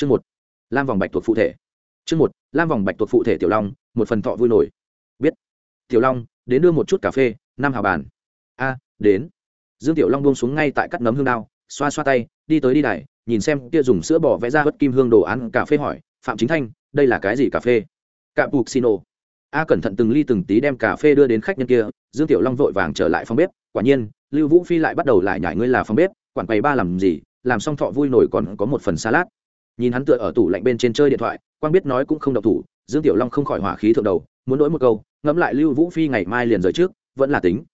chương một, lam vòng bạch thuộc phụ thể. Chương một, lam vòng bạch thuộc phụ thể tiểu long, một phần thọ vui nổi. Biết. Tiểu long, đến đưa một chút cà phê, năm hào bàn. A, đến. Dương tiểu long buông xuống ngay tại cắt nấm hương đao, xoa xoa tay, đi tới đi đài, nhìn xem kia dùng sữa bò vẽ ra bất kim hương đồ án cà phê hỏi, phạm chính thanh, đây là cái gì cà phê? Cà bục xino a cẩn thận từng ly từng tí đem cà phê đưa đến khách nhân kia, dương tiểu long vội vàng trở lại phòng bếp, quả nhiên, lưu vũ phi lại bắt đầu lại nhải ngươi là phòng bếp, quản quầy ba làm gì, làm xong thọ vui nổi còn có một phần salad nhìn hắn tựa ở tủ lạnh bên trên chơi điện thoại, quang biết nói cũng không độc thủ, dương tiểu long không khỏi hỏa khí thượng đầu, muốn đổi một câu, ngẫm lại lưu vũ phi ngày mai liền rời trước, vẫn là tính.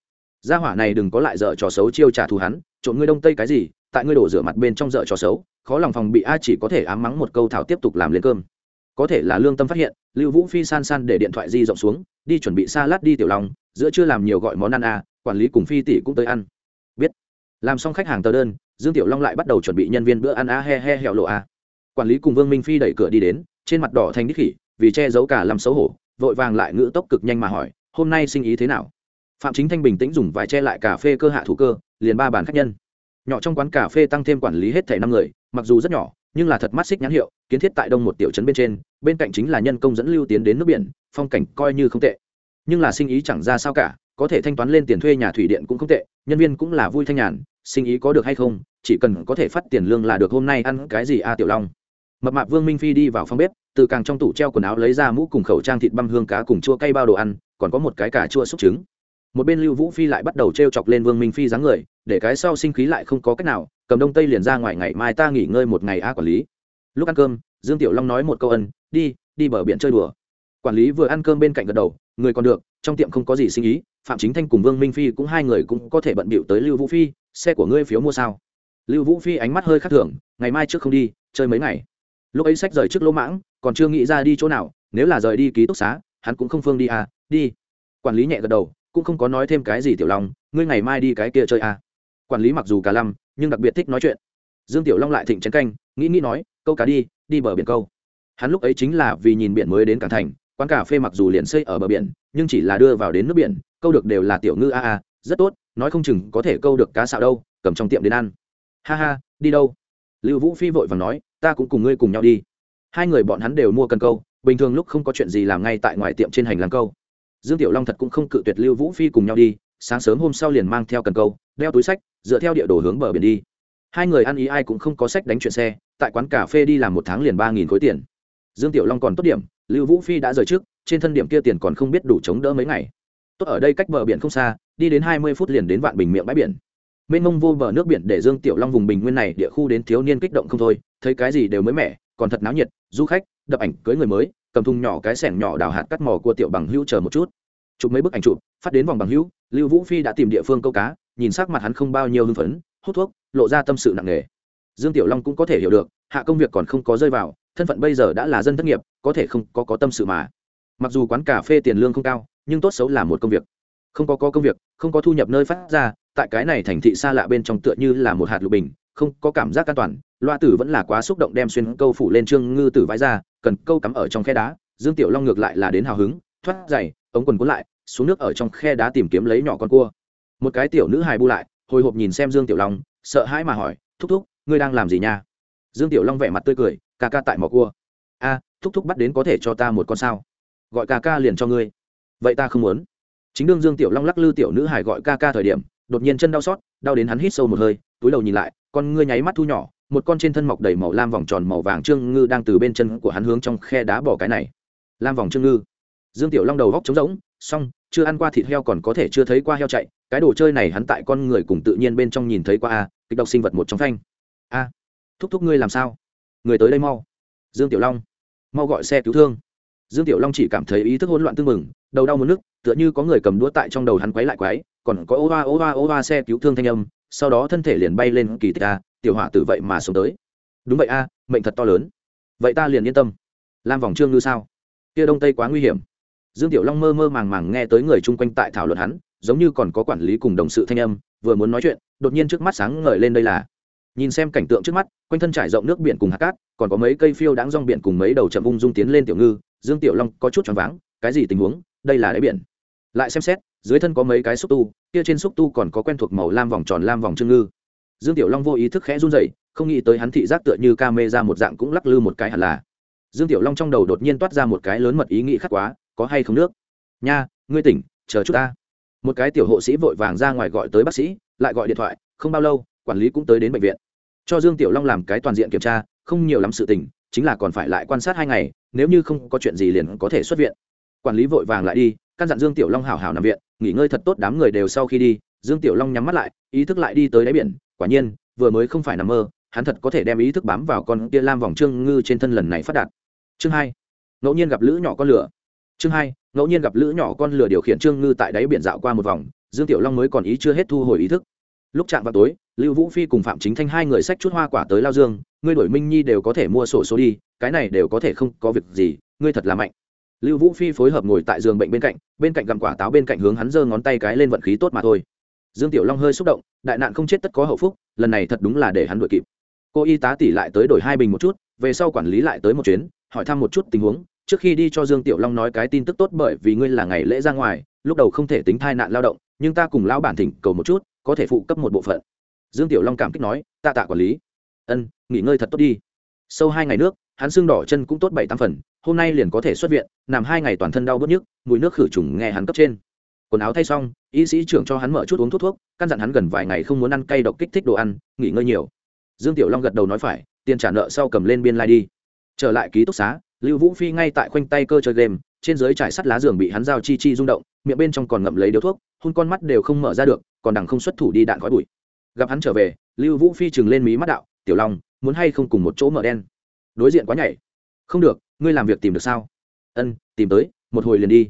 Gia hỏa này đừng có lại dở trò xấu chiêu trả thù hắn trộn ngươi đông tây cái gì, tại ngươi đổ rửa mặt bên trong dở trò xấu, khó lòng phòng bị a chỉ có thể ám mắng một câu thảo tiếp tục làm lên cơm. Có thể là lương tâm phát hiện, lưu vũ phi san san để điện thoại di rộng xuống, đi chuẩn bị xa lát đi tiểu long, giữa chưa làm nhiều gọi món ăn a quản lý cùng phi tỷ cũng tới ăn. Biết. Làm xong khách hàng tờ đơn, dương tiểu long lại bắt đầu chuẩn bị nhân viên bữa ăn a he he hẹo lộ a quản lý cùng vương minh phi đẩy cửa đi đến trên mặt đỏ thành đích khỉ vì che giấu cả làm xấu hổ vội vàng lại ngữ tốc cực nhanh mà hỏi hôm nay sinh ý thế nào phạm chính thanh bình tĩnh dùng vải che lại cà phê cơ hạ thủ cơ liền ba bàn khách nhân nhỏ trong quán cà phê tăng thêm quản lý hết thẻ năm người mặc dù rất nhỏ nhưng là thật mắt xích nhãn hiệu kiến thiết tại đông một tiểu trấn bên trên bên cạnh chính là nhân công dẫn lưu tiến đến nước biển phong cảnh coi như không tệ nhưng là sinh ý chẳng ra sao cả có thể thanh toán lên tiền thuê nhà thủy điện cũng không tệ nhân viên cũng là vui thanh nhàn sinh ý có được hay không chỉ cần có thể phát tiền lương là được hôm nay ăn cái gì a tiểu long mập mạp vương minh phi đi vào phòng bếp từ càng trong tủ treo quần áo lấy ra mũ cùng khẩu trang thịt băm hương cá cùng chua cay bao đồ ăn còn có một cái cà chua xúc trứng một bên lưu vũ phi lại bắt đầu t r e o chọc lên vương minh phi dáng người để cái sau sinh khí lại không có cách nào cầm đông tây liền ra ngoài ngày mai ta nghỉ ngơi một ngày a quản lý lúc ăn cơm dương tiểu long nói một câu ân đi đi bờ biển chơi đùa quản lý vừa ăn cơm bên cạnh gật đầu người còn được trong tiệm không có gì sinh ý phạm chính thanh cùng vương minh phi cũng hai người cũng có thể bận bịu tới lưu vũ phi xe của ngươi phiếu mua sao lưu vũ phi ánh mắt hơi khắc thường ngày mai trước không đi chơi mấy ngày lúc ấy sách rời trước lỗ mãng, còn chưa nghĩ ra đi chỗ nào, nếu là rời đi ký túc xá, hắn cũng không phương đi à đi. Quản lý nhẹ gật đầu, cũng không có nói thêm cái gì tiểu long, ngươi ngày mai đi cái kia chơi à. Quản lý mặc dù cả lăm, nhưng đặc biệt thích nói chuyện. Dương tiểu long lại thịnh chén canh, nghĩ nghĩ nói, câu cá đi đi bờ biển câu. Hắn lúc ấy chính là vì nhìn biển mới đến cảng thành, quán cà phê mặc dù liền xây ở bờ biển, nhưng chỉ là đưa vào đến nước biển, câu được đều là tiểu ngư a a, rất tốt, nói không chừng có thể câu được cá xạo đâu, cầm trong tiệm đến ăn. Ha ha, đi đâu? Lưu vũ phi vội và nói ta cũng cùng ngươi cùng nhau đi. Hai người bọn hắn đều mua cần câu, bình thường lúc không có chuyện gì làm ngay tại ngoài tiệm trên hành lang câu. Dương tiểu long thật cũng không cự tuyệt lưu vũ phi cùng nhau đi, sáng sớm hôm sau liền mang theo cần câu, đeo túi sách, dựa theo địa đồ hướng bờ biển đi. Hai người ăn ý ai cũng không có sách đánh chuyện xe, tại quán cà phê đi làm một tháng liền ba nghìn khối tiền. Dương tiểu long còn tốt điểm, lưu vũ phi đã rời trước, trên thân điểm kia tiền còn không biết đủ chống đỡ mấy ngày. Tốt ở đây cách bờ biển không xa, đi đến hai mươi phút liền đến vạn bình miệng bãi biển. Mênh mông vô bờ nước biển để dương tiểu long vùng bình nguyên này, địa khu đến thiếu niên kích động không thôi thấy cái gì đều mới mẻ, còn thật náo nhiệt, du khách, đập ảnh cưới người mới, cầm thùng nhỏ cái sẻng nhỏ đào hạt cắt mò của tiểu bằng hữu chờ một chút. Chụp mấy bức ảnh chụp, phát đến vòng bằng hữu, lưu vũ phi đã tìm địa phương câu cá, nhìn sắc mặt hắn không bao nhiêu hưng phấn, hút thuốc, lộ ra tâm sự nặng nề. Dương tiểu long cũng có thể hiểu được, hạ công việc còn không có rơi vào, thân phận bây giờ đã là dân thất nghiệp, có thể không có có tâm sự mà. Mặc dù quán cà phê tiền lương không cao, nhưng tốt xấu là một công việc. Không có có công việc, không có thu nhập nơi phát ra, tại cái này thành thị xa lạ bên trong tựa như là một hạt lục bình không có cảm giác an toàn, loa tử vẫn là quá xúc động đem xuyên câu phủ lên trương ngư tử vãi ra, cần câu cắm ở trong khe đá, dương tiểu long ngược lại là đến hào hứng, thoát dày ống quần cuốn lại, xuống nước ở trong khe đá tìm kiếm lấy nhỏ con cua. Một cái tiểu nữ hài bu lại, hồi hộp nhìn xem dương tiểu long, sợ hãi mà hỏi, thúc thúc, ngươi đang làm gì nha? Dương tiểu long vẻ mặt tươi cười, ca ca tại mỏ cua. A, thúc thúc bắt đến có thể cho ta một con sao? Gọi ca ca liền cho ngươi. Vậy ta không muốn. Chính đương dương tiểu long lắc lư tiểu nữ hải gọi ca ca thời điểm, đột nhiên chân đau xót, đau đến hắn hít sâu một hơi, túi đầu nhìn lại con ngươi nháy mắt thu nhỏ, một con trên thân mọc đầy màu lam vòng tròn màu vàng trương ngư đang từ bên chân của hắn hướng trong khe đá bỏ cái này. Lam vòng trương ngư. Dương tiểu long đầu góc trống rỗng, xong, chưa ăn qua thịt heo còn có thể chưa thấy qua heo chạy, cái đồ chơi này hắn tại con người cùng tự nhiên bên trong nhìn thấy qua a, kịch độc sinh vật một trong phanh. A, thúc thúc ngươi làm sao? Người tới đây mau. Dương tiểu long. Mau gọi xe cứu thương. Dương tiểu long chỉ cảm thấy ý thức hỗn loạn tương mừng đầu đau muốn nước, tựa như có người cầm đũa tại trong đầu hắn quấy lại quấy, còn có ô hoa ô hoa ô hoa xe cứu thương thanh âm sau đó thân thể liền bay lên kỳ tích a, tiểu hỏa tử vậy mà xuống tới. Đúng vậy a, mệnh thật to lớn. Vậy ta liền yên tâm. Lam vòng trương ngư sao? Kia đông tây quá nguy hiểm. Dương tiểu long mơ mơ màng màng nghe tới người chung quanh tại thảo luận hắn, giống như còn có quản lý cùng đồng sự thanh âm, vừa muốn nói chuyện, đột nhiên trước mắt sáng ngời lên đây là. Nhìn xem cảnh tượng trước mắt, quanh thân trải rộng nước biển cùng hạt cát, còn có mấy cây phiêu đáng rong biển cùng mấy đầu chậm ung dung tiến lên tiểu ngư, dương tiểu long có chút choáng váng, cái gì tình huống? Đây là đáy biển. Lại xem xét, dưới thân có mấy cái xúc tu kia trên xúc tu còn có quen thuộc màu lam vòng tròn lam vòng trương ngư. Dương tiểu long vô ý thức khẽ run rẩy, không nghĩ tới hắn thị giác tựa như ca mê ra một dạng cũng lắc lư một cái hẳn là. Dương tiểu long trong đầu đột nhiên toát ra một cái lớn mật ý nghĩ khắc quá, có hay không nước? Nha, ngươi tỉnh, chờ chút ta. Một cái tiểu hộ sĩ vội vàng ra ngoài gọi tới bác sĩ, lại gọi điện thoại, không bao lâu, quản lý cũng tới đến bệnh viện. Cho dương tiểu long làm cái toàn diện kiểm tra, không nhiều lắm sự tình, chính là còn phải lại quan sát hai ngày, nếu như không có chuyện gì liền có thể xuất viện. Quản lý vội vàng lại đi căn dặn dương tiểu long hảo hảo nằm viện, nghỉ ngơi thật tốt đám người đều sau khi đi, dương tiểu long nhắm mắt lại, ý thức lại đi tới đáy biển, quả nhiên, vừa mới không phải nằm mơ, hắn thật có thể đem ý thức bám vào con kia lam vòng trương ngư trên thân lần này phát đạt. Chương hai, ngẫu nhiên gặp lữ nhỏ con lửa. Chương hai, ngẫu nhiên gặp lữ nhỏ con lửa điều khiển trương ngư tại đáy biển dạo qua một vòng, dương tiểu long mới còn ý chưa hết thu hồi ý thức. Lúc chạm vào tối, lưu vũ phi cùng phạm chính thanh hai người xách chút hoa quả tới lao dương, ngươi đổi minh nhi đều có thể mua sổ số đi, cái này đều có thể không có việc gì, ngươi thật là mạnh lưu vũ phi phối hợp ngồi tại giường bệnh bên cạnh bên cạnh gặm quả táo bên cạnh hướng hắn giơ ngón tay cái lên vận khí tốt mà thôi. Dương tiểu long hơi xúc động, đại nạn không chết tất có hậu phúc, lần này thật đúng là để hắn đuổi kịp. Cô y tá tỷ lại tới đổi hai bình một chút, về sau quản lý lại tới một chuyến, hỏi thăm một chút tình huống, trước khi đi cho dương tiểu long nói cái tin tức tốt bởi vì ngươi là ngày lễ ra ngoài, lúc đầu không thể tính thai nạn lao động, nhưng ta cùng lão bản thỉnh cầu một chút, có thể phụ cấp một bộ phận. Dương tiểu long cảm kích nói, tạ tạ quản lý. Ân, nghỉ ngơi thật tốt đi. Sâu hai ngày nước hắn xương đỏ chân cũng tốt bảy tám phần, hôm nay liền có thể xuất viện, nằm hai ngày toàn thân đau bớt nhức, mùi nước khử trùng nghe hắn cấp trên. Quần áo thay xong, y sĩ trưởng cho hắn mở chút uống thuốc thuốc, căn dặn hắn gần vài ngày không muốn ăn cay độc kích thích đồ ăn, nghỉ ngơi nhiều. Dương tiểu long gật đầu nói phải, tiền trả nợ sau cầm lên biên lai、like、đi. Trở lại ký túc xá, lưu vũ phi ngay tại khoanh tay cơ chơi game, trên dưới trải sắt lá giường bị hắn giao chi chi rung động, miệng bên trong còn ngậm lấy điếu thuốc hôn con mắt đều không mở ra được, còn đằng không xuất thủ đi đạn khói bụi. Gặp hắn trở về, lưu vũ phi chừng lên mí mắt đạo, tiểu long, muốn hay không cùng một chỗ mở đen? Đối diện quá nhảy. Không được, ngươi làm việc tìm được sao? Ân, tìm tới, một hồi liền đi.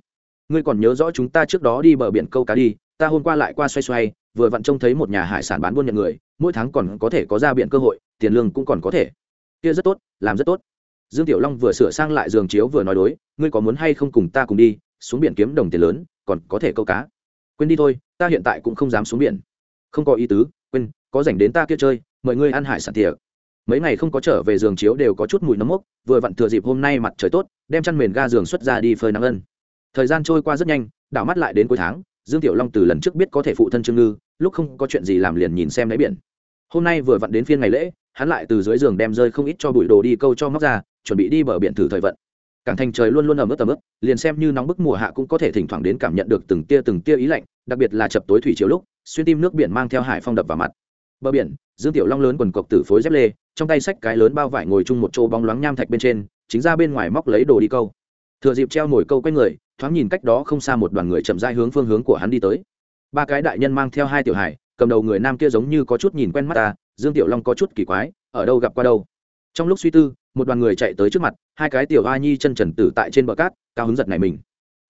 Ngươi còn nhớ rõ chúng ta trước đó đi bờ biển câu cá đi, ta hôm qua lại qua xoay xoay, vừa vặn trông thấy một nhà hải sản bán buôn nhận người, mỗi tháng còn có thể có ra biển cơ hội, tiền lương cũng còn có thể. Kia rất tốt, làm rất tốt. Dương tiểu long vừa sửa sang lại giường chiếu vừa nói đối, ngươi có muốn hay không cùng ta cùng đi, xuống biển kiếm đồng tiền lớn, còn có thể câu cá. Quên đi thôi, ta hiện tại cũng không dám xuống biển. Không có ý tứ, quên, có dành đến ta kia chơi, mời ngươi ăn hải sản tiệc mấy ngày không có trở về giường chiếu đều có chút mùi nấm mốc, vừa vặn thừa dịp hôm nay mặt trời tốt, đem chăn mền ga giường xuất ra đi phơi nắng ân. Thời gian trôi qua rất nhanh, đảo mắt lại đến cuối tháng, dương tiểu long từ lần trước biết có thể phụ thân trương ngư, lúc không có chuyện gì làm liền nhìn xem đáy biển. Hôm nay vừa vặn đến phiên ngày lễ, hắn lại từ dưới giường đem rơi không ít cho bụi đồ đi câu cho móc ra, chuẩn bị đi bờ biển thử thời vận. Cảng thành trời luôn luôn ẩm ướt tầm ướt, liền xem như nóng bức mùa hạ cũng có thể thỉnh thoảng đến cảm nhận được từng tia từng tia ý lạnh, đặc biệt là chập tối thủy chiều lúc, xuyên tim nước biển mang theo hải phong đập vào mặt. Bờ biển, dương tiểu long lớn quần cộc tử phối dép lê trong tay xách cái lớn bao vải ngồi chung một chỗ bóng loáng nham thạch bên trên, chính ra bên ngoài móc lấy đồ đi câu. Thừa dịp treo nổi câu quanh người, thoáng nhìn cách đó không xa một đoàn người chậm rãi hướng phương hướng của hắn đi tới. Ba cái đại nhân mang theo hai tiểu hải cầm đầu người nam kia giống như có chút nhìn quen mắt ta, dương tiểu long có chút kỳ quái, ở đâu gặp qua đâu? Trong lúc suy tư, một đoàn người chạy tới trước mặt, hai cái tiểu a nhi chân trần tử tại trên bờ cát, cao hứng giật này mình.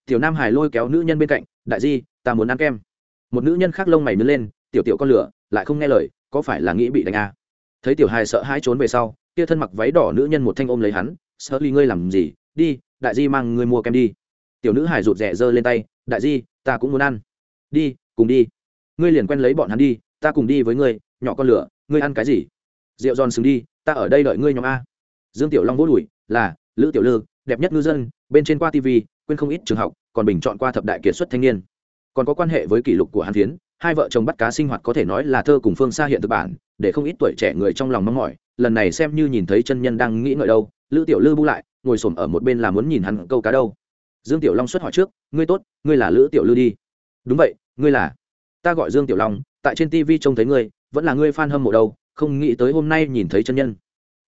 Tiểu nam hải lôi kéo nữ nhân bên cạnh, đại di, ta muốn ăn kem. Một nữ nhân khác lông mày nứt lên, tiểu tiểu con lửa, lại không nghe lời, có phải là nghĩ bị đánh à? Thấy tiểu hài sợ hãi trốn về sau, kia thân mặc váy đỏ nữ nhân một thanh ôm lấy hắn sợ ly ngươi làm gì? Đi, đại di mang ngươi mua kem đi. Tiểu nữ hài rụt rè giơ lên tay, đại di, ta cũng muốn ăn. Đi, cùng đi. Ngươi liền quen lấy bọn hắn đi, ta cùng đi với ngươi, nhỏ con lửa, ngươi ăn cái gì? Rượu giòn xứng đi, ta ở đây đợi ngươi nhóm a. Dương tiểu long vỗ đùi, là, lữ tiểu lư, đẹp nhất ngư dân, bên trên qua tv quên không ít trường học, còn bình chọn qua thập đại kiệt xuất thanh niên. Còn có quan hệ với kỷ lục của hàn phiến hai vợ chồng bắt cá sinh hoạt có thể nói là thơ cùng phương xa hiện thực bản để không ít tuổi trẻ người trong lòng mong mỏi, lần này xem như nhìn thấy chân nhân đang nghĩ ngợi đâu, lữ tiểu lư bu lại, ngồi xổm ở một bên là muốn nhìn hắn câu cá đâu. Dương tiểu long xuất hỏi trước, ngươi tốt, ngươi là lữ tiểu lư đi. Đúng vậy, ngươi là. Ta gọi dương tiểu long, tại trên tv trông thấy ngươi, vẫn là ngươi fan hâm mộ đâu, không nghĩ tới hôm nay nhìn thấy chân nhân.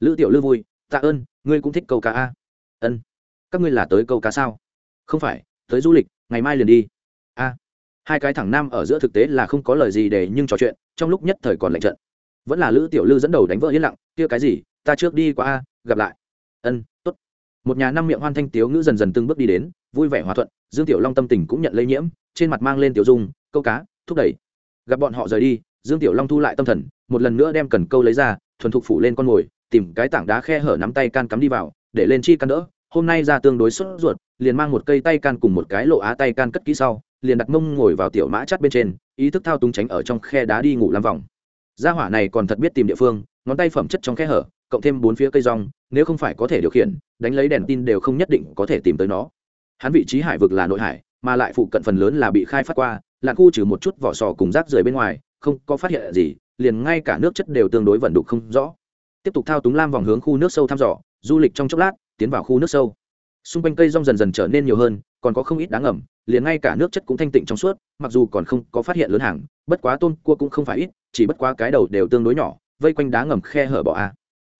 Lữ tiểu lư vui, tạ ơn, ngươi cũng thích câu cá a. Ân, các ngươi là tới câu cá sao? Không phải, tới du lịch, ngày mai liền đi. A, hai cái thẳng nam ở giữa thực tế là không có lời gì để nhưng trò chuyện, trong lúc nhất thời còn lạnh trận vẫn là lữ tiểu lư dẫn đầu đánh vỡ yên lặng, kia cái gì? Ta trước đi qua a, gặp lại. Ân t ố t một nhà năm miệng hoan thanh tiếu ngữ dần dần từng bước đi đến, vui vẻ hòa thuận, dương tiểu long tâm tình cũng nhận lây nhiễm, trên mặt mang lên tiểu dung, câu cá, thúc đẩy. Gặp bọn họ rời đi, dương tiểu long thu lại tâm thần, một lần nữa đem cần câu lấy ra, thuần thục phủ lên con mồi, tìm cái tảng đá khe hở nắm tay can cắm đi vào, để lên chi can đỡ, hôm nay ra tương đối sốt ruột, liền mang một cây tay can cùng một cái lộ á tay can cất kỹ sau, liền đặt mông ngồi vào tiểu mã chắt bên trên, ý thức thao túng tránh ở trong khe đá đi ngủ làm vòng gia hỏa này còn thật biết tìm địa phương, ngón tay phẩm chất trong khe hở, cộng thêm bốn phía cây rong, nếu không phải có thể điều khiển, đánh lấy đèn tin đều không nhất định có thể tìm tới nó. Hắn vị trí hải vực là nội hải, mà lại phụ cận phần lớn là bị khai phát qua, là khu trừ một chút vỏ sò cùng rác rưởi bên ngoài, không có phát hiện gì, liền ngay cả nước chất đều tương đối vận đục không rõ. Tiếp tục thao túng lam vòng hướng khu nước sâu thăm dò, du lịch trong chốc lát, tiến vào khu nước sâu. Xung quanh cây rong dần dần trở nên nhiều hơn, còn có không ít đáng ẩm liền ngay cả nước chất cũng thanh tịnh trong suốt, mặc dù còn không có phát hiện lớn hàng, bất quá tôm cua cũng không phải ít chỉ bất quá cái đầu đều tương đối nhỏ, vây quanh đá ngầm khe hở bỏ a.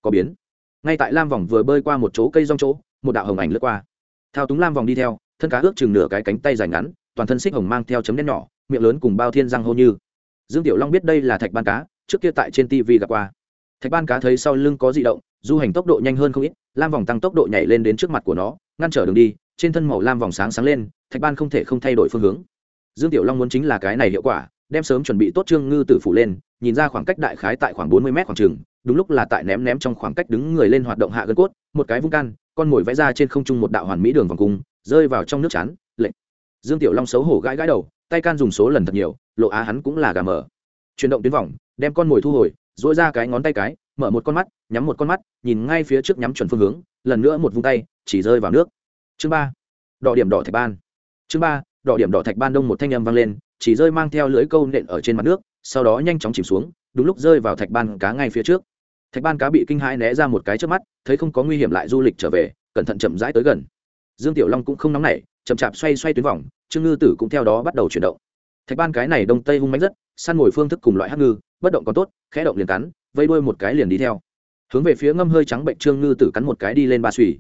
Có biến. Ngay tại lam vòng vừa bơi qua một chỗ cây rong chỗ, một đạo hồng ảnh lướt qua. Thao túng lam vòng đi theo, thân cá ước chừng nửa cái cánh tay dài ngắn, toàn thân xích hồng mang theo chấm đen nhỏ, miệng lớn cùng bao thiên răng hô như. Dương tiểu long biết đây là thạch ban cá, trước kia tại trên tv gặp qua. Thạch ban cá thấy sau lưng có di động, du hành tốc độ nhanh hơn không ít, lam vòng tăng tốc độ nhảy lên đến trước mặt của nó, ngăn trở đường đi, trên thân màu lam vòng sáng sáng lên, thạch ban không thể không thay đổi phương hướng. Dương tiểu long muốn chính là cái này hiệu quả đem sớm chuẩn bị tốt trương ngư tử phủ lên, nhìn ra khoảng cách đại khái tại khoảng bốn mươi mét khoảng trường đúng lúc là tại ném ném trong khoảng cách đứng người lên hoạt động hạ gân cốt, một cái vung can, con mồi vẽ ra trên không trung một đạo hoàn mỹ đường vòng cung, rơi vào trong nước chán lệnh dương tiểu long xấu hổ gãi gãi đầu, tay can dùng số lần thật nhiều, lộ á hắn cũng là gà mở chuyển động tuyến vòng, đem con mồi thu hồi dỗi ra cái ngón tay cái, mở một con mắt, nhắm một con mắt, nhìn ngay phía trước nhắm chuẩn phương hướng, lần nữa một vung tay, chỉ rơi vào nước. Chương ba, đỏ điểm đỏ thạch ban. Chương ba, đỏ điểm đỏ thạch ban đông một thanh âm vang lên chỉ rơi mang theo lưới câu nện ở trên mặt nước, sau đó nhanh chóng chìm xuống, đúng lúc rơi vào thạch ban cá ngay phía trước. Thạch ban cá bị kinh hãi né ra một cái trước mắt, thấy không có nguy hiểm lại du lịch trở về, cẩn thận chậm rãi tới gần. Dương tiểu long cũng không nóng nảy, chậm chạp xoay xoay tuyến vòng, trương ngư tử cũng theo đó bắt đầu chuyển động. Thạch ban cái này đông tây hung mánh rất, săn mồi phương thức cùng loại hắc ngư, bất động còn tốt, khẽ động liền cắn, vây đuôi một cái liền đi theo. Hướng về phía ngâm hơi trắng bệnh trương ngư tử cắn một cái đi lên ba xùy.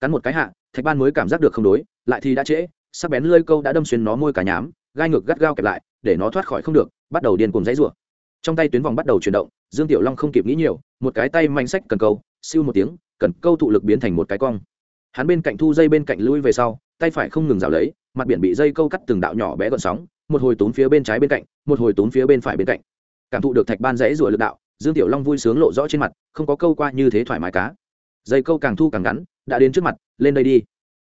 Cắn một cái hạ, thạch ban mới cảm giác được không đối, lại thì đã trễ, sắc bén lơi câu đã đâm xuyên nó môi cả nhám gai ngược gắt gao kẹp lại, để nó thoát khỏi không được, bắt đầu điên cùng dãy rủa. Trong tay tuyến vòng bắt đầu chuyển động, dương tiểu long không kịp nghĩ nhiều, một cái tay manh sách cần câu, siêu một tiếng, cần câu thụ lực biến thành một cái cong. Hắn bên cạnh thu dây bên cạnh lui về sau, tay phải không ngừng rào lấy, mặt biển bị dây câu cắt từng đạo nhỏ bé gọn sóng, một hồi tốn phía bên trái bên cạnh, một hồi tốn phía bên phải bên cạnh. Cảm thụ được thạch ban rẽ rủa lực đạo, dương tiểu long vui sướng lộ rõ trên mặt, không có câu qua như thế thoải mái cá. Dây câu càng thu càng ngắn, đã đến trước mặt, lên đây đi.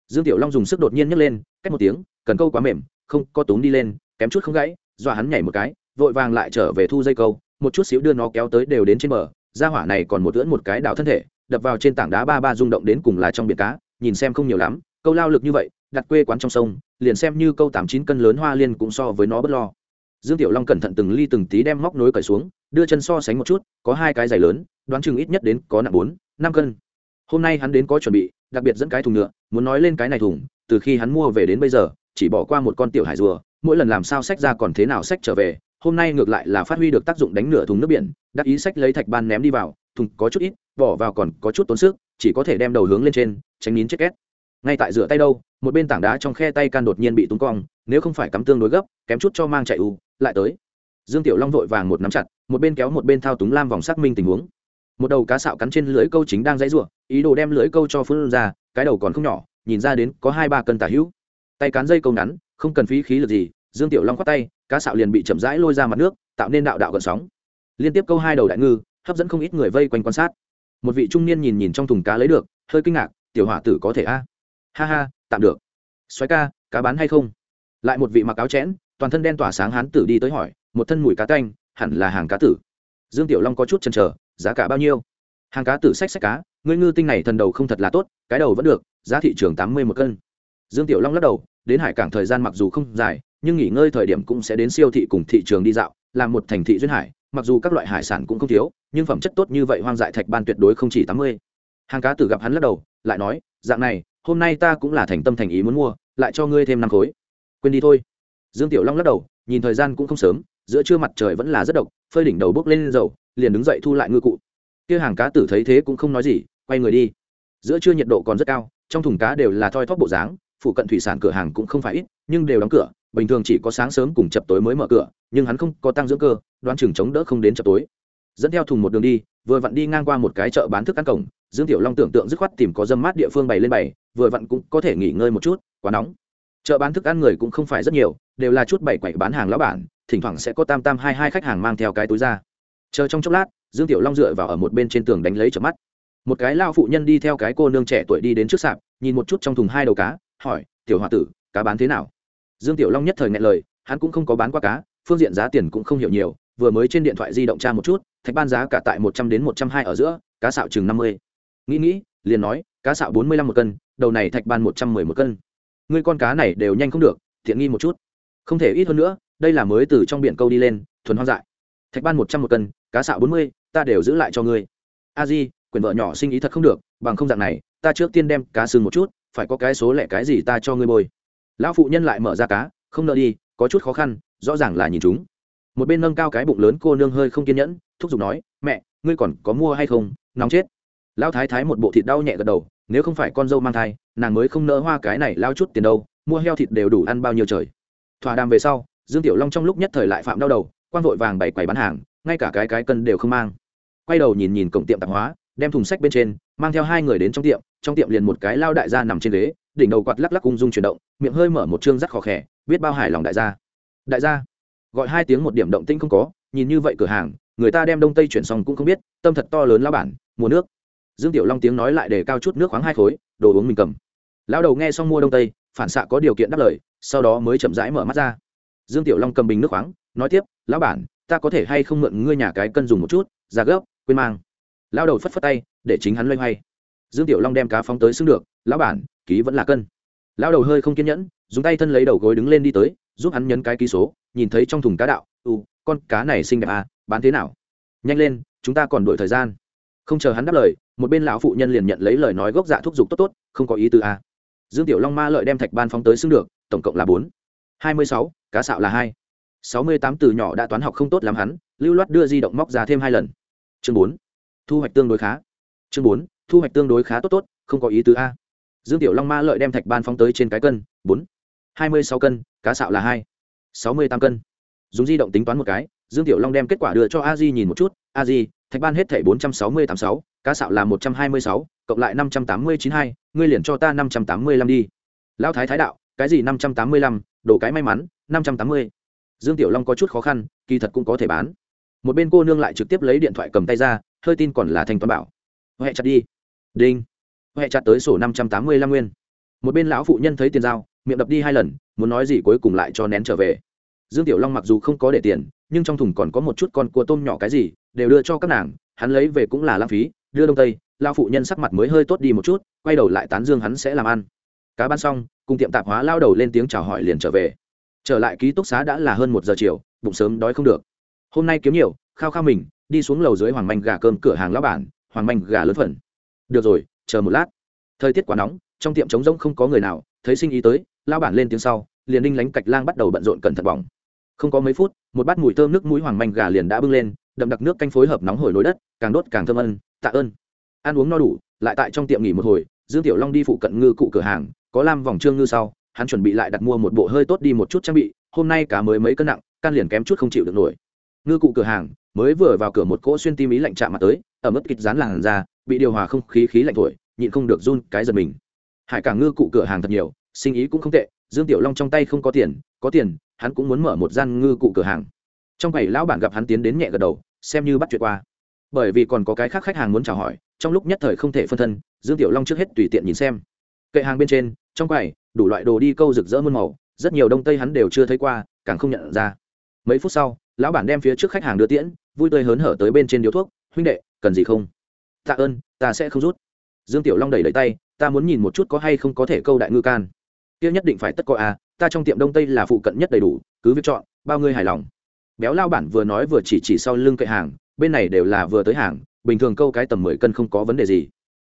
Dương tiểu long dùng sức đột nhiên nhấc lên, cách một tiếng, cần câu quá mềm không có túm đi lên, kém chút không gãy, dọa hắn nhảy một cái, vội vàng lại trở về thu dây câu, một chút xíu đưa nó kéo tới đều đến trên bờ, ra hỏa này còn một lưỡn một cái đảo thân thể, đập vào trên tảng đá ba ba rung động đến cùng là trong biển cá, nhìn xem không nhiều lắm, câu lao lực như vậy, đặt quê quán trong sông, liền xem như câu tám chín cân lớn hoa liên cũng so với nó bất lo. Dương tiểu long cẩn thận từng ly từng tí đem móc nối cởi xuống, đưa chân so sánh một chút, có hai cái giày lớn, đoán chừng ít nhất đến có nặng bốn, năm cân. Hôm nay hắn đến có chuẩn bị, đặc biệt dẫn cái thùng nhựa, muốn nói lên cái này thùng, từ khi hắn mua về đến bây giờ chỉ bỏ qua một con tiểu hải rùa, mỗi lần làm sao sách ra còn thế nào sách trở về, hôm nay ngược lại là phát huy được tác dụng đánh nửa thùng nước biển, đắc ý sách lấy thạch ban ném đi vào, thùng có chút ít, bỏ vào còn có chút tốn sức, chỉ có thể đem đầu hướng lên trên, tránh nín chết két. Ngay tại rửa tay đâu, một bên tảng đá trong khe tay can đột nhiên bị túng cong, nếu không phải cắm tương đối gấp, kém chút cho mang chạy u, lại tới. Dương tiểu long vội vàng một nắm chặt, một bên kéo một bên thao túng lam vòng xác minh tình huống. Một đầu cá sạo cắn trên lưới câu chính đang dãy ruộng ý đồ đem lưới câu cho phương ra, cái đầu còn không nhỏ, nhìn ra đến có hai ba cân tả hữu tay cán dây câu ngắn, không cần phí khí lực gì, dương tiểu long khoát tay, cá sạo liền bị chậm rãi lôi ra mặt nước, tạo nên đạo đạo gần sóng. Liên tiếp câu hai đầu đại ngư, hấp dẫn không ít người vây quanh quan sát. Một vị trung niên nhìn nhìn trong thùng cá lấy được, hơi kinh ngạc, tiểu hỏa tử có thể a? Ha ha, tạm được. Xoáy ca, cá bán hay không? Lại một vị mặc áo chẽn, toàn thân đen tỏa sáng hán tử đi tới hỏi, một thân mùi cá canh hẳn là hàng cá tử? Dương tiểu long có chút chần chờ, giá cả bao nhiêu? Hàng cá tử sách sách cá, ngươi ngư tinh này thần đầu không thật là tốt, cái đầu vẫn được, giá thị trường tám mươi một cân. Dương tiểu long lắc đầu đến hải cảng thời gian mặc dù không dài, nhưng nghỉ ngơi thời điểm cũng sẽ đến siêu thị cùng thị trường đi dạo làm một thành thị duyên hải, mặc dù các loại hải sản cũng không thiếu, nhưng phẩm chất tốt như vậy hoang dại thạch ban tuyệt đối không chỉ tám mươi. Hàng cá tử gặp hắn lắc đầu, lại nói, dạng này, hôm nay ta cũng là thành tâm thành ý muốn mua, lại cho ngươi thêm năm khối. Quên đi thôi. Dương tiểu long lắc đầu, nhìn thời gian cũng không sớm, giữa trưa mặt trời vẫn là rất độc, phơi đỉnh đầu bốc lên dầu, liền đứng dậy thu lại ngư cụ. Kia hàng cá tử thấy thế cũng không nói gì, quay người đi. Giữa trưa nhiệt độ còn rất cao, trong thùng cá đều là thoi thóp bộ dáng phụ cận thủy sản cửa hàng cũng không phải ít, nhưng đều đóng cửa, bình thường chỉ có sáng sớm cùng chập tối mới mở cửa, nhưng hắn không có tăng dưỡng cơ đoan chừng chống đỡ không đến chập tối. Dẫn theo thùng một đường đi, vừa vặn đi ngang qua một cái chợ bán thức ăn cổng, dương tiểu long tưởng tượng dứt khoát tìm có dâm mát địa phương bày lên bày, vừa vặn cũng có thể nghỉ ngơi một chút, quá nóng. Chợ bán thức ăn người cũng không phải rất nhiều, đều là chút bày quậy bán hàng lão bản, thỉnh thoảng sẽ có tam tam hai hai khách hàng mang theo cái túi ra. Chờ trong chốc lát, dương tiểu long dựa vào ở một bên trên tường đánh lấy chợ mắt. Một cái lao phụ nhân đi theo cái cô nương trẻ tuổi đi đến trước sạp, nhìn một chút trong thùng hai đầu cá hỏi, tiểu h o a tử, cá bán thế nào? Dương tiểu long nhất thời ngại lời, hắn cũng không có bán qua cá, phương diện giá tiền cũng không hiểu nhiều, vừa mới trên điện thoại di động tra một chút, thạch ban giá cả tại một trăm đến một trăm hai ở giữa, cá xạo chừng năm mươi. Nghĩ nghĩ, liền nói, cá xạo bốn mươi lăm một cân, đầu này thạch ban một trăm mười một cân. Ngươi con cá này đều nhanh không được thiện nghi một chút. Không thể ít hơn nữa, đây là mới từ trong biển câu đi lên, thuần hoang dại. Thạch ban một trăm một cân, cá xạo bốn mươi, ta đều giữ lại cho ngươi. A di, quyền vợ nhỏ sinh ý thật không được, bằng không dạng này, ta trước tiên đem cá sừng một chút phải có cái số lẻ cái gì ta cho ngươi bôi. Lão phụ nhân lại mở ra cá, không nợ đi, có chút khó khăn, rõ ràng là nhìn chúng. Một bên nâng cao cái bụng lớn cô nương hơi không kiên nhẫn, thúc giục nói, mẹ, ngươi còn có mua hay không? Nóng chết. Lão thái thái một bộ thịt đau nhẹ gật đầu, nếu không phải con dâu mang thai, nàng mới không nỡ hoa cái này lao chút tiền đâu, mua heo thịt đều đủ ăn bao nhiêu trời. Thỏa đàm về sau, dương tiểu long trong lúc nhất thời lại phạm đau đầu quan vội vàng bày quầy bán hàng, ngay cả cái cái cân đều không mang. Quay đầu nhìn nhìn cổng tiệm tạp hóa đem thùng sách bên trên, mang theo hai người đến trong tiệm trong tiệm liền một cái lao đại gia nằm trên ghế, đỉnh đầu quạt lắc lắc ung dung chuyển động, miệng hơi mở một chương rắc khó khẽ, biết bao hài lòng đại gia. Đại gia, gọi hai tiếng một điểm động tĩnh không có, nhìn như vậy cửa hàng, người ta đem đông tây chuyển xong cũng không biết, tâm thật to lớn lao bản, mua nước. Dương tiểu long tiếng nói lại để cao chút nước khoáng hai khối, đồ uống mình cầm. Lão đầu nghe xong mua đông tây, phản xạ có điều kiện đáp lời, sau đó mới chậm rãi mở mắt ra. Dương tiểu long cầm bình nước khoáng, nói tiếp, lão bản, ta có thể hay không mượn ngươi nhà cái cân dùng một chút, ra gấp, quên mang lao đầu phất phất tay, để chính hắn loay hoay. Dương tiểu long đem cá phóng tới xưng được, lão bản, ký vẫn là cân. Lão đầu hơi không kiên nhẫn, dùng tay thân lấy đầu gối đứng lên đi tới, giúp hắn nhấn cái ký số, nhìn thấy trong thùng cá đạo u con cá này xinh đẹp à bán thế nào? Nhanh lên, chúng ta còn đổi thời gian. Không chờ hắn đáp lời, một bên lão phụ nhân liền nhận lấy lời nói gốc dạ thúc giục, tốt tốt, không có ý tư à. Dương tiểu long ma lợi đem thạch ban phóng tới xưng được, tổng cộng là bốn. Hai mươi sáu, cá sạo là hai. Sáu mươi tám từ nhỏ đã toán học không tốt làm hắn, lưu loát đưa di động móc ra thêm hai lần. Chương bốn thu hoạch tương đối khá. Chương bốn, thu hoạch tương đối khá tốt tốt, không có ý tứ a. Dương tiểu long ma lợi đem thạch ban phóng tới trên cái cân, bốn, hai mươi sáu cân, cá sạo là hai, sáu mươi tám cân. Dùng di động tính toán một cái, dương tiểu long đem kết quả đưa cho a di nhìn một chút. A di, thạch ban hết thẻ bốn trăm sáu mươi tám sáu, cá sạo là một trăm hai mươi sáu, cộng lại năm trăm tám mươi chín hai, ngươi liền cho ta năm trăm tám mươi lăm đi. Lão thái thái đạo, cái gì năm trăm tám mươi lăm, đồ cái may mắn, năm trăm tám mươi. Dương tiểu long có chút khó khăn, kỳ thật cũng có thể bán một bên cô nương lại trực tiếp lấy điện thoại cầm tay ra, hơi tin còn là thanh toán bảo. Huệ chặt đi. Đinh. Huệ chặt tới sổ năm trăm tám mươi lăm nguyên. Một bên lão phụ nhân thấy tiền giao, miệng đập đi hai lần, muốn nói gì cuối cùng lại cho nén trở về. Dương tiểu long mặc dù không có để tiền, nhưng trong thùng còn có một chút con cua tôm nhỏ cái gì, đều đưa cho các nàng, hắn lấy về cũng là lãng phí, đưa đông tây lao phụ nhân sắc mặt mới hơi tốt đi một chút, quay đầu lại tán dương hắn sẽ làm ăn. Cá ban xong, cùng tiệm tạp hóa lao đầu lên tiếng chào hỏi liền trở về. Trở lại ký túc xá đã là hơn một giờ chiều, bụng sớm đói không được hôm nay kiếm nhiều, khao khao mình, đi xuống lầu dưới hoàng manh gà cơm cửa hàng lão bản, hoàng manh gà lớn phần. Được rồi, chờ một lát. Thời tiết quá nóng, trong tiệm trống rỗng không có người nào, thấy sinh ý tới lao bản lên tiếng sau, liền đinh lánh cạch lang bắt đầu bận rộn cẩn thận bỏng. Không có mấy phút, một bát mùi thơm nước mũi hoàng manh gà liền đã bưng lên, đậm đặc nước canh phối hợp nóng hổi nối đất, càng đốt càng thơm ân, tạ ơn. Ăn uống no đủ, lại tại trong tiệm nghỉ một hồi, dương tiểu long đi phụ cận ngư cụ cửa hàng, có lam vòng trương ngư sau, hắn chuẩn bị lại đặt mua một bộ hơi tốt đi một chút trang bị, hôm nay cả mới mấy cân nặng, can liền kém chút không chịu được nổi ngư cụ cửa hàng, mới vừa vào cửa một cỗ xuyên tim ý lạnh chạm mặt tới ở mức kịch dán làn ra bị điều hòa không khí khí lạnh thổi, nhịn không được run cái giật mình. Hải cảng ngư cụ cửa hàng thật nhiều, sinh ý cũng không tệ, dương tiểu long trong tay không có tiền có tiền, hắn cũng muốn mở một gian ngư cụ cửa hàng. Trong bảy lão bản gặp hắn tiến đến nhẹ gật đầu, xem như bắt chuyện qua. Bởi vì còn có cái khác khách hàng muốn chào hỏi, trong lúc nhất thời không thể phân thân, dương tiểu long trước hết tùy tiện nhìn xem. Kệ hàng bên trên, trong quầy, đủ loại đồ đi câu rực rỡ muôn màu, rất nhiều đông tây hắn đều chưa thấy qua, càng không nhận ra. Mấy phút sau lão bản đem phía trước khách hàng đưa tiễn, vui tươi hớn hở tới bên trên điếu thuốc. Huynh đệ, cần gì không? Tạ ơn, ta sẽ không rút. Dương tiểu long đẩy đẩy tay, ta muốn nhìn một chút có hay không có thể câu đại ngư can. Kia nhất định phải tất có à ta trong tiệm đông tây là phụ cận nhất đầy đủ, cứ việc chọn, bao ngươi hài lòng. Béo lao bản vừa nói vừa chỉ chỉ sau lưng cậy hàng, bên này đều là vừa tới hàng, bình thường câu cái tầm mười cân không có vấn đề gì.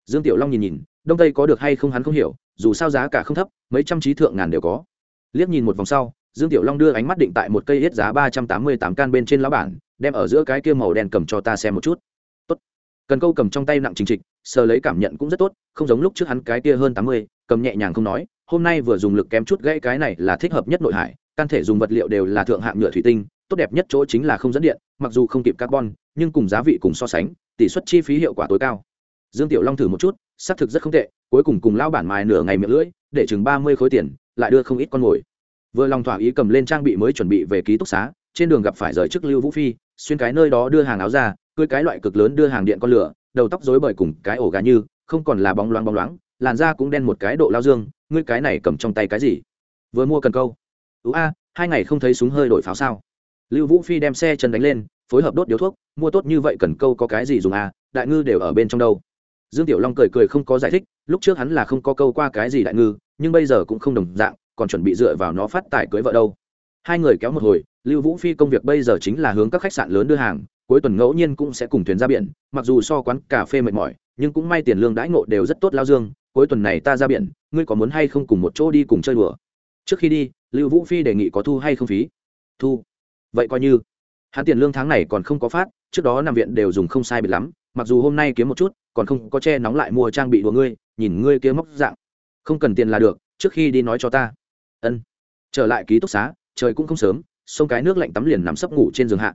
Dương tiểu long nhìn nhìn, đông tây có được hay không hắn không hiểu, dù sao giá cả không thấp, mấy trăm trí thượng ngàn đều có. Liếc nhìn một vòng sau dương tiểu long đưa ánh mắt định tại một cây hết giá ba trăm tám mươi tám can bên trên lão bản, đem ở giữa cái kia màu đen cầm cho ta xem một chút. Tốt. Cần câu cầm trong tay nặng trình trịch, sờ lấy cảm nhận cũng rất tốt, không giống lúc trước hắn cái kia hơn tám mươi, cầm nhẹ nhàng không nói, hôm nay vừa dùng lực kém chút gãy cái này là thích hợp nhất nội hải, can thể dùng vật liệu đều là thượng hạng nhựa thủy tinh, tốt đẹp nhất chỗ chính là không dẫn điện, mặc dù không kịp carbon, nhưng cùng giá vị cùng so sánh, tỷ suất chi phí hiệu quả tối cao. Dương tiểu long thử một chút, xác thực rất không tệ, cuối cùng cùng lao bản mài nửa ngày miệng lưỡi, để chừng ba mươi khối tiền, lại đưa không ít con mồi vừa lòng thỏa ý cầm lên trang bị mới chuẩn bị về ký túc xá, trên đường gặp phải rời chức lưu vũ phi, xuyên cái nơi đó đưa hàng áo ra, cưới cái loại cực lớn đưa hàng điện con lửa, đầu tóc rối bời cùng cái ổ gà như, không còn là bóng loáng bóng loáng, làn da cũng đen một cái độ lao dương, ngươi cái này cầm trong tay cái gì? Vừa mua cần câu. Ú a, hai ngày không thấy súng hơi đổi pháo sao? Lưu vũ phi đem xe chân đánh lên, phối hợp đốt điếu thuốc, mua tốt như vậy cần câu có cái gì dùng à đại ngư đều ở bên trong đâu. Dương tiểu long cười cười không có giải thích, lúc trước hắn là không có câu qua cái gì đại ngư, nhưng bây giờ cũng không đồng dạng còn chuẩn bị dựa vào nó phát tài cưới vợ đâu. Hai người kéo một hồi, lưu vũ phi công việc bây giờ chính là hướng các khách sạn lớn đưa hàng, cuối tuần ngẫu nhiên cũng sẽ cùng thuyền ra biển, mặc dù so quán cà phê mệt mỏi, nhưng cũng may tiền lương đãi ngộ đều rất tốt lao dương, cuối tuần này ta ra biển, ngươi có muốn hay không cùng một chỗ đi cùng chơi đùa? Trước khi đi, lưu vũ phi đề nghị có thu hay không phí? Thu. Vậy coi như. Hắn tiền lương tháng này còn không có phát, trước đó nằm viện đều dùng không sai biệt lắm, mặc dù hôm nay kiếm một chút, còn không có che nóng lại mua trang bị đùa ngươi, nhìn ngươi kia móc dạng. Không cần tiền là được, trước khi đi nói cho ta ân. Trở lại ký túc xá, trời cũng không sớm, sông cái nước lạnh tắm liền nằm sấp ngủ trên giường hạ.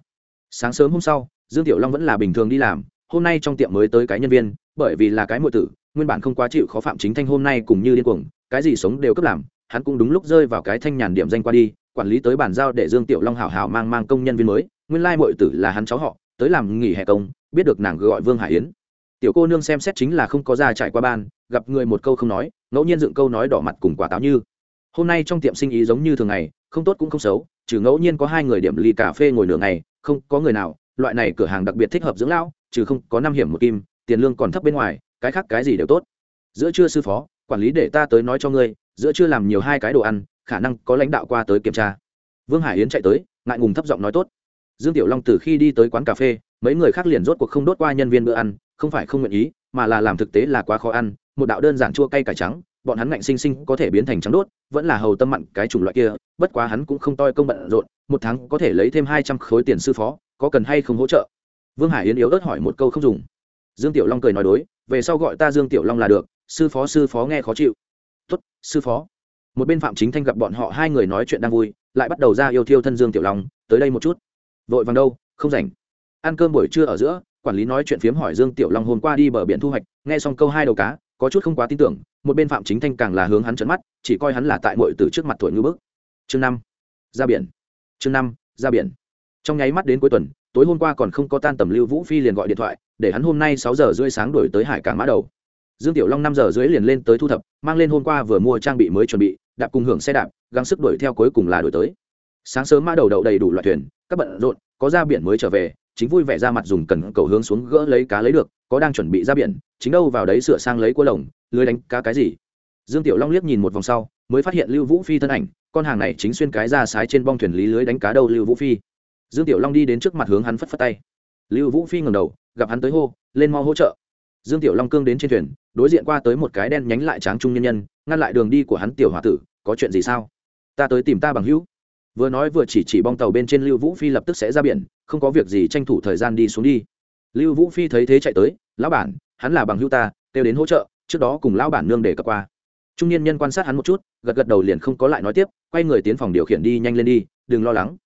Sáng sớm hôm sau, dương tiểu long vẫn là bình thường đi làm, hôm nay trong tiệm mới tới cái nhân viên, bởi vì là cái muội tử, nguyên bản không quá chịu khó phạm chính thanh hôm nay cùng như điên cuồng, cái gì sống đều cấp làm, hắn cũng đúng lúc rơi vào cái thanh nhàn điểm danh qua đi, quản lý tới bàn giao để dương tiểu long hảo hảo mang mang công nhân viên mới, nguyên lai muội tử là hắn cháu họ, tới làm nghỉ hè công, biết được nàng gọi vương hải yến. Tiểu cô nương xem xét chính là không có ra trải qua ban, gặp người một câu không nói, ngẫu nhiên dựng câu nói đỏ mặt cùng quả táo như hôm nay trong tiệm sinh ý giống như thường ngày, không tốt cũng không xấu, trừ ngẫu nhiên có hai người điểm ly cà phê ngồi nửa ngày, không có người nào, loại này cửa hàng đặc biệt thích hợp dưỡng lão, trừ không có năm hiểm một kim, tiền lương còn thấp bên ngoài, cái khác cái gì đều tốt. Giữa trưa sư phó, quản lý để ta tới nói cho ngươi, giữa trưa làm nhiều hai cái đồ ăn, khả năng có lãnh đạo qua tới kiểm tra. Vương hải yến chạy tới, ngại ngùng thấp giọng nói tốt. Dương tiểu long từ khi đi tới quán cà phê, mấy người khác liền rốt cuộc không đốt qua nhân viên bữa ăn, không phải không nguyện ý, mà là làm thực tế là quá khó ăn, một đạo đơn giản chua cay cải trắng bọn hắn ngạnh sinh sinh có thể biến thành trắng đốt, vẫn là hầu tâm mặn cái chủng loại kia, bất quá hắn cũng không toi công bận rộn, một tháng có thể lấy thêm hai trăm khối tiền sư phó, có cần hay không hỗ trợ? Vương hải yến yếu ớt hỏi một câu không dùng. Dương tiểu long cười nói đối, về sau gọi ta dương tiểu long là được, sư phó sư phó nghe khó chịu. Tuất sư phó. Một bên phạm chính thanh gặp bọn họ hai người nói chuyện đang vui, lại bắt đầu ra yêu thiêu thân dương tiểu long, tới đây một chút. Vội vàng đâu, không rảnh. Ăn cơm buổi trưa ở giữa, quản lý nói chuyện phiếm hỏi dương tiểu long hôm qua đi bờ biển thu hoạch, nghe xong câu hai đầu cá có chút không quá tin tưởng, một bên phạm chính thanh càng là hướng hắn trận mắt, chỉ coi hắn là tại mội từ trước mặt thổi ngư bức. Chương năm, ra biển. Chương năm, ra biển. Trong nháy mắt đến cuối tuần, tối hôm qua còn không có tan tầm lưu vũ phi liền gọi điện thoại, để hắn hôm nay sáu giờ rưỡi sáng đổi tới hải cảng mã đầu. Dương tiểu long năm giờ rưỡi liền lên tới thu thập, mang lên hôm qua vừa mua trang bị mới chuẩn bị, đạp cùng hưởng xe đạp, gắng sức đuổi theo cuối cùng là đổi tới. Sáng sớm mã đầu đậu đầy đủ loại thuyền, các bận rộn, có ra biển mới trở về, chính vui vẻ ra mặt dùng cần cầu hướng xuống gỡ lấy cá lấy được, có đang chuẩn bị ra biển chính đâu vào đấy sửa sang lấy cua lồng, lưới đánh cá cái gì? Dương tiểu long liếc nhìn một vòng sau, mới phát hiện lưu vũ phi thân ảnh, con hàng này chính xuyên cái ra sái trên bong thuyền lý lưới đánh cá đâu lưu vũ phi. Dương tiểu long đi đến trước mặt hướng hắn phất phất tay. Lưu vũ phi ngầm đầu, gặp hắn tới hô, lên mau hỗ trợ. Dương tiểu long cương đến trên thuyền, đối diện qua tới một cái đen nhánh lại tráng trung nhân nhân, ngăn lại đường đi của hắn tiểu h o a tử, có chuyện gì sao? Ta tới tìm ta bằng hữu. Vừa nói vừa chỉ chỉ bong tàu bên trên lưu vũ phi lập tức sẽ ra biển, không có việc gì tranh thủ thời gian đi xuống đi. Lưu vũ phi thấy thế chạy tới, lão bản hắn là bằng hữu ta, kêu đến hỗ trợ, trước đó cùng lão bản nương để cập qua. Trung niên nhân quan sát hắn một chút, gật gật đầu liền không có lại nói tiếp, quay người tiến phòng điều khiển đi nhanh lên đi, đừng lo lắng.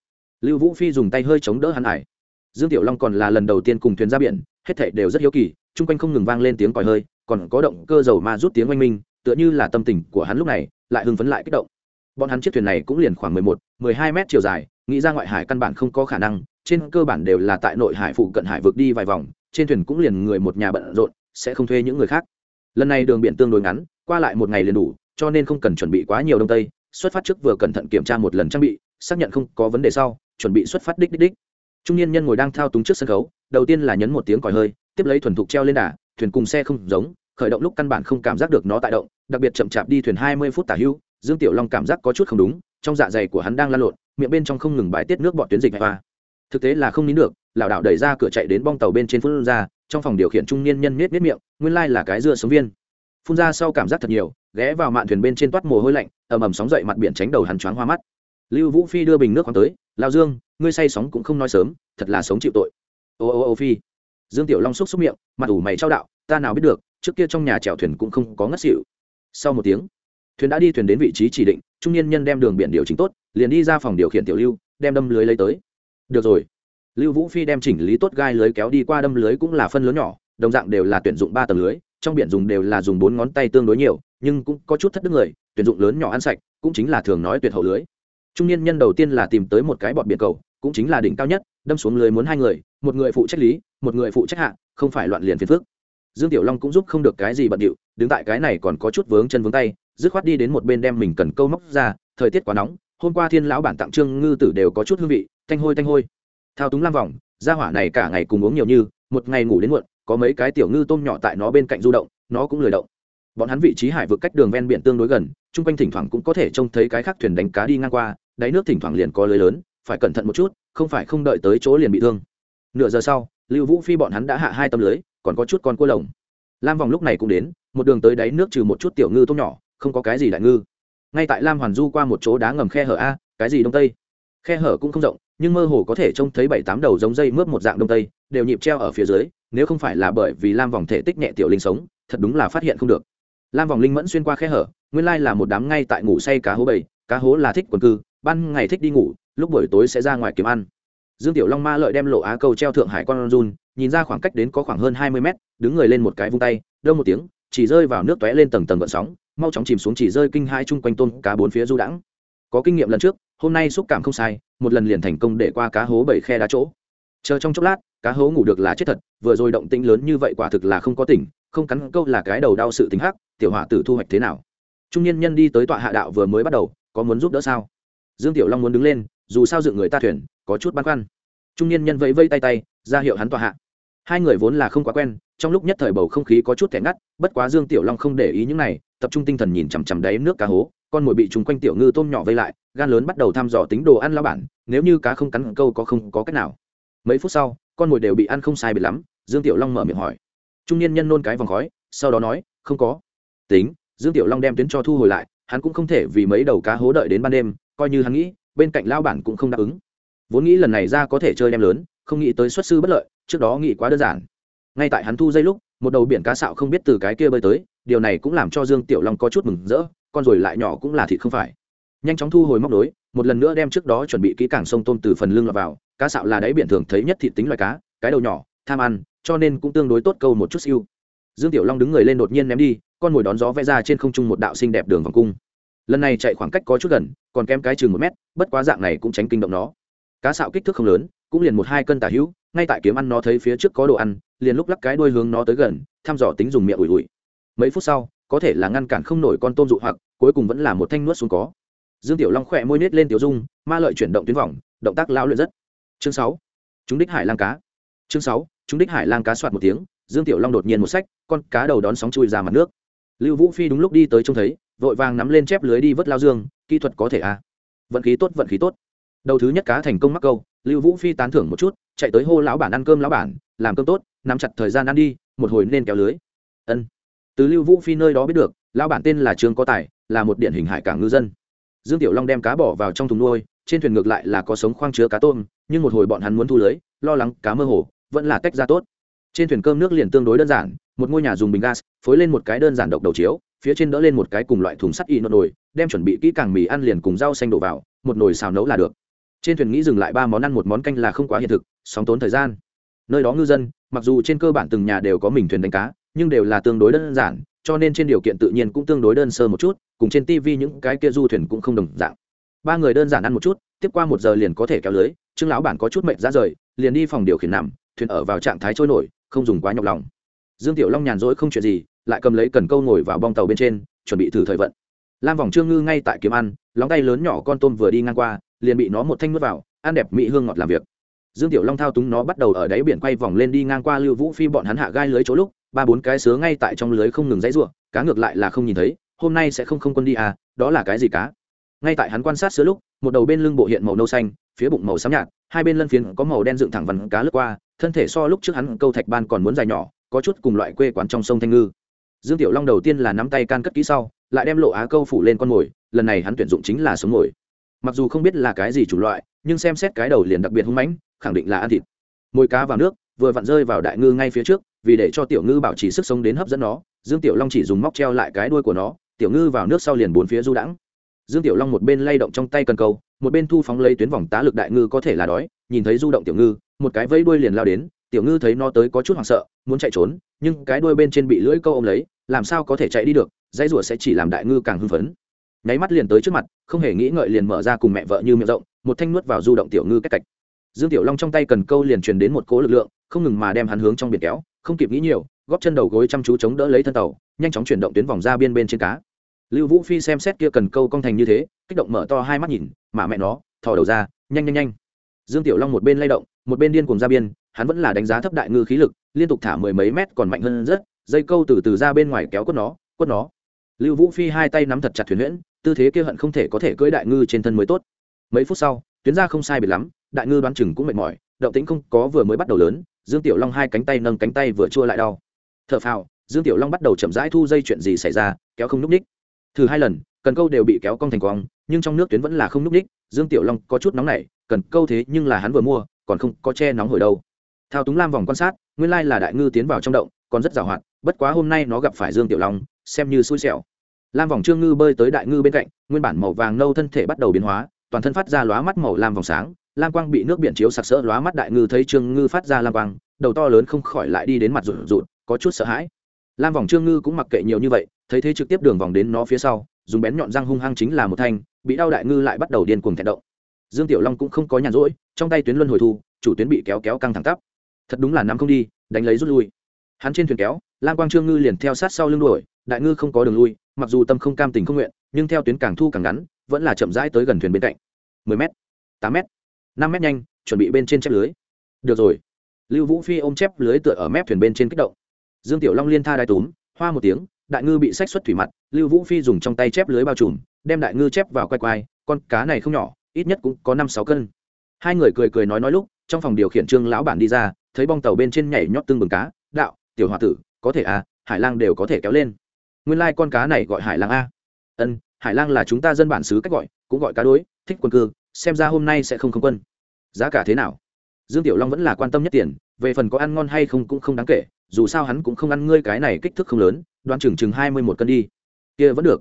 Lưu vũ phi dùng tay hơi chống đỡ hắn ải. Dương tiểu long còn là lần đầu tiên cùng thuyền ra biển, hết thảy đều rất hiếu kỳ, chung quanh không ngừng vang lên tiếng còi hơi, còn có động cơ dầu ma rút tiếng oanh minh, tựa như là tâm tình của hắn lúc này lại hưng phấn lại kích động. Bọn hắn chiếc thuyền này cũng liền khoảng mười một, mười hai mét chiều dài, nghĩ ra ngoại hải căn bản không có khả năng, trên cơ bản đều là tại nội hải phụ cận hải vực đi vài vòng, trên thuyền cũng liền người một nhà bận rộn sẽ không thuê những người khác. Lần này đường biển tương đối ngắn, qua lại một ngày liền đủ, cho nên không cần chuẩn bị quá nhiều đông tây. Xuất phát trước vừa cẩn thận kiểm tra một lần trang bị, xác nhận không có vấn đề sau, chuẩn bị xuất phát đích đích đích. Trung niên nhân ngồi đang thao túng trước sân khấu, đầu tiên là nhấn một tiếng còi hơi, tiếp lấy thuần thục treo lên đà, thuyền cùng xe không giống, khởi động lúc căn bản không cảm giác được nó tại động, đặc biệt chậm chạp đi thuyền hai mươi phút tả hưu, dương tiểu long cảm giác có chút không đúng, trong dạ dày của hắn đang lan lộn, miệng bên trong không ngừng bài tiết nước bọt tuyến dịch và thực tế là không nín được, lảo đảo đẩy ra cửa chạy đến bong tàu bên trên phun ra trong phòng điều khiển trung niên nhân nết nết miệng, nguyên lai là cái dưa sống viên. Phun ra sau cảm giác thật nhiều, ghé vào mạn thuyền bên trên toát mồ hôi lạnh, ầm ầm sóng dậy mặt biển tránh đầu hắn choáng hoa mắt. Lưu vũ phi đưa bình nước khoáng tới lao dương, ngươi say sóng cũng không nói sớm, thật là sống chịu tội. Ô ô ô, phi. Dương tiểu long xúc xúc miệng, mặt ủ mày trao đạo, ta nào biết được, trước kia trong nhà chèo thuyền cũng không có ngất xỉu. Sau một tiếng, thuyền đã đi thuyền đến vị trí chỉ định, trung niên nhân đem đường biển điều chỉnh tốt, liền đi ra phòng điều khiển tiểu lưu, đem đâm lưới lấy tới. Được rồi lưu vũ phi đem chỉnh lý tốt gai lưới kéo đi qua đâm lưới cũng là phân lớn nhỏ, đồng dạng đều là tuyển dụng ba tầng lưới, trong biển dùng đều là dùng bốn ngón tay tương đối nhiều, nhưng cũng có chút thất đức người, tuyển dụng lớn nhỏ ăn sạch, cũng chính là thường nói tuyệt hậu lưới. Trung niên nhân đầu tiên là tìm tới một cái bọt biển cầu, cũng chính là đỉnh cao nhất, đâm xuống lưới muốn hai người, một người phụ trách lý, một người phụ trách hạ, không phải loạn liền phiền phước dương tiểu long cũng giúp không được cái gì bận điệu, đứng tại cái này còn có chút vướng chân vướng tay, dứt khoát đi đến một bên đem mình cần câu móc ra, thời tiết quá nóng, hôm qua thiên lão bản tặng trương ngư tử đều có chút hương vị, thanh hôi thanh hôi thao túng lam vòng ra hỏa này cả ngày cùng uống nhiều như, một ngày ngủ đến muộn, có mấy cái tiểu ngư tôm nhỏ tại nó bên cạnh du động, nó cũng lười động. Bọn hắn vị trí hải vực cách đường ven biển tương đối gần, chung quanh thỉnh thoảng cũng có thể trông thấy cái khác thuyền đánh cá đi ngang qua, đáy nước thỉnh thoảng liền có lưới lớn, phải cẩn thận một chút, không phải không đợi tới chỗ liền bị thương. Nửa giờ sau, lưu vũ phi bọn hắn đã hạ hai tấm lưới, còn có chút con cua lồng. Lam vòng lúc này cũng đến, một đường tới đáy nước trừ một chút tiểu ngư tôm nhỏ, không có cái gì đại ngư. Ngay tại lam hoàn du qua một chỗ đá ngầm khe hở a, cái gì đông tây? Khe hở cũng không rộng nhưng mơ hồ có thể trông thấy bảy tám đầu giống dây mướp một dạng đông tây, đều nhịp treo ở phía dưới, nếu không phải là bởi vì lam vòng thể tích nhẹ tiểu linh sống, thật đúng là phát hiện không được. Lam vòng linh mẫn xuyên qua khe hở, nguyên lai là một đám ngay tại ngủ say cá hố bầy, cá hố là thích quần cư, ban ngày thích đi ngủ, lúc buổi tối sẽ ra ngoài kiếm ăn. Dương tiểu long ma lợi đem lộ á câu treo thượng hải con run, nhìn ra khoảng cách đến có khoảng hơn hai mươi mét, đứng người lên một cái vung tay, đâu một tiếng, chỉ rơi vào nước tóe lên tầng tầng gợn sóng, mau chóng chìm xuống chỉ rơi kinh hai chung quanh tôm cá bốn phía du đãng. Có kinh nghiệm lần trước, hôm nay xúc cảm không sai một lần liền thành công để qua cá hố bảy khe đá chỗ. Chờ trong chốc lát, cá hố ngủ được là chết thật, vừa rồi động tĩnh lớn như vậy quả thực là không có tỉnh, không cắn câu là cái đầu đau sự tính hắc, tiểu hỏa tử thu hoạch thế nào? Trung niên nhân đi tới tọa hạ đạo vừa mới bắt đầu, có muốn giúp đỡ sao? Dương tiểu long muốn đứng lên, dù sao dựng người ta thuyền, có chút băn khoăn. Trung niên nhân vẫy vây tay tay, ra hiệu hắn tọa hạ. Hai người vốn là không quá quen, trong lúc nhất thời bầu không khí có chút thẻ ngắt, bất quá dương tiểu long không để ý những này, tập trung tinh thần nhìn chằm chằm đáy nước cá hố, con mồi bị chúng quanh tiểu ngư tôm nhỏ vây lại gan lớn bắt đầu thăm dò tính đồ ăn lao bản, nếu như cá không cắn câu có không có cách nào. Mấy phút sau, con mồi đều bị ăn không sai biệt lắm, dương tiểu long mở miệng hỏi. Trung niên nhân nôn cái vòng khói, sau đó nói, không có. Tính, dương tiểu long đem tuyến cho thu hồi lại, hắn cũng không thể vì mấy đầu cá hố đợi đến ban đêm, coi như hắn nghĩ, bên cạnh lao bản cũng không đáp ứng. Vốn nghĩ lần này ra có thể chơi đem lớn, không nghĩ tới xuất sư bất lợi, trước đó nghĩ quá đơn giản. Ngay tại hắn thu dây lúc, một đầu biển cá sạo không biết từ cái kia bơi tới, điều này cũng làm cho dương tiểu long có chút mừng rỡ, con rồi lại nhỏ cũng là thịt không phải nhanh chóng thu hồi móc đối một lần nữa đem trước đó chuẩn bị kỹ càng sông tôm từ phần lưng lọt vào, cá sạo là đáy biển thường thấy nhất thịt tính loài cá, cái đầu nhỏ, tham ăn, cho nên cũng tương đối tốt câu một chút siêu. Dương tiểu long đứng người lên đột nhiên ném đi, con mồi đón gió vẽ ra trên không trung một đạo xinh đẹp đường vòng cung. Lần này chạy khoảng cách có chút gần, còn kém cái chừng một mét, bất quá dạng này cũng tránh kinh động nó. Cá sạo kích thước không lớn, cũng liền một hai cân tả hữu, ngay tại kiếm ăn nó thấy phía trước có đồ ăn, liền lúc lắc cái đuôi hướng nó tới gần, thăm dò tính dùng miệng ủi ủi. Mấy phút sau, có thể là ngăn cản không nổi con tôm dụ hoặc, cuối cùng vẫn là một thanh nuốt xuống có dương tiểu long khỏe môi nết lên tiểu dung, ma lợi chuyển động tuyến vòng, động tác lao luyện rất. Chương sáu, chúng đích hải lang cá. Chương sáu, chúng đích hải lang cá soạt một tiếng, dương tiểu long đột nhiên một sách, con cá đầu đón sóng chui ra mặt nước. Lưu vũ phi đúng lúc đi tới trông thấy, vội vàng nắm lên chép lưới đi vớt lao dương, kỹ thuật có thể à. vận khí tốt, vận khí tốt. Đầu thứ nhất cá thành công mắc câu, lưu vũ phi tán thưởng một chút, chạy tới hô lão bản ăn cơm lão bản, làm cơm tốt, nắm chặt thời gian ăn đi, một hồi nên kéo lưới. Ân. Từ lưu vũ phi nơi đó biết được, lão bản tên là trương có tài, là một điển hình hải cảng ngư dân dương tiểu long đem cá bỏ vào trong thùng nuôi, trên thuyền ngược lại là có sống khoang chứa cá tôm, nhưng một hồi bọn hắn muốn thu lưới, lo lắng cá mơ hồ, vẫn là tách ra tốt. Trên thuyền cơm nước liền tương đối đơn giản, một ngôi nhà dùng bình gas, phối lên một cái đơn giản độc đầu chiếu, phía trên đỡ lên một cái cùng loại thùng sắt y nốt nồi, đem chuẩn bị kỹ càng mì ăn liền cùng rau xanh đổ vào, một nồi xào nấu là được. Trên thuyền nghĩ dừng lại ba món ăn, một món canh là không quá hiện thực, sóng tốn thời gian. Nơi đó ngư dân, mặc dù trên cơ bản từng nhà đều có mình thuyền đánh cá, nhưng đều là tương đối đơn giản cho nên trên điều kiện tự nhiên cũng tương đối đơn sơ một chút, cùng trên tivi những cái kia du thuyền cũng không đồng dạng. Ba người đơn giản ăn một chút, tiếp qua một giờ liền có thể kéo lưới, trương lão bản có chút mệt ra rời, liền đi phòng điều khiển nằm, thuyền ở vào trạng thái trôi nổi, không dùng quá nhọc lòng. Dương tiểu long nhàn rỗi không chuyện gì, lại cầm lấy cần câu ngồi vào bong tàu bên trên, chuẩn bị thử thời vận. Lam vòng trương ngư ngay tại kiếm ăn lóng tay lớn nhỏ con tôm vừa đi ngang qua, liền bị nó một thanh nuốt vào, ăn đẹp mỹ hương ngọt làm việc. Dương tiểu long thao túng nó bắt đầu ở đáy biển quay vòng lên đi ngang qua lưu vũ phi bọn hắn hạ gai lưới chỗ lúc ba bốn cái sứa ngay tại trong lưới không ngừng dãy ruộng, cá ngược lại là không nhìn thấy, hôm nay sẽ không không quân đi à đó là cái gì cá? Ngay tại hắn quan sát sứa lúc, một đầu bên lưng bộ hiện màu nâu xanh, phía bụng màu xám nhạt, hai bên lân phiến có màu đen dựng thẳng vằn cá lướt qua, thân thể so lúc trước hắn câu thạch ban còn muốn dài nhỏ, có chút cùng loại quê quán trong sông thanh ngư. Dương tiểu long đầu tiên là nắm tay can cất kỹ sau, lại đem lộ á câu phủ lên con mồi, lần này hắn tuyển dụng chính là sống mồi. Mặc dù không biết là cái gì chủ loại, nhưng xem xét cái đầu liền đặc biệt hung mãnh, khẳng định là ăn thịt. Mồi cá vào nước, vừa vặn rơi vào đại ngư ngay phía trước vì để cho tiểu ngư bảo trì sức sống đến hấp dẫn nó, dương tiểu long chỉ dùng móc treo lại cái đuôi của nó, tiểu ngư vào nước sau liền bốn phía du đãng. Dương tiểu long một bên lay động trong tay cần câu, một bên thu phóng lấy tuyến vòng tá lực đại ngư có thể là đói, nhìn thấy du động tiểu ngư, một cái vẫy đuôi liền lao đến, tiểu ngư thấy nó tới có chút hoảng sợ, muốn chạy trốn, nhưng cái đuôi bên trên bị lưỡi câu ôm lấy, làm sao có thể chạy đi được, dãy rủa sẽ chỉ làm đại ngư càng hưng phấn. Nháy mắt liền tới trước mặt, không hề nghĩ ngợi liền mở ra cùng mẹ vợ như miệng rộng, một thanh nuốt vào du động tiểu ngư cách cạch. Dương tiểu long trong tay cần câu liền truyền đến một cỗ lực lượng, không ngừng mà đem hắn hướng trong biển kéo không kịp nghĩ nhiều, góp chân đầu gối chăm chú chống đỡ lấy thân tàu, nhanh chóng chuyển động tuyến vòng ra biên bên trên cá. Lưu vũ phi xem xét kia cần câu cong thành như thế, kích động mở to hai mắt nhìn mà mẹ nó, thò đầu ra, nhanh nhanh nhanh. Dương tiểu long một bên lay động, một bên điên cùng ra biên, hắn vẫn là đánh giá thấp đại ngư khí lực, liên tục thả mười mấy mét còn mạnh hơn rất, dây câu từ từ ra bên ngoài kéo quất nó quất nó. Lưu vũ phi hai tay nắm thật chặt thuyền huyễn, tư thế kia hận không thể có thể cưỡi đại ngư trên thân mới tốt. Mấy phút sau, tuyến ra không sai biệt lắm, đại ngư đoán chừng cũng mệt mỏi, động tĩnh không có vừa mới bắt đầu lớn dương tiểu long hai cánh tay nâng cánh tay vừa chua lại đau. T h ở phào, dương tiểu long bắt đầu chậm rãi thu dây chuyện gì xảy ra, kéo không n ú c ních. Thử hai lần, cần câu đều bị kéo cong thành quong, nhưng trong nước tuyến vẫn là không n ú c ních. Dương tiểu long có chút nóng này cần câu thế nhưng là hắn vừa mua, còn không có che nóng hồi đâu. Thao túng lam vòng quan sát, nguyên lai là đại ngư tiến vào trong động, còn rất giàu hoạt, bất quá hôm nay nó gặp phải dương tiểu long, xem như xui xẻo. Lam vòng trương ngư bơi tới đại ngư bên cạnh, nguyên bản màu vàng nâu thân thể bắt đầu biến hóa, toàn thân phát ra lóa mắt màu lam vòng sáng lam quang bị nước biển chiếu sặc sỡ lóa mắt đại ngư thấy trương ngư phát ra lam quang, đầu to lớn không khỏi lại đi đến mặt rụt rụt, có chút sợ hãi. Lam vòng trương ngư cũng mặc kệ nhiều như vậy, thấy thế trực tiếp đường vòng đến nó phía sau, dùng bén nhọn răng hung hăng chính là một thanh, bị đau đại ngư lại bắt đầu điên cuồng thẹn động. Dương tiểu long cũng không có nhàn rỗi, trong tay tuyến luân hồi thu, chủ tuyến bị kéo kéo căng thẳng tắp. Thật đúng là nắm không đi, đánh lấy rút lui. Hắn trên thuyền kéo, lam quang trương ngư liền theo sát sau lưng đuổi, đại ngư không có đường lui, mặc dù tâm không cam tình không nguyện, nhưng theo tuyến càng thu càng ngắn, vẫn là chậm rãi tới gần thuyền bên cạnh. mười m tám m năm mét nhanh, chuẩn bị bên trên chép lưới. Được rồi. Lưu vũ phi ôm chép lưới tựa ở mép thuyền bên trên kích động. Dương tiểu long liên tha đai túm, hoa một tiếng, đại ngư bị sách xuất thủy mặt, lưu vũ phi dùng trong tay chép lưới bao trùm, đem đại ngư chép vào quay quay con cá này không nhỏ, ít nhất cũng có năm sáu cân. Hai người cười cười nói nói lúc, trong phòng điều khiển trương lão bản đi ra, thấy bong tàu bên trên nhảy nhót tương bừng cá, đạo, tiểu h tử, có thể à hải lang đều có thể kéo lên. Nguyên lai、like、con cá này gọi hải lang a. Ân, hải lang là chúng ta dân bản xứ cách gọi, cũng gọi cá đối thích quân cư xem ra hôm nay sẽ không không quân. Giá cả thế nào? Dương tiểu long vẫn là quan tâm nhất tiền, về phần có ăn ngon hay không cũng không đáng kể, dù sao hắn cũng không ăn ngươi cái này kích thước không lớn, đoán chừng chừng hai mươi một cân đi. Kia vẫn được.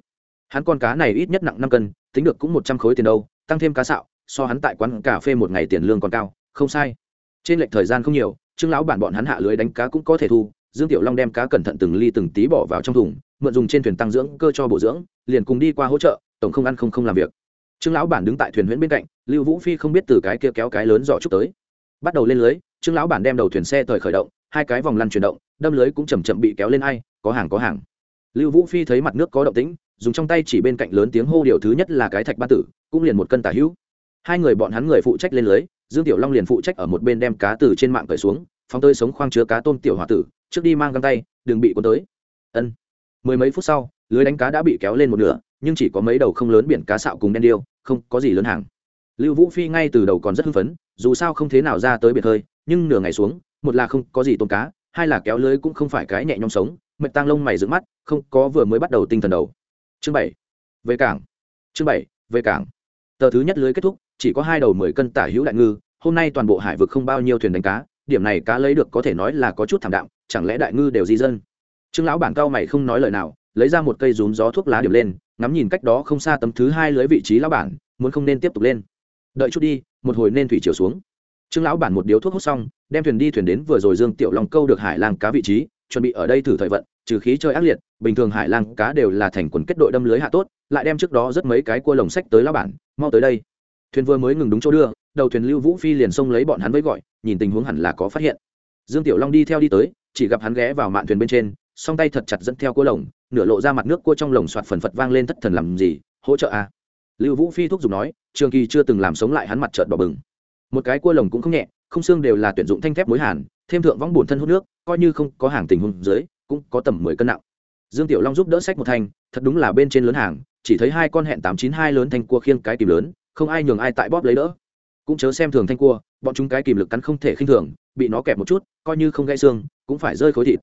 Hắn con cá này ít nhất nặng năm cân, tính được cũng một trăm khối tiền đâu, tăng thêm cá sạo, so hắn tại quán cà phê một ngày tiền lương còn cao, không sai. Trên lệch thời gian không nhiều, trương lão bản bọn hắn hạ lưới đánh cá cũng có thể thu, dương tiểu long đem cá cẩn thận từng ly từng tí bỏ vào trong thùng, mượn dùng trên thuyền tăng dưỡng cơ cho bổ dưỡng, liền cùng đi qua hỗ trợ, tổng không ăn không không làm việc trương lão bản đứng tại thuyền huyễn bên cạnh, lưu vũ phi không biết từ cái kia kéo cái lớn giỏ trúc tới. Bắt đầu lên lưới, trương lão bản đem đầu thuyền xe thời khởi động, hai cái vòng lăn chuyển động, đâm lưới cũng chầm chậm bị kéo lên ai, có hàng có hàng. Lưu vũ phi thấy mặt nước có động tĩnh, dùng trong tay chỉ bên cạnh lớn tiếng hô điều thứ nhất là cái thạch ba tử, cũng liền một cân tả hữu. Hai người bọn hắn người phụ trách lên lưới, dương tiểu long liền phụ trách ở một bên đem cá từ trên mạng cởi xuống, phóng tơi sống khoang chứa cá tôm tiểu h tử, trước đi mang găng tay, đừng bị cuốn tới. Ân. Mười mấy phút sau, lưới đánh cá đã bị kéo lên một nửa nhưng chỉ có mấy đầu không lớn biển cá sạo cùng đen điêu, không có gì lớn hàng. Lưu vũ phi ngay từ đầu còn rất hưng phấn, dù sao không thế nào ra tới biệt hơi, nhưng nửa ngày xuống, một là không có gì tôm cá, hai là kéo lưới cũng không phải cái nhẹ nhõm sống, mệt tăng lông mày dựng mắt, không có vừa mới bắt đầu tinh thần đầu. Chương bảy, về cảng. Chương bảy, về cảng. Tờ thứ nhất lưới kết thúc, chỉ có hai đầu mười cân tả hữu đại ngư, hôm nay toàn bộ hải vực không bao nhiêu thuyền đánh cá, điểm này cá lấy được có thể nói là có chút thảm đạm, chẳng lẽ đại ngư đều di dân? Trương lão bản cao mày không nói lời nào lấy ra một cây rún gió thuốc lá điểm lên, ngắm nhìn cách đó không xa tấm thứ hai lưới vị trí lão bản, muốn không nên tiếp tục lên. Đợi chút đi, một hồi nên thủy chiều xuống. Trương lão bản một điếu thuốc hút xong, đem thuyền đi thuyền đến vừa rồi dương tiểu long câu được hải lang cá vị trí, chuẩn bị ở đây thử thời vận, trừ khí chơi ác liệt, bình thường hải lang cá đều là thành quần kết đội đâm lưới hạ tốt, lại đem trước đó rất mấy cái cua lồng sách tới lão bản, mau tới đây. Thuyền vừa mới ngừng đúng chỗ đưa, đầu thuyền lưu vũ phi liền xông lấy bọn hắn với gọi, nhìn tình huống hẳn là có phát hiện. Dương tiểu long đi theo đi tới, chỉ gặp hắn ghé vào mạn thuyền bên trên, song tay thật chặt dẫn theo cua lồng nửa lộ ra mặt nước cua trong lồng soạt phần phật vang lên thất thần làm gì, hỗ trợ a à? lưu vũ phi thúc giục nói, trường kỳ chưa từng làm sống lại hắn mặt trợt bỏ bừng. Một cái cua lồng cũng không nhẹ, không xương đều là tuyển dụng thanh thép mối hàn, thêm thượng võng bùn thân hút nước, coi như không có hàng tình huống dưới, cũng có tầm mười cân nặng. Dương tiểu long giúp đỡ sách một thanh thật đúng là bên trên lớn hàng, chỉ thấy hai con hẹn tám chín hai lớn thanh cua khiêng cái kìm lớn, không ai nhường ai tại bóp lấy đỡ. Cũng chớ xem thường thanh cua, bọn chúng cái kìm lực cắn không thể khinh thường, bị nó kẹp một chút, coi như không gãy xương, cũng phải rơi khối thịt.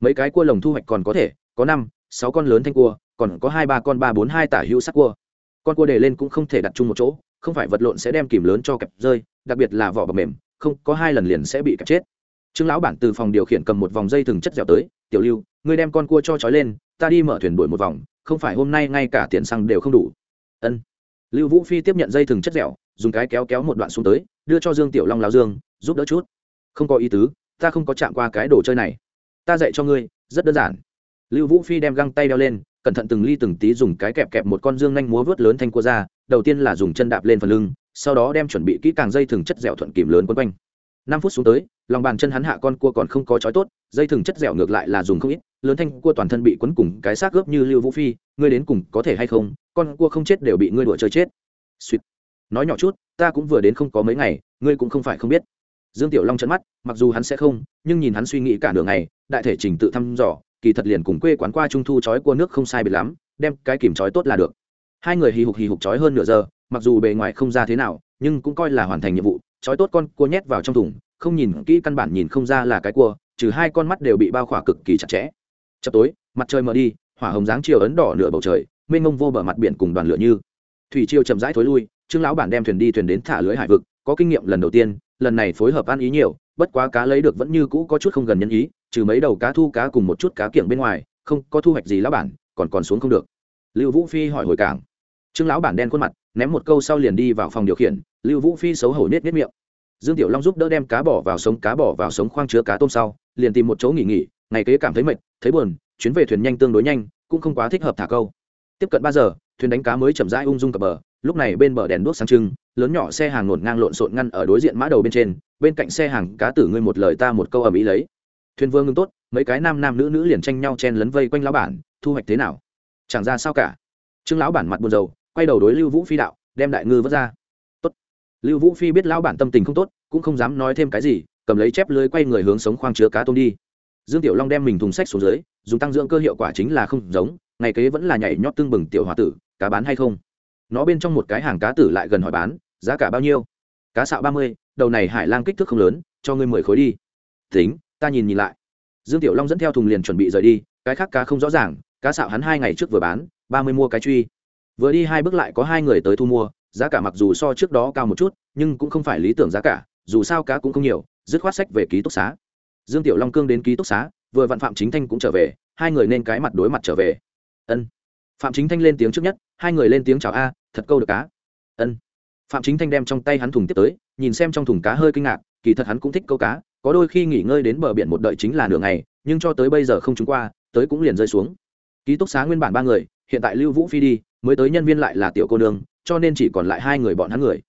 Mấy cái cua lồng thu hoạch còn có thể, có năm sáu con lớn thanh cua, còn có hai ba con ba bốn hai tả hữu sắc cua. Con cua để lên cũng không thể đặt chung một chỗ, không phải vật lộn sẽ đem kìm lớn cho kẹp rơi, đặc biệt là vỏ bọc mềm, không, có hai lần liền sẽ bị kẹp chết. Trương lão bản từ phòng điều khiển cầm một vòng dây thừng chất dẻo tới, tiểu lưu, ngươi đem con cua cho trói lên, ta đi mở thuyền đuổi một vòng, không phải hôm nay ngay cả tiền xăng đều không đủ. Ân. Lưu vũ phi tiếp nhận dây thừng chất dẻo, dùng cái kéo kéo một đoạn xuống tới, đưa cho dương tiểu long lao dương, giúp đỡ chút. Không có ý tứ, ta không có chạm qua cái đồ chơi này. Ta dạy cho ngươi, rất đơn giản lưu vũ phi đem găng tay đeo lên, cẩn thận từng ly từng tí dùng cái kẹp kẹp một con dương nhanh múa vớt lớn thanh cua ra, đầu tiên là dùng chân đạp lên phần lưng, sau đó đem chuẩn bị kỹ càng dây thừng chất dẻo thuận kìm lớn quấn quanh. Năm phút xuống tới, lòng bàn chân hắn hạ con cua còn không có chói tốt, dây thừng chất dẻo ngược lại là dùng không ít, lớn thanh cua toàn thân bị quấn cùng cái xác gớp như lưu vũ phi, ngươi đến cùng có thể hay không, con cua không chết đều bị ngươi đùa chơi chết. Suýt nói nhỏ chút, ta cũng vừa đến không có mấy ngày, ngươi cũng không phải không biết. Dương tiểu long trận mắt, mặc dù hắn sẽ không, nhưng nhìn hắn suy nghĩ cả nửa ngày, đại thể trình tự thăm dò kỳ thật liền cùng quê quán qua trung thu chói cua nước không sai biệt lắm, đem cái kìm chói tốt là được. Hai người hì hục hì hục chói hơn nửa giờ, mặc dù bề ngoài không ra thế nào, nhưng cũng coi là hoàn thành nhiệm vụ, Chói tốt con cua nhét vào trong thùng, không nhìn kỹ căn bản nhìn không ra là cái cua, trừ hai con mắt đều bị bao khỏa cực kỳ chặt chẽ. Chập tối, mặt trời mờ đi, hỏa hồng dáng chiều ấn đỏ nửa bầu trời, mênh mông vô bờ mặt biển cùng đoàn lửa như. Thủy chiều chậm rãi thối lui, trương lão bản đem thuyền đi thuyền đến thả lưới hải vực, có kinh nghiệm lần đầu tiên, lần này phối hợp ăn ý nhiều, bất quá cá lấy được vẫn như cũ có chút không gần nhân ý trừ mấy đầu cá thu cá cùng một chút cá kiểng bên ngoài, không có thu hoạch gì lão bản, còn còn xuống không được. Lưu vũ phi hỏi hồi cảng. Trương lão bản đen khuôn mặt, ném một câu sau liền đi vào phòng điều khiển, lưu vũ phi xấu hổ nết nết miệng. Dương tiểu long giúp đỡ đem cá bỏ vào sống cá bỏ vào sống khoang chứa cá tôm sau, liền tìm một chỗ nghỉ nghỉ, ngày kế cảm thấy mệt, thấy buồn, chuyến về thuyền nhanh tương đối nhanh, cũng không quá thích hợp thả câu. Tiếp cận ba giờ, thuyền đánh cá mới chậm rãi ung dung cập bờ, lúc này bên bờ đèn đuốc sáng trưng, lớn nhỏ xe hàng ngổn ngang lộn xộn ngăn ở đối diện mã đầu bên trên, bên cạnh xe hàng cá tử ngươi một lời ta một câu ở mỹ lấy thuyền vương ngưng tốt, mấy cái nam nam nữ nữ liền tranh nhau chen lấn vây quanh lão bản, thu hoạch thế nào? Chẳng ra sao cả. Trương lão bản mặt buồn rầu, quay đầu đối lưu vũ phi đạo, đem đại ngư vớt ra. Tốt. Lưu vũ phi biết lão bản tâm tình không tốt, cũng không dám nói thêm cái gì, cầm lấy chép lưới quay người hướng sống khoang chứa cá tôm đi. Dương tiểu long đem mình thùng sách xuống dưới, dùng tăng dưỡng cơ hiệu quả chính là không giống, ngày kế vẫn là nhảy nhót tương bừng tiểu h tử, cá bán hay không? Nó bên trong một cái hàng cá tử lại gần hỏi bán, giá cả bao nhiêu? Cá sạo ba mươi, đầu này hải lang kích thước không lớn, cho ngươi mười khối đi. Tính ta nhìn nhìn lại. Dương tiểu long dẫn theo thùng liền chuẩn bị rời đi, cái khác cá không rõ ràng, cá xạo hắn hai ngày trước vừa bán, ba mươi mua cái truy. Vừa đi hai bước lại có hai người tới thu mua, giá cả mặc dù so trước đó cao một chút, nhưng cũng không phải lý tưởng giá cả, dù sao cá cũng không nhiều, dứt khoát sách về ký túc xá. Dương tiểu long cương đến ký túc xá, vừa vặn phạm chính thanh cũng trở về, hai người nên cái mặt đối mặt trở về. Ân. Phạm chính thanh lên tiếng trước nhất, hai người lên tiếng chào a, thật câu được cá. Ân. Phạm chính thanh đem trong tay hắn thùng tiếp tới, nhìn xem trong thùng cá hơi kinh ngạc, kỳ thật hắn cũng thích câu cá có đôi khi nghỉ ngơi đến bờ biển một đợi chính là nửa ngày, nhưng cho tới bây giờ không trúng qua, tới cũng liền rơi xuống. Ký túc xá nguyên bản ba người, hiện tại lưu vũ phi đi, mới tới nhân viên lại là tiểu cô nương, cho nên chỉ còn lại hai người bọn hắn người.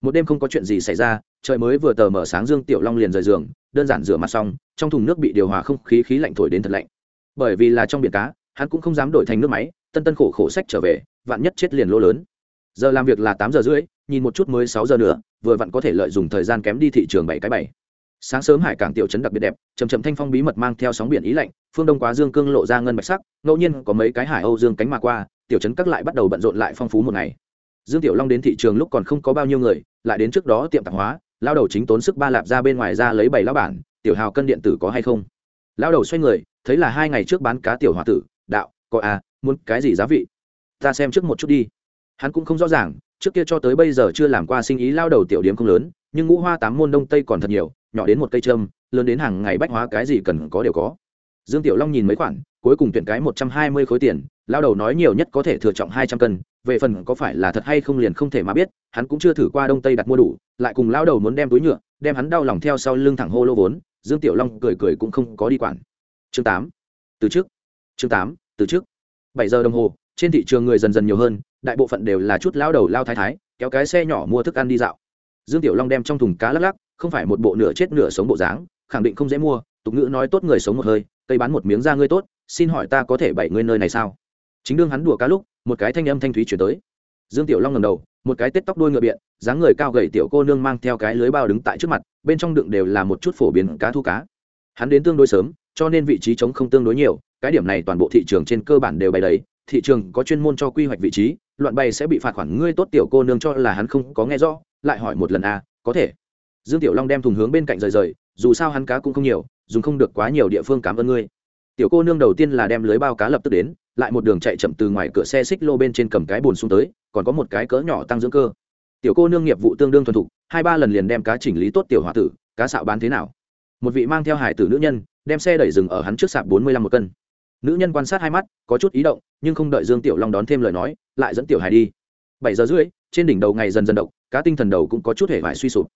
Một đêm không có chuyện gì xảy ra, trời mới vừa tờ mở sáng dương tiểu long liền rời giường, đơn giản rửa mặt xong, trong thùng nước bị điều hòa không khí khí lạnh thổi đến thật lạnh. Bởi vì là trong biển cá, hắn cũng không dám đổi thành nước máy, tân tân khổ khổ sách trở về, vạn nhất chết liền lỗ lớn. Giờ làm việc là tám giờ rưỡi, nhìn một chút mới sáu giờ nữa, vừa vặn có thể lợi dụng thời gian kém đi thị trường bảy cái bảy sáng sớm hải cảng tiểu trấn đặc biệt đẹp chầm chậm thanh phong bí mật mang theo sóng biển ý lạnh, phương đông quá dương cương lộ ra ngân bạch sắc, ngẫu nhiên có mấy cái hải âu dương cánh mà qua, tiểu trấn các lại bắt đầu bận rộn lại phong phú một ngày. Dương tiểu long đến thị trường lúc còn không có bao nhiêu người, lại đến trước đó tiệm tạp hóa, lao đầu chính tốn sức ba lạp ra bên ngoài ra lấy bảy lao bản, tiểu hào cân điện tử có hay không? Lao đầu xoay người, thấy là hai ngày trước bán cá tiểu h tử, đạo, có à muốn cái gì giá vị? Ta xem trước một chút đi. Hắn cũng không rõ ràng, trước kia cho tới bây giờ chưa làm qua sinh ý, lao đầu tiểu điếm không lớn, nhưng ngũ hoa tám môn đông tây còn thật nhiều nhỏ đến một cây trâm lớn đến hàng ngày bách hóa cái gì cần có đều có. Dương tiểu long nhìn mấy khoản, cuối cùng tuyển cái một trăm hai mươi khối tiền, lao đầu nói nhiều nhất có thể thừa trọng hai trăm cân, về phần có phải là thật hay không liền không thể mà biết, hắn cũng chưa thử qua đông tây đặt mua đủ, lại cùng lao đầu muốn đem túi nhựa, đem hắn đau lòng theo sau lưng thẳng hô lô vốn, dương tiểu long cười cười cũng không có đi quản. Chương tám, từ trước. Chương tám, từ trước. Bảy giờ đồng hồ, trên thị trường người dần dần nhiều hơn, đại bộ phận đều là chút lao đầu lao thái thái, kéo cái xe nhỏ mua thức ăn đi dạo. Dương tiểu long đem trong thùng cá lắc lắc không phải một bộ nửa chết nửa sống bộ dáng khẳng định không dễ mua tục ngữ nói tốt người sống một hơi cây bán một miếng da ngươi tốt xin hỏi ta có thể bảy ngươi nơi này sao? Chính đương hắn đùa cá lúc một cái thanh âm thanh thúy chuyển tới. Dương tiểu long ngầm đầu một cái tết tóc đuôi ngựa biện dáng người cao gầy tiểu cô nương mang theo cái lưới bao đứng tại trước mặt bên trong đựng đều là một chút phổ biến cá thu cá. Hắn đến tương đối sớm cho nên vị trí trống không tương đối nhiều cái điểm này toàn bộ thị trường trên cơ bản đều bày đầy thị trường có chuyên môn cho quy hoạch vị trí loạn bày sẽ bị phạt khoản ngươi tốt tiểu cô nương cho là hắn không có nghe rõ lại hỏi một lần a à, có thể dương tiểu long đem thùng hướng bên cạnh rời rời, dù sao hắn cá cũng không nhiều, dùng không được quá nhiều địa phương cảm ơn ngươi. Tiểu cô nương đầu tiên là đem lưới bao cá lập tức đến, lại một đường chạy chậm từ ngoài cửa xe xích lô bên trên cầm cái bồn xuống tới, còn có một cái cỡ nhỏ tăng dưỡng cơ. Tiểu cô nương nghiệp vụ tương đương thuần thục, hai ba lần liền đem cá chỉnh lý tốt tiểu h tử, cá xạo bán thế nào? Một vị mang theo hải tử nữ nhân, đem xe đẩy rừng ở hắn trước sạp bốn mươi lăm một cân. Nữ nhân quan sát hai mắt, có chút ý động, nhưng không đợi dương tiểu long đón thêm lời nói, lại dẫn tiểu hải đi. Bảy giờ rưỡi, trên đỉnh đầu ngày dần dần độc, cá tinh thần đầu cũng có chút hề vải suy sụp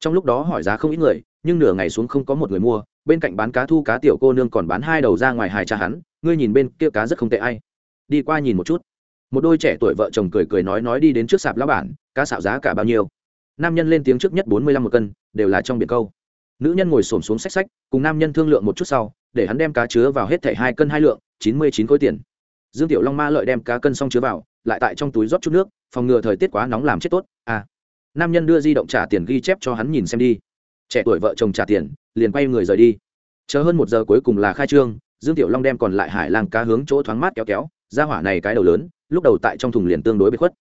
trong lúc đó hỏi giá không ít người, nhưng nửa ngày xuống không có một người mua, bên cạnh bán cá thu cá tiểu cô nương còn bán hai đầu ra ngoài hài cha hắn, ngươi nhìn bên kia cá rất không tệ ai. Đi qua nhìn một chút. Một đôi trẻ tuổi vợ chồng cười cười nói nói đi đến trước sạp lão bản, cá xạo giá cả bao nhiêu? Nam nhân lên tiếng trước nhất bốn mươi lăm một cân, đều là trong biển câu. Nữ nhân ngồi xổm xuống xách xách, cùng nam nhân thương lượng một chút sau, để hắn đem cá chứa vào hết thảy hai cân hai lượng, chín mươi chín khối tiền. Dương tiểu long ma lợi đem cá cân xong chứa vào, lại tại trong túi rót chút nước, phòng ngừa thời tiết quá nóng làm chết tốt. À nam nhân đưa di động trả tiền ghi chép cho hắn nhìn xem đi. Trẻ tuổi vợ chồng trả tiền, liền quay người rời đi. Chờ hơn một giờ cuối cùng là khai trương, dương tiểu long đem còn lại hải lang cá hướng chỗ thoáng mát kéo kéo, ra hỏa này cái đầu lớn, lúc đầu tại trong thùng liền tương đối bị khuất.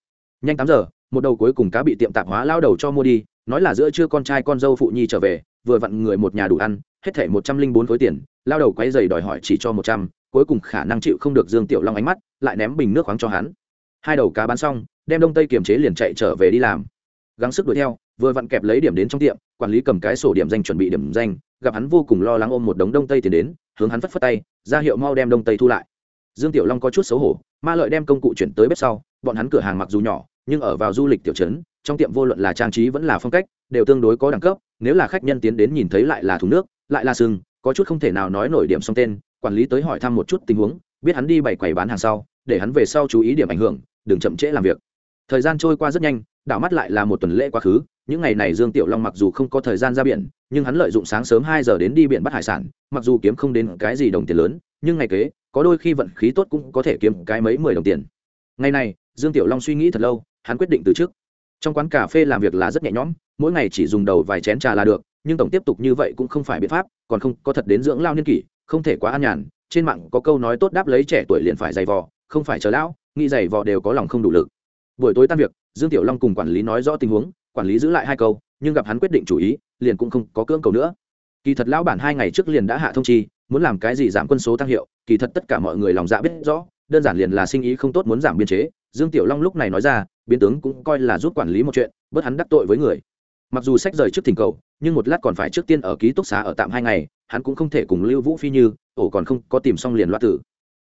Nhanh tám giờ, một đầu cuối cùng cá bị tiệm tạp hóa lao đầu cho mua đi, nói là giữa trưa con trai con dâu phụ nhi trở về, vừa vặn người một nhà đủ ăn, hết thảy một trăm linh bốn khối tiền, lao đầu quay dày đòi hỏi chỉ cho một trăm, cuối cùng khả năng chịu không được dương tiểu long ánh mắt, lại ném bình nước khoáng cho hắn. Hai đầu cá bán xong, đem đông tây kiềm chế liền chạy trở về đi làm gắng sức đuổi theo, vừa vặn kẹp lấy điểm đến trong tiệm, quản lý cầm cái sổ điểm danh chuẩn bị điểm danh, gặp hắn vô cùng lo lắng ôm một đống đông tây tiền đến, hướng hắn phất phất tay, ra hiệu mau đem đông tây thu lại. Dương tiểu long có chút xấu hổ, ma lợi đem công cụ chuyển tới bếp sau, bọn hắn cửa hàng mặc dù nhỏ, nhưng ở vào du lịch tiểu trấn, trong tiệm vô luận là trang trí vẫn là phong cách, đều tương đối có đẳng cấp, nếu là khách nhân tiến đến nhìn thấy lại là thùng nước, lại là sừng, có chút không thể nào nói nổi điểm xong tên, quản lý tới hỏi thăm một chút tình huống, biết hắn đi bày quầy bán hàng sau, để hắn về sau chú ý điểm ảnh hưởng, đừng chậm trễ làm việc thời gian trôi qua rất nhanh, đảo mắt lại là một tuần lễ quá khứ. Những ngày này dương tiểu long mặc dù không có thời gian ra biển, nhưng hắn lợi dụng sáng sớm hai giờ đến đi biển bắt hải sản, mặc dù kiếm không đến cái gì đồng tiền lớn, nhưng ngày kế, có đôi khi vận khí tốt cũng có thể kiếm cái mấy mười đồng tiền. Ngày này, dương tiểu long suy nghĩ thật lâu, hắn quyết định từ trước. Trong quán cà phê làm việc là rất nhẹ nhõm, mỗi ngày chỉ dùng đầu vài chén trà là được, nhưng tổng tiếp tục như vậy cũng không phải biện pháp, còn không có thật đến dưỡng lao niên kỷ, không thể quá an nhàn. Trên mạng có câu nói tốt đáp lấy trẻ tuổi liền phải giày vò, không phải chờ lão, nghĩ giày vò đều có lòng không đủ lực buổi tối tan việc, dương tiểu long cùng quản lý nói rõ tình huống, quản lý giữ lại hai câu, nhưng gặp hắn quyết định chủ ý, liền cũng không có cưỡng cầu nữa. Kỳ thật lão bản hai ngày trước liền đã hạ thông chi, muốn làm cái gì giảm quân số tăng hiệu, kỳ thật tất cả mọi người lòng dạ biết rõ, đơn giản liền là sinh ý không tốt muốn giảm biên chế. Dương tiểu long lúc này nói ra, biến tướng cũng coi là giúp quản lý một chuyện, bớt hắn đắc tội với người. Mặc dù sách rời trước thỉnh cầu, nhưng một lát còn phải trước tiên ở ký túc xá ở tạm hai ngày, hắn cũng không thể cùng lưu vũ phi như, ổ còn không có tìm xong liền loạt tử.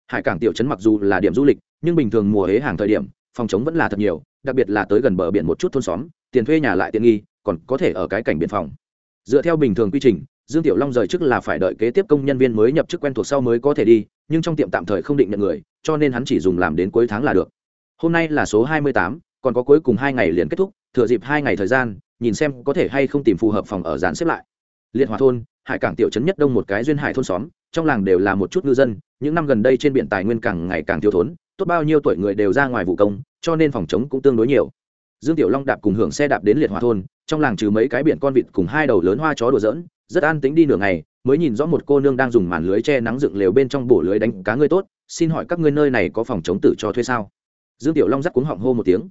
Hải cảng tiểu trấn mặc dù là điểm du lịch, nhưng bình thường mùa hế hàng thời điểm phòng chống vẫn là thật nhiều, đặc biệt là tới gần bờ biển một chút thôn xóm, tiền thuê nhà lại tiện nghi, còn có thể ở cái cảnh biên phòng. Dựa theo bình thường quy trình, dương tiểu long rời chức là phải đợi kế tiếp công nhân viên mới nhập chức quen thuộc sau mới có thể đi, nhưng trong tiệm tạm thời không định nhận người, cho nên hắn chỉ dùng làm đến cuối tháng là được. Hôm nay là số hai mươi tám, còn có cuối cùng hai ngày liền kết thúc, thừa dịp hai ngày thời gian, nhìn xem có thể hay không tìm phù hợp phòng ở dán xếp lại. Liệt hòa thôn, hải cảng tiểu trấn nhất đông một cái duyên hải thôn xóm, trong làng đều là một chút ngư dân, những năm gần đây trên biển tài nguyên càng ngày càng thiếu thốn tốt bao nhiêu tuổi người đều ra ngoài vụ công, cho nên phòng chống cũng tương đối nhiều. Dương tiểu long đạp cùng hưởng xe đạp đến liệt hòa thôn, trong làng trừ mấy cái biển con vịt cùng hai đầu lớn hoa chó đùa dỡn rất an tính đi nửa ngày, mới nhìn rõ một cô nương đang dùng màn lưới che nắng dựng lều bên trong bổ lưới đánh cá ngươi tốt, xin hỏi các ngươi nơi này có phòng chống tử cho thuê sao? Dương tiểu long dắt cuống họng hô một tiếng.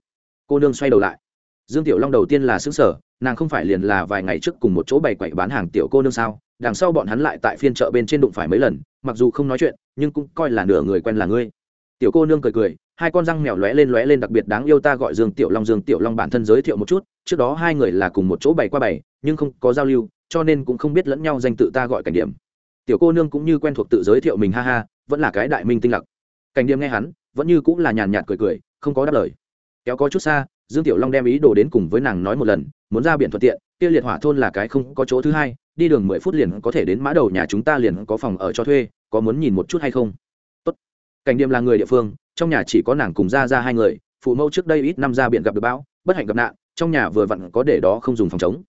Cô nương xoay đầu lại. Dương tiểu long đầu tiên là xứng sở nàng không phải liền là vài ngày trước cùng một chỗ bày quậy bán hàng tiểu cô nương sao? Đằng sau bọn hắn lại tại phiên chợ bên trên đụng phải mấy lần, mặc dù không nói chuyện, nhưng cũng coi là nửa người quen là ngươi tiểu cô nương cười cười, hai con răng mèo lóe lên lóe lên đặc biệt đáng yêu ta gọi dương tiểu long. Dương tiểu long bản thân giới thiệu một chút, trước đó hai người là cùng một chỗ bày qua bày, nhưng không có giao lưu, cho nên cũng không biết lẫn nhau danh tự ta gọi cảnh điểm. Tiểu cô nương cũng như quen thuộc tự giới thiệu mình, ha ha, vẫn là cái đại minh tinh lặc. Cảnh điểm nghe hắn, vẫn như cũng là nhàn nhạt cười cười, không có đáp lời. Kéo có chút xa, dương tiểu long đem ý đồ đến cùng với nàng nói một lần, muốn ra biển thuận tiện, kia liệt hỏa thôn là cái không có chỗ thứ hai, đi đường mười phút liền có thể đến mã đầu nhà chúng ta liền có phòng ở cho thuê, có muốn nhìn một chút hay không? Cảnh điểm là người địa phương, trong nhà chỉ có nàng cùng ra ra hai người, phụ mẫu trước đây ít năm ra biển gặp được bão, bất hạnh gặp nạn, trong nhà vừa vặn có để đó không dùng phòng chống.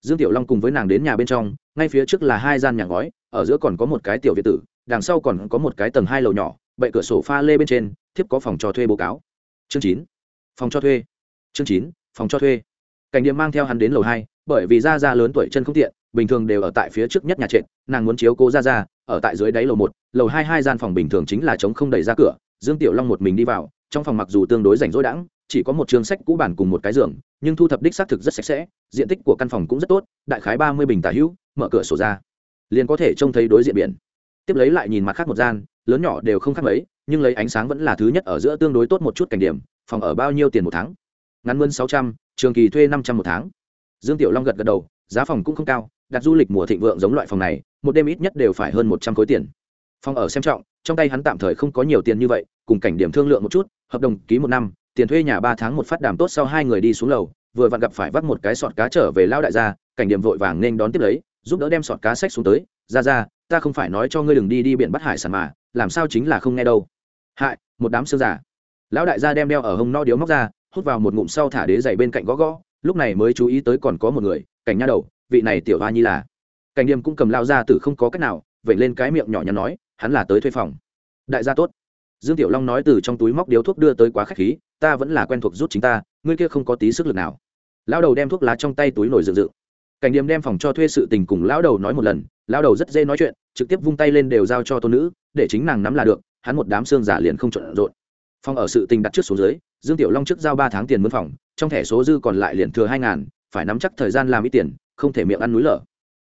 Dương tiểu long cùng với nàng đến nhà bên trong, ngay phía trước là hai gian nhà ngói, ở giữa còn có một cái tiểu việt tử, đằng sau còn có một cái tầng hai lầu nhỏ bậy cửa sổ pha lê bên trên, thiếp có phòng cho thuê bố cáo. Chương chín. Phòng cho thuê. Chương chín, phòng cho thuê. Cảnh điểm mang theo hắn đến lầu hai, bởi vì ra ra lớn tuổi chân không tiện bình thường đều ở tại phía trước nhất nhà trệt, nàng muốn chiếu cố ra ra ở tại dưới đáy lầu một, lầu hai hai gian phòng bình thường chính là chống không đẩy ra cửa, dương tiểu long một mình đi vào, trong phòng mặc dù tương đối rảnh rỗi đãng, chỉ có một trường sách cũ bản cùng một cái giường, nhưng thu thập đích xác thực rất sạch sẽ, diện tích của căn phòng cũng rất tốt, đại khái ba mươi bình tả hữu, mở cửa sổ ra, liền có thể trông thấy đối diện biển. Tiếp lấy lại nhìn mặt khác một gian, lớn nhỏ đều không khác mấy, nhưng lấy ánh sáng vẫn là thứ nhất ở giữa tương đối tốt một chút cảnh điểm, phòng ở bao nhiêu tiền một tháng? Ngắn mươn sáu trăm, trường kỳ thuê năm trăm một tháng. Dương tiểu long gật gật đầu, giá phòng cũng không cao đặt du lịch mùa thịnh vượng giống loại phòng này, một đêm ít nhất đều phải hơn một trăm khối tiền. Phòng ở xem trọng, trong tay hắn tạm thời không có nhiều tiền như vậy, cùng cảnh điểm thương lượng một chút, hợp đồng ký một năm, tiền thuê nhà ba tháng một phát đàm tốt sau hai người đi xuống lầu, vừa vặn gặp phải vắt một cái sọt cá trở về lao đại gia, cảnh điểm vội vàng nên đón tiếp lấy, giúp đỡ đem sọt cá sách xuống tới ra ra ta không phải nói cho ngươi đừng đi đi biển bắt hải sản mà, làm sao chính là không nghe đâu. Hại, một đám sơ giả lão đại gia đem đeo ở hông no điếu móc ra, hút vào một ngụm sau thả đế dày bên cạnh gõ gõ, lúc này mới chú ý tới còn có một người, cảnh nha đầu vị này tiểu hoa nhi là. Cảnh điểm cũng cầm lao ra từ không có cách nào vậy lên cái miệng nhỏ nhắn nói, hắn là tới thuê phòng. Đại gia tốt. Dương tiểu long nói từ trong túi móc điếu thuốc đưa tới quá k h á c h khí, ta vẫn là quen thuộc rút chính ta, ngươi kia không có tí sức lực nào. Lão đầu đem thuốc lá trong tay túi nổi dựng dựng. Cảnh điểm đem phòng cho thuê sự tình cùng lão đầu nói một lần, lão đầu rất dễ nói chuyện, trực tiếp vung tay lên đều giao cho tôn nữ, để chính nàng nắm là được, hắn một đám xương giả liền không trộn rộn. Phòng ở sự tình đặt trước số dưới, dương tiểu long trước giao ba tháng tiền mướn phòng, trong thẻ số dư còn lại liền thừa hai ngàn, phải nắm chắc thời gian làm ít tiền không thể miệng ăn núi lở.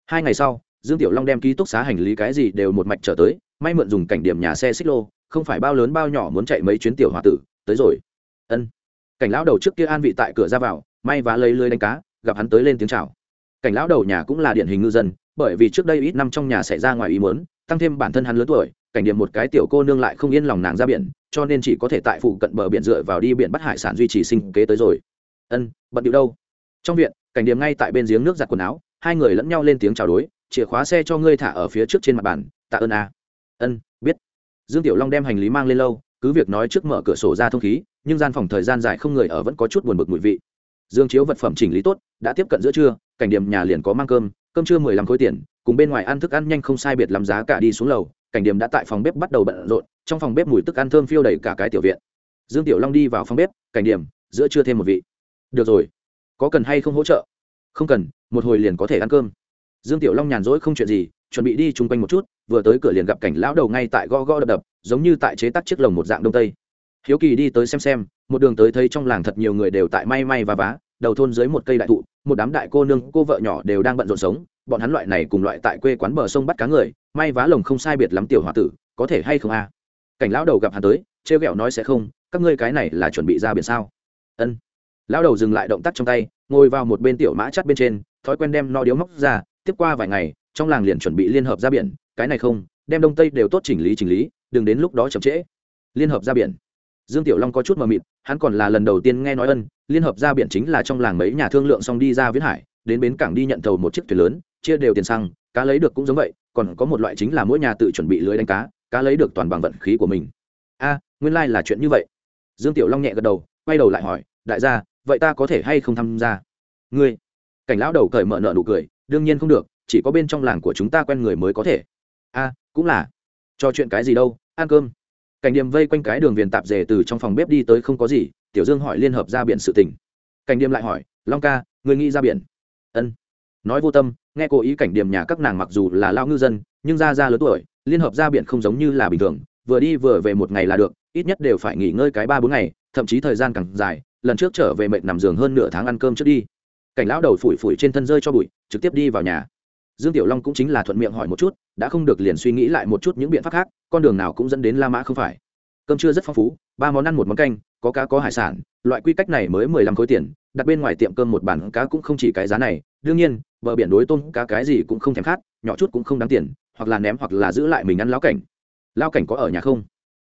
Hai ngày sau, dương tiểu long đem ký túc xá hành lý cái gì đều một mạch trở tới, may mượn dùng cảnh điểm nhà xe xích lô, không phải bao lớn bao nhỏ muốn chạy mấy chuyến tiểu h tử, tới rồi. Ân. Cảnh lão đầu trước kia an vị tại cửa ra vào, may và lấy lưới đánh cá, gặp hắn tới lên tiếng chào. Cảnh lão đầu nhà cũng là điển hình ngư dân, bởi vì trước đây ít năm trong nhà xảy ra ngoài ý muốn, tăng thêm bản thân hắn lớn tuổi, cảnh điểm một cái tiểu cô nương lại không yên lòng nàng ra biển, cho nên chỉ có thể tại phụ cận bờ biển dựa vào đi biển bắt hải sản duy trì sinh kế tới rồi. Ân, bận điệu đâu? Trong viện cảnh điểm ngay tại bên giếng nước giặt quần áo, hai người lẫn nhau lên tiếng chào đối, chìa khóa xe cho ngươi thả ở phía trước trên mặt bàn, tạ ơn a. Ân, biết. Dương tiểu long đem hành lý mang lên lâu, cứ việc nói trước mở cửa sổ ra thông khí, nhưng gian phòng thời gian dài không người ở vẫn có chút buồn bực mùi vị. Dương chiếu vật phẩm chỉnh lý tốt, đã tiếp cận giữa trưa, cảnh điểm nhà liền có mang cơm cơm trưa mười lăm khối tiền, cùng bên ngoài ăn thức ăn nhanh không sai biệt làm giá cả đi xuống lầu, cảnh điểm đã tại phòng bếp bắt đầu bận rộn, trong phòng bếp mùi tức ăn thơm phiêu đầy cả cái tiểu viện. Dương tiểu long đi vào phòng bếp, cảnh điểm, giữa trưa thêm một vị. Được rồi có cần hay không hỗ trợ? Không cần, một hồi liền có thể ăn cơm. Dương tiểu long nhàn rỗi không chuyện gì, chuẩn bị đi chung quanh một chút, vừa tới cửa liền gặp cảnh lão đầu ngay tại gõ gõ đập đập, giống như tại chế tác chiếc lồng một dạng đông tây. Hiếu kỳ đi tới xem xem, một đường tới thấy trong làng thật nhiều người đều tại may may và vá, đầu thôn dưới một cây đại thụ, một đám đại cô nương, cô vợ nhỏ đều đang bận rộn sống, bọn hắn loại này cùng loại tại quê quán bờ sông bắt cá người, may vá lồng không sai biệt lắm tiểu h o a tử, có thể hay không a? Cảnh lão đầu gặp hắn tới, trêu ghẹo nói sẽ không, các ngươi cái này là chuẩn bị ra biển sao? Ân lão đầu dừng lại động tác trong tay, ngồi vào một bên tiểu mã chắt bên trên, thói quen đem no điếu móc ra, tiếp qua vài ngày, trong làng liền chuẩn bị liên hợp ra biển, cái này không, đem đông tây đều tốt chỉnh lý chỉnh lý, đừng đến lúc đó chậm trễ. Liên hợp ra biển. Dương tiểu long có chút mờ mịt, hắn còn là lần đầu tiên nghe nói ân, liên hợp ra biển chính là trong làng mấy nhà thương lượng xong đi ra viễn hải, đến bến cảng đi nhận thầu một chiếc thuyền lớn, chia đều tiền xăng, cá lấy được cũng giống vậy, còn có một loại chính là mỗi nhà tự chuẩn bị lưới đánh cá cá lấy được toàn bằng vận khí của mình. A, nguyên lai、like、là chuyện như vậy. Dương tiểu long nhẹ gật đầu, quay đầu lại hỏi, đại gia vậy ta có thể hay không tham gia? Ngươi. Cảnh lão đầu cởi mở nợ nụ cười, đương nhiên không được, chỉ có bên trong làng của chúng ta quen người mới có thể. A, cũng là. Trò chuyện cái gì đâu, ăn cơm. Cảnh điểm vây quanh cái đường viền tạp dề từ trong phòng bếp đi tới không có gì, tiểu dương hỏi liên hợp ra biển sự tình. Cảnh điểm lại hỏi, long ca người nghĩ ra biển? Ân. Nói vô tâm, nghe cố ý cảnh điểm nhà các nàng mặc dù là lao ngư dân, nhưng ra ra lớn tuổi, liên hợp ra biển không giống như là bình thường, vừa đi vừa về một ngày là được, ít nhất đều phải nghỉ ngơi cái ba bốn ngày, thậm chí thời gian càng dài lần trước trở về mệt nằm giường hơn nửa tháng ăn cơm trước đi. Cảnh lão đầu phủi phủi trên thân rơi cho bụi, trực tiếp đi vào nhà. Dương tiểu long cũng chính là thuận miệng hỏi một chút, đã không được liền suy nghĩ lại một chút những biện pháp khác, con đường nào cũng dẫn đến la mã không phải. Cơm trưa rất phong phú, ba món ăn một món canh, có cá có hải sản, loại quy cách này mới mười lăm khối tiền, đặt bên ngoài tiệm cơm một bản cá cũng không chỉ cái giá này. Đương nhiên, bờ biển đối tôm cá cái gì cũng không thèm khát, nhỏ chút cũng không đáng tiền, hoặc là ném hoặc là giữ lại mình ăn lão cảnh. Lao cảnh có ở nhà không?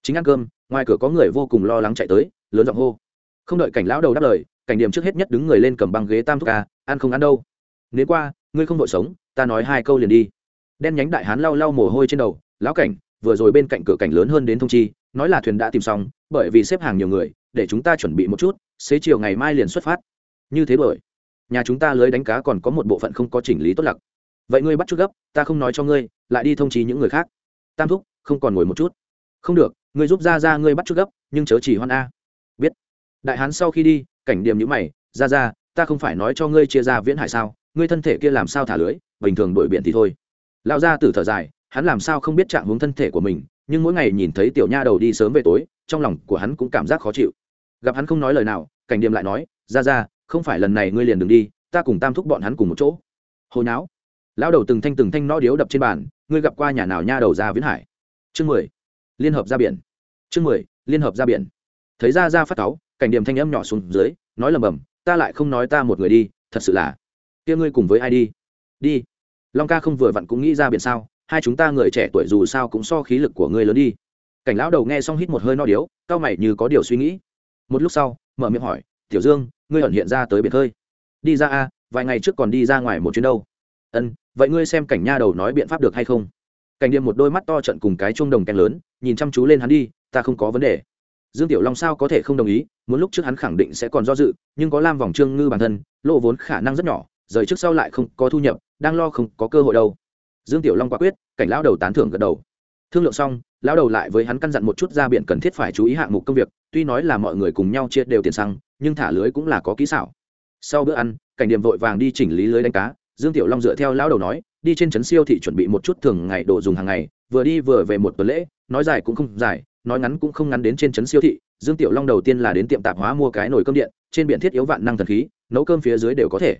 Chính ăn cơm, ngoài cửa có người vô cùng lo lắng chạy tới, lớn giọng hô không đợi cảnh lão đầu đáp lời, cảnh điểm trước hết nhất đứng người lên cầm băng ghế tam thúc ca, ăn không ăn đâu. Nếu qua, ngươi không vội sống, ta nói hai câu liền đi. Đen nhánh đại hán lau lau mồ hôi trên đầu, lão cảnh, vừa rồi bên cạnh cửa cảnh lớn hơn đến thông chi, nói là thuyền đã tìm xong, bởi vì xếp hàng nhiều người, để chúng ta chuẩn bị một chút, xế chiều ngày mai liền xuất phát. Như thế bởi, nhà chúng ta lưới đánh cá còn có một bộ phận không có chỉnh lý tốt lặc. Vậy ngươi bắt chút gấp, ta không nói cho ngươi, lại đi thông trí những người khác. Tam thúc, không còn ngồi một chút. Không được, ngươi giúp ra ra ngươi bắt chút gấp, nhưng chớ chỉ hoan a đại hán sau khi đi, cảnh điểm nhữ mày ra ra ta không phải nói cho ngươi chia ra viễn hải sao? Ngươi thân thể kia làm sao thả lưới? Bình thường đổi biển thì thôi. Lão gia tử thở dài, hắn làm sao không biết trạng hướng thân thể của mình, nhưng mỗi ngày nhìn thấy tiểu nha đầu đi sớm về tối, trong lòng của hắn cũng cảm giác khó chịu. Gặp hắn không nói lời nào, cảnh điểm lại nói ra ra không phải lần này ngươi liền đừng đi, ta cùng tam thúc bọn hắn cùng một chỗ. Hồi não lão đầu từng thanh từng thanh no điếu đập trên bàn, ngươi gặp qua nhà nào nha đầu ra viễn hải? Chương mười. Liên hợp ra biển. Chương mười, liên hợp ra biển. Thấy ra ra phát cáu cảnh điểm thanh âm nhỏ xuống dưới, nói lầm bầm, ta lại không nói ta một người đi, thật sự là, kia ngươi cùng với ai đi? Đi. Long ca không vừa vặn cũng nghĩ ra biển sao, hai chúng ta người trẻ tuổi dù sao cũng so khí lực của ngươi lớn đi. Cảnh lão đầu nghe xong hít một hơi no điếu, cao mày như có điều suy nghĩ. Một lúc sau, mở miệng hỏi, tiểu dương, ngươi ẩn hiện ra tới biển khơi. Đi ra a, vài ngày trước còn đi ra ngoài một chuyến đâu. Ân, vậy ngươi xem cảnh nha đầu nói biện pháp được hay không? Cảnh điềm một đôi mắt to trận cùng cái chuông đồng kèn lớn, nhìn chăm chú lên hắn đi, ta không có vấn đề dương tiểu long sao có thể không đồng ý, muốn lúc trước hắn khẳng định sẽ còn do dự, nhưng có lam vòng trương ngư bản thân lộ vốn khả năng rất nhỏ, rời trước sau lại không có thu nhập, đang lo không có cơ hội đâu. Dương tiểu long quả quyết, cảnh lão đầu tán thưởng gật đầu. Thương lượng xong, lão đầu lại với hắn căn dặn một chút ra biển cần thiết phải chú ý hạng mục công việc, tuy nói là mọi người cùng nhau chia đều tiền xăng, nhưng thả lưới cũng là có kỹ xảo. Sau bữa ăn, cảnh điểm vội vàng đi chỉnh lý lưới đánh cá, dương tiểu long dựa theo lão đầu nói, đi trên trấn siêu thị chuẩn bị một chút thường ngày đồ dùng hàng ngày, vừa đi vừa về một tuần lễ, nói dài cũng không dài nói ngắn cũng không ngắn đến trên trấn siêu thị, dương tiểu long đầu tiên là đến tiệm tạp hóa mua cái nồi cơm điện, trên biển thiết yếu vạn năng thần khí, nấu cơm phía dưới đều có thể.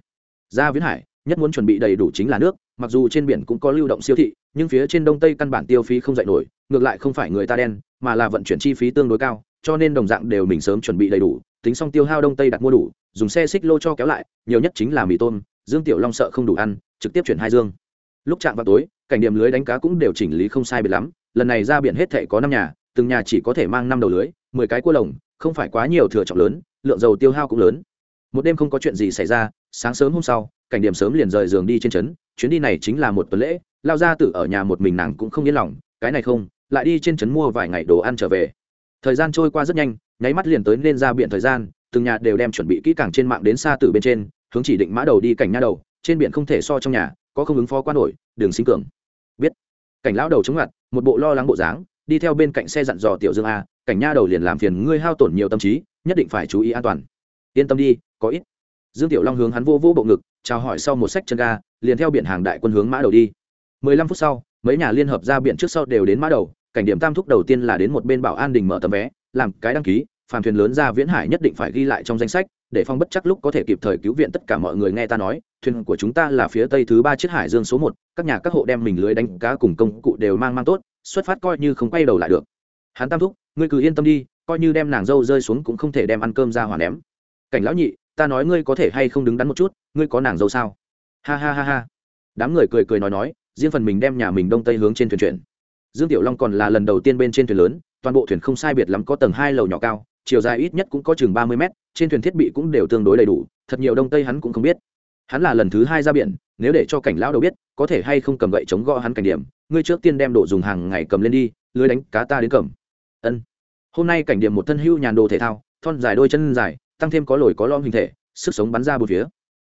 Ra viễn hải, nhất muốn chuẩn bị đầy đủ chính là nước, mặc dù trên biển cũng có lưu động siêu thị, nhưng phía trên đông tây căn bản tiêu phí không dạy nổi, ngược lại không phải người ta đen, mà là vận chuyển chi phí tương đối cao, cho nên đồng dạng đều mình sớm chuẩn bị đầy đủ, tính xong tiêu hao đông tây đặt mua đủ, dùng xe xích lô cho kéo lại, nhiều nhất chính là mì tôm, dương tiểu long sợ không đủ ăn, trực tiếp chuyển hai dương. Lúc chạm vào tối, cảnh điểm lưới đánh cá cũng đều chỉnh lý không sai biệt lắm, lần này ra biển hết thệ có năm nhà từng nhà chỉ có thể mang năm đầu lưới, mười cái cua lồng, không phải quá nhiều thừa trọng lớn, lượng dầu tiêu hao cũng lớn. Một đêm không có chuyện gì xảy ra, sáng sớm hôm sau, cảnh điểm sớm liền rời giường đi trên trấn, chuyến đi này chính là một tuần lễ, lao ra tự ở nhà một mình nàng cũng không yên lòng, cái này không, lại đi trên trấn mua vài ngày đồ ăn trở về. Thời gian trôi qua rất nhanh, nháy mắt liền tới nên ra biển thời gian, từng nhà đều đem chuẩn bị kỹ càng trên mạng đến xa từ bên trên, hướng chỉ định mã đầu đi cảnh nha đầu, trên biển không thể so trong nhà, có không ứng phó quan nổi, đường sinh cường. Biết. Cảnh lão đầu chống ngặt một bộ lo lắng bộ dáng đi theo bên cạnh xe dặn dò tiểu dương a, cảnh nha đầu liền làm phiền ngươi hao tổn nhiều tâm trí, nhất định phải chú ý an toàn. Yên tâm đi, có ít. Dương tiểu long hướng hắn vô vô bộ ngực, chào hỏi sau một sách chân ga, liền theo biển hàng đại quân hướng mã đầu đi. Mười lăm phút sau, mấy nhà liên hợp ra biển trước sau đều đến mã đầu, cảnh điểm tam thúc đầu tiên là đến một bên bảo an đình mở tấm vé, làm cái đăng ký, phàm thuyền lớn ra viễn hải nhất định phải ghi lại trong danh sách, để phong bất chắc lúc có thể kịp thời cứu viện tất cả mọi người nghe ta nói, thuyền của chúng ta là phía tây thứ ba chiếc hải dương số một, các nhà các hộ đem mình lưới đánh cá cùng công cụ đều mang mang tốt xuất phát coi như không quay đầu lại được. Hắn tam thúc, ngươi cứ yên tâm đi, coi như đem nàng dâu rơi xuống cũng không thể đem ăn cơm ra hỏa ném. Cảnh lão nhị, ta nói ngươi có thể hay không đứng đắn một chút, ngươi có nàng dâu sao? Ha ha ha ha. Đám người cười cười nói nói, riêng phần mình đem nhà mình đông tây hướng trên thuyền chuyển. Dương tiểu long còn là lần đầu tiên bên trên thuyền lớn, toàn bộ thuyền không sai biệt lắm có tầng hai lầu nhỏ cao, chiều dài ít nhất cũng có chừng ba mươi mét, trên thuyền thiết bị cũng đều tương đối đầy đủ, thật nhiều đông tây hắn cũng không biết hắn là lần thứ hai ra biển, nếu để cho cảnh lão đầu biết, có thể hay không cầm gậy chống gõ hắn cảnh điểm, ngươi trước tiên đem đồ dùng hàng ngày cầm lên đi, lưới đánh cá ta đến cầm. Ân. Hôm nay cảnh điểm một thân hưu nhàn đồ thể thao, thon dài đôi chân dài, tăng thêm có lồi có lom hình thể, sức sống bắn ra bốn phía.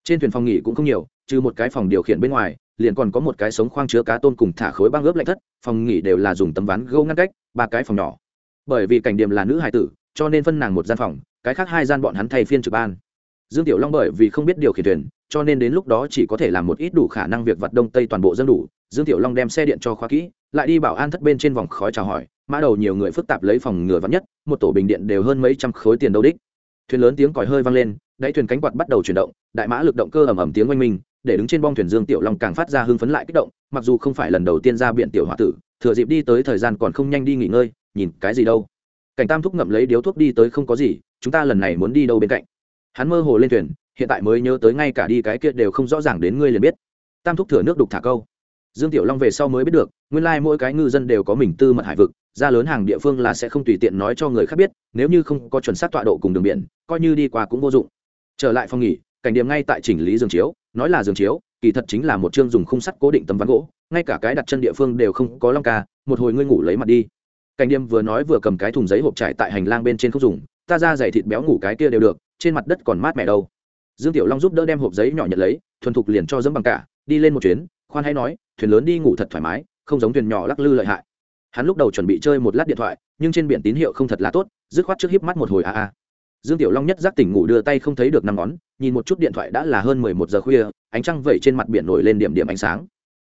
Trên thuyền phòng nghỉ cũng không nhiều, trừ một cái phòng điều khiển bên ngoài, liền còn có một cái sống khoang chứa cá tôm cùng thả khối băng ướp lạnh thất, phòng nghỉ đều là dùng tấm ván gâu ngăn cách, ba cái phòng nhỏ. Bởi vì cảnh điểm là nữ hài tử, cho nên phân nàng một gian phòng, cái khác hai gian bọn hắn thay phiên trực ban. Dương tiểu long bởi vì không biết điều khiển thuyền cho nên đến lúc đó chỉ có thể làm một ít đủ khả năng việc vặt đông tây toàn bộ dân đủ. Dương tiểu long đem xe điện cho khóa kỹ, lại đi bảo an thất bên trên vòng khói chào hỏi. Mã đầu nhiều người phức tạp lấy phòng ngừa vắn nhất, một tổ bình điện đều hơn mấy trăm khối tiền đâu đích. Thuyền lớn tiếng còi hơi vang lên, đáy thuyền cánh quạt bắt đầu chuyển động, đại mã lực động cơ ầm ầm tiếng oanh minh, để đứng trên bong thuyền dương tiểu long càng phát ra hưng phấn lại kích động, mặc dù không phải lần đầu tiên ra biển tiểu h tử, thừa dịp đi tới thời gian còn không nhanh đi nghỉ ngơi, nhìn cái gì đâu. Cảnh tam thúc ngậm lấy điếu thuốc đi tới không có gì, chúng ta lần này muốn đi đâu bên cạnh? Hắn mơ hồ lên thuyền hiện tại mới nhớ tới ngay cả đi cái kia đều không rõ ràng đến ngươi liền biết. Tam thúc thừa nước đục thả câu. Dương tiểu long về sau mới biết được, nguyên lai mỗi cái ngư dân đều có mình tư mật hải vực, ra lớn hàng địa phương là sẽ không tùy tiện nói cho người khác biết, nếu như không có chuẩn xác tọa độ cùng đường biển, coi như đi qua cũng vô dụng. Trở lại phòng nghỉ, cảnh điểm ngay tại chỉnh lý giường chiếu, nói là giường chiếu, kỳ thật chính là một chương dùng khung sắt cố định tấm ván gỗ, ngay cả cái đặt chân địa phương đều không có long ca, một hồi ngươi ngủ lấy mặt đi. Cảnh điểm vừa nói vừa cầm cái thùng giấy hộp trải tại hành lang bên trên không dùng, ta ra giày thịt béo ngủ cái kia đều được, trên mặt đất còn mát mẻ đâu dương tiểu long giúp đỡ đem hộp giấy nhỏ nhận lấy, thuần thục liền cho dẫm bằng cả, đi lên một chuyến, khoan hay nói, thuyền lớn đi ngủ thật thoải mái, không giống thuyền nhỏ lắc lư lợi hại. Hắn lúc đầu chuẩn bị chơi một lát điện thoại, nhưng trên biển tín hiệu không thật là tốt, dứt khoát trước híp mắt một hồi a a. Dương tiểu long nhất giác tỉnh ngủ đưa tay không thấy được năm ngón, nhìn một chút điện thoại đã là hơn mười một giờ khuya, ánh trăng vẩy trên mặt biển nổi lên điểm điểm ánh sáng.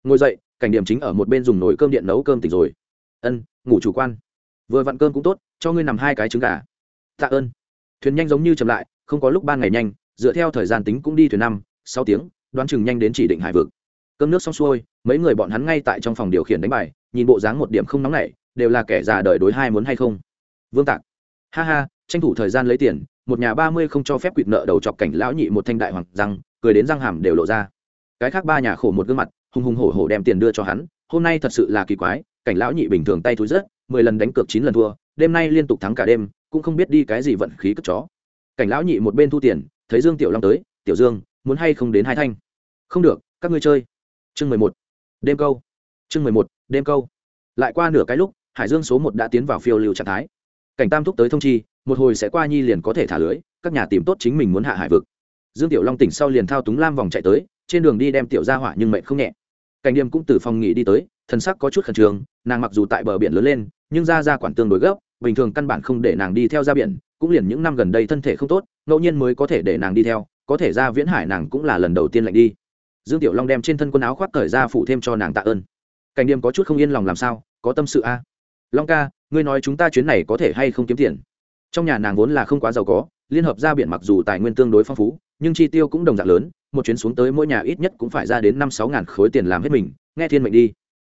Ngồi dậy, cảnh điểm chính ở một bên dùng nồi cơm điện nấu cơm tỉnh rồi. Ân, ngủ chủ quan. Vừa vặn cơm cũng tốt, cho ngươi nằm hai cái trứng gà. Tạ ơn. Thuyền nhanh giống như chậm lại, không có lúc ban ngày nhanh dựa theo thời gian tính cũng đi thuyền năm, sáu tiếng, đoán chừng nhanh đến chỉ định hải vực. Cơm nước xong xuôi, mấy người bọn hắn ngay tại trong phòng điều khiển đánh bài, nhìn bộ dáng một điểm không nóng nảy, đều là kẻ già đời đối hai muốn hay không. Vương tạc. Ha ha, tranh thủ thời gian lấy tiền, một nhà ba mươi không cho phép quỵt nợ đầu chọc cảnh lão nhị một thanh đại hoàng răng, cười đến răng hàm đều lộ ra. Cái khác ba nhà khổ một gương mặt, hùng hùng hổ hổ đem tiền đưa cho hắn, hôm nay thật sự là kỳ quái, cảnh lão nhị bình thường tay thúi rớt, mười lần đánh cược chín lần thua, đêm nay liên tục thắng cả đêm, cũng không biết đi cái gì vận khí cất chó. Cảnh lão nhị một bên thu tiền thấy dương tiểu long tới, tiểu dương, muốn hay không đến hai thanh? Không được, các ngươi chơi. Chương mười một, đêm câu. Chương mười một, đêm câu. Lại qua nửa cái lúc, hải dương số một đã tiến vào phiêu lưu trạng thái. Cảnh tam thúc tới thông chi, một hồi sẽ qua nhi liền có thể thả lưới, các nhà tìm tốt chính mình muốn hạ hải vực. Dương tiểu long tỉnh sau liền thao túng lam vòng chạy tới, trên đường đi đem tiểu ra hỏa nhưng mệnh không nhẹ. Cảnh điềm cũng từ phòng nghỉ đi tới, thần sắc có chút khẩn trương, nàng mặc dù tại bờ biển lớn lên, nhưng ra ra quản tương đối gấp bình thường căn bản không để nàng đi theo ra biển, cũng liền những năm gần đây thân thể không tốt, ngẫu nhiên mới có thể để nàng đi theo, có thể ra viễn hải nàng cũng là lần đầu tiên lạnh đi. Dương tiểu long đem trên thân quần áo khoác cởi ra phụ thêm cho nàng tạ ơn. Cảnh điểm có chút không yên lòng làm sao, có tâm sự a. Long ca, ngươi nói chúng ta chuyến này có thể hay không kiếm tiền? Trong nhà nàng vốn là không quá giàu có, liên hợp ra biển mặc dù tài nguyên tương đối phong phú, nhưng chi tiêu cũng đồng dạng lớn, một chuyến xuống tới mỗi nhà ít nhất cũng phải ra đến năm sáu ngàn khối tiền làm hết mình, nghe thiên mệnh đi.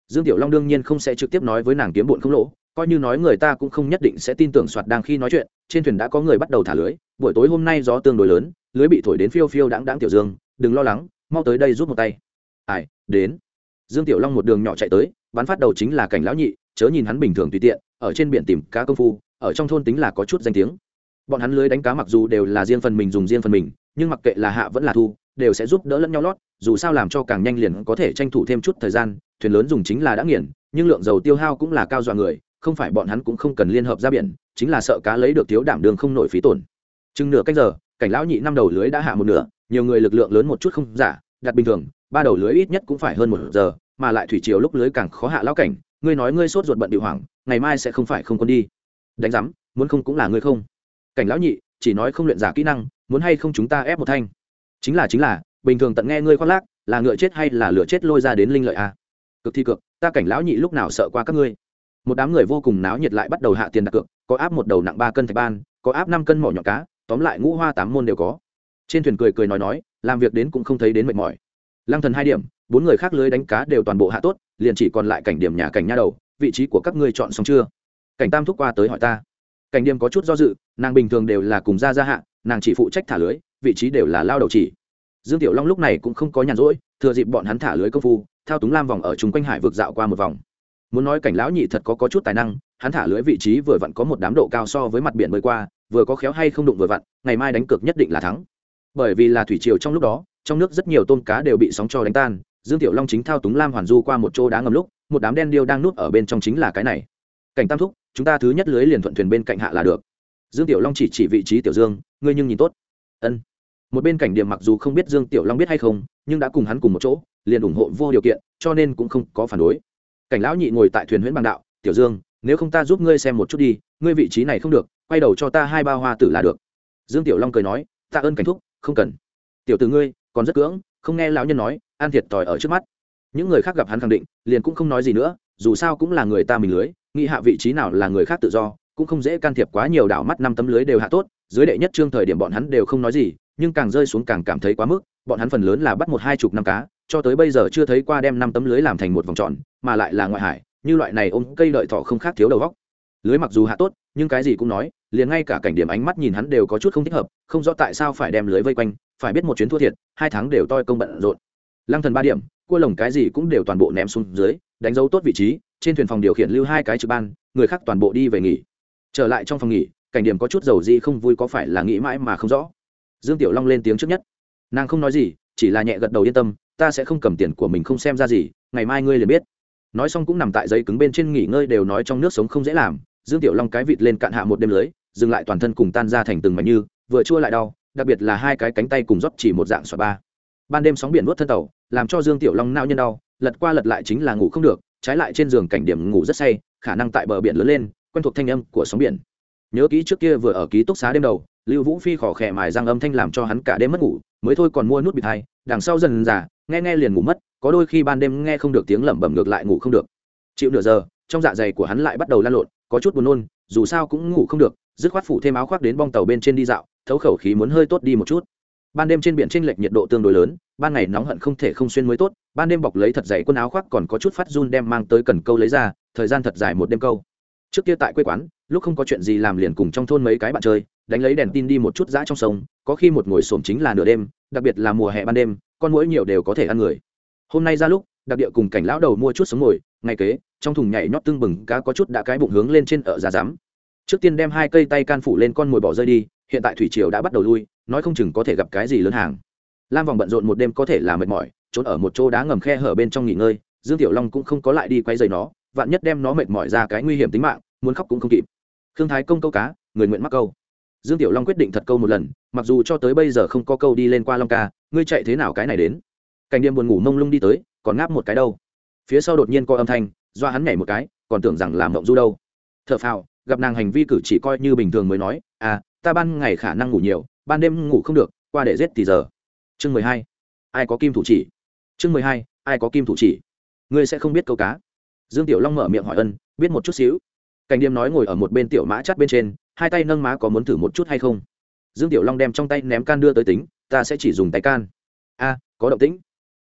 Dương tiểu long đương nhiên không sẽ trực tiếp nói với nàng kiếm bụn không lỗ coi như nói người ta cũng không nhất định sẽ tin tưởng soạt đang khi nói chuyện, trên thuyền đã có người bắt đầu thả lưới, buổi tối hôm nay gió tương đối lớn, lưới bị thổi đến phiêu phiêu đáng đáng tiểu dương, đừng lo lắng, mau tới đây giúp một tay. Ai, đến. Dương tiểu long một đường nhỏ chạy tới, bắn phát đầu chính là cảnh lão nhị, chớ nhìn hắn bình thường tùy tiện, ở trên biển tìm cá công phu, ở trong thôn tính là có chút danh tiếng. Bọn hắn lưới đánh cá mặc dù đều là riêng phần mình dùng riêng phần mình, nhưng mặc kệ là hạ vẫn là thu, đều sẽ giúp đỡ lẫn nhau lót, dù sao làm cho càng nhanh liền có thể tranh thủ thêm chút thời gian, thuyền lớn dùng chính là đã nghiền, nhưng lượng dầu tiêu hao cũng là cao dọa người không phải bọn hắn cũng không cần liên hợp ra biển, chính là sợ cá lấy được thiếu đảm đường không nổi phí tổn. Chừng nửa cách giờ, cảnh lão nhị năm đầu lưới đã hạ một nửa, nhiều người lực lượng lớn một chút không giả, đặt bình thường, ba đầu lưới ít nhất cũng phải hơn một giờ, mà lại thủy chiều lúc lưới càng khó hạ lão cảnh, ngươi nói ngươi sốt ruột bận điệu hoảng, ngày mai sẽ không phải không còn đi. Đánh giám, muốn không cũng là ngươi không. Cảnh lão nhị, chỉ nói không luyện giả kỹ năng, muốn hay không chúng ta ép một thanh? Chính là chính là, bình thường tận nghe ngươi khoác lác, là ngựa chết hay là lửa chết lôi ra đến linh lợi à? cực thi cực, ta cảnh lão nhị lúc nào sợ qua các ngươi? Một đám người vô cùng náo nhiệt lại bắt đầu hạ tiền đặt cược, có áp một đầu nặng ba cân thạch ban, có áp năm cân mỏ nhọn cá, tóm lại ngũ hoa tám môn đều có. Trên thuyền cười cười nói nói, làm việc đến cũng không thấy đến mệt mỏi. Lăng thần hai điểm, bốn người khác lưới đánh cá đều toàn bộ hạ tốt, liền chỉ còn lại cảnh điểm nhà cảnh nha đầu, vị trí của các ngươi chọn xong chưa? Cảnh tam thúc qua tới hỏi ta. Cảnh điểm có chút do dự, nàng bình thường đều là cùng ra gia hạ, nàng chỉ phụ trách thả lưới, vị trí đều là lao đầu chỉ. Dương tiểu long lúc này cũng không có nhàn rỗi, thừa dịp bọn hắn thả lưới công phu, thao túng lam vòng ở chung quanh hải vực dạo qua một vòng muốn nói cảnh lão nhị thật có, có chút tài năng hắn thả lưới vị trí vừa vặn có một đám độ cao so với mặt biển bơi qua vừa có khéo hay không đụng vừa vặn ngày mai đánh cược nhất định là thắng. Bởi vì là thủy triều trong lúc đó trong nước rất nhiều tôm cá đều bị sóng cho đánh tan dương tiểu long chính thao túng lam hoàn du qua một chỗ đá ngầm lúc một đám đen điêu đang núp ở bên trong chính là cái này. Cảnh tam thúc chúng ta thứ nhất lưới liền thuận thuyền bên cạnh hạ là được. Dương tiểu long chỉ chỉ vị trí tiểu dương ngươi nhưng nhìn tốt. Ân. Một bên cảnh điểm mặc dù không biết dương tiểu long biết hay không nhưng đã cùng hắn cùng một chỗ liền ủng hộ vô điều kiện cho nên cũng không có phản đối cảnh lão nhị ngồi tại thuyền huyễn bằng đạo, tiểu dương, nếu không ta giúp ngươi xem một chút đi, ngươi vị trí này không được, quay đầu cho ta hai ba hoa tử là được. Dương tiểu long cười nói tạ ơn cảnh thúc, không cần. Tiểu t ngươi, còn rất cưỡng, không nghe lão nhân nói an thiệt tỏi ở trước mắt. Những người khác gặp hắn khẳng định, liền cũng không nói gì nữa, dù sao cũng là người ta mình lưới, nghĩ hạ vị trí nào là người khác tự do, cũng không dễ can thiệp quá nhiều đảo mắt năm tấm lưới đều hạ tốt, dưới đệ nhất trương thời điểm bọn hắn đều không nói gì, nhưng càng rơi xuống càng cảm thấy quá mức, bọn hắn phần lớn là bắt một hai chục năm cá cho tới bây giờ chưa thấy qua đem năm tấm lưới làm thành một vòng tròn, mà lại là ngoại hải, như loại này ôm cây đợi thọ không khác thiếu đầu góc. Lưới mặc dù hạ tốt, nhưng cái gì cũng nói, liền ngay cả cảnh điểm ánh mắt nhìn hắn đều có chút không thích hợp, không rõ tại sao phải đem lưới vây quanh, phải biết một chuyến thua thiệt, hai tháng đều toi công bận rộn. Lăng thần ba điểm, cua lồng cái gì cũng đều toàn bộ ném xuống dưới, đánh dấu tốt vị trí, trên thuyền phòng điều khiển lưu hai cái trực ban, người khác toàn bộ đi về nghỉ. Trở lại trong phòng nghỉ, cảnh điểm có chút dầu gì không vui có phải là nghĩ mãi mà không rõ. Dương tiểu long lên tiếng trước nhất. Nàng không nói gì, chỉ là nhẹ gật đầu yên tâm ta sẽ không cầm tiền của mình không xem ra gì, ngày mai ngươi liền biết. Nói xong cũng nằm tại giấy cứng bên trên nghỉ ngơi đều nói trong nước sống không dễ làm, dương tiểu long cái vịt lên cạn hạ một đêm lưới, dừng lại toàn thân cùng tan ra thành từng mảnh như, vừa chua lại đau, đặc biệt là hai cái cánh tay cùng rót chỉ một dạng xoa ba. Ban đêm sóng biển nuốt thân tàu, làm cho dương tiểu long nao nhân đau, lật qua lật lại chính là ngủ không được, trái lại trên giường cảnh điểm ngủ rất say, khả năng tại bờ biển lớn lên, quen thuộc thanh âm của sóng biển. Nhớ kỹ trước kia vừa ở ký túc xá đêm đầu, lưu vũ phi khỏ khẽ mài răng âm thanh làm cho hắn cả đêm mất ngủ mới thôi còn mua nút bịt hai, đằng sau dần già, nghe nghe liền ngủ mất, có đôi khi ban đêm nghe không được tiếng lẩm bẩm ngược lại ngủ không được. Chịu nửa giờ, trong dạ dày của hắn lại bắt đầu lan lộn, có chút buồn nôn, dù sao cũng ngủ không được, dứt khoát phủ thêm áo khoác đến bong tàu bên trên đi dạo, thấu khẩu khí muốn hơi tốt đi một chút. Ban đêm trên biển tranh lệch nhiệt độ tương đối lớn, ban ngày nóng hận không thể không xuyên mới tốt, ban đêm bọc lấy thật dày quần áo khoác còn có chút phát run đem mang tới cần câu lấy ra, thời gian thật dài một đêm câu. Trước kia tại quê quán, lúc không có chuyện gì làm liền cùng trong thôn mấy cái bạn chơi đánh lấy đèn tin đi một chút dã trong sông, có khi một ngồi xổm chính là nửa đêm, đặc biệt là mùa hè ban đêm, con mũi nhiều đều có thể ăn người. Hôm nay ra lúc, đặc địa cùng cảnh lão đầu mua chút sống ngồi, ngày kế, trong thùng nhảy nhót tưng bừng cá có chút đã cái bụng hướng lên trên ở giá rắm trước tiên đem hai cây tay can phủ lên con mồi bỏ rơi đi, hiện tại thủy triều đã bắt đầu lui, nói không chừng có thể gặp cái gì lớn hàng. Lam vòng bận rộn một đêm có thể là mệt mỏi, trốn ở một chỗ đá ngầm khe hở bên trong nghỉ ngơi, dương tiểu long cũng không có lại đi quay dày nó, vạn nhất đem nó mệt mỏi ra cái nguy hiểm tính mạng, muốn khóc cũng không kịp. Khương thái công câu cá, người nguyện mắc câu dương tiểu long quyết định thật câu một lần, mặc dù cho tới bây giờ không có câu đi lên qua long ca, ngươi chạy thế nào cái này đến? Cảnh đêm buồn ngủ mông lung đi tới, còn ngáp một cái đâu. Phía sau đột nhiên có âm thanh, do hắn nhảy một cái, còn tưởng rằng làm mộng du đâu. T h ở phào, gặp nàng hành vi cử chỉ coi như bình thường mới nói à ta ban ngày khả năng ngủ nhiều, ban đêm ngủ không được, qua để giết thì giờ. Chương mười hai, ai có kim thủ chỉ? Chương mười hai, ai có kim thủ chỉ? Ngươi sẽ không biết câu cá. Dương tiểu long mở miệng hỏi ân, biết một chút xíu. Cảnh đêm nói ngồi ở một bên tiểu mã chắt bên trên hai tay nâng má có muốn thử một chút hay không? Dương tiểu long đem trong tay ném can đưa tới tính, ta sẽ chỉ dùng tay can. A, có động tĩnh.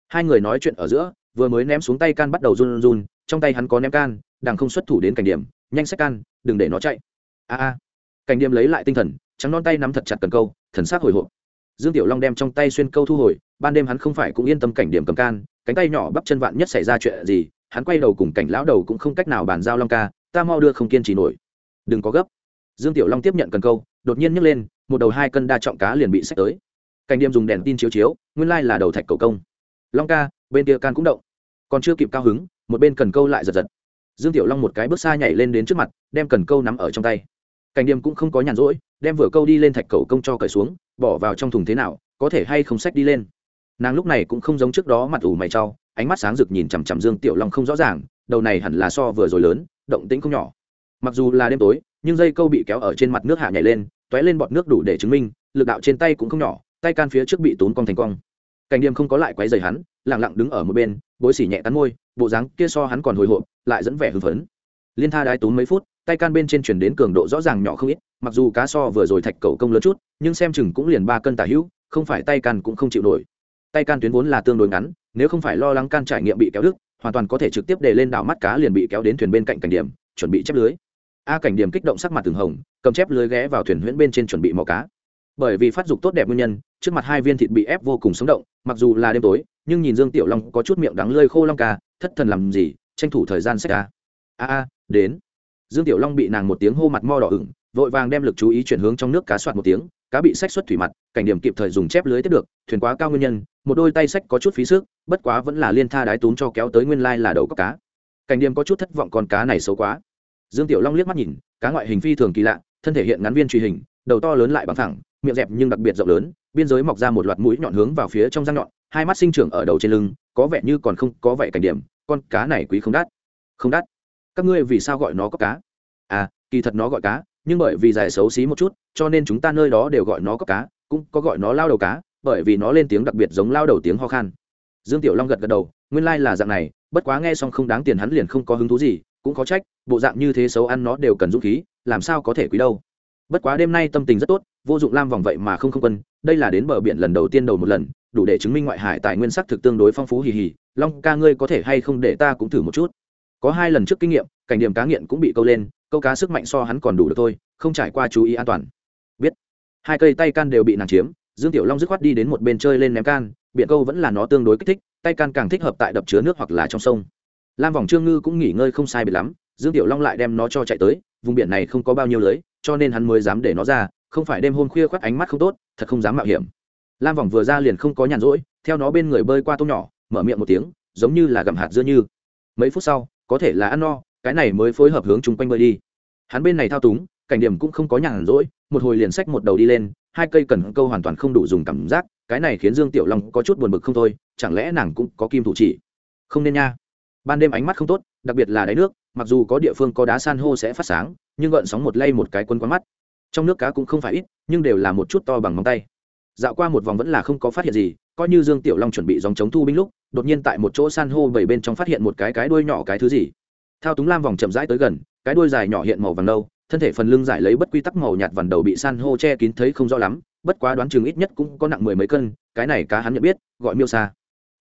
Hai người nói chuyện ở giữa, vừa mới ném xuống tay can bắt đầu run run trong tay hắn có ném can đằng không xuất thủ đến cảnh điểm, nhanh sách can, đừng để nó chạy. A a. Cảnh điểm lấy lại tinh thần, trắng non tay nắm thật chặt cần câu, thần sắc hồi hộp. Dương tiểu long đem trong tay xuyên câu thu hồi, ban đêm hắn không phải cũng yên tâm cảnh điểm cầm can, cánh tay nhỏ bắp chân vạn nhất xảy ra chuyện gì, hắn quay đầu cùng cảnh lão đầu cũng không cách nào bàn giao long ca, ta mau đưa không kiên trì nổi. Đừng có gấp dương tiểu long tiếp nhận cần câu, đột nhiên nhấc lên, một đầu hai cân đa trọng cá liền bị xách tới. Cảnh điểm dùng đèn tin chiếu chiếu, nguyên lai là đầu thạch cầu công. Long ca, bên kia can cũng động. Còn chưa kịp cao hứng, một bên cần câu lại giật giật. Dương tiểu long một cái bước xa nhảy lên đến trước mặt, đem cần câu nắm ở trong tay. Cảnh điềm cũng không có nhàn rỗi, đem vừa câu đi lên thạch cầu công cho cởi xuống, bỏ vào trong thùng thế nào, có thể hay không xách đi lên. Nàng lúc này cũng không giống trước đó mặt ủ mày trau ánh mắt sáng rực nhìn chằm chằm dương tiểu long không rõ ràng, đầu này hẳn là so vừa rồi lớn, động tĩnh không nhỏ. Mặc dù là đêm tối nhưng dây câu bị kéo ở trên mặt nước hạ nhảy lên, t ó é lên bọt nước đủ để chứng minh, lực đạo trên tay cũng không nhỏ, tay can phía trước bị tốn cong thành cong. Cảnh điềm không có lại quấy dày hắn, lẳng lặng đứng ở một bên, bối xỉ nhẹ cắn môi, bộ dáng kia so hắn còn hồi hộp, lại dẫn vẻ hưng phấn. Liên tha đái tốn mấy phút, tay can bên trên chuyển đến cường độ rõ ràng nhỏ không ít, mặc dù cá so vừa rồi thạch cầu công lớn chút, nhưng xem chừng cũng liền ba cân tả hữu, không phải tay can cũng không chịu nổi. Tay can tuyến vốn là tương đối ngắn, nếu không phải lo lắng can trải nghiệm bị kéo đứt, hoàn toàn có thể trực tiếp để lên đảo mắt cá liền bị kéo đến thuyền bên cạnh cảnh điểm chuẩn bị chép lưới a cảnh điểm kích động sắc mặt từng hồng, cầm chép lưới ghé vào thuyền huyễn bên trên chuẩn bị mò cá. Bởi vì phát dục tốt đẹp nguyên nhân, trước mặt hai viên thịt bị ép vô cùng sống động, mặc dù là đêm tối, nhưng nhìn dương tiểu long có chút miệng đắng lơi khô long ca, thất thần làm gì, tranh thủ thời gian sách ca a a, đến. Dương tiểu long bị nàng một tiếng hô mặt mo đỏ ửng, vội vàng đem lực chú ý chuyển hướng trong nước cá soạt một tiếng, cá bị sách xuất thủy mặt, cảnh điểm kịp thời dùng chép lưới tiếp được, thuyền quá cao nguyên nhân, một đôi tay sách có chút phí sức, bất quá vẫn là liên tha đái túm cho kéo tới nguyên lai là đầu cóc cá. Cảnh điểm có chút thất vọng con cá này xấu quá dương tiểu long liếc mắt nhìn, cá ngoại hình phi thường kỳ lạ, thân thể hiện ngắn viên truy hình, đầu to lớn lại bằng thẳng, miệng dẹp nhưng đặc biệt rộng lớn, biên giới mọc ra một loạt mũi nhọn hướng vào phía trong răng nhọn, hai mắt sinh trưởng ở đầu trên lưng, có vẻ như còn không có vậy cảnh điểm, con cá này quý không đắt. Không đắt? Các ngươi vì sao gọi nó có cá? À kỳ thật nó gọi cá, nhưng bởi vì dài xấu xí một chút, cho nên chúng ta nơi đó đều gọi nó có cá, cũng có gọi nó lao đầu cá, bởi vì nó lên tiếng đặc biệt giống lao đầu tiếng ho khan. Dương tiểu long gật gật đầu, nguyên lai là dạng này, bất quá nghe xong không đáng tiền hắn liền không có hứng thú gì cũng có trách, bộ dạng như thế xấu ăn nó đều cần dũng khí, làm sao có thể quý đâu. Bất quá đêm nay tâm tình rất tốt, vô dụng lam vòng vậy mà không không quân, đây là đến bờ biển lần đầu tiên đầu một lần, đủ để chứng minh ngoại hải tài nguyên sắc thực tương đối phong phú hì hì. Long ca ngươi có thể hay không để ta cũng thử một chút. Có hai lần trước kinh nghiệm, cảnh điểm cá nghiện cũng bị câu lên, câu cá sức mạnh so hắn còn đủ được thôi, không trải qua chú ý an toàn. Biết. Hai cây tay can đều bị nàng chiếm, dương tiểu long dứt khoát đi đến một bên chơi lên ném can biện câu vẫn là nó tương đối kích thích, tay can càng thích hợp tại đập chứa nước hoặc là trong sông lam vòng trương ngư cũng nghỉ ngơi không sai biệt lắm, dương tiểu long lại đem nó cho chạy tới, vùng biển này không có bao nhiêu lưới, cho nên hắn mới dám để nó ra, không phải đêm hôm khuya khoác ánh mắt không tốt, thật không dám mạo hiểm. Lam vòng vừa ra liền không có nhàn rỗi, theo nó bên người bơi qua tôm nhỏ, mở miệng một tiếng, giống như là gặm hạt dưa như. Mấy phút sau, có thể là ăn no, cái này mới phối hợp hướng chung quanh bơi đi. Hắn bên này thao túng, cảnh điểm cũng không có nhàn rỗi, một hồi liền xách một đầu đi lên, hai cây cần câu hoàn toàn không đủ dùng cảm giác, cái này khiến dương tiểu long có chút buồn bực không thôi, chẳng lẽ nàng cũng có kim thủ chỉ? Không nên nha ban đêm ánh mắt không tốt, đặc biệt là đáy nước, mặc dù có địa phương có đá san hô sẽ phát sáng, nhưng gợn sóng một lay một cái quân quá mắt. Trong nước cá cũng không phải ít, nhưng đều là một chút to bằng móng tay. Dạo qua một vòng vẫn là không có phát hiện gì, coi như dương tiểu long chuẩn bị dòng chống thu binh lúc, đột nhiên tại một chỗ san hô bảy bên trong phát hiện một cái cái đuôi nhỏ cái thứ gì. Thao túng lam vòng chậm rãi tới gần, cái đuôi dài nhỏ hiện màu vàng nâu, thân thể phần lưng giải lấy bất quy tắc màu nhạt vằn đầu bị san hô che kín thấy không rõ lắm, bất quá đoán chừng ít nhất cũng có nặng mười mấy cân, cái này cá hắn nhận biết, gọi miêu xa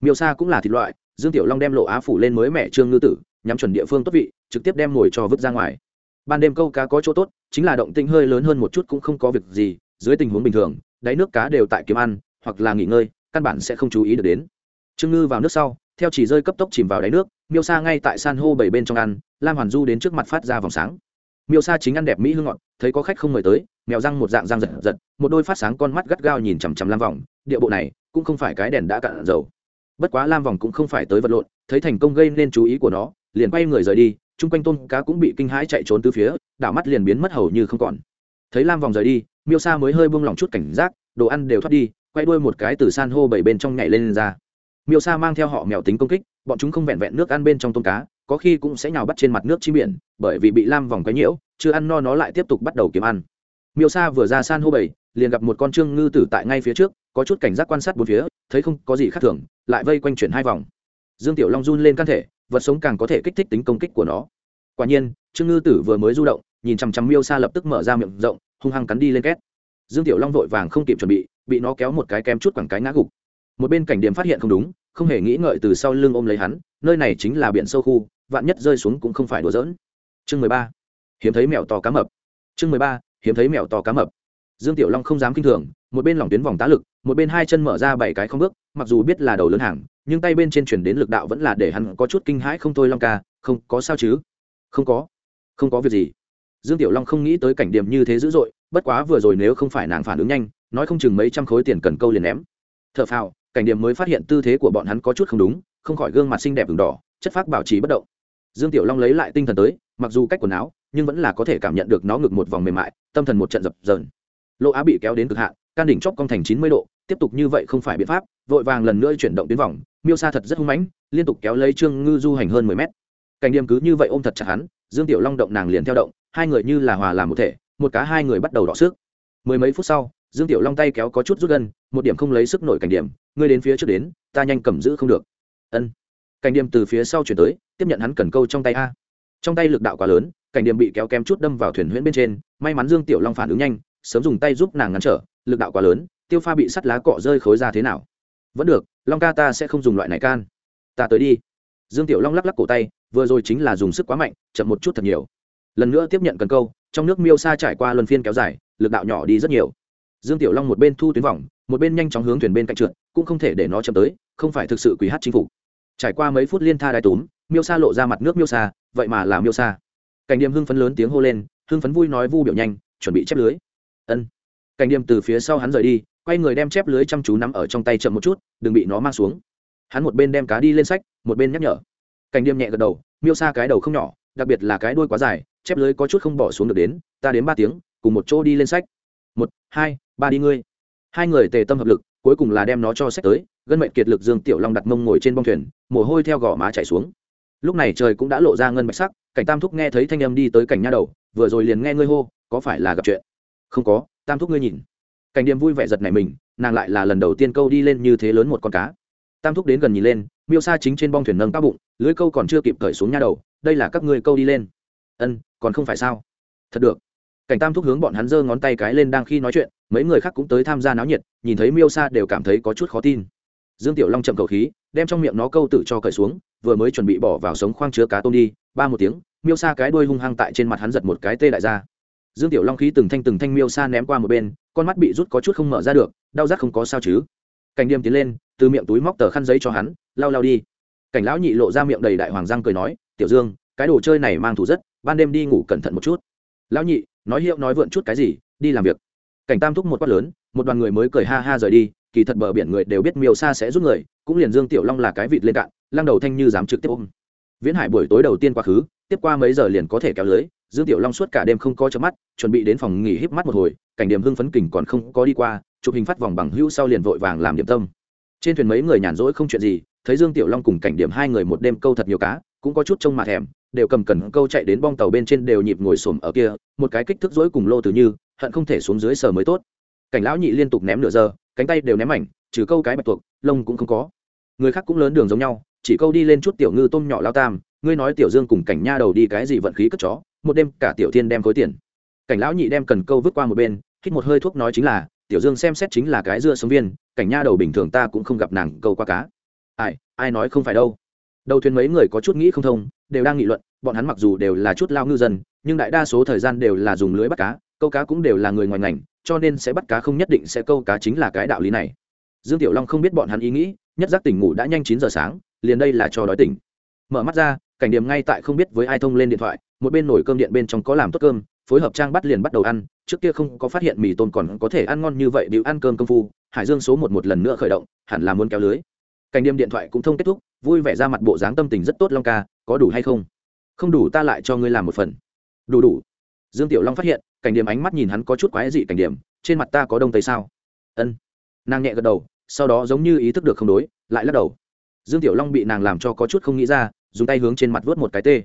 miêu sa cũng là thịt loại, dương tiểu long đem lộ á phủ lên mới mẹ trương ngư tử, nhắm chuẩn địa phương tốt vị, trực tiếp đem mồi cho vứt ra ngoài. Ban đêm câu cá có chỗ tốt, chính là động tĩnh hơi lớn hơn một chút cũng không có việc gì, dưới tình huống bình thường, đáy nước cá đều tại kiếm ăn, hoặc là nghỉ ngơi, căn bản sẽ không chú ý được đến. Trương ngư vào nước sau, theo chỉ rơi cấp tốc chìm vào đáy nước, miêu sa ngay tại san hô bảy bên trong ăn, lam hoàn du đến trước mặt phát ra vòng sáng. Miêu sa chính ăn đẹp mỹ hương ngọt, thấy có khách không mời tới, mèo răng một dạng răng giật giật, một đôi phát sáng con mắt gắt gao nhìn chằm chằm lam vòng địa bộ này cũng không phải cái đèn đã cạn dầu bất quá lam vòng cũng không phải tới vật lộn thấy thành công gây nên chú ý của nó liền quay người rời đi chung quanh tôm cá cũng bị kinh hãi chạy trốn từ phía đảo mắt liền biến mất hầu như không còn. Thấy lam vòng rời đi miêu sa mới hơi buông lỏng chút cảnh giác đồ ăn đều thoát đi quay đuôi một cái từ san hô bảy bên trong nhảy lên, lên ra. Miêu sa mang theo họ mèo tính công kích bọn chúng không vẹn vẹn nước ăn bên trong tôm cá có khi cũng sẽ nhào bắt trên mặt nước chim biển bởi vì bị lam vòng quấy nhiễu chưa ăn no nó lại tiếp tục bắt đầu kiếm ăn. Miêu sa vừa ra san hô bảy liền gặp một con trương ngư tử tại ngay phía trước có chút cảnh giác quan sát bốn phía thấy không có gì khác thường, lại vây quanh chuyển hai vòng. Dương tiểu long run lên căn thể, vật sống càng có thể kích thích tính công kích của nó. Quả nhiên, trương ngư tử vừa mới du động, nhìn chằm chằm miêu xa lập tức mở ra miệng rộng, hung hăng cắn đi lên két. Dương tiểu long vội vàng không kịp chuẩn bị bị nó kéo một cái kém chút quẳng cái ngã gục. Một bên cảnh điểm phát hiện không đúng, không hề nghĩ ngợi từ sau lưng ôm lấy hắn, nơi này chính là biển sâu khu, vạn nhất rơi xuống cũng không phải đùa giỡn. Chương mười ba. Hiếm thấy mèo to cá mập. Chương mười ba. Hiếm thấy mèo to cá mập. Dương tiểu long không dám kinh thường một bên lỏng tuyến vòng tá lực, một bên hai chân mở ra bảy cái không bước, mặc dù biết là đầu lớn hàng, nhưng tay bên trên chuyển đến lực đạo vẫn là để hắn có chút kinh hãi không thôi long ca, không, có sao chứ? Không có. Không có việc gì. Dương tiểu long không nghĩ tới cảnh điểm như thế dữ dội, bất quá vừa rồi nếu không phải nàng phản ứng nhanh, nói không chừng mấy trăm khối tiền cần câu liền ném. T h ở phào, cảnh điểm mới phát hiện tư thế của bọn hắn có chút không đúng, không khỏi gương mặt xinh đẹp v đỏ, chất phác bảo trì bất động. Dương tiểu long lấy lại tinh thần tới, mặc dù cách quần áo, nhưng vẫn là có thể cảm nhận được nó ngực một vòng mềm mại, tâm thần một trận dập dờn. Lỗ á bị kéo đến cực hạn can đỉnh chóp cong thành chín mươi độ, tiếp tục như vậy không phải biện pháp, vội vàng lần nữa chuyển động tuyến vòng, miêu sa thật rất hung mãnh, liên tục kéo lấy trương ngư du hành hơn mười mét. Cảnh điểm cứ như vậy ôm thật chặt hắn, dương tiểu long động nàng liền theo động, hai người như là hòa làm một thể, một cá hai người bắt đầu đọ sức. Mười mấy phút sau, dương tiểu long tay kéo có chút rút gân một điểm không lấy sức nổi cảnh điểm, ngươi đến phía trước đến, ta nhanh cầm giữ không được. Ân. Cảnh điểm từ phía sau chuyển tới, tiếp nhận hắn cần câu trong tay a. Trong tay lực đạo quá lớn, cảnh điểm bị kéo kém chút đâm vào thuyền huyễn bên trên, may mắn dương tiểu long phản ứng nhanh, sớm dùng tay giúp nàng ngăn trở lực đạo quá lớn, tiêu pha bị sắt lá cọ rơi khối ra thế nào? Vẫn được, long ca ta sẽ không dùng loại này can. Ta tới đi. Dương tiểu long lắc lắc cổ tay, vừa rồi chính là dùng sức quá mạnh, chậm một chút thật nhiều. Lần nữa tiếp nhận cần câu, trong nước miêu sa trải qua luân phiên kéo dài, lực đạo nhỏ đi rất nhiều. Dương tiểu long một bên thu tuyến vòng, một bên nhanh chóng hướng thuyền bên cạnh trượt, cũng không thể để nó chậm tới, không phải thực sự quý hát chính phủ. trải qua mấy phút liên tha đai túm, miêu sa lộ ra mặt nước miêu sa, vậy mà là miêu sa. Cảnh điểm hưng phấn lớn tiếng hô lên, hưng phấn vui nói vu biểu nhanh, chuẩn bị chép lưới. Ân cảnh điểm từ phía sau hắn rời đi, quay người đem chép lưới chăm chú nắm ở trong tay chậm một chút, đừng bị nó mang xuống. Hắn một bên đem cá đi lên sách, một bên nhắc nhở. Cảnh điểm nhẹ gật đầu, miêu xa cái đầu không nhỏ, đặc biệt là cái đuôi quá dài, chép lưới có chút không bỏ xuống được đến, ta đến ba tiếng, cùng một chỗ đi lên sách. Một, hai, ba đi ngươi. Hai người tề tâm hợp lực, cuối cùng là đem nó cho sách tới, gân mệnh kiệt lực dương tiểu long đặt mông ngồi trên bông thuyền, mồ hôi theo gò má chảy xuống. Lúc này trời cũng đã lộ ra ngân bạch sắc, cảnh tam thúc nghe thấy thanh âm đi tới cảnh nha đầu, vừa rồi liền nghe ngươi hô, có phải là gặp chuyện? Không có tam thúc ngươi nhìn. Cảnh điểm vui vẻ giật này mình, nàng lại là lần đầu tiên câu đi lên như thế lớn một con cá. Tam thúc đến gần nhìn lên, miêu sa chính trên bong thuyền nâng cao bụng lưới câu còn chưa kịp cởi xuống nha đầu, đây là các ngươi câu đi lên. Ân, còn không phải sao? Thật được. Cảnh tam thúc hướng bọn hắn giơ ngón tay cái lên đang khi nói chuyện, mấy người khác cũng tới tham gia náo nhiệt, nhìn thấy miêu sa đều cảm thấy có chút khó tin. Dương tiểu long chậm cầu khí, đem trong miệng nó câu tự cho cởi xuống, vừa mới chuẩn bị bỏ vào sống khoang chứa cá tôm đi, ba một tiếng, miêu sa cái đuôi hung hăng tại trên mặt hắn giật một cái tê đại ra dương tiểu long khí từng thanh từng thanh miêu sa ném qua một bên, con mắt bị rút có chút không mở ra được, đau rát không có sao chứ. Cảnh điềm tiến lên, từ miệng túi móc tờ khăn giấy cho hắn lau lau đi. Cảnh lão nhị lộ ra miệng đầy đại hoàng răng cười nói, tiểu dương, cái đồ chơi này mang thủ rất, ban đêm đi ngủ cẩn thận một chút. Lão nhị, nói hiệu nói vượn chút cái gì, đi làm việc. Cảnh tam thúc một quát lớn, một đoàn người mới cười ha ha rời đi, kỳ thật bờ biển người đều biết miêu sa sẽ giúp người, cũng liền dương tiểu long là cái vịt lên cạn, lăng đầu thanh như dám trực tiếp ôm. Viễn hải buổi tối đầu tiên quá khứ, tiếp qua mấy giờ liền có thể kéo lưới dương tiểu long suốt cả đêm không có chớp mắt, chuẩn bị đến phòng nghỉ híp mắt một hồi, cảnh điểm hưng phấn kình còn không có đi qua, chụp hình phát vòng bằng hữu sau liền vội vàng làm điểm tâm. Trên thuyền mấy người nhàn rỗi không chuyện gì, thấy dương tiểu long cùng cảnh điểm hai người một đêm câu thật nhiều cá, cũng có chút trông mà thèm, đều cầm cần câu chạy đến bong tàu bên trên đều nhịp ngồi xổm ở kia, một cái kích thước rỗi cùng lô từ như, hận không thể xuống dưới sờ mới tốt. Cảnh lão nhị liên tục ném nửa giờ, cánh tay đều ném mảnh, trừ câu cái bạch tuộc, lông cũng không có. Người khác cũng lớn đường giống nhau, chỉ câu đi lên chút tiểu ngư tôm nhỏ lao tam, ngươi nói tiểu dương cùng cảnh nha đầu đi cái gì vận khí cất chó một đêm cả tiểu thiên đem khối tiền. Cảnh lão nhị đem cần câu vứt qua một bên, hít một hơi thuốc nói chính là, tiểu dương xem xét chính là cái dưa sống viên, cảnh nha đầu bình thường ta cũng không gặp nàng câu qua cá. Ai ai nói không phải đâu. Đầu thuyền mấy người có chút nghĩ không thông, đều đang nghị luận, bọn hắn mặc dù đều là chút lao ngư dân, nhưng đại đa số thời gian đều là dùng lưới bắt cá, câu cá cũng đều là người ngoài ngành, cho nên sẽ bắt cá không nhất định sẽ câu cá chính là cái đạo lý này. Dương tiểu long không biết bọn hắn ý nghĩ, nhất giác tỉnh ngủ đã nhanh chín giờ sáng, liền đây là cho đói tỉnh. Mở mắt ra, cảnh điểm ngay tại không biết với ai thông lên điện thoại một bên nồi cơm điện bên trong có làm tốt cơm, phối hợp trang bắt liền bắt đầu ăn, trước kia không có phát hiện mì tôm còn có thể ăn ngon như vậy bịu ăn cơm công phu, hải dương số một một lần nữa khởi động, hẳn là muốn kéo lưới. Cảnh điểm điện thoại cũng thông kết thúc, vui vẻ ra mặt bộ dáng tâm tình rất tốt long ca, có đủ hay không? Không đủ ta lại cho ngươi làm một phần. Đủ đủ. Dương tiểu long phát hiện, cảnh điểm ánh mắt nhìn hắn có chút quái dị cảnh điểm, trên mặt ta có đông tây sao? Ân. Nàng nhẹ gật đầu, sau đó giống như ý thức được không đối, lại lắc đầu. Dương tiểu long bị nàng làm cho có chút không nghĩ ra, dùng tay hướng trên mặt vớt một cái tê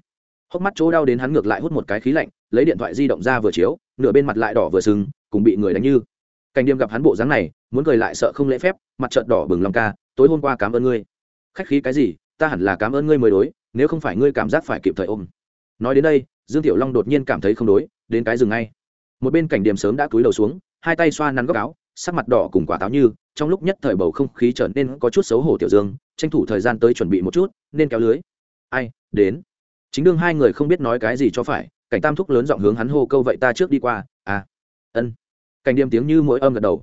hốc mắt chỗ đau đến hắn ngược lại hút một cái khí lạnh, lấy điện thoại di động ra vừa chiếu, nửa bên mặt lại đỏ vừa sưng cùng bị người đánh như. Cảnh điềm gặp hắn bộ dáng này, muốn cười lại sợ không lễ phép, mặt trợn đỏ bừng lòng ca, tối hôm qua cảm ơn ngươi. Khách khí cái gì? Ta hẳn là cảm ơn ngươi mới đối, nếu không phải ngươi cảm giác phải kịp thời ôm. Nói đến đây, dương tiểu long đột nhiên cảm thấy không đối, đến cái rừng ngay. Một bên cảnh điểm sớm đã cúi đầu xuống, hai tay xoa nắn góc áo, sắc mặt đỏ cùng quả táo như, trong lúc nhất thời bầu không khí trở nên có chút xấu hổ tiểu dương, tranh thủ thời gian tới chuẩn bị một chút, nên kéo lưới. Ai, đến chính đương hai người không biết nói cái gì cho phải, cảnh tam thúc lớn giọng hướng hắn hô câu vậy ta trước đi qua à ân. Cảnh điểm tiếng như mỗi âm gật đầu.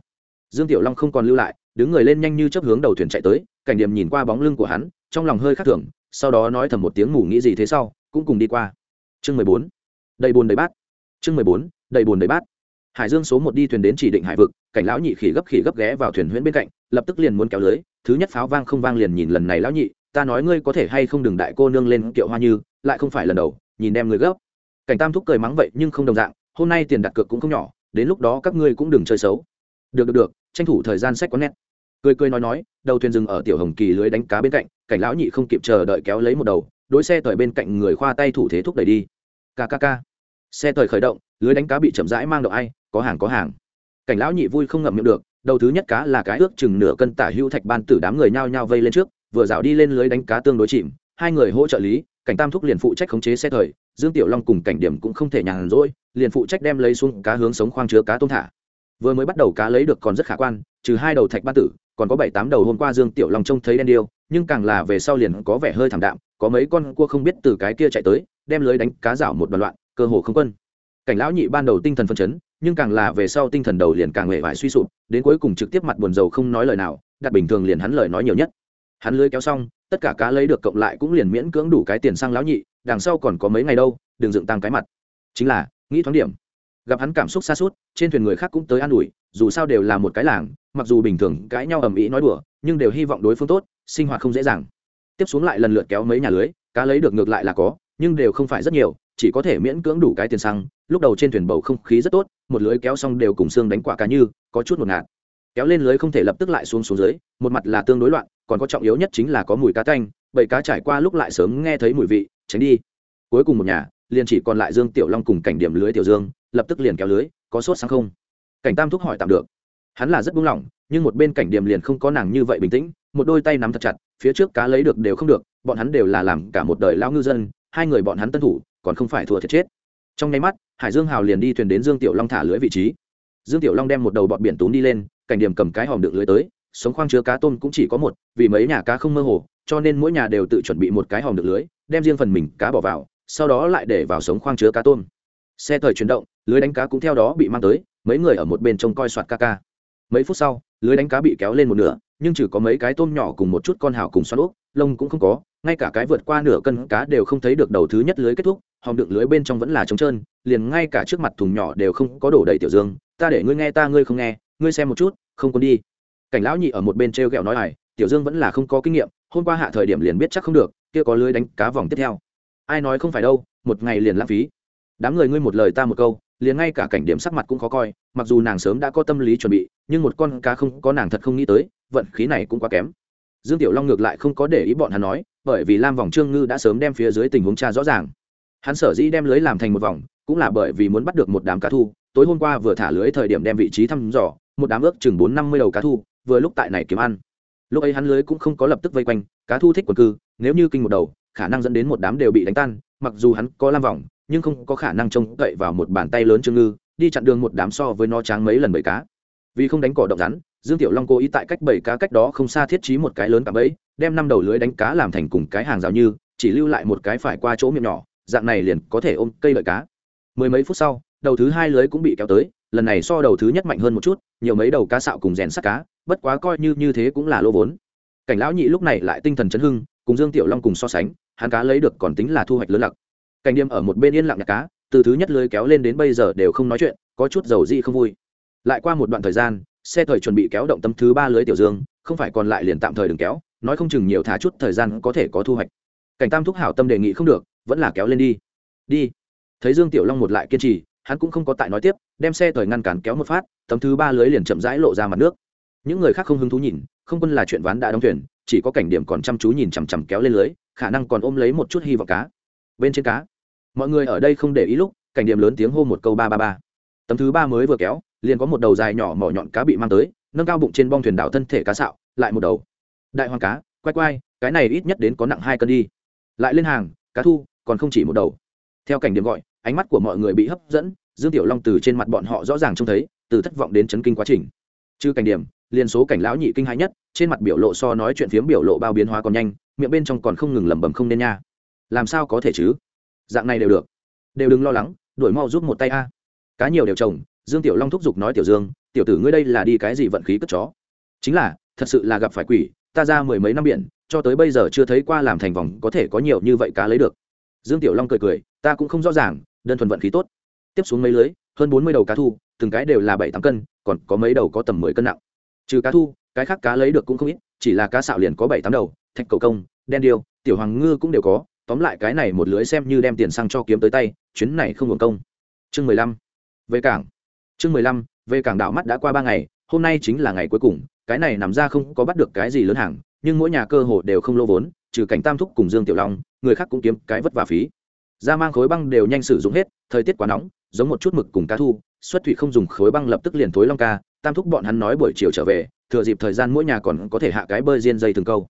Dương tiểu long không còn lưu lại, đứng người lên nhanh như chấp hướng đầu thuyền chạy tới, cảnh điểm nhìn qua bóng lưng của hắn, trong lòng hơi khắc thường, sau đó nói thầm một tiếng ngủ nghĩ gì thế sau, cũng cùng đi qua. Chương mười bốn. Đầy bùn đầy bát. Chương mười bốn, đầy bùn đầy bát. Hải dương số một đi thuyền đến chỉ định hải vực, cảnh lão nhị khỉ gấp khỉ gấp ghé vào thuyền huyễn bên cạnh, lập tức liền muốn kéo lưới, thứ nhất pháo vang không vang liền nhìn lần này lão nhị ta nói ngươi có thể hay không đừng đại cô nương lên kiệu hoa như, lại không phải lần đầu, nhìn đem người gấp. Cảnh tam thúc cười mắng vậy, nhưng không đồng dạng, hôm nay tiền đặt cược cũng không nhỏ, đến lúc đó các ngươi cũng đừng chơi xấu. Được được được, tranh thủ thời gian sách có nét cười cười nói nói, đầu thuyền dừng ở tiểu hồng kỳ lưới đánh cá bên cạnh, cảnh lão nhị không kịp chờ đợi kéo lấy một đầu, đối xe tời bên cạnh người khoa tay thủ thế thúc đẩy đi. Kkk xe tời khởi động, lưới đánh cá bị chậm rãi mang đậu ai, có hàng có hàng. Cảnh lão nhị vui không ngậm miệng được, đầu thứ nhất cá là cái ước chừng nửa cân tả hữu thạch ban tử đám người nhao nhao vây lên trước vừa dạo đi lên lưới đánh cá tương đối chìm, hai người hỗ trợ lý, cảnh tam thúc liền phụ trách khống chế xe thời, dương tiểu long cùng cảnh điểm cũng không thể nhàn rỗi, liền phụ trách đem lấy xuống cá hướng sống khoang chứa cá tôm thả. Vừa mới bắt đầu cá lấy được còn rất khả quan, trừ hai đầu thạch ba tử, còn có bảy tám đầu hôm qua dương tiểu long trông thấy đen điêu, nhưng càng là về sau liền có vẻ hơi thảm đạm, có mấy con cua không biết từ cái kia chạy tới, đem lưới đánh cá rảo một đoạn loạn, cơ hồ không quân. Cảnh lão nhị ban đầu tinh thần phân chấn, nhưng càng là về sau tinh thần đầu liền càng hề vải suy sụp, đến cuối cùng trực tiếp mặt buồn rầu không nói lời nào, đặt bình thường liền hắn lời nói nhiều nhất hắn lưới kéo xong, tất cả cá lấy được cộng lại cũng liền miễn cưỡng đủ cái tiền sang lão nhị, đằng sau còn có mấy ngày đâu, đừng dựng tăng cái mặt. Chính là, nghĩ thoáng điểm. Gặp hắn cảm xúc xa suốt, trên thuyền người khác cũng tới an ủi, dù sao đều là một cái làng, mặc dù bình thường cãi nhau ầm ĩ nói đùa, nhưng đều hy vọng đối phương tốt, sinh hoạt không dễ dàng. Tiếp xuống lại lần lượt kéo mấy nhà lưới, cá lấy được ngược lại là có, nhưng đều không phải rất nhiều, chỉ có thể miễn cưỡng đủ cái tiền xăng. Lúc đầu trên thuyền bầu không khí rất tốt, một lưới kéo xong đều cùng xương đánh quả cá như, có chút một ngạt. Kéo lên lưới không thể lập tức lại xuống xuống dưới, một mặt là tương đối loạn còn có trọng yếu nhất chính là có mùi cá canh bầy cá trải qua lúc lại sớm nghe thấy mùi vị, tránh đi. Cuối cùng một nhà, liền chỉ còn lại dương tiểu long cùng cảnh điểm lưới tiểu dương, lập tức liền kéo lưới, có sốt sáng không? Cảnh tam thúc hỏi tạm được. Hắn là rất buông lỏng, nhưng một bên cảnh điểm liền không có nàng như vậy bình tĩnh, một đôi tay nắm thật chặt, phía trước cá lấy được đều không được, bọn hắn đều là làm cả một đời lao ngư dân, hai người bọn hắn tân thủ, còn không phải thua thiệt chết. Trong nháy mắt, hải dương hào liền đi thuyền đến dương tiểu long thả lưới vị trí. Dương tiểu long đem một đầu bọt biển túm đi lên, cảnh điểm cầm cái hòm đựng lưới tới sống khoang chứa cá tôm cũng chỉ có một, vì mấy nhà cá không mơ hồ, cho nên mỗi nhà đều tự chuẩn bị một cái hòm đựng lưới, đem riêng phần mình cá bỏ vào, sau đó lại để vào sống khoang chứa cá tôm. Xe thời chuyển động, lưới đánh cá cũng theo đó bị mang tới, mấy người ở một bên trông coi soạt ca ca. Mấy phút sau, lưới đánh cá bị kéo lên một nửa, nhưng chỉ có mấy cái tôm nhỏ cùng một chút con hào cùng xoắn úp lông cũng không có, ngay cả cái vượt qua nửa cân cá đều không thấy được đầu thứ nhất lưới kết thúc, hòm đựng lưới bên trong vẫn là trống trơn, liền ngay cả trước mặt thùng nhỏ đều không có đổ đầy tiểu dương. Ta để ngươi nghe, ta ngươi không nghe, ngươi xem một chút, không còn đi cảnh lão nhị ở một bên t r e o g ẹ o nói ải tiểu dương vẫn là không có kinh nghiệm, hôm qua hạ thời điểm liền biết chắc không được, kia có lưới đánh cá vòng tiếp theo. Ai nói không phải đâu, một ngày liền lãng phí. Đám người ngươi một lời ta một câu, liền ngay cả cảnh điểm sắc mặt cũng khó coi, mặc dù nàng sớm đã có tâm lý chuẩn bị, nhưng một con cá không, có nàng thật không nghĩ tới, vận khí này cũng quá kém. Dương tiểu long ngược lại không có để ý bọn hắn nói, bởi vì lam vòng trương ngư đã sớm đem phía dưới tình huống cha rõ ràng. Hắn sở dĩ đem lưới làm thành một vòng, cũng là bởi vì muốn bắt được một đám cá thu, tối hôm qua vừa thả lưới thời điểm đem vị trí thăm dò, một đám ước chừng bốn năm mươi đầu cá thu vừa lúc tại này kiếm ăn. Lúc ấy hắn lưới cũng không có lập tức vây quanh, cá thu thích quần cư, nếu như kinh một đầu, khả năng dẫn đến một đám đều bị đánh tan, mặc dù hắn có lam vòng, nhưng không có khả năng trông cậy vào một bàn tay lớn trương ngư, đi chặn đường một đám so với nó tráng mấy lần bầy cá. Vì không đánh cỏ động rắn, dương tiểu long cố ý tại cách bảy cá cách đó không xa thiết trí một cái lớn cả bẫy, đem năm đầu lưới đánh cá làm thành cùng cái hàng rào như, chỉ lưu lại một cái phải qua chỗ miệng nhỏ, dạng này liền có thể ôm cây lợi cá. Mười mấy phút sau, đầu thứ hai lưới cũng bị kéo tới lần này so đầu thứ nhất mạnh hơn một chút, nhiều mấy đầu cá sạo cùng rèn sắt cá, bất quá coi như như thế cũng là lô vốn. Cảnh lão nhị lúc này lại tinh thần chấn hưng, cùng dương tiểu long cùng so sánh, hắn cá lấy được còn tính là thu hoạch lớn lặc cảnh điềm ở một bên yên lặng nhặt cá, từ thứ nhất lưới kéo lên đến bây giờ đều không nói chuyện, có chút dầu dị không vui. Lại qua một đoạn thời gian, xe thời chuẩn bị kéo động tâm thứ ba lưới tiểu dương, không phải còn lại liền tạm thời đừng kéo, nói không chừng nhiều thả chút thời gian có thể có thu hoạch. Cảnh tam thúc hảo tâm đề nghị không được, vẫn là kéo lên đi. Đi. Thấy dương tiểu long một lại kiên trì hắn cũng không có tại nói tiếp, đem xe thời ngăn cản kéo một phát, tấm thứ ba lưới liền chậm rãi lộ ra mặt nước. Những người khác không hứng thú nhìn, không quân là chuyện ván đã đóng thuyền, chỉ có cảnh điểm còn chăm chú nhìn chằm chằm kéo lên lưới, khả năng còn ôm lấy một chút hy vọng cá. Bên trên cá, mọi người ở đây không để ý lúc, cảnh điểm lớn tiếng hô một câu ba ba ba. Tấm thứ ba mới vừa kéo, liền có một đầu dài nhỏ mỏ nhọn cá bị mang tới, nâng cao bụng trên bong thuyền đảo thân thể cá sạo, lại một đầu. Đại hoàng cá, quay quay, cái này ít nhất đến có nặng hai cân đi. Lại lên hàng, cá thu, còn không chỉ một đầu theo cảnh điểm gọi ánh mắt của mọi người bị hấp dẫn dương tiểu long từ trên mặt bọn họ rõ ràng trông thấy từ thất vọng đến chấn kinh quá trình. Chứ cảnh điểm liền số cảnh lão nhị kinh hãi nhất trên mặt biểu lộ so nói chuyện phiếm biểu lộ bao biến hóa còn nhanh miệng bên trong còn không ngừng lẩm bẩm không nên nha. Làm sao có thể chứ? Dạng này đều được. Đều đừng lo lắng đuổi mau giúp một tay a. Cá nhiều đều trồng, dương tiểu long thúc giục nói tiểu dương tiểu tử ngươi đây là đi cái gì vận khí cất chó? Chính là thật sự là gặp phải quỷ ta ra mười mấy năm biển cho tới bây giờ chưa thấy qua làm thành vòng có thể có nhiều như vậy cá lấy được dương tiểu long cười cười, ta cũng không rõ ràng, đơn thuần vận khí tốt. Tiếp xuống mấy lưới, hơn bốn mươi đầu cá thu, từng cái đều là bảy tám cân, còn có mấy đầu có tầm mười cân nặng. Trừ cá thu, cái khác cá lấy được cũng không ít, chỉ là cá xạo liền có bảy tám đầu, thạch cầu công, đen điêu, tiểu hoàng ngư cũng đều có. Tóm lại cái này một lưới xem như đem tiền sang cho kiếm tới tay, chuyến này không hưởng công. Chương mười lăm, về cảng. Chương mười lăm, về cảng đảo mắt đã qua ba ngày, hôm nay chính là ngày cuối cùng, cái này nằm ra không có bắt được cái gì lớn hàng, nhưng mỗi nhà cơ hồ đều không lô vốn, trừ cảnh tam thúc cùng dương tiểu long người khác cũng kiếm cái vất vả phí. Ra mang khối băng đều nhanh sử dụng hết, thời tiết quá nóng, giống một chút mực cùng cá thu, xuất thủy không dùng khối băng lập tức liền thối long ca, tam thúc bọn hắn nói buổi chiều trở về, thừa dịp thời gian mỗi nhà còn có thể hạ cái bơi diên dây thường câu.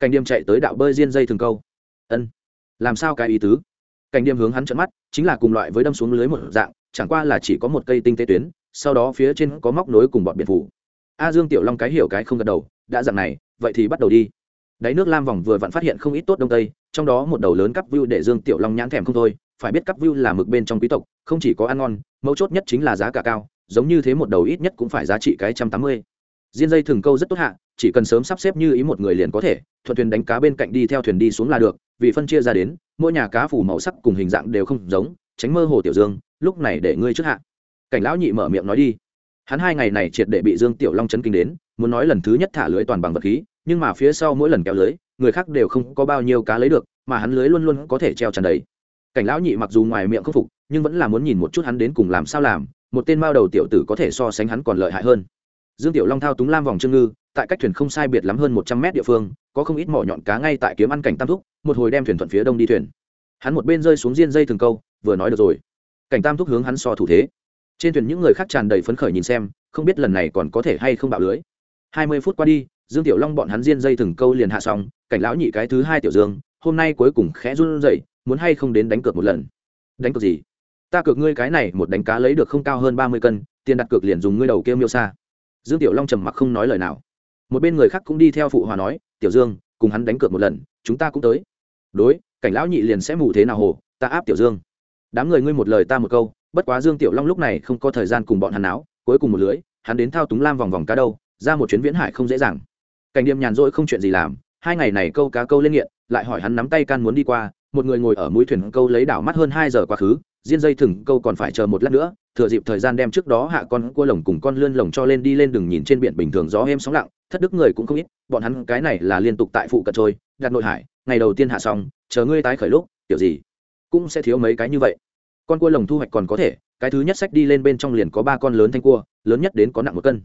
Cảnh điềm chạy tới đạo bơi diên dây thường câu. Ân, làm sao cái ý tứ? Cảnh điềm hướng hắn trận mắt, chính là cùng loại với đâm xuống lưới một dạng, chẳng qua là chỉ có một cây tinh tế tuyến, sau đó phía trên có móc nối cùng bọn biệt phủ. A dương tiểu long cái hiểu cái không gật đầu, đã dặn này, vậy thì bắt đầu đi đáy nước lam vòng vừa vặn phát hiện không ít tốt đông tây, trong đó một đầu lớn cắp view để dương tiểu long nhãn thèm không thôi. Phải biết cắp view là mực bên trong quý tộc, không chỉ có ăn ngon, mấu chốt nhất chính là giá cả cao, giống như thế một đầu ít nhất cũng phải giá trị cái trăm tám mươi. Diên dây thường câu rất tốt hạ, chỉ cần sớm sắp xếp như ý một người liền có thể, thuận thuyền đánh cá bên cạnh đi theo thuyền đi xuống là được, vì phân chia ra đến, mỗi nhà cá phủ màu sắc cùng hình dạng đều không giống, tránh mơ hồ tiểu dương, lúc này để ngươi trước hạ. Cảnh lão nhị mở miệng nói đi. Hắn hai ngày này triệt để bị dương tiểu long chấn kinh đến muốn nói lần thứ nhất thả lưới toàn bằng vật khí, nhưng mà phía sau mỗi lần kéo lưới, người khác đều không có bao nhiêu cá lấy được, mà hắn lưới luôn luôn có thể treo tràn đầy. Cảnh lão nhị mặc dù ngoài miệng khâm phục, nhưng vẫn là muốn nhìn một chút hắn đến cùng làm sao làm, một tên mao đầu tiểu tử có thể so sánh hắn còn lợi hại hơn. Dương tiểu long thao túng lam vòng trương ngư, tại cách thuyền không sai biệt lắm hơn một trăm mét địa phương, có không ít mỏ nhọn cá ngay tại kiếm ăn cảnh tam thúc, một hồi đem thuyền thuận phía đông đi thuyền. Hắn một bên rơi xuống diên dây thường câu, vừa nói được rồi. Cảnh tam thúc hướng hắn so thủ thế. Trên thuyền những người khác tràn đầy phấn khởi nhìn xem, không biết lần này còn có thể hay không bạo lưới hai mươi phút qua đi, dương tiểu long bọn hắn diên dây thừng câu liền hạ xong, cảnh lão nhị cái thứ hai tiểu dương, hôm nay cuối cùng khẽ run rẩy, muốn hay không đến đánh cược một lần. Đánh cược gì? Ta cược ngươi cái này, một đánh cá lấy được không cao hơn ba mươi cân, tiền đặt cược liền dùng ngươi đầu kia miêu xa. Dương tiểu long trầm mặc không nói lời nào. Một bên người khác cũng đi theo phụ hòa nói, tiểu dương, cùng hắn đánh cược một lần, chúng ta cũng tới. Đối, cảnh lão nhị liền sẽ mù thế nào hồ, ta áp tiểu dương. Đám người ngươi một lời ta một câu, bất quá dương tiểu long lúc này không có thời gian cùng bọn hắn áo cuối cùng một lưới, hắn đến thao túng lam vòng vòng cá đâu ra một chuyến viễn hải không dễ dàng. Cảnh điểm nhàn rỗi không chuyện gì làm, hai ngày này câu cá câu lên nghiện, lại hỏi hắn nắm tay can muốn đi qua, một người ngồi ở mũi thuyền câu lấy đảo mắt hơn hai giờ quá khứ diên dây thừng câu còn phải chờ một lát nữa, thừa dịp thời gian đem trước đó hạ con cua lồng cùng con lươn lồng cho lên đi lên đừng nhìn trên biển bình thường gió êm sóng lặng, thất đức người cũng không ít, bọn hắn cái này là liên tục tại phụ cận trôi, đặt nội hải, ngày đầu tiên hạ xong, chờ ngươi tái khởi lúc kiểu gì, cũng sẽ thiếu mấy cái như vậy. Con cua lồng thu hoạch còn có thể, cái thứ nhất sách đi lên bên trong liền có ba con lớn thanh cua, lớn nhất đến có nặng một cân.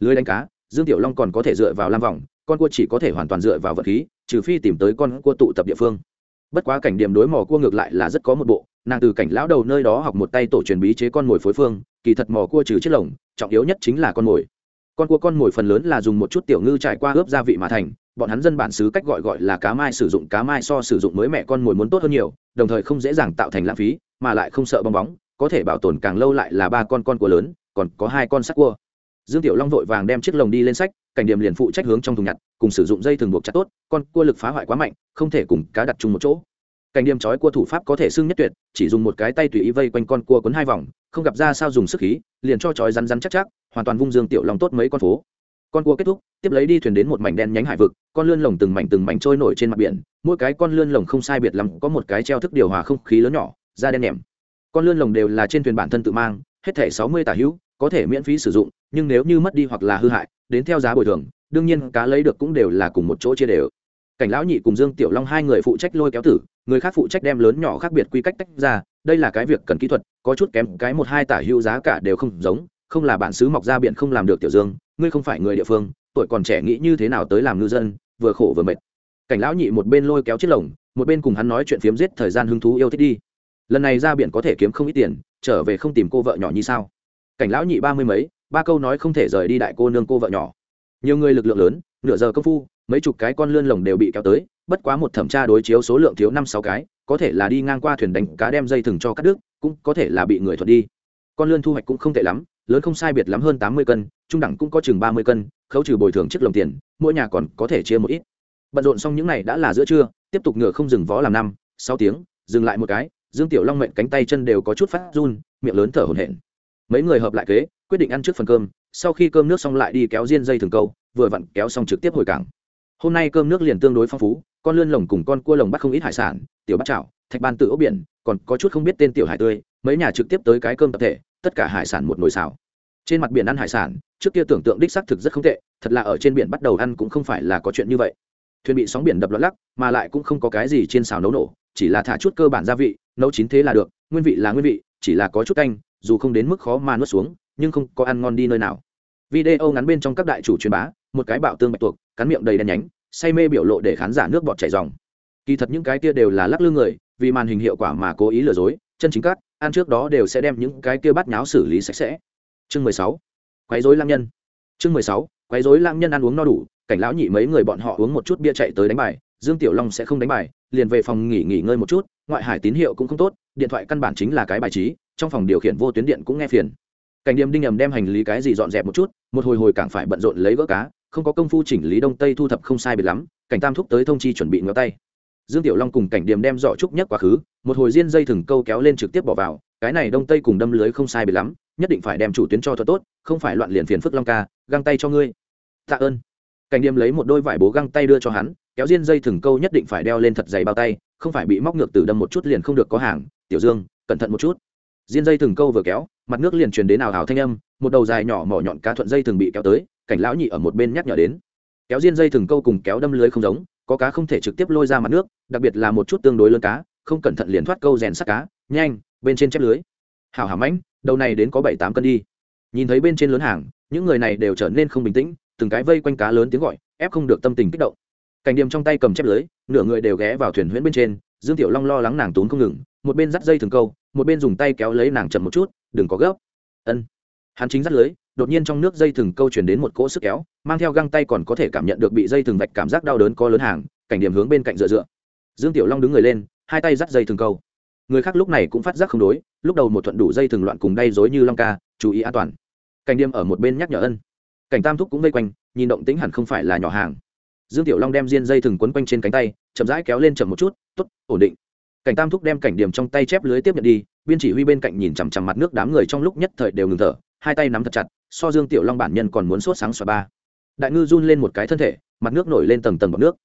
Lưới đánh cá dương tiểu long còn có thể dựa vào lam vòng con cua chỉ có thể hoàn toàn dựa vào vật khí, trừ phi tìm tới con cua tụ tập địa phương. Bất quá cảnh điểm đối mò cua ngược lại là rất có một bộ, nàng từ cảnh lão đầu nơi đó học một tay tổ truyền bí chế con mồi phối phương, kỳ thật mò cua trừ chiếc lồng, trọng yếu nhất chính là con mồi. Con cua con mồi phần lớn là dùng một chút tiểu ngư trải qua ướp gia vị mà thành, bọn hắn dân bản xứ cách gọi gọi là cá mai sử dụng cá mai so sử dụng mới mẹ con mồi muốn tốt hơn nhiều, đồng thời không dễ dàng tạo thành lãng phí, mà lại không sợ bong bóng, có thể bảo tồn càng lâu lại là ba con con cua lớn, còn có hai con sắc cua dương tiểu long vội vàng đem chiếc lồng đi lên sách, cảnh điểm liền phụ trách hướng trong thùng nhặt, cùng sử dụng dây thường buộc chặt tốt, con cua lực phá hoại quá mạnh, không thể cùng cá đặt chung một chỗ. Cảnh điểm trói cua thủ pháp có thể xưng nhất tuyệt, chỉ dùng một cái tay tùy ý vây quanh con cua quấn hai vòng, không gặp ra sao dùng sức khí, liền cho trói rắn rắn chắc chắc, hoàn toàn vung dương tiểu long tốt mấy con phố. Con cua kết thúc, tiếp lấy đi thuyền đến một mảnh đen nhánh hải vực, con lươn lồng từng mảnh từng mảnh trôi nổi trên mặt biển, mỗi cái con lươn lồng không sai biệt lắm có một cái treo thức điều hòa không khí lớn nhỏ, da đen nhẹm. Con lươn lồng đều là trên thuyền bản thân tự mang, hết thẻ sáu mươi tả hữu, có thể miễn phí sử dụng nhưng nếu như mất đi hoặc là hư hại, đến theo giá bồi thường, đương nhiên cá lấy được cũng đều là cùng một chỗ chia đều. Cảnh lão nhị cùng dương tiểu long hai người phụ trách lôi kéo tử, người khác phụ trách đem lớn nhỏ khác biệt quy cách tách ra, đây là cái việc cần kỹ thuật, có chút kém, cái một hai tả hữu giá cả đều không giống, không là bản xứ mọc ra biển không làm được tiểu dương, ngươi không phải người địa phương, tuổi còn trẻ nghĩ như thế nào tới làm ngư dân, vừa khổ vừa mệt. Cảnh lão nhị một bên lôi kéo chiếc lồng, một bên cùng hắn nói chuyện phiếm giết thời gian hứng thú yêu thích đi. Lần này ra biển có thể kiếm không ít tiền, trở về không tìm cô vợ nhỏ như sao? Cảnh lão nhị ba mươi mấy ba câu nói không thể rời đi đại cô nương cô vợ nhỏ. Nhiều người lực lượng lớn, nửa giờ công phu, mấy chục cái con lươn lồng đều bị kéo tới, bất quá một thẩm tra đối chiếu số lượng thiếu năm sáu cái, có thể là đi ngang qua thuyền đánh cá đem dây thừng cho cắt đứt, cũng có thể là bị người thuật đi. Con lươn thu hoạch cũng không tệ lắm, lớn không sai biệt lắm hơn tám mươi cân, trung đẳng cũng có chừng ba mươi cân, khấu trừ bồi thường chiếc lồng tiền, mỗi nhà còn có thể chia một ít. Bận rộn xong những n à y đã là giữa trưa, tiếp tục ngựa không dừng vó làm năm, sáu tiếng, dừng lại một cái, dương tiểu long mệnh cánh tay chân đều có chút phát run, miệng lớn thở hổn hển. Mấy người hợp lại kế quyết định ăn trước phần cơm, sau khi cơm nước xong lại đi kéo diên dây thường câu, vừa vặn kéo xong trực tiếp hồi cảng. Hôm nay cơm nước liền tương đối phong phú, con lươn lồng cùng con cua lồng bắt không ít hải sản, tiểu bắt chảo, thạch ban tự ốc biển, còn có chút không biết tên tiểu hải tươi, mấy nhà trực tiếp tới cái cơm tập thể, tất cả hải sản một nồi xào. Trên mặt biển ăn hải sản, trước kia tưởng tượng đích xác thực rất không tệ, thật là ở trên biển bắt đầu ăn cũng không phải là có chuyện như vậy. Thuyền bị sóng biển đập lót lắc, mà lại cũng không có cái gì trên xào nấu nổ, chỉ là thả chút cơ bản gia vị, nấu chín thế là được, nguyên vị là nguyên vị, chỉ là có chút canh, dù không đến mức khó mà nuốt xuống nhưng không có ăn ngon đi nơi nào. Video ngắn bên trong các đại chủ truyền bá, một cái bạo tương bạch tuộc, cắn miệng đầy đen nhánh, say mê biểu lộ để khán giả nước bọt chảy dòng. Kỳ thật những cái kia đều là lắc lư người, vì màn hình hiệu quả mà cố ý lừa dối, chân chính cắt, ăn trước đó đều sẽ đem những cái kia bắt nháo xử lý sạch sẽ. Chương mười sáu, quấy dối lang nhân. Chương mười sáu, quấy dối lang nhân ăn uống no đủ, cảnh lão nhị mấy người bọn họ uống một chút bia chạy tới đánh bài, dương tiểu long sẽ không đánh bài, liền về phòng nghỉ nghỉ ngơi một chút, ngoại hải tín hiệu cũng không tốt, điện thoại căn bản chính là cái bài trí, trong phòng điều khiển vô tuyến điện cũng nghe phiền cảnh điềm đinh ầm đem hành lý cái gì dọn dẹp một chút, một hồi hồi càng phải bận rộn lấy gỡ cá, không có công phu chỉnh lý đông tây thu thập không sai biệt lắm, cảnh tam thúc tới thông chi chuẩn bị ngó tay. Dương tiểu long cùng cảnh điềm đem giỏ trúc nhất quá khứ, một hồi diên dây thừng câu kéo lên trực tiếp bỏ vào, cái này đông tây cùng đâm lưới không sai biệt lắm, nhất định phải đem chủ tuyến cho thật tốt, không phải loạn liền phiền phức long ca, găng tay cho ngươi. Tạ ơn. Cảnh điềm lấy một đôi vải bố găng tay đưa cho hắn, kéo diên dây thừng câu nhất định phải đeo lên thật dày bao tay, không phải bị móc ngược từ đâm một chút liền không được có hàng, tiểu dương, cẩn thận một chút. Diên dây thừng câu vừa kéo mặt nước liền truyền đến nào ảo thanh âm, một đầu dài nhỏ mỏ nhọn cá thuận dây thường bị kéo tới, cảnh lão nhị ở một bên nhắc nhở đến. Kéo diên dây thường câu cùng kéo đâm lưới không giống, có cá không thể trực tiếp lôi ra mặt nước, đặc biệt là một chút tương đối lớn cá, không cẩn thận liền thoát câu rèn sắc cá, nhanh, bên trên chép lưới. Hảo hảo mãnh, đầu này đến có bảy tám cân đi. Nhìn thấy bên trên lớn hàng, những người này đều trở nên không bình tĩnh, từng cái vây quanh cá lớn tiếng gọi, ép không được tâm tình kích động. Cảnh điểm trong tay cầm chép lưới, nửa người đều ghé vào thuyền huyễn bên trên, dương tiểu long lo lắng nàng tốn không ngừng một bên dắt dây thường câu, một bên dùng tay kéo lấy nàng chậm một chút, đừng có gấp. Ân. Hắn chính dắt lưới, đột nhiên trong nước dây thừng câu chuyển đến một cỗ sức kéo, mang theo găng tay còn có thể cảm nhận được bị dây thừng vạch cảm giác đau đớn có lớn hàng, cảnh điểm hướng bên cạnh dựa dựa. Dương tiểu long đứng người lên, hai tay dắt dây thừng câu. Người khác lúc này cũng phát giác không đối, lúc đầu một thuận đủ dây thừng loạn cùng đay dối như long ca, chú ý an toàn. Cảnh điểm ở một bên nhắc nhở ân. Cảnh tam thúc cũng vây quanh, nhìn động tính hẳn không phải là nhỏ hàng. Dương tiểu long đem diên dây thừng quấn quanh trên cánh tay, chậm rãi kéo lên chậm một chút t ố t ổn định cảnh tam thúc đem cảnh điểm trong tay chép lưới tiếp nhận đi, biên chỉ huy bên cạnh nhìn chằm chằm mặt nước đám người trong lúc nhất thời đều ngừng thở, hai tay nắm thật chặt, so dương tiểu long bản nhân còn muốn sốt sáng xoa ba. Đại ngư run lên một cái thân thể, mặt nước nổi lên tầng tầng bọc nước.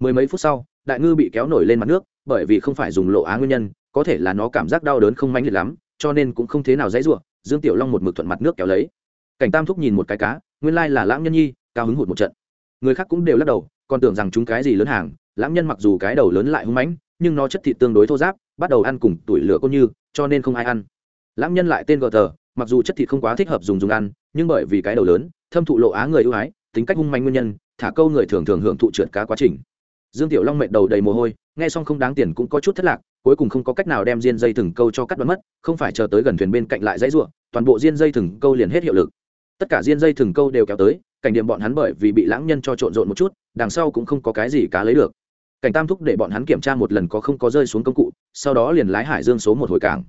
Mười mấy phút sau, đại ngư bị kéo nổi lên mặt nước, bởi vì không phải dùng lộ á nguyên nhân, có thể là nó cảm giác đau đớn không mãnh liệt lắm, cho nên cũng không thế nào dãy ruộng dương tiểu long một mực thuận mặt nước kéo lấy. Cảnh tam thúc nhìn một cái cá, nguyên lai là lãng nhân nhi, cao hứng hụt một trận. Người khác cũng đều lắc đầu, còn tưởng rằng chúng cái gì lớn hàng, lãng nhân mặc dù cái đầu lớn lại hung mãnh nhưng nó chất thịt tương đối thô giáp bắt đầu ăn cùng tuổi lửa côn như, cho nên không ai ăn. Lãng nhân lại tên gờ tờ, mặc dù chất thịt không quá thích hợp dùng dùng ăn, nhưng bởi vì cái đầu lớn, thâm thụ lộ á người ưu ái, tính cách hung manh nguyên nhân, thả câu người thường thường hưởng thụ trượt cá quá trình. Dương tiểu long mệt đầu đầy mồ hôi, nghe xong không đáng tiền cũng có chút thất lạc, cuối cùng không có cách nào đem diên dây thừng câu cho cắt đoán mất, không phải chờ tới gần thuyền bên cạnh lại dãy ruộng, toàn bộ diên dây thừng câu liền hết hiệu lực. Tất cả diên dây thừng câu đều kéo tới, cảnh điểm bọn hắn bởi vì bị lãng nhân cho trộn rộn một chút, đằng sau cũng không có cái gì cá lấy được cảnh tam thúc để bọn hắn kiểm tra một lần có không có rơi xuống công cụ, sau đó liền lái hải dương số một hồi cảng.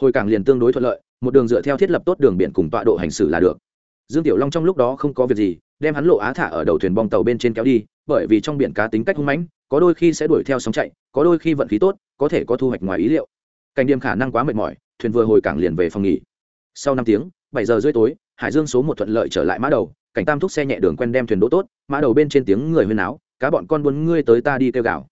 Hồi cảng liền tương đối thuận lợi, một đường dựa theo thiết lập tốt đường biển cùng tọa độ hành xử là được. Dương tiểu long trong lúc đó không có việc gì, đem hắn lộ á thả ở đầu thuyền bong tàu bên trên kéo đi, bởi vì trong biển cá tính cách hung mãnh, có đôi khi sẽ đuổi theo sóng chạy, có đôi khi vận khí tốt, có thể có thu hoạch ngoài ý liệu. Cảnh điểm khả năng quá mệt mỏi, thuyền vừa hồi cảng liền về phòng nghỉ. Sau năm tiếng, bảy giờ rưỡi tối, hải dương số một thuận lợi trở lại mã đầu, cảnh tam thúc xe nhẹ đường quen đem thuyền đỗ tốt, mã đầu bên trên tiếng người huyên áo cá bọn con buôn ngươi tới ta đi kêu gào.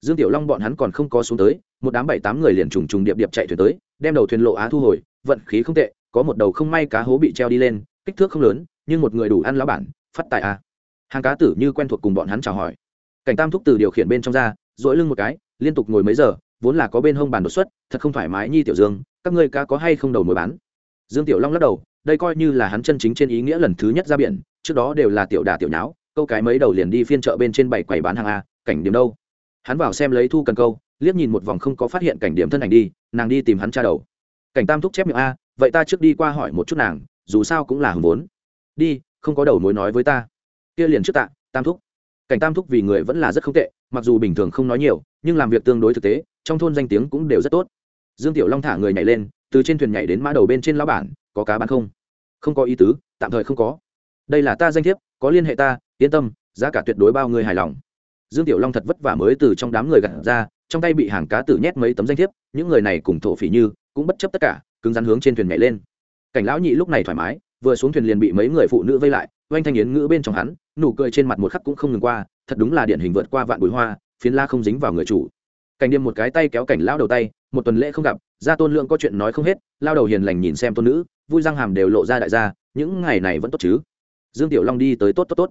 Dương tiểu long bọn hắn còn không có xuống tới, một đám bảy tám người liền trùng trùng điệp điệp chạy thuyền tới, đem đầu thuyền lộ á thu hồi, vận khí không tệ, có một đầu không may cá hố bị treo đi lên, kích thước không lớn, nhưng một người đủ ăn lão bản, phát tài a. À. hàng cá tử như quen thuộc cùng bọn hắn chào hỏi. Cảnh tam thúc từ điều khiển bên trong ra dỗi lưng một cái, liên tục ngồi mấy giờ, vốn là có bên hông bàn đột xuất, thật không thoải mái nhi tiểu dương, các ngươi cá có hay không đầu mới bán? Dương tiểu long lắc đầu, đây coi như là hắn chân chính trên ý nghĩa lần thứ nhất ra biển, trước đó đều là tiểu đà tiểu nháo câu cái mấy đầu liền đi phiên chợ bên trên bảy quầy bán hàng a, cảnh điểm đâu? Hắn vào xem lấy thu cần câu, liếc nhìn một vòng không có phát hiện cảnh điểm thân ảnh đi, nàng đi tìm hắn tra đầu. Cảnh tam thúc chép miệng a, vậy ta trước đi qua hỏi một chút nàng, dù sao cũng là hùng vốn. Đi, không có đầu mối nói với ta. Kia liền trước tạ, tam thúc. Cảnh tam thúc vì người vẫn là rất không tệ, mặc dù bình thường không nói nhiều, nhưng làm việc tương đối thực tế, trong thôn danh tiếng cũng đều rất tốt. Dương tiểu long thả người nhảy lên, từ trên thuyền nhảy đến mã đầu bên trên lão bản, có cá bán không? Không có ý tứ, tạm thời không có. Đây là ta danh thiếp, có liên hệ ta yên tâm, giá cả tuyệt đối bao người hài lòng. Dương tiểu long thật vất vả mới từ trong đám người gặt ra, trong tay bị hàng cá tử nhét mấy tấm danh thiếp, những người này cùng thổ phỉ như, cũng bất chấp tất cả, cứng rắn hướng trên thuyền nhảy lên. Cảnh lão nhị lúc này thoải mái, vừa xuống thuyền liền bị mấy người phụ nữ vây lại, oanh thanh yến ngữ bên trong hắn, nụ cười trên mặt một khắc cũng không ngừng qua, thật đúng là điển hình vượt qua vạn bụi hoa, phiến la không dính vào người chủ. Cảnh điềm một cái tay kéo cảnh lão đầu tay, một tuần lễ không gặp, gia tôn lượng có chuyện nói không hết, lao đầu hiền lành nhìn xem tôn nữ, vui răng hàm đều lộ ra đại gia, những ngày này vẫn tốt chứ. Dương tiểu long đi tới tốt tốt tốt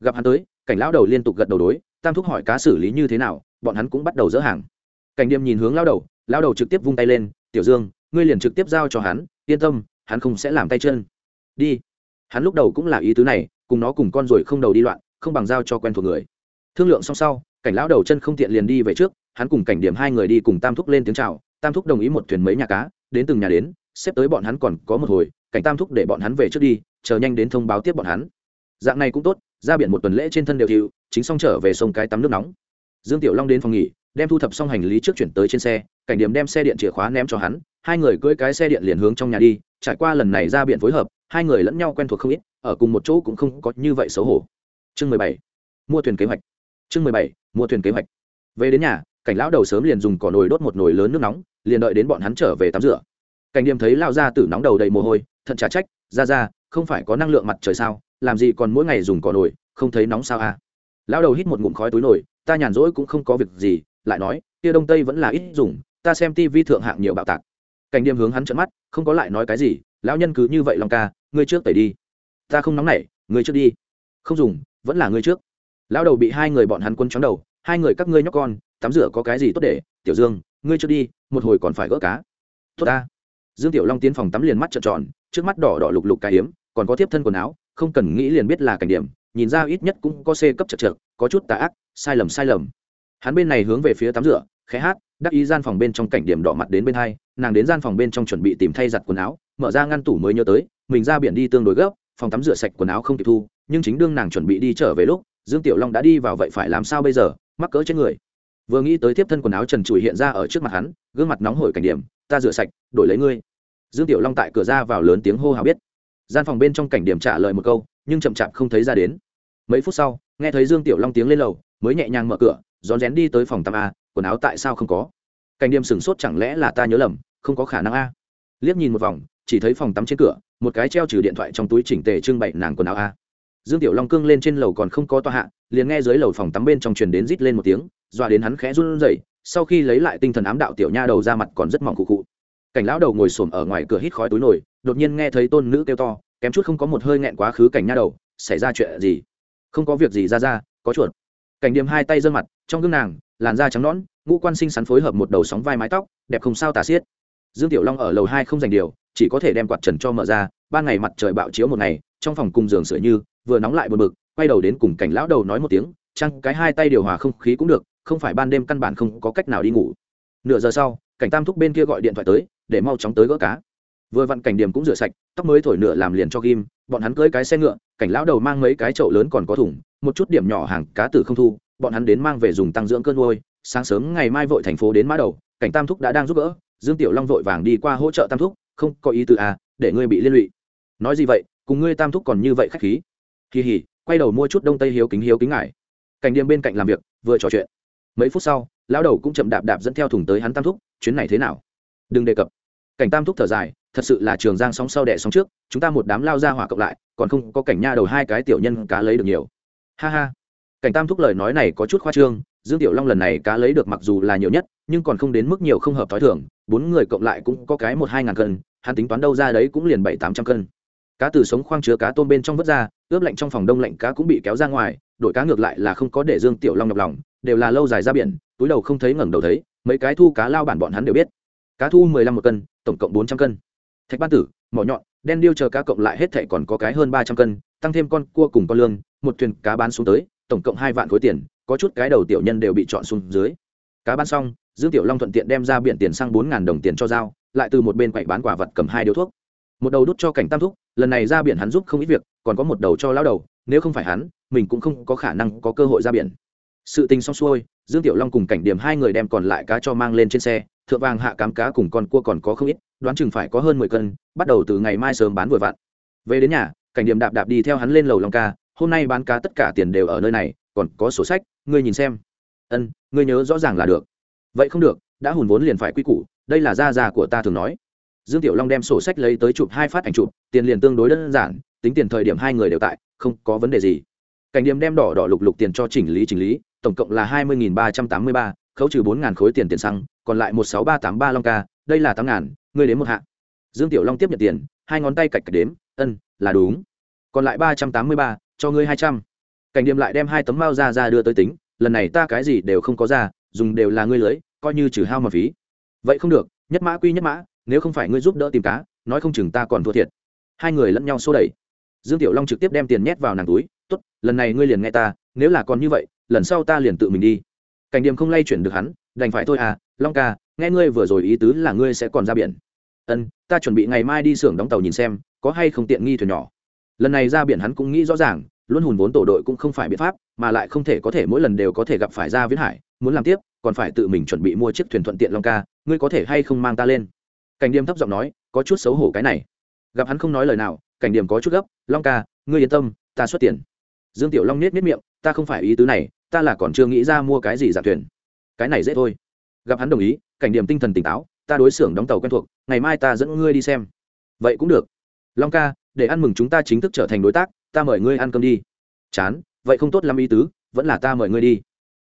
gặp hắn tới, cảnh lão đầu liên tục gật đầu đối, tam thúc hỏi cá xử lý như thế nào, bọn hắn cũng bắt đầu dỡ hàng. Cảnh điềm nhìn hướng lao đầu lao đầu trực tiếp vung tay lên, tiểu dương, ngươi liền trực tiếp giao cho hắn, yên tâm, hắn không sẽ làm tay chân. Đi. Hắn lúc đầu cũng là ý tứ này, cùng nó cùng con rồi không đầu đi loạn, không bằng giao cho quen thuộc người. Thương lượng xong sau, cảnh lão đầu chân không tiện liền đi về trước, hắn cùng cảnh điểm hai người đi cùng tam thúc lên tiếng chào, tam thúc đồng ý một thuyền mấy nhà cá, đến từng nhà đến, xếp tới bọn hắn còn có một hồi, cảnh tam thúc để bọn hắn về trước đi, chờ nhanh đến thông báo tiếp bọn hắn. Dạng này cũng tốt ra biển một tuần lễ trên thân đều chịu chính xong trở về sông cái tắm nước nóng. Dương tiểu long đến phòng nghỉ, đem thu thập xong hành lý trước chuyển tới trên xe, cảnh điểm đem xe điện chìa khóa ném cho hắn, hai người cưỡi cái xe điện liền hướng trong nhà đi, trải qua lần này ra biển phối hợp, hai người lẫn nhau quen thuộc không ít, ở cùng một chỗ cũng không có như vậy xấu hổ. Chương mười bảy, mua thuyền kế hoạch. Chương mười bảy, mua thuyền kế hoạch. Về đến nhà, cảnh lão đầu sớm liền dùng cỏ nồi đốt một nồi lớn nước nóng, liền đợi đến bọn hắn trở về tắm rửa. Cảnh điểm thấy lao ra tử nóng đầu đầy mồ hôi, thận trả trách ra ra không phải có năng lượng mặt trời sao? Làm gì còn mỗi ngày dùng cỏ nồi, không thấy nóng sao à? Lão đầu hít một ngụm khói túi nồi, ta nhàn rỗi cũng không có việc gì, lại nói, kia đông tây vẫn là ít dùng, ta xem tivi thượng hạng nhiều bạo tạc. Cảnh đêm hướng hắn trợn mắt, không có lại nói cái gì, lão nhân cứ như vậy long ca, ngươi trước tẩy đi. Ta không nóng nảy, ngươi trước đi. Không dùng, vẫn là ngươi trước. Lão đầu bị hai người bọn hắn quân chóng đầu, hai người các ngươi nhóc con, tắm rửa có cái gì tốt để? Tiểu dương, ngươi trước đi, một hồi còn phải gỡ cá. Tốt ta. Dương tiểu long tiến phòng tắm liền mắt trợn tròn, trước mắt đỏ đỏ lục lục cái hiếm còn có tiếp thân quần áo không cần nghĩ liền biết là cảnh điểm, nhìn ra ít nhất cũng có c cấp chật chật có chút tà ác, sai lầm sai lầm. Hắn bên này hướng về phía tắm rửa, khẽ hát, đắc ý gian phòng bên trong cảnh điểm đỏ mặt đến bên hai, nàng đến gian phòng bên trong chuẩn bị tìm thay giặt quần áo, mở ra ngăn tủ mới nhớ tới, mình ra biển đi tương đối gấp, phòng tắm rửa sạch quần áo không kịp thu, nhưng chính đương nàng chuẩn bị đi trở về lúc, dương tiểu long đã đi vào vậy phải làm sao bây giờ, mắc cỡ trên người. Vừa nghĩ tới tiếp thân quần áo trần trụi hiện ra ở trước mặt hắn, gương mặt nóng hổi cảnh điểm, ta rửa sạch, đổi lấy ngươi. Dương tiểu long tại cửa ra vào lớn tiếng hô hào biết gian phòng bên trong cảnh điểm trả lời một câu, nhưng chậm chạp không thấy ra đến. Mấy phút sau, nghe thấy dương tiểu long tiếng lên lầu, mới nhẹ nhàng mở cửa, rón rén đi tới phòng tắm a, quần áo tại sao không có? Cảnh điểm sửng sốt chẳng lẽ là ta nhớ lầm, không có khả năng a. Liếc nhìn một vòng, chỉ thấy phòng tắm trên cửa, một cái treo trừ điện thoại trong túi chỉnh tề trưng bày nàng quần áo a. Dương tiểu long cương lên trên lầu còn không có toa hạ, liền nghe dưới lầu phòng tắm bên trong truyền đến rít lên một tiếng, dọa đến hắn khẽ run rẩy, sau khi lấy lại tinh thần ám đạo tiểu nha đầu ra mặt còn rất mỏng cụ cụ cảnh lão đầu ngồi xổm ở ngoài cửa hít khói túi nổi đột nhiên nghe thấy tôn nữ kêu to, kém chút không có một hơi nghẹn quá khứ cảnh nha đầu, xảy ra chuyện gì? Không có việc gì ra ra, có chuột. Cảnh điểm hai tay giơ mặt, trong gương nàng, làn da trắng nõn, ngũ quan sinh sắn phối hợp một đầu sóng vai mái tóc, đẹp không sao tà xiết. Dương tiểu long ở lầu hai không dành điều, chỉ có thể đem quạt trần cho mở ra, ban ngày mặt trời bạo chiếu một ngày, trong phòng cùng giường sửa như, vừa nóng lại buồn bực, quay đầu đến cùng cảnh lão đầu nói một tiếng, chăng cái hai tay điều hòa không khí cũng được, không phải ban đêm căn bản không có cách nào đi ngủ. Nửa giờ sau, cảnh tam thúc bên kia gọi điện thoại tới để mau chóng tới gỡ cá. Vừa vặn cảnh điểm cũng rửa sạch, tóc mới thổi nửa làm liền cho ghim, bọn hắn cưới cái xe ngựa, cảnh lão đầu mang mấy cái chậu lớn còn có thùng, một chút điểm nhỏ hàng cá tử không thu, bọn hắn đến mang về dùng tăng dưỡng cơn nuôi sáng sớm ngày mai vội thành phố đến mã đầu, cảnh tam thúc đã đang giúp đỡ, dương tiểu long vội vàng đi qua hỗ trợ tam thúc, không, có ý từ à để ngươi bị liên lụy. Nói gì vậy, cùng ngươi tam thúc còn như vậy khách khí. Kỳ hỉ, quay đầu mua chút đông tây hiếu kính hiếu kính ngải. cảnh điềm bên cạnh làm việc, vừa trò chuyện. Mấy phút sau, lão đầu cũng chậm đạp đạp dẫn theo thùng tới hắn tam thúc, chuyến này thế nào? Đừng đề cập. Cảnh tam thúc thở dài, thật sự là trường giang sóng sau đẻ sóng trước, chúng ta một đám lao ra hỏa cộng lại, còn không có cảnh nha đầu hai cái tiểu nhân cá lấy được nhiều. Ha ha. Cảnh tam thúc lời nói này có chút khoa trương, dương tiểu long lần này cá lấy được mặc dù là nhiều nhất, nhưng còn không đến mức nhiều không hợp t h ó i thưởng bốn người cộng lại cũng có cái một hai ngàn cân, hắn tính toán đâu ra đấy cũng liền bảy tám trăm cân. Cá từ sống khoang chứa cá tôm bên trong vớt ra, ướp lạnh trong phòng đông lạnh cá cũng bị kéo ra ngoài đội cá ngược lại là không có để dương tiểu long nhọc lòng, đều là lâu dài ra biển, túi đầu không thấy ngẩng đầu thấy, mấy cái thu cá lao bản bọn hắn đều biết cá thu mười lăm một cân, tổng cộng bốn trăm cân. Thạch ban tử, mỏ nhọn, đen điêu chờ cá cộng lại hết thảy còn có cái hơn ba trăm cân, tăng thêm con cua cùng con lương một thuyền cá bán xuống tới, tổng cộng hai vạn khối tiền, có chút cái đầu tiểu nhân đều bị chọn xuống dưới. Cá bán xong, dương tiểu long thuận tiện đem ra biển tiền sang bốn ngàn đồng tiền cho giao, lại từ một bên quậy bán quả vật cầm hai điếu thuốc. Một đầu đút cho cảnh tam thúc, lần này ra biển hắn giúp không ít việc, còn có một đầu cho lao đầu, nếu không phải hắn, mình cũng không có khả năng có cơ hội ra biển. Sự tình xong xuôi dương tiểu long cùng cảnh điểm hai người đem còn lại cá cho mang lên trên xe, thượng vàng hạ cám cá cùng con cua còn có không ít, đoán chừng phải có hơn mười cân, bắt đầu từ ngày mai sớm bán vừa vặn. Về đến nhà, cảnh điểm đạp đạp đi theo hắn lên lầu long ca, hôm nay bán cá tất cả tiền đều ở nơi này, còn có sổ sách, ngươi nhìn xem. Ân, ngươi nhớ rõ ràng là được. Vậy không được, đã hùn vốn liền phải quy củ, đây là gia già của ta thường nói. Dương tiểu long đem sổ sách lấy tới chụp hai phát ảnh chụp, tiền liền tương đối đơn giản, tính tiền thời điểm hai người đều tại, không có vấn đề gì. Cảnh điểm đem đỏ đỏ lục lục tiền cho chỉnh lý chỉnh lý tổng cộng là hai mươi ba trăm tám mươi ba, khấu trừ bốn khối tiền tiền xăng, còn lại một sáu ba tám ba long ca, đây là tám ngàn, ngươi đến một hạ. Dương tiểu long tiếp nhận tiền, hai ngón tay cạch cạch đếm, ân, là đúng. Còn lại ba trăm tám mươi ba, cho ngươi hai trăm. Cảnh điểm lại đem hai tấm mao ra ra đưa tới tính, lần này ta cái gì đều không có ra, dùng đều là ngươi lưới, coi như trừ hao mà phí. Vậy không được, nhất mã quy nhất mã, nếu không phải ngươi giúp đỡ tìm cá, nói không chừng ta còn thua thiệt. Hai người lẫn nhau xô đẩy. Dương tiểu long trực tiếp đem tiền nhét vào nàng túi, tốt, lần này ngươi liền nghe ta, nếu là còn như vậy lần sau ta liền tự mình đi. Cảnh điểm không lay chuyển được hắn, đành phải thôi à long ca, nghe ngươi vừa rồi ý tứ là ngươi sẽ còn ra biển. Ân, ta chuẩn bị ngày mai đi xưởng đóng tàu nhìn xem, có hay không tiện nghi thuyền nhỏ. Lần này ra biển hắn cũng nghĩ rõ ràng, luôn hùn vốn tổ đội cũng không phải biện pháp, mà lại không thể có thể mỗi lần đều có thể gặp phải ra viễn hải, muốn làm tiếp, còn phải tự mình chuẩn bị mua chiếc thuyền thuận tiện long ca, ngươi có thể hay không mang ta lên? Cảnh điểm thấp giọng nói, có chút xấu hổ cái này. Gặp hắn không nói lời nào, cảnh điểm có chút gấp, long ca, ngươi yên tâm, ta xuất tiền. Dương tiểu long nết nết miệng, ta không phải ý tứ này ta là còn chưa nghĩ ra mua cái gì giả thuyền. Cái này dễ thôi. Gặp hắn đồng ý, cảnh điểm tinh thần tỉnh táo, ta đối xưởng đóng tàu quen thuộc, ngày mai ta dẫn ngươi đi xem. Vậy cũng được. Long ca, để ăn mừng chúng ta chính thức trở thành đối tác, ta mời ngươi ăn cơm đi. Chán, vậy không tốt lắm ý tứ, vẫn là ta mời ngươi đi.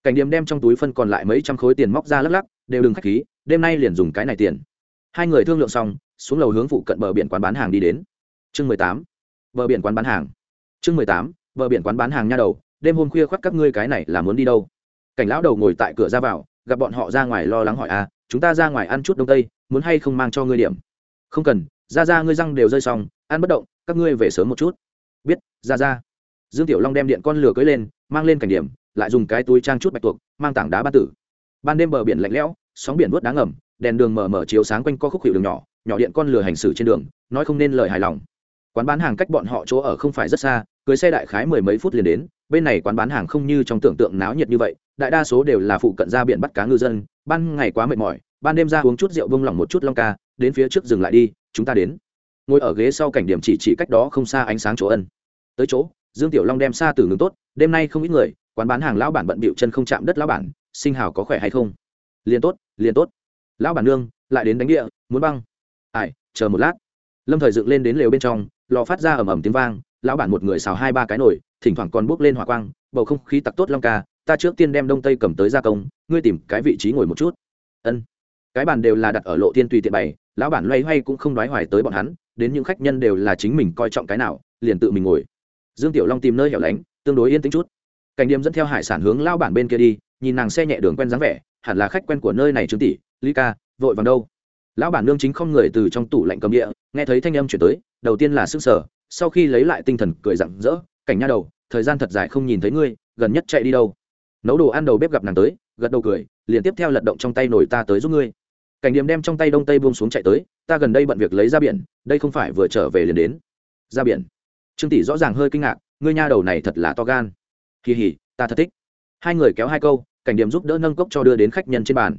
Cảnh điểm đem trong túi phân còn lại mấy trăm khối tiền móc ra lắc lắc, đều đừng k h á c h khí, đêm nay liền dùng cái này tiền. Hai người thương lượng xong, xuống lầu hướng phụ cận bờ biển quán bán hàng đi đến. Chương mười tám, bờ biển quán bán hàng. Chương mười tám, bờ biển quán bán hàng nha đầu đêm hôm khuya khoác các ngươi cái này là muốn đi đâu? Cảnh lão đầu ngồi tại cửa ra vào, gặp bọn họ ra ngoài lo lắng hỏi à chúng ta ra ngoài ăn chút đông tây, muốn hay không mang cho ngươi điểm? Không cần ra ra ngươi răng đều rơi xong, ăn bất động, các ngươi về sớm một chút. Biết ra ra dương tiểu long đem điện con lửa cưới lên, mang lên cảnh điểm, lại dùng cái túi trang chút bạch tuộc, mang tảng đá ba tử. Ban đêm bờ biển lạnh lẽo, sóng biển vớt đá ngầm, đèn đường mở mở chiếu sáng quanh co khúc hiệu đường nhỏ nhỏ điện con lửa hành xử trên đường, nói không nên lời hài lòng quán bán hàng cách bọn họ chỗ ở không phải rất xa, cưới xe đại khái mười mấy phút liền đến, bên này quán bán hàng không như trong tưởng tượng náo nhiệt như vậy, đại đa số đều là phụ cận ra biển bắt cá ngư dân, ban ngày quá mệt mỏi, ban đêm ra uống chút rượu bông lỏng một chút long ca, đến phía trước dừng lại đi, chúng ta đến. Ngồi ở ghế sau cảnh điểm chỉ chỉ cách đó không xa ánh sáng chỗ ân. Tới chỗ, dương tiểu long đem xa từ ngừng tốt, đêm nay không ít người, quán bán hàng lão bản bận bịu chân không chạm đất lão bản, sinh hào có khỏe hay không? Liền tốt liền tốt. Lão bản nương, lại đến đánh địa, muốn băng. Ai, chờ một lát. Lâm thời dựng lên đến lều bên trong lò phát ra ầm ầm tiếng vang, lão bản một người xào hai ba cái nồi, thỉnh thoảng còn bốc lên hỏa quang, bầu không khí tặc tốt long ca, ta trước tiên đem đông tây cầm tới gia công, ngươi tìm cái vị trí ngồi một chút. Ân. Cái bàn đều là đặt ở lộ thiên tùy tiện bày, lão bản loay hoay cũng không đoái hoài tới bọn hắn, đến những khách nhân đều là chính mình coi trọng cái nào, liền tự mình ngồi. Dương tiểu long tìm nơi hẻo lánh, tương đối yên tĩnh chút. Cảnh điềm dẫn theo hải sản hướng lao bản bên kia đi, nhìn nàng xe nhẹ đường quen dáng vẻ, hẳn là khách quen của nơi này trương tỷ ly ca, vội vàng đâu? Lão bản nương chính không người từ trong tủ lạnh cầm địa, nghe thấy thanh âm chuyển tới, đầu tiên là sức sở sau khi lấy lại tinh thần cười rặng rỡ, cảnh nha đầu, thời gian thật dài không nhìn thấy ngươi, gần nhất chạy đi đâu? Nấu đồ ăn đầu bếp gặp nàng tới, gật đầu cười, liền tiếp theo lật động trong tay nổi ta tới giúp ngươi. Cảnh điểm đem trong tay đông tây buông xuống chạy tới, ta gần đây bận việc lấy ra biển, đây không phải vừa trở về liền đến. Ra biển? Trương tỷ rõ ràng hơi kinh ngạc, ngươi nha đầu này thật là to gan. Kỳ hỉ, ta thật thích. Hai người kéo hai câu, cảnh điểm giúp đỡ nâng cốc cho đưa đến khách nhân trên bàn.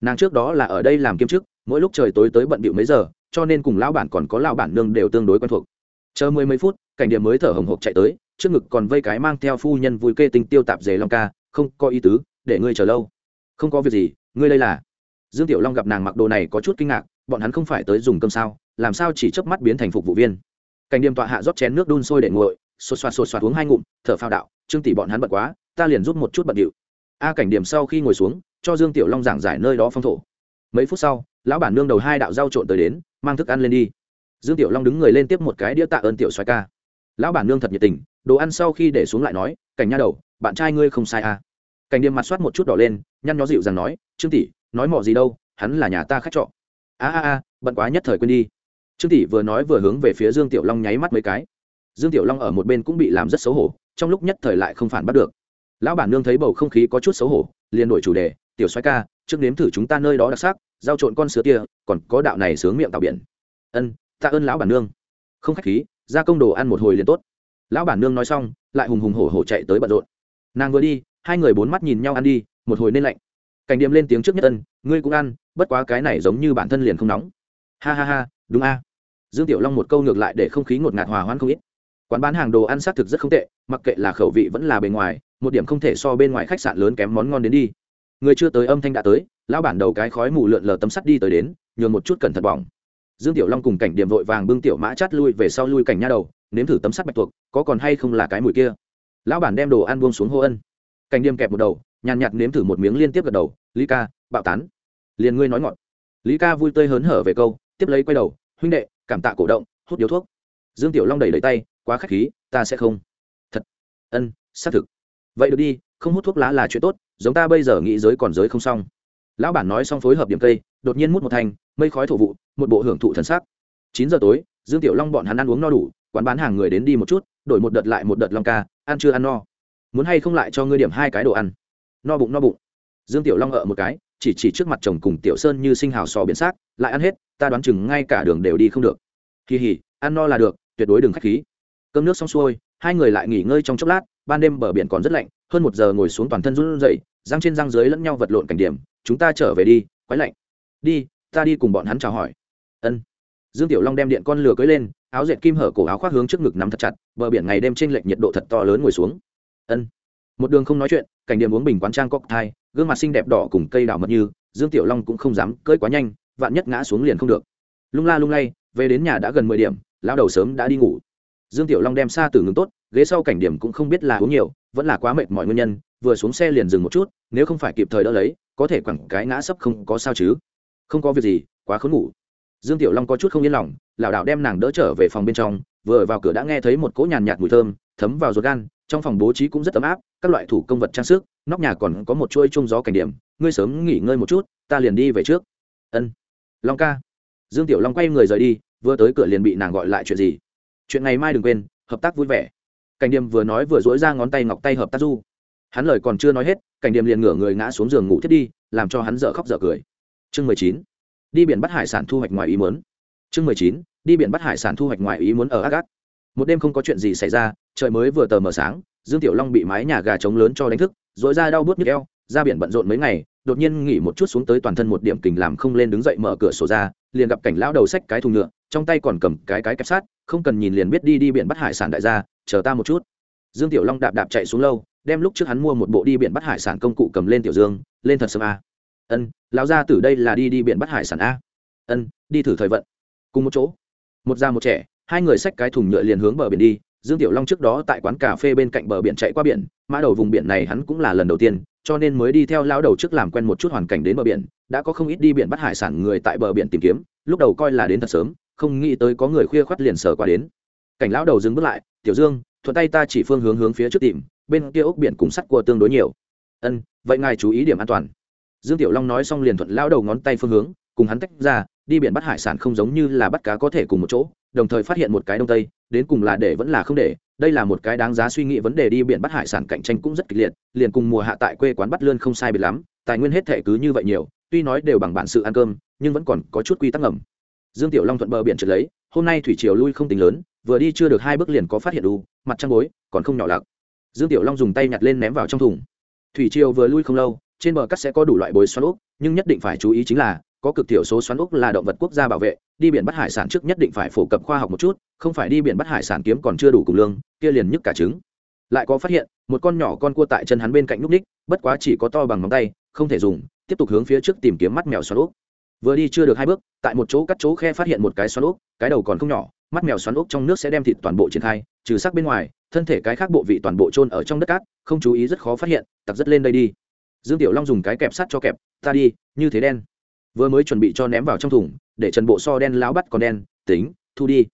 Nàng trước đó là ở đây làm kiêm chức mỗi lúc trời tối tới bận bịu mấy giờ, cho nên cùng lão bản còn có lão bản nương đều tương đối quen thuộc. Chờ mười mấy phút, cảnh điểm mới thở hồng hộc chạy tới, trước ngực còn vây cái mang theo phu nhân vui kê tinh tiêu tạp dề long ca, không có ý tứ, để ngươi chờ lâu. Không có việc gì, ngươi đây là? Dương tiểu long gặp nàng mặc đồ này có chút kinh ngạc, bọn hắn không phải tới dùng cơm sao, làm sao chỉ chớp mắt biến thành phục vụ viên? Cảnh điểm tọa hạ rót chén nước đun sôi để nguội xột xoạt xột xoạt uống hai ngụm, thở phao đạo, trương tỷ bọn hắn bận quá, ta liền giúp một chút bận điệu. A cảnh điểm sau khi ngồi xuống, cho dương tiểu long giảng giải nơi đó phong thổ mấy phút sau, lão bản nương đầu hai đạo rau trộn tới đến, mang thức ăn lên đi. Dương tiểu long đứng người lên tiếp một cái đĩa tạ ơn tiểu xoài ca. Lão bản nương thật nhiệt tình, đồ ăn sau khi để xuống lại nói, cảnh nha đầu, bạn trai ngươi không sai à. Cảnh điềm mặt soát một chút đỏ lên, nhăn nhó dịu rằng nói, trương tỷ, nói mỏ gì đâu, hắn là nhà ta khách trọ. A a a, bận quá nhất thời quên đi. Trương tỷ vừa nói vừa hướng về phía dương tiểu long nháy mắt mấy cái. Dương tiểu long ở một bên cũng bị làm rất xấu hổ, trong lúc nhất thời lại không phản bắt được. Lão bản nương thấy bầu không khí có chút xấu hổ, liền đổi chủ đề, tiểu xoái ca trước nếm thử chúng ta nơi đó đặc sắc, giao trộn con sứa kia, còn có đạo này sướng miệng tạo biển. Ân, tạ ơn lão bản nương. Không khách khí, ra công đồ ăn một hồi liền tốt. Lão bản nương nói xong, lại hùng hùng hổ hổ chạy tới bận rộn. Nàng vừa đi, hai người bốn mắt nhìn nhau ăn đi, một hồi nên lạnh. Cảnh điềm lên tiếng trước nhất ân, ngươi cũng ăn, bất quá cái này giống như bản thân liền không nóng. Ha ha ha, đúng a. Dương tiểu long một câu ngược lại để không khí ngột ngạt hòa hoãn không ít. Quán bán hàng đồ ăn xác thực rất không tệ, mặc kệ là khẩu vị vẫn là bề ngoài, một điểm không thể so bên ngoài khách sạn lớn kém món ngon đến đi người chưa tới âm thanh đã tới, lão bản đầu cái khói mù lượn lờ tấm sắt đi tới đến, nhường một chút cẩn thận bỏng. Dương tiểu long cùng cảnh điểm vội vàng bưng tiểu mã chát lui về sau lui cảnh nha đầu, nếm thử tấm sắt bạch tuộc, có còn hay không là cái mùi kia. Lão bản đem đồ ăn buông xuống hô ân. Cảnh điểm kẹp một đầu, nhàn nhạt nếm thử một miếng liên tiếp gật đầu, lý ca, bạo tán. Liền ngươi nói ngọn. lý ca vui tươi hớn hở về câu, tiếp lấy quay đầu, huynh đệ, cảm tạ cổ động, hút điếu thuốc. Dương tiểu long đẩy đẩy tay, quá k h á c h khí, ta sẽ không. Thật. Ân, xác thực. Vậy được đi, không hút thuốc lá là chuyện tốt giống ta bây giờ nghĩ giới còn giới không xong. Lão bản nói xong phối hợp điểm cây, đột nhiên mút một thanh, mây khói thổ vụ, một bộ hưởng thụ thần sắc. Chín giờ tối, dương tiểu long bọn hắn ăn uống no đủ, quán bán hàng người đến đi một chút, đổi một đợt lại một đợt long ca, ăn chưa ăn no. Muốn hay không lại cho ngươi điểm hai cái đồ ăn? No bụng no bụng. Dương tiểu long ở một cái, chỉ chỉ trước mặt chồng cùng tiểu sơn như sinh hào sò biển xác, lại ăn hết, ta đoán chừng ngay cả đường đều đi không được. Kỳ hỉ, ăn no là được, tuyệt đối đừng khách khí. Cơm nước xong xuôi, hai người lại nghỉ ngơi trong chốc lát, ban đêm bờ biển còn rất lạnh, hơn một giờ ngồi xuống toàn thân run rẩy răng trên răng dưới lẫn nhau vật lộn cảnh điểm, chúng ta trở về đi, quái lạnh. Đi, ta đi cùng bọn hắn chào hỏi. Ân. Dương tiểu long đem điện con lửa cưới lên, áo dệt kim hở cổ áo khoác hướng trước ngực nắm thật chặt, bờ biển ngày đêm trên lệch nhiệt độ thật to lớn ngồi xuống. Ân. Một đường không nói chuyện, cảnh điểm uống bình quán trang cocktail, gương mặt xinh đẹp đỏ cùng cây đào mật như, dương tiểu long cũng không dám cưỡi quá nhanh, vạn nhất ngã xuống liền không được. Lung la lung lay, về đến nhà đã gần mười điểm, lão đầu sớm đã đi ngủ. Dương tiểu long đem xa từ ngừng tốt, ghế sau cảnh điểm cũng không biết là uống nhiều, vẫn là quá mệt mọi nguyên nhân vừa xuống xe liền dừng một chút, nếu không phải kịp thời đỡ lấy, có thể quẳng cái ngã sấp không có sao chứ. Không có việc gì, quá khốn ngủ. Dương tiểu long có chút không yên lòng, lảo đảo đem nàng đỡ trở về phòng bên trong, vừa vào cửa đã nghe thấy một cỗ nhàn nhạt mùi thơm, thấm vào ruột gan, trong phòng bố trí cũng rất ấm áp, các loại thủ công vật trang sức, nóc nhà còn có một chuôi chung gió cảnh điểm, ngươi sớm nghỉ ngơi một chút, ta liền đi về trước. Ân. Long ca. Dương tiểu long quay người rời đi, vừa tới cửa liền bị nàng gọi lại chuyện gì? Chuyện ngày mai đừng quên, hợp tác vui vẻ. Cảnh điểm vừa nói vừa dỗi ra ngón tay ngọc tay hợp tác du hắn lời còn chưa nói hết, cảnh điểm liền ngửa người ngã xuống giường ngủ thiết đi, làm cho hắn dở khóc dở cười. Chương mười chín, đi biển bắt hải sản thu hoạch ngoài ý muốn. Chương mười chín, đi biển bắt hải sản thu hoạch ngoài ý muốn ở agat một đêm không có chuyện gì xảy ra, trời mới vừa tờ mờ sáng, dương tiểu long bị mái nhà gà trống lớn cho đánh thức dội ra đau bớt nhức eo, ra biển bận rộn mấy ngày, đột nhiên nghỉ một chút xuống tới toàn thân một điểm kình làm không lên đứng dậy mở cửa sổ ra, liền gặp cảnh lão đầu xách cái thùng nhựa, trong tay còn cầm cái cái kẹp sát, không cần nhìn liền biết đi đi biển bắt hải sản đại gia, chờ ta một chút. Dương tiểu long đạp đạp chạy xuống lâu đem lúc trước hắn mua một bộ đi biển bắt hải sản công cụ cầm lên tiểu dương, lên thật sớm a ân, lão gia tử đây là đi đi biển bắt hải sản a ân, đi thử thời vận. Cùng một chỗ, một già một trẻ, hai người xách cái thùng nhựa liền hướng bờ biển đi. Dương tiểu long trước đó tại quán cà phê bên cạnh bờ biển chạy qua biển, mã đầu vùng biển này hắn cũng là lần đầu tiên, cho nên mới đi theo lão đầu trước làm quen một chút hoàn cảnh đến bờ biển. Đã có không ít đi biển bắt hải sản người tại bờ biển tìm kiếm, lúc đầu coi là đến thật sớm, không nghĩ tới có người khuya khoắt liền sờ qua đến. Cảnh lão đầu dừng bước lại, tiểu dương, thuận tay ta chỉ phương hướng hướng phía trước tìm bên kia ốc biển cùng sắt cua tương đối nhiều. Ân, vậy ngài chú ý điểm an toàn. Dương tiểu long nói xong liền thuận lão đầu ngón tay phương hướng, cùng hắn tách ra, đi biển bắt hải sản không giống như là bắt cá có thể cùng một chỗ, đồng thời phát hiện một cái đông tây, đến cùng là để vẫn là không để. Đây là một cái đáng giá suy nghĩ vấn đề đi biển bắt hải sản cạnh tranh cũng rất kịch liệt, liền cùng mùa hạ tại quê quán bắt lươn không sai biệt lắm, tài nguyên hết thể cứ như vậy nhiều, tuy nói đều bằng bản sự ăn cơm, nhưng vẫn còn có chút quy tắc ngầm. Dương tiểu long thuận bờ biển trượt lấy, hôm nay thủy triều lui không tính lớn, vừa đi chưa được hai bước liền có phát hiện đu mặt trăng bối, còn không nhỏ lạc dương tiểu long dùng tay nhặt lên ném vào trong thùng. Thủy triều vừa lui không lâu, trên bờ cắt sẽ có đủ loại bối xoắn ốc, nhưng nhất định phải chú ý chính là, có cực thiểu số xoắn ốc là động vật quốc gia bảo vệ, đi biển bắt hải sản trước nhất định phải phổ cập khoa học một chút, không phải đi biển bắt hải sản kiếm còn chưa đủ cùng lương, kia liền nhức cả trứng. Lại có phát hiện, một con nhỏ con cua tại chân hắn bên cạnh núp ních, bất quá chỉ có to bằng ngón tay, không thể dùng, tiếp tục hướng phía trước tìm kiếm mắt mèo xoắn ốc. Vừa đi chưa được hai bước, tại một chỗ cắt chỗ khe phát hiện một cái xoắn ốc, cái đầu còn không nhỏ, mắt mèo xoắn ốc trong nước sẽ đem thịt toàn bộ triển khai, trừ sắc bên ngoài thân thể cái khác bộ vị toàn bộ trôn ở trong đất cát, không chú ý rất khó phát hiện tặc rất lên đây đi. Dương tiểu long dùng cái kẹp sắt cho kẹp, ta đi, như thế đen. Vừa mới chuẩn bị cho ném vào trong thùng, để trần bộ so đen láo bắt còn đen, tính, thu đi.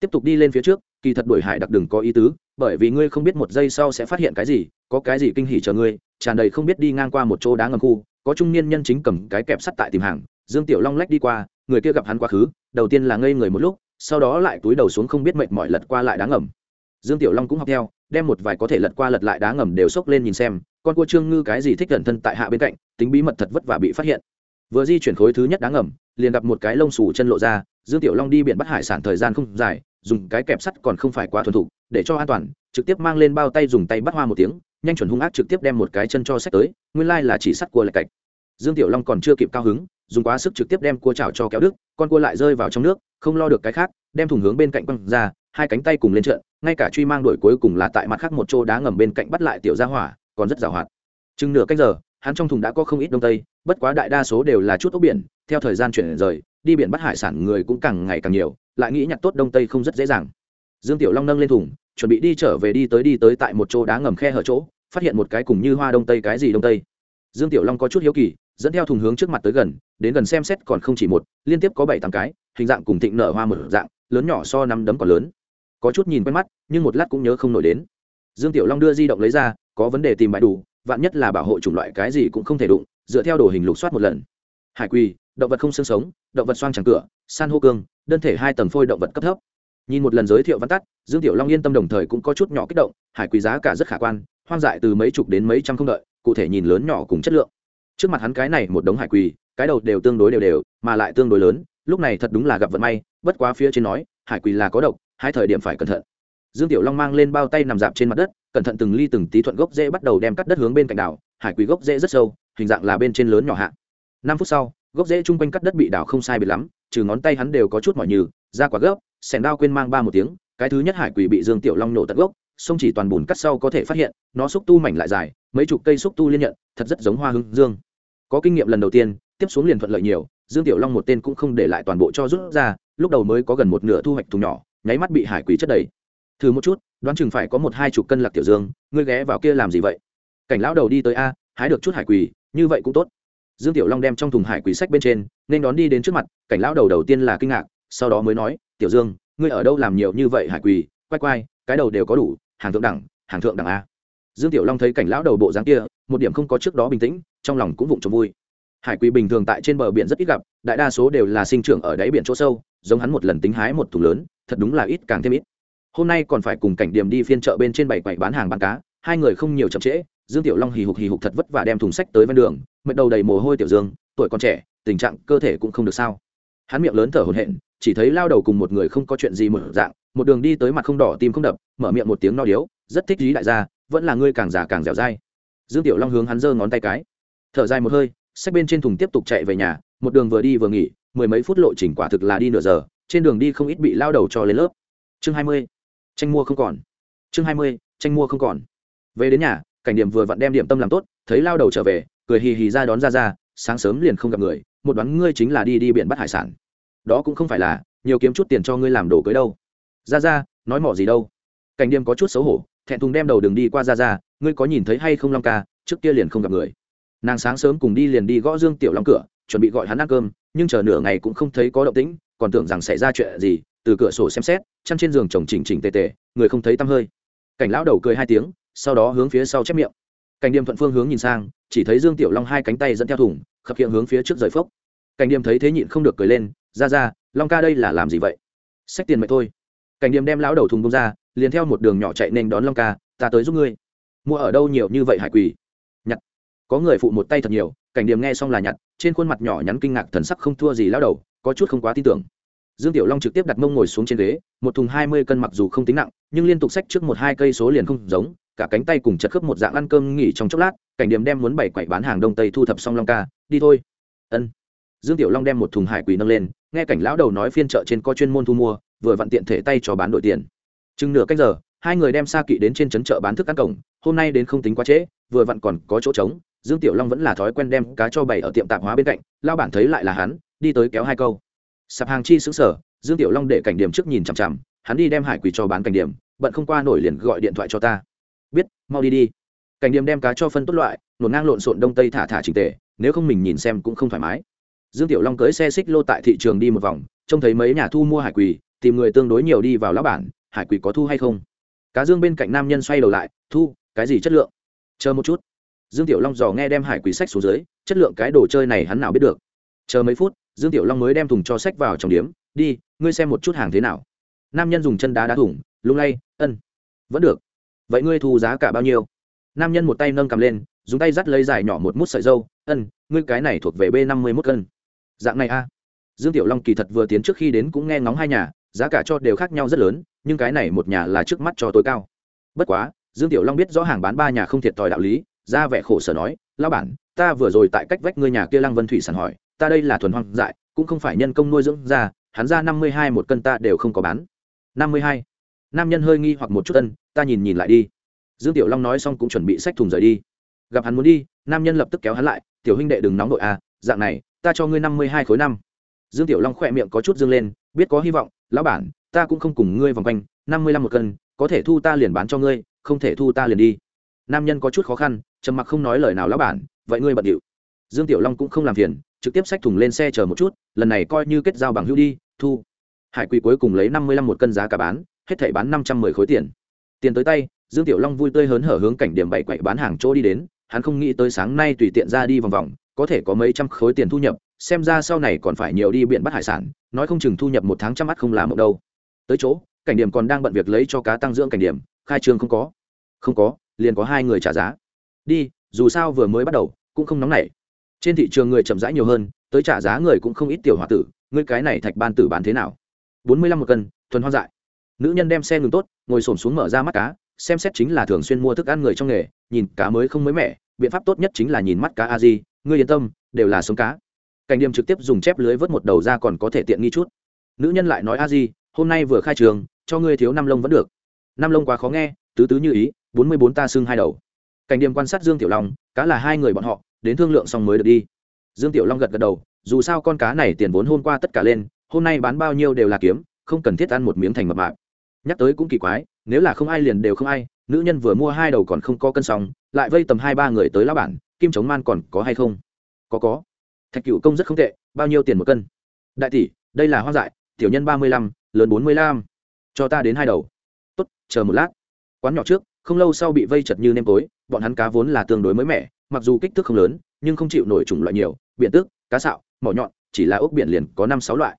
Tiếp tục đi lên phía trước, kỳ thật đuổi hải đặc đừng có ý tứ, bởi vì ngươi không biết một giây sau sẽ phát hiện cái gì, có cái gì kinh hỉ chờ ngươi, tràn đầy không biết đi ngang qua một chỗ đá ngầm khu, có trung niên nhân chính cầm cái kẹp sắt tại tìm hàng, dương tiểu long lách đi qua, người kia gặp hắn quá khứ, đầu tiên là ngây người một lúc, sau đó lại túi đầu xuống không biết mệt mỏi lật qua lại đá ngầm dương tiểu long cũng học theo, đem một vài có thể lật qua lật lại đá ngầm đều xốc lên nhìn xem, con cua trương ngư cái gì thích gần thân tại hạ bên cạnh, tính bí mật thật vất vả bị phát hiện. Vừa di chuyển khối thứ nhất đá ngầm, liền gặp một cái lông xù chân lộ ra, dương tiểu long đi biển bắt hải sản thời gian không dài, dùng cái kẹp sắt còn không phải quá thuần thục, để cho an toàn, trực tiếp mang lên bao tay dùng tay bắt hoa một tiếng, nhanh chuẩn hung ác trực tiếp đem một cái chân cho sách tới, nguyên lai là chỉ sắt cua lạch cạch. Dương tiểu long còn chưa kịp cao hứng dùng quá sức trực tiếp đem cua chảo cho kéo đứt, con cua lại rơi vào trong nước, không lo được cái khác, đem thùng hướng bên cạnh quăng ra, hai cánh tay cùng lên trận ngay cả truy mang đuổi cuối cùng là tại mặt khác một chỗ đá ngầm bên cạnh bắt lại tiểu gia hỏa, còn rất giàu hoạt. Chừng nửa cách giờ, hắn trong thùng đã có không ít đông tây, bất quá đại đa số đều là chút ốc biển, theo thời gian chuyển rời, đi biển bắt hải sản người cũng càng ngày càng nhiều, lại nghĩ nhặt tốt đông tây không rất dễ dàng. Dương tiểu long nâng lên thùng, chuẩn bị đi trở về đi tới đi tới tại một chỗ đá ngầm khe hở chỗ, phát hiện một cái cùng như hoa đông tây cái gì đông tây. Dương tiểu long có chút hiếu kỳ dẫn theo thùng hướng trước mặt tới gần, đến gần xem xét còn không chỉ một, liên tiếp có bảy tám cái, hình dạng cùng thịnh nở hoa một dạng, lớn nhỏ so năm đấm còn lớn. Có chút nhìn quen mắt, nhưng một lát cũng nhớ không nổi đến. Dương tiểu long đưa di động lấy ra, có vấn đề tìm bãi đủ, vạn nhất là bảo hộ chủng loại cái gì cũng không thể đụng, dựa theo đồ hình lục soát một lần. Hải quỳ, động vật không xương sống, động vật xoang tràng cửa, san hô cương, đơn thể hai tầng phôi động vật cấp thấp. Nhìn một lần giới thiệu văn tắt, dương tiểu long yên tâm đồng thời cũng có chút nhỏ kích động, hải quỳ giá cả rất khả quan, hoang dại từ mấy chục đến mấy trăm không đợi, cụ thể nhìn lớn nhỏ cùng chất lượng trước mặt hắn cái này một đống hải quỳ, cái đầu đều tương đối đều đều, mà lại tương đối lớn, lúc này thật đúng là gặp vận may, bất quá phía trên nói, hải quỳ là có độc, hai thời điểm phải cẩn thận. Dương tiểu long mang lên bao tay nằm dạp trên mặt đất, cẩn thận từng ly từng tí thuận gốc dễ bắt đầu đem cắt đất hướng bên cạnh đảo, hải quỳ gốc dễ rất sâu, hình dạng là bên trên lớn nhỏ hạ. Năm phút sau, gốc dễ chung quanh cắt đất bị đảo không sai biệt lắm, trừ ngón tay hắn đều có chút mỏi nhừ, ra quả gốc sẻn đao quên mang ba một tiếng, cái thứ nhất hải quỳ bị dương tiểu long nổ tận gốc, sông chỉ toàn bùn cắt sau có thể phát hiện, nó xúc tu mảnh lại dài mấy chục cây xúc tu liên nhận, thật rất giống hoa hưng dương. Có kinh nghiệm lần đầu tiên, tiếp xuống liền thuận lợi nhiều, dương tiểu long một tên cũng không để lại toàn bộ cho rút ra, lúc đầu mới có gần một nửa thu hoạch thùng nhỏ, nháy mắt bị hải quỷ chất đầy. Thử một chút, đoán chừng phải có một hai chục cân lạc tiểu dương, ngươi ghé vào kia làm gì vậy? Cảnh lão đầu đi tới a, hái được chút hải quỷ, như vậy cũng tốt. Dương tiểu long đem trong thùng hải quỷ sách bên trên, nên đón đi đến trước mặt, cảnh lão đầu đầu tiên là kinh ngạc, sau đó mới nói, tiểu dương, ngươi ở đâu làm nhiều như vậy hải quỳ quay quay cái đầu đều có đủ, hàng thượng đẳng, hàng thượng đẳng a dương tiểu long thấy cảnh lão đầu bộ dáng kia, một điểm không có trước đó bình tĩnh, trong lòng cũng vụng trộm vui. Hải quỳ bình thường tại trên bờ biển rất ít gặp, đại đa số đều là sinh trưởng ở đáy biển chỗ sâu, giống hắn một lần tính hái một thùng lớn, thật đúng là ít càng thêm ít. Hôm nay còn phải cùng cảnh điểm đi phiên chợ bên trên bảy quầy bán hàng bán cá, hai người không nhiều chậm trễ, dương tiểu long hì hục hì hục thật vất vả đem thùng sách tới ven đường, mệt đầu đầy mồ hôi tiểu dương, tuổi còn trẻ, tình trạng cơ thể cũng không được sao. Hắn miệng lớn thở hổn hển, chỉ thấy lao đầu cùng một người không có chuyện gì mở dạng, một đường đi tới mặt không đỏ, tim không đập, mở miệng một tiếng no điếu, rất thích lý đại gia vẫn là ngươi càng già càng dẻo dai. Dương tiểu long hướng hắn giơ ngón tay cái. Thở dài một hơi sách bên trên thùng tiếp tục chạy về nhà, một đường vừa đi vừa nghỉ, mười mấy phút lộ trình quả thực là đi nửa giờ, trên đường đi không ít bị lao đầu cho lên lớp. Chương hai mươi, tranh mua không còn. Chương hai mươi, tranh mua không còn. Về đến nhà, cảnh điểm vừa vặn đem điểm tâm làm tốt, thấy lao đầu trở về, cười hì hì ra đón ra ra, sáng sớm liền không gặp người, một đoán ngươi chính là đi đi biển bắt hải sản. Đó cũng không phải là, nhiều kiếm chút tiền cho ngươi làm đồ cưới đâu. Ra ra, nói mỏ gì đâu. Cảnh Điểm có chút xấu hổ thẹn thùng đem đầu đường đi qua ra ra, ngươi có nhìn thấy hay không long ca, trước kia liền không gặp người. Nàng sáng sớm cùng đi liền đi gõ dương tiểu long cửa, chuẩn bị gọi hắn ăn cơm, nhưng chờ nửa ngày cũng không thấy có động tĩnh, còn tưởng rằng xảy ra chuyện gì, từ cửa sổ xem xét, chăn trên giường chồng chỉnh chỉnh tề tề, người không thấy tăm hơi. Cảnh lão đầu cười hai tiếng, sau đó hướng phía sau chép miệng. Cảnh điềm thuận phương hướng nhìn sang, chỉ thấy dương tiểu long hai cánh tay dẫn theo thùng, khập hiện hướng phía trước rời phốc. Cảnh điềm thấy thế nhịn không được cười lên, ra ra, long ca đây là làm gì vậy? Xách tiền mày thôi cảnh điềm đem lão đầu thùng bông ra, liền theo một đường nhỏ chạy nên đón long ca, ta tới giúp ngươi. Mua ở đâu nhiều như vậy hải quỳ? Nhặt. Có người phụ một tay thật nhiều, cảnh điềm nghe xong là nhặt, trên khuôn mặt nhỏ nhắn kinh ngạc thần sắc không thua gì lão đầu, có chút không quá tin tưởng. Dương tiểu long trực tiếp đặt mông ngồi xuống trên ghế, một thùng hai mươi cân mặc dù không tính nặng, nhưng liên tục xách trước một hai cây số liền không giống, cả cánh tay cùng chật khớp một dạng ăn cơm nghỉ trong chốc lát, cảnh điểm đem muốn bảy quậy bán hàng đông tây thu thập xong long ca, đi thôi. Ân. Dương tiểu long đem một thùng hải quỳ nâng lên, nghe cảnh lão đầu nói phiên chợ trên có chuyên môn thu mua vừa vặn tiện thể tay cho bán đổi tiền. Chừng nửa cách giờ, hai người đem xa kỵ đến trên trấn chợ bán thức ăn cổng, hôm nay đến không tính quá trễ, vừa vặn còn có chỗ trống, dương tiểu long vẫn là thói quen đem cá cho bày ở tiệm tạp hóa bên cạnh lao bản thấy lại là hắn, đi tới kéo hai câu. Sạp hàng chi xứng sở dương tiểu long để cảnh điểm trước nhìn chằm chằm, hắn đi đem hải quỳ cho bán cảnh điểm, bận không qua nổi liền gọi điện thoại cho ta. Biết, mau đi đi. Cảnh điểm đem cá cho phân tốt loại nổn ngang lộn xộn đông tây thả thả trình tề, nếu không mình nhìn xem cũng không thoải mái. Dương tiểu long cưới xe xích lô tại thị trường đi một vòng, trông thấy mấy nhà thu mua hải quỳ tìm người tương đối nhiều đi vào lão bản, hải quỷ có thu hay không? Cá dương bên cạnh nam nhân xoay đầu lại, thu, cái gì chất lượng? Chờ một chút. Dương tiểu long dò nghe đem hải quỷ sách xuống dưới, chất lượng cái đồ chơi này hắn nào biết được? Chờ mấy phút, dương tiểu long mới đem thùng cho sách vào trong điếm, đi, ngươi xem một chút hàng thế nào. Nam nhân dùng chân đá đá thủng, lung lay, ân, vẫn được. Vậy ngươi thu giá cả bao nhiêu? Nam nhân một tay nâng cầm lên, dùng tay dắt lấy dài nhỏ một mút sợi dâu, ân, ngươi cái này thuộc về b năm mươi mốt cân. Dạng này a. Dương tiểu long kỳ thật vừa tiến trước khi đến cũng nghe ngóng hai nhà giá cả cho đều khác nhau rất lớn, nhưng cái này một nhà là trước mắt cho tối cao. Bất quá, dương tiểu long biết rõ hàng bán ba nhà không thiệt thòi đạo lý, ra vẻ khổ sở nói lao bản, ta vừa rồi tại cách vách ngươi nhà kia lăng vân thủy sản hỏi, ta đây là thuần hoang dại, cũng không phải nhân công nuôi dưỡng ra, hắn ra năm mươi hai một cân ta đều không có bán. năm mươi hai. Nam nhân hơi nghi hoặc một chút tân ta nhìn nhìn lại đi. Dương tiểu long nói xong cũng chuẩn bị xách thùng rời đi. Gặp hắn muốn đi, nam nhân lập tức kéo hắn lại, tiểu huynh đệ đừng nóng đội à dạng này, ta cho ngươi năm mươi hai khối năm. Dương tiểu long khỏe miệng có chút dương lên biết có hy vọng, lão bản, ta cũng không cùng ngươi vòng quanh, năm mươi lăm một cân, có thể thu ta liền bán cho ngươi, không thể thu ta liền đi. Nam nhân có chút khó khăn, trầm mặc không nói lời nào lão bản, vậy ngươi bận điệu. Dương tiểu long cũng không làm phiền, trực tiếp xách thùng lên xe chờ một chút, lần này coi như kết giao bằng hữu đi, thu. Hải quỳ cuối cùng lấy năm mươi lăm một cân giá cả bán, hết thảy bán năm trăm mười khối tiền. Tiền tới tay, dương tiểu long vui tươi hớn hở hướng cảnh điểm bảy quậy bán hàng chỗ đi đến, hắn không nghĩ tới sáng nay tùy tiện ra đi vòng vòng, có thể có mấy trăm khối tiền thu nhập xem ra sau này còn phải nhiều đi biển bắt hải sản, nói không chừng thu nhập một tháng trăm mắt không làm một đâu. Tới chỗ, cảnh điểm còn đang bận việc lấy cho cá tăng dưỡng cảnh điểm, khai trương không có. Không có, liền có hai người trả giá. Đi, dù sao vừa mới bắt đầu, cũng không nóng nảy. Trên thị trường người chậm rãi nhiều hơn, tới trả giá người cũng không ít tiểu h tử, ngươi cái này thạch ban tử bán thế nào? Bốn mươi lăm một cân, thuần hoang dại. Nữ nhân đem xe ngừng tốt, ngồi s ổ m xuống mở ra mắt cá, xem xét chính là thường xuyên mua thức ăn người trong nghề, nhìn cá mới không mới mẻ, biện pháp tốt nhất chính là nhìn mắt cá a di, ngươi yên tâm, đều là sống cá cảnh điểm trực tiếp dùng chép lưới vớt một đầu ra còn có thể tiện nghi chút. Nữ nhân lại nói, a di, hôm nay vừa khai trường, cho ngươi thiếu năm lông vẫn được. Năm lông quá khó nghe, tứ tứ như ý, bốn mươi bốn ta xưng hai đầu. Cảnh điểm quan sát dương tiểu long, cá là hai người bọn họ, đến thương lượng xong mới được đi. Dương tiểu long gật gật đầu, dù sao con cá này tiền vốn hôm qua tất cả lên, hôm nay bán bao nhiêu đều là kiếm, không cần thiết ăn một miếng thành mập mạp. Nhắc tới cũng kỳ quái, nếu là không ai liền đều không ai, nữ nhân vừa mua hai đầu còn không có cân xong, lại vây tầm hai ba người tới lao bản, kim chống man còn có hay không? Có có thạch cựu công rất không tệ, bao nhiêu tiền một cân? Đại tỷ, đây là hoa dại, tiểu nhân ba mươi lăm, lớn bốn mươi lăm. Cho ta đến hai đầu. Tốt, chờ một lát. Quán nhỏ trước, không lâu sau bị vây chật như nêm tối, bọn hắn cá vốn là tương đối mới mẻ, mặc dù kích thước không lớn, nhưng không chịu nổi chủng loại nhiều biện tước, cá sạo, mỏ nhọn, chỉ là ốc biển liền có năm sáu loại.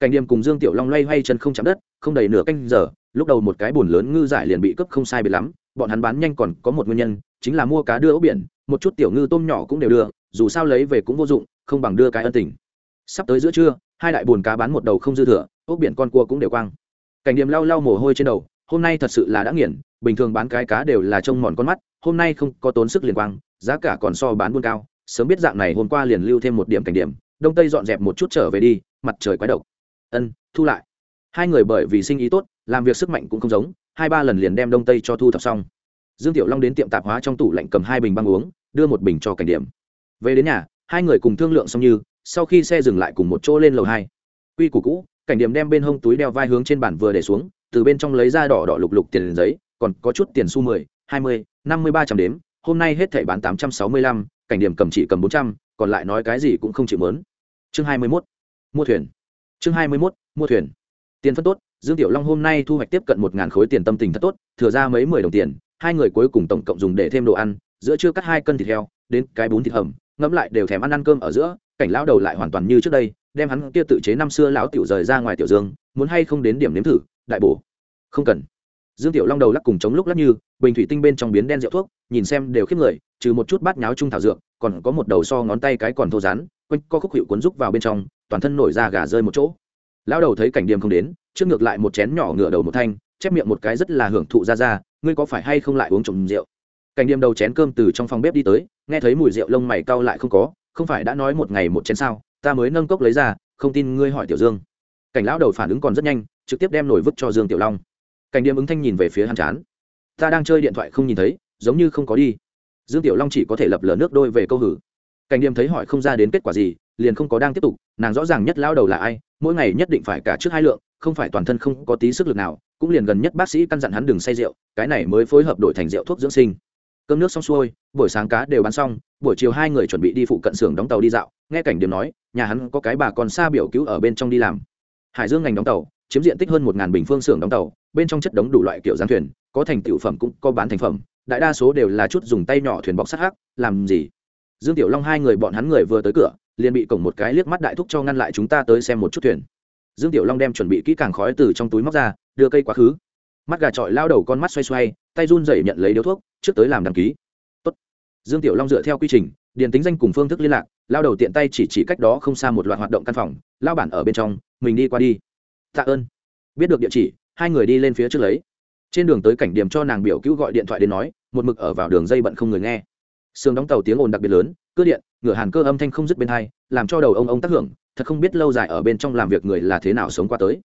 Cảnh điềm cùng dương tiểu long loay hoay chân không chạm đất, không đầy nửa canh giờ, lúc đầu một cái bùn lớn ngư giải liền bị cướp không sai biệt lắm, bọn hắn bán nhanh còn có một nguyên nhân, chính là mua cá đưa ốc biển một chút tiểu ngư tôm nhỏ cũng đều đưa, dù sao lấy về cũng vô dụng, không bằng đưa cái ân tình. Sắp tới giữa trưa, hai đại bồn cá bán một đầu không dư thừa, ốc biển con cua cũng đều quang. Cảnh điểm lau lau mồ hôi trên đầu, hôm nay thật sự là đã nghiền, bình thường bán cái cá đều là trông mòn con mắt, hôm nay không có tốn sức liền quang, giá cả còn so bán buôn cao, sớm biết dạng này hôm qua liền lưu thêm một điểm cảnh điểm đông tây dọn dẹp một chút trở về đi, mặt trời quái độc. Ân, thu lại. Hai người bởi vì sinh ý tốt, làm việc sức mạnh cũng không giống, hai ba lần liền đem đông tây cho thu thập xong dương tiểu long đến tiệm tạp hóa trong tủ lạnh cầm hai bình băng uống, đưa một bình cho cảnh điểm. Về đến nhà, hai người cùng thương lượng xong như, sau khi xe dừng lại cùng một chỗ lên lầu hai. Quy củ cũ, cảnh điểm đem bên hông túi đeo vai hướng trên bàn vừa để xuống, từ bên trong lấy ra đỏ đỏ lục lục tiền giấy, còn có chút tiền xu mười, hai mươi, năm mươi ba trăm đếm, hôm nay hết thảy bán tám trăm sáu mươi lăm, cảnh điểm cầm chỉ cầm bốn trăm, còn lại nói cái gì cũng không chịu mớn. Chương hai mươi mốt, mua thuyền. Chương hai mươi mốt, mua thuyền. Tiền phân tốt, dương tiểu long hôm nay thu hoạch tiếp cận một ngàn khối tiền tâm tình thật tốt, thừa ra mấy mười đồng tiền hai người cuối cùng tổng cộng dùng để thêm đồ ăn, giữa chưa cắt hai cân thịt heo, đến cái bún thịt hầm, ngẫm lại đều thèm ăn ăn cơm ở giữa, cảnh lão đầu lại hoàn toàn như trước đây, đem hắn kia tự chế năm xưa lão tiểu rời ra ngoài tiểu dương, muốn hay không đến điểm nếm thử, đại bổ. Không cần. Dương tiểu long đầu lắc cùng chống lúc lắc như, bình thủy tinh bên trong biến đen rượu thuốc, nhìn xem đều khiếp người, trừ một chút bát nháo trung thảo dược, còn có một đầu so ngón tay cái còn thô rán, quanh co khúc hiệu cuốn rúc vào bên trong, toàn thân nổi ra gà rơi một chỗ. Lão đầu thấy cảnh điểm không đến, trước ngược lại một chén nhỏ ngửa đầu một thanh, chép miệng một cái rất là hưởng thụ ra ra ngươi có phải hay không lại uống trộm rượu? Cảnh điềm đầu chén cơm từ trong phòng bếp đi tới, nghe thấy mùi rượu lông mày cau lại không có, không phải đã nói một ngày một chén sao? Ta mới nâng cốc lấy ra, không tin ngươi hỏi tiểu dương. Cảnh lão đầu phản ứng còn rất nhanh, trực tiếp đem nổi vứt cho dương tiểu long. Cảnh điềm ứng thanh nhìn về phía hắn chán. Ta đang chơi điện thoại không nhìn thấy, giống như không có đi. Dương tiểu long chỉ có thể lập lờ nước đôi về câu hử. Cảnh điềm thấy hỏi không ra đến kết quả gì, liền không có đang tiếp tục, nàng rõ ràng nhất lão đầu là ai, mỗi ngày nhất định phải cả trước hai lượng, không phải toàn thân không có tí sức lực nào cũng liền gần nhất bác sĩ căn dặn hắn đừng say rượu, cái này mới phối hợp đổi thành rượu thuốc dưỡng sinh. Cơm nước xong xuôi, buổi sáng cá đều bán xong, buổi chiều hai người chuẩn bị đi phụ cận xưởng đóng tàu đi dạo, nghe cảnh điểm nói, nhà hắn có cái bà con xa biểu cứu ở bên trong đi làm. Hải dương ngành đóng tàu, chiếm diện tích hơn một bình phương xưởng đóng tàu, bên trong chất đống đủ loại kiểu gián thuyền, có thành tiểu phẩm cũng có bán thành phẩm, đại đa số đều là chút dùng tay nhỏ thuyền bọc sắt hắc, làm gì? Dương tiểu long hai người bọn hắn người vừa tới cửa, liền bị cổng một cái liếc mắt đại thúc cho ngăn lại chúng ta tới xem một chút thuyền. Dương tiểu long đem chuẩn bị kỹ càng khói từ trong túi móc ra đưa cây quá khứ. Mắt gà trọi lao đầu con mắt xoay xoay, tay run rẩy nhận lấy điếu thuốc, trước tới làm đăng ký. Tốt. dương tiểu long dựa theo quy trình, điền tính danh cùng phương thức liên lạc, lao đầu tiện tay chỉ chỉ cách đó không xa một loạt hoạt động căn phòng, lao bản ở bên trong, mình đi qua đi. Tạ ơn. Biết được địa chỉ, hai người đi lên phía trước lấy. Trên đường tới cảnh điểm cho nàng biểu cứu gọi điện thoại đến nói, một mực ở vào đường dây bận không người nghe. Sườn đóng tàu tiếng ồn đặc biệt lớn cơ điện ngựa hàn cơ âm thanh không dứt bên hai, làm cho đầu ông ông tác hưởng, thật không biết lâu dài ở bên trong làm việc người là thế nào sống qua tới.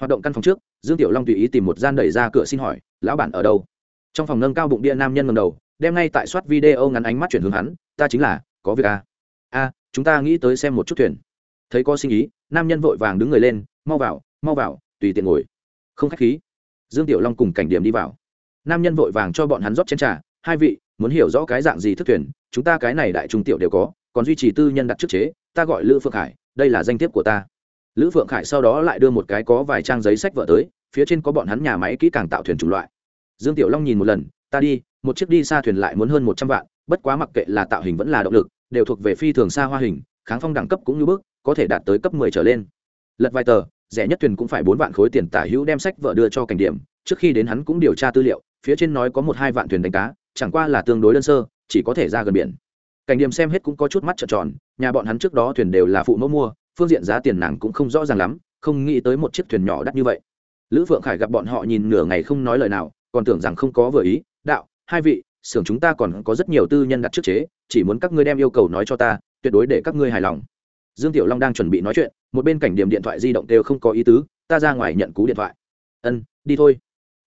Hoạt động căn phòng trước dương tiểu long tùy ý tìm một gian đẩy ra cửa xin hỏi lão bản ở đâu? Trong phòng nâng cao bụng bia nam nhân ngầm đầu đem ngay tại soát video ngắn ánh mắt chuyển hướng hắn ta chính là có việc à. a chúng ta nghĩ tới xem một chút thuyền. Thấy có sinh ý nam nhân vội vàng đứng người lên mau vào mau vào tùy tiện ngồi. Không khách khí. Dương tiểu long cùng cảnh điểm đi vào. Nam nhân vội vàng cho bọn hắn rót chén trà hai vị muốn hiểu rõ cái dạng gì thức thuyền chúng ta cái này đại trung tiểu đều có còn duy trì tư nhân đặt trước chế ta gọi lữ phượng Hải, đây là danh thiếp của ta lữ phượng khải sau đó lại đưa một cái có vài trang giấy sách vợ tới, phía trên có bọn hắn nhà máy kỹ càng tạo thuyền chủng loại. Dương tiểu long nhìn một lần, ta đi, một chiếc đi xa thuyền lại muốn hơn một trăm vạn, bất quá mặc kệ là tạo hình vẫn là động lực, đều thuộc về phi thường xa hoa hình, kháng phong đẳng cấp cũng như bước có thể đạt tới cấp mười trở lên. Lật vài tờ, rẻ nhất thuyền cũng phải bốn vạn khối tiền tả hữu đem sách vợ đưa cho cảnh điểm, trước khi đến hắn cũng điều tra tư liệu, phía trên nói có một hai vạn thuyền đánh cá, chẳng qua là tương đối đơn sơ, chỉ có thể ra gần biển. Cảnh điểm xem hết cũng có chút mắt trợn tròn, nhà bọn hắn trước đó thuyền đều là phụ mẫu mua phương diện giá tiền nàng cũng không rõ ràng lắm, không nghĩ tới một chiếc thuyền nhỏ đắt như vậy. Lữ phượng khải gặp bọn họ nhìn nửa ngày không nói lời nào, còn tưởng rằng không có vừa ý, đạo, hai vị, xưởng chúng ta còn có rất nhiều tư nhân đặt trước chế, chỉ muốn các ngươi đem yêu cầu nói cho ta, tuyệt đối để các ngươi hài lòng. Dương tiểu long đang chuẩn bị nói chuyện, một bên cảnh điểm điện thoại di động đều không có ý tứ, ta ra ngoài nhận cú điện thoại. Ân, đi thôi.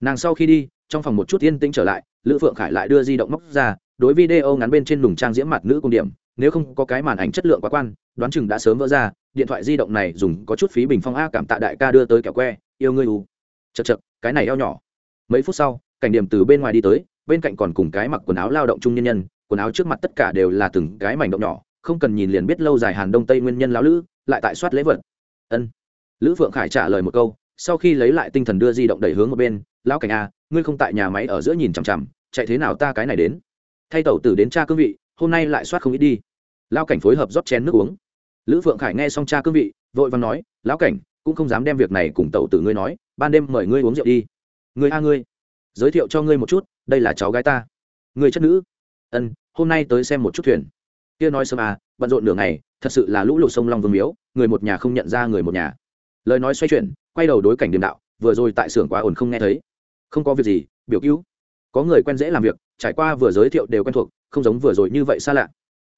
Nàng sau khi đi, trong phòng một chút yên tĩnh trở lại, lữ phượng khải lại đưa di động móc ra, đối video ngắn bên trên lùng trang diễm mặt nữ công điểm, nếu không có cái màn ảnh chất lượng quá quan, đoán chừng đã sớm vỡ ra điện thoại di động này dùng có chút phí bình phong a cảm tạ đại ca đưa tới kẹo que, yêu ngươi u. Chật chật, cái này eo nhỏ. Mấy phút sau, cảnh điểm từ bên ngoài đi tới, bên cạnh còn cùng cái mặc quần áo lao động trung nhân nhân, quần áo trước mặt tất cả đều là từng cái mảnh động nhỏ, không cần nhìn liền biết lâu dài hàn đông tây nguyên nhân lão lữ, lại tại soát lễ vật. Ân. Lữ phượng khải trả lời một câu, sau khi lấy lại tinh thần đưa di động đẩy hướng một bên, lão cảnh a, ngươi không tại nhà máy ở giữa nhìn chằm chằm, chạy thế nào ta cái này đến? Thay tẩu tử đến cha cương vị, hôm nay lại soát không ít đi. Lão cảnh phối hợp rót chén nước uống lữ phượng khải nghe xong cha cương vị, vội vàng nói, lão cảnh, cũng không dám đem việc này cùng tẩu tử ngươi nói, ban đêm mời ngươi uống rượu đi. Ngươi a ngươi, giới thiệu cho ngươi một chút, đây là cháu gái ta. Người chất nữ. Ân, hôm nay tới xem một chút thuyền. Kia nói sớm à bận rộn nửa ngày, thật sự là lũ lụt sông long vương miếu, người một nhà không nhận ra người một nhà. Lời nói xoay chuyển, quay đầu đối cảnh điểm đạo, vừa rồi tại xưởng quá ồn không nghe thấy. Không có việc gì, biểu cứu. Có người quen dễ làm việc, trải qua vừa giới thiệu đều quen thuộc, không giống vừa rồi như vậy xa lạ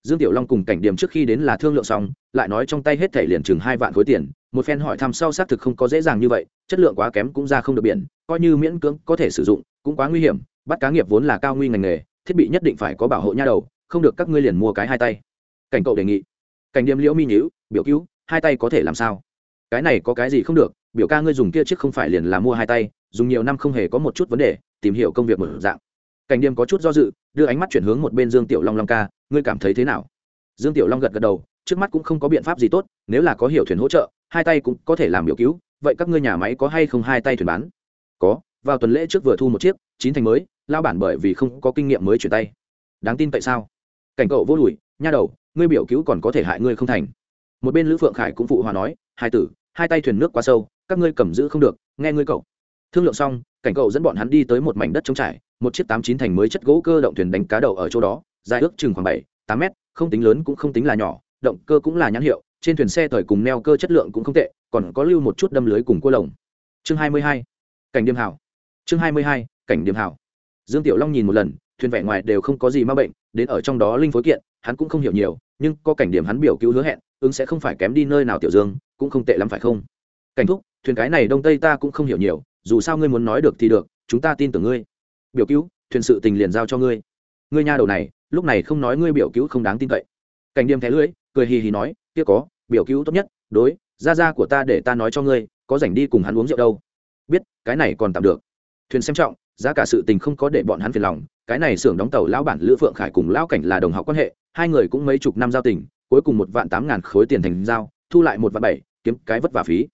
dương tiểu long cùng cảnh điểm trước khi đến là thương lượng xong, lại nói trong tay hết thể liền chừng hai vạn khối tiền, một phen hỏi thăm sau xác thực không có dễ dàng như vậy, chất lượng quá kém cũng ra không được biển, coi như miễn cưỡng có thể sử dụng, cũng quá nguy hiểm, bắt cá nghiệp vốn là cao nguy ngành nghề, thiết bị nhất định phải có bảo hộ nha đầu, không được các ngươi liền mua cái hai tay. Cảnh cậu đề nghị. Cảnh điểm liễu mi nhíu, biểu cứu, hai tay có thể làm sao? Cái này có cái gì không được, biểu ca ngươi dùng kia chiếc không phải liền là mua hai tay, dùng nhiều năm không hề có một chút vấn đề, tìm hiểu công việc mở dạng cảnh điềm có chút do dự, đưa ánh mắt chuyển hướng một bên dương tiểu long long ca, ngươi cảm thấy thế nào? Dương tiểu long gật gật đầu, trước mắt cũng không có biện pháp gì tốt, nếu là có hiểu thuyền hỗ trợ, hai tay cũng có thể làm biểu cứu, vậy các ngươi nhà máy có hay không hai tay thuyền bán? Có, vào tuần lễ trước vừa thu một chiếc, chín thành mới lao bản bởi vì không có kinh nghiệm mới chuyển tay. Đáng tin tại sao? Cảnh cậu vô lùi nha đầu, ngươi biểu cứu còn có thể hại ngươi không thành. Một bên lữ phượng khải cũng phụ hòa nói, hai tử, hai tay thuyền nước quá sâu, các ngươi cầm giữ không được, nghe ngươi cậu. Thương lượng xong cảnh cậu dẫn bọn hắn đi tới một mảnh đất trống trải, một chiếc tám chín thành mới chất gỗ cơ động thuyền đánh cá đầu ở chỗ đó, dài ước chừng khoảng bảy, tám mét, không tính lớn cũng không tính là nhỏ, động cơ cũng là nhãn hiệu, trên thuyền xe thời cùng neo cơ chất lượng cũng không tệ, còn có lưu một chút đâm lưới cùng cua lồng. Chương hai mươi hai, cảnh điềm hảo. Chương hai mươi hai, cảnh điềm hảo. Dương tiểu long nhìn một lần, thuyền vẻ ngoài đều không có gì ma bệnh, đến ở trong đó linh phối kiện, hắn cũng không hiểu nhiều, nhưng có cảnh điểm hắn biểu cứu hứa hẹn, ứng sẽ không phải kém đi nơi nào tiểu dương, cũng không tệ lắm phải không? Cảnh thúc, thuyền cái này đông tây ta cũng không hiểu nhiều dù sao ngươi muốn nói được thì được, chúng ta tin tưởng ngươi. Biểu cứu, thuyền sự tình liền giao cho ngươi. Ngươi nha đầu này, lúc này không nói ngươi biểu cứu không đáng tin cậy. Cảnh điềm thẻ lưỡi, cười hì hì nói, kia có, biểu cứu tốt nhất, đối, gia gia của ta để ta nói cho ngươi, có rảnh đi cùng hắn uống rượu đâu. Biết, cái này còn tạm được. Thuyền xem trọng, giá cả sự tình không có để bọn hắn phiền lòng, cái này xưởng đóng tàu lão bản lữ phượng khải cùng lão cảnh là đồng học quan hệ, hai người cũng mấy chục năm giao tình, cuối cùng một vạn tám ngàn khối tiền thành giao, thu lại một vạn bảy, kiếm cái vất vả phí.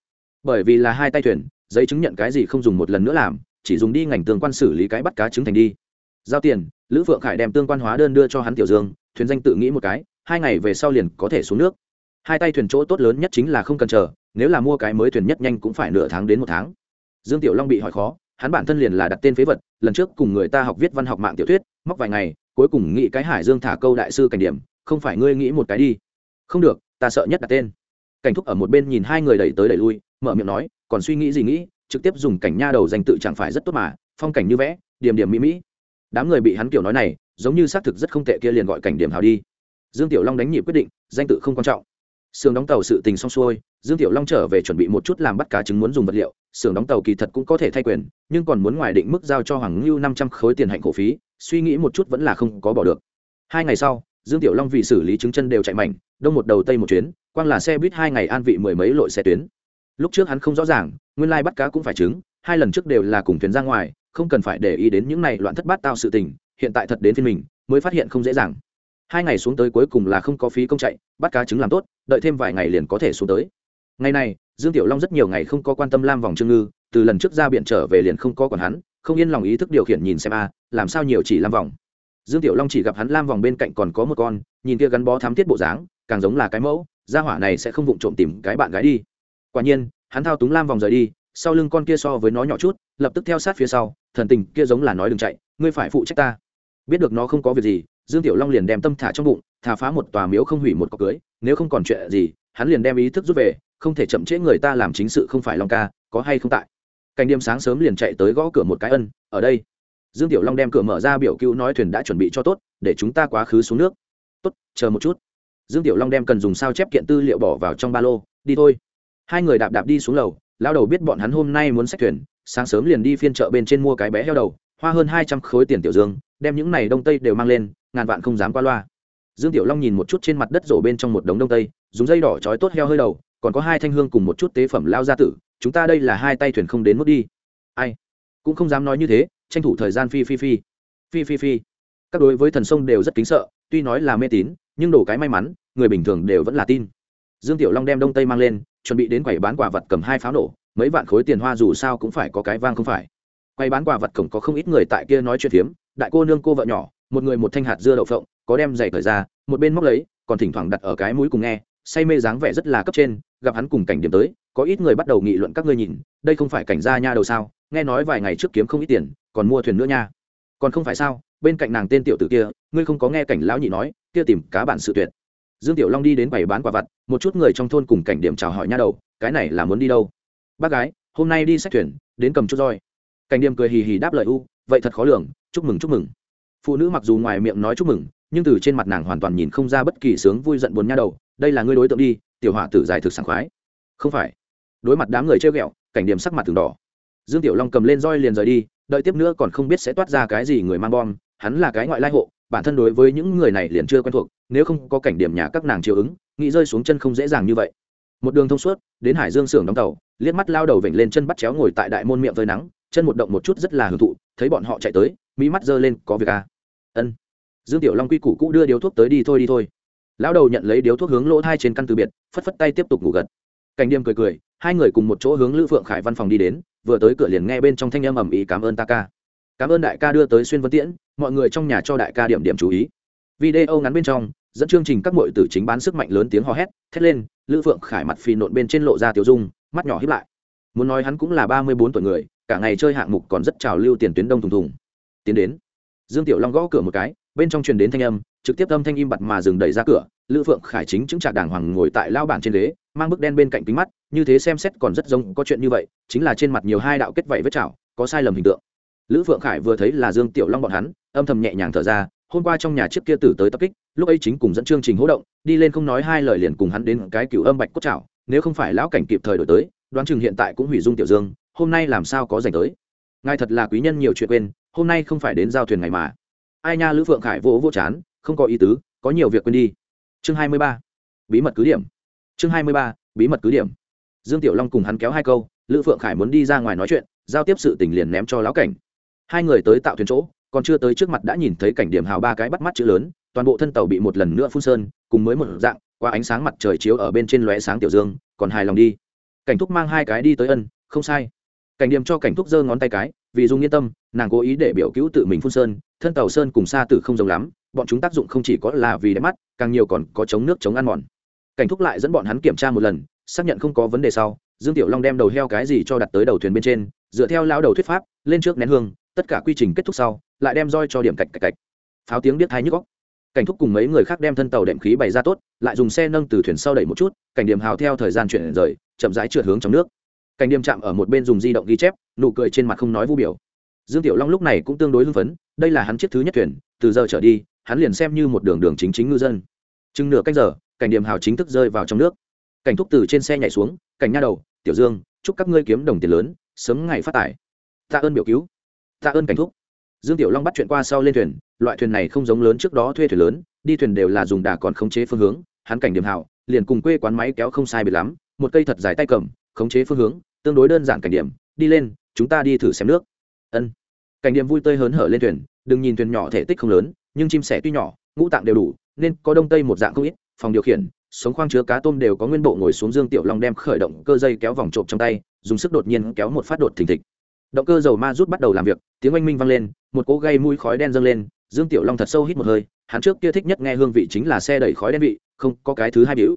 Bởi vì là hai tay thuyền giấy chứng nhận cái gì không dùng một lần nữa làm, chỉ dùng đi ngành tương quan xử lý cái bắt cá chứng thành đi. Giao tiền, lữ phượng khải đem tương quan hóa đơn đưa cho hắn tiểu dương, thuyền danh tự nghĩ một cái, hai ngày về sau liền có thể xuống nước. Hai tay thuyền chỗ tốt lớn nhất chính là không cần chờ, nếu là mua cái mới thuyền nhất nhanh cũng phải nửa tháng đến một tháng. Dương tiểu long bị hỏi khó, hắn bản thân liền là đặt tên phế vật, lần trước cùng người ta học viết văn học mạng tiểu thuyết, móc vài ngày, cuối cùng nghĩ cái hải dương thả câu đại sư cảnh điểm, không phải ngươi nghĩ một cái đi. Không được, ta sợ nhất đặt tên. Cảnh thúc ở một bên nhìn hai người đẩy tới đẩy lui, mở miệng nói còn suy nghĩ gì nghĩ, trực tiếp dùng cảnh nha đầu danh tự chẳng phải rất tốt mà, phong cảnh như vẽ, điểm điểm mỹ mỹ. Đám người bị hắn kiểu nói này, giống như xác thực rất không tệ kia liền gọi cảnh điểm hào đi. Dương tiểu long đánh nhịp quyết định, danh tự không quan trọng. Sườn đóng tàu sự tình xong xuôi, dương tiểu long trở về chuẩn bị một chút làm bắt cá trứng muốn dùng vật liệu. Sườn đóng tàu kỳ thật cũng có thể thay quyền, nhưng còn muốn ngoài định mức giao cho hoàng ngưu năm trăm khối tiền hạnh cổ phí, suy nghĩ một chút vẫn là không có bỏ được. Hai ngày sau, dương tiểu long vì xử lý trứng chân đều chạy mảnh đông một đầu tây một chuyến, quang là xe buýt hai ngày an vị mười mấy lội xe tuyến lúc trước hắn không rõ ràng, nguyên lai bắt cá cũng phải trứng, hai lần trước đều là cùng thuyền ra ngoài, không cần phải để ý đến những này loạn thất bát tao sự tình, hiện tại thật đến phiên mình, mới phát hiện không dễ dàng. Hai ngày xuống tới cuối cùng là không có phí công chạy, bắt cá trứng làm tốt, đợi thêm vài ngày liền có thể xuống tới. Ngày này, dương tiểu long rất nhiều ngày không có quan tâm lam vòng trương ngư, từ lần trước ra biển trở về liền không có còn hắn, không yên lòng ý thức điều khiển nhìn xem a, làm sao nhiều chỉ lam vòng. Dương tiểu long chỉ gặp hắn lam vòng bên cạnh còn có một con, nhìn kia gắn bó thám thiết bộ dáng, càng giống là cái mẫu, gia hỏa này sẽ không vụng trộm tìm cái bạn gái đi quả nhiên, hắn thao túng lam vòng rời đi, sau lưng con kia so với nó nhỏ chút, lập tức theo sát phía sau, thần tình kia giống là nói đừng chạy, ngươi phải phụ trách ta. Biết được nó không có việc gì, dương tiểu long liền đem tâm thả trong bụng, thả phá một tòa miếu không hủy một cọc cưới, nếu không còn chuyện gì, hắn liền đem ý thức rút về, không thể chậm trễ người ta làm chính sự không phải long ca, có hay không tại. Cảnh đêm sáng sớm liền chạy tới gõ cửa một cái ân, ở đây. Dương tiểu long đem cửa mở ra biểu cứu nói thuyền đã chuẩn bị cho tốt, để chúng ta quá khứ xuống nước. Tốt, chờ một chút. Dương tiểu long đem cần dùng sao chép kiện tư liệu bỏ vào trong ba lô, đi thôi hai người đạp đạp đi xuống lầu lao đầu biết bọn hắn hôm nay muốn xách thuyền, sáng sớm liền đi phiên chợ bên trên mua cái bé heo đầu, hoa hơn hai trăm khối tiền tiểu dương, đem những này đông tây đều mang lên, ngàn vạn không dám qua loa. Dương tiểu long nhìn một chút trên mặt đất rổ bên trong một đống đông tây, dùng dây đỏ trói tốt heo hơi đầu, còn có hai thanh hương cùng một chút tế phẩm lao gia tử, chúng ta đây là hai tay thuyền không đến mức đi. Ai? Cũng không dám nói như thế, tranh thủ thời gian phi phi phi. Phi phi phi. Các đối với thần sông đều rất kính sợ, tuy nói là mê tín, nhưng đổ cái may mắn, người bình thường đều vẫn là tin. Dương tiểu long đem đông tây mang lên chuẩn bị đến quầy bán quả vật cầm hai pháo nổ, mấy vạn khối tiền hoa dù sao cũng phải có cái vang không phải. Quầy bán quả vật cổng có không ít người tại kia nói chuyện phiếm, đại cô nương cô vợ nhỏ, một người một thanh hạt dưa đậu phộng, có đem giày thời ra, một bên móc lấy, còn thỉnh thoảng đặt ở cái mũi cùng nghe, say mê dáng vẻ rất là cấp trên, gặp hắn cùng cảnh điểm tới, có ít người bắt đầu nghị luận các ngươi nhìn, đây không phải cảnh gia nha đầu sao, nghe nói vài ngày trước kiếm không ít tiền, còn mua thuyền nữa nha. Còn không phải sao, bên cạnh nàng tên tiểu tử kia, ngươi không có nghe cảnh lão nhị nói, kia tìm cá bản sự tuyệt dương tiểu long đi đến bày bán quả vặt, một chút người trong thôn cùng cảnh điểm chào hỏi nha đầu, cái này là muốn đi đâu? Bác gái, hôm nay đi sách thuyền, đến cầm chút roi. Cảnh điểm cười hì hì đáp lời, u, vậy thật khó lường, chúc mừng chúc mừng. Phụ nữ mặc dù ngoài miệng nói chúc mừng, nhưng từ trên mặt nàng hoàn toàn nhìn không ra bất kỳ sướng vui giận buồn nha đầu, đây là ngươi đối tượng đi, tiểu hỏa tử giải thực sảng khoái. Không phải. Đối mặt đám người chơi ghẹo, cảnh điểm sắc mặt từng đỏ. Dương tiểu long cầm lên roi liền rời đi, đợi tiếp nữa còn không biết sẽ toát ra cái gì người mang bom, hắn là cái ngoại lai hộ bản thân đối với những người này liền chưa quen thuộc, nếu không có cảnh điểm nhà các nàng chiều ứng, nghĩ rơi xuống chân không dễ dàng như vậy. Một đường thông suốt, đến hải dương xưởng đóng tàu, liếc mắt lao đầu vểnh lên chân bắt chéo ngồi tại đại môn miệng phơi nắng, chân một động một chút rất là hưởng thụ, thấy bọn họ chạy tới mỹ mắt giơ lên, có việc à. ân. Dương tiểu long quy củ cũ đưa điếu thuốc tới đi thôi đi thôi. Lão đầu nhận lấy điếu thuốc hướng lỗ thai trên căn từ biệt, phất phất tay tiếp tục ngủ gật. Cảnh điểm cười cười, hai người cùng một chỗ hướng lữ phượng khải văn phòng đi đến, vừa tới cửa liền nghe bên trong thanh âm ầm ĩ, cảm ơn ta ca cảm ơn đại ca đưa tới xuyên vân tiễn, mọi người trong nhà cho đại ca điểm điểm chú ý. Video ngắn bên trong, dẫn chương trình các muội tử chính bán sức mạnh lớn tiếng hò hét, thét lên, lữ phượng khải mặt phì nộn bên trên lộ ra tiểu dung, mắt nhỏ hiếp lại. Muốn nói hắn cũng là ba mươi bốn tuổi người, cả ngày chơi hạng mục còn rất trào lưu tiền tuyến đông thùng thùng. Tiến đến. Dương tiểu long gõ cửa một cái, bên trong truyền đến thanh âm, trực tiếp âm thanh im bặt mà dừng đẩy ra cửa, lữ phượng khải chính chứng trạc đàng hoàng ngồi tại lao bản trên ghế, mang bức đen bên cạnh kính mắt, như thế xem xét còn rất giống có chuyện như vậy, chính là trên mặt nhiều hai đạo kết vảy vết chảo, có sai lầm hình tượng lữ phượng khải vừa thấy là dương tiểu long bọn hắn, âm thầm nhẹ nhàng thở ra, hôm qua trong nhà trước kia tử tới tập kích, lúc ấy chính cùng dẫn chương trình hỗ động, đi lên không nói hai lời liền cùng hắn đến cái cựu âm bạch cốt chảo nếu không phải lão cảnh kịp thời đổi tới, đoán chừng hiện tại cũng hủy dung tiểu dương, hôm nay làm sao có dành tới. Ngài thật là quý nhân nhiều chuyện quên, hôm nay không phải đến giao thuyền ngày mà. Ai nha lữ phượng khải vỗ vỗ chán, không có ý tứ, có nhiều việc quên đi. Chương hai mươi ba, bí mật cứ điểm. Chương hai mươi ba, bí mật cứ điểm. Dương tiểu long cùng hắn kéo hai câu, lữ phượng khải muốn đi ra ngoài nói chuyện, giao tiếp sự tình liền ném cho lão cảnh hai người tới tạo thuyền chỗ, còn chưa tới trước mặt đã nhìn thấy cảnh điểm hào ba cái bắt mắt chữ lớn, toàn bộ thân tàu bị một lần nữa phun sơn, cùng mới một dạng, qua ánh sáng mặt trời chiếu ở bên trên lóe sáng tiểu dương, còn hài lòng đi. Cảnh thúc mang hai cái đi tới ân, không sai. Cảnh điểm cho cảnh thúc giơ ngón tay cái, vì dung yên tâm, nàng cố ý để biểu cứu tự mình phun sơn, thân tàu sơn cùng xa tử không giống lắm, bọn chúng tác dụng không chỉ có là vì đẹp mắt, càng nhiều còn có chống nước chống ăn mòn. Cảnh thúc lại dẫn bọn hắn kiểm tra một lần, xác nhận không có vấn đề sau, dương tiểu long đem đầu heo cái gì cho đặt tới đầu thuyền bên trên, dựa theo lao đầu thuyết pháp, lên trước nén hương tất cả quy trình kết thúc sau, lại đem roi cho điểm cạch cạch cạch. Pháo tiếng biết thái nhức góc cảnh thúc cùng mấy người khác đem thân tàu đệm khí bày ra tốt, lại dùng xe nâng từ thuyền sau đẩy một chút, cảnh điểm hào theo thời gian chuyển rời, chậm rãi trượt hướng trong nước. Cảnh điểm chạm ở một bên dùng di động ghi chép, nụ cười trên mặt không nói vu biểu. Dương tiểu long lúc này cũng tương đối hưng phấn, đây là hắn chiếc thứ nhất thuyền, từ giờ trở đi, hắn liền xem như một đường đường chính chính ngư dân. Chừng nửa cách giờ, cảnh điểm hào chính thức rơi vào trong nước. Cảnh thúc từ trên xe nhảy xuống, cảnh nha đầu, tiểu dương, chúc các ngươi kiếm đồng tiền lớn, sớm ngày phát tài. Tạ ơn biểu cứu tạ ơn cảnh thúc. Dương tiểu long bắt chuyện qua sau lên thuyền, loại thuyền này không giống lớn trước đó thuê thuyền lớn, đi thuyền đều là dùng đà còn khống chế phương hướng, hắn cảnh điểm hào liền cùng quê quán máy kéo không sai biệt lắm, một cây thật dài tay cầm, khống chế phương hướng, tương đối đơn giản cảnh điểm, đi lên, chúng ta đi thử xem nước. Ân. Cảnh điểm vui tươi hớn hở lên thuyền, đừng nhìn thuyền nhỏ thể tích không lớn, nhưng chim sẻ tuy nhỏ, ngũ tạng đều đủ, nên có đông tây một dạng không ít, phòng điều khiển, sống khoang chứa cá tôm đều có nguyên bộ ngồi xuống dương tiểu long đem khởi động cơ dây kéo vòng trộm trong tay, dùng sức đột nhiên kéo một phát đột thình thịch động cơ dầu ma rút bắt đầu làm việc, tiếng oanh minh vang lên, một cỗ gây mũi khói đen dâng lên, dương tiểu long thật sâu hít một hơi, hắn trước kia thích nhất nghe hương vị chính là xe đẩy khói đen vị, không có cái thứ hai biểu.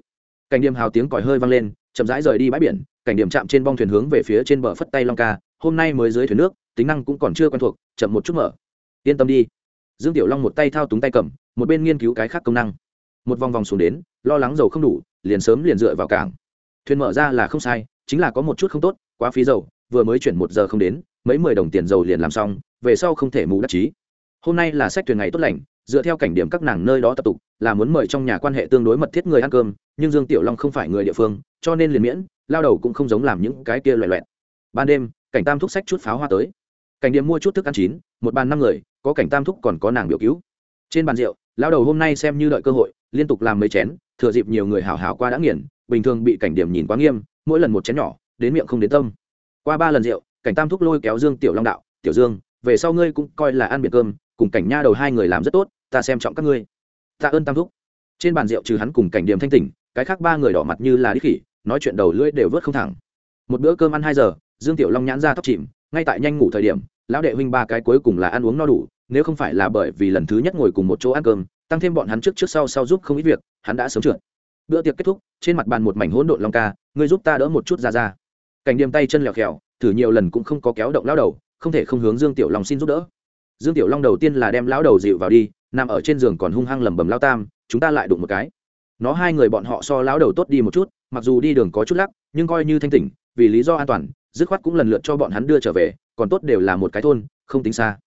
Cảnh điểm hào tiếng còi hơi vang lên, chậm rãi rời đi bãi biển, cảnh điểm chạm trên bong thuyền hướng về phía trên bờ phất tay long ca, hôm nay mới dưới thuyền nước, tính năng cũng còn chưa quen thuộc, chậm một chút mở. Yên tâm đi. Dương tiểu long một tay thao túng tay cầm, một bên nghiên cứu cái khác công năng. Một vòng vòng xuống đến, lo lắng dầu không đủ, liền sớm liền dựa vào cảng. Thuyền mở ra là không sai, chính là có một chút không tốt, quá phí dầu vừa mới chuyển một giờ không đến, mấy mười đồng tiền dầu liền làm xong, về sau không thể mù đắc chí. Hôm nay là sách thuyền ngày tốt lành, dựa theo cảnh điểm các nàng nơi đó tập tục, là muốn mời trong nhà quan hệ tương đối mật thiết người ăn cơm, nhưng dương tiểu long không phải người địa phương, cho nên liền miễn, lao đầu cũng không giống làm những cái kia loẹ loẹt. Ban đêm, cảnh tam thúc sách chút pháo hoa tới. Cảnh điểm mua chút thức ăn chín, một bàn năm người, có cảnh tam thúc còn có nàng biểu cứu. Trên bàn rượu, lao đầu hôm nay xem như đợi cơ hội, liên tục làm mấy chén, thừa dịp nhiều người hào hào qua đã nghiền, bình thường bị cảnh điểm nhìn quá nghiêm, mỗi lần một chén nhỏ, đến miệng không đến tâm qua ba lần rượu, cảnh tam thúc lôi kéo dương tiểu long đạo, tiểu dương, về sau ngươi cũng coi là ăn biệt cơm, cùng cảnh nha đầu hai người làm rất tốt, ta xem trọng các ngươi. Tạ ơn tam thúc. Trên bàn rượu trừ hắn cùng cảnh điểm thanh tỉnh, cái khác ba người đỏ mặt như là đi khỉ, nói chuyện đầu lưỡi đều vớt không thẳng. Một bữa cơm ăn hai giờ, dương tiểu long nhãn ra tóc chìm, ngay tại nhanh ngủ thời điểm, lão đệ huynh ba cái cuối cùng là ăn uống no đủ, nếu không phải là bởi vì lần thứ nhất ngồi cùng một chỗ ăn cơm, tăng thêm bọn hắn trước trước sau sau giúp không ít việc, hắn đã sớm trượt. Bữa tiệc kết thúc, trên mặt bàn một mảnh hỗn độn long ca, ngươi giúp ta đỡ một chút ra ra cảnh điềm tay chân lèo khèo thử nhiều lần cũng không có kéo động lão đầu, không thể không hướng dương tiểu long xin giúp đỡ. Dương tiểu long đầu tiên là đem lão đầu dịu vào đi, nằm ở trên giường còn hung hăng lầm bầm lao tam, chúng ta lại đụng một cái. Nó hai người bọn họ so lão đầu tốt đi một chút, mặc dù đi đường có chút lắc, nhưng coi như thanh tỉnh, vì lý do an toàn, dứt khoát cũng lần lượt cho bọn hắn đưa trở về, còn tốt đều là một cái thôn, không tính xa.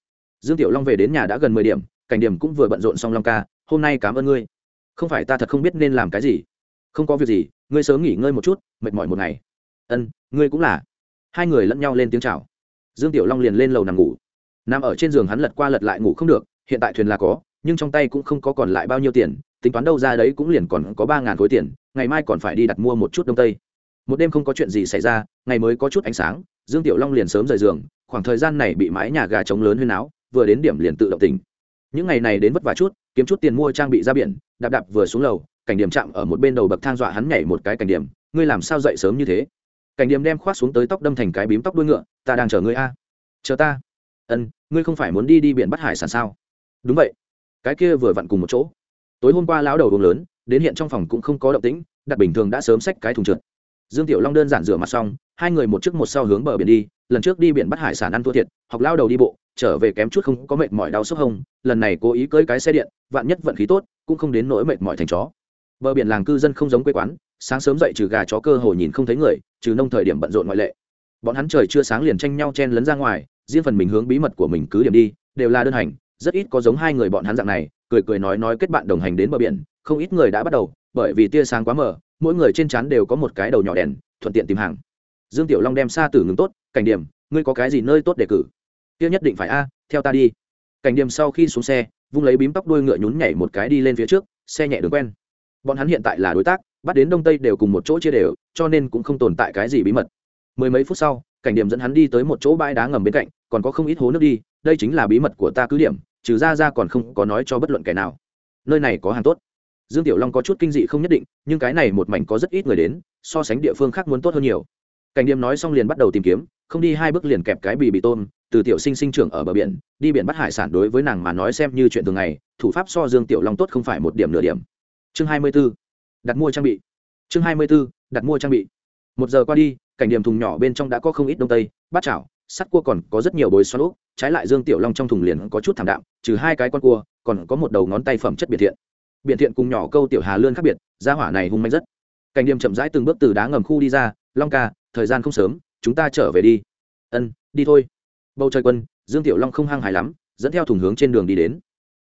Dương tiểu long về đến nhà đã gần mười điểm, cảnh điểm cũng vừa bận rộn xong long ca, hôm nay cảm ơn ngươi. Không phải ta thật không biết nên làm cái gì. Không có việc gì, ngươi sớm nghỉ ngơi một chút, mệt mỏi một ngày ân, ngươi cũng là. Hai người lẫn nhau lên tiếng chào. Dương tiểu long liền lên lầu nằm ngủ. Nằm ở trên giường hắn lật qua lật lại ngủ không được, hiện tại thuyền là có, nhưng trong tay cũng không có còn lại bao nhiêu tiền, tính toán đâu ra đấy cũng liền còn có ba ngàn khối tiền, ngày mai còn phải đi đặt mua một chút đông tây. Một đêm không có chuyện gì xảy ra, ngày mới có chút ánh sáng, dương tiểu long liền sớm rời giường, khoảng thời gian này bị mái nhà gà trống lớn huyên áo, vừa đến điểm liền tự động tỉnh. Những ngày này đến vất vả chút, kiếm chút tiền mua trang bị ra biển, đạp đạp vừa xuống lầu, cảnh điểm chạm ở một bên đầu bậc thang dọa hắn nhảy một cái cảnh điểm, ngươi làm sao dậy sớm như thế? Cảnh điểm đem khoác xuống tới tóc đâm thành cái bím tóc đuôi ngựa, ta đang chờ ngươi a. Chờ ta? Ân, ngươi không phải muốn đi đi biển bắt hải sản sao? Đúng vậy. Cái kia vừa vặn cùng một chỗ. Tối hôm qua lão đầu uống lớn, đến hiện trong phòng cũng không có động tĩnh, đặt bình thường đã sớm xách cái thùng trượt. Dương tiểu long đơn giản rửa mặt xong, hai người một trước một sau hướng bờ biển đi, lần trước đi biển bắt hải sản ăn thua thiệt, học lao đầu đi bộ, trở về kém chút không có mệt mỏi đau sốc hông, lần này cố ý cưỡi cái xe điện, vạn nhất vận khí tốt, cũng không đến nỗi mệt mỏi thành chó. Bờ biển làng cư dân không giống quê quán sáng sớm dậy trừ gà chó cơ hồ nhìn không thấy người, trừ nông thời điểm bận rộn ngoại lệ. Bọn hắn trời chưa sáng liền tranh nhau chen lấn ra ngoài, riêng phần mình hướng bí mật của mình cứ điểm đi, đều là đơn hành, rất ít có giống hai người bọn hắn dạng này, cười cười nói nói kết bạn đồng hành đến bờ biển, không ít người đã bắt đầu, bởi vì tia sáng quá mờ, mỗi người trên trán đều có một cái đầu nhỏ đèn, thuận tiện tìm hàng. Dương tiểu long đem xa tử ngừng tốt, cảnh điểm, ngươi có cái gì nơi tốt để cử? Tiêu nhất định phải a, theo ta đi. Cảnh điểm sau khi xuống xe, vung lấy bím tóc đuôi ngựa nhún nhảy một cái đi lên phía trước, xe nhẹ đường quen. Bọn hắn hiện tại là đối tác bắt đến đông tây đều cùng một chỗ chia đều, cho nên cũng không tồn tại cái gì bí mật. Mười mấy phút sau, cảnh điểm dẫn hắn đi tới một chỗ bãi đá ngầm bên cạnh, còn có không ít hố nước đi, đây chính là bí mật của ta cứ điểm, trừ ra ra còn không có nói cho bất luận kẻ nào. Nơi này có hàng tốt. Dương tiểu long có chút kinh dị không nhất định, nhưng cái này một mảnh có rất ít người đến, so sánh địa phương khác muốn tốt hơn nhiều. Cảnh điểm nói xong liền bắt đầu tìm kiếm, không đi hai bước liền kẹp cái bì bị tôm, từ tiểu sinh sinh trưởng ở bờ biển, đi biển bắt hải sản đối với nàng mà nói xem như chuyện thường ngày, thủ pháp so dương tiểu long tốt không phải một điểm nửa điểm. Chương hai mươi 24 đặt mua trang bị. Chương hai mươi 24. đặt mua trang bị. Một giờ qua đi, cảnh điểm thùng nhỏ bên trong đã có không ít đông tây, bát chảo, sắt cua còn có rất nhiều bối xoắn úp, trái lại dương tiểu long trong thùng liền có chút thảm đạm, trừ hai cái con cua, còn có một đầu ngón tay phẩm chất biệt thiện. Biệt thiện cùng nhỏ câu tiểu hà lươn khác biệt gia hỏa này hung manh rất. Cảnh điểm chậm rãi từng bước từ đá ngầm khu đi ra, long ca, thời gian không sớm, chúng ta trở về đi. Ân, đi thôi. Bầu trời quân, dương tiểu long không hăng hài lắm, dẫn theo thùng hướng trên đường đi đến.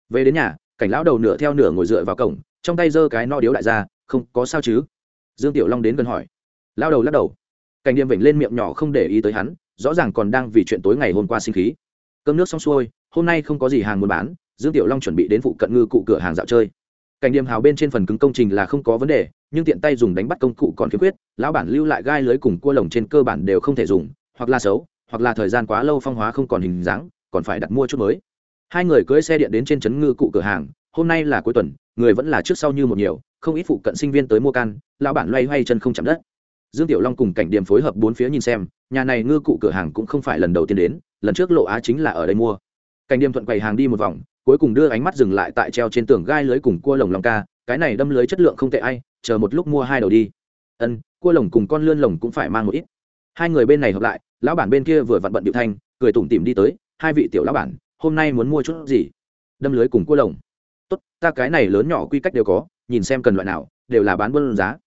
Về đến nhà, cảnh lão đầu nửa theo nửa ngồi dựa vào cổng, trong tay giơ cái no điếu đại gia không có sao chứ? Dương tiểu long đến gần hỏi. Lao đầu lắc đầu. Cảnh điềm vểnh lên miệng nhỏ không để ý tới hắn, rõ ràng còn đang vì chuyện tối ngày hôm qua sinh khí. Cơm nước xong xuôi, hôm nay không có gì hàng muốn bán, dương tiểu long chuẩn bị đến phụ cận ngư cụ cửa hàng dạo chơi. Cảnh điểm hào bên trên phần cứng công trình là không có vấn đề, nhưng tiện tay dùng đánh bắt công cụ còn khiếm khuyết, lão bản lưu lại gai lưới cùng cua lồng trên cơ bản đều không thể dùng, hoặc là xấu, hoặc là thời gian quá lâu phong hóa không còn hình dáng, còn phải đặt mua chút mới. Hai người cưỡi xe điện đến trên trấn ngư cụ cửa hàng, hôm nay là cuối tuần, người vẫn là trước sau như một nhiều không ít phụ cận sinh viên tới mua can, lão bản loay hoay chân không chạm đất. Dương tiểu long cùng cảnh điểm phối hợp bốn phía nhìn xem, nhà này ngư cụ cửa hàng cũng không phải lần đầu tiên đến, lần trước lộ á chính là ở đây mua. Cảnh điểm thuận quầy hàng đi một vòng, cuối cùng đưa ánh mắt dừng lại tại treo trên tường gai lưới cùng cua lồng lòng ca, cái này đâm lưới chất lượng không tệ ai, chờ một lúc mua hai đầu đi. Ân, cua lồng cùng con lươn lồng cũng phải mang một ít. Hai người bên này hợp lại, lão bản bên kia vừa vặn bận điệu thanh, cười tủm tỉm đi tới, hai vị tiểu lão bản, hôm nay muốn mua chút gì? Đâm lưới cùng cua lồng. Tốt, ta cái này lớn nhỏ quy cách đều có nhìn xem cần loại nào, đều là bán buôn giá.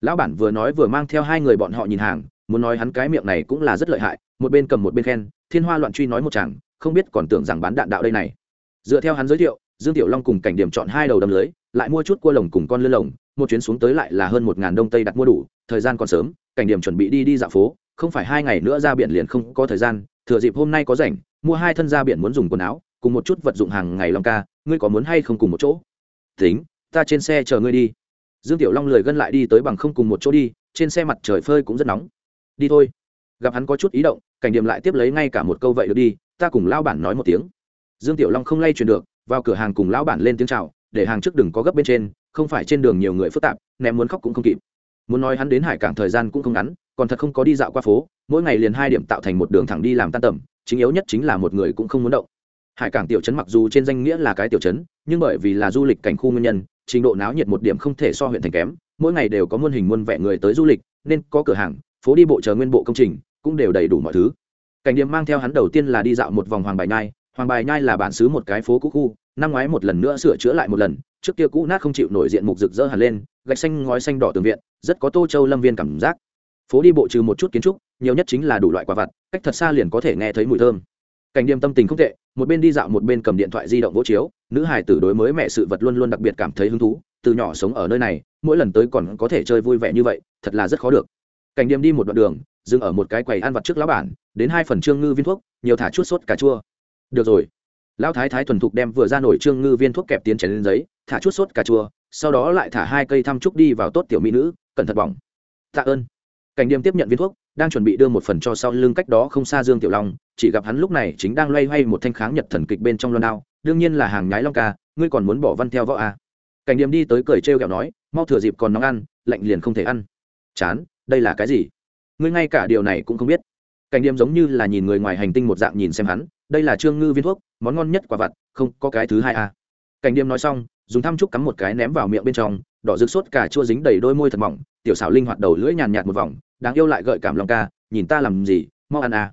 Lão bản vừa nói vừa mang theo hai người bọn họ nhìn hàng, muốn nói hắn cái miệng này cũng là rất lợi hại, một bên cầm một bên khen, thiên hoa loạn truy nói một chàng, không biết còn tưởng rằng bán đạn đạo đây này. Dựa theo hắn giới thiệu, dương tiểu long cùng cảnh điểm chọn hai đầu đâm lưới, lại mua chút cua lồng cùng con lươn lồng, một chuyến xuống tới lại là hơn một ngàn đông tây đặt mua đủ, thời gian còn sớm, cảnh điểm chuẩn bị đi đi dạo phố, không phải hai ngày nữa ra biển liền không có thời gian, thừa dịp hôm nay có rảnh, mua hai thân ra biển muốn dùng quần áo, cùng một chút vật dụng hàng ngày long ca, ngươi có muốn hay không cùng một chỗ? Tính ta trên xe chờ ngươi đi. Dương tiểu long lười gân lại đi tới bằng không cùng một chỗ đi, trên xe mặt trời phơi cũng rất nóng. Đi thôi. Gặp hắn có chút ý động, cảnh điểm lại tiếp lấy ngay cả một câu vậy được đi, ta cùng lao bản nói một tiếng. Dương tiểu long không lay chuyển được, vào cửa hàng cùng lão bản lên tiếng chào, để hàng trước đừng có gấp bên trên, không phải trên đường nhiều người phức tạp, ném muốn khóc cũng không kịp. Muốn nói hắn đến hải cảng thời gian cũng không ngắn, còn thật không có đi dạo qua phố, mỗi ngày liền hai điểm tạo thành một đường thẳng đi làm tan tầm, chính yếu nhất chính là một người cũng không muốn động. Hải cảng tiểu trấn mặc dù trên danh nghĩa là cái tiểu trấn, nhưng bởi vì là du lịch cảnh khu nguyên nhân trình độ náo nhiệt một điểm không thể so huyện thành kém, mỗi ngày đều có muôn hình muôn vẻ người tới du lịch, nên có cửa hàng, phố đi bộ chờ nguyên bộ công trình, cũng đều đầy đủ mọi thứ. Cảnh điểm mang theo hắn đầu tiên là đi dạo một vòng hoàng bài nhai, hoàng bài nhai là bản xứ một cái phố cũ khu, năm ngoái một lần nữa sửa chữa lại một lần, trước kia cũ nát không chịu nổi diện mục rực rỡ hẳn lên, gạch xanh ngói xanh đỏ tường viện, rất có tô châu lâm viên cảm giác. Phố đi bộ trừ một chút kiến trúc, nhiều nhất chính là đủ loại quả vặt, cách thật xa liền có thể nghe thấy mùi thơm cảnh điểm tâm tình không tệ, một bên đi dạo một bên cầm điện thoại di động vỗ chiếu, nữ hải tử đối mới mẹ sự vật luôn luôn đặc biệt cảm thấy hứng thú, từ nhỏ sống ở nơi này, mỗi lần tới còn có thể chơi vui vẻ như vậy, thật là rất khó được. Cảnh điểm đi một đoạn đường, dừng ở một cái quầy ăn vặt trước lá bản, đến hai phần trương ngư viên thuốc, nhiều thả chút sốt cà chua. Được rồi. Lão thái thái thuần thục đem vừa ra nổi trương ngư viên thuốc kẹp tiến chén lên giấy, thả chút sốt cà chua, sau đó lại thả hai cây thăm trúc đi vào tốt tiểu mỹ nữ, cẩn thận bỏng. Tạ ơn. Cảnh điểm tiếp nhận viên thuốc đang chuẩn bị đưa một phần cho sau lưng cách đó không xa dương tiểu long, chỉ gặp hắn lúc này chính đang loay hoay một thanh kháng nhật thần kịch bên trong loan đao, đương nhiên là hàng nhái long ca, ngươi còn muốn bỏ văn theo võ à. cảnh điểm đi tới cười trêu kẹo nói, mau thừa dịp còn nóng ăn, lạnh liền không thể ăn chán, đây là cái gì ngươi ngay cả điều này cũng không biết cảnh điểm giống như là nhìn người ngoài hành tinh một dạng nhìn xem hắn, đây là trương ngư viên thuốc, món ngon nhất quả vặt, không có cái thứ hai à. cảnh điểm nói xong, dùng thăm trúc cắm một cái ném vào miệng bên trong, đỏ rực sốt cà chua dính đầy đôi môi thật mỏng, tiểu xảo linh hoạt đầu lưỡi nhàn nhạt một vòng đáng yêu lại gợi cảm lòng ca, nhìn ta làm gì, mau ăn à.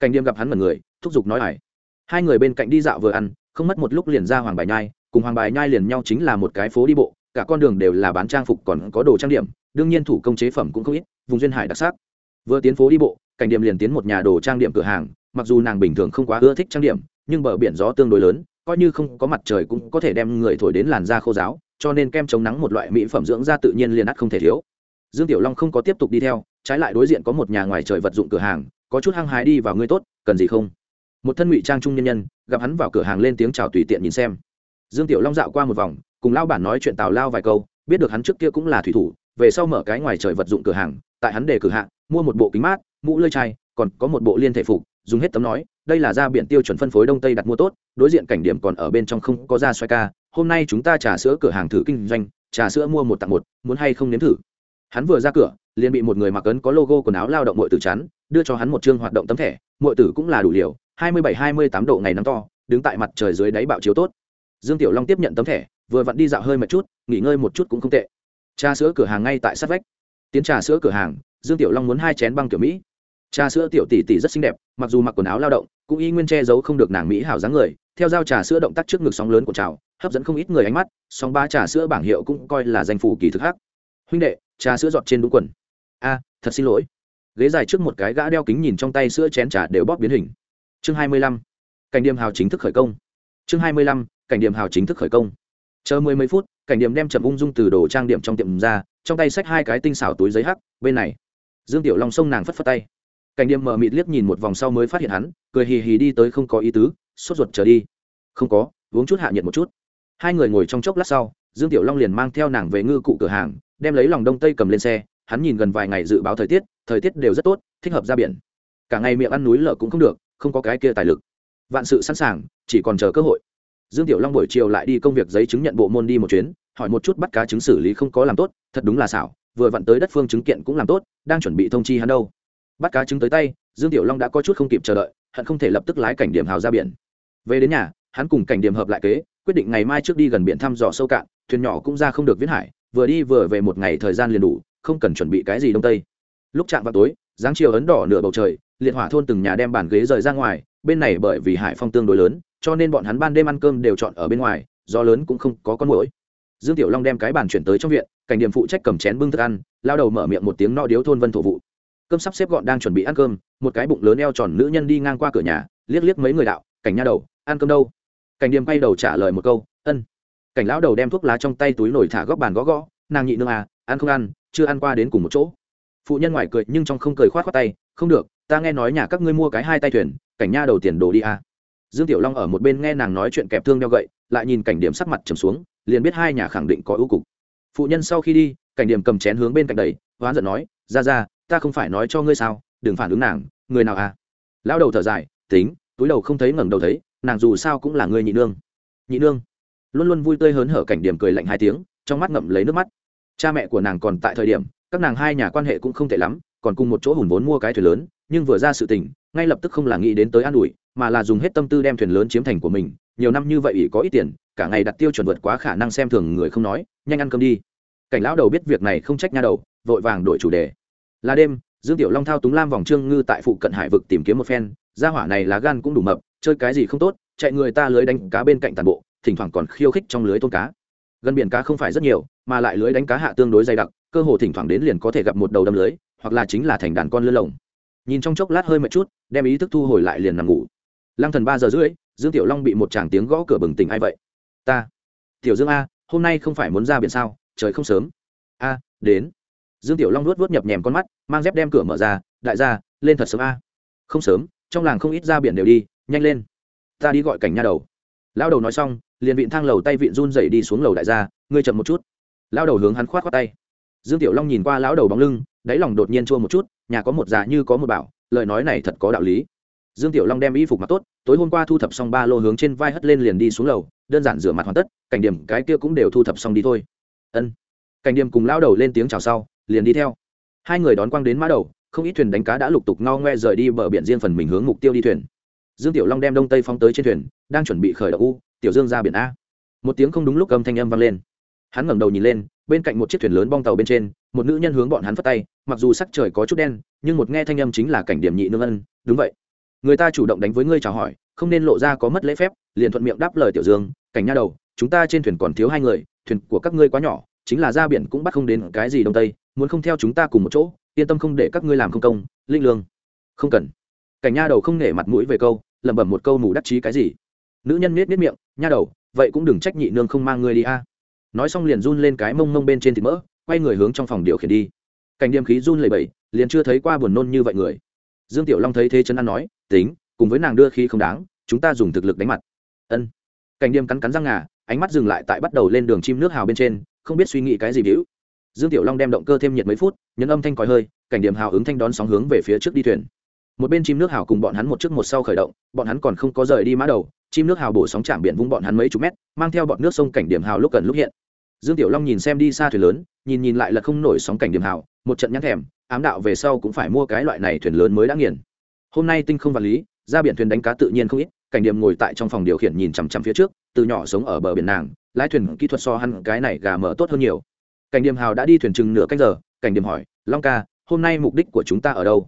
cảnh điềm gặp hắn mật người, thúc giục nói hải hai người bên cạnh đi dạo vừa ăn, không mất một lúc liền ra hoàng bài nhai, cùng hoàng bài nhai liền nhau chính là một cái phố đi bộ, cả con đường đều là bán trang phục còn có đồ trang điểm, đương nhiên thủ công chế phẩm cũng không ít, vùng duyên hải đặc sắc. Vừa tiến phố đi bộ, cảnh điểm liền tiến một nhà đồ trang điểm cửa hàng, mặc dù nàng bình thường không quá ưa thích trang điểm, nhưng bờ biển gió tương đối lớn, coi như không có mặt trời cũng có thể đem người thổi đến làn da khô giáo cho nên kem chống nắng một loại mỹ phẩm dưỡng da tự nhiên liền ắt không thể thiếu. Dương tiểu long không có tiếp tục đi theo trái lại đối diện có một nhà ngoài trời vật dụng cửa hàng, có chút hăng hái đi vào ngươi tốt, cần gì không? Một thân ngụy trang trung nhân nhân, gặp hắn vào cửa hàng lên tiếng chào tùy tiện nhìn xem. Dương tiểu long dạo qua một vòng, cùng lao bản nói chuyện tào lao vài câu, biết được hắn trước kia cũng là thủy thủ, về sau mở cái ngoài trời vật dụng cửa hàng, tại hắn để cửa hàng mua một bộ kính mát, mũ lơi chai, còn có một bộ liên thể phục, dùng hết tấm nói, đây là ra biển tiêu chuẩn phân phối đông tây đặt mua tốt, đối diện cảnh điểm còn ở bên trong không có ra xoay ca, hôm nay chúng ta trà sữa cửa hàng thử kinh doanh, trà sữa mua một tặng một, muốn hay không nếm thử? Hắn vừa ra cửa liền bị một người mặc ấn có logo quần áo lao động muội tử chắn, đưa cho hắn một chương hoạt động tấm thẻ. Muội tử cũng là đủ liều, hai mươi bảy, hai mươi tám độ ngày nắng to, đứng tại mặt trời dưới đáy bạo chiếu tốt. Dương tiểu long tiếp nhận tấm thẻ, vừa vặn đi dạo hơi một chút, nghỉ ngơi một chút cũng không tệ. Trà sữa cửa hàng ngay tại sát vách. Tiến trà sữa cửa hàng, dương tiểu long muốn hai chén băng kiểu mỹ. Trà sữa tiểu tỷ tỷ rất xinh đẹp, mặc dù mặc quần áo lao động, cũng y nguyên che giấu không được nàng mỹ hảo dáng người, theo dao trà sữa động tác trước ngực sóng lớn của trào hấp dẫn không ít người ánh mắt, sóng ba trà sữa bảng hiệu cũng coi là danh phủ kỳ thực hắc. Huynh đệ, trà sữa giọt trên đúng quần a, thật xin lỗi. Ghế dài trước một cái gã đeo kính nhìn trong tay sữa chén trà đều bóp biến hình. Chương hai mươi lăm. Cảnh điểm hào chính thức khởi công. Chương hai mươi lăm. Cảnh điểm hào chính thức khởi công. Chờ mười mấy phút, cảnh điểm đem chậm ung dung từ đồ trang điểm trong tiệm ra, trong tay xách hai cái tinh xảo túi giấy hắc, bên này. Dương tiểu long xông nàng phất phất tay. Cảnh điểm mở mịt liếc nhìn một vòng sau mới phát hiện hắn, cười hì hì đi tới không có ý tứ, sốt ruột trở đi. Không có, uống chút hạ nhiệt một chút. Hai người ngồi trong chốc lát sau, dương tiểu long liền mang theo nàng về ngư cụ cửa hàng, đem lấy lòng đông tây cầm lên xe hắn nhìn gần vài ngày dự báo thời tiết thời tiết đều rất tốt, thích hợp ra biển. Cả ngày miệng ăn núi lở cũng không được, không có cái kia tài lực. Vạn sự sẵn sàng, chỉ còn chờ cơ hội. Dương tiểu long buổi chiều lại đi công việc giấy chứng nhận bộ môn đi một chuyến, hỏi một chút bắt cá chứng xử lý không có làm tốt, thật đúng là xảo, vừa vặn tới đất phương chứng kiện cũng làm tốt, đang chuẩn bị thông chi hắn đâu. Bắt cá chứng tới tay, dương tiểu long đã có chút không kịp chờ đợi, hận không thể lập tức lái cảnh điểm hào ra biển. Về đến nhà, hắn cùng cảnh điểm hợp lại kế, quyết định ngày mai trước đi gần biển thăm dò sâu cạn, thuyền nhỏ cũng ra không được viễn hải, vừa đi vừa về một ngày thời gian liền đủ không cần chuẩn bị cái gì đông tây. Lúc chạm vào tối, dáng chiều ấn đỏ nửa bầu trời, liệt hỏa thôn từng nhà đem bàn ghế rời ra ngoài, bên này bởi vì hải phong tương đối lớn, cho nên bọn hắn ban đêm ăn cơm đều chọn ở bên ngoài do lớn cũng không có con mũi dương tiểu long đem cái bàn chuyển tới trong viện, cảnh điểm phụ trách cầm chén bưng thức ăn, lao đầu mở miệng một tiếng no điếu thôn vân thổ vụ. Cơm sắp xếp gọn đang chuẩn bị ăn cơm, một cái bụng lớn eo tròn nữ nhân đi ngang qua cửa nhà, liếc liếc mấy người đạo, cảnh nha đầu, ăn cơm đâu? Cảnh điểm quay đầu trả lời một câu, ân. Cảnh lão đầu đem thuốc lá trong tay túi nổi thả góc bàn gõ gõ, nàng nhị nương à ăn không ăn chưa ăn qua đến cùng một chỗ. Phụ nhân ngoài cười nhưng trong không cười khoát khoát tay, không được, ta nghe nói nhà các ngươi mua cái hai tay thuyền, cảnh nha đầu tiền đồ đi à. dương tiểu long ở một bên nghe nàng nói chuyện kẹp thương đeo gậy, lại nhìn cảnh điểm sắc mặt trầm xuống, liền biết hai nhà khẳng định có ưu cục. Phụ nhân sau khi đi, cảnh điểm cầm chén hướng bên cạnh đầy hoán giận nói, ra ra, ta không phải nói cho ngươi sao, đừng phản ứng nàng, người nào à? Lão đầu thở dài, tính, túi đầu không thấy ngẩng đầu thấy, nàng dù sao cũng là người nhị nương. Nhị nương? Luôn luôn vui tươi hớn hở cảnh điểm cười lạnh hai tiếng, trong mắt ngậm lấy nước mắt cha mẹ của nàng còn tại thời điểm, các nàng hai nhà quan hệ cũng không tệ lắm, còn cùng một chỗ hùn vốn mua cái thuyền lớn, nhưng vừa ra sự tình, ngay lập tức không là nghĩ đến tới an ủi, mà là dùng hết tâm tư đem thuyền lớn chiếm thành của mình, nhiều năm như vậy ỷ có ít tiền, cả ngày đặt tiêu chuẩn vượt quá khả năng xem thường người không nói, nhanh ăn cơm đi. Cảnh lão đầu biết việc này không trách nha đầu, vội vàng đổi chủ đề. Là đêm, dương tiểu long thao túng lam vòng trương ngư tại phụ cận hải vực tìm kiếm một phen, gia hỏa này lá gan cũng đủ mập, chơi cái gì không tốt, chạy người ta lưới đánh cá bên cạnh tàn bộ, thỉnh thoảng còn khiêu khích trong lưới tôn cá. Gần biển cá không phải rất nhiều mà lại lưới đánh cá hạ tương đối dày đặc, cơ hồ thỉnh thoảng đến liền có thể gặp một đầu đâm lưới, hoặc là chính là thành đàn con lươn lồng. Nhìn trong chốc lát hơi mệt chút, đem ý thức thu hồi lại liền nằm ngủ. Lăng thần ba giờ rưỡi, dương tiểu long bị một chàng tiếng gõ cửa bừng tỉnh ai vậy? Ta. Tiểu dương a, hôm nay không phải muốn ra biển sao? Trời không sớm. A, đến. Dương tiểu long nuốt vuốt nhập nhèm con mắt, mang dép đem cửa mở ra, đại gia, lên thật sớm a. Không sớm, trong làng không ít ra biển đều đi, nhanh lên. Ta đi gọi cảnh nha đầu. Lao đầu nói xong, liền vịn thang lầu tay vịn run dậy đi xuống lầu đại gia, ngươi chậm một chút lao đầu hướng hắn khoát khoát tay. Dương tiểu long nhìn qua lão đầu bóng lưng, đáy lòng đột nhiên chua một chút, nhà có một già như có một bảo, lời nói này thật có đạo lý. Dương tiểu long đem y phục mặc tốt, tối hôm qua thu thập xong ba lô hướng trên vai hất lên liền đi xuống lầu, đơn giản rửa mặt hoàn tất, cảnh điểm cái kia cũng đều thu thập xong đi thôi. Ân. Cảnh điểm cùng lao đầu lên tiếng chào sau, liền đi theo. Hai người đón quang đến mã đầu, không ít thuyền đánh cá đã lục tục ngao ngoe rời đi bờ biển riêng phần mình hướng mục tiêu đi thuyền. Dương tiểu long đem đông tây phóng tới trên thuyền, đang chuẩn bị khởi động u, tiểu dương ra biển a. Một tiếng không đúng lúc âm thanh âm vang lên hắn ngẩng đầu nhìn lên, bên cạnh một chiếc thuyền lớn bong tàu bên trên, một nữ nhân hướng bọn hắn phất tay, mặc dù sắc trời có chút đen, nhưng một nghe thanh âm chính là cảnh điểm nhị nương ân, đúng vậy. Người ta chủ động đánh với ngươi chào hỏi, không nên lộ ra có mất lễ phép, liền thuận miệng đáp lời tiểu dương, cảnh nha đầu, chúng ta trên thuyền còn thiếu hai người, thuyền của các ngươi quá nhỏ, chính là ra biển cũng bắt không đến cái gì đông tây, muốn không theo chúng ta cùng một chỗ, yên tâm không để các ngươi làm không công, linh lương. Không cần. Cảnh nha đầu không nể mặt mũi về câu, lẩm bẩm một câu mù đắc chí cái gì. Nữ nhân miết miết miệng, nha đầu, vậy cũng đừng trách nhị nương không mang ngươi đi a nói xong liền run lên cái mông mông bên trên thịt mỡ, quay người hướng trong phòng điều khiển đi. Cảnh điềm khí run lầy bẩy, liền chưa thấy qua buồn nôn như vậy người. Dương tiểu long thấy thế chân ăn nói, tính, cùng với nàng đưa khí không đáng, chúng ta dùng thực lực đánh mặt. Ân. Cảnh điềm cắn cắn răng ngà, ánh mắt dừng lại tại bắt đầu lên đường chim nước hào bên trên, không biết suy nghĩ cái gì hữu dương tiểu long đem động cơ thêm nhiệt mấy phút, nhấn âm thanh còi hơi, cảnh điểm hào ứng thanh đón sóng hướng về phía trước đi thuyền. Một bên chim nước hào cùng bọn hắn một trước một sau khởi động, bọn hắn còn không có rời đi mã đầu chim nước hào bổ sóng chạm biển vung bọn hắn mấy chục mét, mang theo bọn nước sông cảnh điểm hào lúc cần lúc hiện. Dương tiểu long nhìn xem đi xa thuyền lớn, nhìn nhìn lại là không nổi sóng cảnh điểm hào, một trận nhăn thèm, ám đạo về sau cũng phải mua cái loại này thuyền lớn mới đã nghiền. Hôm nay tinh không vật lý, ra biển thuyền đánh cá tự nhiên không ít, cảnh điểm ngồi tại trong phòng điều khiển nhìn chằm chằm phía trước, từ nhỏ sống ở bờ biển nàng, lái thuyền kỹ thuật so hắn cái này gà mở tốt hơn nhiều. Cảnh điểm hào đã đi thuyền chừng nửa canh giờ, cảnh điểm hỏi, long ca, hôm nay mục đích của chúng ta ở đâu?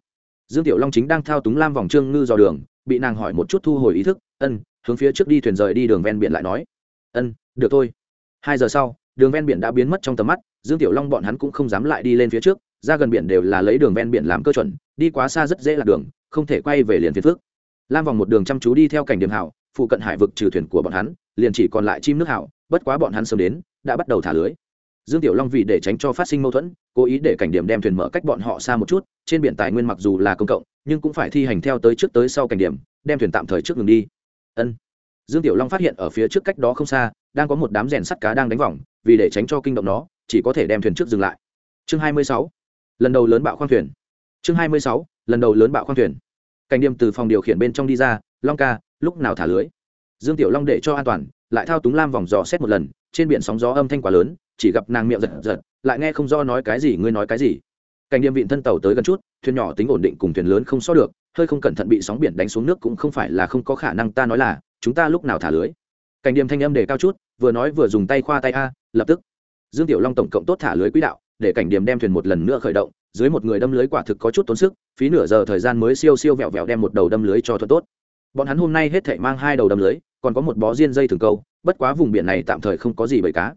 Dương tiểu long chính đang thao túng lam vòng trương ngư dò đường bị nàng hỏi một chút thu hồi ý thức, ân, hướng phía trước đi thuyền rời đi đường ven biển lại nói. Ân, được thôi. Hai giờ sau, đường ven biển đã biến mất trong tầm mắt, dương tiểu long bọn hắn cũng không dám lại đi lên phía trước, ra gần biển đều là lấy đường ven biển làm cơ chuẩn, đi quá xa rất dễ lạc đường, không thể quay về liền phía phước lam vòng một đường chăm chú đi theo cảnh điểm hảo, phụ cận hải vực trừ thuyền của bọn hắn, liền chỉ còn lại chim nước hảo, bất quá bọn hắn sớm đến, đã bắt đầu thả lưới dương tiểu long vì để tránh cho phát sinh mâu thuẫn, cố ý để cảnh điểm đem thuyền mở cách bọn họ xa một chút, trên biển tài nguyên mặc dù là công cộng, nhưng cũng phải thi hành theo tới trước tới sau cảnh điểm, đem thuyền tạm thời trước ngừng đi. Ân. Dương tiểu long phát hiện ở phía trước cách đó không xa, đang có một đám rèn sắt cá đang đánh vòng, vì để tránh cho kinh động nó, chỉ có thể đem thuyền trước dừng lại. Chương 26. lần đầu lớn bạo khoang thuyền. Chương 26. lần đầu lớn bạo khoang thuyền. Cảnh điểm từ phòng điều khiển bên trong đi ra, long ca, lúc nào thả lưới? Dương tiểu long để cho an toàn, lại thao túng lam vòng dò xét một lần trên biển sóng gió âm thanh quá lớn, chỉ gặp nàng miệng giật giật, lại nghe không do nói cái gì, ngươi nói cái gì. Cảnh điểm vịn thân tàu tới gần chút, thuyền nhỏ tính ổn định cùng thuyền lớn không so được, hơi không cẩn thận bị sóng biển đánh xuống nước cũng không phải là không có khả năng ta nói là, chúng ta lúc nào thả lưới. Cảnh điểm thanh âm để cao chút, vừa nói vừa dùng tay khoa tay a, lập tức. Dương tiểu long tổng cộng tốt thả lưới quỹ đạo, để cảnh điểm đem thuyền một lần nữa khởi động, dưới một người đâm lưới quả thực có chút tốn sức, phí nửa giờ thời gian mới siêu siêu vẹo vẹo đem một đầu đâm lưới cho thuận tốt. Bọn hắn hôm nay hết thể mang hai đầu đâm lưới, còn có một bó diên dây thường câu bất quá vùng biển này tạm thời không có gì bởi cá.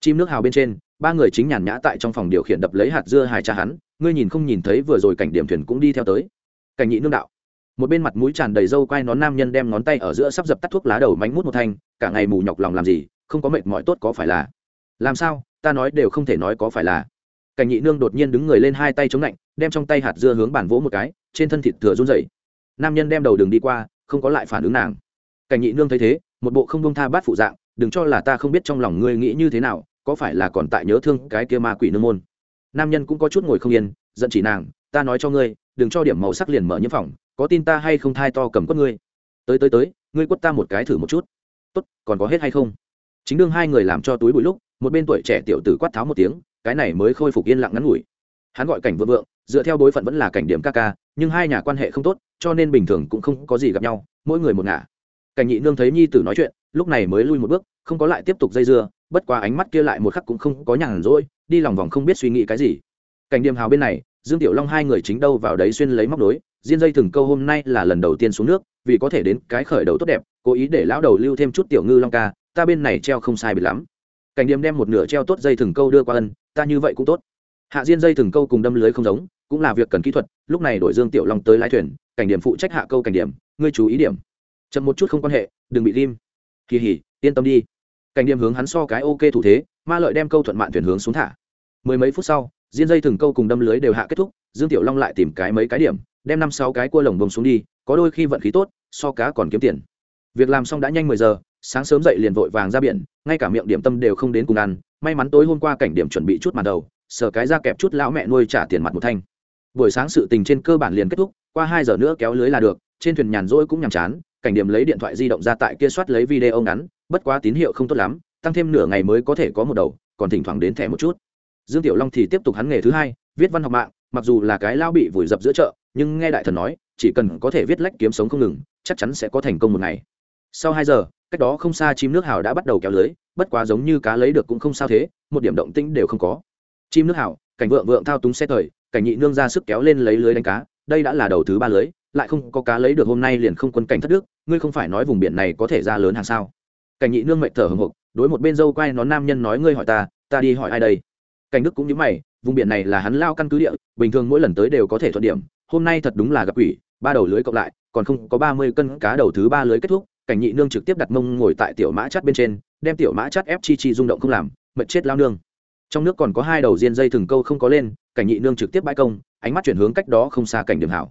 Chim nước hào bên trên, ba người chính nhàn nhã tại trong phòng điều khiển đập lấy hạt dưa hài cha hắn, ngươi nhìn không nhìn thấy vừa rồi cảnh điểm thuyền cũng đi theo tới. Cảnh nhị nương đạo. Một bên mặt mũi tràn đầy râu quai nón nam nhân đem ngón tay ở giữa sắp dập tắt thuốc lá đầu mánh mút một thanh, cả ngày mù nhọc lòng làm gì, không có mệt mỏi tốt có phải là. Làm sao, ta nói đều không thể nói có phải là. Cảnh nhị nương đột nhiên đứng người lên hai tay chống lạnh, đem trong tay hạt dưa hướng bản vỗ một cái, trên thân thịt thừa run dậy nam nhân đem đầu đường đi qua, không có lại phản ứng nàng. Cảnh nhị nương thấy thế một bộ không bông tha bát phụ dạng, đừng cho là ta không biết trong lòng ngươi nghĩ như thế nào, có phải là còn tại nhớ thương cái kia ma quỷ nương môn. Nam nhân cũng có chút ngồi không yên, giận chỉ nàng, ta nói cho ngươi, đừng cho điểm màu sắc liền mở nhiễm phòng, có tin ta hay không thai to cầm quất ngươi. Tới tới tới, ngươi quất ta một cái thử một chút. Tốt, còn có hết hay không? Chính đương hai người làm cho túi bụi lúc, một bên tuổi trẻ tiểu tử quát tháo một tiếng, cái này mới khôi phục yên lặng ngắn ngủi. Hắn gọi cảnh vượng vượng, dựa theo đối phận vẫn là cảnh điểm ca ca, nhưng hai nhà quan hệ không tốt, cho nên bình thường cũng không có gì gặp nhau, mỗi người một ngả cảnh nhị nương thấy nhi tử nói chuyện, lúc này mới lui một bước, không có lại tiếp tục dây dưa, bất quá ánh mắt kia lại một khắc cũng không có nhàn rỗi, đi lòng vòng không biết suy nghĩ cái gì. Cảnh điểm hào bên này, dương tiểu long hai người chính đâu vào đấy xuyên lấy móc đối diên dây thừng câu hôm nay là lần đầu tiên xuống nước, vì có thể đến cái khởi đầu tốt đẹp, cố ý để lão đầu lưu thêm chút tiểu ngư long ca, ta bên này treo không sai bị lắm. Cảnh điểm đem một nửa treo tốt dây thừng câu đưa qua ân, ta như vậy cũng tốt. Hạ diên dây thừng câu cùng đâm lưới không giống, cũng là việc cần kỹ thuật, lúc này đổi dương tiểu long tới lái thuyền, cảnh điểm phụ trách hạ câu cảnh điểm ngươi chú ý điểm chậm một chút không quan hệ, đừng bị lim kỳ hỉ, yên tâm đi. Cảnh điểm hướng hắn so cái ok thủ thế, ma lợi đem câu thuận mạn thuyền hướng xuống thả. Mười mấy phút sau, diên dây thừng câu cùng đâm lưới đều hạ kết thúc, dương tiểu long lại tìm cái mấy cái điểm, đem năm sáu cái cua lồng bông xuống đi, có đôi khi vận khí tốt, so cá còn kiếm tiền. Việc làm xong đã nhanh mười giờ, sáng sớm dậy liền vội vàng ra biển, ngay cả miệng điểm tâm đều không đến cùng ăn, may mắn tối hôm qua cảnh điểm chuẩn bị chút màn đầu, sờ cái ra kẹp chút lão mẹ nuôi trả tiền mặt một thanh. Buổi sáng sự tình trên cơ bản liền kết thúc, qua hai giờ nữa kéo lưới là được, trên thuyền nhàn rỗi cũng nhàm chán cảnh điểm lấy điện thoại di động ra tại kia soát lấy video ngắn, bất quá tín hiệu không tốt lắm, tăng thêm nửa ngày mới có thể có một đầu, còn thỉnh thoảng đến thẻ một chút. Dương tiểu long thì tiếp tục hắn nghề thứ hai, viết văn học mạng, mặc dù là cái lao bị vùi dập giữa chợ, nhưng nghe đại thần nói, chỉ cần có thể viết lách kiếm sống không ngừng, chắc chắn sẽ có thành công một ngày. Sau hai giờ, cách đó không xa chim nước hào đã bắt đầu kéo lưới, bất quá giống như cá lấy được cũng không sao thế, một điểm động tĩnh đều không có. Chim nước hào, cảnh vượng vượng thao túng xe thời, cảnh nhị nương ra sức kéo lên lấy lưới đánh cá, đây đã là đầu thứ ba lưới lại không có cá lấy được hôm nay liền không quân cảnh thất đức, ngươi không phải nói vùng biển này có thể ra lớn hàng sao? Cảnh nhị nương mệnh thở hồng hộc đối một bên dâu quay nó nam nhân nói ngươi hỏi ta ta đi hỏi ai đây? Cảnh đức cũng như mày, vùng biển này là hắn lao căn cứ địa, bình thường mỗi lần tới đều có thể thuận điểm, hôm nay thật đúng là gặp quỷ, ba đầu lưới cộng lại, còn không có ba mươi cân cá đầu thứ ba lưới kết thúc, cảnh nhị nương trực tiếp đặt mông ngồi tại tiểu mã chắt bên trên, đem tiểu mã chắt ép chi chi rung động không làm, mệt chết lao nương. Trong nước còn có hai đầu diên dây thừng câu không có lên, cảnh nhị nương trực tiếp bãi công, ánh mắt chuyển hướng cách đó không xa cảnh điểm hảo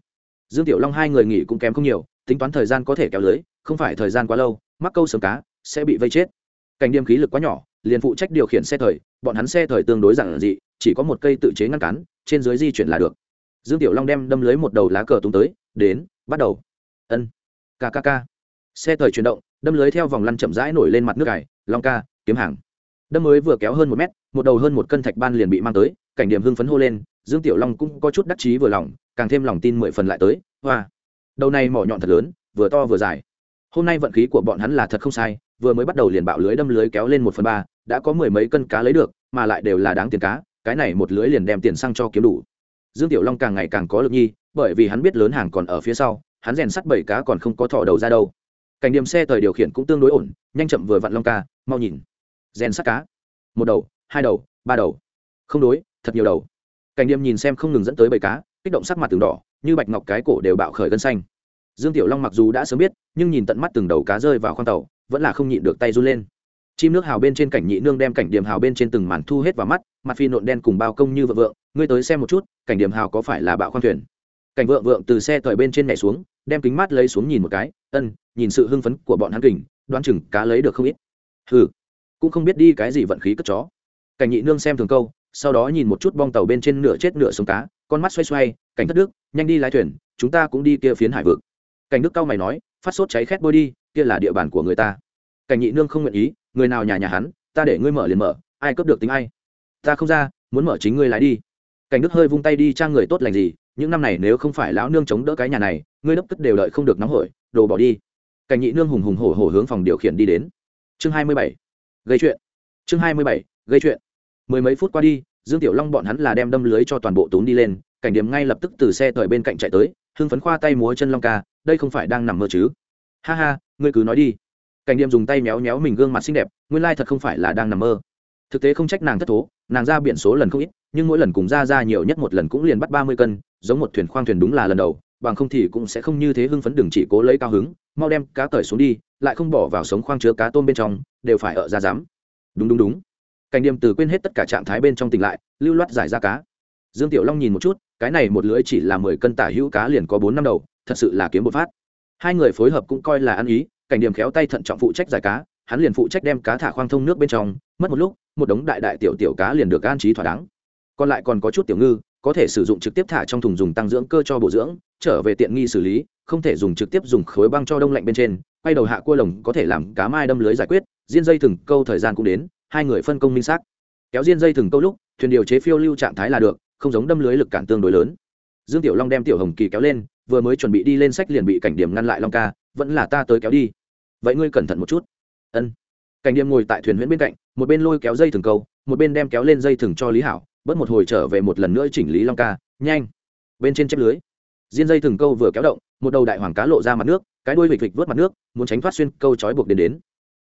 dương tiểu long hai người nghỉ cũng kém không nhiều, tính toán thời gian có thể kéo lưới, không phải thời gian quá lâu, mắc câu sớm cá, sẽ bị vây chết. Cảnh điểm khí lực quá nhỏ, liền phụ trách điều khiển xe thời, bọn hắn xe thời tương đối giản dị, chỉ có một cây tự chế ngăn cản trên dưới di chuyển là được. Dương tiểu long đem đâm lưới một đầu lá cờ tung tới, đến, bắt đầu. Ân. Kkk xe thời chuyển động, đâm lưới theo vòng lăn chậm rãi nổi lên mặt nước cải long ca, kiếm hàng. Đâm mới vừa kéo hơn một mét, một đầu hơn một cân thạch ban liền bị mang tới, cảnh điểm hưng phấn hô lên, dương tiểu long cũng có chút đắc chí vừa lòng càng thêm lòng tin mười phần lại tới, hoa. Đầu này mỏ nhọn thật lớn, vừa to vừa dài. Hôm nay vận khí của bọn hắn là thật không sai, vừa mới bắt đầu liền bạo lưới đâm lưới kéo lên một phần ba, đã có mười mấy cân cá lấy được, mà lại đều là đáng tiền cá, cái này một lưới liền đem tiền sang cho kiếm đủ. Dương tiểu long càng ngày càng có lực nhi, bởi vì hắn biết lớn hàng còn ở phía sau, hắn rèn sắt bảy cá còn không có thỏ đầu ra đâu. Cảnh điểm xe thời điều khiển cũng tương đối ổn, nhanh chậm vừa vặn long ca, mau nhìn. Rèn sắt cá. Một đầu, hai đầu, ba đầu. Không đối, thật nhiều đầu. Cảnh điểm nhìn xem không ngừng dẫn tới bảy cá kích động sắc mặt từng đỏ, như bạch ngọc cái cổ đều bạo khởi gân xanh. Dương tiểu long mặc dù đã sớm biết, nhưng nhìn tận mắt từng đầu cá rơi vào khoang tàu, vẫn là không nhịn được tay run lên. Chim nước hào bên trên cảnh nhị nương đem cảnh điểm hào bên trên từng màn thu hết vào mắt, mặt phi nộn đen cùng bao công như vợ vượng ngươi tới xem một chút, cảnh điểm hào có phải là bạo khoang thuyền? Cảnh vợ vượng từ xe thời bên trên nhảy xuống, đem kính mắt lấy xuống nhìn một cái, ân, nhìn sự hưng phấn của bọn hắn kình, đoán chừng cá lấy được không ít. Hừ, cũng không biết đi cái gì vận khí cất chó. Cảnh nhị nương xem thường câu, sau đó nhìn một chút bong tàu bên trên nửa chết nửa sống cá con mắt xoay xoay, cảnh thất đức, nhanh đi lái thuyền, chúng ta cũng đi kia phiến hải vực. Cảnh đức cao mày nói, phát sốt cháy khét bôi đi, kia là địa bàn của người ta. Cảnh nhị nương không nguyện ý, người nào nhà nhà hắn, ta để ngươi mở liền mở, ai cướp được tính ai. Ta không ra, muốn mở chính ngươi lái đi. Cảnh đức hơi vung tay đi, trang người tốt lành gì, những năm này nếu không phải lão nương chống đỡ cái nhà này, ngươi đốc cất đều đợi không được nóng hổi, đồ bỏ đi. Cảnh nhị nương hùng hùng hổ hổ hướng phòng điều khiển đi đến. Chương hai mươi bảy, gây chuyện. Chương hai mươi bảy, gây chuyện. Mười mấy phút qua đi dương tiểu long bọn hắn là đem đâm lưới cho toàn bộ tốn đi lên, cảnh điểm ngay lập tức từ xe thời bên cạnh chạy tới, hưng phấn khoa tay múa chân long ca, đây không phải đang nằm mơ chứ? Ha ha, ngươi cứ nói đi. Cảnh điểm dùng tay méo méo mình gương mặt xinh đẹp, nguyên lai thật không phải là đang nằm mơ. Thực tế không trách nàng thất thố, nàng ra biển số lần không ít, nhưng mỗi lần cùng ra ra nhiều nhất một lần cũng liền bắt ba mươi cân, giống một thuyền khoang thuyền đúng là lần đầu, bằng không thì cũng sẽ không như thế hưng phấn đừng chỉ cố lấy cao hứng, mau đem cá cởi xuống đi, lại không bỏ vào sống khoang chứa cá tôm bên trong, đều phải ở ra dám. Đúng đúng đúng cảnh điểm từ quên hết tất cả trạng thái bên trong tỉnh lại, lưu loát giải ra cá. Dương tiểu long nhìn một chút, cái này một lưỡi chỉ là mười cân tả hữu cá liền có bốn năm đầu, thật sự là kiếm một phát. Hai người phối hợp cũng coi là ăn ý, cảnh điểm khéo tay thận trọng phụ trách giải cá, hắn liền phụ trách đem cá thả khoang thông nước bên trong, mất một lúc, một đống đại đại tiểu tiểu cá liền được an trí thỏa đáng. Còn lại còn có chút tiểu ngư, có thể sử dụng trực tiếp thả trong thùng dùng tăng dưỡng cơ cho bổ dưỡng, trở về tiện nghi xử lý, không thể dùng trực tiếp dùng khối băng cho đông lạnh bên trên, quay đầu hạ cua lồng có thể làm cá mai đâm lưới giải quyết diên dây thừng câu thời gian cũng đến hai người phân công minh xác. Kéo diên dây thừng câu lúc, thuyền điều chế phiêu lưu trạng thái là được, không giống đâm lưới lực cản tương đối lớn. Dương tiểu long đem tiểu hồng kỳ kéo lên, vừa mới chuẩn bị đi lên sách liền bị cảnh điểm ngăn lại long ca, vẫn là ta tới kéo đi. Vậy ngươi cẩn thận một chút. Ân. Cảnh điểm ngồi tại thuyền huyễn bên cạnh, một bên lôi kéo dây thừng câu, một bên đem kéo lên dây thừng cho lý hảo, bớt một hồi trở về một lần nữa chỉnh lý long ca, nhanh. Bên trên chép lưới. Diên dây thừng câu vừa kéo động, một đầu đại hoàng cá lộ ra mặt nước, cái đuôi vịch vịch vớt mặt nước, muốn tránh thoát xuyên câu trói buộc đến đến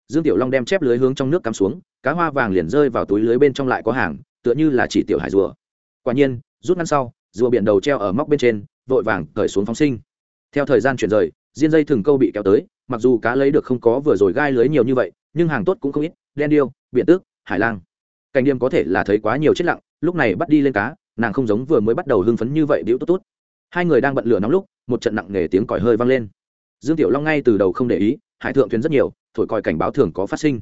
dương tiểu long đem chép lưới hướng trong nước cắm xuống, cá hoa vàng liền rơi vào túi lưới bên trong lại có hàng, tựa như là chỉ tiểu hải rùa. Quả nhiên, rút ngăn sau, rùa biển đầu treo ở móc bên trên, vội vàng cởi xuống phóng sinh. Theo thời gian chuyển rời, diên dây thừng câu bị kéo tới, mặc dù cá lấy được không có vừa rồi gai lưới nhiều như vậy, nhưng hàng tốt cũng không ít, đen điêu, biển tước, hải lang. Cảnh đêm có thể là thấy quá nhiều chết lặng, lúc này bắt đi lên cá, nàng không giống vừa mới bắt đầu hưng phấn như vậy đĩu tốt tốt. Hai người đang bận lửa nóng lúc, một trận nặng nề tiếng còi hơi vang lên. Dương tiểu long ngay từ đầu không để ý, hải thượng thuyền rất nhiều thổi còi cảnh báo thường có phát sinh.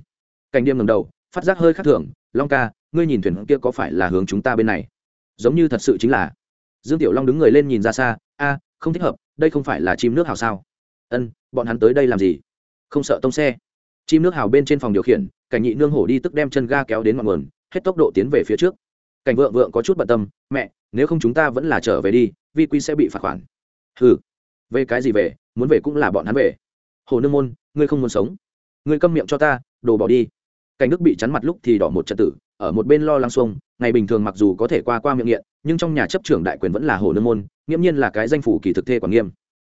Cảnh điềm ngầm đầu, phát giác hơi khác thường, long ca, ngươi nhìn thuyền kia có phải là hướng chúng ta bên này? Giống như thật sự chính là. Dương tiểu long đứng người lên nhìn ra xa, a, không thích hợp, đây không phải là chim nước hào sao? Ân, bọn hắn tới đây làm gì? Không sợ tông xe. Chim nước hào bên trên phòng điều khiển, cảnh nhị nương hổ đi tức đem chân ga kéo đến ngọn nguồn, hết tốc độ tiến về phía trước. Cảnh vượng vượng có chút bận tâm, mẹ, nếu không chúng ta vẫn là trở về đi, vi quy sẽ bị phạt khoản. Ừ về cái gì về, muốn về cũng là bọn hắn về. Hồ nương môn, ngươi không muốn sống ngươi câm miệng cho ta, đồ bỏ đi. Cảnh đức bị chắn mặt lúc thì đỏ một trận tử, ở một bên lo lắng xuông, ngày bình thường mặc dù có thể qua qua miệng nghiện, nhưng trong nhà chấp trưởng đại quyền vẫn là hồ nương môn, nghiễm nhiên là cái danh phủ kỳ thực thê quản nghiêm.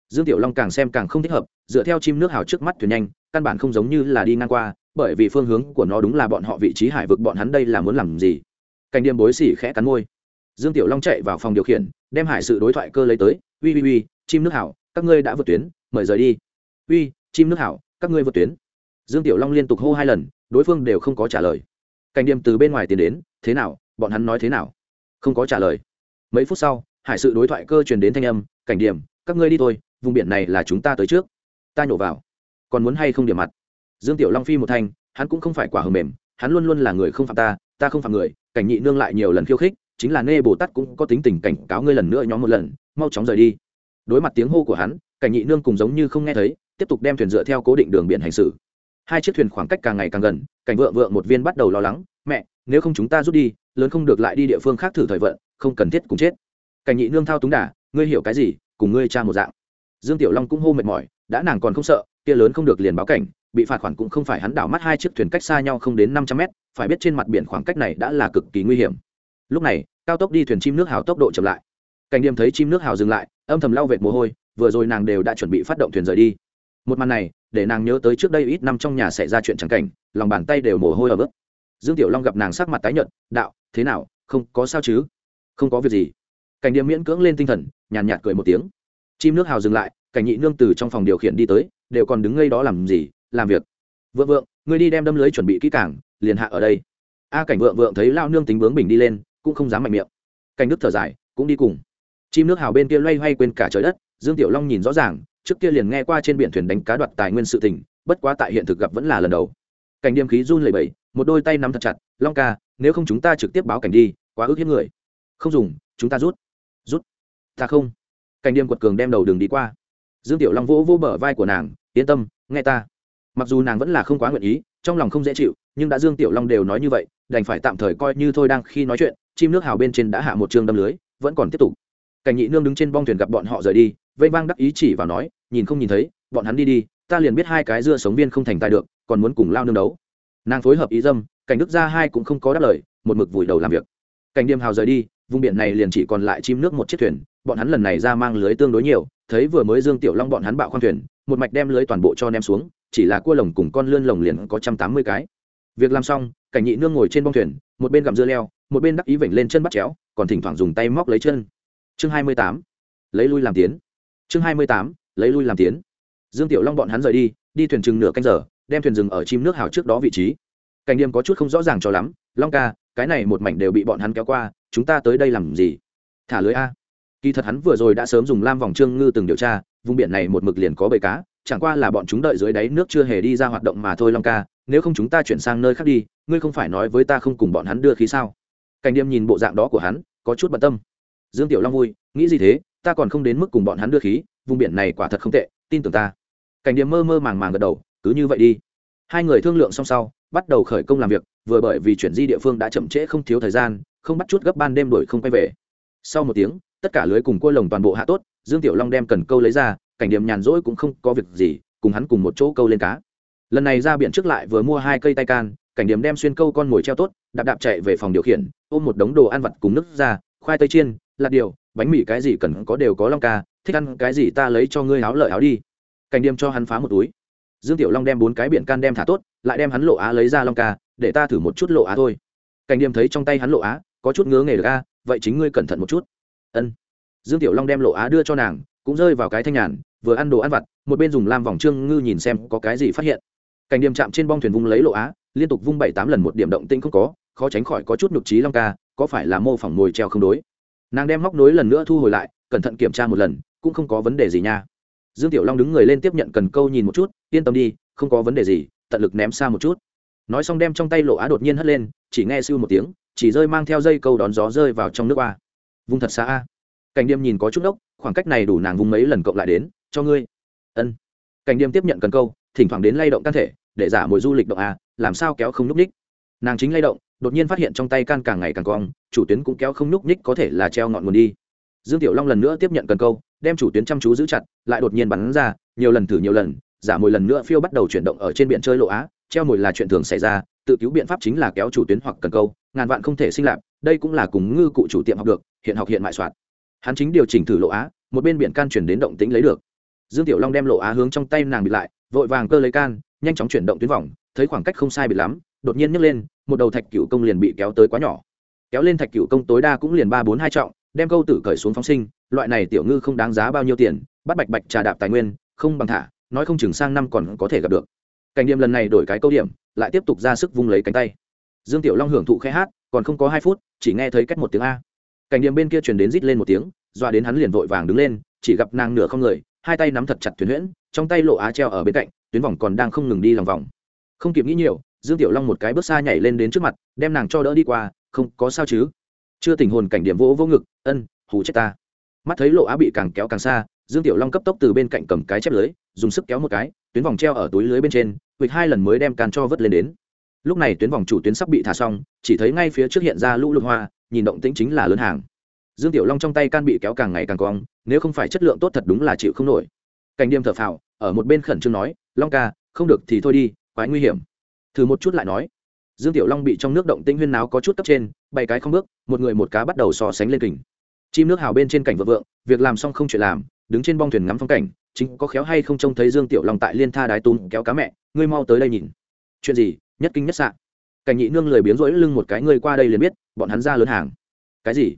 Dương tiểu long càng xem càng không thích hợp, dựa theo chim nước hào trước mắt thuyền nhanh, căn bản không giống như là đi ngang qua, bởi vì phương hướng của nó đúng là bọn họ vị trí hải vực bọn hắn đây là muốn làm gì. Cảnh điềm bối xỉ khẽ cắn môi. Dương tiểu long chạy vào phòng điều khiển, đem hải sự đối thoại cơ lấy tới, uy uy uy, chim nước hảo các ngươi đã vượt tuyến, mời rời đi. Uy, chim nước hảo các ngươi vượt tuyến dương tiểu long liên tục hô hai lần, đối phương đều không có trả lời. Cảnh điềm từ bên ngoài tiến đến, thế nào? Bọn hắn nói thế nào? Không có trả lời. Mấy phút sau, hải sự đối thoại cơ truyền đến thanh âm, cảnh điểm, các ngươi đi thôi, vùng biển này là chúng ta tới trước. Ta nhổ vào. Còn muốn hay không điểm mặt? Dương tiểu long phi một thanh, hắn cũng không phải quả hờ mềm, hắn luôn luôn là người không phạm ta ta không phạm người, cảnh nhị nương lại nhiều lần khiêu khích, chính là nê bồ tát cũng có tính tình cảnh cáo ngươi lần nữa nhóm một lần, mau chóng rời đi. Đối mặt tiếng hô của hắn, cảnh nhị nương cùng giống như không nghe thấy, tiếp tục đem thuyền dựa theo cố định đường biển hành xử hai chiếc thuyền khoảng cách càng ngày càng gần cảnh vợ vợ một viên bắt đầu lo lắng mẹ nếu không chúng ta rút đi lớn không được lại đi địa phương khác thử thời vận không cần thiết cùng chết. Cảnh nhị nương thao túng đà, ngươi hiểu cái gì cùng ngươi cha một dạng. Dương tiểu long cũng hô mệt mỏi đã nàng còn không sợ kia lớn không được liền báo cảnh bị phạt khoản cũng không phải hắn đảo mắt hai chiếc thuyền cách xa nhau không đến năm trăm mét phải biết trên mặt biển khoảng cách này đã là cực kỳ nguy hiểm. Lúc này cao tốc đi thuyền chim nước hào tốc độ chậm lại. Cảnh điềm thấy chim nước hào dừng lại âm thầm lau vệt mồ hôi vừa rồi nàng đều đã chuẩn bị phát động thuyền rời đi. Một màn này để nàng nhớ tới trước đây ít năm trong nhà xảy ra chuyện chẳng cảnh, lòng bàn tay đều mồ hôi ở bớt. Dương tiểu long gặp nàng sắc mặt tái nhợt, đạo, thế nào, không có sao chứ? Không có việc gì. Cảnh điềm miễn cưỡng lên tinh thần, nhàn nhạt cười một tiếng. Chim nước hào dừng lại, cảnh nhị nương từ trong phòng điều khiển đi tới, đều còn đứng ngây đó làm gì, làm việc? Vượng vượng, ngươi đi đem đâm lưới chuẩn bị kỹ càng, liền hạ ở đây. A cảnh vượng vượng thấy lao nương tính bướng bình đi lên, cũng không dám mạnh miệng. Cảnh đức thở dài, cũng đi cùng. Chim nước hào bên kia loay hoay quên cả trời đất, dương tiểu long nhìn rõ ràng trước kia liền nghe qua trên biển thuyền đánh cá đoạt tài nguyên sự tình, bất quá tại hiện thực gặp vẫn là lần đầu. Cảnh điềm khí run lẩy bẩy, một đôi tay nắm thật chặt, long ca, nếu không chúng ta trực tiếp báo cảnh đi, quá ước hiếp người. Không dùng, chúng ta rút. Rút? Ta không. Cảnh điềm quật cường đem đầu đường đi qua. Dương tiểu long vỗ vỗ bờ vai của nàng, yên tâm, nghe ta. Mặc dù nàng vẫn là không quá nguyện ý, trong lòng không dễ chịu, nhưng đã dương tiểu long đều nói như vậy, đành phải tạm thời coi như thôi đang khi nói chuyện, chim nước hào bên trên đã hạ một trường đâm lưới, vẫn còn tiếp tục. Cảnh nhị nương đứng trên bong thuyền gặp bọn họ rời đi, vây vang đắc ý chỉ vào nói nhìn không nhìn thấy, bọn hắn đi đi, ta liền biết hai cái dưa sống viên không thành tài được, còn muốn cùng lao nương đấu. Nàng phối hợp ý dâm, cảnh đức ra hai cũng không có đáp lời, một mực vùi đầu làm việc. Cảnh điềm hào rời đi, vùng biển này liền chỉ còn lại chim nước một chiếc thuyền, bọn hắn lần này ra mang lưới tương đối nhiều, thấy vừa mới dương tiểu long bọn hắn bạo khoang thuyền, một mạch đem lưới toàn bộ cho ném xuống, chỉ là cua lồng cùng con lươn lồng liền có trăm tám mươi cái. Việc làm xong, cảnh nhị nương ngồi trên bông thuyền, một bên gặm dưa leo, một bên đắc ý vểnh lên chân bắt chéo, còn thỉnh thoảng dùng tay móc lấy chân. Chương hai mươi tám, lấy lui làm tiến. Chương hai mươi tám lấy lui làm tiến. Dương tiểu long bọn hắn rời đi đi thuyền chừng nửa canh giờ, đem thuyền dừng ở chim nước hào trước đó vị trí. Cảnh điểm có chút không rõ ràng cho lắm, long ca, cái này một mảnh đều bị bọn hắn kéo qua, chúng ta tới đây làm gì? Thả lưới a. Kỳ thật hắn vừa rồi đã sớm dùng lam vòng trương ngư từng điều tra, vùng biển này một mực liền có bầy cá, chẳng qua là bọn chúng đợi dưới đáy nước chưa hề đi ra hoạt động mà thôi, long ca, nếu không chúng ta chuyển sang nơi khác đi, ngươi không phải nói với ta không cùng bọn hắn đưa khí sao? Cảnh điểm nhìn bộ dạng đó của hắn, có chút bận tâm. Dương tiểu long vui, nghĩ gì thế? Ta còn không đến mức cùng bọn hắn đưa khí vùng biển này quả thật không tệ, tin tưởng ta. Cảnh điềm mơ mơ màng màng gật đầu, cứ như vậy đi. Hai người thương lượng xong sau, bắt đầu khởi công làm việc, vừa bởi vì chuyển di địa phương đã chậm trễ không thiếu thời gian, không bắt chút gấp ban đêm đổi không quay về. Sau một tiếng, tất cả lưới cùng cua lồng toàn bộ hạ tốt, dương tiểu long đem cần câu lấy ra, cảnh điểm nhàn rỗi cũng không có việc gì, cùng hắn cùng một chỗ câu lên cá. Lần này ra biển trước lại vừa mua hai cây tay can, cảnh điểm đem xuyên câu con mồi treo tốt, đạp đạp chạy về phòng điều khiển, ôm một đống đồ ăn vặt cùng nước ra, khoai tây chiên, lạt điều, bánh mì cái gì cần có đều có long ca thích ăn cái gì ta lấy cho ngươi áo lợi áo đi. Cảnh điểm cho hắn phá một túi. Dương tiểu long đem bốn cái biển can đem thả tốt, lại đem hắn lộ á lấy ra long ca, để ta thử một chút lộ á thôi. Cảnh điểm thấy trong tay hắn lộ á, có chút ngứa nghề được a, vậy chính ngươi cẩn thận một chút. Ân. Dương tiểu long đem lộ á đưa cho nàng, cũng rơi vào cái thanh nhàn, vừa ăn đồ ăn vặt, một bên dùng lam vòng trương ngư nhìn xem có cái gì phát hiện. Cảnh điểm chạm trên bong thuyền vung lấy lộ á, liên tục vung bảy tám lần một điểm động tinh không có, khó tránh khỏi có chút nhục trí long ca, có phải là mô phỏng mồi treo không đối. Nàng đem móc nối lần nữa thu hồi lại, cẩn thận kiểm tra một lần cũng không có vấn đề gì nha. Dương tiểu long đứng người lên tiếp nhận cần câu nhìn một chút, yên tâm đi, không có vấn đề gì, tận lực ném xa một chút. Nói xong đem trong tay lộ á đột nhiên hất lên, chỉ nghe sưu một tiếng, chỉ rơi mang theo dây câu đón gió rơi vào trong nước ba vung thật xa a. Cảnh điềm nhìn có chút đốc, khoảng cách này đủ nàng vung mấy lần cộng lại đến, cho ngươi. Ân. Cảnh điềm tiếp nhận cần câu, thỉnh thoảng đến lay động can thể, để giả mồi du lịch động a, làm sao kéo không núp ních. Nàng chính lay động, đột nhiên phát hiện trong tay can càng ngày càng cong, chủ tuyến cũng kéo không núp ních có thể là treo ngọn nguồn đi. Dương tiểu long lần nữa tiếp nhận cần câu đem chủ tuyến chăm chú giữ chặt, lại đột nhiên bắn ra, nhiều lần thử nhiều lần, giả mồi lần nữa phiêu bắt đầu chuyển động ở trên biển chơi lộ á, treo mồi là chuyện thường xảy ra, tự cứu biện pháp chính là kéo chủ tuyến hoặc cần câu, ngàn vạn không thể sinh lạc đây cũng là cùng ngư cụ chủ tiệm học được, hiện học hiện mại soạn. Hắn chính điều chỉnh thử lộ á, một bên biển can chuyển đến động tĩnh lấy được. Dương tiểu long đem lộ á hướng trong tay nàng bịt lại, vội vàng cơ lấy can, nhanh chóng chuyển động tuyến vòng, thấy khoảng cách không sai bịt lắm, đột nhiên nhấc lên, một đầu thạch cựu công liền bị kéo tới quá nhỏ. Kéo lên thạch cựu công tối đa cũng liền ba bốn hai trọng đem câu tử cởi xuống phóng sinh, loại này tiểu ngư không đáng giá bao nhiêu tiền, bắt bạch bạch trà đạp tài nguyên, không bằng thả, nói không chừng sang năm còn có thể gặp được. Cảnh điểm lần này đổi cái câu điểm, lại tiếp tục ra sức vung lấy cánh tay. Dương tiểu long hưởng thụ khai hát, còn không có hai phút, chỉ nghe thấy cách một tiếng a. Cảnh điểm bên kia truyền đến rít lên một tiếng, dọa đến hắn liền vội vàng đứng lên, chỉ gặp nàng nửa không người, hai tay nắm thật chặt thuyền huyễn, trong tay lộ á treo ở bên cạnh, tuyến vòng còn đang không ngừng đi lòng vòng. Không kịp nghĩ nhiều, dương tiểu long một cái bước xa nhảy lên đến trước mặt, đem nàng cho đỡ đi qua, không, có sao chứ? Chưa tình hồn cảnh điểm vỗ vô ngực, ân, hù chết ta. Mắt thấy lộ á bị càng kéo càng xa, dương tiểu long cấp tốc từ bên cạnh cầm cái chép lưới, dùng sức kéo một cái, tuyến vòng treo ở túi lưới bên trên huỵch hai lần mới đem can cho vớt lên đến. Lúc này tuyến vòng chủ tuyến sắp bị thả xong, chỉ thấy ngay phía trước hiện ra lũ lụt hoa, nhìn động tĩnh chính là lớn hàng. Dương tiểu long trong tay can bị kéo càng ngày càng cong, nếu không phải chất lượng tốt thật đúng là chịu không nổi. Cảnh điềm thở phào, ở một bên khẩn trương nói, long ca, không được thì thôi đi quái nguy hiểm. Thử một chút lại nói dương tiểu long bị trong nước động tĩnh huyên náo có chút cấp trên, bảy cái không bước, một người một cá bắt đầu so sánh lên kình. Chim nước hào bên trên cảnh vợ vượng, việc làm xong không chuyện làm, đứng trên bong thuyền ngắm phong cảnh, chính có khéo hay không trông thấy dương tiểu long tại liên tha đái tún kéo cá mẹ, ngươi mau tới đây nhìn. Chuyện gì? Nhất kinh nhất sạn cảnh nhị nương lười biếng rỗi lưng một cái, ngươi qua đây liền biết, bọn hắn ra lớn hàng. Cái gì?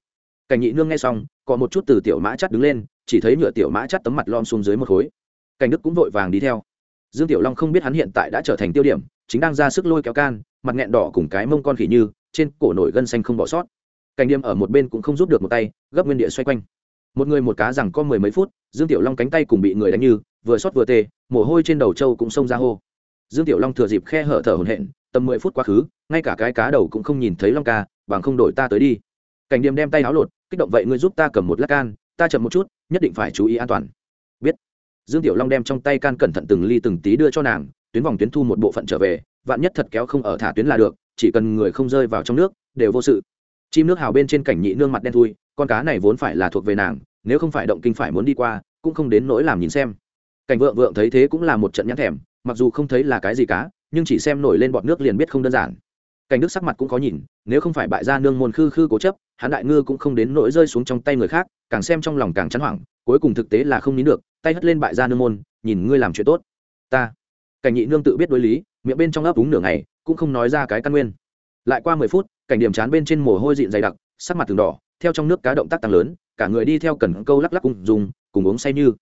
Cảnh nhị nương nghe xong còn một chút từ tiểu mã chắt đứng lên, chỉ thấy nhựa tiểu mã chắt tấm mặt lom xuống dưới một khối. Cảnh đức cũng vội vàng đi theo dương tiểu long không biết hắn hiện tại đã trở thành tiêu điểm, chính đang ra sức lôi kéo can, mặt nghẹn đỏ cùng cái mông con khỉ như, trên cổ nổi gân xanh không bỏ sót. Cảnh điềm ở một bên cũng không giúp được một tay, gấp nguyên địa xoay quanh. Một người một cá rằng có mười mấy phút, dương tiểu long cánh tay cùng bị người đánh như, vừa xót vừa tê, mồ hôi trên đầu trâu cũng xông ra hô. Dương tiểu long thừa dịp khe hở thở hổn hển, tầm mười phút quá khứ, ngay cả cái cá đầu cũng không nhìn thấy long ca, bằng không đổi ta tới đi. Cảnh điềm đem tay áo lột, kích động vậy ngươi giúp ta cầm một lát can, ta chậm một chút, nhất định phải chú ý an toàn dương tiểu long đem trong tay can cẩn thận từng ly từng tí đưa cho nàng, tuyến vòng tuyến thu một bộ phận trở về, vạn nhất thật kéo không ở thả tuyến là được, chỉ cần người không rơi vào trong nước, đều vô sự. Chim nước hào bên trên cảnh nhị nương mặt đen thui, con cá này vốn phải là thuộc về nàng, nếu không phải động kinh phải muốn đi qua, cũng không đến nỗi làm nhìn xem. Cảnh vượng vượng thấy thế cũng là một trận nhãn thèm, mặc dù không thấy là cái gì cá, nhưng chỉ xem nổi lên bọt nước liền biết không đơn giản. Cảnh đức sắc mặt cũng có nhìn, nếu không phải bại gia nương môn khư khư cố chấp, hắn đại ngư cũng không đến nỗi rơi xuống trong tay người khác, càng xem trong lòng càng chán hoảng cuối cùng thực tế là không nín được, tay hất lên bại gia nương môn, nhìn ngươi làm chuyện tốt. Ta. Cảnh nhị nương tự biết đối lý, miệng bên trong ấp úng nửa ngày, cũng không nói ra cái căn nguyên. Lại qua mười phút, cảnh điểm chán bên trên mồ hôi dịn dày đặc, sắc mặt từng đỏ, theo trong nước cá động tác tăng lớn, cả người đi theo cần câu lắc lắc cùng dùng, cùng uống say như.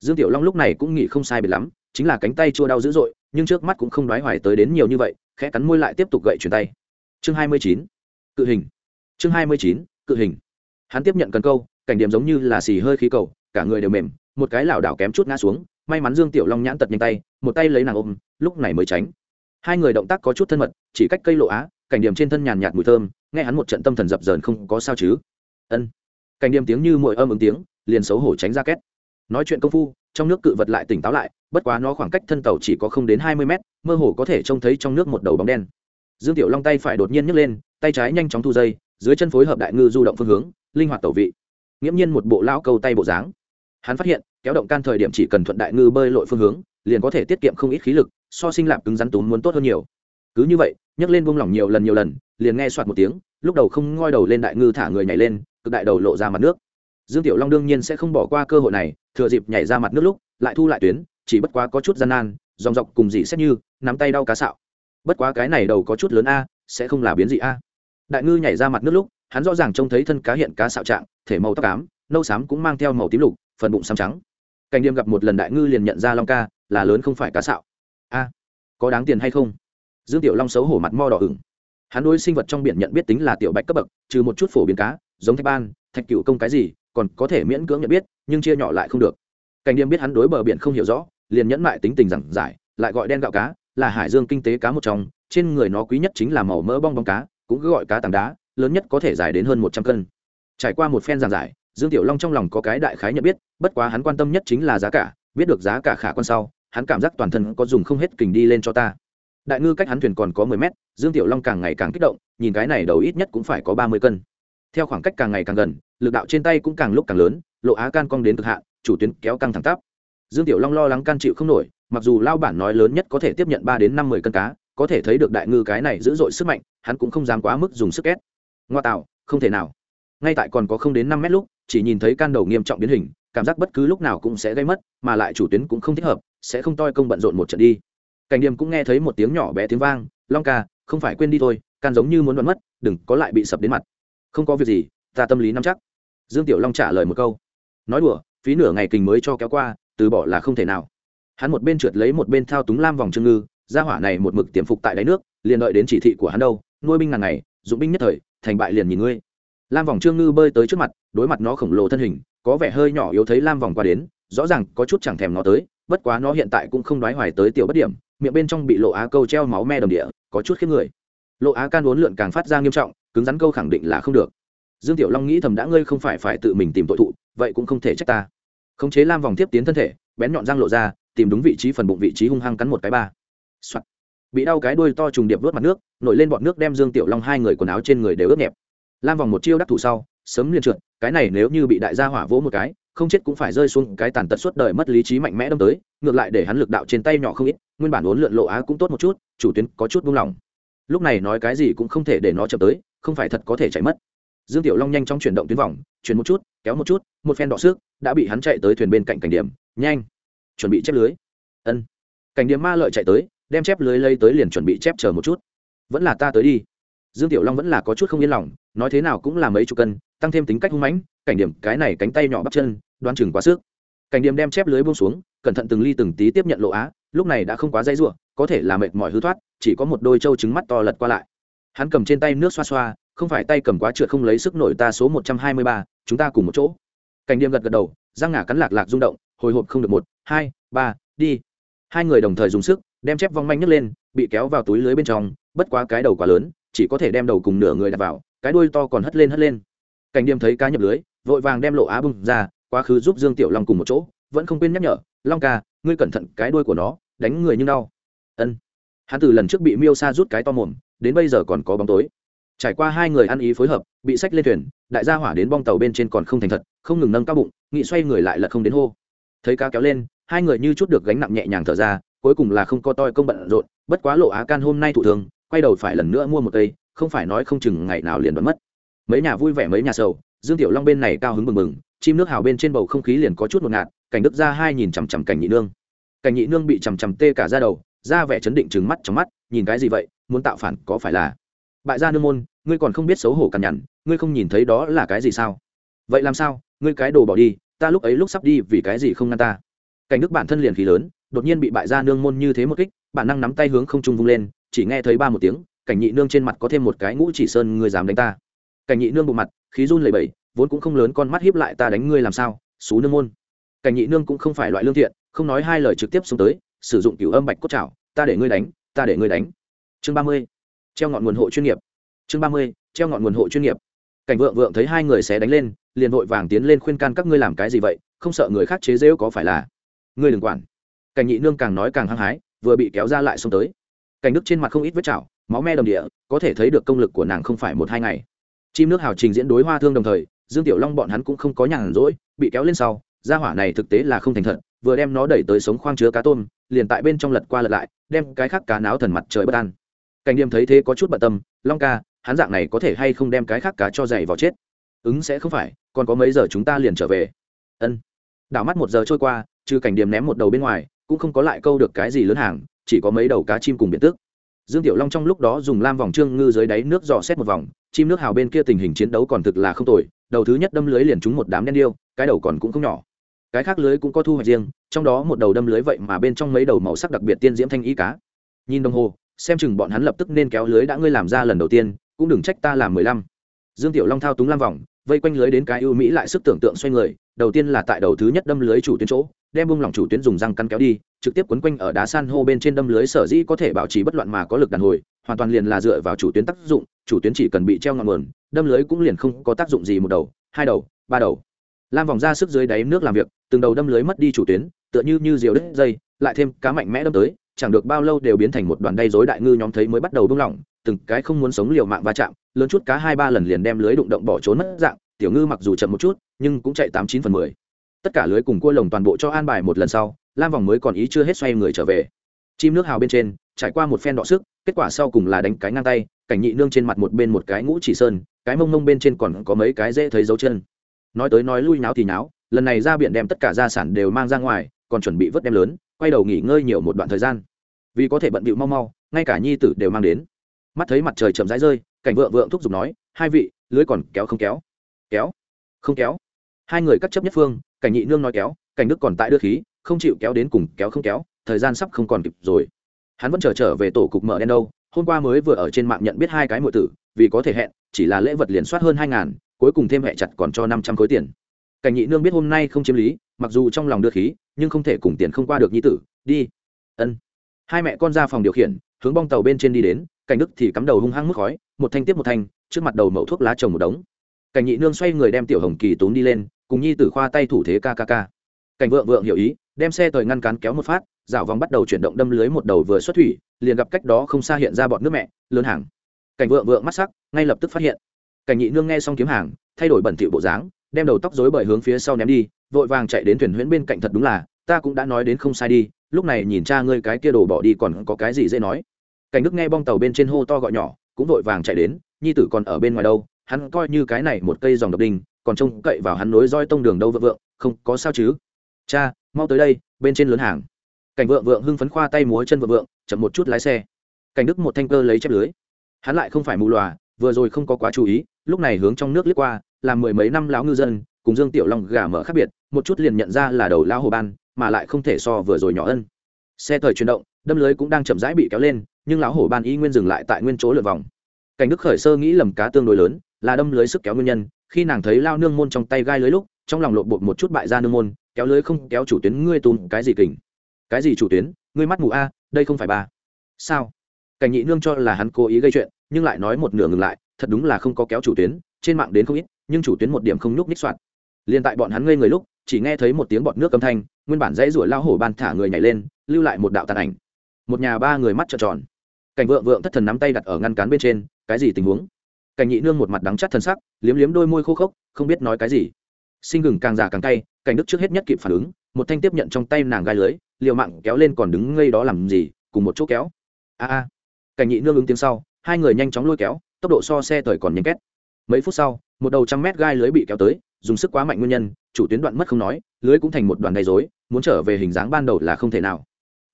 Dương tiểu long lúc này cũng nghĩ không sai biệt lắm, chính là cánh tay chua đau dữ dội, nhưng trước mắt cũng không đoái hoài tới đến nhiều như vậy, khẽ cắn môi lại tiếp tục gậy chuyển tay. Chương hai mươi chín. Cự hình. Chương hai mươi chín, cự hình. Hắn tiếp nhận cần câu, cảnh điểm giống như là xì hơi khí cầu cả người đều mềm, một cái lảo đảo kém chút ngã xuống, may mắn dương tiểu long nhãn tật nhanh tay, một tay lấy nàng ôm, lúc này mới tránh. Hai người động tác có chút thân mật, chỉ cách cây lộ á, cảnh điểm trên thân nhàn nhạt mùi thơm, nghe hắn một trận tâm thần dập dờn không có sao chứ. Ân. Cảnh điểm tiếng như mội âm ứng tiếng, liền xấu hổ tránh ra két. Nói chuyện công phu, trong nước cự vật lại tỉnh táo lại, bất quá nó khoảng cách thân tàu chỉ có không đến hai mươi mét, mơ hồ có thể trông thấy trong nước một đầu bóng đen. Dương tiểu long tay phải đột nhiên nhấc lên, tay trái nhanh chóng thu dây, dưới chân phối hợp đại ngư du động phương hướng, linh hoạt tẩu vị. Nghiễm nhiên một bộ lão câu tay bộ dáng hắn phát hiện, kéo động can thời điểm chỉ cần thuận đại ngư bơi lội phương hướng, liền có thể tiết kiệm không ít khí lực, so sinh lạp cứng rắn túm muốn tốt hơn nhiều. Cứ như vậy, nhấc lên buông lỏng nhiều lần nhiều lần, liền nghe soạt một tiếng, lúc đầu không ngoi đầu lên đại ngư thả người nhảy lên, cực đại đầu lộ ra mặt nước. Dương tiểu long đương nhiên sẽ không bỏ qua cơ hội này, thừa dịp nhảy ra mặt nước lúc, lại thu lại tuyến, chỉ bất quá có chút gian nan, dòng dọc cùng dị xét như, nắm tay đau cá sạo. Bất quá cái này đầu có chút lớn a, sẽ không là biến dị a. Đại ngư nhảy ra mặt nước lúc, hắn rõ ràng trông thấy thân cá hiện cá sạo trạng, thể màu tóc cám nâu xám cũng mang theo màu tím lục phần bụng xám trắng. Cảnh điềm gặp một lần đại ngư liền nhận ra long ca, là lớn không phải cá sạo. A, có đáng tiền hay không? Dương tiểu long xấu hổ mặt mo đỏ ửng. Hắn đối sinh vật trong biển nhận biết tính là tiểu bạch cấp bậc, trừ một chút phổ biến cá, giống thạch ban, thạch cựu công cái gì, còn có thể miễn cưỡng nhận biết, nhưng chia nhỏ lại không được. Cảnh điềm biết hắn đối bờ biển không hiểu rõ, liền nhẫn mại tính tình giảng giải, lại gọi đen gạo cá, là hải dương kinh tế cá một trong, trên người nó quý nhất chính là màu mỡ bong bóng cá, cũng cứ gọi cá tảng đá, lớn nhất có thể dài đến hơn một trăm cân. Trải qua một phen giảng giải dương tiểu long trong lòng có cái đại khái nhận biết, bất quá hắn quan tâm nhất chính là giá cả, biết được giá cả khả quan sau, hắn cảm giác toàn thân có dùng không hết kình đi lên cho ta. Đại ngư cách hắn thuyền còn có mười mét, dương tiểu long càng ngày càng kích động, nhìn cái này đầu ít nhất cũng phải có ba mươi cân. Theo khoảng cách càng ngày càng gần, lực đạo trên tay cũng càng lúc càng lớn, lộ á can cong đến cực hạn, chủ tuyến kéo căng thẳng tắp. Dương tiểu long lo lắng can chịu không nổi, mặc dù lao bản nói lớn nhất có thể tiếp nhận ba đến năm mươi cân cá, có thể thấy được đại ngư cái này dữ dội sức mạnh, hắn cũng không dám quá mức dùng sức ép. Ngoa tạo, không thể nào ngay tại còn có không đến năm mét lúc, chỉ nhìn thấy can đầu nghiêm trọng biến hình, cảm giác bất cứ lúc nào cũng sẽ gây mất, mà lại chủ tuyến cũng không thích hợp, sẽ không toi công bận rộn một trận đi. Cảnh điềm cũng nghe thấy một tiếng nhỏ bé tiếng vang, long ca, không phải quên đi thôi, can giống như muốn đoán mất, đừng có lại bị sập đến mặt. Không có việc gì, ta tâm lý nắm chắc. Dương tiểu long trả lời một câu. Nói đùa, phí nửa ngày kình mới cho kéo qua, từ bỏ là không thể nào. Hắn một bên trượt lấy một bên thao túng lam vòng trương ngư ra hỏa này một mực tiềm phục tại đáy nước, liền đợi đến chỉ thị của hắn đâu, nuôi binh ngàn ngày, dụng binh nhất thời, thành bại liền nhìn ngươi lam vòng trương ngư bơi tới trước mặt, đối mặt nó khổng lồ thân hình, có vẻ hơi nhỏ yếu thấy lam vòng qua đến, rõ ràng có chút chẳng thèm nó tới, bất quá nó hiện tại cũng không đoái hoài tới tiểu bất điểm, miệng bên trong bị lộ á câu treo máu me đồng địa, có chút khiếp người. Lộ á can uốn lượn càng phát ra nghiêm trọng, cứng rắn câu khẳng định là không được. Dương tiểu long nghĩ thầm đã ngươi không phải phải tự mình tìm tội thụ, vậy cũng không thể trách ta. Khống chế lam vòng tiếp tiến thân thể, bén nhọn răng lộ ra, tìm đúng vị trí phần bụng vị trí hung hăng cắn một cái ba、Soạn. bị đau cái đuôi to trùng điệp vớt mặt nước, nổi lên bọn nước đem dương tiểu long hai người quần áo trên người đều ướt nhẹp lam vòng một chiêu đắc thủ sau, sớm liền trượt, cái này nếu như bị đại gia hỏa vỗ một cái, không chết cũng phải rơi xuống cái tàn tật suốt đời mất lý trí mạnh mẽ đâm tới, ngược lại để hắn lực đạo trên tay nhỏ không ít, nguyên bản uốn lượn lộ á cũng tốt một chút, chủ tuyến có chút buông lỏng. Lúc này nói cái gì cũng không thể để nó chậm tới, không phải thật có thể chạy mất. Dương tiểu long nhanh chóng chuyển động tuyến vòng, chuyển một chút, kéo một chút, một phen đọ xước, đã bị hắn chạy tới thuyền bên cạnh cảnh điểm, nhanh, chuẩn bị chép lưới. Ân. Cảnh điểm ma lợi chạy tới, đem chép lưới lấy tới liền chuẩn bị chép chờ một chút. Vẫn là ta tới đi dương tiểu long vẫn là có chút không yên lòng, nói thế nào cũng là mấy chục cân, tăng thêm tính cách hung mãnh, cảnh điểm cái này cánh tay nhỏ bắp chân, đoan chừng quá sức. Cảnh điểm đem chép lưới buông xuống, cẩn thận từng ly từng tí tiếp nhận lộ á, lúc này đã không quá dây ruộng có thể là mệt mỏi hư thoát, chỉ có một đôi trâu trứng mắt to lật qua lại. Hắn cầm trên tay nước xoa xoa, không phải tay cầm quá trượt không lấy sức nổi ta số một trăm hai mươi ba, chúng ta cùng một chỗ. Cảnh điểm gật gật đầu, răng ngả cắn lạc lạc rung động, hồi hộp không được một, hai, ba, đi. Hai người đồng thời dùng sức, đem chép vong manh nhấc lên, bị kéo vào túi lưới bên trong, bất quá cái đầu quá lớn chỉ có thể đem đầu cùng nửa người đặt vào, cái đuôi to còn hất lên hất lên. Cảnh điềm thấy cá nhập lưới, vội vàng đem lộ á bung ra, quá khứ giúp dương tiểu long cùng một chỗ, vẫn không quên nhắc nhở, long ca, ngươi cẩn thận cái đuôi của nó, đánh người như đau. Ân. Hắn từ lần trước bị miêu sa rút cái to mồm, đến bây giờ còn có bóng tối. Trải qua hai người ăn ý phối hợp, bị sách lên thuyền, đại gia hỏa đến bong tàu bên trên còn không thành thật, không ngừng nâng cao bụng, nghị xoay người lại là không đến hô. Thấy cá kéo lên, hai người như chút được gánh nặng nhẹ nhàng thở ra, cuối cùng là không có toi công bận rộn, bất quá lộ á can hôm nay thủ thường quay đầu phải lần nữa mua một cây, không phải nói không chừng ngày nào liền đoán mất. Mấy nhà vui vẻ mấy nhà sầu, dương tiểu long bên này cao hứng mừng mừng chim nước hào bên trên bầu không khí liền có chút một ngạt, cảnh đức ra hai nhìn chằm chằm cảnh nhị nương. Cảnh nhị nương bị chằm chằm tê cả ra đầu ra vẻ chấn định trừng mắt trong mắt, nhìn cái gì vậy, muốn tạo phản có phải là? Bại gia nương môn, ngươi còn không biết xấu hổ cằn nhằn, ngươi không nhìn thấy đó là cái gì sao? Vậy làm sao, ngươi cái đồ bỏ đi, ta lúc ấy lúc sắp đi vì cái gì không ngăn ta? Cảnh đức bản thân liền khí lớn, đột nhiên bị bại gia nương môn như thế một kích, bản năng nắm tay hướng không trung vung lên chỉ nghe thấy ba một tiếng cảnh nhị nương trên mặt có thêm một cái ngũ chỉ sơn ngươi dám đánh ta. Cảnh nhị nương bộ mặt khí run lẩy bẩy vốn cũng không lớn con mắt hiếp lại ta đánh ngươi làm sao xú nương môn. Cảnh nhị nương cũng không phải loại lương thiện không nói hai lời trực tiếp xuống tới sử dụng cửu âm bạch cốt chảo, ta để ngươi đánh ta để ngươi đánh. Chương ba mươi treo ngọn nguồn hộ chuyên nghiệp. Chương ba mươi treo ngọn nguồn hộ chuyên nghiệp. Cảnh vượng vượng thấy hai người sẽ đánh lên liền vội vàng tiến lên khuyên can các ngươi làm cái gì vậy không sợ người khác chế rêu có phải là. Ngươi đừng quản. Cảnh nhị nương càng nói càng hăng hái vừa bị kéo ra lại xông tới cảnh đức trên mặt không ít vết chảo, máu me đầm địa, có thể thấy được công lực của nàng không phải một hai ngày. Chim nước hào trình diễn đối hoa thương đồng thời, dương tiểu long bọn hắn cũng không có nhàn rỗi, bị kéo lên sau, gia hỏa này thực tế là không thành thật, vừa đem nó đẩy tới sống khoang chứa cá tôm, liền tại bên trong lật qua lật lại, đem cái khác cá náo thần mặt trời bất an. Cảnh điềm thấy thế có chút bận tâm, long ca, hắn dạng này có thể hay không đem cái khác cá cho dày vào chết? Ứng sẽ không phải, còn có mấy giờ chúng ta liền trở về. Ân. Đảo mắt một giờ trôi qua, trừ cảnh điềm ném một đầu bên ngoài, cũng không có lại câu được cái gì lớn hàng chỉ có mấy đầu cá chim cùng biển tước. Dương tiểu long trong lúc đó dùng lam vòng trương ngư dưới đáy nước dò xét một vòng, chim nước hào bên kia tình hình chiến đấu còn thực là không tồi, đầu thứ nhất đâm lưới liền trúng một đám đen điêu, cái đầu còn cũng không nhỏ. Cái khác lưới cũng có thu hoạch riêng, trong đó một đầu đâm lưới vậy mà bên trong mấy đầu màu sắc đặc biệt tiên diễm thanh ý cá. Nhìn đồng hồ, xem chừng bọn hắn lập tức nên kéo lưới đã ngươi làm ra lần đầu tiên, cũng đừng trách ta làm mười lăm. Dương tiểu long thao túng lam vòng, vây quanh lưới đến cái ưu mỹ lại sức tưởng tượng xoay người, đầu tiên là tại đầu thứ nhất đâm lưới chủ tuyến chỗ đem bung lỏng chủ tuyến dùng răng căn kéo đi, trực tiếp quấn quanh ở đá san hô bên trên đâm lưới sở dĩ có thể bảo trì bất loạn mà có lực đàn hồi, hoàn toàn liền là dựa vào chủ tuyến tác dụng, chủ tuyến chỉ cần bị treo ngọn nguồn, đâm lưới cũng liền không có tác dụng gì một đầu, hai đầu, ba đầu. Lam vòng ra sức dưới đáy nước làm việc, từng đầu đâm lưới mất đi chủ tuyến, tựa như như diều đứt dây, lại thêm cá mạnh mẽ đâm tới, chẳng được bao lâu đều biến thành một đoàn đay rối đại ngư nhóm thấy mới bắt đầu buông lỏng, từng cái không muốn sống liều mạng va chạm, lớn chút cá hai ba lần liền đem lưới đụng động bỏ trốn mất dạng, tiểu ngư mặc dù chậm một chút, nhưng cũng chạy tám chín phần mười tất cả lưới cùng cua lồng toàn bộ cho an bài một lần sau, lam vòng mới còn ý chưa hết xoay người trở về. Chim nước hào bên trên, trải qua một phen đọ sức, kết quả sau cùng là đánh cái ngang tay, cảnh nhị nương trên mặt một bên một cái ngũ chỉ sơn, cái mông mông bên trên còn có mấy cái dễ thấy dấu chân. Nói tới nói lui náo thì náo, lần này ra biển đem tất cả gia sản đều mang ra ngoài, còn chuẩn bị vớt đem lớn, quay đầu nghỉ ngơi nhiều một đoạn thời gian. Vì có thể bận bịu mau mau, ngay cả nhi tử đều mang đến. Mắt thấy mặt trời chậm rãi rơi, cảnh vợ vượng thúc giục nói, hai vị, lưới còn kéo không kéo? Kéo. Không kéo. Hai người cắt chấp nhất phương cảnh nhị nương nói kéo cảnh đức còn tại đưa khí không chịu kéo đến cùng kéo không kéo thời gian sắp không còn kịp rồi. Hắn vẫn chờ trở, trở về tổ cục mở đen đâu hôm qua mới vừa ở trên mạng nhận biết hai cái mọi tử vì có thể hẹn chỉ là lễ vật liền soát hơn hai ngàn cuối cùng thêm hẹ chặt còn cho năm trăm khối tiền. Cảnh nhị nương biết hôm nay không chiếm lý mặc dù trong lòng đưa khí nhưng không thể cùng tiền không qua được nhi tử đi. Ân. Hai mẹ con ra phòng điều khiển hướng bong tàu bên trên đi đến cảnh đức thì cắm đầu hung hăng mức khói một thanh tiếp một thanh trước mặt đầu mẩu thuốc lá trồng một đống. Cảnh nhị nương xoay người đem tiểu hồng kỳ tốn đi lên cùng nhi tử khoa tay thủ thế kkk cảnh vượng vượng hiểu ý, đem xe tời ngăn cán kéo một phát, rảo vòng bắt đầu chuyển động đâm lưới một đầu vừa xuất thủy, liền gặp cách đó không xa hiện ra bọn nước mẹ, lớn hàng. Cảnh vượng vượng mắt sắc, ngay lập tức phát hiện. Cảnh nhị nương nghe xong kiếm hàng, thay đổi bẩn thỉu bộ dáng, đem đầu tóc rối bời hướng phía sau ném đi, vội vàng chạy đến thuyền huyễn bên cạnh thật đúng là, ta cũng đã nói đến không sai đi, lúc này nhìn cha ngươi cái kia đồ bỏ đi còn có cái gì dễ nói. Cảnh đức nghe bong tàu bên trên hô to gọi nhỏ, cũng vội vàng chạy đến, nhi tử còn ở bên ngoài đâu, hắn coi như cái này một cây dòng độc đinh còn trông cậy vào hắn nối roi tông đường đâu vợ vượng, không có sao chứ? Cha, mau tới đây, bên trên lớn hàng. Cảnh vợ vượng hưng phấn khoa tay múa chân vợ vượng, chậm một chút lái xe. Cảnh đức một thanh cơ lấy chép lưới. Hắn lại không phải mù lòa, vừa rồi không có quá chú ý, lúc này hướng trong nước liếc qua làm mười mấy năm lão ngư dân, cùng dương tiểu long gà mở khác biệt, một chút liền nhận ra là đầu lão hồ ban, mà lại không thể so vừa rồi nhỏ ân xe thời chuyển động, đâm lưới cũng đang chậm rãi bị kéo lên, nhưng lão hổ ban y nguyên dừng lại tại nguyên chỗ lượt vòng. Cảnh đức khởi sơ nghĩ lầm cá tương đối lớn, là đâm lưới sức kéo nguyên nhân khi nàng thấy lao nương môn trong tay gai lưới lúc, trong lòng lộn bột một chút bại ra nương môn, kéo lưới không, kéo chủ tuyến, ngươi tùm, cái gì kình? Cái gì chủ tuyến? Ngươi mắt mù a, đây không phải ba sao? Cảnh nhị nương cho là hắn cố ý gây chuyện, nhưng lại nói một nửa ngừng lại, thật đúng là không có kéo chủ tuyến, trên mạng đến không ít, nhưng chủ tuyến một điểm không nhúc ních soạn. Liền tại bọn hắn ngây người lúc, chỉ nghe thấy một tiếng bọt nước âm thanh, nguyên bản dãy ruổi lao hổ ban thả người nhảy lên, lưu lại một đạo tàn ảnh. Một nhà ba người mắt trợn tròn. Cảnh vượng vượng thất thần nắm tay đặt ở ngăn cán bên trên, cái gì tình huống? Cảnh nhị nương một mặt đắng chắt thần sắc, liếm liếm đôi môi khô khốc, không biết nói cái gì. Sinh gừng càng già càng cay, cảnh đức trước hết nhất kịp phản ứng, một thanh tiếp nhận trong tay nàng gai lưới, liều mạng kéo lên còn đứng ngây đó làm gì, cùng một chỗ kéo. A a. Cảnh nhị nương ứng tiếng sau, hai người nhanh chóng lôi kéo, tốc độ so xe thời còn nhanh két. Mấy phút sau, một đầu trăm mét gai lưới bị kéo tới, dùng sức quá mạnh nguyên nhân, chủ tuyến đoạn mất không nói, lưới cũng thành một đoàn gây dối muốn trở về hình dáng ban đầu là không thể nào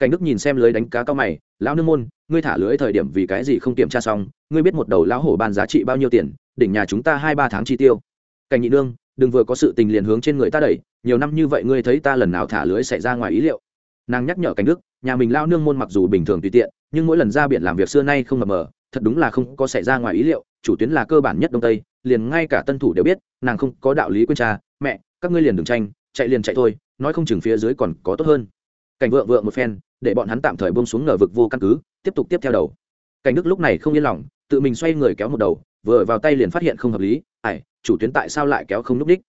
cảnh đức nhìn xem lưới đánh cá cao mày, lão nương môn, ngươi thả lưới thời điểm vì cái gì không kiểm tra xong? Ngươi biết một đầu lão hổ ban giá trị bao nhiêu tiền, đỉnh nhà chúng ta hai ba tháng chi tiêu. Cảnh nhị nương, đừng vừa có sự tình liền hướng trên người ta đẩy, nhiều năm như vậy ngươi thấy ta lần nào thả lưới xảy ra ngoài ý liệu? Nàng nhắc nhở cảnh đức, nhà mình lao nương môn mặc dù bình thường tùy tiện, nhưng mỗi lần ra biển làm việc xưa nay không mập mờ, thật đúng là không có xảy ra ngoài ý liệu, chủ tuyến là cơ bản nhất đông tây, liền ngay cả tân thủ đều biết, nàng không có đạo lý quên cha, mẹ, các ngươi liền đừng tranh, chạy liền chạy thôi, nói không chừng phía dưới còn có tốt hơn cảnh vượng vượng một phen, để bọn hắn tạm thời bông xuống ngờ vực vô căn cứ, tiếp tục tiếp theo đầu. Cảnh đức lúc này không yên lòng, tự mình xoay người kéo một đầu, vừa vào tay liền phát hiện không hợp lý ải chủ tuyến tại sao lại kéo không n ú c đích?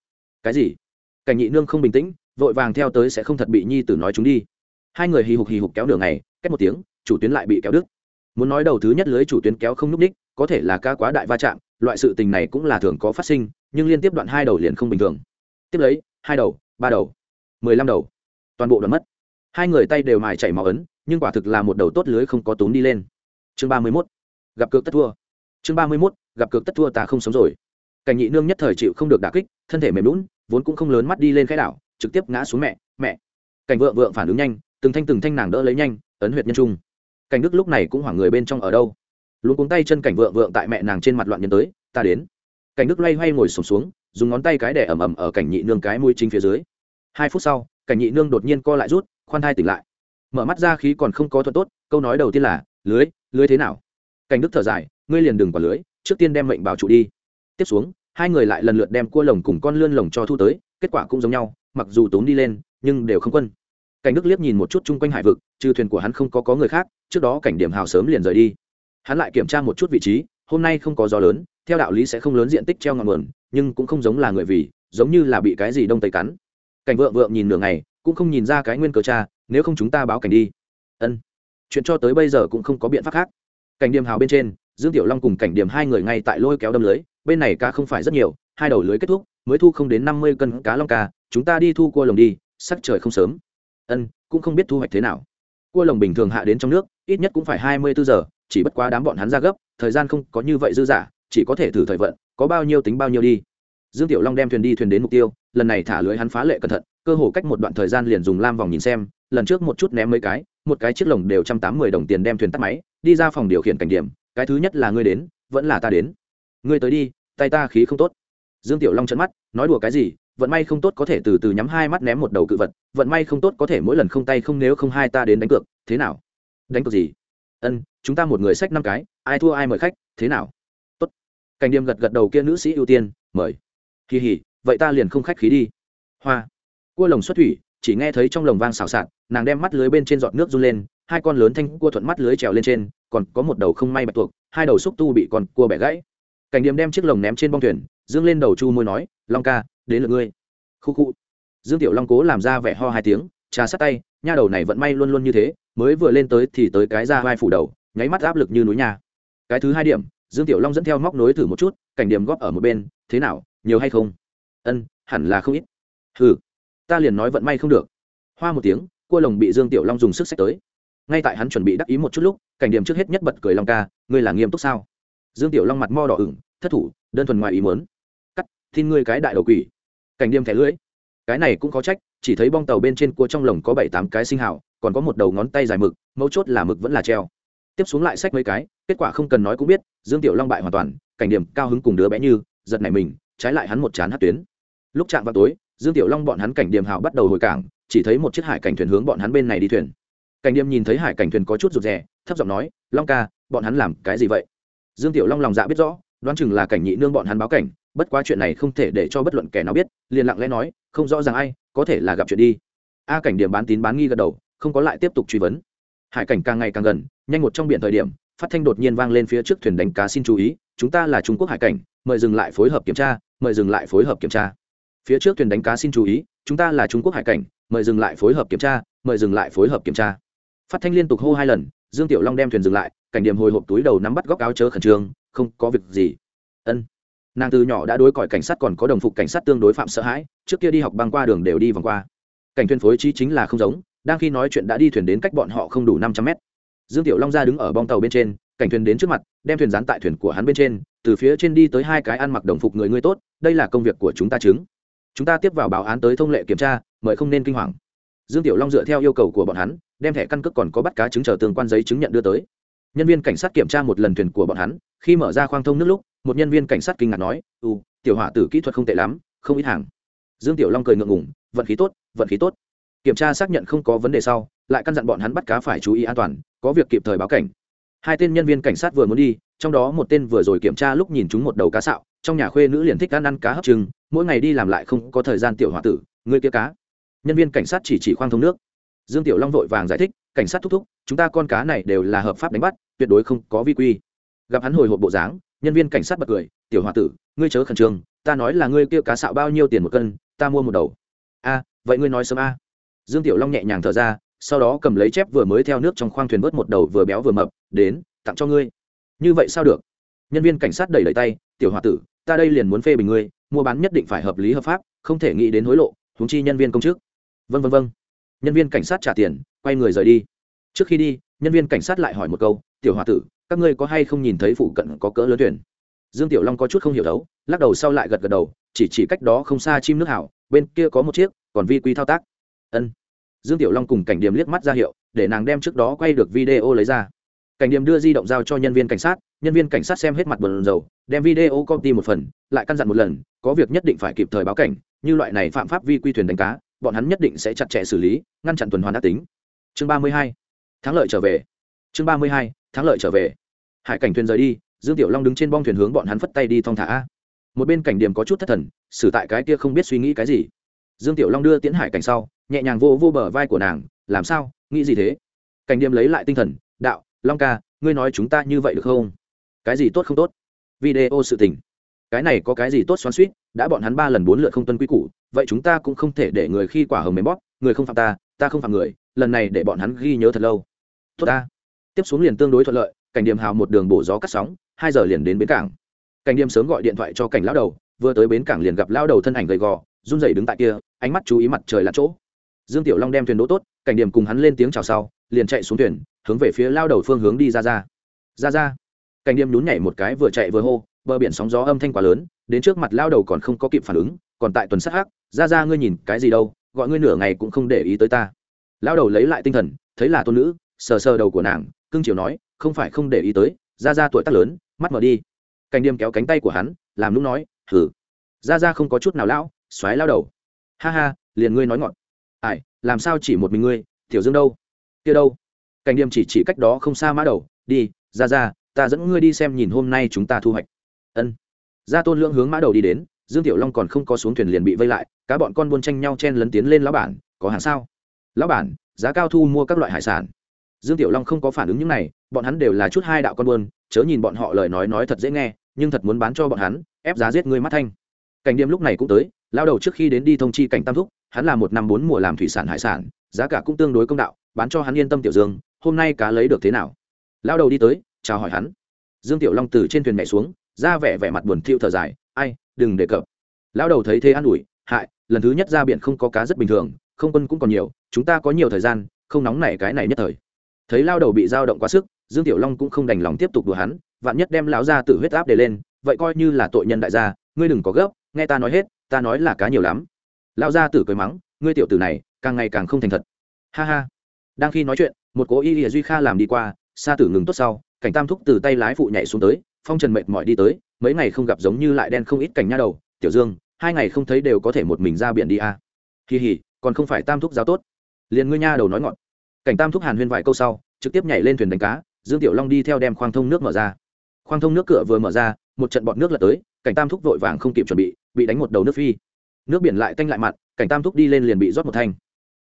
Cái gì? Cảnh nhị nương không bình tĩnh, vội vàng theo tới sẽ không thật bị nhi tử nói chúng đi. Hai người hì hục hì hục kéo đường này cách một tiếng, chủ tuyến lại bị kéo đứt. Muốn nói đầu thứ nhất lưới chủ tuyến kéo không n ú c đích, có thể là ca quá đại va chạm, loại sự tình này cũng là thường có phát sinh, nhưng liên tiếp đoạn hai đầu liền không bình thường. Tiếp lấy, hai đầu, ba đầu, mười lăm đầu, toàn bộ đoạn mất hai người tay đều mài chảy máu ấn, nhưng quả thực là một đầu tốt lưới không có túm đi lên. Chương ba mươi mốt, gặp cược tất thua. Chương ba mươi mốt, gặp cược tất thua ta không sống rồi. Cảnh nhị nương nhất thời chịu không được đà kích, thân thể mềm lún vốn cũng không lớn mắt đi lên khai đảo, trực tiếp ngã xuống mẹ mẹ. Cảnh vượng vượng phản ứng nhanh, từng thanh từng thanh nàng đỡ lấy nhanh, ấn huyệt nhân trung. Cảnh đức lúc này cũng hoảng người bên trong ở đâu. Luôn cuống tay chân cảnh vượng vượng tại mẹ nàng trên mặt loạn nhân tới, ta đến. Cảnh đức loay hoay ngồi sổm xuống, dùng ngón tay cái để ẩm ẩm ở cảnh nhị nương cái mũi chính phía dưới. Hai phút sau, cảnh nhị nương đột nhiên co lại rút khoan thai tỉnh lại. Mở mắt ra khí còn không có thuận tốt, câu nói đầu tiên là, lưới lưới thế nào? Cảnh đức thở dài, ngươi liền đừng quả lưới, trước tiên đem mệnh bảo trụ đi. Tiếp xuống, hai người lại lần lượt đem cua lồng cùng con lươn lồng cho thu tới, kết quả cũng giống nhau, mặc dù tốn đi lên, nhưng đều không quân. Cảnh đức liếc nhìn một chút chung quanh hải vực, trừ thuyền của hắn không có có người khác, trước đó cảnh điểm hào sớm liền rời đi. Hắn lại kiểm tra một chút vị trí, hôm nay không có gió lớn, theo đạo lý sẽ không lớn diện tích treo ngọn nguồn, nhưng cũng không giống là người vì, giống như là bị cái gì đông tây cắn. Cảnh vượng vượng nhìn nửa ngày cũng không nhìn ra cái nguyên cờ cha, nếu không chúng ta báo cảnh đi. Ân. Chuyện cho tới bây giờ cũng không có biện pháp khác. Cảnh điểm hào bên trên, dương tiểu long cùng cảnh điểm hai người ngay tại lôi kéo đâm lưới, bên này cá không phải rất nhiều, hai đầu lưới kết thúc, mới thu không đến năm mươi cân cá long ca, chúng ta đi thu cua lồng đi, sắc trời không sớm. Ân, cũng không biết thu hoạch thế nào. Cua lồng bình thường hạ đến trong nước, ít nhất cũng phải hai mươi bốn giờ, chỉ bất quá đám bọn hắn ra gấp, thời gian không có như vậy dư dả, chỉ có thể thử thời vận, có bao nhiêu tính bao nhiêu đi. Dương tiểu long đem thuyền đi thuyền đến mục tiêu, lần này thả lưới hắn phá lệ cẩn thận cơ hồ cách một đoạn thời gian liền dùng lam vòng nhìn xem, lần trước một chút ném mấy cái, một cái chiếc lồng đều trăm tám mươi đồng tiền đem thuyền tắt máy, đi ra phòng điều khiển cảnh điểm, cái thứ nhất là ngươi đến, vẫn là ta đến. Ngươi tới đi, tay ta khí không tốt. Dương tiểu long trận mắt, nói đùa cái gì, vận may không tốt có thể từ từ nhắm hai mắt ném một đầu cự vật, vận may không tốt có thể mỗi lần không tay không nếu không hai ta đến đánh cược, thế nào? Đánh cược gì? Ân, chúng ta một người sách năm cái, ai thua ai mời khách, thế nào? Tốt. Cảnh điểm gật gật đầu kia nữ sĩ ưu tiên, mời. Kỳ hỉ, vậy ta liền không khách khí đi. Hoa cua lồng xuất thủy, chỉ nghe thấy trong lồng vang xào xạc, nàng đem mắt lưới bên trên giọt nước run lên, hai con lớn thanh cua thuận mắt lưới trèo lên trên, còn có một đầu không may bạch tuộc, hai đầu xúc tu bị con cua bẻ gãy. Cảnh điểm đem chiếc lồng ném trên bong thuyền, dương lên đầu chu môi nói, long ca, đến lượt ngươi. Khu khu. Dương tiểu long cố làm ra vẻ ho hai tiếng, trà sát tay, nha đầu này vẫn may luôn luôn như thế, mới vừa lên tới thì tới cái ra vai phủ đầu, nháy mắt áp lực như núi nhà cái thứ hai điểm, dương tiểu long dẫn theo móc nối thử một chút, cảnh điểm góp ở một bên, thế nào, nhiều hay không? Ân, hẳn là không ít. Ừ ta liền nói vận may không được. Hoa một tiếng, cua lồng bị dương tiểu long dùng sức xách tới. Ngay tại hắn chuẩn bị đắc ý một chút lúc, cảnh điểm trước hết nhất bật cười long ca, ngươi là nghiêm túc sao? Dương tiểu long mặt mo đỏ ửng, thất thủ, đơn thuần ngoài ý muốn. Cắt, tin ngươi cái đại đầu quỷ. Cảnh điểm thẻ lưỡi cái này cũng có trách, chỉ thấy bong tàu bên trên cua trong lồng có bảy tám cái sinh hào, còn có một đầu ngón tay dài mực, mấu chốt là mực vẫn là treo. Tiếp xuống lại sách mấy cái, kết quả không cần nói cũng biết, dương tiểu long bại hoàn toàn, cảnh điểm cao hứng cùng đứa bé như, giật này mình, trái lại hắn một chán hát tuyến. Lúc chạm vào tối dương tiểu long bọn hắn cảnh điểm hào bắt đầu hồi cảng, chỉ thấy một chiếc hải cảnh thuyền hướng bọn hắn bên này đi thuyền. Cảnh điểm nhìn thấy hải cảnh thuyền có chút rụt rè, thấp giọng nói, long ca, bọn hắn làm cái gì vậy? Dương tiểu long lòng dạ biết rõ, đoán chừng là cảnh nhị nương bọn hắn báo cảnh, bất quá chuyện này không thể để cho bất luận kẻ nào biết, liền lặng lẽ nói, không rõ ràng ai, có thể là gặp chuyện đi. A cảnh điểm bán tín bán nghi gật đầu, không có lại tiếp tục truy vấn. Hải cảnh càng ngày càng gần, nhanh một trong biển thời điểm, phát thanh đột nhiên vang lên phía trước thuyền đánh cá xin chú ý, chúng ta là trung quốc hải cảnh, mời dừng lại phối hợp kiểm tra, mời dừng lại phối hợp kiểm tra phía trước thuyền đánh cá xin chú ý, chúng ta là trung quốc hải cảnh, mời dừng lại phối hợp kiểm tra, mời dừng lại phối hợp kiểm tra. Phát thanh liên tục hô hai lần, dương tiểu long đem thuyền dừng lại, cảnh điểm hồi hộp túi đầu nắm bắt góc áo chớ khẩn trương, không có việc gì. Ân. Nàng từ nhỏ đã đối còi cảnh sát còn có đồng phục cảnh sát tương đối phạm sợ hãi, trước kia đi học băng qua đường đều đi vòng qua. Cảnh thuyền phối trí chính là không giống, đang khi nói chuyện đã đi thuyền đến cách bọn họ không đủ năm trăm mét. Dương tiểu long ra đứng ở bong tàu bên trên, cảnh thuyền đến trước mặt, đem thuyền dán tại thuyền của hắn bên trên, từ phía trên đi tới hai cái ăn mặc đồng phục người ngươi tốt, đây là công việc của chúng ta chứng chúng ta tiếp vào báo án tới thông lệ kiểm tra, mời không nên kinh hoàng. Dương tiểu long dựa theo yêu cầu của bọn hắn, đem thẻ căn cước còn có bắt cá chứng chờ tương quan giấy chứng nhận đưa tới. Nhân viên cảnh sát kiểm tra một lần thuyền của bọn hắn, khi mở ra khoang thông nước lúc, một nhân viên cảnh sát kinh ngạc nói ừ tiểu hỏa tử kỹ thuật không tệ lắm, không ít hàng. Dương tiểu long cười ngượng ngủng vận khí tốt, vận khí tốt. Kiểm tra xác nhận không có vấn đề sau, lại căn dặn bọn hắn bắt cá phải chú ý an toàn, có việc kịp thời báo cảnh. Hai tên nhân viên cảnh sát vừa muốn đi, trong đó một tên vừa rồi kiểm tra lúc nhìn chúng một đầu cá sạo, trong nhà khuê nữ liền thích ăn ăn cá hấp trừng mỗi ngày đi làm lại không có thời gian tiểu h o a tử người kia cá. Nhân viên cảnh sát chỉ chỉ khoang thông nước. Dương tiểu long vội vàng giải thích, cảnh sát thúc thúc, chúng ta con cá này đều là hợp pháp đánh bắt, tuyệt đối không có vi quy. Gặp hắn hồi hộp bộ dáng, nhân viên cảnh sát bật cười, tiểu h o a tử, ngươi chớ khẩn trương, ta nói là ngươi kia cá sạo bao nhiêu tiền một cân, ta mua một đầu. A, vậy ngươi nói sớm a. Dương tiểu long nhẹ nhàng thở ra, sau đó cầm lấy chép vừa mới theo nước trong khoang thuyền vớt một đầu vừa béo vừa mập, đến, tặng cho ngươi. Như vậy sao được? Nhân viên cảnh sát đẩy đẩy tay, tiểu h o a tử ta đây liền muốn phê bình ngươi, mua bán nhất định phải hợp lý hợp pháp, không thể nghĩ đến hối lộ húng chi nhân viên công chức. Vân vân vân nhân viên cảnh sát trả tiền, quay người rời đi. Trước khi đi, nhân viên cảnh sát lại hỏi một câu, tiểu h o a tử, các ngươi có hay không nhìn thấy phụ cận có cỡ lớn thuyền? Dương tiểu long có chút không hiểu đấu, lắc đầu sau lại gật gật đầu, chỉ chỉ cách đó không xa chim nước hảo, bên kia có một chiếc, còn vi quy thao tác. Ân. Dương tiểu long cùng cảnh điểm liếc mắt ra hiệu, để nàng đem trước đó quay được video lấy ra. Cảnh điểm đưa di động giao cho nhân viên cảnh sát nhân viên cảnh sát xem hết mặt buồn dầu đem video copy một phần, lại căn dặn một lần, có việc nhất định phải kịp thời báo cảnh, như loại này phạm pháp vi quy thuyền đánh cá, bọn hắn nhất định sẽ chặt chẽ xử lý, ngăn chặn tuần hoàn ác tính. Chương ba mươi hai, thắng lợi trở về. Chương ba mươi hai, thắng lợi trở về. Hải cảnh thuyền rời đi, dương tiểu long đứng trên bong thuyền hướng bọn hắn phất tay đi thong thả. Một bên cảnh điểm có chút thất thần, xử tại cái kia không biết suy nghĩ cái gì. Dương tiểu long đưa tiến hải cảnh sau, nhẹ nhàng vô vô bờ vai của nàng, làm sao? Nghĩ gì thế? Cảnh điểm lấy lại tinh thần, đạo, long ca, ngươi nói chúng ta như vậy được không? Cái gì tốt không tốt? Video sự tình. Cái này có cái gì tốt xoắn suýt đã bọn hắn ba lần bốn lượt không tuân quy củ, vậy chúng ta cũng không thể để người khi quả hồng mềm bóp, người không phạm ta ta không phạm người, lần này để bọn hắn ghi nhớ thật lâu. Tốt ta. Tiếp xuống liền tương đối thuận lợi, cảnh điểm hào một đường bổ gió cắt sóng, hai giờ liền đến bến cảng. Cảnh điểm sớm gọi điện thoại cho cảnh lão đầu, vừa tới bến cảng liền gặp lão đầu thân ảnh gầy gò, run rẩy đứng tại kia, ánh mắt chú ý mặt trời là chỗ. Dương tiểu long đem thuyền đỗ tốt, cảnh điểm cùng hắn lên tiếng chào sau, liền chạy xuống thuyền, hướng về phía lao đầu phương hướng đi ra ra. Ra ra cảnh điểm nhún nhảy một cái vừa chạy vừa hô, bờ biển sóng gió âm thanh quá lớn, đến trước mặt lao đầu còn không có kịp phản ứng, còn tại tuần sát hắc, ra ra, ngươi nhìn cái gì đâu, gọi ngươi nửa ngày cũng không để ý tới ta. Lao đầu lấy lại tinh thần, thấy là tôn nữ, sờ sờ đầu của nàng, cưng chiều nói, không phải không để ý tới, ra ra tuổi tác lớn, mắt mở đi. Cảnh điềm kéo cánh tay của hắn, làm lúc nói thử ra ra không có chút nào lão, xoáy lao đầu. Ha ha, liền ngươi nói ngọn. Ai, làm sao chỉ một mình ngươi, tiểu dương đâu? Kia đâu? Cảnh điềm chỉ chỉ cách đó không xa mã đầu, đi, ra ra ta dẫn ngươi đi xem nhìn hôm nay chúng ta thu hoạch. Ân. Gia tôn lưỡng hướng mã đầu đi đến, dương tiểu long còn không có xuống thuyền liền bị vây lại, cá bọn con buôn tranh nhau chen lấn tiến lên lão bản, có hàng sao? Lão bản, giá cao thu mua các loại hải sản. Dương tiểu long không có phản ứng những này, bọn hắn đều là chút hai đạo con buôn, chớ nhìn bọn họ lời nói nói thật dễ nghe, nhưng thật muốn bán cho bọn hắn, ép giá giết người mắt thanh. Cảnh đêm lúc này cũng tới lao đầu trước khi đến đi thông chi cảnh tam thúc, hắn là một năm bốn mùa làm thủy sản hải sản, giá cả cũng tương đối công đạo, bán cho hắn yên tâm tiểu dương, hôm nay cá lấy được thế nào? Lao đầu đi tới chào hỏi hắn. Dương tiểu long từ trên thuyền nhảy xuống, ra vẻ vẻ mặt buồn thiu thở dài, ai, đừng đề cập. Lão đầu thấy thế an ủi, hại, lần thứ nhất ra biển không có cá rất bình thường, không quân cũng còn nhiều, chúng ta có nhiều thời gian, không nóng nảy cái này nhất thời. Thấy lao đầu bị dao động quá sức, dương tiểu long cũng không đành lòng tiếp tục đùa hắn, vạn nhất đem lão ra Tử huyết áp để lên, vậy coi như là tội nhân đại gia, ngươi đừng có gấp, nghe ta nói hết, ta nói là cá nhiều lắm. Lão gia tử cười mắng, ngươi tiểu tử này, càng ngày càng không thành thật. Ha ha. Đang khi nói chuyện, một cố y lìa duy kha làm đi qua xa tử ngừng tốt sau cảnh tam thúc từ tay lái phụ nhảy xuống tới, phong trần mệt mỏi đi tới, mấy ngày không gặp giống như lại đen không ít cảnh nha đầu, tiểu dương, hai ngày không thấy đều có thể một mình ra biển đi à. kỳ hỉ còn không phải tam thúc giáo tốt. Liền ngươi nha đầu nói ngọn. Cảnh tam thúc hàn huyên vài câu sau, trực tiếp nhảy lên thuyền đánh cá, dương tiểu long đi theo đem khoang thông nước mở ra. Khoang thông nước cửa vừa mở ra, một trận bọt nước lật tới, cảnh tam thúc vội vàng không kịp chuẩn bị bị đánh một đầu nước phi. Nước biển lại tanh lại mặn, cảnh tam thúc đi lên liền bị rót một thanh.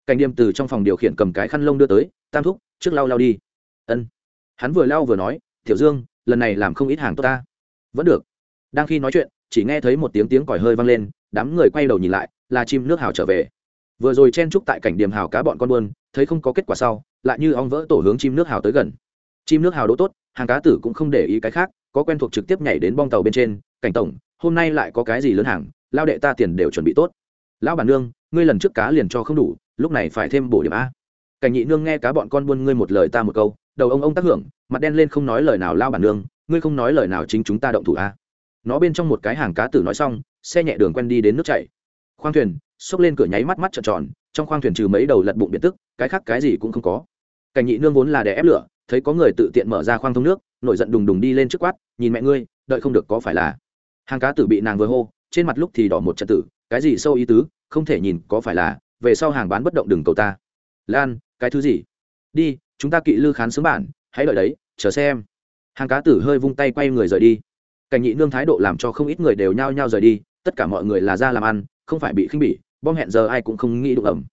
Cảnh điềm từ trong phòng điều khiển cầm cái khăn lông đưa tới, tam thúc, trước lau lau đi. Ân hắn vừa lao vừa nói, tiểu dương, lần này làm không ít hàng tốt ta. Vẫn được. Đang khi nói chuyện, chỉ nghe thấy một tiếng tiếng còi hơi vang lên, đám người quay đầu nhìn lại, là chim nước hào trở về. Vừa rồi chen trúc tại cảnh điểm hào cá bọn con buôn, thấy không có kết quả sau, lại như ong vỡ tổ hướng chim nước hào tới gần. Chim nước hào đỗ tốt, hàng cá tử cũng không để ý cái khác, có quen thuộc trực tiếp nhảy đến bong tàu bên trên, cảnh tổng, hôm nay lại có cái gì lớn hàng, lao đệ ta tiền đều chuẩn bị tốt. Lão bản nương, ngươi lần trước cá liền cho không đủ, lúc này phải thêm bổ điểm a. Cảnh nhị nương nghe cá bọn con buôn ngươi một lời ta một câu đầu ông ông tác hưởng, mặt đen lên không nói lời nào lao bản nương, ngươi không nói lời nào chính chúng ta động thủ a nó bên trong một cái hàng cá tử nói xong, xe nhẹ đường quen đi đến nước chảy. Khoang thuyền, xốc lên cửa nháy mắt mắt trợn tròn, trong khoang thuyền trừ mấy đầu lật bụng biệt tức, cái khác cái gì cũng không có. Cảnh nhị nương vốn là đè ép lửa, thấy có người tự tiện mở ra khoang thông nước, nổi giận đùng đùng đi lên trước quát, nhìn mẹ ngươi, đợi không được có phải là? Hàng cá tử bị nàng vừa hô, trên mặt lúc thì đỏ một trận tử, cái gì sâu ý tứ, không thể nhìn có phải là, về sau hàng bán bất động đừng cầu ta. Lan, cái thứ gì? Đi chúng ta kỵ lư khán sướng bản, hãy đợi đấy, chờ xem. Hàng cá tử hơi vung tay quay người rời đi. Cảnh nhị nương thái độ làm cho không ít người đều nhao nhao rời đi, tất cả mọi người là ra làm ăn, không phải bị khinh bỉ, bom hẹn giờ ai cũng không nghĩ đụng ẩm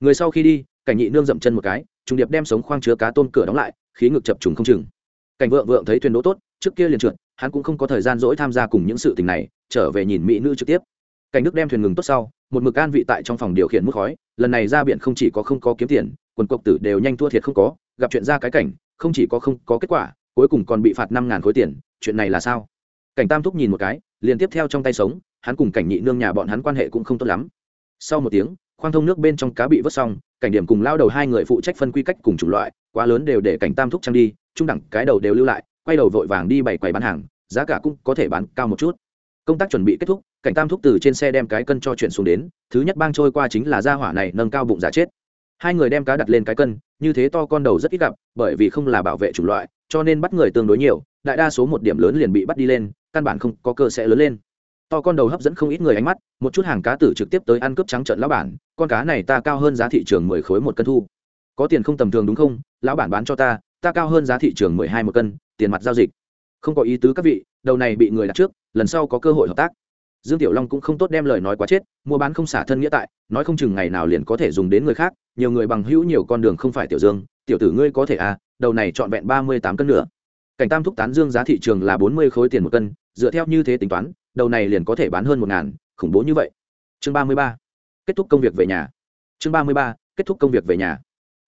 người sau khi đi, cảnh nhị nương dậm chân một cái, trùng điệp đem sống khoang chứa cá tôm cửa đóng lại, khí ngực chập trùng không chừng. Cảnh vợ vợ thấy thuyền đỗ tốt, trước kia liền trượt, hắn cũng không có thời gian dỗi tham gia cùng những sự tình này, trở về nhìn mỹ nữ trực tiếp. Cảnh đức đem thuyền ngừng tốt sau một mực an vị tại trong phòng điều khiển mức khói, lần này ra biển không chỉ có không có kiếm tiền, quần cộc tử đều nhanh thua thiệt không có, gặp chuyện ra cái cảnh, không chỉ có không có kết quả, cuối cùng còn bị phạt năm ngàn khối tiền, chuyện này là sao? Cảnh tam thúc nhìn một cái, liền tiếp theo trong tay sống, hắn cùng cảnh nhị nương nhà bọn hắn quan hệ cũng không tốt lắm. Sau một tiếng, khoang thông nước bên trong cá bị vớt xong, cảnh điểm cùng lao đầu hai người phụ trách phân quy cách cùng chủng loại, quá lớn đều để cảnh tam thúc trang đi, trung đẳng cái đầu đều lưu lại, quay đầu vội vàng đi bày quầy bán hàng, giá cả cũng có thể bán cao một chút. Công tác chuẩn bị kết thúc cảnh tam thúc từ trên xe đem cái cân cho chuyển xuống đến, thứ nhất bang trôi qua chính là gia hỏa này nâng cao bụng giả chết. Hai người đem cá đặt lên cái cân, như thế to con đầu rất ít gặp, bởi vì không là bảo vệ chủng loại, cho nên bắt người tương đối nhiều, đại đa số một điểm lớn liền bị bắt đi lên, căn bản không có cơ sẽ lớn lên. To con đầu hấp dẫn không ít người ánh mắt, một chút hàng cá tử trực tiếp tới ăn cướp trắng trợn lão bản, con cá này ta cao hơn giá thị trường mười khối một cân thu. Có tiền không tầm thường đúng không? Lão bản bán cho ta ta cao hơn giá thị trường mười hai một cân, tiền mặt giao dịch. Không có ý tứ các vị, đầu này bị người đặt trước, lần sau có cơ hội hợp tác dương tiểu long cũng không tốt đem lời nói quá chết, mua bán không xả thân nghĩa tại, nói không chừng ngày nào liền có thể dùng đến người khác, nhiều người bằng hữu nhiều con đường không phải tiểu dương, tiểu tử ngươi có thể à đầu này trọn vẹn ba mươi tám cân nữa cảnh tam thúc tán dương giá thị trường là bốn mươi khối tiền một cân, dựa theo như thế tính toán, đầu này liền có thể bán hơn một ngàn, khủng bố như vậy. Chương ba mươi ba, kết thúc công việc về nhà. Chương ba mươi ba, kết thúc công việc về nhà.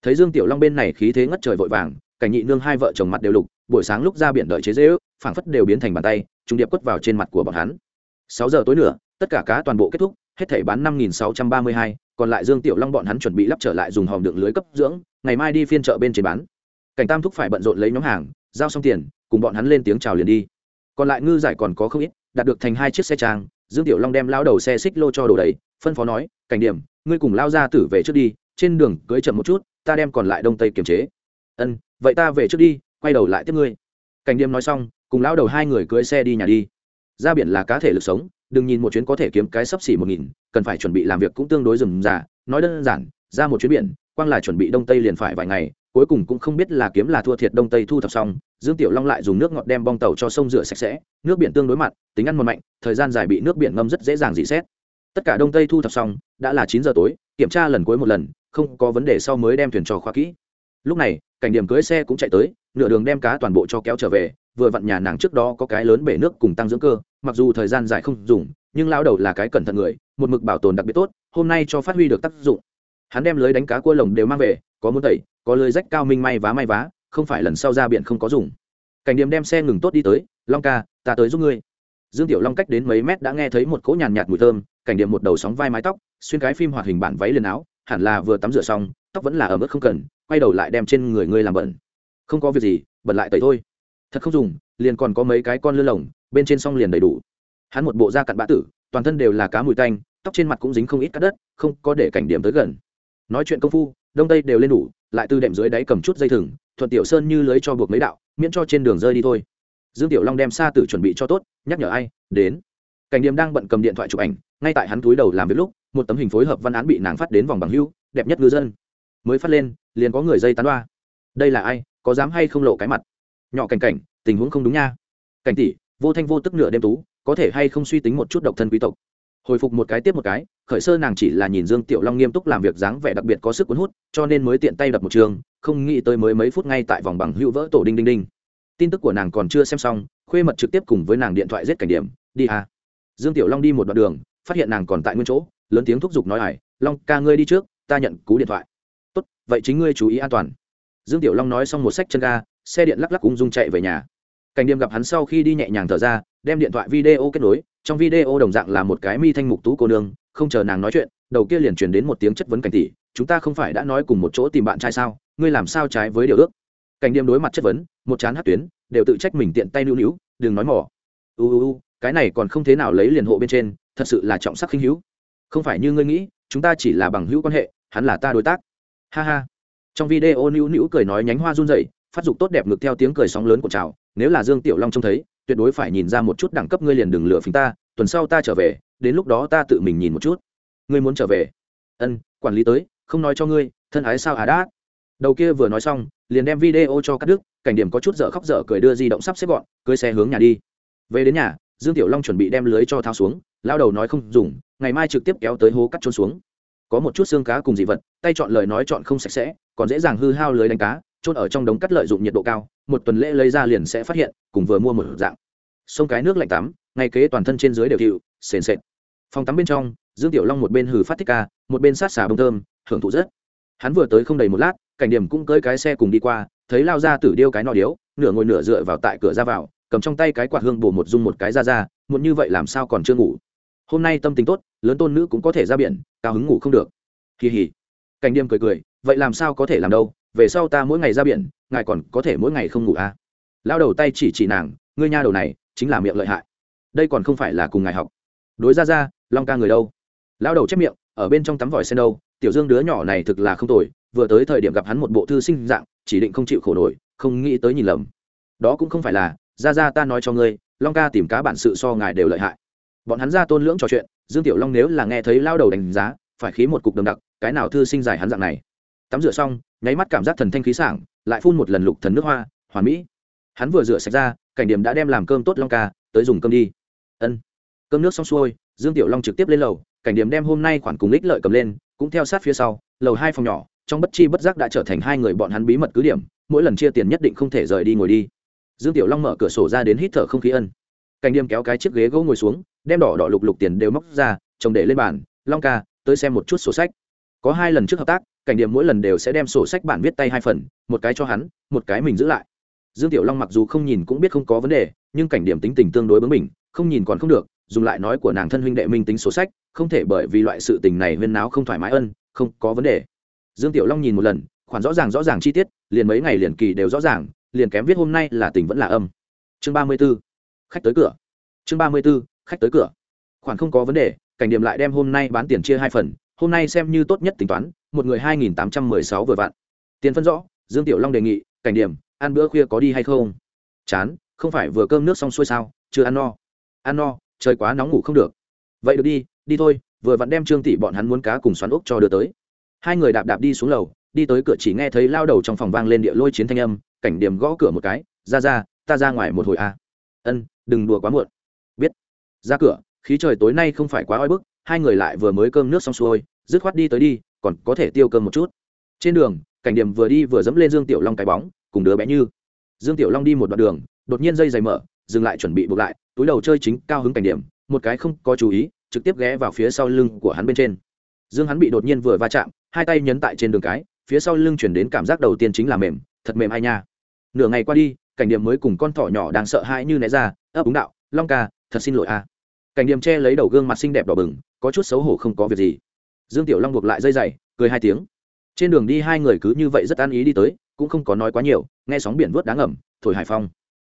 Thấy dương tiểu long bên này khí thế ngất trời vội vàng, cảnh nhị nương hai vợ chồng mặt đều lục, buổi sáng lúc ra biển đợi chế dễ ước, phảng phất đều biến thành bàn tay chúng điệp quất vào trên mặt của bọn hắn sáu giờ tối nữa tất cả cá toàn bộ kết thúc, hết thảy bán năm nghìn sáu trăm ba mươi hai, còn lại dương tiểu long bọn hắn chuẩn bị lắp trở lại dùng hòm đựng lưới cấp dưỡng, ngày mai đi phiên chợ bên trên bán. Cảnh tam thúc phải bận rộn lấy nhóm hàng, giao xong tiền, cùng bọn hắn lên tiếng chào liền đi. Còn lại ngư giải còn có không ít, đạt được thành hai chiếc xe trang, dương tiểu long đem lao đầu xe xích lô cho đồ đầy phân phó nói, cảnh điểm, ngươi cùng lao ra tử về trước đi, trên đường cưới chậm một chút, ta đem còn lại đông tây kiềm chế. Ân, vậy ta về trước đi, quay đầu lại tiếp ngươi. Cảnh điểm nói xong, cùng lao đầu hai người cưới xe đi nhà đi ra biển là cá thể lực sống, đừng nhìn một chuyến có thể kiếm cái sấp xỉ một nghìn, cần phải chuẩn bị làm việc cũng tương đối rườm rà. Nói đơn giản, ra một chuyến biển, quang là chuẩn bị đông tây liền phải vài ngày, cuối cùng cũng không biết là kiếm là thua thiệt đông tây thu thập xong, dương tiểu long lại dùng nước ngọt đem bong tàu cho sông rửa sạch sẽ, nước biển tương đối mặn, tính ăn mòn mạnh, thời gian dài bị nước biển ngâm rất dễ dàng dị xét. Tất cả đông tây thu thập xong, đã là chín giờ tối, kiểm tra lần cuối một lần, không có vấn đề sau mới đem thuyền trò khoa kỹ. Lúc này, cảnh điểm cưới xe cũng chạy tới, nửa đường đem cá toàn bộ cho kéo trở về vừa vặn nhà nàng trước đó có cái lớn bể nước cùng tăng dưỡng cơ mặc dù thời gian dài không dùng nhưng lao đầu là cái cẩn thận người một mực bảo tồn đặc biệt tốt hôm nay cho phát huy được tác dụng. Hắn đem lưới đánh cá cua lồng đều mang về có muốn tẩy có lưới rách cao minh may vá may vá không phải lần sau ra biển không có dùng. Cảnh điểm đem xe ngừng tốt đi tới long ca ta tới giúp ngươi. Dương tiểu long cách đến mấy mét đã nghe thấy một cỗ nhàn nhạt, mùi thơm cảnh điểm một đầu sóng vai mái tóc xuyên cái phim hoạt hình bản váy liền áo hẳn là vừa tắm rửa xong tóc vẫn là ở mức không cần quay đầu lại đem trên người ngươi làm bẩn. Không có việc gì bẩn lại tẩy thôi thật không dùng, liền còn có mấy cái con lươn lồng, bên trên xong liền đầy đủ. Hắn một bộ da cặn bã tử, toàn thân đều là cá mùi tanh, tóc trên mặt cũng dính không ít cắt đất, không có để cảnh điểm tới gần. Nói chuyện công phu, đông tây đều lên đủ, lại từ đệm dưới đáy cầm chút dây thừng, thuận tiểu sơn như lưới cho buộc mấy đạo, miễn cho trên đường rơi đi thôi. Dương tiểu long đem xa tử chuẩn bị cho tốt, nhắc nhở ai, đến. Cảnh điểm đang bận cầm điện thoại chụp ảnh, ngay tại hắn túi đầu làm việc lúc, một tấm hình phối hợp văn án bị nàng phát đến vòng bằng hưu, đẹp nhất ngư dân. Mới phát lên, liền có người dây tán đoa. Đây là ai, có dám hay không lộ cái mặt? Nhỏ cảnh cảnh tình huống không đúng nha. Cảnh tỷ vô thanh vô tức nửa đêm tú có thể hay không suy tính một chút độc thân quý tộc? Hồi phục một cái tiếp một cái khởi sơ nàng chỉ là nhìn dương tiểu long nghiêm túc làm việc dáng vẻ đặc biệt có sức cuốn hút cho nên mới tiện tay đập một trường không nghĩ tới mới mấy phút ngay tại vòng bằng hữu vỡ tổ đinh đinh đinh. Tin tức của nàng còn chưa xem xong khuê mật trực tiếp cùng với nàng điện thoại giết cảnh điểm đi à. dương tiểu long đi một đoạn đường phát hiện nàng còn tại nguyên chỗ lớn tiếng thúc giục nói hải, long ca ngươi đi trước ta nhận cú điện thoại. Tốt vậy chính ngươi chú ý an toàn. Dương tiểu long nói xong một sách chân ga xe điện lắc lắc ung dung chạy về nhà. Cảnh điểm gặp hắn sau khi đi nhẹ nhàng thở ra, đem điện thoại video kết nối, trong video đồng dạng là một cái mi thanh mục tú cô nương, không chờ nàng nói chuyện, đầu kia liền truyền đến một tiếng chất vấn cảnh tỷ, chúng ta không phải đã nói cùng một chỗ tìm bạn trai sao? Ngươi làm sao trái với điều ước? Cảnh điểm đối mặt chất vấn, một chán hát tuyến, đều tự trách mình tiện tay nữu nữu, đừng nói mỏ. U u u, cái này còn không thế nào lấy liền hộ bên trên, thật sự là trọng sắc khinh hữu. Không phải như ngươi nghĩ, chúng ta chỉ là bằng hữu quan hệ, hắn là ta đối tác. Ha ha. Trong video nữu nữu cười nói nhánh hoa run rẩy phát dục tốt đẹp ngược theo tiếng cười sóng lớn của trào nếu là dương tiểu long trông thấy, tuyệt đối phải nhìn ra một chút đẳng cấp ngươi liền đừng lừa phình ta, tuần sau ta trở về, đến lúc đó ta tự mình nhìn một chút. Ngươi muốn trở về? Ân, quản lý tới, không nói cho ngươi, thân ái sao à đã đầu kia vừa nói xong, liền đem video cho các đức cảnh điểm có chút dở khóc dở cười đưa di động sắp xếp gọn, cưới xe hướng nhà đi. Về đến nhà, dương tiểu long chuẩn bị đem lưới cho thao xuống lao đầu nói không dùng, ngày mai trực tiếp kéo tới hố cắt trôn xuống. Có một chút xương cá cùng dị vật, tay chọn lời nói chọn không sạch sẽ, còn dễ dàng hư hao lưới đánh cá trôn ở trong đống cắt lợi dụng nhiệt độ cao, một tuần lễ lấy ra liền sẽ phát hiện, cùng vừa mua một dạng. Sông cái nước lạnh tắm, ngay kế toàn thân trên dưới đều chịu sền sệt. Phòng tắm bên trong, dương tiểu long một bên hừ phát thích ca, một bên sát xà bông thơm, hưởng thụ rất. Hắn vừa tới không đầy một lát, cảnh điểm cũng cưỡi cái xe cùng đi qua, thấy lao ra tử điêu cái nọ điếu, nửa ngồi nửa dựa vào tại cửa ra vào, cầm trong tay cái quạt hương bổ một dung một cái ra ra, muộn như vậy làm sao còn chưa ngủ. Hôm nay tâm tình tốt, lớn tôn nữ cũng có thể ra biển, cao hứng ngủ không được. Kỳ hỉ. Cảnh điểm cười cười, vậy làm sao có thể làm đâu? Về sau ta mỗi ngày ra biển, ngài còn có thể mỗi ngày không ngủ à? Lao đầu tay chỉ chỉ nàng, ngươi nha đầu này, chính là miệng lợi hại. Đây còn không phải là cùng ngài học. Đối ra ra, long ca người đâu? Lao đầu chép miệng, ở bên trong tắm vòi sen đâu? Tiểu dương đứa nhỏ này thực là không tồi, vừa tới thời điểm gặp hắn một bộ thư sinh dạng, chỉ định không chịu khổ nổi, không nghĩ tới nhìn lầm. Đó cũng không phải là, ra ra ta nói cho ngươi, long ca tìm cá bản sự so ngài đều lợi hại. Bọn hắn ra tôn lưỡng trò chuyện, dương tiểu long nếu là nghe thấy lao đầu đánh giá, phải khí một cục đầm đặc, cái nào thư sinh dài hắn dạng này? Tắm rửa xong, nháy mắt cảm giác thần thanh khí sảng, lại phun một lần lục thần nước hoa, hoàn mỹ. Hắn vừa rửa sạch ra, cảnh điểm đã đem làm cơm tốt long ca, tới dùng cơm đi. Ân. Cơm nước xong xuôi, dương tiểu long trực tiếp lên lầu, cảnh điểm đem hôm nay khoản cùng ích lợi cầm lên, cũng theo sát phía sau, lầu hai phòng nhỏ, trong bất chi bất giác đã trở thành hai người bọn hắn bí mật cứ điểm, mỗi lần chia tiền nhất định không thể rời đi ngồi đi. Dương tiểu long mở cửa sổ ra đến hít thở không khí ân. Cảnh điểm kéo cái chiếc ghế gỗ ngồi xuống, đem đỏ đỏ lục lục tiền đều móc ra, chồng để lên bàn, long ca, tới xem một chút sổ sách. Có hai lần trước hợp tác cảnh điểm mỗi lần đều sẽ đem sổ sách bản viết tay hai phần, một cái cho hắn, một cái mình giữ lại. Dương tiểu long mặc dù không nhìn cũng biết không có vấn đề, nhưng cảnh điểm tính tình tương đối bướng mình không nhìn còn không được, dùng lại nói của nàng thân huynh đệ minh tính sổ sách, không thể bởi vì loại sự tình này huyên náo không thoải mái ân, không có vấn đề. Dương tiểu long nhìn một lần, khoản rõ ràng rõ ràng chi tiết, liền mấy ngày liền kỳ đều rõ ràng, liền kém viết hôm nay là tình vẫn là âm. Chương ba mươi b ố khách tới cửa. Chương ba mươi b ố khách tới cửa. Khoản không có vấn đề, cảnh điểm lại đem hôm nay bán tiền chia hai phần hôm nay xem như tốt nhất tính toán, một người hai nghìn tám trăm mười sáu vừa vặn tiền phân rõ, dương tiểu long đề nghị, cảnh điểm, ăn bữa khuya có đi hay không? Chán, không phải vừa cơm nước xong xuôi sao, chưa ăn no. Ăn no, trời quá nóng ngủ không được. Vậy được đi đi thôi, vừa vặn đem trương tỷ bọn hắn muốn cá cùng xoắn ốc cho đưa tới. Hai người đạp đạp đi xuống lầu, đi tới cửa chỉ nghe thấy lao đầu trong phòng vang lên địa lôi chiến thanh âm, cảnh điểm gõ cửa một cái, ra ra, ta ra ngoài một hồi a à. ân, đừng đùa quá muộn. Biết. Ra cửa khí trời tối nay không phải quá oi bức, hai người lại vừa mới cơm nước xong xuôi, dứt khoát đi tới đi, còn có thể tiêu cơm một chút. Trên đường, cảnh điểm vừa đi vừa dẫm lên dương tiểu long cái bóng, cùng đứa bé như. Dương tiểu long đi một đoạn đường, đột nhiên dây dày mở, dừng lại chuẩn bị buộc lại, túi đầu chơi chính cao hứng cảnh điểm, một cái không có chú ý, trực tiếp ghé vào phía sau lưng của hắn bên trên. Dương hắn bị đột nhiên vừa va chạm, hai tay nhấn tại trên đường cái, phía sau lưng chuyển đến cảm giác đầu tiên chính là mềm, thật mềm ai nha. Nửa ngày qua đi, cảnh điểm mới cùng con thỏ nhỏ đang sợ hãi như né ra ấp úng đạo, long ca, thật xin lỗi a cảnh điểm che lấy đầu gương mặt xinh đẹp đỏ bừng, có chút xấu hổ không có việc gì. Dương tiểu long buộc lại dây dày, cười hai tiếng. Trên đường đi hai người cứ như vậy rất an ý đi tới, cũng không có nói quá nhiều, nghe sóng biển vớt đáng ẩm thổi hải phong.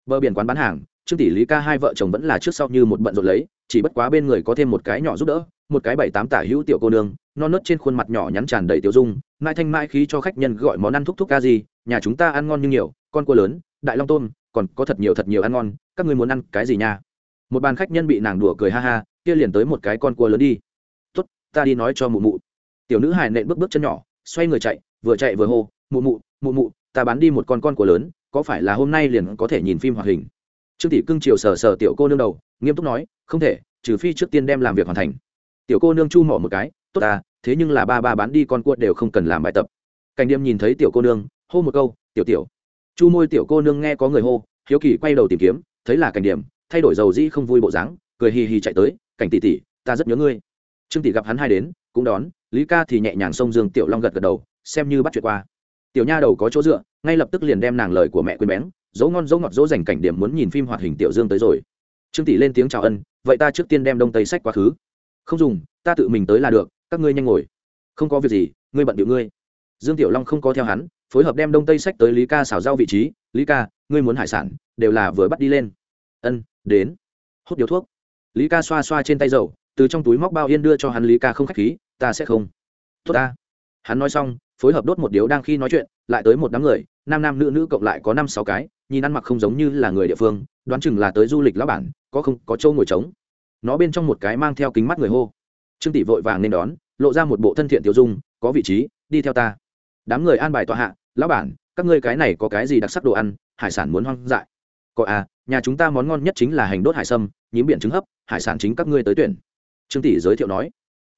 Bờ biển quán bán hàng, trương tỷ lý ca hai vợ chồng vẫn là trước sau như một bận rộn lấy, chỉ bất quá bên người có thêm một cái nhỏ giúp đỡ, một cái bảy tám tả hữu tiểu cô nương, non nớt trên khuôn mặt nhỏ nhắn tràn đầy tiểu dung mai thanh mai khí cho khách nhân gọi món ăn thúc thúc ca gì, nhà chúng ta ăn ngon như nhiều, con cua lớn, đại long tôm, còn có thật nhiều thật nhiều ăn ngon, các ngươi muốn ăn cái gì nha? Một bàn khách nhân bị nàng đùa cười ha ha, kia liền tới một cái con cua lớn đi. Tốt, ta đi nói cho mụ mụ. Tiểu nữ hài nện bước bước chân nhỏ, xoay người chạy, vừa chạy vừa hô, mụ mụ mụ mụ, ta bán đi một con con cua lớn, có phải là hôm nay liền có thể nhìn phim hoạt hình? Trương tỷ cưng chiều sờ sờ tiểu cô nương đầu, nghiêm túc nói, không thể, trừ phi trước tiên đem làm việc hoàn thành. Tiểu cô nương chu mỏ một cái, tốt ta, thế nhưng là ba ba bán đi con cua đều không cần làm bài tập. Cảnh đêm nhìn thấy tiểu cô nương, hô một câu, tiểu tiểu. Chu môi tiểu cô nương nghe có người hô, hiếu kỳ quay đầu tìm kiếm, thấy là cảnh điểm thay đổi dầu dĩ không vui bộ dáng, cười hì hì chạy tới, cảnh tỷ tỷ, ta rất nhớ ngươi. Trương tỷ gặp hắn hai đến, cũng đón, lý ca thì nhẹ nhàng xông dương tiểu long gật gật đầu, xem như bắt chuyện qua. Tiểu nha đầu có chỗ dựa, ngay lập tức liền đem nàng lời của mẹ quên bén dấu ngon dấu ngọt, dỗ dành cảnh điểm muốn nhìn phim hoạt hình tiểu dương tới rồi. Trương tỷ lên tiếng chào ân, vậy ta trước tiên đem đông tây sách quá khứ. Không dùng, ta tự mình tới là được, các ngươi nhanh ngồi. Không có việc gì, ngươi bận điệu ngươi. Dương tiểu long không có theo hắn, phối hợp đem đông tây sách tới lý ca xào rau vị trí, lý ca, ngươi muốn hải sản, đều là vừa bắt đi lên. Ân đến. Hút điếu thuốc. Lý ca xoa xoa trên tay dầu, từ trong túi móc bao yên đưa cho hắn lý ca không k h á c h khí, ta sẽ không. Tốt ta. Hắn nói xong, phối hợp đốt một điếu đang khi nói chuyện, lại tới một đám người, nam nam nữ nữ cộng lại có năm sáu cái, nhìn ăn mặc không giống như là người địa phương, đoán chừng là tới du lịch lão bản, có không, có châu ngồi trống. Nó bên trong một cái mang theo kính mắt người hô. Trương tỷ vội vàng nên đón, lộ ra một bộ thân thiện tiêu dung, có vị trí, đi theo ta. Đám người an bài tọa hạ, lão bản, các ngươi cái này có cái gì đặc sắc đồ ăn, hải sản muốn hoang dại có à nhà chúng ta món ngon nhất chính là hành đốt hải sâm, nhím biển trứng hấp, hải sản chính các ngươi tới tuyển. Trương tỷ giới thiệu nói.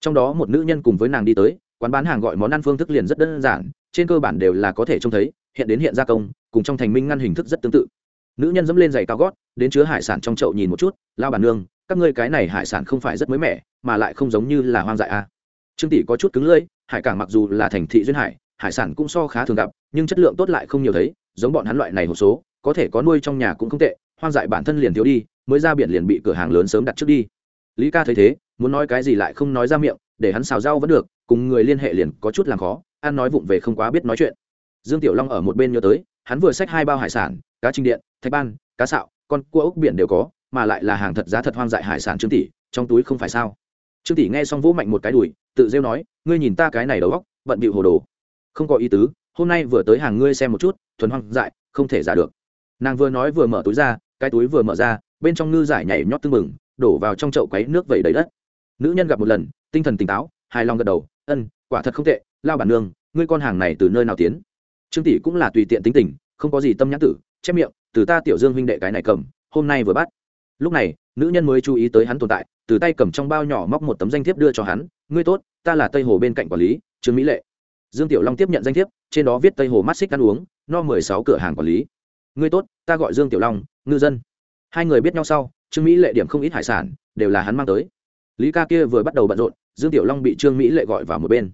Trong đó một nữ nhân cùng với nàng đi tới, quán bán hàng gọi món ăn phương thức liền rất đơn giản, trên cơ bản đều là có thể trông thấy, hiện đến hiện gia công, cùng trong thành minh ngăn hình thức rất tương tự. Nữ nhân dẫm lên giày cao gót, đến chứa hải sản trong chậu nhìn một chút lao bản nương, các ngươi cái này hải sản không phải rất mới mẻ, mà lại không giống như là hoang dại à. trương tỷ có chút cứng lưỡi, hải cảng mặc dù là thành thị duyên hải hải sản cũng so khá thường gặp, nhưng chất lượng tốt lại không nhiều thấy, giống bọn hắn loại này một số có thể có nuôi trong nhà cũng không tệ, hoang dại bản thân liền thiếu đi, mới ra biển liền bị cửa hàng lớn sớm đặt trước đi. Lý ca thấy thế, muốn nói cái gì lại không nói ra miệng, để hắn xào rau vẫn được, cùng người liên hệ liền có chút làm khó, ăn nói vụng về không quá biết nói chuyện. Dương tiểu long ở một bên nhớ tới, hắn vừa xách hai bao hải sản, cá trinh điện, thạch ban, cá sạo, con cua ốc biển đều có, mà lại là hàng thật giá thật hoang dại hải sản trương tỷ, trong túi không phải sao? Trương tỷ nghe xong vỗ mạnh một cái đùi, tự rêu nói, ngươi nhìn ta cái này đầu góc bận bịu hồ đồ. Không có ý tứ, hôm nay vừa tới hàng ngươi xem một chút, thuần hoang dại, không thể giả được nàng vừa nói vừa mở túi ra, cái túi vừa mở ra, bên trong ngư giải nhảy nhót tưng mừng đổ vào trong chậu quấy nước vẩy đầy đất. Nữ nhân gặp một lần, tinh thần tỉnh táo, hài lòng gật đầu, ân, quả thật không tệ, lao bản nương, ngươi con hàng này từ nơi nào tiến? Trương tỷ cũng là tùy tiện tính tình, không có gì tâm nhãn tử, chép miệng, từ ta tiểu dương huynh đệ cái này cầm, hôm nay vừa bắt. Lúc này, nữ nhân mới chú ý tới hắn tồn tại, từ tay cầm trong bao nhỏ móc một tấm danh thiếp đưa cho hắn, ngươi tốt, ta là tây hồ bên cạnh quản lý, trương mỹ lệ. Dương tiểu long tiếp nhận danh thiếp, trên đó viết tây hồ mắt xích ăn uống, no mười sáu cửa hàng quản lý ngươi tốt, ta gọi dương tiểu long, ngư dân. Hai người biết nhau sau, trương mỹ lệ điểm không ít hải sản, đều là hắn mang tới. Lý ca kia vừa bắt đầu bận rộn, dương tiểu long bị trương mỹ lệ gọi vào một bên.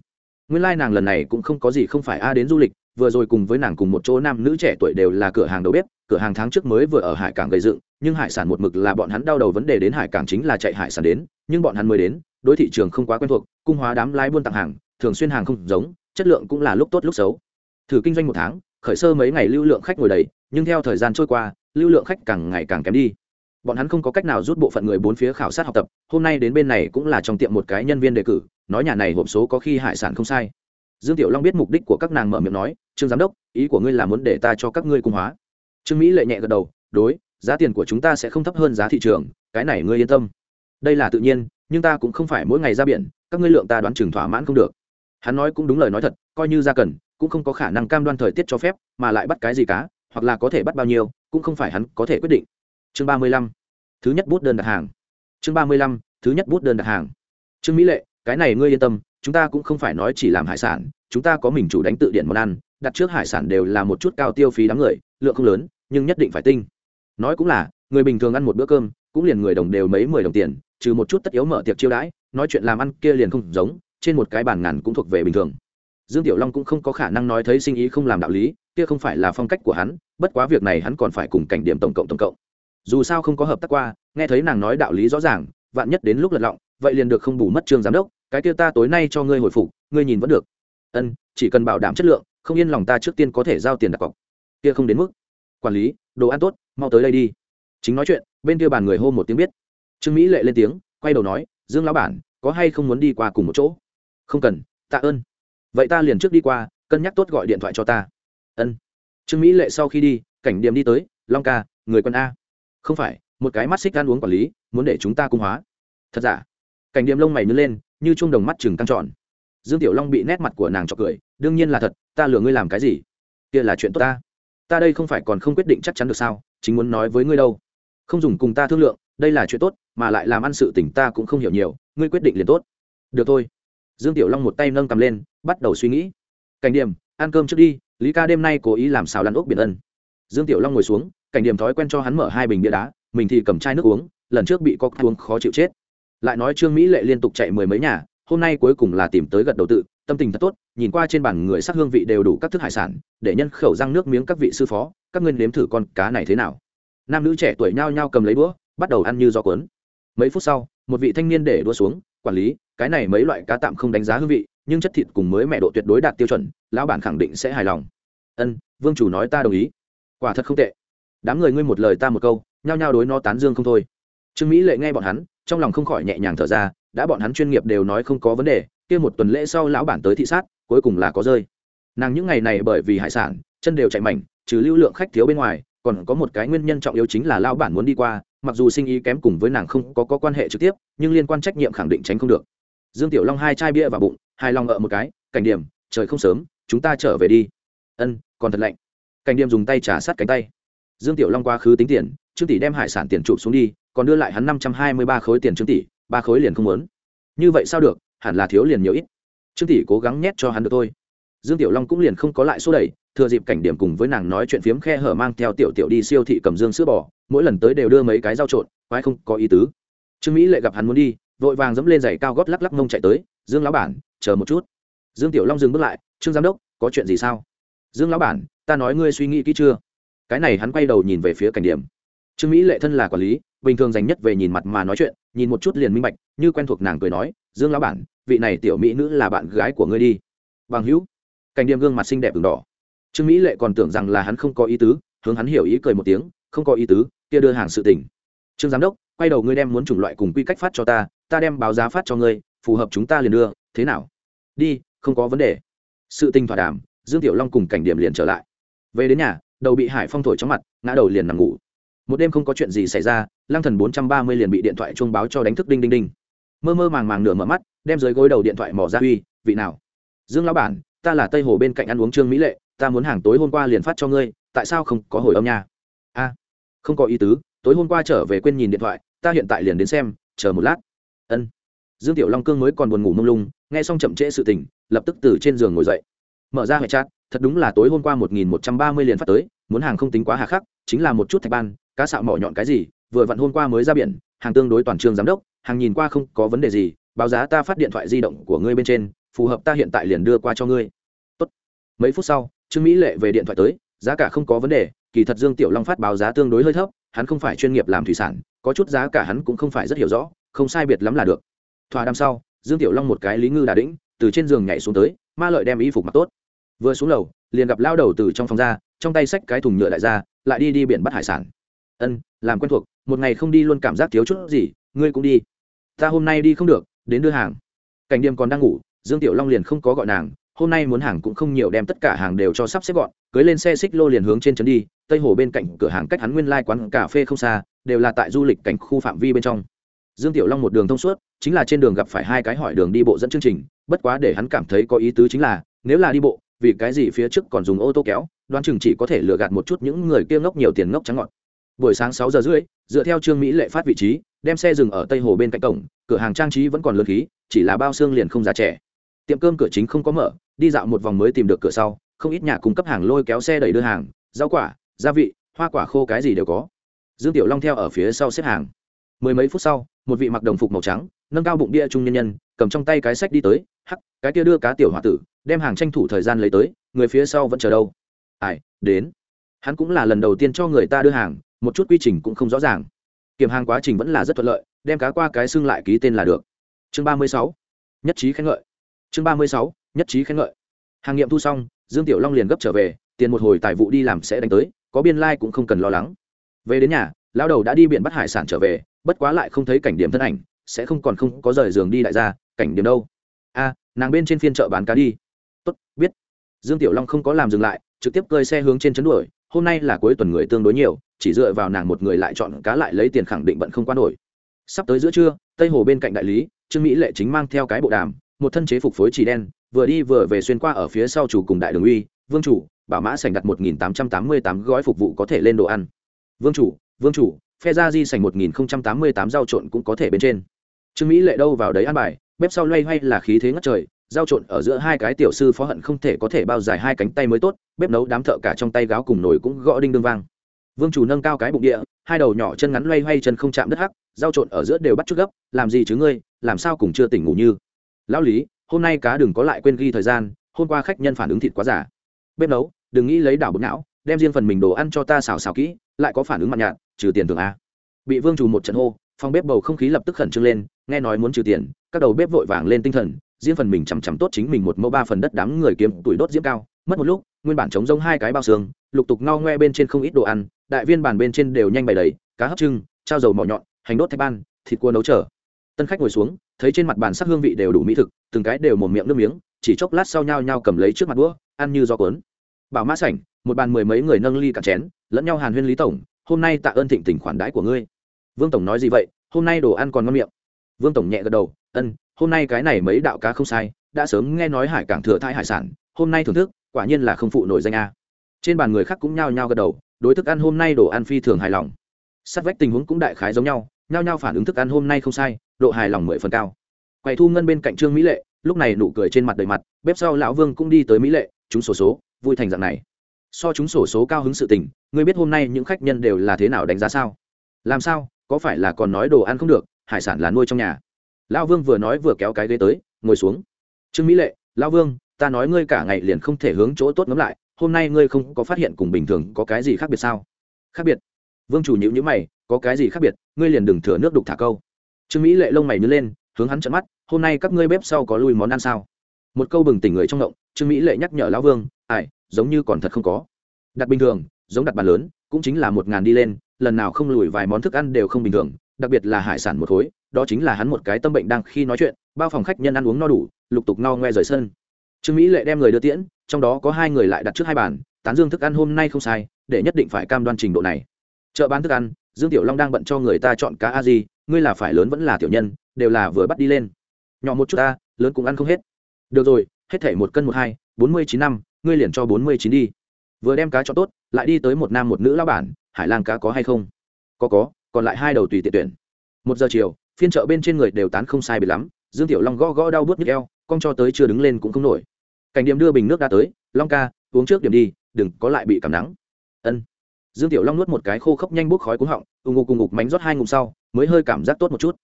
Nguyên lai、like、nàng lần này cũng không có gì không phải a đến du lịch, vừa rồi cùng với nàng cùng một chỗ nam nữ trẻ tuổi đều là cửa hàng đầu bếp, cửa hàng tháng trước mới vừa ở hải cảng gây dựng, nhưng hải sản một mực là bọn hắn đau đầu vấn đề đến hải cảng chính là chạy hải sản đến, nhưng bọn hắn mới đến, đối thị trường không quá quen thuộc, cung hóa đám lái buôn tặng hàng, thường xuyên hàng không giống, chất lượng cũng là lúc tốt lúc xấu. Thử kinh doanh một tháng khởi sơ mấy ngày lưu lượng khách ngồi đầy, nhưng theo thời gian trôi qua, lưu lượng khách càng ngày càng kém đi. Bọn hắn không có cách nào rút bộ phận người bốn phía khảo sát học tập, hôm nay đến bên này cũng là trong tiệm một cái nhân viên đề cử, nói nhà này hộp số có khi hải sản không sai. Dương tiểu long biết mục đích của các nàng mở miệng nói, trương giám đốc, ý của ngươi là muốn để ta cho các ngươi cung hóa. Trương mỹ lệ nhẹ gật đầu, đối, giá tiền của chúng ta sẽ không thấp hơn giá thị trường, cái này ngươi yên tâm. Đây là tự nhiên, nhưng ta cũng không phải mỗi ngày ra biển, các ngươi lượng ta đoán chừng thỏa mãn không được. Hắn nói cũng đúng lời nói thật, coi như ra cần cũng không có khả năng cam đoan thời tiết cho phép, mà lại bắt cái gì cá, hoặc là có thể bắt bao nhiêu, cũng không phải hắn có thể quyết định. Chương ba mươi lăm. Thứ nhất bút đơn đặt hàng. Chương ba mươi lăm, thứ nhất bút đơn đặt hàng. Trương mỹ lệ, cái này ngươi yên tâm, chúng ta cũng không phải nói chỉ làm hải sản, chúng ta có mình chủ đánh tự điện món ăn, đặt trước hải sản đều là một chút cao tiêu phí đám người, lượng không lớn, nhưng nhất định phải tinh. Nói cũng là, người bình thường ăn một bữa cơm, cũng liền người đồng đều mấy mười đồng tiền, trừ một chút tất yếu mở tiệc chiêu đãi, nói chuyện làm ăn kia liền không giống, trên một cái bàn ngàn cũng thuộc về bình thường dương tiểu long cũng không có khả năng nói thấy sinh ý không làm đạo lý, kia không phải là phong cách của hắn, bất quá việc này hắn còn phải cùng cảnh điểm tổng cộng tổng cộng. Dù sao không có hợp tác qua, nghe thấy nàng nói đạo lý rõ ràng, vạn nhất đến lúc lật lọng, vậy liền được không bù mất trương giám đốc, cái kia ta tối nay cho ngươi hồi phục, ngươi nhìn vẫn được. Ân, chỉ cần bảo đảm chất lượng, không yên lòng ta trước tiên có thể giao tiền đặt cọc. Kia không đến mức. Quản lý, đồ ăn tốt, mau tới đây đi. Chính nói chuyện, bên kia bàn người hô một tiếng biết. Trương mỹ lệ lên tiếng, quay đầu nói, dương lão bản, có hay không muốn đi qua cùng một chỗ? Không cần, tạ ơn vậy ta liền trước đi qua, cân nhắc tốt gọi điện thoại cho ta. Ân. Trương mỹ lệ sau khi đi, cảnh điểm đi tới, long ca, người quân a. Không phải, một cái mắt xích ăn uống quản lý, muốn để chúng ta cung hóa. Thật giả? Cảnh điểm lông mày nhớ lên, như chung đồng mắt chừng căng tròn. Dương tiểu long bị nét mặt của nàng cho cười, đương nhiên là thật, ta lừa ngươi làm cái gì? Kia là chuyện tốt ta. Ta đây không phải còn không quyết định chắc chắn được sao, chính muốn nói với ngươi đâu. Không dùng cùng ta thương lượng, đây là chuyện tốt, mà lại làm ăn sự tỉnh ta cũng không hiểu nhiều, ngươi quyết định liền tốt. Được thôi. Dương tiểu long một tay nâng cầm lên bắt đầu suy nghĩ. Cảnh điểm, ăn cơm trước đi, lý ca đêm nay cố ý làm xào lăn ốc biển ân. Dương tiểu long ngồi xuống, cảnh điểm thói quen cho hắn mở hai bình bia đá, mình thì cầm chai nước uống, lần trước bị có uống khó chịu chết. Lại nói trương mỹ lệ liên tục chạy mười mấy nhà, hôm nay cuối cùng là tìm tới gật đầu tự, tâm tình thật tốt, nhìn qua trên bàn người sắc hương vị đều đủ các thức hải sản, để nhân khẩu răng nước miếng các vị sư phó, các ngươi nếm thử con cá này thế nào. Nam nữ trẻ tuổi nhao nhao cầm lấy đũa, bắt đầu ăn như gió cuốn. Mấy phút sau, một vị thanh niên để đũa xuống, quản lý, cái này mấy loại cá tạm không đánh giá hương vị nhưng chất thịt cùng mới mẹ độ tuyệt đối đạt tiêu chuẩn lão bản khẳng định sẽ hài lòng. Ân vương chủ nói ta đồng ý. Quả thật không tệ. Đám người ngươi một lời ta một câu nhao nhao đối nó tán dương không thôi. Trương mỹ lệ nghe bọn hắn trong lòng không khỏi nhẹ nhàng thở ra đã bọn hắn chuyên nghiệp đều nói không có vấn đề kia một tuần lễ sau lão bản tới thị sát cuối cùng là có rơi. Nàng những ngày này bởi vì hải sản chân đều chạy mảnh trừ lưu lượng khách thiếu bên ngoài còn có một cái nguyên nhân trọng yếu chính là lão bản muốn đi qua mặc dù sinh ý kém cùng với nàng không có, có quan hệ trực tiếp nhưng liên quan trách nhiệm khẳng định tránh không được. Dương tiểu long hai chai bia vào bụng hai lòng ở một cái, cảnh điểm, trời không sớm, chúng ta trở về đi. Ân, còn thật lạnh. Cảnh điểm dùng tay trả sát cánh tay. Dương tiểu long quá khứ tính tiền, trương tỷ đem hải sản tiền chụp xuống đi, còn đưa lại hắn năm trăm hai mươi ba khối tiền trương tỷ, ba khối liền không muốn. Như vậy sao được, hẳn là thiếu liền nhiều ít. Trương tỷ cố gắng nhét cho hắn được thôi. Dương tiểu long cũng liền không có lại số đẩy, thừa dịp cảnh điểm cùng với nàng nói chuyện phiếm khe hở mang theo tiểu tiểu đi siêu thị cầm dương sữa bò, mỗi lần tới đều đưa mấy cái rau trộn, quái không có ý tứ. Trương mỹ lệ gặp hắn muốn đi, vội vàng dẫm lên giày cao gót lắc lắc mông chạy tới dương lão bản, chờ một chút. Dương tiểu long dừng bước lại, trương giám đốc, có chuyện gì sao? Dương lão bản, ta nói ngươi suy nghĩ kỹ chưa? Cái này hắn quay đầu nhìn về phía cảnh điểm. Trương mỹ lệ thân là quản lý, bình thường dành nhất về nhìn mặt mà nói chuyện, nhìn một chút liền minh bạch, như quen thuộc nàng cười nói, dương lão bản, vị này tiểu mỹ nữ là bạn gái của ngươi đi. Bằng hữu. Cảnh điểm gương mặt xinh đẹp đường đỏ. Trương mỹ lệ còn tưởng rằng là hắn không có ý tứ, hướng hắn hiểu ý cười một tiếng, không có ý tứ, kia đưa hàng sự tỉnh trương giám đốc, quay đầu ngươi đem muốn chủng loại cùng quy cách phát cho ta ta đem báo giá phát cho ngươi phù hợp chúng ta liền đưa, thế nào? Đi, không có vấn đề. Sự tình thỏa đàm, dương tiểu long cùng cảnh điểm liền trở lại. Về đến nhà, đầu bị hải phong thổi chóng mặt, ngã đầu liền nằm ngủ. Một đêm không có chuyện gì xảy ra, lăng thần bốn trăm ba mươi liền bị điện thoại chuông báo cho đánh thức đinh đinh đinh. Mơ mơ màng màng nửa mở mắt, đem dưới gối đầu điện thoại mỏ ra, uy, vị nào? Dương lão bản, ta là tây hồ bên cạnh ăn uống trương mỹ lệ, ta muốn hàng tối hôm qua liền phát cho ngươi, tại sao không có hồi âm nha? A, không có ý tứ, tối hôm qua trở về quên nhìn điện thoại, ta hiện tại liền đến xem, chờ một lát. Ân dương tiểu long cương mới còn buồn ngủ mông lung, nghe xong chậm trễ sự tình, lập tức từ trên giường ngồi dậy. Mở ra hệ chat, thật đúng là tối hôm qua một nghìn một trăm ba mươi liền phát tới, muốn hàng không tính quá hà khắc, chính là một chút thạch ban, cá sạo mỏ nhọn cái gì, vừa vặn hôm qua mới ra biển, hàng tương đối toàn trường giám đốc, hàng nhìn qua không có vấn đề gì, báo giá ta phát điện thoại di động của ngươi bên trên, phù hợp ta hiện tại liền đưa qua cho ngươi. Tốt. mấy phút sau, trương mỹ lệ về điện thoại tới, giá cả không có vấn đề, kỳ thật dương tiểu long phát báo giá tương đối hơi thấp, hắn không phải chuyên nghiệp làm thủy sản, có chút giá cả hắn cũng không phải rất hiểu rõ, không sai biệt lắm là được thỏa đằng sau, dương tiểu long một cái lý ngư đà đĩnh, từ trên giường nhảy xuống tới, ma lợi đem y phục mặc tốt. Vừa xuống lầu, liền gặp lao đầu từ trong phòng ra, trong tay xách cái thùng nhựa đại ra lại đi đi biển bắt hải sản. Ân, làm quen thuộc, một ngày không đi luôn cảm giác thiếu chút gì, ngươi cũng đi. Ta hôm nay đi không được, đến đưa hàng. Cảnh đêm còn đang ngủ, dương tiểu long liền không có gọi nàng, hôm nay muốn hàng cũng không nhiều đem tất cả hàng đều cho sắp xếp gọn, cưới lên xe xích lô liền hướng trên trấn đi, tây hồ bên cạnh cửa hàng cách hắn nguyên lai quán cà phê không xa, đều là tại du lịch cảnh khu phạm vi bên trong dương tiểu long một đường thông suốt, chính là trên đường gặp phải hai cái hỏi đường đi bộ dẫn chương trình, bất quá để hắn cảm thấy có ý tứ chính là, nếu là đi bộ, vì cái gì phía trước còn dùng ô tô kéo, đoán chừng chỉ có thể lừa gạt một chút những người kia ngốc nhiều tiền ngốc trắng ngọt buổi sáng sáu giờ rưỡi, dựa theo trương mỹ lệ phát vị trí, đem xe dừng ở tây hồ bên cạnh cổng, cửa hàng trang trí vẫn còn lớn khí, chỉ là bao xương liền không già trẻ. Tiệm cơm cửa chính không có mở, đi dạo một vòng mới tìm được cửa sau, không ít nhà cung cấp hàng lôi kéo xe đẩy đưa hàng, rau quả, gia vị, hoa quả khô cái gì đều có. Dương tiểu long theo ở phía sau xếp hàng. Mười mấy phút sau một vị mặc đồng phục màu trắng, nâng cao bụng bia trung nhân nhân, cầm trong tay cái sách đi tới, hắc, cái kia đưa cá tiểu h tử, đem hàng tranh thủ thời gian lấy tới, người phía sau vẫn chờ đâu? Ai, đến. Hắn cũng là lần đầu tiên cho người ta đưa hàng, một chút quy trình cũng không rõ ràng. Kiểm hàng quá trình vẫn là rất thuận lợi, đem cá qua cái xưng lại ký tên là được. Chương ba mươi sáu, nhất trí khen ngợi. Chương ba mươi sáu, nhất trí khen ngợi. Hàng nghiệm thu xong, dương tiểu long liền gấp trở về, tiền một hồi tài vụ đi làm sẽ đánh tới, có biên lai、like、cũng không cần lo lắng. Về đến nhà Lão đầu đã đi biển bắt hải sản trở về, bất quá lại không thấy cảnh điểm thân ảnh, sẽ không còn không có rời giường đi đại gia, cảnh điểm đâu. A, nàng bên trên phiên chợ bán cá đi. Tốt, biết. Dương tiểu long không có làm dừng lại, trực tiếp cơi xe hướng trên chấn đuổi, hôm nay là cuối tuần người tương đối nhiều, chỉ dựa vào nàng một người lại chọn cá lại lấy tiền khẳng định bận không quan nổi. Sắp tới giữa trưa, tây hồ bên cạnh đại lý, trương mỹ lệ chính mang theo cái bộ đàm, một thân chế phục phối chỉ đen, vừa đi vừa về xuyên qua ở phía sau chủ cùng đại đường uy, vương chủ bảo mã sành đặt một nghìn tám trăm tám mươi tám gói phục vụ có thể lên đồ ăn. Vương chủ vương chủ, phe ra di sành một nghìn tám mươi tám dao trộn cũng có thể bên trên. Trương mỹ lệ đâu vào đấy ăn bài, bếp sau loay hoay là khí thế ngất trời, giao trộn ở giữa hai cái tiểu sư phó hận không thể có thể bao dài hai cánh tay mới tốt, bếp nấu đám thợ cả trong tay gáo cùng nồi cũng gõ đinh đương vang. Vương chủ nâng cao cái bụng địa, hai đầu nhỏ chân ngắn loay hoay chân không chạm đất hắc, giao trộn ở giữa đều bắt chút gấp, làm gì chứ ngươi, làm sao cùng chưa tỉnh ngủ như? Lão lý, hôm nay cá đừng có lại quên ghi thời gian, hôm qua khách nhân phản ứng thịt quá giả. Bếp nấu, đừng nghĩ lấy đảo bột não, đem riêng phần mình đồ ăn cho ta xào xào kỹ, lại có phản ứng mặn nhạt trừ tiền thường a. Bị vương trù một trận hô, phòng bếp bầu không khí lập tức khẩn trương lên, nghe nói muốn trừ tiền, các đầu bếp vội vàng lên tinh thần, riêng phần mình chằm chằm tốt chính mình một mẫu ba phần đất đám người kiếm tuổi đốt diễm cao, mất một lúc, nguyên bản chống giống hai cái bao xương, lục tục ngao ngoe bên trên không ít đồ ăn, đại viên bàn bên trên đều nhanh bày đầy, cá hấp trưng, trao dầu mỏ nhọn, hành đốt thạch ban, thịt cua nấu trở. Tân khách ngồi xuống, thấy trên mặt bàn sắc hương vị đều đủ mỹ thực, từng cái đều mồm miệng nước miếng, chỉ chốc lát sau nhau nhau cầm lấy trước mặt đũa, ăn như gió cuốn. Bảo mã sảnh, một bàn mười mấy người nâng ly cả chén, lẫn nhau hàn huyên lý tổng hôm nay tạ ơn thịnh tình khoản đãi của ngươi. Vương tổng nói gì vậy? Hôm nay đồ ăn còn ngon miệng. Vương tổng nhẹ gật đầu. Ân, hôm nay cái này mấy đạo cá không sai, đã sớm nghe nói hải cảng thừa thai hải sản, hôm nay thưởng thức, quả nhiên là không phụ nổi danh a. Trên bàn người khác cũng nhao nhao gật đầu, đối thức ăn hôm nay đồ ăn phi thường hài lòng. Sát vách tình huống cũng đại khái giống nhau, nhao nhao phản ứng thức ăn hôm nay không sai, độ hài lòng mười phần cao. Quầy thu ngân bên cạnh trương mỹ lệ, lúc này nụ cười trên mặt đầy mặt, bếp sau lão vương cũng đi tới mỹ lệ, chúng sổ số, vui thành dạng này. So chúng sổ số cao hứng sự tình ngươi biết hôm nay những khách nhân đều là thế nào đánh giá sao? Làm sao? Có phải là còn nói đồ ăn không được, hải sản là nuôi trong nhà? Lão vương vừa nói vừa kéo cái ghế tới, ngồi xuống. Trương mỹ lệ, lão vương, ta nói ngươi cả ngày liền không thể hướng chỗ tốt ngấm lại, hôm nay ngươi không có phát hiện cùng bình thường có cái gì khác biệt sao? Khác biệt? Vương chủ nhữ nhữ mày, có cái gì khác biệt? Ngươi liền đừng thừa nước đục thả câu. Trương mỹ lệ lông mày nhớ lên, hướng hắn trận mắt, hôm nay các ngươi bếp sau có lùi món ăn sao? Một câu bừng tỉnh người trong động trương mỹ lệ nhắc nhở lão vương, ai, giống như còn thật không có. Đặt bình thường giống đặt bàn lớn, cũng chính là một ngàn đi lên, lần nào không lùi vài món thức ăn đều không bình thường, đặc biệt là hải sản một khối, đó chính là hắn một cái tâm bệnh đang khi nói chuyện, bao phòng khách nhân ăn uống no đủ, lục tục no ngoe rời sân. Trương mỹ lệ đem người đưa tiễn, trong đó có hai người lại đặt trước hai bàn, tán dương thức ăn hôm nay không sai, để nhất định phải cam đoan trình độ này. Chợ bán thức ăn, dương tiểu long đang bận cho người ta chọn cá a di, ngươi là phải lớn vẫn là tiểu nhân, đều là vừa bắt đi lên. Nhỏ một chút ta, lớn cũng ăn không hết. Được rồi, hết thể một cân một hai, bốn mươi chín năm, ngươi liền cho bốn mươi chín đi. Vừa đem cá cho tốt lại đi tới một nam một nữ lao bản, hải lang cá có hay không? Có có, còn lại hai đầu tùy tiện tuyển. Một giờ chiều, phiên chợ bên trên người đều tán không sai bị lắm, dương tiểu long gõ gõ đau bớt nhức eo, con cho tới chưa đứng lên cũng không nổi. Cảnh điểm đưa bình nước đã tới, long ca, uống trước điểm đi, đừng có lại bị cảm nắng. Ân. Dương tiểu long nuốt một cái khô khốc nhanh bốc khói cuống họng, ù ngục cùng ngục mánh rót hai ngụm sau, mới hơi cảm giác tốt một chút.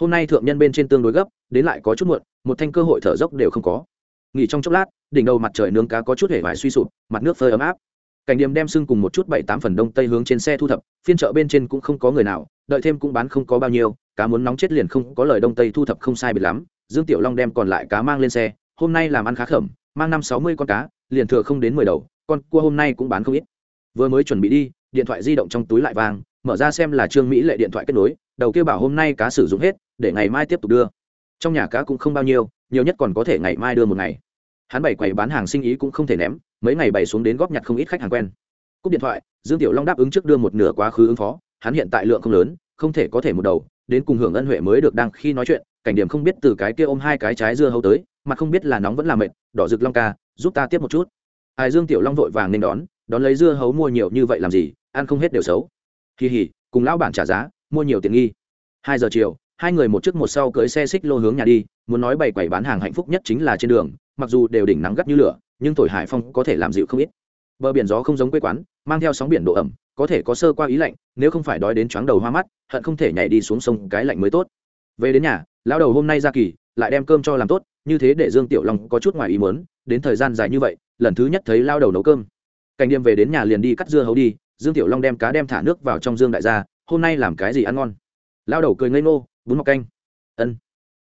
Hôm nay thượng nhân bên trên tương đối gấp, đến lại có chút muộn, một thanh cơ hội thở dốc đều không có. Nghỉ trong chốc lát, đỉnh đầu mặt trời nướng cá có chút hể vải suy sụp, mặt nước phơi ấm áp cảnh điểm đem xưng cùng một chút bảy tám phần đông tây hướng trên xe thu thập, phiên chợ bên trên cũng không có người nào, đợi thêm cũng bán không có bao nhiêu, cá muốn nóng chết liền không có lời đông tây thu thập không sai biệt lắm. Dương tiểu long đem còn lại cá mang lên xe, hôm nay làm ăn khá khẩm, mang năm sáu mươi con cá, liền thừa không đến mười đầu, con cua hôm nay cũng bán không ít. Vừa mới chuẩn bị đi, điện thoại di động trong túi lại vang, mở ra xem là trương mỹ lệ điện thoại kết nối, đầu kia bảo hôm nay cá sử dụng hết, để ngày mai tiếp tục đưa. Trong nhà cá cũng không bao nhiêu, nhiều nhất còn có thể ngày mai đưa một ngày hắn bày quầy bán hàng sinh ý cũng không thể ném, mấy ngày bày xuống đến góp nhặt không ít khách hàng quen. Cúp điện thoại, dương tiểu long đáp ứng trước đưa một nửa quá khứ ứng phó, hắn hiện tại lượng không lớn, không thể có thể một đầu, đến cùng hưởng ân huệ mới được đang khi nói chuyện, cảnh điểm không biết từ cái kia ôm hai cái trái dưa hấu tới mặt không biết là nóng vẫn là mệt, đỏ rực long ca, giúp ta tiếp một chút. Ai dương tiểu long vội vàng nên đón đón lấy dưa hấu mua nhiều như vậy làm gì, ăn không hết đều xấu. Kỳ hỉ, cùng lão bản trả giá, mua nhiều tiền nghi. Hai giờ chiều, hai người một trước một sau cưới xe xích lô hướng nhà đi, muốn nói bày quầy bán hàng hạnh phúc nhất chính là trên đường mặc dù đều đỉnh nắng gắt như lửa, nhưng thổi hải phong có thể làm dịu không ít. Bờ biển gió không giống quê quán, mang theo sóng biển độ ẩm, có thể có sơ qua ý lạnh, nếu không phải đói đến chóng đầu hoa mắt, hận không thể nhảy đi xuống sông cái lạnh mới tốt. Về đến nhà, lão đầu hôm nay ra kỳ, lại đem cơm cho làm tốt, như thế để dương tiểu long có chút ngoài ý muốn, đến thời gian dài như vậy, lần thứ nhất thấy lao đầu nấu cơm. Cảnh đêm về đến nhà liền đi cắt dưa hấu đi, dương tiểu long đem cá đem thả nước vào trong dương đại gia, hôm nay làm cái gì ăn ngon? Lao đầu cười ngây ngô, bún mọc canh. Ân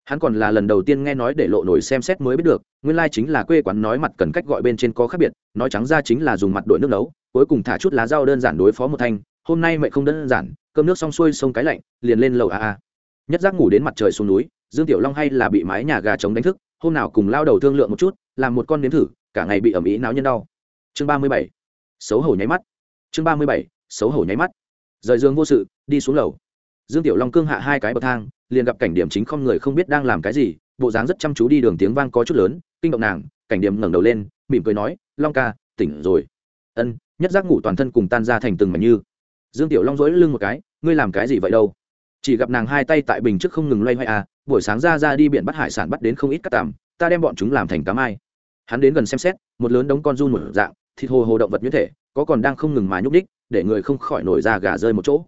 hắn còn là lần đầu tiên nghe nói để lộ nổi xem xét mới biết được, nguyên lai chính là quê quán nói mặt cần cách gọi bên trên có khác biệt, nói trắng ra chính là dùng mặt đội nước nấu, cuối cùng thả chút lá rau đơn giản đối phó một thanh, hôm nay mẹ không đơn giản, cơm nước xong xuôi sông cái lạnh, liền lên lầu a a. Nhất giác ngủ đến mặt trời xuống núi, dương tiểu long hay là bị mái nhà gà trống đánh thức, hôm nào cùng lao đầu thương lượng một chút, làm một con nếm thử, cả ngày bị ẩm ý náo nhân đau. Chương ba mươi bảy. Xấu hổ nháy mắt. Chương ba mươi bảy. Xấu hổ nháy mắt. Rời giường vô sự, đi xuống lầu dương tiểu long cương hạ hai cái bậc thang, liền gặp cảnh điểm chính không người không biết đang làm cái gì, bộ dáng rất chăm chú đi đường tiếng vang có chút lớn, kinh động nàng, cảnh điểm ngẩng đầu lên, mỉm cười nói, long ca, tỉnh rồi. Ân, nhất giác ngủ toàn thân cùng tan ra thành từng mảnh như. Dương tiểu long dỗi lưng một cái, ngươi làm cái gì vậy đâu? Chỉ gặp nàng hai tay tại bình trước không ngừng loay hoay à buổi sáng ra ra đi biển bắt hải sản bắt đến không ít cắt tằm, ta đem bọn chúng làm thành cá mai hắn đến gần xem xét, một lớn đống con run một dạng, thịt hồ hồ động vật như thể, có còn đang không ngừng mà nhúc đích để người không khỏi nổi ra gà rơi một chỗ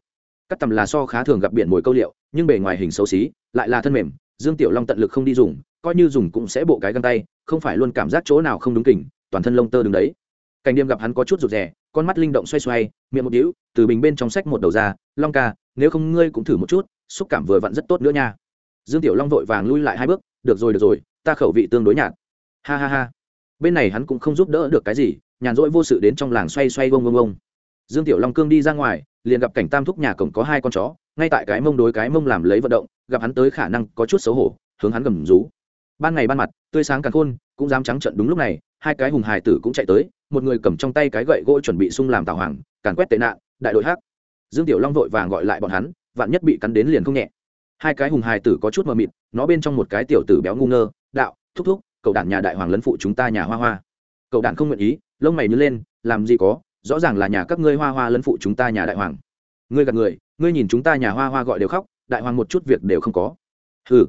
cắt tầm là so khá thường gặp biển mồi câu liệu, nhưng bề ngoài hình xấu xí, lại là thân mềm, dương tiểu long tận lực không đi dùng, coi như dùng cũng sẽ bộ cái găng tay, không phải luôn cảm giác chỗ nào không đúng kỉnh, toàn thân lông tơ đứng đấy. Cảnh đêm gặp hắn có chút rụt rè, con mắt linh động xoay xoay, miệng một đĩu từ bình bên trong sách một đầu ra, long ca, nếu không ngươi cũng thử một chút, xúc cảm vừa vặn rất tốt nữa nha. Dương tiểu long vội vàng lui lại hai bước, được rồi được rồi, ta khẩu vị tương đối nhạt. Ha ha ha. Bên này hắn cũng không giúp đỡ được cái gì, nhàn rỗi vô sự đến trong làng xoay xoay vông vông vông. Dương tiểu long cương đi ra ngoài liền gặp cảnh tam thúc nhà cổng có hai con chó, ngay tại cái mông đối cái mông làm lấy vận động, gặp hắn tới khả năng có chút xấu hổ, hướng hắn gầm rú. Ban ngày ban mặt, tươi sáng càng khôn, cũng dám trắng trận đúng lúc này, hai cái hùng hài tử cũng chạy tới, một người cầm trong tay cái gậy gỗ chuẩn bị sung làm tào hoàng, càn quét tệ nạn, đại đội hắc. Dương tiểu long vội vàng gọi lại bọn hắn, vạn nhất bị cắn đến liền không nhẹ. Hai cái hùng hài tử có chút mờ mịt, nó bên trong một cái tiểu tử béo ngu ngơ, đạo, thúc thúc cậu đản nhà đại hoàng lấn phụ chúng ta nhà hoa hoa. Cậu đản không nguyện ý, lông mày nhớ lên, làm gì có rõ ràng là nhà các ngươi hoa hoa lấn phụ chúng ta nhà đại hoàng. Ngươi gạt người, ngươi nhìn chúng ta nhà hoa hoa gọi đều khóc, đại hoàng một chút việc đều không có. Ừ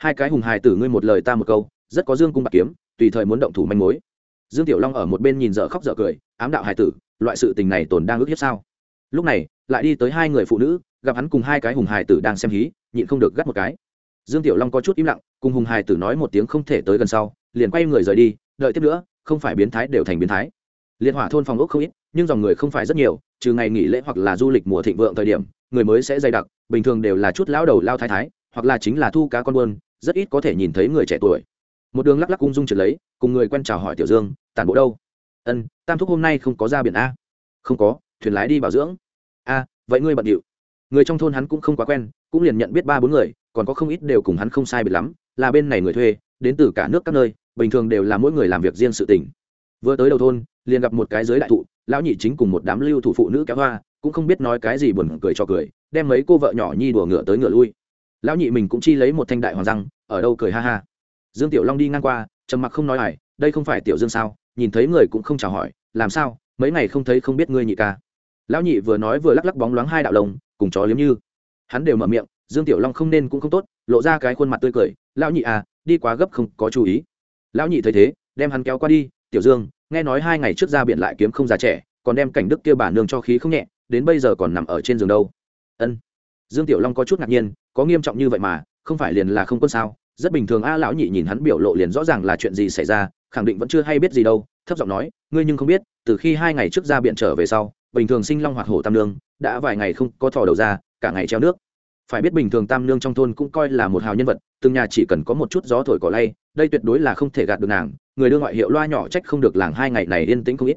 hai cái hùng hài tử ngươi một lời ta một câu, rất có dương cung bạc kiếm, tùy thời muốn động thủ manh mối. Dương tiểu long ở một bên nhìn dở khóc dở cười, ám đạo hài tử, loại sự tình này tồn đang ước hiếp sao? Lúc này, lại đi tới hai người phụ nữ, gặp hắn cùng hai cái hùng hài tử đang xem hí, nhịn không được gắt một cái. Dương tiểu long có chút im lặng, cùng hùng hài tử nói một tiếng không thể tới gần sau, liền quay người rời đi, đợi tiếp nữa, không phải biến thái đều thành biến thái. Liệt hỏa thôn phòng ốc không ít nhưng dòng người không phải rất nhiều, trừ ngày nghỉ lễ hoặc là du lịch mùa thịnh vượng thời điểm, người mới sẽ dày đặc, bình thường đều là chút lão đầu lao thái thái, hoặc là chính là thu cá con buôn, rất ít có thể nhìn thấy người trẻ tuổi. Một đường lắc lắc cung dung trượt lấy, cùng người quen chào hỏi tiểu dương, tản bộ đâu? Ân, tam thúc hôm nay không có ra biển a. Không có, thuyền lái đi bảo dưỡng. A, vậy ngươi bận điệu. Người trong thôn hắn cũng không quá quen, cũng liền nhận biết ba bốn người, còn có không ít đều cùng hắn không sai biệt lắm, là bên này người thuê, đến từ cả nước các nơi, bình thường đều là mỗi người làm việc riêng sự tỉnh vừa tới đầu thôn, liền gặp một cái giới đại thụ lão nhị chính cùng một đám lưu thủ phụ nữ kéo hoa, cũng không biết nói cái gì buồn cười cho cười, đem mấy cô vợ nhỏ nhi đùa ngựa tới ngựa lui. Lão nhị mình cũng chi lấy một thanh đại hoàng răng, ở đâu cười ha ha. Dương tiểu long đi ngang qua, trầm mặc không nói ải đây không phải tiểu dương sao? Nhìn thấy người cũng không chào hỏi, làm sao? Mấy ngày không thấy không biết ngươi nhị ca. Lão nhị vừa nói vừa lắc lắc bóng loáng hai đạo lồng cùng chó liếm như. Hắn đều mở miệng, dương tiểu long không nên cũng không tốt, lộ ra cái khuôn mặt tươi cười. Lão nhị à đi quá gấp không có chú ý. Lão nhị thấy thế, đem hắn kéo qua đi, tiểu dương nghe nói hai ngày trước ra biển lại kiếm không già trẻ, còn đem cảnh đức kia bà nương cho khí không nhẹ, đến bây giờ còn nằm ở trên giường đâu. Ân. Dương tiểu long có chút ngạc nhiên, có nghiêm trọng như vậy mà, không phải liền là không quân sao? Rất bình thường a lão nhị nhìn hắn biểu lộ liền rõ ràng là chuyện gì xảy ra, khẳng định vẫn chưa hay biết gì đâu, thấp giọng nói, ngươi nhưng không biết, từ khi hai ngày trước ra biển trở về sau, bình thường sinh long hoạt hổ tam nương, đã vài ngày không có thò đầu ra, cả ngày treo nước. Phải biết bình thường tam nương trong thôn cũng coi là một hào nhân vật, từng nhà chỉ cần có một chút gió thổi cỏ lay, đây tuyệt đối là không thể gạt được nàng người đưa ngoại hiệu loa nhỏ trách không được làng hai ngày này yên tĩnh không ít.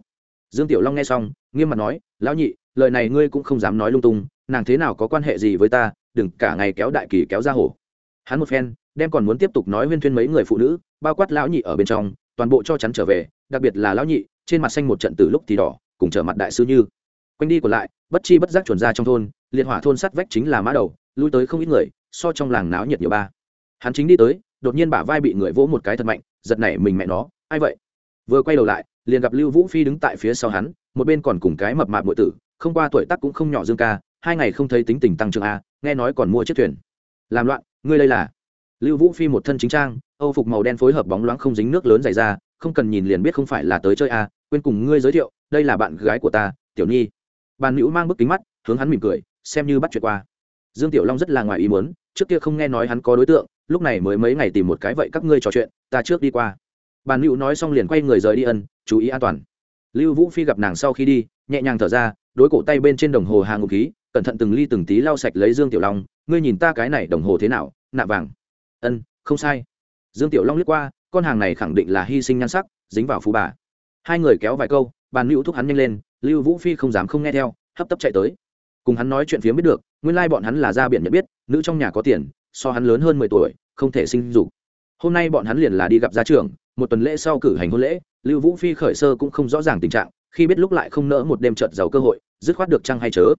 Dương tiểu long nghe xong, nghiêm mặt nói, lão nhị, lời này ngươi cũng không dám nói lung tung, nàng thế nào có quan hệ gì với ta, đừng cả ngày kéo đại kỳ kéo ra hổ. Hắn một phen, đem còn muốn tiếp tục nói huyên thuyên mấy người phụ nữ, bao quát lão nhị ở bên trong, toàn bộ cho chắn trở về, đặc biệt là lão nhị, trên mặt xanh một trận từ lúc thì đỏ, cùng trở mặt đại sư như. Quanh đi còn lại, bất chi bất giác chuẩn ra trong thôn, liệt hỏa thôn sắt vách chính là mã đầu, lui tới không ít người, so trong làng náo nhiệt nhiều ba. Hắn chính đi tới, đột nhiên bả vai bị người vỗ một cái thật mạnh giật nảy mình mẹ nó, ai vậy? Vừa quay đầu lại, liền gặp lưu vũ phi đứng tại phía sau hắn, một bên còn cùng cái mập mạp nội tử, không qua tuổi tác cũng không nhỏ dương ca, hai ngày không thấy tính tình tăng trưởng a, nghe nói còn mua chiếc thuyền. Làm loạn, ngươi đây là? Lưu vũ phi một thân chính trang, âu phục màu đen phối hợp bóng loáng không dính nước lớn dày ra, không cần nhìn liền biết không phải là tới chơi a, quên cùng ngươi giới thiệu, đây là bạn gái của ta, tiểu nhi. Bàn hữu mang bức kính mắt, hướng hắn mỉm cười, xem như bắt chuyện qua. Dương tiểu long rất là ngoài ý muốn, trước kia không nghe nói hắn có đối tượng lúc này mới mấy ngày tìm một cái vậy các ngươi trò chuyện, ta trước đi qua. Bàn hữu nói xong liền quay người rời đi ân, chú ý an toàn. Lưu vũ phi gặp nàng sau khi đi, nhẹ nhàng thở ra, đối cổ tay bên trên đồng hồ hàng ngục khí, cẩn thận từng ly từng tí lau sạch lấy dương tiểu long, ngươi nhìn ta cái này đồng hồ thế nào, nạ vàng. Ân, không sai. Dương tiểu long lướt qua, con hàng này khẳng định là hy sinh nhan sắc, dính vào phú bà. Hai người kéo vài câu, bàn hữu thúc hắn nhanh lên, lưu vũ phi không dám không nghe theo, hấp tấp chạy tới. Cùng hắn nói chuyện phía biết được, nguyên lai bọn hắn là ra biển nhận biết, nữ trong nhà có tiền so hắn lớn hơn mười tuổi, không thể sinh dục. Hôm nay bọn hắn liền là đi gặp gia trưởng, một tuần lễ sau cử hành hôn lễ, lưu vũ phi khởi sơ cũng không rõ ràng tình trạng, khi biết lúc lại không nỡ một đêm trợt giàu cơ hội, dứt khoát được chăng hay chớ.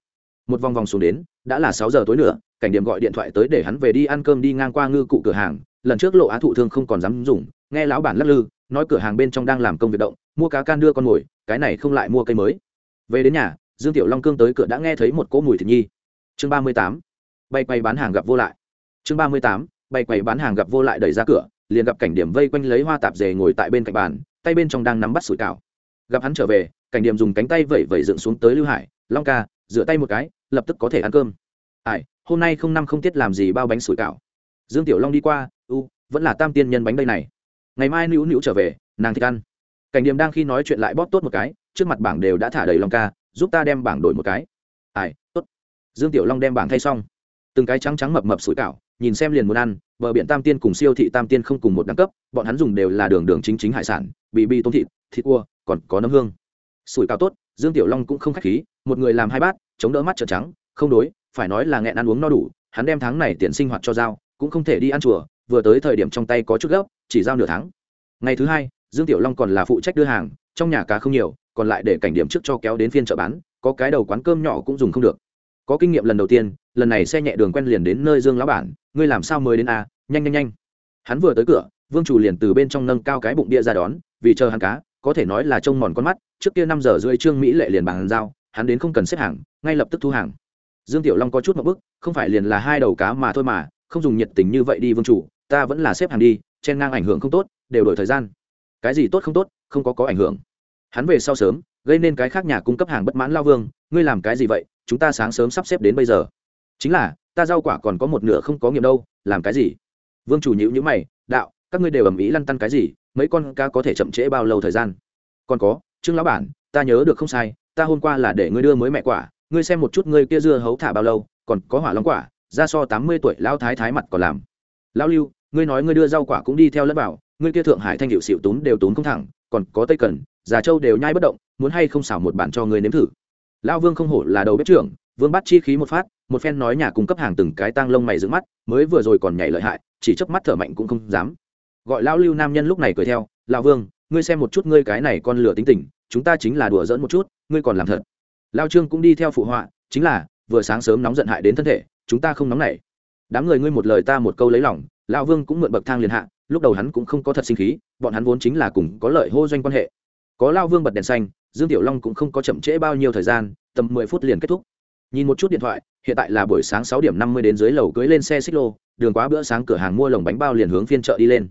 Một vòng vòng xuống đến, đã là sáu giờ tối nữa, cảnh điểm gọi điện thoại tới để hắn về đi ăn cơm đi ngang qua ngư cụ cửa hàng, lần trước lộ á thụ thương không còn dám dùng, nghe lão bản lắc lư, nói cửa hàng bên trong đang làm công việc động, mua cá can đưa con mồi, cái này không lại mua cây mới. Về đến nhà, dương tiểu long cương tới cửa đã nghe thấy một cỗ mùi thịt nhi. Chương ba mươi tám, bay quay bán hàng gặp vô lại chương ba mươi tám, bay quầy bán hàng gặp vô lại đẩy ra cửa, liền gặp cảnh điểm vây quanh lấy hoa tạp dề ngồi tại bên cạnh bàn, tay bên trong đang nắm bắt sủi cảo. Gặp hắn trở về, cảnh điểm dùng cánh tay vẩy vẩy dựng xuống tới lưu hải, long ca, rửa tay một cái, lập tức có thể ăn cơm. Ai, hôm nay không năm không tiết làm gì bao bánh sủi cảo? Dương tiểu long đi qua, u, vẫn là tam tiên nhân bánh đây này. Ngày mai nữu nữu trở về, nàng thích ăn. Cảnh điểm đang khi nói chuyện lại bóp tốt một cái, trước mặt bảng đều đã thả đầy long ca, giúp ta đem bảng đổi một cái. Ai, tốt. Dương tiểu long đem bảng thay xong. Từng cái trắng trắng mập mập sủi cảo nhìn xem liền muốn ăn, bờ biển tam tiên cùng siêu thị tam tiên không cùng một đẳng cấp, bọn hắn dùng đều là đường đường chính chính hải sản bị bi tôm thịt thịt cua, còn có nấm hương. Sủi cao tốt, dương tiểu long cũng không khách khí, một người làm hai bát, chống đỡ mắt trợn trắng, không đối, phải nói là nghẹn ăn uống no đủ, hắn đem tháng này tiền sinh hoạt cho giao, cũng không thể đi ăn chùa, vừa tới thời điểm trong tay có chút gấp, chỉ giao nửa tháng. Ngày thứ hai, dương tiểu long còn là phụ trách đưa hàng, trong nhà cá không nhiều, còn lại để cảnh điểm trước cho kéo đến phiên chợ bán, có cái đầu quán cơm nhỏ cũng dùng không được. Có kinh nghiệm lần đầu tiên, lần này xe nhẹ đường quen liền đến nơi dương lão bản ngươi làm sao mới đến a? Nhanh nhanh nhanh. Hắn vừa tới cửa, vương chủ liền từ bên trong nâng cao cái bụng bia ra đón, vì chờ hắn cá, có thể nói là trông mòn con mắt, trước kia năm giờ rưỡi trương mỹ lệ liền bàn giao, hắn đến không cần xếp hàng, ngay lập tức thu hàng. Dương tiểu long có chút một bức, không phải liền là hai đầu cá mà thôi mà, không dùng nhiệt tình như vậy đi vương chủ, ta vẫn là xếp hàng đi, chen ngang ảnh hưởng không tốt, đều đổi thời gian. Cái gì tốt không tốt, không có có ảnh hưởng. Hắn về sau sớm, gây nên cái khác nhà cung cấp hàng bất mãn lao vương, ngươi làm cái gì vậy, chúng ta sáng sớm sắp xếp đến bây giờ. Chính là ta rau quả còn có một nửa không có nghiệm đâu, làm cái gì? Vương chủ nhữ nhữ mày, đạo, các ngươi đều ầm ĩ lăn tăn cái gì, mấy con cá có thể chậm trễ bao lâu thời gian? Còn có, trương lão bản, ta nhớ được không sai, ta hôm qua là để ngươi đưa mới mẹ quả, ngươi xem một chút ngươi kia dưa hấu thả bao lâu, còn có hỏa long quả, ra so tám mươi tuổi lão thái thái mặt còn làm. Lão lưu, ngươi nói ngươi đưa rau quả cũng đi theo lẫn bảo ngươi kia thượng hải thanh hiệu xịu tốn đều tốn không thẳng, còn có tây cần, già châu đều nhai bất động, muốn hay không xảo một bản cho ngươi nếm thử? Lão vương không hổ là đầu bếp trưởng, vương bắt chi khí một phát một phen nói nhà cung cấp hàng từng cái tang lông mày giữ mắt, mới vừa rồi còn nhảy lợi hại, chỉ chớp mắt thở mạnh cũng không dám. Gọi lão lưu nam nhân lúc này cười theo, lão vương, ngươi xem một chút ngươi cái này con lửa tính tình, chúng ta chính là đùa giỡn một chút, ngươi còn làm thật. Lao trương cũng đi theo phụ họa, chính là, vừa sáng sớm nóng giận hại đến thân thể, chúng ta không nóng nảy. Đám người ngươi một lời ta một câu lấy lòng lao vương cũng mượn bậc thang liền hạ, lúc đầu hắn cũng không có thật sinh khí, bọn hắn vốn chính là cùng có lợi hô doanh quan hệ. Có lao vương bật đèn xanh, dương tiểu long cũng không có chậm trễ bao nhiêu thời gian, tầm mười phút liền kết thúc nhìn một chút điện thoại, hiện tại là buổi sáng sáu điểm năm mươi đến dưới lầu cưới lên xe xích lô, đường quá bữa sáng cửa hàng mua lồng bánh bao liền hướng phiên chợ đi lên.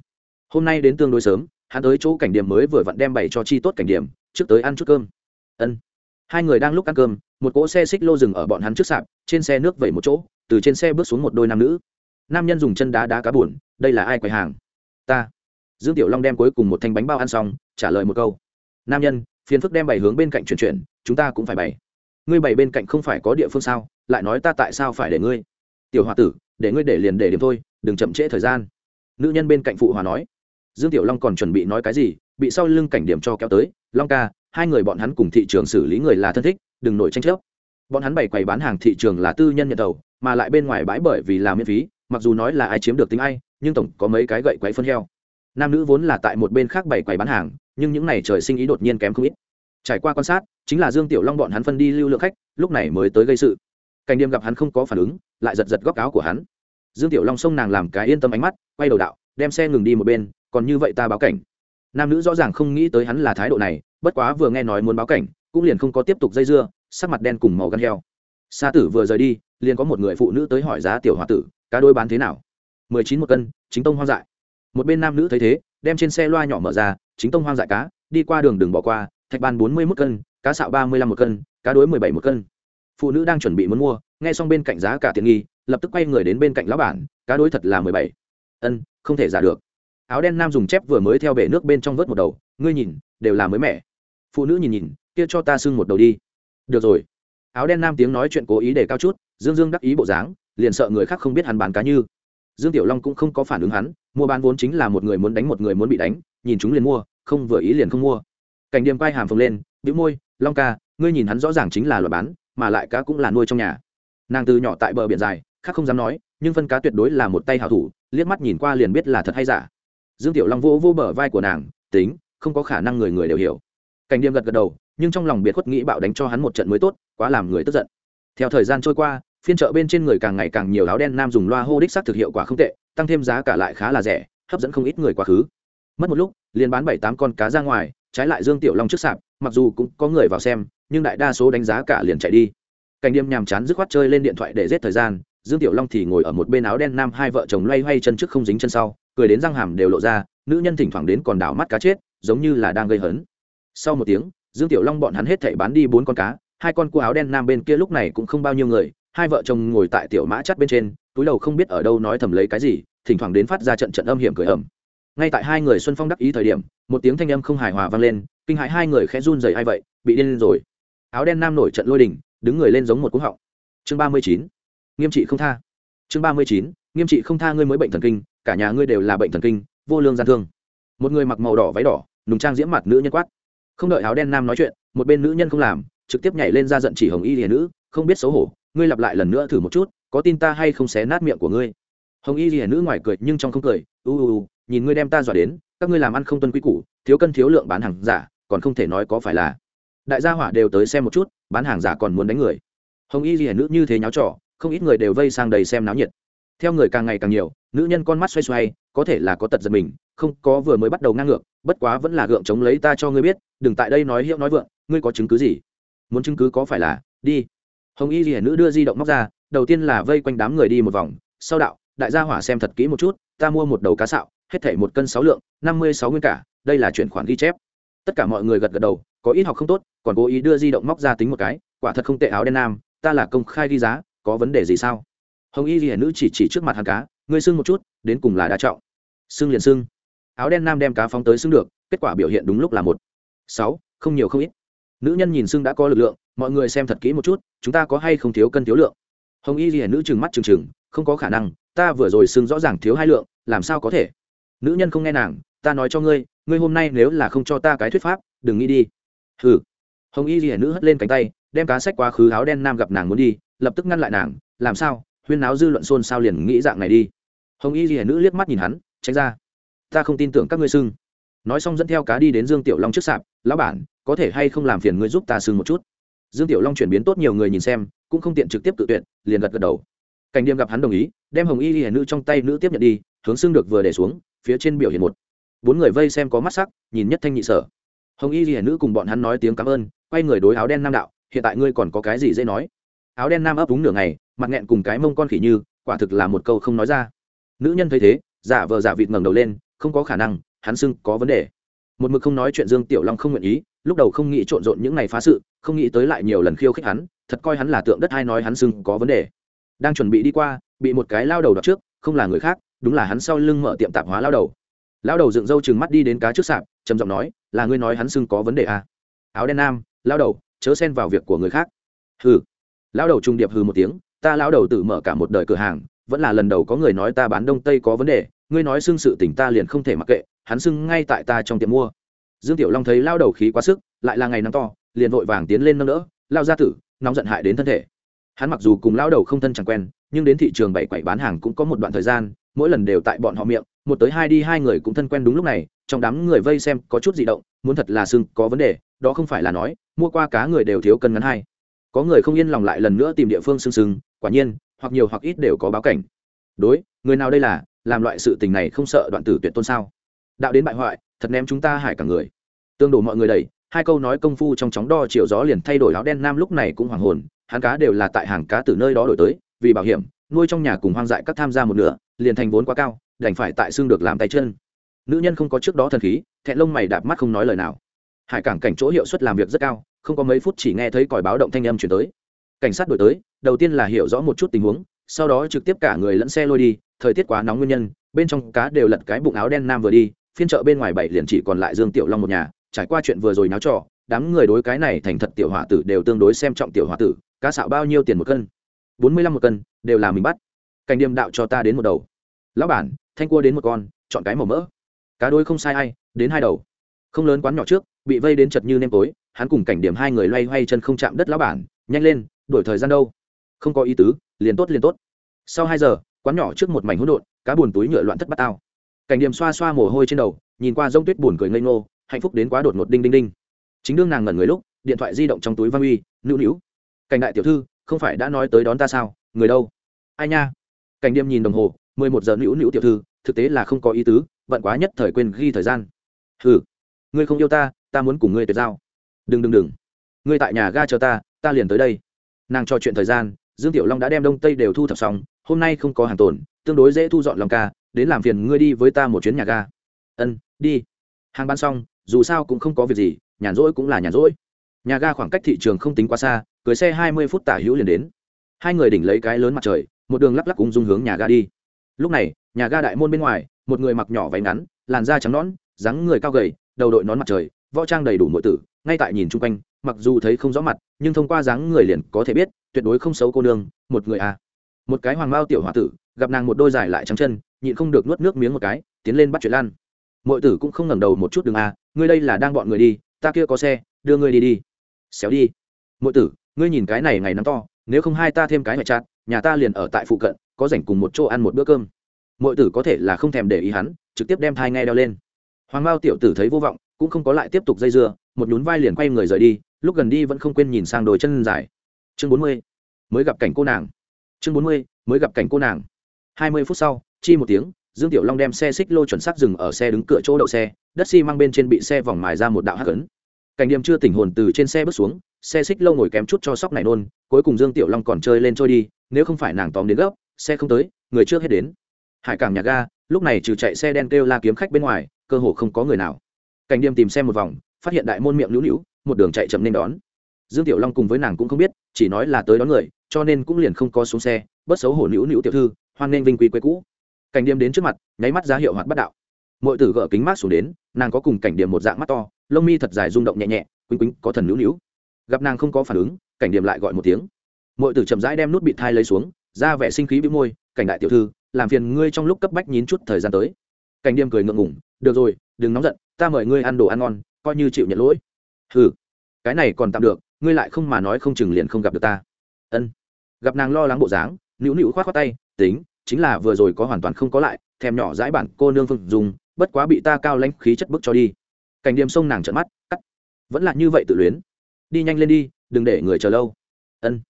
Hôm nay đến tương đối sớm, hắn tới chỗ cảnh điểm mới vừa vặn đem bày cho chi tốt cảnh điểm, trước tới ăn chút cơm. Ân. Hai người đang lúc ăn cơm, một cỗ xe xích lô dừng ở bọn hắn trước sạp, trên xe nước vẩy một chỗ, từ trên xe bước xuống một đôi nam nữ. Nam nhân dùng chân đá đá cá buồn, đây là ai quầy hàng? Ta. Dương tiểu long đem cuối cùng một thanh bánh bao ăn xong, trả lời một câu. Nam nhân, phiền phức đem bày hướng bên cạnh chuyển chuyển, chúng ta cũng phải bày ngươi bày bên cạnh không phải có địa phương sao, lại nói ta tại sao phải để ngươi? Tiểu h o a tử, để ngươi để liền để điểm thôi, đừng chậm trễ thời gian. Nữ nhân bên cạnh phụ hòa nói. Dương tiểu long còn chuẩn bị nói cái gì, bị sau lưng cảnh điểm cho kéo tới, long ca, hai người bọn hắn cùng thị trường xử lý người là thân thích, đừng nổi tranh chấp. Bọn hắn bày quầy bán hàng thị trường là tư nhân nhận tàu mà lại bên ngoài bãi bởi vì làm miễn phí, mặc dù nói là ai chiếm được tính ai, nhưng tổng có mấy cái gậy quấy phân heo. Nam nữ vốn là tại một bên khác bày quầy bán hàng, nhưng những n à y trời sinh ý đột nhiên kém không ít. Trải qua quan sát chính là dương tiểu long bọn hắn phân đi lưu lượng khách, lúc này mới tới gây sự. Cảnh điềm gặp hắn không có phản ứng, lại giật giật góc áo của hắn. Dương tiểu long xông nàng làm cái yên tâm ánh mắt, quay đầu đạo, đem xe ngừng đi một bên, còn như vậy ta báo cảnh. Nam nữ rõ ràng không nghĩ tới hắn là thái độ này, bất quá vừa nghe nói muốn báo cảnh, cũng liền không có tiếp tục dây dưa, sắc mặt đen cùng màu gan heo. Sa tử vừa rời đi, liền có một người phụ nữ tới hỏi giá tiểu h tử, cá đôi bán thế nào? Mười chín một cân, chính tông hoang dại. Một bên nam nữ thấy thế, đem trên xe loa nhỏ mở ra, chính tông hoang dại cá, đi qua đường đừng bỏ qua, thạch ban bốn mươi một cân cá sạo ba mươi lăm một cân, cá đối mười bảy một cân. Phụ nữ đang chuẩn bị muốn mua, nghe xong bên cạnh giá cả tiện nghi, lập tức quay người đến bên cạnh lão bản, cá đối thật là mười bảy. Ân, không thể giả được. Áo đen nam dùng chép vừa mới theo bể nước bên trong vớt một đầu, ngươi nhìn, đều là mới mẻ. Phụ nữ nhìn nhìn, kia cho ta sưng một đầu đi. Được rồi. Áo đen nam tiếng nói chuyện cố ý để cao chút, dương dương đắc ý bộ dáng, liền sợ người khác không biết hắn bán cá như. Dương tiểu long cũng không có phản ứng hắn, mua bán vốn chính là một người muốn đánh một người muốn bị đánh, nhìn chúng liền mua, không vừa ý liền không mua. Cảnh điềm quay hàm phồng lên, bĩu môi long ca, ngươi nhìn hắn rõ ràng chính là loại bán, mà lại cá cũng là nuôi trong nhà. Nàng từ nhỏ tại bờ biển dài, khác không dám nói, nhưng phân cá tuyệt đối là một tay hảo thủ, liếc mắt nhìn qua liền biết là thật hay giả. Dương tiểu long vô vô bờ vai của nàng, tính, không có khả năng người người đều hiểu. Cảnh điềm gật gật đầu, nhưng trong lòng biệt khuất nghĩ bạo đánh cho hắn một trận mới tốt, quá làm người tức giận. Theo thời gian trôi qua, phiên chợ bên trên người càng ngày càng nhiều áo đen nam dùng loa hô đích xác thực hiệu quả không tệ, tăng thêm giá cả lại khá là rẻ, hấp dẫn không ít người quá khứ. Mất một lúc, liền bán bảy tám con cá ra ngoài, trái lại dương tiểu long trước sạp mặc dù cũng có người vào xem, nhưng đại đa số đánh giá cả liền chạy đi. Cảnh đêm nhàm chán dứt khoát chơi lên điện thoại để giết thời gian, dương tiểu long thì ngồi ở một bên áo đen nam hai vợ chồng loay hoay chân trước không dính chân sau, cười đến răng hàm đều lộ ra, nữ nhân thỉnh thoảng đến còn đảo mắt cá chết, giống như là đang gây hấn. Sau một tiếng, dương tiểu long bọn hắn hết thảy bán đi bốn con cá, hai con cua áo đen nam bên kia lúc này cũng không bao nhiêu người, hai vợ chồng ngồi tại tiểu mã chắt bên trên, túi đầu không biết ở đâu nói thầm lấy cái gì, thỉnh thoảng đến phát ra trận trận âm hiểm cười ẩm ngay tại hai người xuân phong đắc ý thời điểm, một tiếng thanh âm không hài hòa vang lên kinh hãi hai người khẽ run rẩy ai vậy, bị điên lên rồi. Áo đen nam nổi trận lôi đình, đứng người lên giống một cú họng. Chương ba mươi chín, nghiêm trị không tha. Chương ba mươi chín, nghiêm trị không tha ngươi mới bệnh thần kinh, cả nhà ngươi đều là bệnh thần kinh, vô lương gian thương. Một người mặc màu đỏ váy đỏ, nùng trang diễm mặt nữ nhân quát. Không đợi áo đen nam nói chuyện, một bên nữ nhân không làm, trực tiếp nhảy lên ra giận chỉ hồng y hiền nữ, không biết xấu hổ, ngươi lặp lại lần nữa thử một chút, có tin ta hay không xé nát miệng của ngươi. Hồng y hiền nữ ngoài cười nhưng trong không cười, u u u, nhìn ngươi đem ta dọa đến, các ngươi làm ăn không tuân quy củ, thiếu cân thiếu lượng bán hàng giả còn không thể nói có phải là. Đại gia hỏa đều tới xem một chút, bán hàng giả còn muốn đánh người. Hồng y hiền nữ như thế nháo trò, không ít người đều vây sang đầy xem náo nhiệt. Theo người càng ngày càng nhiều, nữ nhân con mắt xoay xoay, có thể là có tật giật mình, không, có vừa mới bắt đầu ngang ngược, bất quá vẫn là gượng chống lấy ta cho ngươi biết, đừng tại đây nói hiệu nói vượng, ngươi có chứng cứ gì? Muốn chứng cứ có phải là, đi. Hồng y hiển nữ đưa di động móc ra, đầu tiên là vây quanh đám người đi một vòng, sau đạo, đại gia hỏa xem thật kỹ một chút, ta mua một đầu cá sạo, hết thảy một cân sáu lượng, năm mươi sáu nguyên cả, đây là chuyển khoản ghi chép tất cả mọi người gật gật đầu, có ít học không tốt, còn cố ý đưa di động móc ra tính một cái, quả thật không tệ áo đen nam, ta là công khai ghi giá, có vấn đề gì sao? Hồng y hiển nữ chỉ chỉ trước mặt hàng cá, ngươi xưng một chút, đến cùng là đa trọng. Xưng liền xưng áo đen nam đem cá phóng tới xưng được, kết quả biểu hiện đúng lúc là một. Sáu, không nhiều không ít. Nữ nhân nhìn xưng đã có lực lượng, mọi người xem thật kỹ một chút, chúng ta có hay không thiếu cân thiếu lượng? Hồng y hiển nữ trừng mắt trừng trừng, không có khả năng, ta vừa rồi xưng rõ ràng thiếu hai lượng, làm sao có thể? Nữ nhân không nghe nàng, ta nói cho ngươi ngươi hôm nay nếu là không cho ta cái thuyết pháp, đừng nghĩ đi. Hừ. Hồng y hiển nữ hất lên cánh tay, đem cá sách quá khứ áo đen nam gặp nàng muốn đi, lập tức ngăn lại nàng, làm sao? Huyên náo dư luận xôn xao liền nghĩ dạng này đi. Hồng y hiển nữ liếc mắt nhìn hắn, tránh ra. Ta không tin tưởng các ngươi xưng nói xong dẫn theo cá đi đến dương tiểu long trước sạp, lão bản, có thể hay không làm phiền ngươi giúp ta xưng một chút? Dương tiểu long chuyển biến tốt nhiều người nhìn xem, cũng không tiện trực tiếp tự tuyển liền gật gật đầu. Cảnh điểm gặp hắn đồng ý, đem hồng y hiển nữ trong tay nữ tiếp nhận đi, hướng xưng được vừa để xuống, phía trên biểu hiện một bốn người vây xem có mắt sắc, nhìn nhất thanh nhị sở. Hồng y hiển nữ cùng bọn hắn nói tiếng cảm ơn, quay người đối áo đen nam đạo, hiện tại ngươi còn có cái gì dễ nói? Áo đen nam ấp úng nửa ngày, mặt nghẹn cùng cái mông con khỉ như, quả thực là một câu không nói ra. Nữ nhân thấy thế, giả vờ giả vịt ngẩng đầu lên, không có khả năng, hắn xưng có vấn đề. Một mực không nói chuyện dương tiểu long không nguyện ý, lúc đầu không nghĩ trộn rộn những ngày phá sự, không nghĩ tới lại nhiều lần khiêu khích hắn, thật coi hắn là tượng đất hay nói hắn xưng có vấn đề. Đang chuẩn bị đi qua, bị một cái lao đầu đọc trước, không là người khác, đúng là hắn sau lưng mở tiệm tạp hóa lao đầu lao đầu dựng râu chừng mắt đi đến cá trước sạp, trầm giọng nói, là ngươi nói hắn xưng có vấn đề à. áo đen nam lao đầu, chớ xen vào việc của người khác. Hừ. Lao đầu trung điệp hừ một tiếng, ta lao đầu tự mở cả một đời cửa hàng, vẫn là lần đầu có người nói ta bán đông tây có vấn đề, ngươi nói xưng sự tình ta liền không thể mặc kệ, hắn xưng ngay tại ta trong tiệm mua. Dương tiểu long thấy lao đầu khí quá sức, lại là ngày nắng to, liền vội vàng tiến lên nâng đỡ lao ra tử, nóng giận hại đến thân thể. Hắn mặc dù cùng lao đầu không thân chẳng quen, nhưng đến thị trường bảy quậy bán hàng cũng có một đoạn thời gian, mỗi lần đều tại bọn họ miệng một tới hai đi hai người cũng thân quen đúng lúc này, trong đám người vây xem có chút di động, muốn thật là sưng có vấn đề, đó không phải là nói, mua qua cá người đều thiếu cân ngắn hai có người không yên lòng lại lần nữa tìm địa phương sưng sưng quả nhiên, hoặc nhiều hoặc ít đều có báo cảnh. Đối, người nào đây là, làm loại sự tình này không sợ đoạn tử tuyệt tôn sao? Đạo đến bại hoại, thật ném chúng ta hải cả người. Tương đổ mọi người đầy, hai câu nói công phu trong chóng đo chiều gió liền thay đổi áo đen nam lúc này cũng hoàng hồn, hắn cá đều là tại hàng cá từ nơi đó đổi tới, vì bảo hiểm, nuôi trong nhà cùng hoang dại các tham gia một nửa, liền thành vốn quá cao đành phải tại xương được làm tay chân. Nữ nhân không có trước đó thần khí, thẹn lông mày đạp mắt không nói lời nào. Hải cảng cảnh chỗ hiệu suất làm việc rất cao, không có mấy phút chỉ nghe thấy còi báo động thanh âm chuyển tới. Cảnh sát đổi tới, đầu tiên là hiểu rõ một chút tình huống, sau đó trực tiếp cả người lẫn xe lôi đi, thời tiết quá nóng nguyên nhân, bên trong cá đều lật cái bụng áo đen nam vừa đi, phiên chợ bên ngoài bảy liền chỉ còn lại dương tiểu long một nhà, trải qua chuyện vừa rồi náo trò, đám người đối cái này thành thật tiểu hỏa tử đều tương đối xem trọng tiểu hỏa tử, cá xạo bao nhiêu tiền một cân? Bốn mươi lăm một cân, đều là mình bắt. Cảnh điềm đạo cho ta đến một đầu. Lão bản thanh cua đến một con, chọn cái màu mỡ. Cá đôi không sai ai, đến hai đầu. Không lớn quán nhỏ trước, bị vây đến chật như nêm tối, hắn cùng cảnh điểm hai người loay hoay chân không chạm đất lão bản, nhanh lên, đổi thời gian đâu. Không có ý tứ, liền tốt liền tốt. Sau hai giờ, quán nhỏ trước một mảnh hỗn độn, cá buồn túi nhựa loạn thất bát tao. Cảnh điểm xoa xoa mồ hôi trên đầu, nhìn qua rông tuyết buồn cười ngây ngô, hạnh phúc đến quá đột ngột đinh đinh đinh. Chính đương nàng ngẩn người lúc, điện thoại di động trong túi văn uy, nữu nữu, cảnh đại tiểu thư, không phải đã nói tới đón ta sao? Người đâu? Ai nha. Cảnh điểm nhìn đồng hồ mười một giờ nữu nữu tiểu thư, thực tế là không có ý tứ, bận quá nhất thời quên ghi thời gian. Ừ ngươi không yêu ta ta muốn cùng ngươi tuyệt giao. Đừng đừng đừng. Ngươi tại nhà ga chờ ta ta liền tới đây. Nàng trò chuyện thời gian, dương tiểu long đã đem đông tây đều thu thập xong, hôm nay không có hàng tồn, tương đối dễ thu dọn lòng ca, đến làm phiền ngươi đi với ta một chuyến nhà ga. Ân, đi. Hàng bán xong, dù sao cũng không có việc gì, nhàn rỗi cũng là nhàn rỗi. Nhà ga khoảng cách thị trường không tính quá xa, cưới xe hai mươi phút tả hữu liền đến. Hai người đỉnh lấy cái lớn mặt trời, một đường lắc lắc cùng dung hướng nhà ga đi lúc này, nhà ga đại môn bên ngoài, một người mặc nhỏ váy ngắn, làn da trắng nõn, dáng người cao gầy, đầu đội nón mặt trời, võ trang đầy đủ mọi tử, ngay tại nhìn chung quanh, mặc dù thấy không rõ mặt, nhưng thông qua dáng người liền có thể biết, tuyệt đối không xấu cô nương, một người à. Một cái hoàng bao tiểu h tử, gặp nàng một đôi dài lại trắng chân, nhịn không được nuốt nước miếng một cái, tiến lên bắt chuyện lan. Mọi tử cũng không ngẩng đầu một chút đường à ngươi đây là đang bọn người đi, ta kia có xe, đưa ngươi đi đi. Xéo đi. Mọi tử, ngươi nhìn cái này ngày nắng to, nếu không hai ta thêm cái ngoại chặt nhà ta liền ở tại phụ cận có rảnh cùng một chỗ ăn một bữa cơm. Mọi tử có thể là không thèm để ý hắn, trực tiếp đem thai nghe đeo lên. Hoàng mao tiểu tử thấy vô vọng, cũng không có lại tiếp tục dây dưa, một nhún vai liền quay người rời đi, lúc gần đi vẫn không quên nhìn sang đồi chân dài. Chương bốn mươi, mới gặp cảnh cô nàng. Chương bốn mươi, mới gặp cảnh cô nàng. Hai mươi phút sau, chi một tiếng, dương tiểu long đem xe xích lô chuẩn xác dừng ở xe đứng cửa chỗ đậu xe, đất xi mang bên trên bị xe vòng mài ra một đạo hắc ấn. Cảnh điểm chưa tỉnh hồn từ trên xe bước xuống, xe xích lô ngồi kém chút cho sóc này nôn, cuối cùng dương tiểu long còn chơi lên trôi đi, nếu không phải nàng tóm đến gấp xe không tới, người trước hết đến. Hải cảng nhà ga, lúc này trừ chạy xe đen kêu la kiếm khách bên ngoài, cơ hồ không có người nào. Cảnh điềm tìm xem một vòng, phát hiện đại môn miệng lũ lũ một đường chạy chậm nên đón. Dương tiểu long cùng với nàng cũng không biết, chỉ nói là tới đón người, cho nên cũng liền không có xuống xe, bớt xấu hổ nữu nữu tiểu thư, hoan nên vinh quy quê cũ. Cảnh điềm đến trước mặt, nháy mắt ra hiệu hoạt bắt đạo. Mọi tử gỡ kính mát xuống đến, nàng có cùng cảnh điểm một dạng mắt to, lông mi thật dài rung động nhẹ nhẹ quýnh quýnh có thần nữu nữu gặp nàng không có phản ứng, cảnh điểm lại gọi một tiếng. Mọi tử chậm rãi đem nút bị thai lấy xuống ra vẻ sinh khí bị môi, cảnh đại tiểu thư, làm phiền ngươi trong lúc cấp bách nhín chút thời gian tới. Cảnh điềm cười ngượng ngủng được rồi, đừng nóng giận, ta mời ngươi ăn đồ ăn ngon, coi như chịu nhận lỗi. Ừ cái này còn tạm được, ngươi lại không mà nói không chừng liền không gặp được ta. Ân. Gặp nàng lo lắng bộ dáng, nữu nữu khoát khoát tay, tính, chính là vừa rồi có hoàn toàn không có lại, thèm nhỏ dãi bản cô nương phương dùng, bất quá bị ta cao lãnh khí chất bức cho đi. Cảnh điềm sông nàng trợn mắt, cắt. Vẫn là như vậy tự luyến. Đi nhanh lên đi, đừng để người chờ lâu. Ân.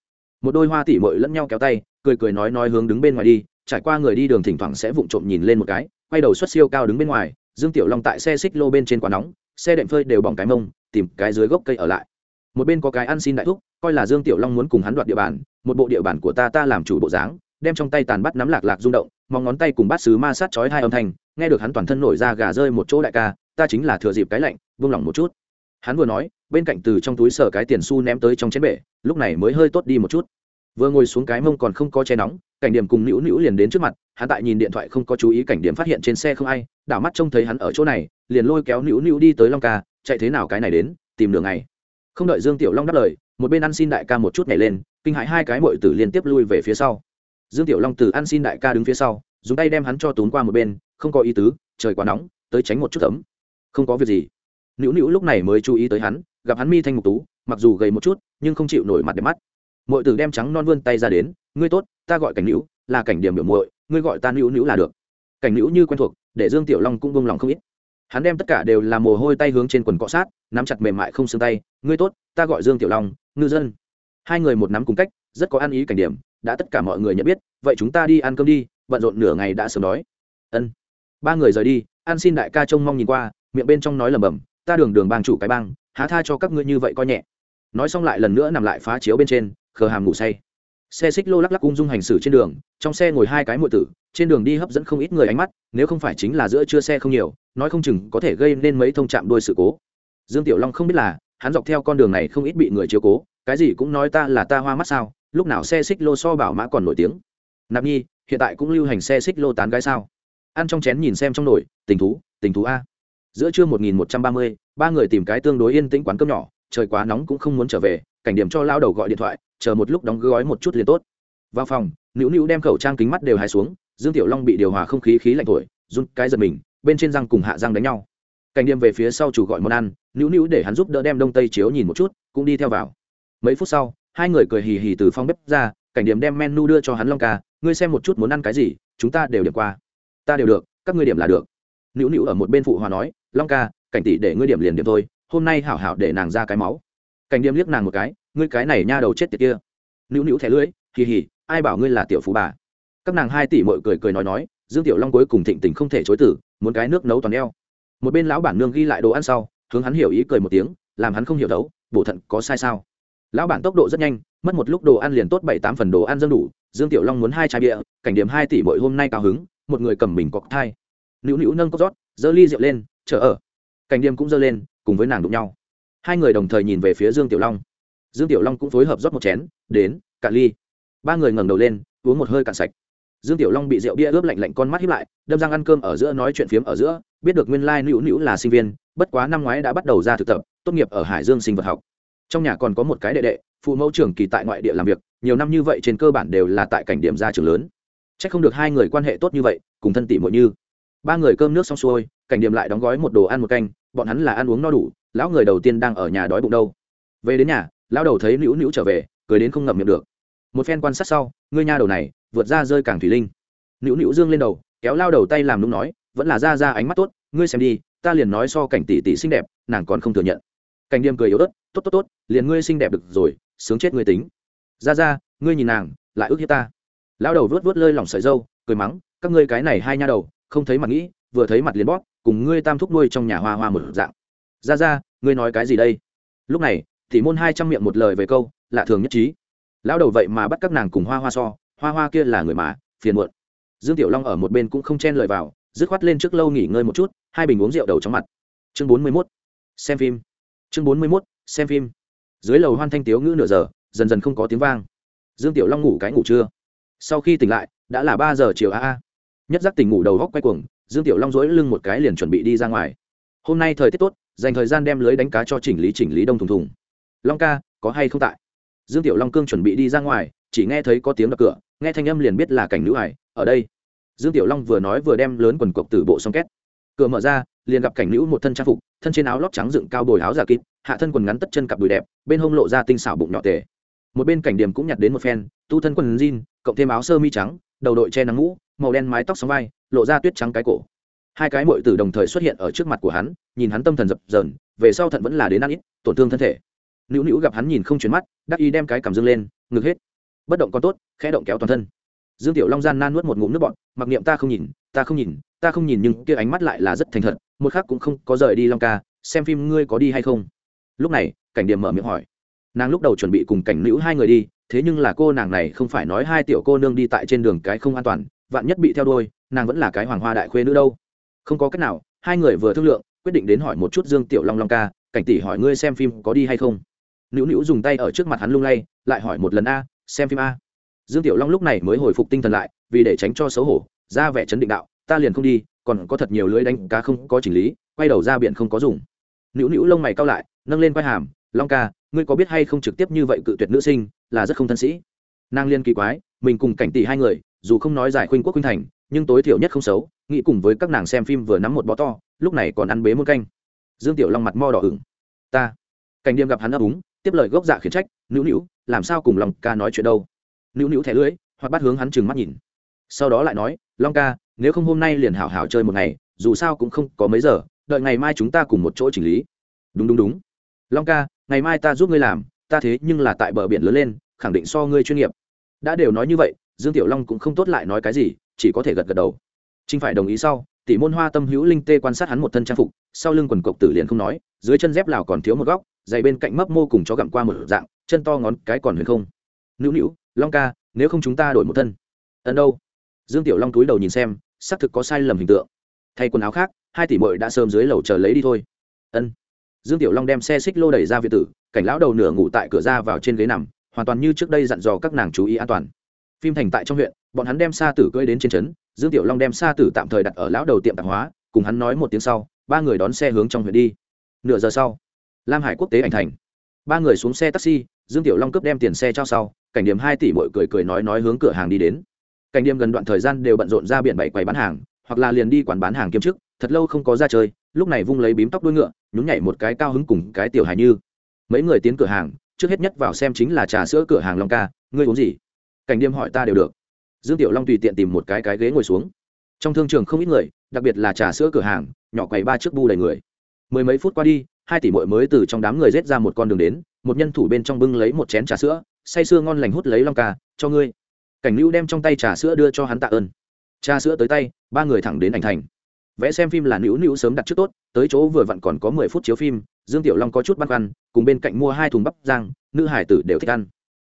Một đôi hoa tỉ mội lẫn nhau kéo tay cười cười nói nói hướng đứng bên ngoài đi, trải qua người đi đường thỉnh thoảng sẽ vụng trộm nhìn lên một cái, quay đầu xuất siêu cao đứng bên ngoài, dương tiểu long tại xe xích lô bên trên quá nóng, xe đệm phơi đều bỏng cái mông, tìm cái dưới gốc cây ở lại. Một bên có cái ăn xin đại thúc, coi là dương tiểu long muốn cùng hắn đoạt địa bàn, một bộ địa bàn của ta ta làm chủ bộ dáng, đem trong tay tàn bắt nắm lạc lạc rung động mong ngón tay cùng bát sứ ma sát chói hai âm thanh, nghe được hắn toàn thân nổi ra gà rơi một chỗ đại ca, ta chính là thừa dịp cái lạnh vung lòng một chút. Hắn vừa nói, bên cạnh từ trong túi sở cái tiền xu ném tới trong chén bể, lúc này mới hơi tốt đi một chút vừa ngồi xuống cái mông còn không có che nóng, cảnh điểm cùng nữu nữu liền đến trước mặt, hắn tại nhìn điện thoại không có chú ý cảnh điểm phát hiện trên xe không ai, đảo mắt trông thấy hắn ở chỗ này, liền lôi kéo nữu nữu đi tới long ca, chạy thế nào cái này đến, tìm đường này. Không đợi dương tiểu long đáp lời, một bên ăn xin đại ca một chút nhảy lên, kinh hãi hai cái mội tử liên tiếp lui về phía sau. Dương tiểu long từ ăn xin đại ca đứng phía sau, dùng tay đem hắn cho tốn qua một bên, không có ý tứ, trời quá nóng, tới tránh một chút ấm. Không có việc gì. Nữu nữu lúc này mới chú ý tới hắn, gặp hắn mi thanh mục tú, mặc dù gầy một chút, nhưng không chịu nổi mặt đẹp mắt mọi tử đem trắng non vươn tay ra đến, ngươi tốt, ta gọi cảnh nữ là cảnh điểm biểu muội, ngươi gọi ta nữ nữ là được. Cảnh nữ như quen thuộc, để dương tiểu long cũng bông lòng không ít. Hắn đem tất cả đều là mồ hôi tay hướng trên quần cọ sát, nắm chặt mềm mại không xương tay, ngươi tốt, ta gọi dương tiểu long, ngư dân. Hai người một nắm cùng cách, rất có ăn ý cảnh điểm, đã tất cả mọi người nhận biết, vậy chúng ta đi ăn cơm đi, bận rộn nửa ngày đã sớm đói. Ân. Ba người rời đi, ăn xin đại ca trông mong nhìn qua, miệng bên trong nói lẩm bẩm, ta đường đường bang chủ cái bang, há tha cho các ngươi như vậy coi nhẹ. Nói xong lại lần nữa nằm lại phá chiếu bên trên khờ hàm ngủ say. Xe xích lô lắc lắc ung dung hành xử trên đường, trong xe ngồi hai cái muội tử, trên đường đi hấp dẫn không ít người ánh mắt, nếu không phải chính là giữa trưa xe không nhiều, nói không chừng có thể gây nên mấy thông chạm đôi sự cố. Dương tiểu long không biết là, hắn dọc theo con đường này không ít bị người chiếu cố, cái gì cũng nói ta là ta hoa mắt sao, lúc nào xe xích lô so bảo mã còn nổi tiếng. Nạp nhi, hiện tại cũng lưu hành xe xích lô tán gái sao? Ăn trong chén nhìn xem trong nổi tình thú tình thú a. Giữa trưa một nghìn một trăm ba mươi, ba người tìm cái tương đối yên tĩnh quán cơm nhỏ, trời quá nóng cũng không muốn trở về cảnh điểm cho lao đầu gọi điện thoại, chờ một lúc đóng gói một chút liền tốt. Vào phòng, nữu nữu đem khẩu trang kính mắt đều hài xuống, dương tiểu long bị điều hòa không khí khí lạnh thổi, run cái giật mình, bên trên răng cùng hạ răng đánh nhau. Cảnh điểm về phía sau chủ gọi món ăn, nữu nữu để hắn giúp đỡ đem đông tây chiếu nhìn một chút, cũng đi theo vào. Mấy phút sau, hai người cười hì hì từ phòng bếp ra, cảnh điểm đem menu đưa cho hắn long ca, ngươi xem một chút muốn ăn cái gì, chúng ta đều điểm qua. Ta đều được, các ngươi điểm là được. Nữu nữu ở một bên phụ hòa nói, long ca, cảnh tỷ để ngươi điểm liền điểm thôi, hôm nay hảo hảo để nàng ra cái máu cảnh điềm liếc nàng một cái, ngươi cái này nha đầu chết tiệt kia. Nữu nữu thẻ lưỡi, hì hì, ai bảo ngươi là tiểu phú bà? Các nàng hai tỷ mội cười cười nói nói, dương tiểu long cuối cùng thịnh tình không thể chối tử muốn cái nước nấu toàn đeo. một bên lão bản nương ghi lại đồ ăn sau, hướng hắn hiểu ý cười một tiếng, làm hắn không hiểu đấu bổ thận có sai sao? Lão bản tốc độ rất nhanh, mất một lúc đồ ăn liền tốt bảy tám phần đồ ăn dân đủ, dương tiểu long muốn hai chai bia, cảnh điểm hai tỷ mỗi hôm nay cao hứng, một người cầm mình cọc thai. Nữu nữu nâng cốc rót, giơ ly rượu lên, chờ ở. Cảnh điểm cũng giơ lên, cùng với nàng đụng nhau hai người đồng thời nhìn về phía dương tiểu long. Dương tiểu long cũng phối hợp rót một chén, đến, cạn ly. Ba người ngẩng đầu lên, uống một hơi cạn sạch. Dương tiểu long bị rượu bia ướp lạnh lạnh con mắt hiếp lại, đâm răng ăn cơm ở giữa nói chuyện phiếm ở giữa, biết được nguyên lai nữu nữu là sinh viên, bất quá năm ngoái đã bắt đầu ra thực tập, tốt nghiệp ở hải dương sinh vật học. Trong nhà còn có một cái đệ đệ, phụ mẫu trưởng kỳ tại ngoại địa làm việc, nhiều năm như vậy trên cơ bản đều là tại cảnh điểm ra trường lớn. C h ắ c không được hai người quan hệ tốt như vậy, cùng thân tỷ mỗi như. Ba người cơm nước xong xuôi, cảnh điểm lại đóng gói một đồ ăn một canh, bọn hắn là ăn uống no đủ lão người đầu tiên đang ở nhà đói bụng đâu. Về đến nhà, lão đầu thấy nữu nữu trở về, cười đến không ngậm miệng được. Một phen quan sát sau, ngươi nha đầu này, vượt ra rơi càng thủy linh. Nữu nữu dương lên đầu, kéo lao đầu tay làm nung nói, vẫn là ra ra ánh mắt tốt, ngươi xem đi, ta liền nói so cảnh tỷ tỷ xinh đẹp, nàng còn không thừa nhận. Cảnh điềm cười yếu ớt, tốt tốt tốt, liền ngươi xinh đẹp được rồi, sướng chết ngươi tính. Ra ra, ngươi nhìn nàng, lại ước hiếp ta. Lao đầu vớt vớt lơi lỏng sợi dâu, cười mắng, các ngươi cái này hai nha đầu, không thấy mặt nghĩ, vừa thấy mặt liền bóp, cùng ngươi tam thúc nuôi trong nhà hoa hoa một dạng ra ra, ngươi nói cái gì đây? Lúc này thì môn hai trăm miệng một lời về câu, lạ thường nhất trí. Lão đầu vậy mà bắt các nàng cùng hoa hoa so, hoa hoa kia là người mà, phiền muộn. Dương tiểu long ở một bên cũng không chen lời vào, dứt khoát lên trước lâu nghỉ ngơi một chút, hai bình uống rượu đầu trong mặt. Chương bốn mươi mốt, xem phim. Chương bốn mươi mốt, xem phim. Dưới lầu hoan thanh tiếu ngữ nửa giờ, dần dần không có tiếng vang. Dương tiểu long ngủ cái ngủ trưa. Sau khi tỉnh lại, đã là ba giờ chiều a a. Nhất giác tỉnh ngủ đầu góc quay cuồng, dương tiểu long dỗi lưng một cái liền chuẩn bị đi ra ngoài hôm nay thời tiết tốt, dành thời gian đem lưới đánh cá cho chỉnh lý chỉnh lý đông thùng thùng. Long ca, có hay không tại? Dương tiểu long cương chuẩn bị đi ra ngoài, chỉ nghe thấy có tiếng đập cửa, nghe thanh âm liền biết là cảnh nữ hải, ở đây. Dương tiểu long vừa nói vừa đem lớn quần cộc từ bộ xong két. Cửa mở ra, liền gặp cảnh nữ một thân trang phục, thân trên áo lót trắng dựng cao bồi áo giả kịp, hạ thân quần ngắn tất chân cặp đùi đẹp, bên hông lộ ra tinh xảo bụng nhỏ tề. Một bên cảnh điểm cũng nhặt đến một phen, tu thân quần jean, cộng thêm áo sơ mi trắng, đầu đội che nắng mũ, màu đen mái tóc sóng vai, lộ ra tuyết trắng cái cổ hai cái mội tử đồng thời xuất hiện ở trước mặt của hắn, nhìn hắn tâm thần dập dờn, về sau thận vẫn là đến ăn ít, tổn thương thân thể. Nữu nữu gặp hắn nhìn không chuyển mắt, đắc ý đem cái cảm dương lên, ngực hết. Bất động còn tốt, khẽ động kéo toàn thân. Dương tiểu long gian nan nuốt một ngụm nước bọn mặc niệm ta không nhìn, ta không nhìn, ta không nhìn nhưng kia ánh mắt lại là rất thành thật, một khác cũng không có rời đi long ca, xem phim ngươi có đi hay không. Lúc này, cảnh điểm mở miệng hỏi. Nàng lúc đầu chuẩn bị cùng cảnh nữ hai người đi, thế nhưng là cô nàng này không phải nói hai tiểu cô nương đi tại trên đường cái không an toàn, vạn nhất bị theo đôi nàng vẫn là cái hoàng hoa đại khuê nữ đâu không có cách nào, hai người vừa thương lượng, quyết định đến hỏi một chút dương tiểu long long ca, cảnh tỷ hỏi ngươi xem phim có đi hay không. Nữu nữu dùng tay ở trước mặt hắn lung lay, lại hỏi một lần a, xem phim a. Dương tiểu long lúc này mới hồi phục tinh thần lại, vì để tránh cho xấu hổ, ra vẻ chấn định đạo, ta liền không đi, còn có thật nhiều lưới đánh cá không có chỉnh lý, quay đầu ra biển không có dùng. Nữu nữu lông mày cao lại, nâng lên quai hàm, long ca, ngươi có biết hay không trực tiếp như vậy cự tuyệt nữ sinh, là rất không thân sĩ. Nàng liên kỳ quái, mình cùng cảnh tỷ hai người, dù không nói giải khuynh quốc khuynh thành nhưng tối thiểu nhất không xấu, nghĩ cùng với các nàng xem phim vừa nắm một bó to, lúc này còn ăn bế muôn canh. Dương tiểu long mặt mo đỏ ửng. Ta. Cảnh điềm gặp hắn ấp úng, tiếp lời gốc dạ khiển trách, nữu nữu, làm sao cùng lòng ca nói chuyện đâu? Nữu nữu thẻ lưới hoặc bắt hướng hắn trừng mắt nhìn. Sau đó lại nói, long ca, nếu không hôm nay liền hảo hảo chơi một ngày, dù sao cũng không có mấy giờ, đợi ngày mai chúng ta cùng một chỗ chỉnh lý. Đúng đúng đúng. Long ca, ngày mai ta giúp ngươi làm, ta thế nhưng là tại bờ biển lớn lên, khẳng định so ngươi chuyên nghiệp. Đã đều nói như vậy dương tiểu long cũng không tốt lại nói cái gì, chỉ có thể gật gật đầu. Trinh phải đồng ý sau tỷ môn hoa tâm hữu linh tê quan sát hắn một thân trang phục, sau lưng quần cộc tử liền không nói, dưới chân dép lào còn thiếu một góc dày bên cạnh mấp mô cùng chó gặm qua một dạng, chân to ngón cái còn huyền không. Nữu nữu, long ca, nếu không chúng ta đổi một thân. Ẩn đâu? Dương tiểu long túi đầu nhìn xem, xác thực có sai lầm hình tượng. Thay quần áo khác, hai tỷ mội đã sớm dưới lầu chờ lấy đi thôi. Ân. Dương tiểu long đem xe xích lô đẩy ra việt tử, cảnh lão đầu nửa ngủ tại cửa ra vào trên ghế nằm, hoàn toàn như trước đây dặn dò các nàng chú ý an toàn phim thành tại trong huyện, bọn hắn đem xa tử cưỡi đến trên trấn, dương tiểu long đem xa tử tạm thời đặt ở lão đầu tiệm tạp hóa, cùng hắn nói một tiếng sau, ba người đón xe hướng trong huyện đi. Nửa giờ sau, lam hải quốc tế ảnh thành. Ba người xuống xe taxi, dương tiểu long cướp đem tiền xe trao sau, cảnh điểm hai tỷ mội cười cười nói nói hướng cửa hàng đi đến. Cảnh điểm gần đoạn thời gian đều bận rộn ra biển bảy quầy bán hàng, hoặc là liền đi quán bán hàng kiếm chức, thật lâu không có ra chơi, lúc này vung lấy bím tóc đuôi ngựa, nhún nhảy một cái cao hứng cùng cái tiểu hài như. Mấy người tiến cửa hàng, trước hết nhất vào xem chính là trà sữa cửa hàng long ca, ngươi uống gì? Cảnh đêm hỏi ta đều được. Dương tiểu long tùy tiện tìm một cái cái ghế ngồi xuống. Trong thương trường không ít người, đặc biệt là trà sữa cửa hàng, nhỏ quầy ba chiếc bu đầy người. Mười mấy phút qua đi, hai tỷ mội mới từ trong đám người rết ra một con đường đến, một nhân thủ bên trong bưng lấy một chén trà sữa, say sưa ngon lành hút lấy long ca, cho ngươi. Cảnh lưu đem trong tay trà sữa đưa cho hắn tạ ơn. Trà sữa tới tay, ba người thẳng đến ảnh thành. Vẽ xem phim là nữu nữu sớm đặt trước tốt, tới chỗ vừa vặn còn có mười phút chiếu phim, dương tiểu long có chút băn khoăn, cùng bên cạnh mua hai thùng bắp giang nữ hải tử đều thích ăn.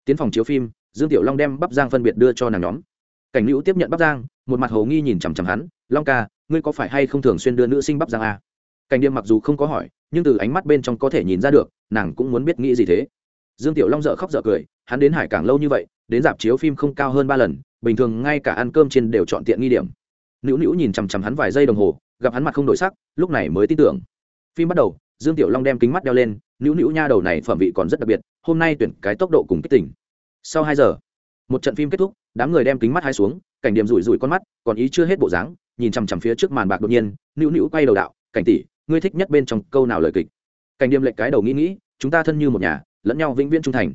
Tiến phòng chiếu phim dương tiểu long đem bắp giang phân biệt đưa cho nàng nhóm. Cảnh hữu tiếp nhận bắp giang một mặt hồ nghi nhìn chằm chằm hắn, long ca, ngươi có phải hay không thường xuyên đưa nữ sinh bắp giang à? cảnh điềm mặc dù không có hỏi, nhưng từ ánh mắt bên trong có thể nhìn ra được, nàng cũng muốn biết nghĩ gì thế. Dương tiểu long dợ khóc dợ cười, hắn đến hải cảng lâu như vậy, đến dạp chiếu phim không cao hơn ba lần, bình thường ngay cả ăn cơm trên đều chọn tiện nghi điểm. Nữu nữu nhìn chằm chằm hắn vài giây đồng hồ, gặp hắn mặt không đổi sắc, lúc này mới tin tưởng. Phim bắt đầu, dương tiểu long đem kính mắt đeo lên, nữu nữu nha đầu này phẩm vị còn rất đặc biệt, hôm nay tuyển cái tốc độ cùng kích tỉnh sau hai giờ, một trận phim kết thúc, đám người đem kính mắt hai xuống, cảnh điểm rủi rủi con mắt, còn ý chưa hết bộ dáng, nhìn chằm chằm phía trước màn bạc đột nhiên, nữu nữu quay đầu đạo, cảnh tỷ, ngươi thích nhất bên trong câu nào lời kịch? Cảnh điểm lệch cái đầu nghĩ nghĩ, chúng ta thân như một nhà, lẫn nhau vĩnh viễn trung thành.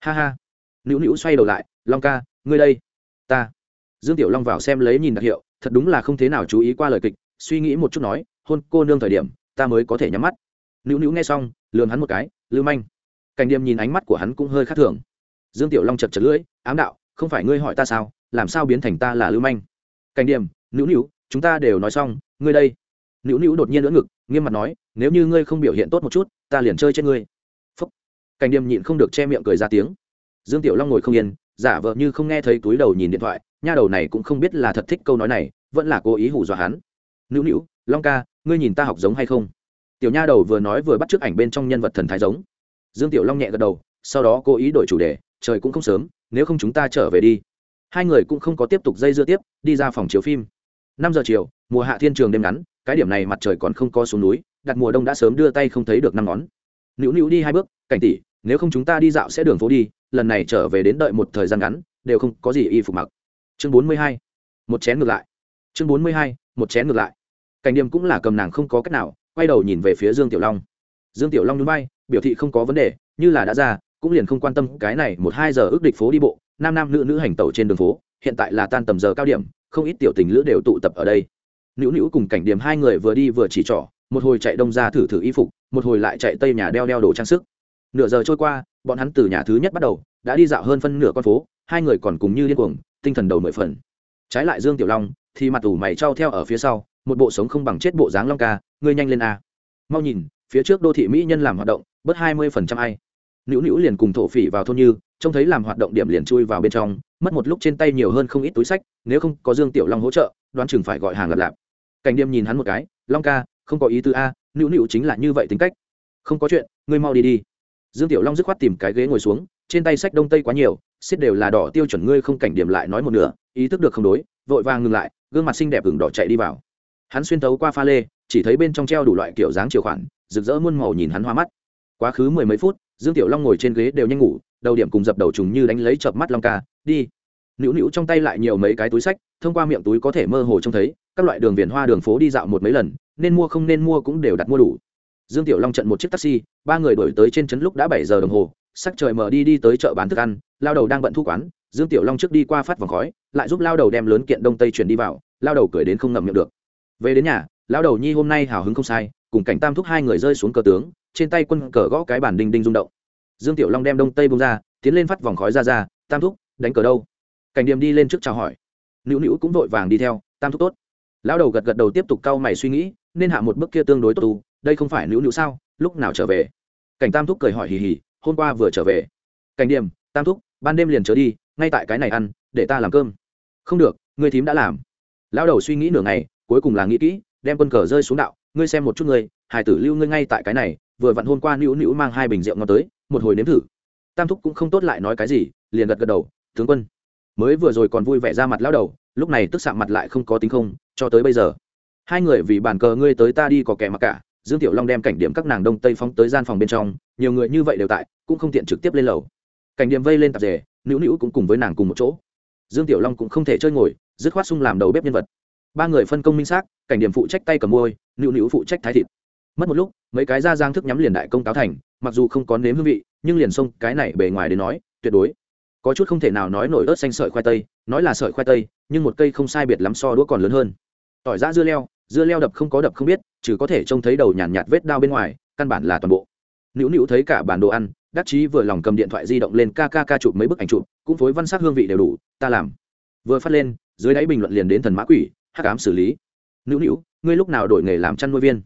Ha ha. Nữu nữu xoay đầu lại, long ca, ngươi đây, ta. Dương tiểu long vào xem lấy nhìn đặc hiệu, thật đúng là không thế nào chú ý qua lời kịch, suy nghĩ một chút nói, hôn cô nương thời điểm, ta mới có thể nhắm mắt. Nữu nữu nghe xong, lườm hắn một cái, lưu manh. Cảnh điềm nhìn ánh mắt của hắn cũng hơi khác thường dương tiểu long chật chật lưỡi, ám đạo, không phải ngươi hỏi ta sao? Làm sao biến thành ta là lưu manh? Cảnh điềm nữu nữu, chúng ta đều nói xong, ngươi đây. Nữu nữu đột nhiên lưỡng ngực, nghiêm mặt nói, nếu như ngươi không biểu hiện tốt một chút, ta liền chơi chết ngươi. Phúc. Cảnh điềm nhịn không được che miệng cười ra tiếng. Dương tiểu long ngồi không yên, giả vờ như không nghe thấy túi đầu nhìn điện thoại, nha đầu này cũng không biết là thật thích câu nói này, vẫn là cố ý hù dọa hắn. Nữu nữu, long ca, ngươi nhìn ta học giống hay không? Tiểu nha đầu vừa nói vừa bắt t ảnh bên trong nhân vật thần thái giống. Dương tiểu long nhẹ gật đầu, sau đó cố ý đổi chủ đề trời cũng không sớm, nếu không chúng ta trở về đi. Hai người cũng không có tiếp tục dây dưa tiếp, đi ra phòng chiếu phim. Năm giờ chiều, mùa hạ thiên trường đêm ngắn, cái điểm này mặt trời còn không có xuống núi, đặt mùa đông đã sớm đưa tay không thấy được năm ngón. Nữu nữu đi hai bước, cảnh tỷ, nếu không chúng ta đi dạo sẽ đường phố đi, lần này trở về đến đợi một thời gian ngắn, đều không có gì y phục mặc. Chương bốn mươi hai, một chén ngược lại. Chương bốn mươi hai, một chén ngược lại. Cảnh điểm cũng là cầm nàng không có cách nào, quay đầu nhìn về phía dương tiểu long. Dương tiểu long núi bay biểu thị không có vấn đề, như là đã ra cũng liền không quan tâm cái này một hai giờ ước địch phố đi bộ, nam nam nữ nữ hành tẩu trên đường phố, hiện tại là tan tầm giờ cao điểm, không ít tiểu tình lữ đều tụ tập ở đây. Nữu nữu cùng cảnh điểm hai người vừa đi vừa chỉ trỏ, một hồi chạy đông ra thử thử y phục, một hồi lại chạy tây nhà đeo đeo đồ trang sức. Nửa giờ trôi qua, bọn hắn từ nhà thứ nhất bắt đầu, đã đi dạo hơn phân nửa con phố, hai người còn cùng như điên cuồng, tinh thần đầu mười phần. Trái lại dương tiểu long thì mặt ủ mày trao theo ở phía sau, một bộ sống không bằng chết bộ dáng long ca, ngươi nhanh lên a. Mau nhìn, phía trước đô thị mỹ nhân làm hoạt động, bớt hai mươi phần trăm ai nữu nữu liền cùng thổ phỉ vào thôn như, trông thấy làm hoạt động điểm liền chui vào bên trong, mất một lúc trên tay nhiều hơn không ít túi sách, nếu không có dương tiểu long hỗ trợ, đoán chừng phải gọi hàng lặt lạp. Cảnh đêm nhìn hắn một cái, long ca, không có ý tư a, nữu nữu chính là như vậy tính cách. Không có chuyện, ngươi mau đi đi. Dương tiểu long dứt khoát tìm cái ghế ngồi xuống, trên tay sách đông tây quá nhiều xiết đều là đỏ tiêu chuẩn ngươi không cảnh điểm lại nói một nửa, ý thức được không đối, vội vàng ngừng lại, gương mặt xinh đẹp ửng đỏ chạy đi vào. Hắn xuyên tấu qua pha lê, chỉ thấy bên trong treo đủ loại kiểu dáng chiều khoản, rực rỡ muôn màu nhìn hắn hoa mắt. Quá khứ mười mấy phút dương tiểu long ngồi trên ghế đều nhanh ngủ, đầu điểm cùng dập đầu trùng như đánh lấy chợp mắt long ca, đi. Nữu nữu trong tay lại nhiều mấy cái túi sách, thông qua miệng túi có thể mơ hồ trông thấy, các loại đường viền hoa đường phố đi dạo một mấy lần, nên mua không nên mua cũng đều đặt mua đủ. Dương tiểu long trận một chiếc taxi, ba người đổi tới trên trấn lúc đã bảy giờ đồng hồ, sắc trời mở đi đi tới chợ bán thức ăn, lao đầu đang bận thu quán, dương tiểu long trước đi qua phát vòng khói, lại giúp lao đầu đem lớn kiện đông tây chuyển đi vào, lao đầu cười đến không ngậm miệng được. Về đến nhà lão đầu nhi hôm nay hào hứng không sai, cùng cảnh tam thúc hai người rơi xuống cờ tướng, trên tay quân cờ gõ cái bản đinh đinh rung động. Dương tiểu long đem đông tây bông ra, tiến lên phát vòng khói ra ra, tam thúc, đánh cờ đâu? Cảnh điểm đi lên trước chào hỏi. Nữu nữu cũng vội vàng đi theo, tam thúc tốt. Lão đầu gật gật đầu tiếp tục cau mày suy nghĩ, nên hạ một bước kia tương đối tốt tu đây không phải nữu nữu sao, lúc nào trở về? Cảnh tam thúc cười hỏi hì hì, hôm qua vừa trở về. Cảnh điểm tam thúc, ban đêm liền trở đi, ngay tại cái này ăn, để ta làm cơm. Không được người thím đã làm. Lão đầu suy nghĩ nửa ngày, cuối cùng là nghĩ kỹ đem quân cờ rơi xuống đạo, ngươi xem một chút ngươi hải tử lưu ngươi ngay tại cái này, vừa vặn hôm qua nữu nữu mang hai bình rượu ngon tới, một hồi nếm thử. Tam thúc cũng không tốt lại nói cái gì, liền gật gật đầu, tướng quân. Mới vừa rồi còn vui vẻ ra mặt lão đầu, lúc này tức sạm mặt lại không có tính không, cho tới bây giờ. Hai người vì bàn cờ ngươi tới ta đi có kẻ mặc cả, dương tiểu long đem cảnh điểm các nàng đông tây phóng tới gian phòng bên trong, nhiều người như vậy đều tại, cũng không tiện trực tiếp lên lầu. Cảnh điểm vây lên tạp rể nữu nữu cũng cùng với nàng cùng một chỗ. Dương tiểu long cũng không thể chơi ngồi, dứt khoát sung làm đầu bếp nhân vật ba người phân công minh xác cảnh điểm phụ trách tay cầm môi nữu nữu phụ trách thái thịt. Mất một lúc mấy cái da giang thức nhắm liền đại công táo thành mặc dù không có nếm hương vị nhưng liền xông cái này bề ngoài đến nói tuyệt đối. Có chút không thể nào nói nổi ớt xanh sợi khoai tây nói là sợi khoai tây nhưng một cây không sai biệt lắm so đũa còn lớn hơn. Tỏi ra dưa leo dưa leo đập không có đập không biết chứ có thể trông thấy đầu nhàn nhạt, nhạt vết đao bên ngoài căn bản là toàn bộ. Nữu nữu thấy cả bản đồ ăn đắc chí vừa lòng cầm điện thoại di động lên ca ca ca chụp mấy bức ảnh chụp cũng phối văn sắc hương vị đều đủ ta làm. Vừa phát lên dưới đáy bình luận liền đến thần mã quỷ hắc ám xử lý. Nữu nữu, ngươi lúc nào đổi nghề làm chăn nuôi viên?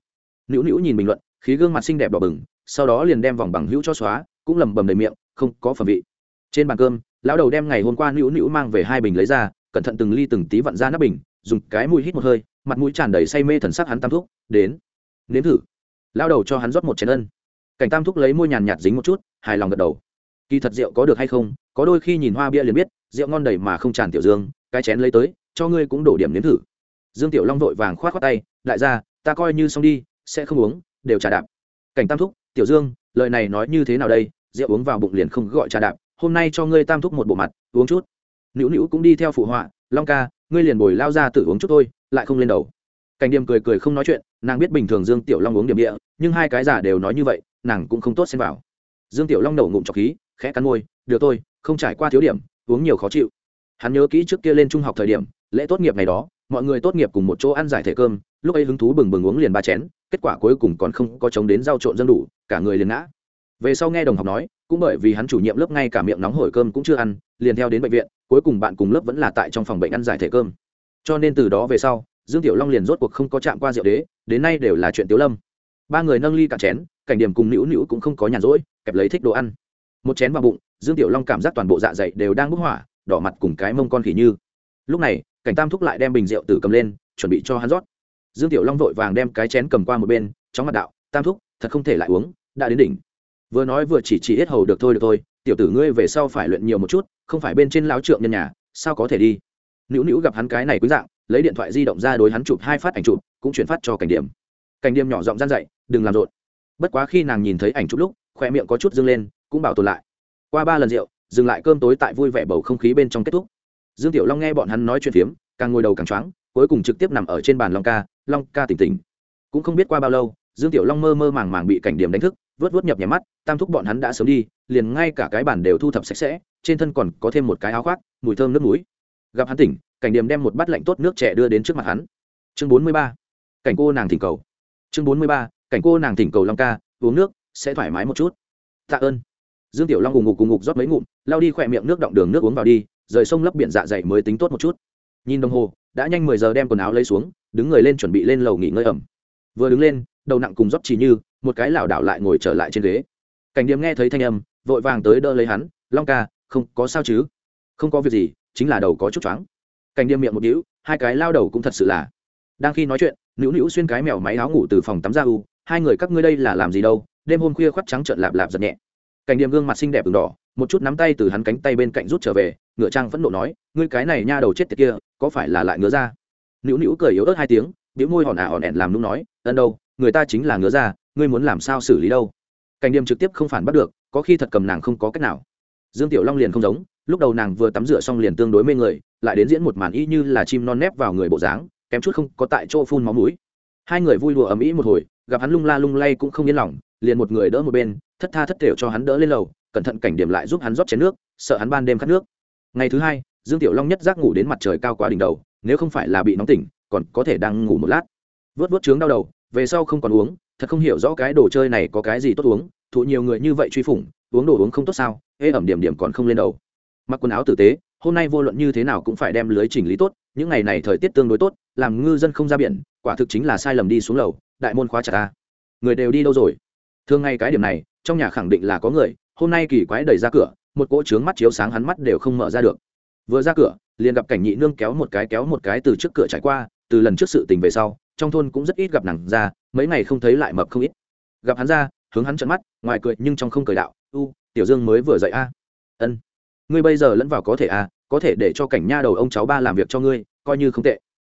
Nữu nữu nhìn bình luận, khí gương mặt xinh đẹp đỏ bừng, sau đó liền đem vòng bằng hữu cho xóa, cũng lầm bầm đầy miệng, không có phẩm vị. Trên bàn cơm, lão đầu đem ngày hôm qua nữu nữu mang về hai bình lấy ra, cẩn thận từng ly từng tí vặn ra nắp bình, dùng cái mũi hít một hơi, mặt mũi tràn đầy say mê thần sắc hắn tam thúc, đến, nếm thử. Lão đầu cho hắn rót một chén ân. Cảnh tam thúc lấy môi nhàn nhạt dính một chút, hài lòng gật đầu. Kỳ thật rượu có được hay không, có đôi khi nhìn hoa bia liền biết, rượu ngon đầy mà không tràn tiểu dương, cái chén lấy tới, cho ngươi cũng đổ điểm nếm thử dương tiểu long vội vàng khoát khoát tay lại ra ta coi như xong đi, sẽ không uống, đều trà đạp. Cảnh tam thúc, tiểu dương, lời này nói như thế nào đây? Rượu uống vào bụng liền không gọi trà đạp, hôm nay cho ngươi tam thúc một bộ mặt, uống chút. Nữu nữu cũng đi theo phụ họa, long ca, ngươi liền bồi lao ra tự uống chút thôi, lại không lên đầu. Cảnh điềm cười cười không nói chuyện, nàng biết bình thường dương tiểu long uống điểm địa, nhưng hai cái giả đều nói như vậy, nàng cũng không tốt xem vào. Dương tiểu long nổ ngụm trọc khí, khẽ cắn môi, được tôi không trải qua thiếu điểm, uống nhiều khó chịu. Hắn nhớ kỹ trước kia lên trung học thời điểm, lễ tốt nghiệp ngày đó mọi người tốt nghiệp cùng một chỗ ăn giải thể cơm, lúc ấy hứng thú bừng bừng uống liền ba chén, kết quả cuối cùng còn không có chống đến rau trộn dân đủ, cả người liền ngã. Về sau nghe đồng học nói, cũng bởi vì hắn chủ nhiệm lớp ngay cả miệng nóng hổi cơm cũng chưa ăn, liền theo đến bệnh viện, cuối cùng bạn cùng lớp vẫn là tại trong phòng bệnh ăn giải thể cơm. Cho nên từ đó về sau, dương tiểu long liền rốt cuộc không có chạm qua rượu đế, đến nay đều là chuyện tiểu lâm. Ba người nâng ly cả chén, cảnh điểm cùng nữu nữu cũng không có nhàn rỗi, kẹp lấy thích đồ ăn. Một chén vào bụng, dương tiểu long cảm giác toàn bộ dạ dày đều đang bốc hỏa, đỏ mặt cùng cái mông con khỉ như lúc này, cảnh tam thúc lại đem bình rượu tử cầm lên, chuẩn bị cho hắn rót. Dương tiểu long vội vàng đem cái chén cầm qua một bên, chóng mặt đạo, tam thúc, thật không thể lại uống, đã đến đỉnh. Vừa nói vừa chỉ chỉ ít hầu được thôi được thôi, tiểu tử ngươi về sau phải luyện nhiều một chút, không phải bên trên láo trượng nhân nhà, sao có thể đi? Nữu nữu gặp hắn cái này quý dạng, lấy điện thoại di động ra đối hắn chụp hai phát ảnh chụp, cũng chuyển phát cho cảnh điểm. Cảnh điểm nhỏ giọng gian dậy đừng làm rộn. Bất quá khi nàng nhìn thấy ảnh chụp lúc khoe miệng có chút dâng lên, cũng bảo tồn lại. Qua ba lần rượu, dừng lại cơm tối tại vui vẻ bầu không khí bên trong kết thúc dương tiểu long nghe bọn hắn nói chuyện phiếm, càng ngồi đầu càng choáng, cuối cùng trực tiếp nằm ở trên bàn long ca long ca tỉnh tỉnh. Cũng không biết qua bao lâu, dương tiểu long mơ mơ màng màng bị cảnh điểm đánh thức, vớt vớt nhập nhèm mắt, tam thúc bọn hắn đã sớm đi, liền ngay cả cái bàn đều thu thập sạch sẽ, trên thân còn có thêm một cái áo khoác, mùi thơm nước mũi. Gặp hắn tỉnh, cảnh điểm đem một bát lạnh tốt nước trẻ đưa đến trước mặt hắn. Chương bốn mươi ba, cảnh cô nàng thỉnh cầu. Chương bốn mươi ba, cảnh cô nàng thỉnh cầu long ca, uống nước, sẽ thoải mái một chút. Tạ ơn. Dương tiểu long ngủ ngục cùng ngục rót mấy ngụm lao đi khỏe miệng nước động đường nước uống vào đi rời sông lấp biển dạ dày mới tính tốt một chút. Nhìn đồng hồ, đã nhanh mười giờ đem quần áo lấy xuống, đứng người lên chuẩn bị lên lầu nghỉ ngơi ẩm. Vừa đứng lên, đầu nặng cùng rót chỉ như, một cái lảo đảo lại ngồi trở lại trên ghế. Cảnh điểm nghe thấy thanh âm, vội vàng tới đỡ lấy hắn, long ca, không có sao chứ? Không có việc gì, chính là đầu có chút choáng. Cảnh điểm miệng một đĩu hai cái lao đầu cũng thật sự là. Đang khi nói chuyện, nữu nữu xuyên cái mèo máy áo ngủ từ phòng tắm ra u, hai người các ngươi đây là làm gì đâu? Đêm hôm khuya khoắt trắng trợn lạp lạp giật nhẹ cảnh điểm gương mặt xinh đẹp đường đỏ, một chút nắm tay từ hắn cánh tay bên cạnh rút trở về, ngựa trang phẫn nộ nói, ngươi cái này nha đầu chết tiệt kia, có phải là lại ngứa ra nữu nữu cười yếu ớt hai tiếng biểu môi hòn ả hòn ẹn làm nung nói, ân đâu, người ta chính là ngứa ra ngươi muốn làm sao xử lý đâu? Cảnh điểm trực tiếp không phản bắt được, có khi thật cầm nàng không có cách nào. Dương tiểu long liền không giống, lúc đầu nàng vừa tắm rửa xong liền tương đối mê người, lại đến diễn một màn y như là chim non nép vào người bộ dáng, kém chút không có tại chỗ phun máu mũi. Hai người vui đùa ầm ĩ một hồi, gặp hắn lung la lung lay cũng không yên lòng liền một người đỡ một bên, thất tha thất thểu cho hắn đỡ lên lầu, cẩn thận cảnh điểm lại giúp hắn rót chén nước, sợ hắn ban đêm khát nước. Ngày thứ hai, dương tiểu long nhất giác ngủ đến mặt trời cao quá đỉnh đầu, nếu không phải là bị nóng tỉnh, còn có thể đang ngủ một lát. Vớt vớt trướng đau đầu, về sau không còn uống, thật không hiểu rõ cái đồ chơi này có cái gì tốt uống, thụ nhiều người như vậy truy phủng, uống đồ uống không tốt sao, ê, ẩm điểm điểm còn không lên đầu. Mặc quần áo tử tế, hôm nay vô luận như thế nào cũng phải đem lưới chỉnh lý tốt, những ngày này thời tiết tương đối tốt, làm ngư dân không ra biển, quả thực chính là sai lầm đi xuống lầu, đại môn khóa chặt ta. Người đều đi đâu rồi? Thường ngay cái điểm này, trong nhà khẳng định là có người, hôm nay kỳ quái đẩy ra cửa, một cỗ trướng mắt chiếu sáng hắn mắt đều không mở ra được. Vừa ra cửa, liền gặp cảnh nhị nương kéo một cái kéo một cái từ trước cửa trải qua, từ lần trước sự tình về sau, trong thôn cũng rất ít gặp nàng ra, mấy ngày không thấy lại mập không ít. Gặp hắn ra, hướng hắn trận mắt, ngoài cười nhưng trong không cười đạo, u, tiểu dương mới vừa dậy a. Ân, ngươi bây giờ lẫn vào có thể a, có thể để cho cảnh nha đầu ông cháu ba làm việc cho ngươi, coi như không tệ.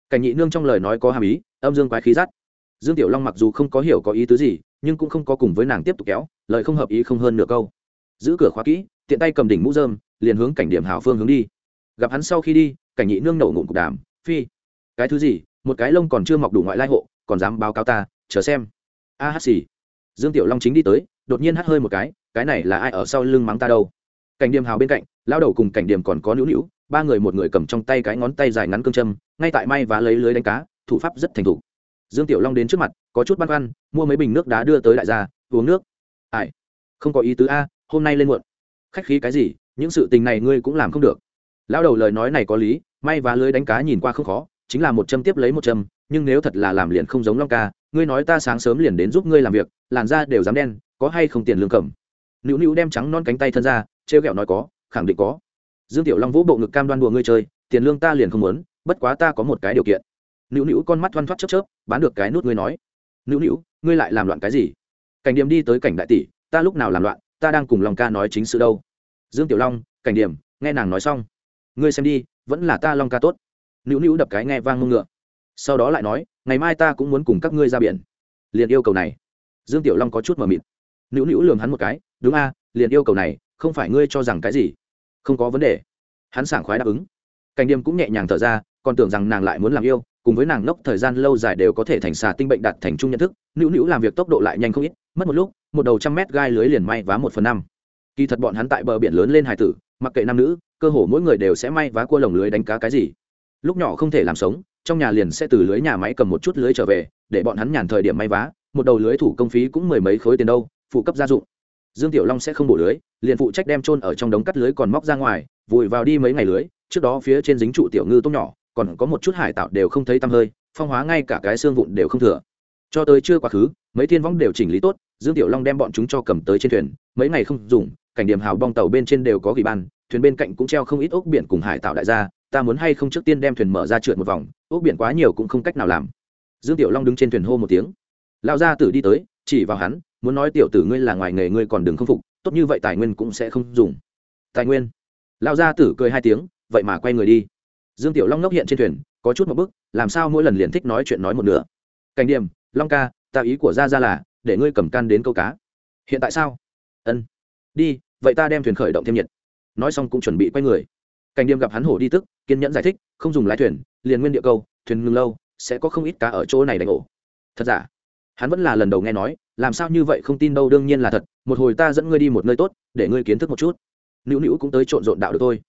Cảnh nhị nương trong lời nói có hàm ý, âm dương quái khí rắt dương tiểu long mặc dù không có hiểu có ý tứ gì nhưng cũng không có cùng với nàng tiếp tục kéo, lời không hợp ý không hơn nửa câu. Giữ cửa khóa kỹ, tiện tay cầm đỉnh mũ dơm liền hướng cảnh điểm hào phương hướng đi. Gặp hắn sau khi đi, cảnh nhị nương nổ ngụm cục đàm, phi, cái thứ gì? Một cái lông còn chưa mọc đủ ngoại lai hộ, còn dám báo cáo ta, chờ xem. A hát xì. Dương tiểu long chính đi tới, đột nhiên hắt hơi một cái cái này là ai ở sau lưng mắng ta đâu? Cảnh điểm hào bên cạnh lao đầu cùng cảnh điểm còn có nữu nữu, ba người một người cầm trong tay cái ngón tay dài ngắn cương châm, ngay tại may và lấy lưới đánh cá, thủ pháp rất thành thục dương tiểu long đến trước mặt, có chút băn khoăn, mua mấy bình nước đá đưa tới đại gia, uống nước. Ai? Không có ý tứ a, hôm nay lên muộn. Khách khí cái gì, những sự tình này ngươi cũng làm không được. Lao đầu lời nói này có lý, may và lưới đánh cá nhìn qua không khó, chính là một châm tiếp lấy một châm, nhưng nếu thật là làm liền không giống long ca, ngươi nói ta sáng sớm liền đến giúp ngươi làm việc, làn da đều dám đen, có hay không tiền lương cầm? Nữu nữu đem trắng non cánh tay thân ra, trêu ghẹo nói có, khẳng định có. Dương tiểu long vỗ bộ ngực cam đoan đùa ngươi chơi, tiền lương ta liền không muốn, bất quá ta có một cái điều kiện nữu nữu con mắt thoăn thoắt chớp chớp, bán được cái nút ngươi nói. Nữu nữu, ngươi lại làm loạn cái gì? Cảnh điểm đi tới cảnh đại tỷ, ta lúc nào làm loạn, ta đang cùng lòng ca nói chính sự đâu. Dương tiểu long, cảnh điểm, nghe nàng nói xong. Ngươi xem đi, vẫn là ta long ca tốt. Nữu nữu đập cái nghe vang mông ngựa. Sau đó lại nói, ngày mai ta cũng muốn cùng các ngươi ra biển. Liền yêu cầu này. Dương tiểu long có chút mờ mịt. Nữu nữu lường hắn một cái, đúng a, liền yêu cầu này, không phải ngươi cho rằng cái gì? Không có vấn đề. Hắn sảng khoái đáp ứng. Cảnh điềm cũng nhẹ nhàng thở ra còn tưởng rằng nàng lại muốn làm yêu, cùng với nàng nốc thời gian lâu dài đều có thể thành xà tinh bệnh đặt thành chung nhận thức, nữu nữu làm việc tốc độ lại nhanh không ít, mất một lúc, một đầu trăm mét gai lưới liền may vá một phần năm. Kỳ thật bọn hắn tại bờ biển lớn lên hải tử, mặc kệ nam nữ, cơ hồ mỗi người đều sẽ may vá cua lồng lưới đánh cá cái gì. Lúc nhỏ không thể làm sống, trong nhà liền sẽ từ lưới nhà máy cầm một chút lưới trở về, để bọn hắn nhàn thời điểm may vá, một đầu lưới thủ công phí cũng mười mấy khối tiền đâu, phụ cấp gia dụng. Dương tiểu long sẽ không bổ lưới, liền phụ trách đem trôn ở trong đống cắt lưới còn móc ra ngoài, vùi vào đi mấy ngày lưới, trước đó phía trên dính trụ tiểu ngư tôm nhỏ còn có một chút hải tạo đều không thấy tăm hơi, phong hóa ngay cả cái xương vụn đều không thừa. Cho tới chưa quá khứ, mấy thiên võng đều chỉnh lý tốt, dương tiểu long đem bọn chúng cho cầm tới trên thuyền, mấy ngày không dùng, cảnh điểm hào bong tàu bên trên đều có gỉ ban thuyền bên cạnh cũng treo không ít ốc biển cùng hải tạo đại gia, ta muốn hay không trước tiên đem thuyền mở ra trượt một vòng, ốc biển quá nhiều cũng không cách nào làm. Dương tiểu long đứng trên thuyền hô một tiếng. Lao gia tử đi tới, chỉ vào hắn, muốn nói tiểu tử ngươi là ngoài nghề ngươi còn đừng không phục, tốt như vậy tài nguyên cũng sẽ không dùng. Tài nguyên. Lao gia tử cười hai tiếng, vậy mà quay người đi dương tiểu long ngốc hiện trên thuyền, có chút một bức, làm sao mỗi lần liền thích nói chuyện nói một nửa? Cảnh điểm, long ca, ta ý của gia ra là, để ngươi cầm can đến câu cá. Hiện tại sao? Ân. Đi, vậy ta đem thuyền khởi động thêm nhiệt. Nói xong cũng chuẩn bị quay người. Cảnh điểm gặp hắn hổ đi tức, kiên nhẫn giải thích, không dùng lái thuyền, liền nguyên địa câu, thuyền ngừng lâu, sẽ có không ít cá ở chỗ này đánh ổ. Thật giả? Hắn vẫn là lần đầu nghe nói, làm sao như vậy không tin đâu, đương nhiên là thật, một hồi ta dẫn ngươi đi một nơi tốt, để ngươi kiến thức một chút. Nữu nữu cũng tới trộn rộn đạo được thôi.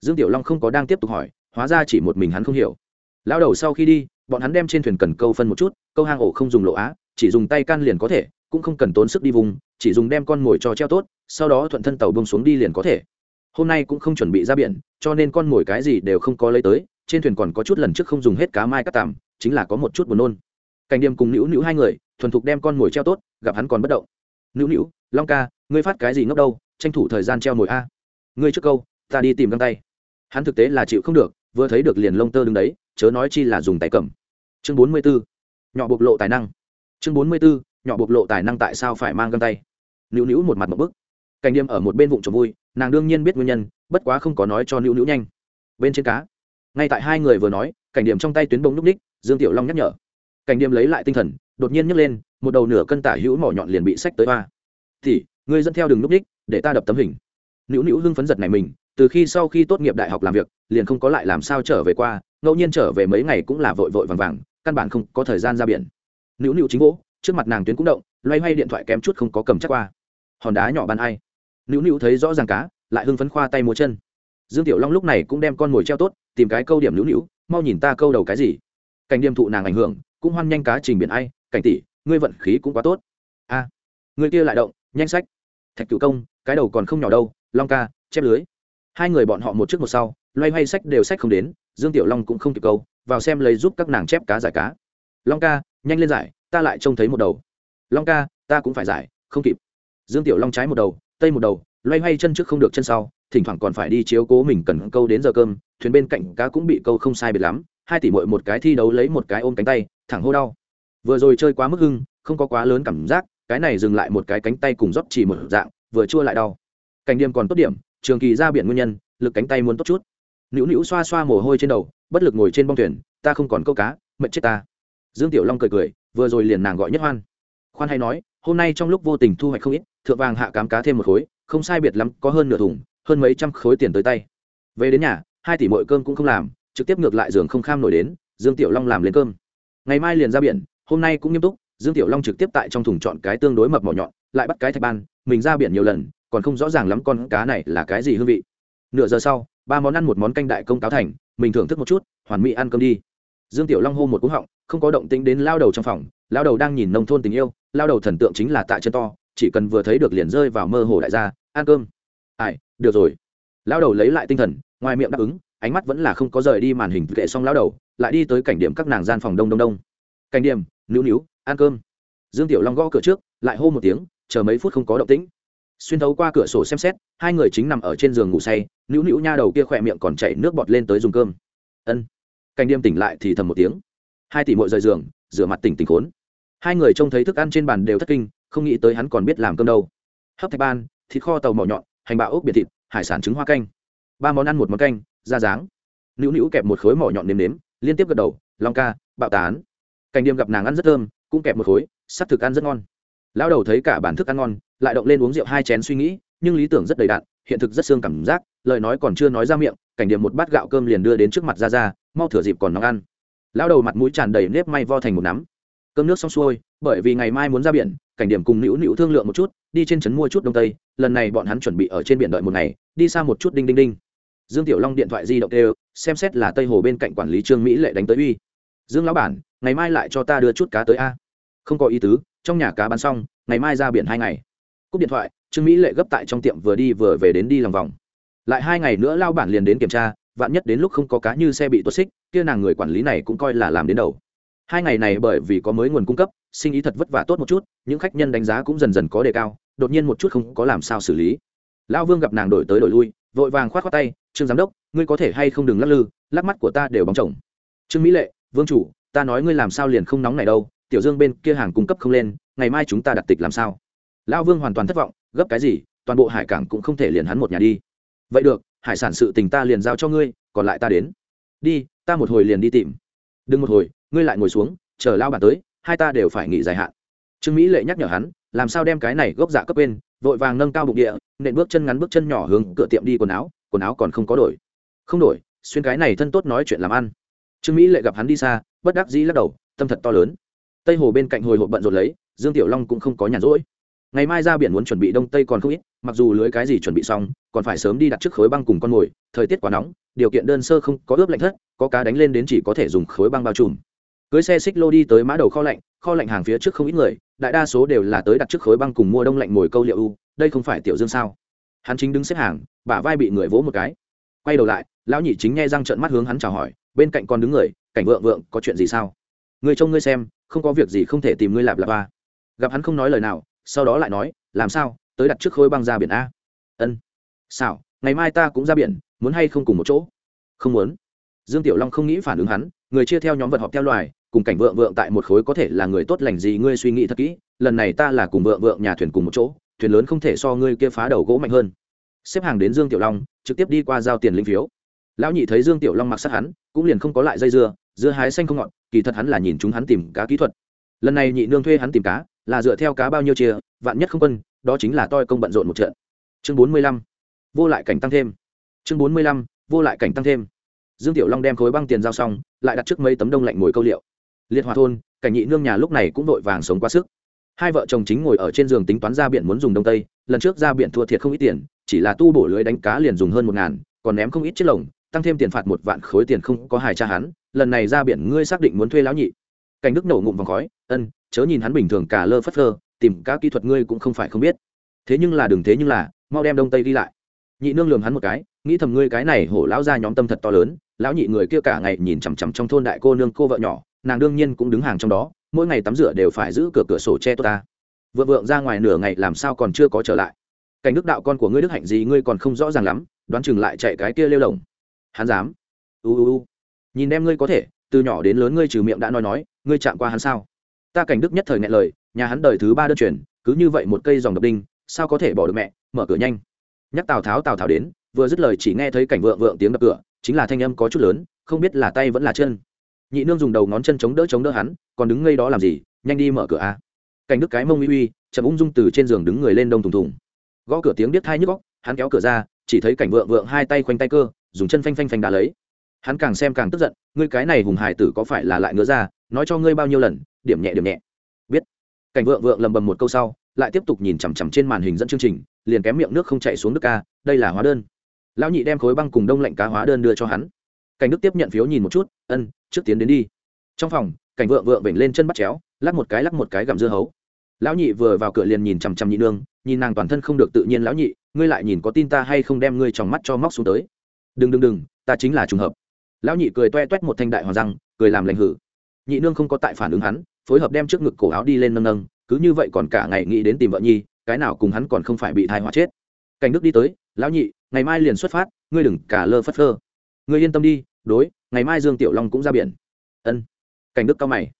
Dương tiểu long không có đang tiếp tục hỏi hóa ra chỉ một mình hắn không hiểu. Lao đầu sau khi đi, bọn hắn đem trên thuyền cần câu phân một chút, câu hang ổ không dùng lộ á, chỉ dùng tay can liền có thể, cũng không cần tốn sức đi vùng, chỉ dùng đem con mồi cho treo tốt, sau đó thuận thân tàu bông xuống đi liền có thể. Hôm nay cũng không chuẩn bị ra biển, cho nên con mồi cái gì đều không có lấy tới, trên thuyền còn có chút lần trước không dùng hết cá mai cắt tạm chính là có một chút buồn nôn. Cảnh điềm cùng nữu nữu hai người, thuần thục đem con mồi treo tốt, gặp hắn còn bất động. Nữu nữu, long ca, ngươi phát cái gì ngốc đâu, tranh thủ thời gian treo mồi a. Ngươi trước câu, ta đi tìm găng tay. Hắn thực tế là chịu không được vừa thấy được liền lông tơ đứng đấy, chớ nói chi là dùng tay cầm. Chương bốn mươi 44. nhỏ bộc lộ tài năng. Chương bốn mươi 44. nhỏ bộc lộ tài năng tại sao phải mang găng tay? Nữu nữu một mặt một bức. Cảnh điềm ở một bên vụng trộm vui, nàng đương nhiên biết nguyên nhân, bất quá không có nói cho nữu nữu nhanh. Bên trên cá. Ngay tại hai người vừa nói, cảnh điểm trong tay tuyến bông núp ních, dương tiểu long nhắc nhở. Cảnh điểm lấy lại tinh thần, đột nhiên nhấc lên, một đầu nửa cân tả hữu mỏ nhọn liền bị sách tới hoa. Thì ngươi dẫn theo đường núp ních, để ta đập tấm hình. Nữu nữu hưng phấn giật này mình từ khi sau khi tốt nghiệp đại học làm việc liền không có lại làm sao trở về qua ngẫu nhiên trở về mấy ngày cũng là vội vội vàng vàng căn bản không có thời gian ra biển. Nữu nữu chính gỗ trước mặt nàng tuyến cũng động loay hoay điện thoại kém chút không có cầm chắc qua. Hòn đá nhỏ ban ai? Nữu nữu thấy rõ ràng cá lại hưng phấn khoa tay múa chân. Dương tiểu long lúc này cũng đem con mồi treo tốt tìm cái câu điểm nữu nữu mau nhìn ta câu đầu cái gì? Cảnh điềm thụ nàng ảnh hưởng cũng hoan nhanh cá trình biển ai cảnh tỷ ngươi vận khí cũng quá tốt. A à, người kia lại động nhanh sách. Thạch cựu công cái đầu còn không nhỏ đâu long ca chép lưới hai người bọn họ một trước một sau, loay hoay sách đều sách không đến, dương tiểu long cũng không kịp câu, vào xem lấy giúp các nàng chép cá giải cá. Long ca, nhanh lên giải, ta lại trông thấy một đầu. Long ca, ta cũng phải giải, không kịp. Dương tiểu long trái một đầu, tây một đầu, loay hoay chân trước không được chân sau, thỉnh thoảng còn phải đi chiếu cố mình cần câu đến giờ cơm, thuyền bên cạnh cá cũng bị câu không sai biệt lắm, hai tỷ mội một cái thi đấu lấy một cái ôm cánh tay, thẳng hô đau. Vừa rồi chơi quá mức hưng, không có quá lớn cảm giác, cái này dừng lại một cái cánh tay cùng rót chỉ một dạng, vừa chua lại đau. Cảnh điểm còn tốt điểm trường kỳ ra biển nguyên nhân, lực cánh tay muốn tốt chút. Nữu nữu xoa xoa mồ hôi trên đầu, bất lực ngồi trên bong thuyền, ta không còn câu cá, mệt chết ta. Dương tiểu long cười cười, vừa rồi liền nàng gọi nhất hoan. Khoan hay nói, hôm nay trong lúc vô tình thu hoạch không ít, thượng vàng hạ cám cá thêm một khối, không sai biệt lắm, có hơn nửa thùng, hơn mấy trăm khối tiền tới tay. Về đến nhà, hai tỷ mọi cơm cũng không làm, trực tiếp ngược lại giường không kham nổi đến, dương tiểu long làm lên cơm. Ngày mai liền ra biển, hôm nay cũng nghiêm túc, dương tiểu long trực tiếp tại trong thùng chọn cái tương đối mập mỏ nhọn, lại bắt cái thạch ban, mình ra biển nhiều lần còn không rõ ràng lắm con cá này là cái gì hương vị. Nửa giờ sau, ba món ăn, một món canh đại công cáo thành, mình thưởng thức một chút, hoàn mỹ ăn cơm đi. Dương tiểu long hô một cú họng, không có động tĩnh đến lao đầu trong phòng, lao đầu đang nhìn nông thôn tình yêu, lao đầu thần tượng chính là tạ chân to, chỉ cần vừa thấy được liền rơi vào mơ hồ đại gia, ăn cơm. Ai, được rồi. Lao đầu lấy lại tinh thần, ngoài miệng đáp ứng, ánh mắt vẫn là không có rời đi màn hình kệ xong lao đầu, lại đi tới cảnh điểm các nàng gian phòng đông đông đông. Cảnh điểm níu níu ăn cơm. Dương tiểu long gõ cửa trước, lại hô một tiếng, chờ mấy phút không có động tĩnh xuyên thấu qua cửa sổ xem xét, hai người chính nằm ở trên giường ngủ say nữu nữu nha đầu kia khỏe miệng còn chảy nước bọt lên tới dùng cơm. Ân. Cảnh đêm tỉnh lại thì thầm một tiếng. Hai tỷ mội rời giường, rửa mặt tỉnh tỉnh khốn. Hai người trông thấy thức ăn trên bàn đều thất kinh, không nghĩ tới hắn còn biết làm cơm đâu. Hấp thạch ban, thịt kho tàu mỏ nhọn, hành bạo ốc biệt thịt, hải sản trứng hoa canh. Ba món ăn một món canh, da dáng. Nữu nữu kẹp một khối mỏ nhọn nếm nếm, liên tiếp gật đầu, long ca, bạo tán. Cảnh điềm gặp nàng ăn rất thơm, cũng kẹp một khối, sắc thực ăn rất ngon. Lão đầu thấy cả bản thức ăn ngon lại động lên uống rượu hai chén suy nghĩ, nhưng lý tưởng rất đầy đạn hiện thực rất xương cảm giác, lời nói còn chưa nói ra miệng, cảnh điểm một bát gạo cơm liền đưa đến trước mặt ra ra mau thửa dịp còn nóng ăn. Lão đầu mặt mũi tràn đầy nếp may vo thành một nắm. Cơm nước xong xuôi, bởi vì ngày mai muốn ra biển, cảnh điểm cùng nữu nữu thương lượng một chút, đi trên trấn mua chút đông tây, lần này bọn hắn chuẩn bị ở trên biển đợi một ngày, đi xa một chút đinh đinh đinh. Dương tiểu long điện thoại di động đều, xem xét là tây hồ bên cạnh quản lý trương mỹ lệ đánh tới uy. Dương lão bản, ngày mai lại cho ta đưa chút cá tới a. Không có ý tứ, trong nhà cá bán xong, ngày mai ra biển hai ngày cúp điện thoại, trương mỹ lệ gấp tại trong tiệm vừa đi vừa về đến đi lòng vòng. Lại hai ngày nữa lao bản liền đến kiểm tra, vạn nhất đến lúc không có cá như xe bị tuột xích, kia nàng người quản lý này cũng coi là làm đến đầu. Hai ngày này bởi vì có mới nguồn cung cấp, sinh ý thật vất vả tốt một chút, những khách nhân đánh giá cũng dần dần có đề cao, đột nhiên một chút không có làm sao xử lý. Lão vương gặp nàng đổi tới đổi lui, vội vàng khoát khoát tay, trương giám đốc, ngươi có thể hay không đừng lắc lư, lắc mắt của ta đều bóng chồng. Trương mỹ lệ, vương chủ, ta nói ngươi làm sao liền không nóng này đâu, tiểu dương bên kia hàng cung cấp không lên, ngày mai chúng ta đặt tịch làm sao? Lão vương hoàn toàn thất vọng, gấp cái gì, toàn bộ hải cảng cũng không thể liền hắn một nhà đi. Vậy được, hải sản sự tình ta liền giao cho ngươi, còn lại ta đến. Đi, ta một hồi liền đi tìm. Đừng một hồi, ngươi lại ngồi xuống, chờ lao bản tới, hai ta đều phải nghỉ dài hạn. Trương mỹ lệ nhắc nhở hắn, làm sao đem cái này gốc dạ cấp bên, vội vàng nâng cao bụng địa, nện bước chân ngắn bước chân nhỏ hướng cửa tiệm đi quần áo quần áo còn không có đổi. Không đổi, xuyên cái này thân tốt nói chuyện làm ăn. Trương mỹ lệ gặp hắn đi xa, bất đắc dĩ lắc đầu, tâm thật to lớn. Tây hồ bên cạnh hồi hộp bận rộn lấy, dương tiểu long cũng không có nhàn rỗi ngày mai ra biển muốn chuẩn bị đông tây còn không ít, mặc dù lưới cái gì chuẩn bị xong, còn phải sớm đi đặt trước khối băng cùng con mồi, thời tiết quá nóng, điều kiện đơn sơ không có ướp lạnh thất, có cá đánh lên đến chỉ có thể dùng khối băng bao trùm. Cưới xe xích lô đi tới mã đầu kho lạnh kho lạnh hàng phía trước không ít người, đại đa số đều là tới đặt trước khối băng cùng mua đông lạnh mồi câu liệu u, đây không phải tiểu dương sao? Hắn chính đứng xếp hàng, bả vai bị người vỗ một cái. Quay đầu lại, lão nhị chính nghe răng trợn mắt hướng hắn chào hỏi, bên cạnh còn đứng người, cảnh vượng vượng, có chuyện gì sao? Người trông ngươi xem, không có việc gì không thể tìm ngươi lạp lạp ba gặp hắn không nói lời nào sau đó lại nói, làm sao? Tới đặt trước khối băng ra biển a. Ân. Xảo, ngày mai ta cũng ra biển, muốn hay không cùng một chỗ? Không muốn. Dương tiểu long không nghĩ phản ứng hắn, người chia theo nhóm vật họp theo loài, cùng cảnh vượng vượng tại một khối có thể là người tốt lành gì ngươi suy nghĩ thật kỹ, lần này ta là cùng vượng vượng nhà thuyền cùng một chỗ, thuyền lớn không thể so ngươi kia phá đầu gỗ mạnh hơn. Xếp hàng đến dương tiểu long, trực tiếp đi qua giao tiền linh phiếu. Lão nhị thấy dương tiểu long mặc sát hắn, cũng liền không có lại dây dưa dưa hái xanh không ngọt, kỳ thật hắn là nhìn chúng hắn tìm cá kỹ thuật. Lần này nhị nương thuê hắn tìm cá là dựa theo cá bao nhiêu chia, vạn nhất không quân, đó chính là toi công bận rộn một trận. Chương bốn mươi lăm, vô lại cảnh tăng thêm. Chương bốn mươi lăm, vô lại cảnh tăng thêm. Dương tiểu long đem khối băng tiền giao xong, lại đặt trước mấy tấm đông lạnh ngồi câu liệu. Liệt hòa thôn, cảnh nhị nương nhà lúc này cũng vội vàng sống quá sức. Hai vợ chồng chính ngồi ở trên giường tính toán ra biển muốn dùng đông tây, lần trước ra biển thua thiệt không ít tiền, chỉ là tu bổ lưới đánh cá liền dùng hơn một ngàn, còn ném không ít chiếc lồng, tăng thêm tiền phạt một vạn khối tiền không có hài cha hắn, lần này ra biển ngươi xác định muốn thuê lão nhị. Cảnh đức nổ ngụm vòng khói, ân chớ nhìn hắn bình thường cả lơ phất lơ, tìm các kỹ thuật ngươi cũng không phải không biết. Thế nhưng là đừng thế nhưng là, mau đem đông tây đi lại. Nhị nương lường hắn một cái, nghĩ thầm ngươi cái này hổ lão ra nhóm tâm thật to lớn, lão nhị người kia cả ngày nhìn chằm chằm trong thôn đại cô nương cô vợ nhỏ, nàng đương nhiên cũng đứng hàng trong đó, mỗi ngày tắm rửa đều phải giữ cửa cửa sổ che tốt ta. Vượng vượng ra ngoài nửa ngày làm sao còn chưa có trở lại. Cảnh đức đạo con của ngươi đức hạnh gì ngươi còn không rõ ràng lắm, đoán chừng lại chạy cái kia lêu lồng. Hắn dám. U u u. Nhìn em ngươi có thể, từ nhỏ đến lớn ngươi trừ miệng đã nói nói, ngươi chạm qua hắn sao? Ta cảnh đức nhất thời ngại lời, nhà hắn đời thứ ba đơn truyền, cứ như vậy một cây dòng độc đinh, sao có thể bỏ được mẹ, mở cửa nhanh. Nhắc tào tháo tào tháo đến, vừa dứt lời chỉ nghe thấy cảnh vượng vượng tiếng đập cửa, chính là thanh âm có chút lớn, không biết là tay vẫn là chân. Nhị nương dùng đầu ngón chân chống đỡ chống đỡ hắn, còn đứng ngây đó làm gì, nhanh đi mở cửa a. Cảnh đức cái mông uy uy, chậm ung dung từ trên giường đứng người lên đông thùng thùng. Gõ cửa tiếng biết thai nhức góc hắn kéo cửa ra, chỉ thấy cảnh vượng vượng hai tay khoanh tay cơ, dùng chân phanh phanh phanh đá lấy. Hắn càng xem càng tức giận, ngươi cái này hùng hải tử có phải là lại ngứa ra, nói cho ngươi bao nhiêu lần điểm nhẹ điểm nhẹ. Biết. Cảnh vượng vượng lầm bầm một câu sau, lại tiếp tục nhìn chằm chằm trên màn hình dẫn chương trình, liền kém miệng nước không chạy xuống nước ca, đây là hóa đơn. Lão nhị đem khối băng cùng đông lạnh cá hóa đơn đưa cho hắn. Cảnh đức tiếp nhận phiếu nhìn một chút, ân, trước tiến đến đi. Trong phòng, cảnh vượng vượng vểnh lên chân bắt chéo, lắc một cái lắc một cái gặm dưa hấu. Lão nhị vừa vào cửa liền nhìn chằm chằm nhị nương, nhìn nàng toàn thân không được tự nhiên lão nhị, ngươi lại nhìn có tin ta hay không đem ngươi trong mắt cho móc xuống tới? Đừng đừng đừng, ta chính là trùng hợp. Lão nhị cười toe toét một thanh đại hoàng răng, cười làm lành hử. Nhị nương không có tại phản ứng hắn phối hợp đem trước ngực cổ áo đi lên nâng nâng, cứ như vậy còn cả ngày nghĩ đến tìm vợ nhi, cái nào cùng hắn còn không phải bị thai họa chết. Cảnh đức đi tới, lão nhị, ngày mai liền xuất phát, ngươi đừng cả lơ phất phơ. Ngươi yên tâm đi, đối, ngày mai dương tiểu long cũng ra biển. Ân. Cảnh đức cao mày.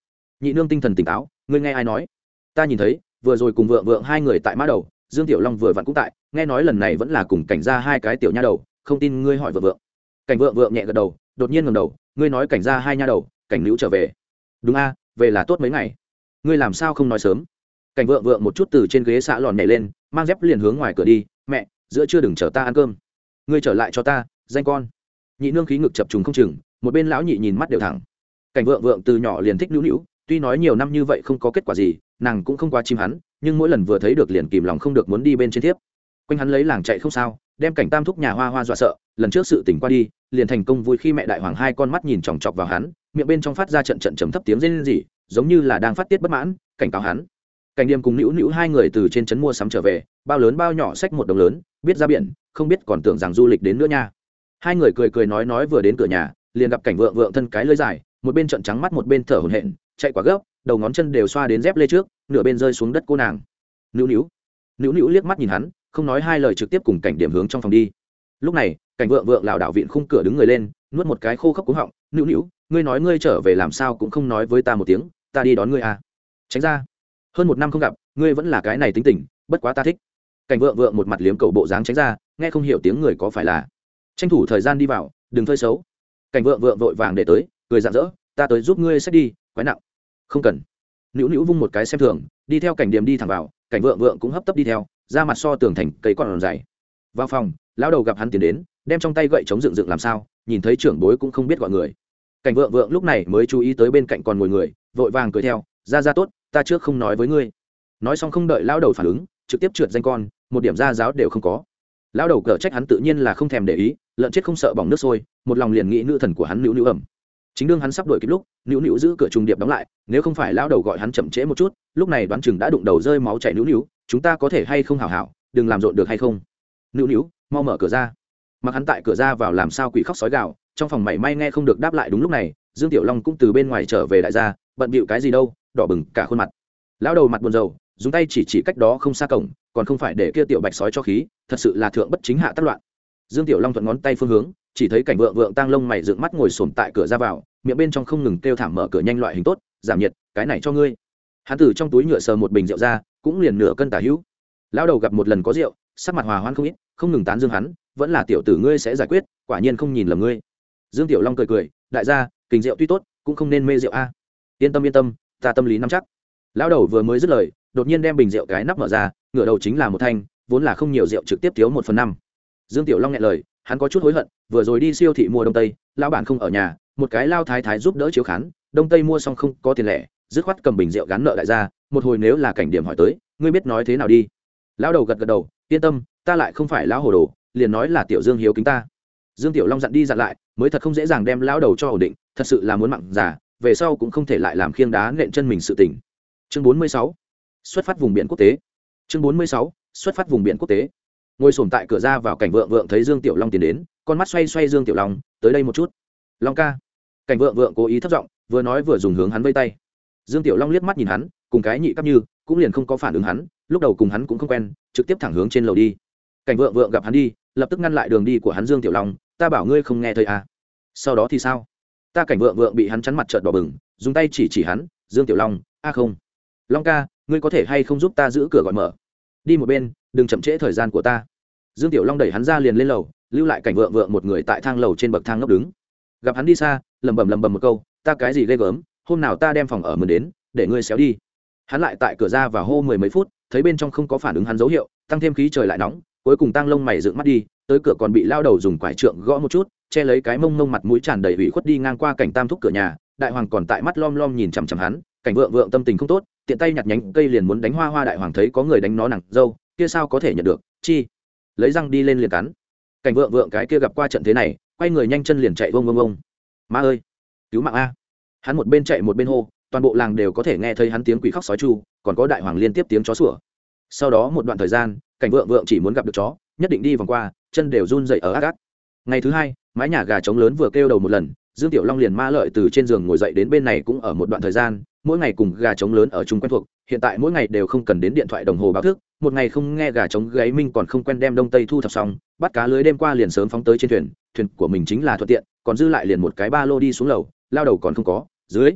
Nhị nương tinh thần tỉnh táo, ngươi nghe ai nói? Ta nhìn thấy, vừa rồi cùng vợ vợ hai người tại mã đầu, dương tiểu long vừa vặn cũng tại, nghe nói lần này vẫn là cùng cảnh ra hai cái tiểu nha đầu, không tin ngươi hỏi vợ vợ. Cảnh vợ vợ nhẹ gật đầu, đột nhiên ngầm đầu, ngươi nói cảnh ra hai nha đầu, cảnh nữ trở về. Đúng a về là tốt mấy ngày. Ngươi làm sao không nói sớm? Cảnh vợ vợ một chút từ trên ghế xạ lòn nhảy lên, mang dép liền hướng ngoài cửa đi. Mẹ, giữa chưa đừng chờ ta ăn cơm. Ngươi trở lại cho ta, danh con. Nhị nương khí ngực chập trùng không chừng, một bên lão nhị nhìn mắt đều thẳng. Cảnh vợ vợ từ nhỏ liền thích nữu nữu, tuy nói nhiều năm như vậy không có kết quả gì, nàng cũng không qua chim hắn, nhưng mỗi lần vừa thấy được liền kìm lòng không được muốn đi bên trên tiếp quanh hắn lấy làng chạy không sao, đem cảnh tam thúc nhà hoa hoa dọa sợ, lần trước sự tỉnh qua đi, liền thành công vui khi mẹ đại hoàng hai con mắt nhìn chòng chọc vào hắn miệng bên trong phát ra trận trận trầm thấp tiếng rên rỉ, giống như là đang phát tiết bất mãn, cảnh cáo hắn. Cảnh điềm cùng nữu nữu hai người từ trên trấn mua sắm trở về, bao lớn bao nhỏ xách một đồng lớn, biết ra biển, không biết còn tưởng rằng du lịch đến nữa nha. Hai người cười cười nói nói vừa đến cửa nhà, liền gặp cảnh vượng vượng thân cái lưỡi dài, một bên trận trắng mắt một bên thở hổn hển, chạy quá gấp, đầu ngón chân đều xoa đến dép lê trước, nửa bên rơi xuống đất cô nàng. Nữu nữu. Nữu nữu liếc mắt nhìn hắn, không nói hai lời trực tiếp cùng cảnh điểm hướng trong phòng đi. Lúc này, cảnh vượng vượng lảo đảo viện khung cửa đứng người lên, nuốt một cái khô khốc cúng họng, nữu nữu ngươi nói ngươi trở về làm sao cũng không nói với ta một tiếng, ta đi đón ngươi à. Tránh ra. Hơn một năm không gặp, ngươi vẫn là cái này tính tình, bất quá ta thích. Cảnh vượng vượng một mặt liếm cầu bộ dáng tránh ra, nghe không hiểu tiếng người có phải là. Tranh thủ thời gian đi vào, đừng phơi xấu. Cảnh vượng vượng vội vàng để tới, cười rạng rỡ, ta tới giúp ngươi xét đi, quái nặng. Không cần. Nữu nữu vung một cái xem thường, đi theo cảnh điểm đi thẳng vào, cảnh vượng vượng cũng hấp tấp đi theo, ra mặt so tường thành cây còn dày. Vào phòng, lão đầu gặp hắn tiến đến, đem trong tay gậy chống dựng dựng làm sao, nhìn thấy trưởng bối cũng không biết gọi người cảnh vượng vượng lúc này mới chú ý tới bên cạnh còn ngồi người, vội vàng cười theo, ra ra tốt, ta trước không nói với ngươi. Nói xong không đợi lão đầu phản ứng, trực tiếp trượt danh con, một điểm ra giáo đều không có. Lão đầu cờ trách hắn tự nhiên là không thèm để ý, lợn chết không sợ bỏng nước sôi, một lòng liền nghĩ nữ thần của hắn nữu nữu ẩm. Chính đương hắn sắp đuổi kịp lúc, nữu nữu giữ cửa trùng điệp đóng lại, nếu không phải lão đầu gọi hắn chậm trễ một chút, lúc này đoán chừng đã đụng đầu rơi máu chảy nữu nữu, chúng ta có thể hay không hảo hảo, đừng làm rộn được hay không? Nữu nữu, mau mở cửa ra. Mặc hắn tại cửa ra vào làm sao quỷ khóc sói gạo trong phòng mảy may nghe không được đáp lại đúng lúc này, dương tiểu long cũng từ bên ngoài trở về đại gia, bận bịu cái gì đâu, đỏ bừng cả khuôn mặt. Lão đầu mặt buồn rầu, dùng tay chỉ chỉ cách đó không xa cổng, còn không phải để kia tiểu bạch sói cho khí, thật sự là thượng bất chính hạ tác loạn. Dương tiểu long thuận ngón tay phương hướng, chỉ thấy cảnh vượng vượng tang lông mày dựng mắt ngồi sồn tại cửa ra vào, miệng bên trong không ngừng kêu thảm mở cửa nhanh loại hình tốt, giảm nhiệt, cái này cho ngươi. Hắn từ trong túi nhựa sờ một bình rượu ra, cũng liền nửa cân tả hữu. Lão đầu gặp một lần có rượu, sắc mặt hòa hoan không ít, không ngừng tán dương hắn, vẫn là tiểu tử ngươi sẽ giải quyết, quả nhiên không nhìn lầm ngươi dương tiểu long cười cười, đại gia, kình rượu tuy tốt, cũng không nên mê rượu a. Yên tâm yên tâm, ta tâm lý nắm chắc. Lão đầu vừa mới dứt lời, đột nhiên đem bình rượu cái nắp mở ra, ngửa đầu chính là một thanh, vốn là không nhiều rượu trực tiếp thiếu một phần năm. Dương tiểu long nghe lời, hắn có chút hối hận, vừa rồi đi siêu thị mua đông tây, lão bản không ở nhà, một cái lao thái thái giúp đỡ chiếu khán, đông tây mua xong không có tiền lẻ, dứt khoát cầm bình rượu gắn nợ đại gia, một hồi nếu là cảnh điểm hỏi tới, ngươi biết nói thế nào đi. Lão đầu gật gật đầu, yên tâm, ta lại không phải lão hồ đồ, liền nói là tiểu dương hiếu kính ta dương tiểu long dặn đi dặn lại, mới thật không dễ dàng đem lão đầu cho ổn định, thật sự là muốn mặn già, về sau cũng không thể lại làm khiêng đá nện chân mình sự tỉnh chương bốn mươi sáu, xuất phát vùng biển quốc tế. Chương bốn mươi sáu, xuất phát vùng biển quốc tế. Ngồi sồn tại cửa ra vào cảnh vượng vượng thấy dương tiểu long tiến đến, con mắt xoay xoay dương tiểu long, tới đây một chút. Long ca. Cảnh vượng vượng cố ý thất giọng, vừa nói vừa dùng hướng hắn vây tay. Dương tiểu long liếc mắt nhìn hắn, cùng cái nhị cấp như, cũng liền không có phản ứng hắn, lúc đầu cùng hắn cũng không quen, trực tiếp thẳng hướng trên lầu đi. Cảnh vượng vượng gặp hắn đi, lập tức ngăn lại đường đi của hắn dương tiểu long ta bảo ngươi không nghe thấy à. Sau đó thì sao? Ta cảnh vượng vượng bị hắn chắn mặt trợt đỏ bừng, dùng tay chỉ chỉ hắn, dương tiểu long, a không. Long ca, ngươi có thể hay không giúp ta giữ cửa gọi mở? Đi một bên, đừng chậm trễ thời gian của ta. Dương tiểu long đẩy hắn ra liền lên lầu, lưu lại cảnh vượng vượng một người tại thang lầu trên bậc thang ngốc đứng. Gặp hắn đi xa, lẩm bẩm lẩm bẩm một câu, ta cái gì ghê gớm, hôm nào ta đem phòng ở mượn đến, để ngươi xéo đi. Hắn lại tại cửa ra và hô mười mấy phút, thấy bên trong không có phản ứng hắn dấu hiệu, tăng thêm khí trời lại nóng, cuối cùng tăng lông mày dựng mắt đi tới cửa còn bị lao đầu dùng quải trượng gõ một chút, che lấy cái mông mông mặt mũi tràn đầy ủy khuất đi ngang qua cảnh tam thúc cửa nhà, đại hoàng còn tại mắt lom lom nhìn chằm chằm hắn, cảnh vượng vượng tâm tình không tốt, tiện tay nhặt nhánh cây liền muốn đánh hoa hoa đại hoàng thấy có người đánh nó nặng dâu, kia sao có thể nhận được, chi? Lấy răng đi lên liền cắn. Cảnh vượng vượng cái kia gặp qua trận thế này, quay người nhanh chân liền chạy vông vông vông. Ma ơi, cứu mạng a. Hắn một bên chạy một bên hô, toàn bộ làng đều có thể nghe thấy hắn tiếng quỷ khóc sói chu, còn có đại hoàng liên tiếp tiếng chó sủa. Sau đó một đoạn thời gian, cảnh vượng vượng chỉ muốn gặp được chó, nhất định đi vòng qua chân đều run dậy ở ác ác. Ngày thứ hai, mái nhà gà trống lớn vừa kêu đầu một lần, dương tiểu long liền ma lợi từ trên giường ngồi dậy đến bên này cũng ở một đoạn thời gian, mỗi ngày cùng gà trống lớn ở chung quen thuộc, hiện tại mỗi ngày đều không cần đến điện thoại đồng hồ báo thức, một ngày không nghe gà trống gáy minh còn không quen đem đông tây thu thập xong, bắt cá lưới đêm qua liền sớm phóng tới trên thuyền thuyền của mình chính là thuận tiện, còn dư lại liền một cái ba lô đi xuống lầu, lao đầu còn không có, dưới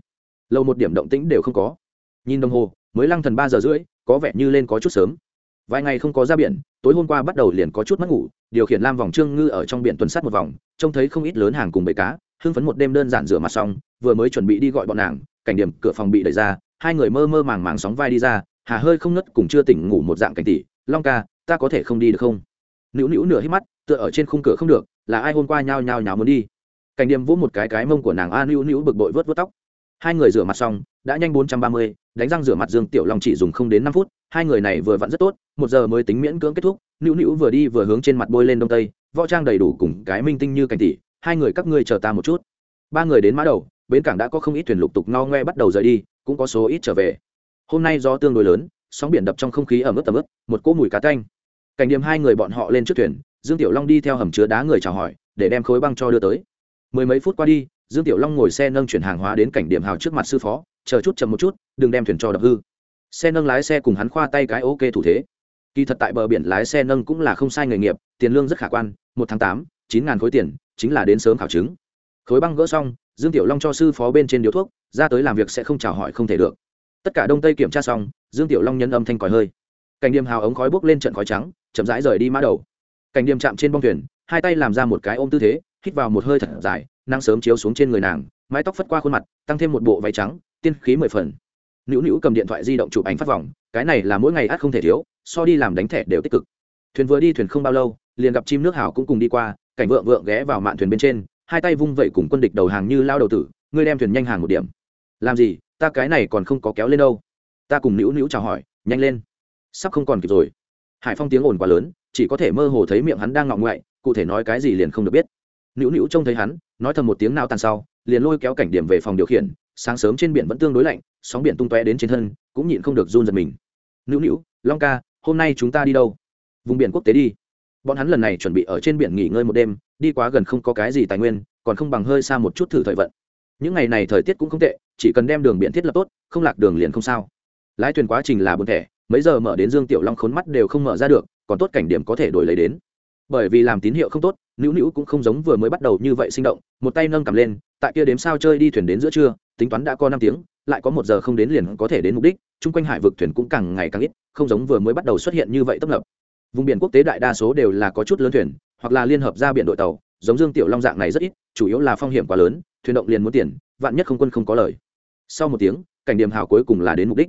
lâu một điểm động tĩnh đều không có. Nhìn đồng hồ, mới lăng thần ba giờ rưỡi, có vẻ như lên có chút sớm. Vài ngày không có ra biển, tối hôm qua bắt đầu liền có chút mất ngủ điều khiển lam vòng trương ngư ở trong biển tuần sát một vòng, trông thấy không ít lớn hàng cùng bầy cá, hưng phấn một đêm đơn giản rửa mặt xong, vừa mới chuẩn bị đi gọi bọn nàng, cảnh điểm cửa phòng bị đẩy ra, hai người mơ mơ màng màng sóng vai đi ra, hà hơi không nứt cùng chưa tỉnh ngủ một dạng cảnh tỷ, long ca, ta có thể không đi được không? Nữu nữu nửa hít mắt, tựa ở trên khung cửa không được, là ai hôm qua nhao nhao nháo muốn đi? Cảnh điểm vỗ một cái cái mông của nàng, a, nữu nữu bực bội vớt vớt tóc. Hai người rửa mặt xong đã nhanh bốn trăm ba mươi, đánh răng rửa mặt dương tiểu long chỉ dùng không đến năm phút, hai người này vừa vặn rất tốt, một giờ mới tính miễn cưỡng kết thúc, nữu nữu vừa đi vừa hướng trên mặt bôi lên đông tây, võ trang đầy đủ cùng cái minh tinh như cảnh tỷ, hai người các ngươi chờ ta một chút. Ba người đến mã đầu, bến cảng đã có không ít thuyền lục tục no ngoe bắt đầu rời đi, cũng có số ít trở về. Hôm nay do tương đối lớn, sóng biển đập trong không khí ẩm ướt tầm ướt, một cỗ mùi cá tanh. Cảnh điểm hai người bọn họ lên trước thuyền, dương tiểu long đi theo hầm chứa đá người chào hỏi, để đem khối băng cho đưa tới. Mười mấy phút qua đi, dương tiểu long ngồi xe nâng chuyển hàng hóa đến cảnh điểm hào trước mặt sư phó chờ chút chậm một chút, đừng đem thuyền cho đập hư. Xe nâng lái xe cùng hắn khoa tay cái ok thủ thế. Kỳ thật tại bờ biển lái xe nâng cũng là không sai nghề nghiệp, tiền lương rất khả quan, một tháng tám, chín ngàn khối tiền, chính là đến sớm khảo chứng. Khối băng gỡ xong, dương tiểu long cho sư phó bên trên điếu thuốc, ra tới làm việc sẽ không chào hỏi không thể được. Tất cả đông tây kiểm tra xong, dương tiểu long nhân âm thanh còi hơi. Cảnh điểm hào ống khói bốc lên trận khói trắng, chậm rãi rời đi mã đầu. Cảnh điểm chạm trên bong thuyền, hai tay làm ra một cái ôm tư thế, hít vào một hơi thật dài, nắng sớm chiếu xuống trên người nàng, mái tóc phất qua khuôn mặt, tăng thêm một bộ váy trắng tiên khí mười phần. Nữu nữu cầm điện thoại di động chụp ảnh phát vòng, cái này là mỗi ngày ắt không thể thiếu, so đi làm đánh thẻ đều tích cực. Thuyền vừa đi thuyền không bao lâu, liền gặp chim nước hảo cũng cùng đi qua, cảnh vượng vượng ghé vào mạn thuyền bên trên, hai tay vung vẩy cùng quân địch đầu hàng như lao đầu tử, ngươi đem thuyền nhanh hàng một điểm. Làm gì, ta cái này còn không có kéo lên đâu. Ta cùng nữu nữu chào hỏi, nhanh lên. Sắp không còn kịp rồi. Hải phong tiếng ồn quá lớn, chỉ có thể mơ hồ thấy miệng hắn đang ngọng ngoại, cụ thể nói cái gì liền không được biết. Nữu nữu trông thấy hắn, nói thầm một tiếng nào tàn sau, liền lôi kéo cảnh điểm về phòng điều khiển sáng sớm trên biển vẫn tương đối lạnh, sóng biển tung tóe đến trên thân, cũng nhịn không được run giật mình. Nữu nữu, long ca, hôm nay chúng ta đi đâu? Vùng biển quốc tế đi. Bọn hắn lần này chuẩn bị ở trên biển nghỉ ngơi một đêm, đi quá gần không có cái gì tài nguyên, còn không bằng hơi xa một chút thử thời vận. Những ngày này thời tiết cũng không tệ, chỉ cần đem đường biển thiết lập tốt, không lạc đường liền không sao. Lái thuyền quá trình là buồn thẻ, mấy giờ mở đến dương tiểu long khốn mắt đều không mở ra được, còn tốt cảnh điểm có thể đổi lấy đến. Bởi vì làm tín hiệu không tốt, nữu nữu cũng không giống vừa mới bắt đầu như vậy sinh động, một tay nâng cầm lên, tại kia đếm sao chơi đi thuyền đến giữa trưa tính toán đã có năm tiếng, lại có một giờ không đến liền có thể đến mục đích, chung quanh hải vực thuyền cũng càng ngày càng ít, không giống vừa mới bắt đầu xuất hiện như vậy tấp nập. Vùng biển quốc tế đại đa số đều là có chút lớn thuyền, hoặc là liên hợp ra biển đội tàu, giống dương tiểu long dạng này rất ít, chủ yếu là phong hiểm quá lớn, thuyền động liền muốn tiền, vạn nhất không quân không có lời. Sau một tiếng, cảnh điểm hào cuối cùng là đến mục đích.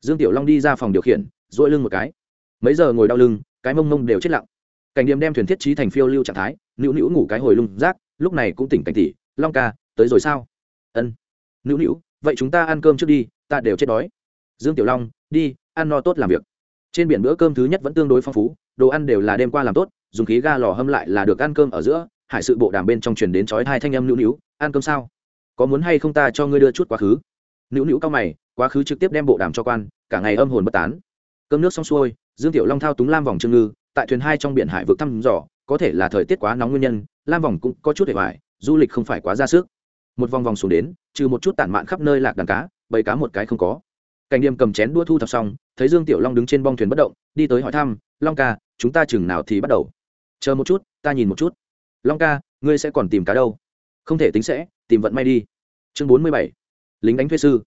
Dương tiểu long đi ra phòng điều khiển, duỗi lưng một cái. Mấy giờ ngồi đau lưng, cái mông mông đều chết lặng. Cảnh điểm đem thuyền thiết trí thành phiêu lưu trạng thái, nữu nữu ngủ cái hồi lung rác, lúc này cũng tỉnh cảnh tỷ, long ca, tới rồi sao? Nữu nữu, vậy chúng ta ăn cơm trước đi, ta đều chết đói. Dương tiểu long, đi, ăn no tốt làm việc. Trên biển bữa cơm thứ nhất vẫn tương đối phong phú, đồ ăn đều là đêm qua làm tốt, dùng khí ga lò hâm lại là được ăn cơm ở giữa, hải sự bộ đàm bên trong truyền đến chói hai thanh âm nữu nữu, ăn cơm sao? Có muốn hay không ta cho ngươi đưa chút quá khứ? Nữu nữu cao mày, quá khứ trực tiếp đem bộ đàm cho quan, cả ngày âm hồn bất tán. Cơm nước xong xuôi, dương tiểu long thao túng lam vòng trương ngư, tại thuyền hai trong biển hải vực thăm dò, có thể là thời tiết quá nóng nguyên nhân, lam vòng cũng có chút hệ hoại du lịch không phải quá ra sức một vòng vòng xuống đến, trừ một chút tản mạn khắp nơi lạc đàn cá, bầy cá một cái không có. Cảnh điềm cầm chén đua thu thập xong, thấy dương tiểu long đứng trên bong thuyền bất động, đi tới hỏi thăm, long ca, chúng ta chừng nào thì bắt đầu? Chờ một chút, ta nhìn một chút. Long ca, ngươi sẽ còn tìm cá đâu? Không thể tính sẽ, tìm vận may đi. Chương bốn mươi bảy, lính đánh thuê sư.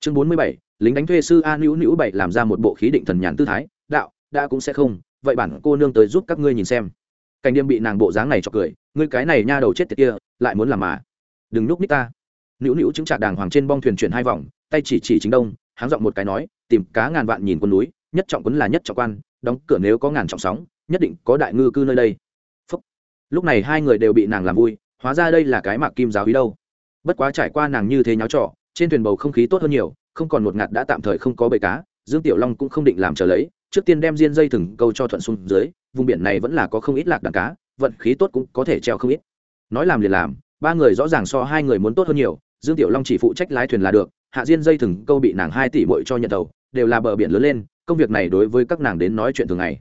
Chương bốn mươi bảy, lính đánh thuê sư a nữu nữu bảy làm ra một bộ khí định thần nhàn tư thái, đạo, đã cũng sẽ không, vậy bản cô nương tới giúp các ngươi nhìn xem. Cảnh điềm bị nàng bộ dáng này cho cười, ngươi cái này nha đầu chết tiệt kia, lại muốn làm mà đừng núp ních ta. Nữu nữu chứng trạc đàng hoàng trên bong thuyền chuyển hai vòng, tay chỉ chỉ chính đông, háng giọng một cái nói, tìm cá ngàn vạn nhìn quân núi, nhất trọng quấn là nhất trọng quan, đóng cửa nếu có ngàn trọng sóng, nhất định có đại ngư cư nơi đây. Phúc. lúc này hai người đều bị nàng làm vui, hóa ra đây là cái mạc kim giáo hí đâu. Bất quá trải qua nàng như thế nháo trọ trên thuyền bầu không khí tốt hơn nhiều, không còn một ngạt đã tạm thời không có bầy cá, dương tiểu long cũng không định làm trở lấy, trước tiên đem diên dây thừng câu cho thuận xuống dưới, vùng biển này vẫn là có không ít lạc đàn cá, vận khí tốt cũng có thể treo không ít. Nói làm liền làm ba người rõ ràng so hai người muốn tốt hơn nhiều dương tiểu long chỉ phụ trách lái thuyền là được hạ diên dây thừng câu bị nàng hai tỷ bội cho nhận tàu, đều là bờ biển lớn lên công việc này đối với các nàng đến nói chuyện thường ngày.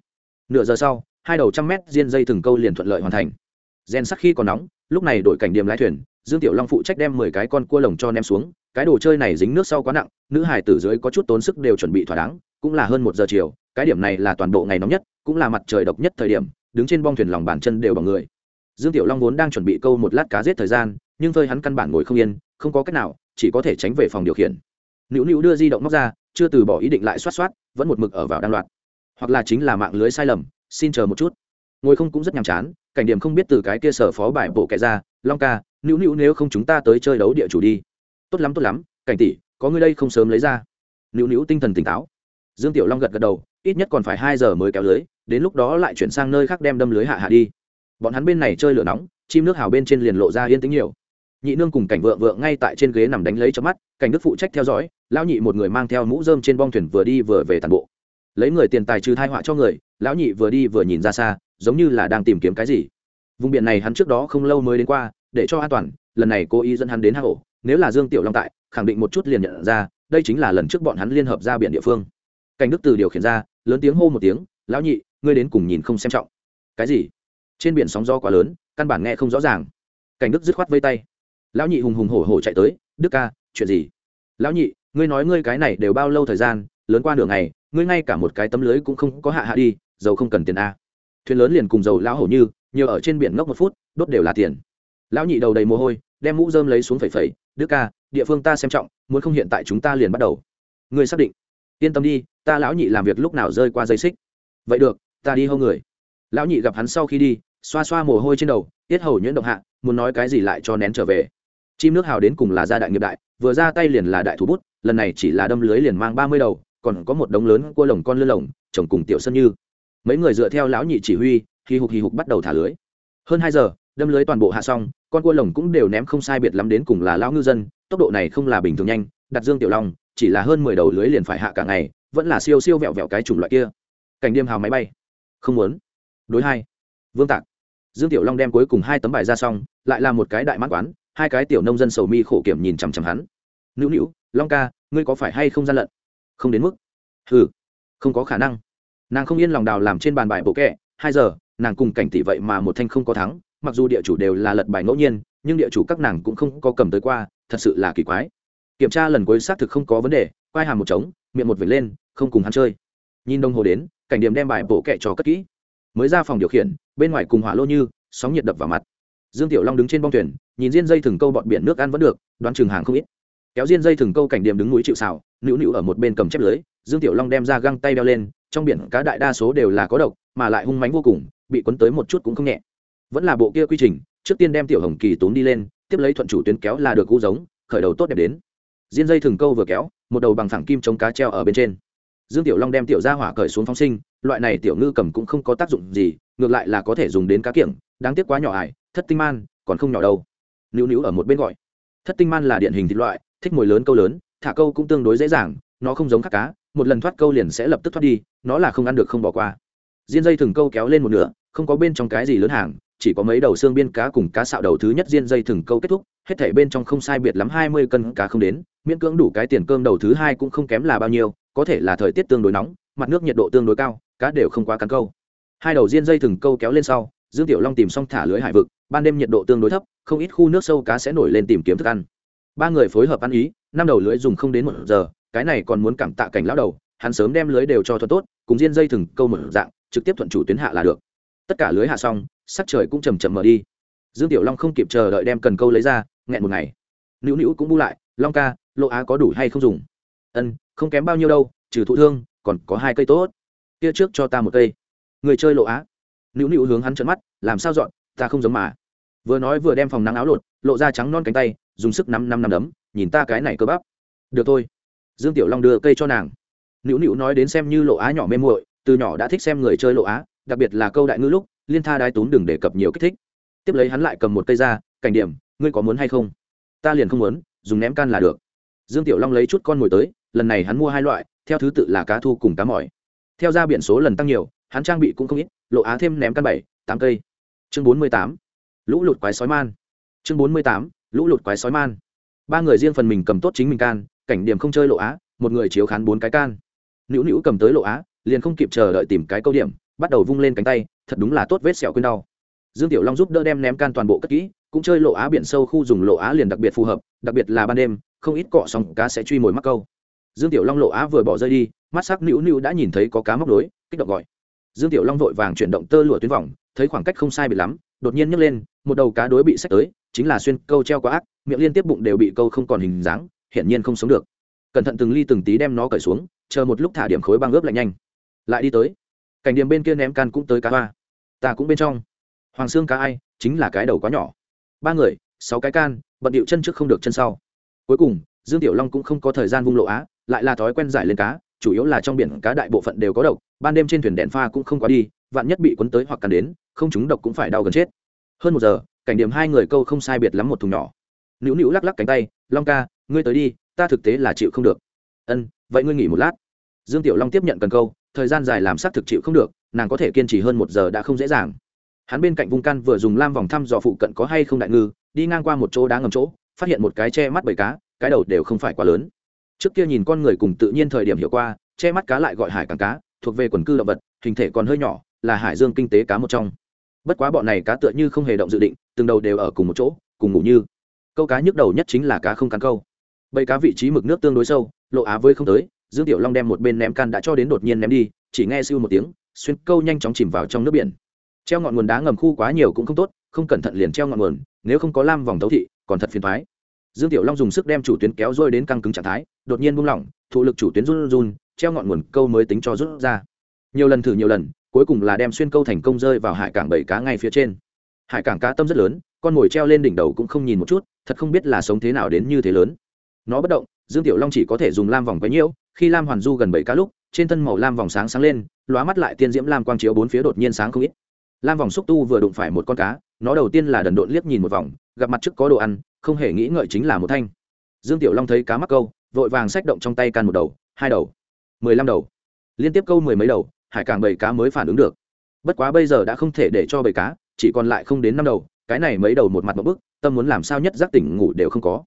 Nửa giờ sau hai đầu trăm mét diên dây thừng câu liền thuận lợi hoàn thành. Gen sắc khi còn nóng lúc này đội cảnh điểm lái thuyền dương tiểu long phụ trách đem mười cái con cua lồng cho nem xuống cái đồ chơi này dính nước sau quá nặng nữ hải tử dưới có chút tốn sức đều chuẩn bị thỏa đáng cũng là hơn một giờ chiều cái điểm này là toàn bộ ngày nóng nhất cũng là mặt trời độc nhất thời điểm đứng trên bong thuyền lòng bàn chân đều bằng người dương tiểu long vốn đang chuẩn bị câu một lát cá giết thời gian, nhưng phơi hắn căn bản ngồi không yên, không có cách nào, chỉ có thể tránh về phòng điều khiển. Nữu nữu đưa di động móc ra, chưa từ bỏ ý định lại xoát xoát, vẫn một mực ở vào đan loạt hoặc là chính là mạng lưới sai lầm, xin chờ một chút. Ngồi không cũng rất nhàm chán, cảnh điểm không biết từ cái kia sở phó bài bộ kẻ ra, long ca, nữu nữu nếu không chúng ta tới chơi đấu địa chủ đi. Tốt lắm tốt lắm, cảnh tỷ, có người đây không sớm lấy ra. Nữu nữu tinh thần tỉnh táo. Dương tiểu long gật gật đầu, ít nhất còn phải hai giờ mới kéo lưới, đến lúc đó lại chuyển sang nơi khác đem đâm lưới hạ hạ đi bọn hắn bên này chơi lửa nóng, chim nước hào bên trên liền lộ ra yên tĩnh nhiều. Nhị nương cùng cảnh vợ vợ ngay tại trên ghế nằm đánh lấy cho mắt, cảnh đức phụ trách theo dõi, lão nhị một người mang theo mũ rơm trên bong thuyền vừa đi vừa về tàn bộ. Lấy người tiền tài trừ thai họa cho người, lão nhị vừa đi vừa nhìn ra xa, giống như là đang tìm kiếm cái gì. Vùng biển này hắn trước đó không lâu mới đến qua, để cho an toàn, lần này cô ý dẫn hắn đến hang ổ, nếu là dương tiểu long tại, khẳng định một chút liền nhận ra, đây chính là lần trước bọn hắn liên hợp ra biển địa phương. Cảnh đức từ điều khiển ra, lớn tiếng hô một tiếng, lão nhị, ngươi đến cùng nhìn không xem trọng. Cái gì? Trên biển sóng gió quá lớn, căn bản nghe không rõ ràng. Cảnh đức dứt khoát vây tay. Lão nhị hùng hùng hổ hổ chạy tới, đức ca, chuyện gì? Lão nhị, ngươi nói ngươi cái này đều bao lâu thời gian, lớn qua nửa ngày, ngươi ngay cả một cái tấm lưới cũng không có hạ hạ đi dầu không cần tiền a. Thuyền lớn liền cùng dầu lão hổ như, nhiều ở trên biển ngốc một phút, đốt đều là tiền. Lão nhị đầu đầy mồ hôi, đem mũ rơm lấy xuống phẩy phẩy, đức ca, địa phương ta xem trọng, muốn không hiện tại chúng ta liền bắt đầu. Ngươi xác định. Yên tâm đi, ta lão nhị làm việc lúc nào rơi qua dây xích. Vậy được, ta đi hâu người. Lão nhị gặp hắn sau khi đi xoa xoa mồ hôi trên đầu, tiết hầu nhuyễn động hạ, muốn nói cái gì lại cho nén trở về. Chim nước hào đến cùng là gia đại nghiệp đại, vừa ra tay liền là đại thủ bút, lần này chỉ là đâm lưới liền mang ba mươi đầu, còn có một đống lớn cua lồng con lươn lồng, chồng cùng tiểu sân như. Mấy người dựa theo lão nhị chỉ huy, hì hục hì hục bắt đầu thả lưới. Hơn hai giờ, đâm lưới toàn bộ hạ xong, con cua lồng cũng đều ném không sai biệt lắm đến cùng là lão ngư dân, tốc độ này không là bình thường nhanh, đặt dương tiểu long, chỉ là hơn mười đầu lưới liền phải hạ cả ngày, vẫn là siêu siêu vẹo vẹo cái chủng loại kia. Cảnh điềm hào máy bay. Không muốn. Đối hai. Vương tạc dương tiểu long đem cuối cùng hai tấm bài ra xong, lại là một cái đại mát quán, hai cái tiểu nông dân sầu mi khổ kiểm nhìn chằm chằm hắn. Nữu nữu, long ca, ngươi có phải hay không gian lận? Không đến mức. Ừ không có khả năng. Nàng không yên lòng đào làm trên bàn bài bộ kẹ hai giờ, nàng cùng cảnh tỷ vậy mà một thanh không có thắng, mặc dù địa chủ đều là lật bài ngẫu nhiên, nhưng địa chủ các nàng cũng không có cầm tới qua, thật sự là kỳ quái. Kiểm tra lần cuối xác thực không có vấn đề quai hàm một trống, miệng một vệt lên, không cùng hắn chơi. Nhìn đồng hồ đến, cảnh điểm đem bài bộ kẹ cho cất kỹ. Mới ra phòng điều khiển bên ngoài cùng hỏa lô như, sóng nhiệt đập vào mặt. Dương tiểu long đứng trên bong thuyền, nhìn diên dây thừng câu bọn biển nước ăn vẫn được, đoán chừng hàng không ít. Kéo diên dây thừng câu cảnh điểm đứng núi chịu xào nữu nữu ở một bên cầm chép lưới, dương tiểu long đem ra găng tay đeo lên, trong biển cá đại đa số đều là có độc, mà lại hung mánh vô cùng, bị quấn tới một chút cũng không nhẹ. Vẫn là bộ kia quy trình, trước tiên đem tiểu hồng kỳ tốn đi lên, tiếp lấy thuận chủ tuyến kéo là được cũ giống, khởi đầu tốt đẹp đến. Diên dây thừng câu vừa kéo, một đầu bằng thẳng kim chống cá treo ở bên trên. Dương tiểu long đem tiểu ra hỏa cởi xuống phóng sinh loại này tiểu ngư cầm cũng không có tác dụng gì, ngược lại là có thể dùng đến cá kiểng, đáng tiếc quá nhỏ ải thất tinh man, còn không nhỏ đâu. Nữu nữu ở một bên gọi. Thất tinh man là điển hình thịt loại, thích mồi lớn câu lớn, thả câu cũng tương đối dễ dàng, nó không giống các cá, một lần thoát câu liền sẽ lập tức thoát đi, nó là không ăn được không bỏ qua. Diên dây thừng câu kéo lên một nửa, không có bên trong cái gì lớn hàng, chỉ có mấy đầu xương biên cá cùng cá xạo đầu thứ nhất diên dây thừng câu kết thúc, hết thảy bên trong không sai biệt lắm hai mươi cân cá không đến, miễn cưỡng đủ cái tiền cơm đầu thứ hai cũng không kém là bao nhiêu, có thể là thời tiết tương đối nóng mặt nước nhiệt độ tương đối cao, cá đều không quá cắn câu. Hai đầu diên dây thừng câu kéo lên sau, dương tiểu long tìm xong thả lưới hải vực, ban đêm nhiệt độ tương đối thấp, không ít khu nước sâu cá sẽ nổi lên tìm kiếm thức ăn. Ba người phối hợp ăn ý, năm đầu lưới dùng không đến một giờ, cái này còn muốn cảm tạ cảnh lão đầu, hắn sớm đem lưới đều cho thuật tốt, cùng diên dây thừng câu mở dạng, trực tiếp thuận chủ tuyến hạ là được. Tất cả lưới hạ xong, sắc trời cũng chầm chậm mở đi. Dương tiểu long không kịp chờ đợi đem cần câu lấy ra, nghẹn một ngày. Nữu nữu cũng bu lại, long ca lộ á có đủ hay không dùng? Ân, không kém bao nhiêu đâu, trừ thụ thương còn có hai cây tốt. Kia trước cho ta một cây. Người chơi lộ á. Nữu nữu hướng hắn trợn mắt, làm sao dọn, ta không giống mà. Vừa nói vừa đem phòng nắng áo lột, lộ ra trắng non cánh tay, dùng sức năm năm năm đấm, nhìn ta cái này cơ bắp. Được thôi. Dương tiểu long đưa cây cho nàng. Nữu nữu nói đến xem như lộ á nhỏ mê muội, từ nhỏ đã thích xem người chơi lộ á, đặc biệt là câu đại ngữ lúc, liên tha đai tốn đừng đề cập nhiều kích thích. Tiếp lấy hắn lại cầm một cây ra, cảnh điểm, ngươi có muốn hay không? Ta liền không muốn, dùng ném can là được. Dương tiểu long lấy chút con mồi tới, lần này hắn mua hai loại theo thứ tự là cá thu cùng cá mỏi. Theo ra biển số lần tăng nhiều, hắn trang bị cũng không ít, lộ á thêm ném căn bảy, tám cây. Chương bốn mươi tám, lũ lụt quái sói man. Chương bốn mươi tám, lũ lụt quái sói man. Ba người riêng phần mình cầm tốt chính mình can, cảnh điểm không chơi lộ á, một người chiếu khán bốn cái can. Nữu nữu cầm tới lộ á, liền không kịp chờ đợi tìm cái câu điểm, bắt đầu vung lên cánh tay, thật đúng là tốt vết sẹo quên đau. Dương tiểu long giúp đỡ đem ném can toàn bộ cất kỹ, cũng chơi lộ á biển sâu khu dùng lộ á liền đặc biệt phù hợp, đặc biệt là ban đêm, không ít cọ sóng cá sẽ truy mồi mắc câu dương tiểu long lộ á vừa bỏ rơi đi, mắt sắc nữu nữu đã nhìn thấy có cá móc đối kích động gọi. Dương tiểu long vội vàng chuyển động tơ lụa tuyến vòng, thấy khoảng cách không sai bị lắm, đột nhiên nhấc lên, một đầu cá đối bị xách tới, chính là xuyên câu treo quá ác, miệng liên tiếp bụng đều bị câu không còn hình dáng, hiển nhiên không sống được. Cẩn thận từng ly từng tí đem nó cởi xuống, chờ một lúc thả điểm khối băng ướp lạnh nhanh. Lại đi tới. Cảnh điểm bên kia ném can cũng tới cá hoa. Ta cũng bên trong. Hoàng xương cá ai, chính là cái đầu quá nhỏ. Ba người, sáu cái can, bận điệu chân trước không được chân sau. Cuối cùng, dương tiểu long cũng không có thời gian vung lộ á lại là thói quen giải lên cá, chủ yếu là trong biển cá đại bộ phận đều có độc, ban đêm trên thuyền đèn pha cũng không quá đi, vạn nhất bị cuốn tới hoặc cắn đến, không chúng độc cũng phải đau gần chết. Hơn một giờ, cảnh điểm hai người câu không sai biệt lắm một thùng nhỏ. Nữu nữu lắc lắc cánh tay, long ca, ngươi tới đi, ta thực tế là chịu không được. Ân, vậy ngươi nghỉ một lát. Dương tiểu long tiếp nhận cần câu, thời gian dài làm xác thực chịu không được, nàng có thể kiên trì hơn một giờ đã không dễ dàng. Hắn bên cạnh vung căn vừa dùng lam vòng thăm dò phụ cận có hay không đại ngư, đi ngang qua một chỗ đá ngầm chỗ, phát hiện một cái che mắt bầy cá, cái đầu đều không phải quá lớn trước kia nhìn con người cùng tự nhiên thời điểm hiểu qua, che mắt cá lại gọi hải càng cá, thuộc về quần cư động vật, hình thể còn hơi nhỏ, là hải dương kinh tế cá một trong. Bất quá bọn này cá tựa như không hề động dự định, từng đầu đều ở cùng một chỗ, cùng ngủ như. Câu cá nhức đầu nhất chính là cá không cắn câu. Bầy cá vị trí mực nước tương đối sâu, lộ á với không tới, dương tiểu long đem một bên ném can đã cho đến đột nhiên ném đi, chỉ nghe siêu một tiếng, xuyên câu nhanh chóng chìm vào trong nước biển. Treo ngọn nguồn đá ngầm khu quá nhiều cũng không tốt, không cẩn thận liền treo ngọn nguồn, nếu không có lam vòng thấu thị, còn thật phiền thoái dương tiểu long dùng sức đem chủ tuyến kéo rơi đến căng cứng trạng thái, đột nhiên buông lỏng, thụ lực chủ tuyến run run, treo ngọn nguồn câu mới tính cho rút ra. Nhiều lần thử nhiều lần, cuối cùng là đem xuyên câu thành công rơi vào hải cảng bảy cá ngay phía trên. Hải cảng cá tâm rất lớn, con mồi treo lên đỉnh đầu cũng không nhìn một chút, thật không biết là sống thế nào đến như thế lớn. Nó bất động, dương tiểu long chỉ có thể dùng lam vòng quấy nhiễu, khi lam hoàn du gần bảy cá lúc, trên thân màu lam vòng sáng sáng lên, lóa mắt lại tiên diễm lam quang chiếu bốn phía đột nhiên sáng không ít. Lam vòng xúc tu vừa đụng phải một con cá, nó đầu tiên là đần độn liếc nhìn một vòng, gặp mặt trước có đồ ăn không hề nghĩ ngợi chính là một thanh. Dương tiểu long thấy cá mắc câu, vội vàng xách động trong tay can một đầu, hai đầu, mười lăm đầu. Liên tiếp câu mười mấy đầu, hải càng bầy cá mới phản ứng được. Bất quá bây giờ đã không thể để cho bầy cá, chỉ còn lại không đến năm đầu, cái này mấy đầu một mặt một bức, tâm muốn làm sao nhất giác tỉnh ngủ đều không có.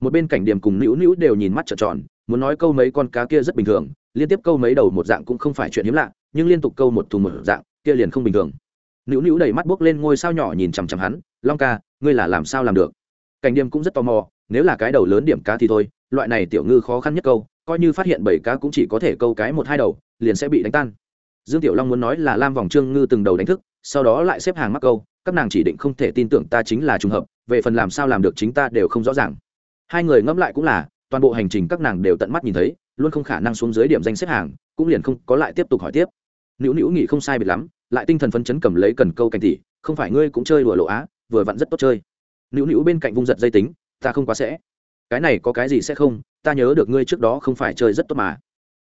Một bên cảnh điểm cùng nữu nữu đều nhìn mắt trợn tròn, muốn nói câu mấy con cá kia rất bình thường, liên tiếp câu mấy đầu một dạng cũng không phải chuyện hiếm lạ, nhưng liên tục câu một thùng một dạng, kia liền không bình thường. Nữu nữu đầy mắt buốc lên ngôi sao nhỏ nhìn chằm chằm hắn, long ca, ngươi là làm sao làm được? Cảnh điểm cũng rất tò mò, nếu là cái đầu lớn điểm cá thì thôi, loại này tiểu ngư khó khăn nhất câu, coi như phát hiện bảy cá cũng chỉ có thể câu cái một hai đầu, liền sẽ bị đánh tan. Dương tiểu long muốn nói là lam vòng trương ngư từng đầu đánh thức, sau đó lại xếp hàng mắc câu, các nàng chỉ định không thể tin tưởng ta chính là trùng hợp, về phần làm sao làm được chính ta đều không rõ ràng. Hai người ngẫm lại cũng là, toàn bộ hành trình các nàng đều tận mắt nhìn thấy, luôn không khả năng xuống dưới điểm danh xếp hàng, cũng liền không có lại tiếp tục hỏi tiếp. Nữu nữu nghĩ không sai biệt lắm, lại tinh thần phấn chấn cầm lấy cần câu cảnh tỷ, không phải ngươi cũng chơi đùa lộ á, vừa vặn rất tốt chơi nữu nữu bên cạnh vung giật dây tính, ta không quá sẽ. Cái này có cái gì sẽ không? Ta nhớ được ngươi trước đó không phải chơi rất tốt mà.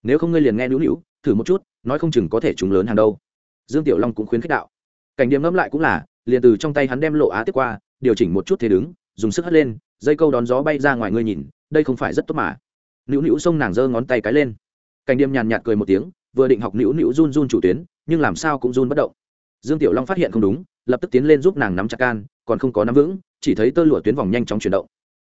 Nếu không ngươi liền nghe nữu nữu, thử một chút, nói không chừng có thể chúng lớn hàng đâu. Dương tiểu long cũng khuyến khích đạo. Cảnh điểm ngẫm lại cũng là, liền từ trong tay hắn đem lộ á tiếp qua, điều chỉnh một chút thế đứng, dùng sức hất lên, dây câu đón gió bay ra ngoài ngươi nhìn, đây không phải rất tốt mà. Nữu nữu xông nàng giơ ngón tay cái lên. Cảnh điểm nhàn nhạt cười một tiếng, vừa định học nữu nữu run run chủ tuyến, nhưng làm sao cũng run bất động. Dương tiểu long phát hiện không đúng, lập tức tiến lên giúp nàng nắm chặt can còn không có nắm vững, chỉ thấy tơ lụa tuyến vòng nhanh chóng chuyển động.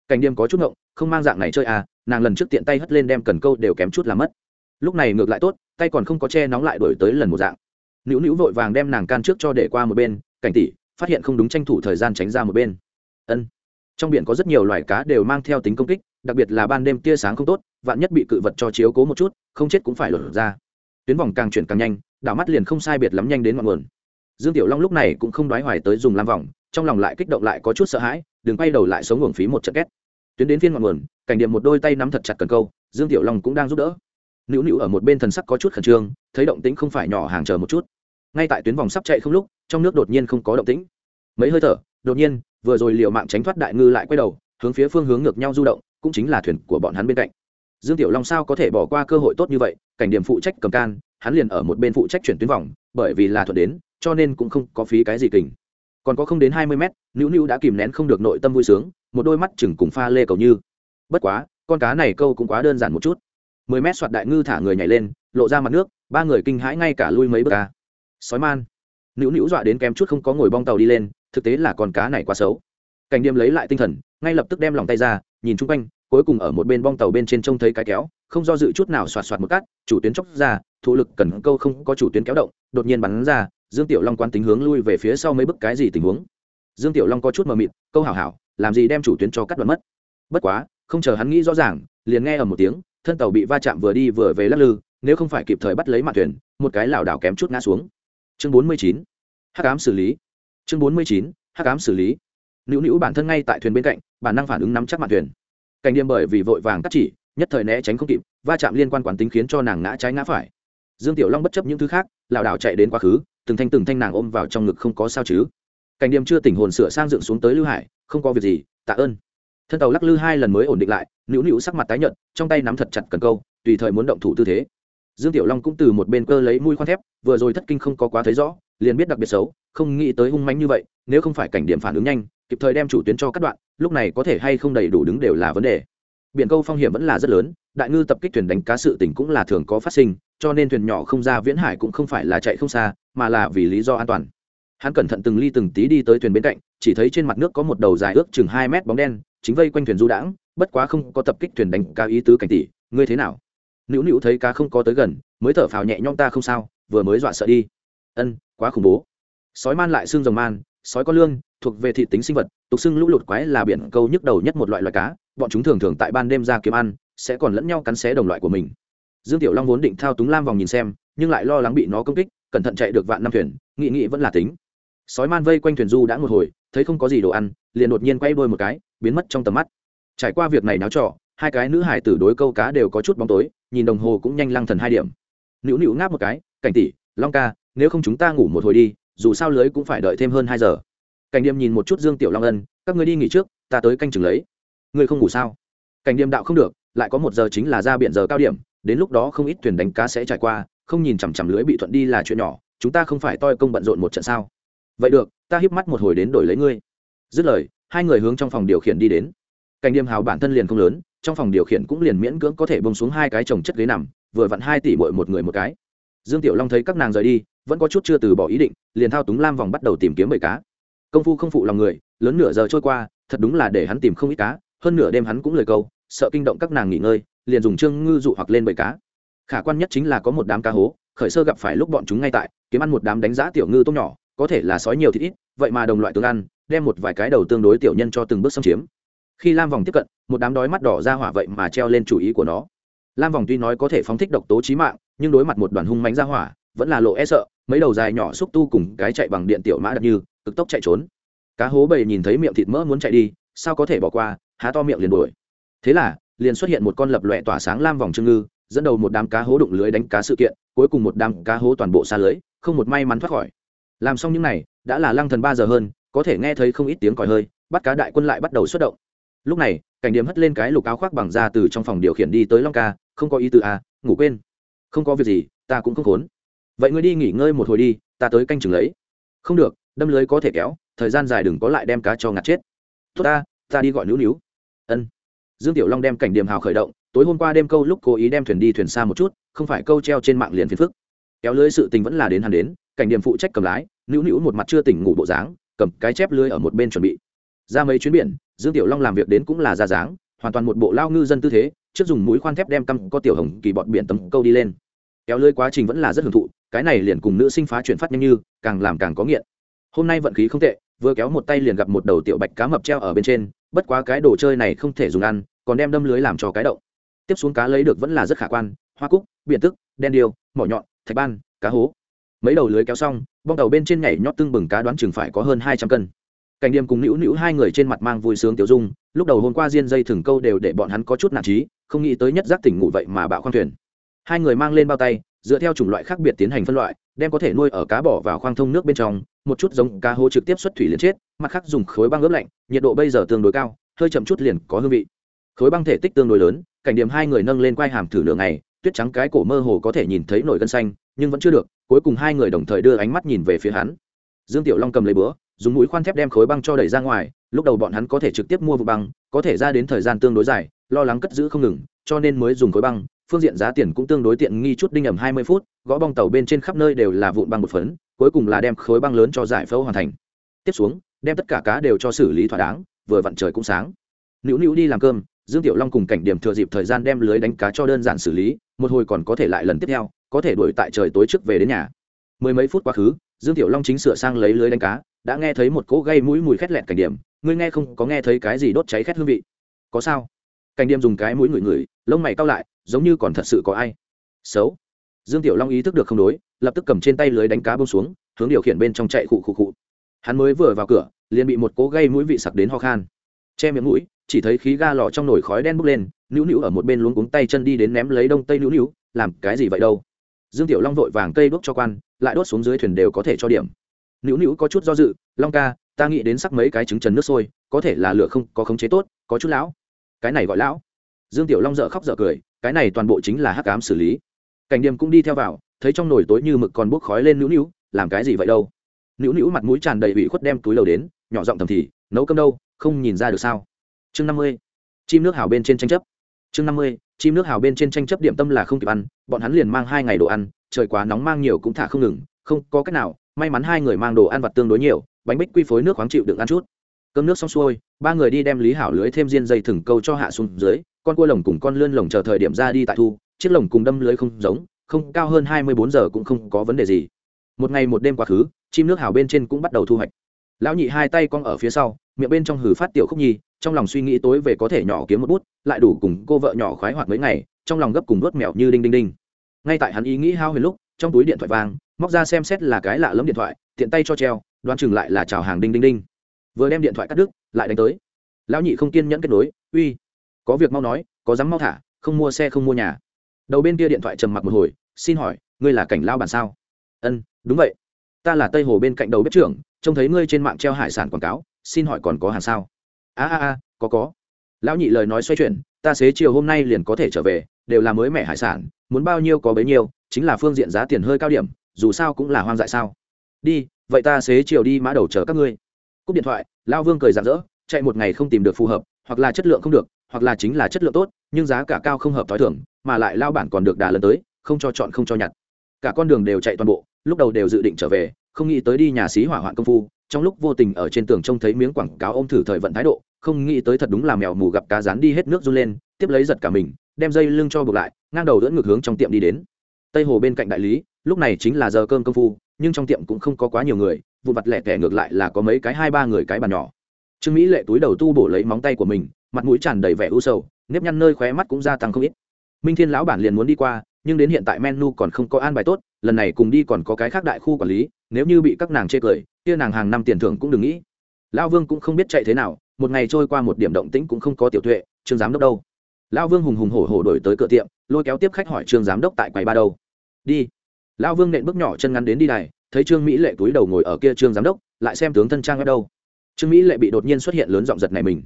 Cảnh đêm có chút ngộng, không mang dạng này chơi à nàng lần trước tiện tay hất lên đem cần câu đều kém chút là mất. Lúc này ngược lại tốt, tay còn không có che nóng lại đổi tới lần một dạng. Nữu nữu vội vàng đem nàng can trước cho để qua một bên, cảnh tỷ, phát hiện không đúng tranh thủ thời gian tránh ra một bên. Ân. Trong biển có rất nhiều loài cá đều mang theo tính công kích, đặc biệt là ban đêm tia sáng không tốt, vạn nhất bị cự vật cho chiếu cố một chút, không chết cũng phải lột ra. Tuyến vòng càng chuyển càng nhanh, đảo mắt liền không sai biệt lắm nhanh đến ngọn nguồn. Dương tiểu long lúc này cũng không đoái hoài tới dùng lam vòng trong lòng lại kích động lại có chút sợ hãi, đừng quay đầu lại sống uổng phí một trận két. Tuyến đến phiên ngọn nguồn, cảnh điểm một đôi tay nắm thật chặt cần câu, dương tiểu long cũng đang giúp đỡ. Nữu nữu ở một bên thần sắc có chút khẩn trương, thấy động tĩnh không phải nhỏ hàng chờ một chút. Ngay tại tuyến vòng sắp chạy không lúc, trong nước đột nhiên không có động tĩnh. Mấy hơi thở, đột nhiên, vừa rồi liều mạng tránh thoát đại ngư lại quay đầu, hướng phía phương hướng ngược nhau du động, cũng chính là thuyền của bọn hắn bên cạnh. Dương tiểu long sao có thể bỏ qua cơ hội tốt như vậy, cảnh điểm phụ trách cầm can, hắn liền ở một bên phụ trách chuyển tuyến vòng, bởi vì là thuận đến, cho nên cũng không có phí cái gì kình còn có không đến hai mươi mét, nữu nữu đã kìm nén không được nội tâm vui sướng, một đôi mắt chừng cùng pha lê cầu như. Bất quá, con cá này câu cũng quá đơn giản một chút. Mười mét soạt đại ngư thả người nhảy lên, lộ ra mặt nước, ba người kinh hãi ngay cả lui mấy bước ca sói man. Nữu nữu dọa đến kém chút không có ngồi bong tàu đi lên, thực tế là con cá này quá xấu. Cảnh điềm lấy lại tinh thần, ngay lập tức đem lòng tay ra, nhìn chung quanh, cuối cùng ở một bên bong tàu bên trên trông thấy cái kéo không do dự chút nào xoạt xoạt một cát, chủ tuyến chóc ra thủ lực cần câu không có chủ tuyến kéo động, đột nhiên bắn ra, dương tiểu long quán tính hướng lui về phía sau mấy bức cái gì tình huống? Dương tiểu long có chút mờ mịt, câu hảo hảo, làm gì đem chủ tuyến cho cắt đoạn mất? Bất quá, không chờ hắn nghĩ rõ ràng, liền nghe ở một tiếng, thân tàu bị va chạm vừa đi vừa về lắc lư, nếu không phải kịp thời bắt lấy mặt thuyền, một cái lảo đảo kém chút ngã xuống. Chương bốn mươi chín, hắc ám xử lý. Chương bốn mươi chín, hắc ám xử lý. Nữu nữu bản thân ngay tại thuyền bên cạnh, bản năng phản ứng nắm chắc mặt thuyền. Cảnh điểm bởi vì vội vàng cắt chỉ nhất thời né tránh không kịp, va chạm liên quan quán tính khiến cho nàng ngã trái ngã phải. Dương tiểu long bất chấp những thứ khác, lảo đảo chạy đến quá khứ, từng thanh từng thanh nàng ôm vào trong ngực không có sao chứ. Cảnh điểm chưa tỉnh hồn sửa sang dựng xuống tới lưu hải, không có việc gì, tạ ơn. Thân tàu lắc lư hai lần mới ổn định lại, nữu nữu sắc mặt tái nhợt, trong tay nắm thật chặt cần câu, tùy thời muốn động thủ tư thế. Dương tiểu long cũng từ một bên cơ lấy mũi khoan thép, vừa rồi thất kinh không có quá thấy rõ, liền biết đặc biệt xấu, không nghĩ tới hung manh như vậy, nếu không phải cảnh điểm phản ứng nhanh, kịp thời đem chủ tuyến cho các đoạn, lúc này có thể hay không đầy đủ đứng đều là vấn đề biển câu phong hiểm vẫn là rất lớn, đại ngư tập kích thuyền đánh cá sự tỉnh cũng là thường có phát sinh, cho nên thuyền nhỏ không ra viễn hải cũng không phải là chạy không xa, mà là vì lý do an toàn. Hắn cẩn thận từng ly từng tí đi tới thuyền bên cạnh, chỉ thấy trên mặt nước có một đầu dài ước chừng hai mét bóng đen, chính vây quanh thuyền du đãng, bất quá không có tập kích thuyền đánh cá ý tứ cảnh tỷ, ngươi thế nào? Nữu nữu thấy cá không có tới gần, mới thở phào nhẹ nhõm ta không sao, vừa mới dọa sợ đi. Ân, quá khủng bố. Sói man lại xương rồng man, sói có lương thuộc về thị tính sinh vật, tục xưng lũ lụt quái là biển câu nhức đầu nhất một loại loài cá, bọn chúng thường thường tại ban đêm ra kiếm ăn, sẽ còn lẫn nhau cắn xé đồng loại của mình. Dương tiểu long vốn định thao túng lam vòng nhìn xem, nhưng lại lo lắng bị nó công kích, cẩn thận chạy được vạn năm thuyền nghị nghị vẫn là tính. Sói man vây quanh thuyền du đã một hồi, thấy không có gì đồ ăn, liền đột nhiên quay đôi một cái, biến mất trong tầm mắt. Trải qua việc này náo trọ hai cái nữ hải tử đối câu cá đều có chút bóng tối, nhìn đồng hồ cũng nhanh lăng thần hai điểm. Nữu nữu ngáp một cái, cảnh tỷ, long ca, nếu không chúng ta ngủ một hồi đi, dù sao lưới cũng phải đợi thêm hơn hai giờ cảnh điềm nhìn một chút dương tiểu long ân, các người đi nghỉ trước, ta tới canh chừng lấy. Ngươi không ngủ sao? Cảnh điềm đạo, không được, lại có một giờ chính là ra biển giờ cao điểm, đến lúc đó không ít thuyền đánh cá sẽ trải qua, không nhìn chằm chằm lưới bị thuận đi là chuyện nhỏ, chúng ta không phải toi công bận rộn một trận sao? Vậy được, ta híp mắt một hồi đến đổi lấy ngươi. Dứt lời, hai người hướng trong phòng điều khiển đi đến. Cảnh điềm hào bản thân liền không lớn, trong phòng điều khiển cũng liền miễn cưỡng có thể bông xuống hai cái trồng chất ghế nằm, vừa vặn hai tỷ bội một người một cái. Dương tiểu long thấy các nàng rời đi, vẫn có chút chưa từ bỏ ý định, liền thao túng lam vòng bắt đầu tìm kiếm bầy cá công phu không phụ lòng người, lớn nửa giờ trôi qua, thật đúng là để hắn tìm không ít cá, hơn nửa đêm hắn cũng lời câu, sợ kinh động các nàng nghỉ ngơi, liền dùng trương ngư dụ hoặc lên bầy cá. Khả quan nhất chính là có một đám cá hố, khởi sơ gặp phải lúc bọn chúng ngay tại, kiếm ăn một đám đánh giá tiểu ngư tôm nhỏ, có thể là sói nhiều thịt ít, vậy mà đồng loại tương ăn, đem một vài cái đầu tương đối tiểu nhân cho từng bước xâm chiếm. Khi lam vòng tiếp cận, một đám đói mắt đỏ ra hỏa vậy mà treo lên chủ ý của nó. Lam vòng tuy nói có thể phóng thích độc tố trí mạng, nhưng đối mặt một đoàn hung mánh ra hỏa, vẫn là lộ e sợ, mấy đầu dài nhỏ xúc tu cùng cái chạy bằng điện tiểu mã đặc như cực tốc chạy trốn. Cá hố bầy nhìn thấy miệng thịt mỡ muốn chạy đi, sao có thể bỏ qua, há to miệng liền đuổi. Thế là, liền xuất hiện một con lập lòe tỏa sáng lam vòng trương ngư, dẫn đầu một đám cá hố đụng lưới đánh cá sự kiện, cuối cùng một đám cá hố toàn bộ xa lưới, không một may mắn thoát khỏi. Làm xong những này, đã là lăng thần ba giờ hơn, có thể nghe thấy không ít tiếng còi hơi, bắt cá đại quân lại bắt đầu xuất động. Lúc này, cảnh điểm hất lên cái lục áo khoác bằng da từ trong phòng điều khiển đi tới long ca, không có ý tư à ngủ quên. Không có việc gì, ta cũng không khốn. Vậy ngươi đi nghỉ ngơi một hồi đi, ta tới canh chừng lấy. Không được đâm lưới có thể kéo, thời gian dài đừng có lại đem cá cho ngạt chết. Tốt ta ta đi gọi nữu nữu. Ân. Dương tiểu long đem cảnh điểm hào khởi động, tối hôm qua đêm câu lúc cố ý đem thuyền đi thuyền xa một chút, không phải câu treo trên mạng liền phiền phức. Kéo lưới sự tình vẫn là đến hắn đến, cảnh điểm phụ trách cầm lái, nữu nữu một mặt chưa tỉnh ngủ bộ dáng, cầm cái chép lưới ở một bên chuẩn bị. Ra mấy chuyến biển, dương tiểu long làm việc đến cũng là ra dáng, hoàn toàn một bộ lao ngư dân tư thế, trước dùng mũi khoan thép đem căm có tiểu hồng kỳ bọt biển tấm câu đi lên. Kéo lưới quá trình vẫn là rất hưởng thụ, cái này liền cùng nữ sinh phá chuyển phát nhanh như, càng làm càng có nghiện hôm nay vận khí không tệ, vừa kéo một tay liền gặp một đầu tiểu bạch cá mập treo ở bên trên, bất quá cái đồ chơi này không thể dùng ăn, còn đem đâm lưới làm cho cái đậu tiếp xuống cá lấy được vẫn là rất khả quan, hoa cúc, biển tức, đen điêu, mỏ nhọn, thạch ban, cá hố. Mấy đầu lưới kéo xong, bong tàu bên trên nhảy nhót tưng bừng cá đoán chừng phải có hơn hai trăm cân. Cảnh điềm cùng nữu nữu hai người trên mặt mang vui sướng tiểu dung, lúc đầu hôm qua diên dây thừng câu đều để bọn hắn có chút nản trí, không nghĩ tới nhất giác tỉnh ngủ vậy mà bạo khoang thuyền. Hai người mang lên bao tay, dựa theo chủng loại khác biệt tiến hành phân loại đem có thể nuôi ở cá bỏ vào khoang thông nước bên trong, một chút giống cá hô trực tiếp xuất thủy liền chết, mặt khác dùng khối băng ướp lạnh, nhiệt độ bây giờ tương đối cao, hơi chậm chút liền có hương vị. Khối băng thể tích tương đối lớn, cảnh điểm hai người nâng lên quai hàm thử nửa ngày, tuyết trắng cái cổ mơ hồ có thể nhìn thấy nổi gân xanh, nhưng vẫn chưa được, cuối cùng hai người đồng thời đưa ánh mắt nhìn về phía hắn. Dương tiểu long cầm lấy búa, dùng mũi khoan thép đem khối băng cho đẩy ra ngoài, lúc đầu bọn hắn có thể trực tiếp mua vụ băng, có thể ra đến thời gian tương đối dài, lo lắng cất giữ không ngừng, cho nên mới dùng khối băng phương diện giá tiền cũng tương đối tiện nghi chút đinh ẩm hai mươi phút, gõ bong tàu bên trên khắp nơi đều là vụn băng một phấn, cuối cùng là đem khối băng lớn cho giải phẫu hoàn thành. Tiếp xuống, đem tất cả cá đều cho xử lý thỏa đáng, vừa vặn trời cũng sáng. Nữu nữu đi làm cơm, dương tiểu long cùng cảnh điểm thừa dịp thời gian đem lưới đánh cá cho đơn giản xử lý, một hồi còn có thể lại lần tiếp theo, có thể đuổi tại trời tối trước về đến nhà. Mười mấy phút quá khứ, dương tiểu long chính sửa sang lấy lưới đánh cá, đã nghe thấy một cỗ gây mũi mùi khét lẹt cảnh điểm, ngươi nghe không, có nghe thấy cái gì đốt cháy khét hương vị? Có sao? Cảnh điềm dùng cái mũi ngửi ngửi, lông mày cau lại, giống như còn thật sự có ai. Xấu. Dương tiểu long ý thức được không đối, lập tức cầm trên tay lưới đánh cá bông xuống, hướng điều khiển bên trong chạy khụ khụ khụ. Hắn mới vừa vào cửa, liền bị một cỗ gây mũi vị sặc đến ho khan. Che miệng mũi, chỉ thấy khí ga lò trong nồi khói đen bốc lên nữu nữu ở một bên luống cuống tay chân đi đến ném lấy đông tây nữu nữu làm cái gì vậy đâu? Dương tiểu long vội vàng cây đốt cho quan, lại đốt xuống dưới thuyền đều có thể cho điểm. Nữu nữu có chút do dự, long ca, ta nghĩ đến sắc mấy cái trứng trần nước sôi, có thể là lửa không, có khống chế tốt, có chút lão cái này gọi lão. Dương tiểu long dợ khóc dợ cười, cái này toàn bộ chính là hắc ám xử lý. Cảnh điềm cũng đi theo vào, thấy trong nồi tối như mực còn bốc khói lên nữu nữu, làm cái gì vậy đâu? Nữu nữu mặt mũi tràn đầy ủy khuất đem túi lầu đến, nhỏ giọng thầm thì, nấu cơm đâu, không nhìn ra được sao? Chương năm mươi, chim nước hào bên trên tranh chấp. Chương năm mươi, chim nước hào bên trên tranh chấp điểm tâm là không kịp ăn, bọn hắn liền mang hai ngày đồ ăn, trời quá nóng mang nhiều cũng thả không ngừng, không có cách nào, may mắn hai người mang đồ ăn vặt tương đối nhiều, bánh bích quy phối nước khoáng chịu đựng ăn chút cơm nước xong xuôi, ba người đi đem lý hảo lưới thêm diên dây thừng câu cho hạ xuống dưới, con cua lồng cùng con lươn lồng chờ thời điểm ra đi tại thu, chiếc lồng cùng đâm lưới không giống, không, cao hơn hai mươi bốn giờ cũng không có vấn đề gì. Một ngày một đêm quá khứ, chim nước hảo bên trên cũng bắt đầu thu hoạch. Lão nhị hai tay cong ở phía sau, miệng bên trong hử phát tiểu khúc nhi, trong lòng suy nghĩ tối về có thể nhỏ kiếm một bút, lại đủ cùng cô vợ nhỏ khoái hoạt mấy ngày, trong lòng gấp cùng đốt mèo như đinh đinh đinh. Ngay tại hắn ý nghĩ hao huyền lúc, trong túi điện thoại vàng móc ra xem xét là cái lạ lẫm điện thoại, tiện tay cho treo, đoán chừng lại là chào hàng đinh đinh đinh vừa đem điện thoại cắt đứt, lại đánh tới. Lão nhị không kiên nhẫn kết nối, uy, có việc mau nói, có dám mau thả, không mua xe không mua nhà. Đầu bên kia điện thoại trầm mặc một hồi, xin hỏi, ngươi là cảnh lao bản sao? Ân, đúng vậy. Ta là tây hồ bên cạnh đầu bếp trưởng, trông thấy ngươi trên mạng treo hải sản quảng cáo, xin hỏi còn có hàng sao? A a a, có có. Lão nhị lời nói xoay chuyển, ta xế chiều hôm nay liền có thể trở về, đều là mới mẻ hải sản, muốn bao nhiêu có bấy nhiêu, chính là phương diện giá tiền hơi cao điểm, dù sao cũng là hoang dại sao. Đi, vậy ta xế chiều đi mã đầu chờ các ngươi cúp điện thoại, lao vương cười rạng rỡ, chạy một ngày không tìm được phù hợp, hoặc là chất lượng không được, hoặc là chính là chất lượng tốt, nhưng giá cả cao không hợp t h o i thưởng mà lại lao bản còn được đà lần tới, không cho chọn không cho nhặt. Cả con đường đều chạy toàn bộ, lúc đầu đều dự định trở về, không nghĩ tới đi nhà xí hỏa hoạn công phu, trong lúc vô tình ở trên tường trông thấy miếng quảng cáo ôm thử thời vận thái độ, không nghĩ tới thật đúng là mèo mù gặp cá rán đi hết nước run lên, tiếp lấy giật cả mình, đem dây lưng cho buộc lại, ngang đầu dẫn ngược hướng trong tiệm đi đến. Tây hồ bên cạnh đại lý, lúc này chính là giờ cơm công phu, nhưng trong tiệm cũng không có quá nhiều người vụ vặt lẻ tẻ ngược lại là có mấy cái hai ba người cái bàn nhỏ. Trương mỹ lệ túi đầu tu bổ lấy móng tay của mình, mặt mũi tràn đầy vẻ u sầu, nếp nhăn nơi khóe mắt cũng gia tăng không ít. Minh thiên lão bản liền muốn đi qua, nhưng đến hiện tại menu còn không có an bài tốt, lần này cùng đi còn có cái khác đại khu quản lý, nếu như bị các nàng chê cười, kia nàng hàng năm tiền thưởng cũng đừng nghĩ. Lão vương cũng không biết chạy thế nào, một ngày trôi qua một điểm động tĩnh cũng không có tiểu tuệ, trương giám đốc đâu? Lão vương hùng hùng hổ hổ đổi tới cửa tiệm, lôi kéo tiếp khách hỏi trương giám đốc tại quầy ba đâu. Đi. Lão vương nện bước nhỏ chân ngắn đến đi đài thấy trương mỹ lệ túi đầu ngồi ở kia trương giám đốc, lại xem tướng thân trang ở đâu. Trương mỹ lệ bị đột nhiên xuất hiện lớn giọng giật này mình.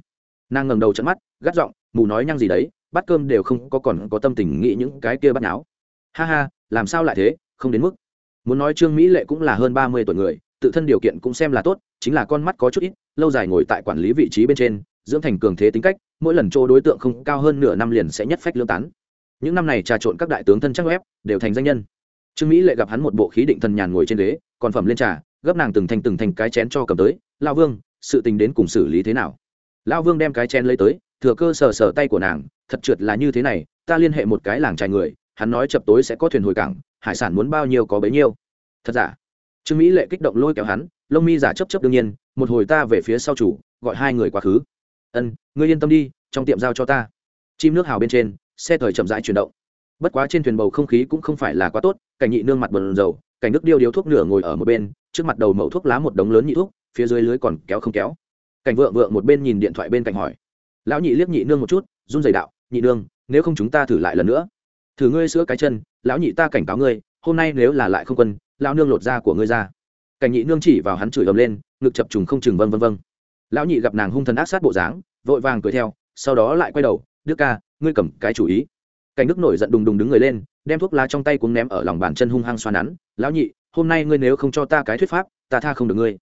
Nàng ngẩng đầu trận mắt, gắt giọng, mù nói nhăng gì đấy bắt cơm đều không có còn có tâm tình nghĩ những cái kia bắt náo ha ha, làm sao lại thế, không đến mức. Muốn nói trương mỹ lệ cũng là hơn ba mươi tuổi người, tự thân điều kiện cũng xem là tốt, chính là con mắt có chút ít, lâu dài ngồi tại quản lý vị trí bên trên, dưỡng thành cường thế tính cách, mỗi lần chỗ đối tượng không cao hơn nửa năm liền sẽ nhất phách lương tán. Những năm này trà trộn các đại tướng thân chắc web đều thành danh nhân trương mỹ lệ gặp hắn một bộ khí định thần nhàn ngồi trên ghế, còn phẩm lên trà, gấp nàng từng thành từng thành cái chén cho cầm tới lao vương, sự tình đến cùng xử lý thế nào? Lao vương đem cái chén lấy tới, thừa cơ sờ sờ tay của nàng, thật trượt là như thế này, ta liên hệ một cái làng trài người, hắn nói chập tối sẽ có thuyền hồi cảng, hải sản muốn bao nhiêu có bấy nhiêu. Thật giả? Trương mỹ lệ kích động lôi kéo hắn, lông mi giả chấp chấp đương nhiên, một hồi ta về phía sau chủ, gọi hai người quá khứ. Ân, ngươi yên tâm đi, trong tiệm giao cho ta. Chim nước hào bên trên, xe thời chậm rãi chuyển động bất quá trên thuyền bầu không khí cũng không phải là quá tốt, cảnh nhị nương mặt bần dầu cảnh đức điêu điếu thuốc nửa ngồi ở một bên, trước mặt đầu mẫu thuốc lá một đống lớn nhị thuốc, phía dưới lưới còn kéo không kéo. Cảnh vượng vượng một bên nhìn điện thoại bên cạnh hỏi. Lão nhị liếc nhị nương một chút, run dày đạo, nhị nương, nếu không chúng ta thử lại lần nữa. Thử ngươi sữa cái chân, lão nhị ta cảnh cáo ngươi, hôm nay nếu là lại không quân, lão nương lột da của ngươi ra. Cảnh nhị nương chỉ vào hắn chửi ầm lên, ngực chập trùng không chừng vân vân vân. Lão nhị gặp nàng hung thần ác sát bộ dáng, vội vàng cười theo, sau đó lại quay đầu, đức ca, ngươi cầm cái chủ ý cảnh đức nổi giận đùng đùng đứng người lên, đem thuốc lá trong tay cuống ném ở lòng bàn chân hung hăng xoa nắn. Lão nhị, hôm nay ngươi nếu không cho ta cái thuyết pháp, ta tha không được ngươi.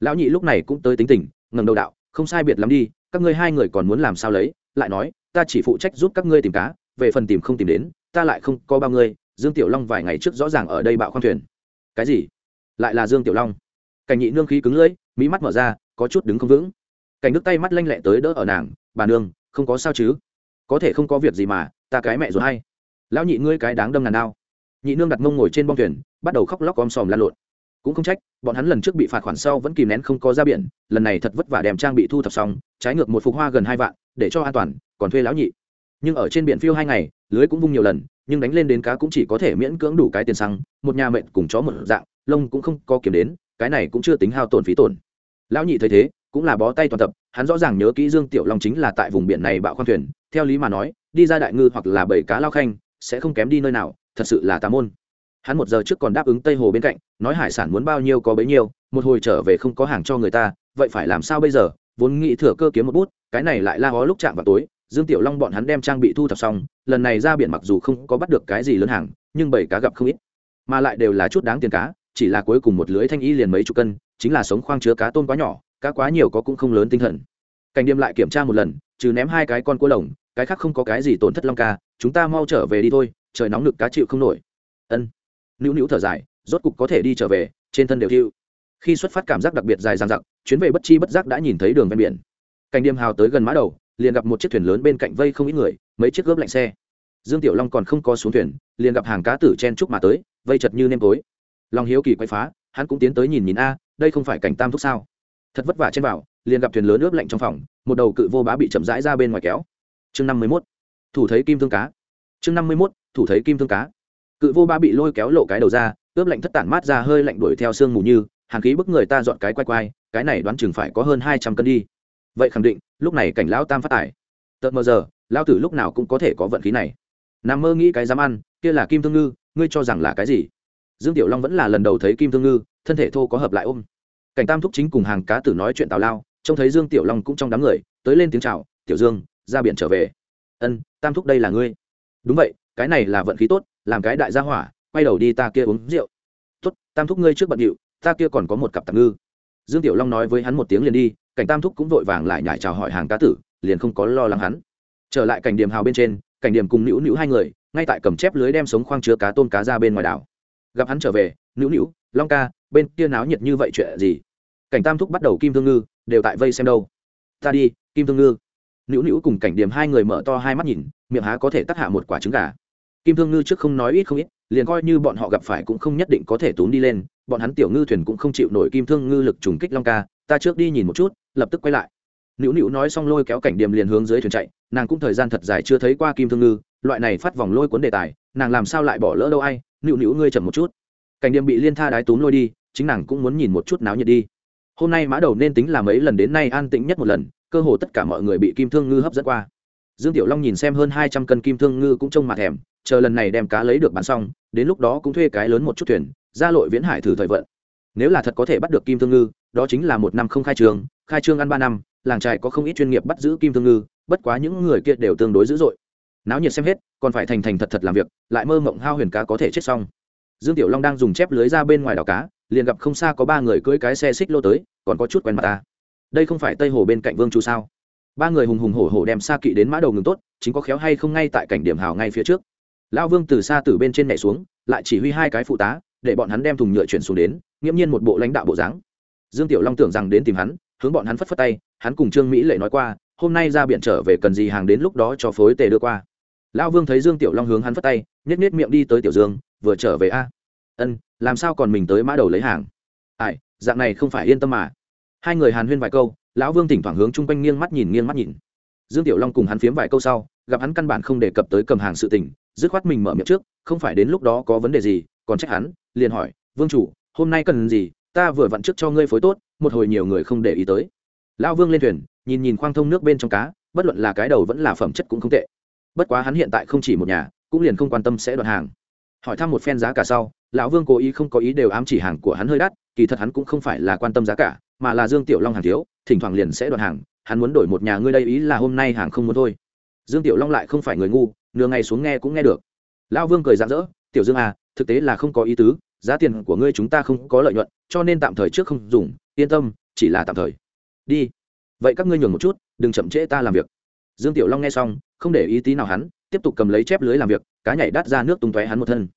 Lão nhị lúc này cũng tới tính tình ngầm đầu đạo, không sai biệt lắm đi, các ngươi hai người còn muốn làm sao lấy? Lại nói, ta chỉ phụ trách giúp các ngươi tìm cá, về phần tìm không tìm đến, ta lại không có bao ngươi. Dương tiểu long vài ngày trước rõ ràng ở đây bạo khoang thuyền. Cái gì? Lại là dương tiểu long. Cảnh nhị nương khí cứng lưỡi mỹ mắt mở ra, có chút đứng không vững. Cảnh đức tay mắt lanh lẹ tới đỡ ở nàng, bà nương, không có sao chứ? Có thể không có việc gì mà ta cái mẹ rồi hay. Lão nhị ngươi cái đáng đâm ngàn đao. Nhị nương đặt mông ngồi trên bong thuyền, bắt đầu khóc lóc om sòm lan lộn. Cũng không trách, bọn hắn lần trước bị phạt khoản sau vẫn kìm nén không có ra biển, lần này thật vất vả đem trang bị thu thập xong, trái ngược một phục hoa gần hai vạn, để cho an toàn, còn thuê lão nhị. Nhưng ở trên biển phiêu hai ngày, lưới cũng vung nhiều lần, nhưng đánh lên đến cá cũng chỉ có thể miễn cưỡng đủ cái tiền xăng, một nhà mệnh cùng chó một dạng, lông cũng không có kiểm đến, cái này cũng chưa tính hao tổn phí tổn. Lão nhị thấy thế, cũng là bó tay toàn tập, hắn rõ ràng nhớ kỹ dương tiểu long chính là tại vùng biển này bạo khoang thuyền theo lý mà nói, đi ra đại ngư hoặc là bảy cá lao khanh, sẽ không kém đi nơi nào, thật sự là tà môn. Hắn một giờ trước còn đáp ứng tây hồ bên cạnh, nói hải sản muốn bao nhiêu có bấy nhiêu, một hồi trở về không có hàng cho người ta, vậy phải làm sao bây giờ? Vốn nghĩ thừa cơ kiếm một bút, cái này lại la hó lúc chạm vào tối, dương tiểu long bọn hắn đem trang bị thu thập xong, lần này ra biển mặc dù không có bắt được cái gì lớn hàng, nhưng bảy cá gặp không ít. Mà lại đều là chút đáng tiền cá, chỉ là cuối cùng một lưới thanh y liền mấy chục cân, chính là sống khoang chứa cá tôm quá nhỏ, cá quá nhiều có cũng không lớn tinh thần. Cảnh đêm lại kiểm tra một lần trừ ném hai cái con cua lồng, cái khác không có cái gì tổn thất long ca, chúng ta mau trở về đi thôi, trời nóng nực cá chịu không nổi. Ân. Nữu nữu thở dài, rốt cục có thể đi trở về, trên thân đều thiêu. Khi xuất phát cảm giác đặc biệt dài dang dặc, chuyến về bất chi bất giác đã nhìn thấy đường ven biển. Cảnh điềm hào tới gần mã đầu, liền gặp một chiếc thuyền lớn bên cạnh vây không ít người, mấy chiếc gớp lạnh xe. Dương tiểu long còn không có xuống thuyền, liền gặp hàng cá tử chen trúc mà tới, vây chật như nêm tối. Long hiếu kỳ quay phá, hắn cũng tiến tới nhìn nhìn a, đây không phải cảnh tam thúc sao? Thật vất vả trên bảo liền gặp thuyền lớn ướp lạnh trong phòng, một đầu cự vô bá bị chậm rãi ra bên ngoài kéo. Chương năm mươi mốt, thủ thấy kim thương cá. Chương năm mươi mốt, thủ thấy kim thương cá. Cự vô bá bị lôi kéo lộ cái đầu ra, ướp lạnh thất tản mát ra hơi lạnh đuổi theo sương mù như hàng khí bức người ta dọn cái quay quay, cái này đoán chừng phải có hơn hai trăm cân đi. Vậy khẳng định, lúc này cảnh lão tam phát tải tợt mờ giờ lao tử lúc nào cũng có thể có vận khí này. Nằm mơ nghĩ cái dám ăn, kia là kim thương ngư, ngươi cho rằng là cái gì? Dương tiểu long vẫn là lần đầu thấy kim thương ngư, thân thể thô có hợp lại ôm. Cảnh tam thúc chính cùng hàng cá tử nói chuyện tào lao trông thấy dương tiểu long cũng trong đám người, tới lên tiếng chào, tiểu dương, ra biển trở về. Ân, tam thúc đây là ngươi. Đúng vậy, cái này là vận khí tốt, làm cái đại gia hỏa, quay đầu đi ta kia uống rượu. Tốt, tam thúc ngươi trước bận điệu, ta kia còn có một cặp tạm ngư. Dương tiểu long nói với hắn một tiếng liền đi, cảnh tam thúc cũng vội vàng lại nhải chào hỏi hàng cá tử, liền không có lo lắng hắn. Trở lại cảnh điểm hào bên trên, cảnh điểm cùng nữu nữu hai người, ngay tại cầm chép lưới đem sống khoang chứa cá tôm cá ra bên ngoài đảo. Gặp hắn trở về, nữu nữu, long ca, bên kia náo nhiệt như vậy chuyện gì? Cảnh tam thúc bắt đầu kim thương ngư đều tại vây xem đâu. Ta đi, kim thương ngư. Nữu nữu cùng cảnh điểm hai người mở to hai mắt nhìn, miệng há có thể tắt hạ một quả trứng gà. Kim thương ngư trước không nói ít không ít, liền coi như bọn họ gặp phải cũng không nhất định có thể tốn đi lên, bọn hắn tiểu ngư thuyền cũng không chịu nổi kim thương ngư lực trùng kích long ca, ta trước đi nhìn một chút, lập tức quay lại. Nữu nữu nói xong lôi kéo cảnh điểm liền hướng dưới thuyền chạy, nàng cũng thời gian thật dài chưa thấy qua kim thương ngư, loại này phát vòng lôi cuốn đề tài, nàng làm sao lại bỏ lỡ đâu ai, nữu nữu ngươi chậm một chút. Cảnh điểm bị liên tha đái túm lôi đi, chính nàng cũng muốn nhìn một chút náo nhiệt đi hôm nay mã đầu nên tính là mấy lần đến nay an tĩnh nhất một lần, cơ hồ tất cả mọi người bị kim thương ngư hấp dẫn qua. Dương tiểu long nhìn xem hơn hai trăm cân kim thương ngư cũng trông mặt thèm, chờ lần này đem cá lấy được bán xong, đến lúc đó cũng thuê cái lớn một chút thuyền, ra lội viễn hải thử thời vận. Nếu là thật có thể bắt được kim thương ngư, đó chính là một năm không khai trường, khai trương ăn ba năm, làng trại có không ít chuyên nghiệp bắt giữ kim thương ngư, bất quá những người kia đều tương đối dữ dội. Náo nhiệt xem hết, còn phải thành thành thật thật làm việc, lại mơ mộng hao huyền cá có thể chết xong. Dương tiểu long đang dùng chép lưới ra bên ngoài đảo cá liền gặp không xa có ba người cưỡi cái xe xích lô tới, còn có chút quen mặt ta. Đây không phải tây hồ bên cạnh vương chu sao? Ba người hùng hùng hổ hổ đem xa kỵ đến mã đầu ngừng tốt, chính có khéo hay không ngay tại cảnh điểm hào ngay phía trước. Lão vương từ xa từ bên trên nhảy xuống, lại chỉ huy hai cái phụ tá, để bọn hắn đem thùng nhựa chuyển xuống đến, nghiễm nhiên một bộ lãnh đạo bộ dáng. Dương tiểu long tưởng rằng đến tìm hắn, hướng bọn hắn phất phất tay, hắn cùng trương mỹ lệ nói qua, hôm nay ra biển trở về cần gì hàng đến lúc đó cho phối tề đưa qua. Lão vương thấy dương tiểu long hướng hắn phất tay nhét nhét miệng đi tới tiểu dương, vừa trở về a ân, làm sao còn mình tới mã đầu lấy hàng? Ai, dạng này không phải yên tâm mà. Hai người hàn huyên vài câu, lão vương thỉnh thoảng hướng chung quanh nghiêng mắt nhìn nghiêng mắt nhìn. Dương tiểu long cùng hắn phiếm vài câu sau, gặp hắn căn bản không đề cập tới cầm hàng sự tình, dứt khoát mình mở miệng trước, không phải đến lúc đó có vấn đề gì, còn trách hắn, liền hỏi, vương chủ, hôm nay cần gì? Ta vừa vặn trước cho ngươi phối tốt, một hồi nhiều người không để ý tới. Lão vương lên thuyền, nhìn nhìn khoang thông nước bên trong cá, bất luận là cái đầu vẫn là phẩm chất cũng không tệ. Bất quá hắn hiện tại không chỉ một nhà, cũng liền không quan tâm sẽ đoạt hàng hỏi thăm một phen giá cả sau, lão vương cố ý không có ý đều ám chỉ hàng của hắn hơi đắt, kỳ thật hắn cũng không phải là quan tâm giá cả, mà là dương tiểu long hàng thiếu, thỉnh thoảng liền sẽ đoạt hàng, hắn muốn đổi một nhà ngươi đây ý là hôm nay hàng không muốn thôi. Dương tiểu long lại không phải người ngu, nửa ngày xuống nghe cũng nghe được. Lão vương cười rạng rỡ, tiểu dương à thực tế là không có ý tứ, giá tiền của ngươi chúng ta không có lợi nhuận, cho nên tạm thời trước không dùng, yên tâm, chỉ là tạm thời. Đi. Vậy các ngươi nhường một chút, đừng chậm trễ ta làm việc. Dương tiểu long nghe xong, không để ý tí nào hắn tiếp tục cầm lấy chép lưới làm việc, cá nhảy đắt ra nước tung tóe hắn một thân.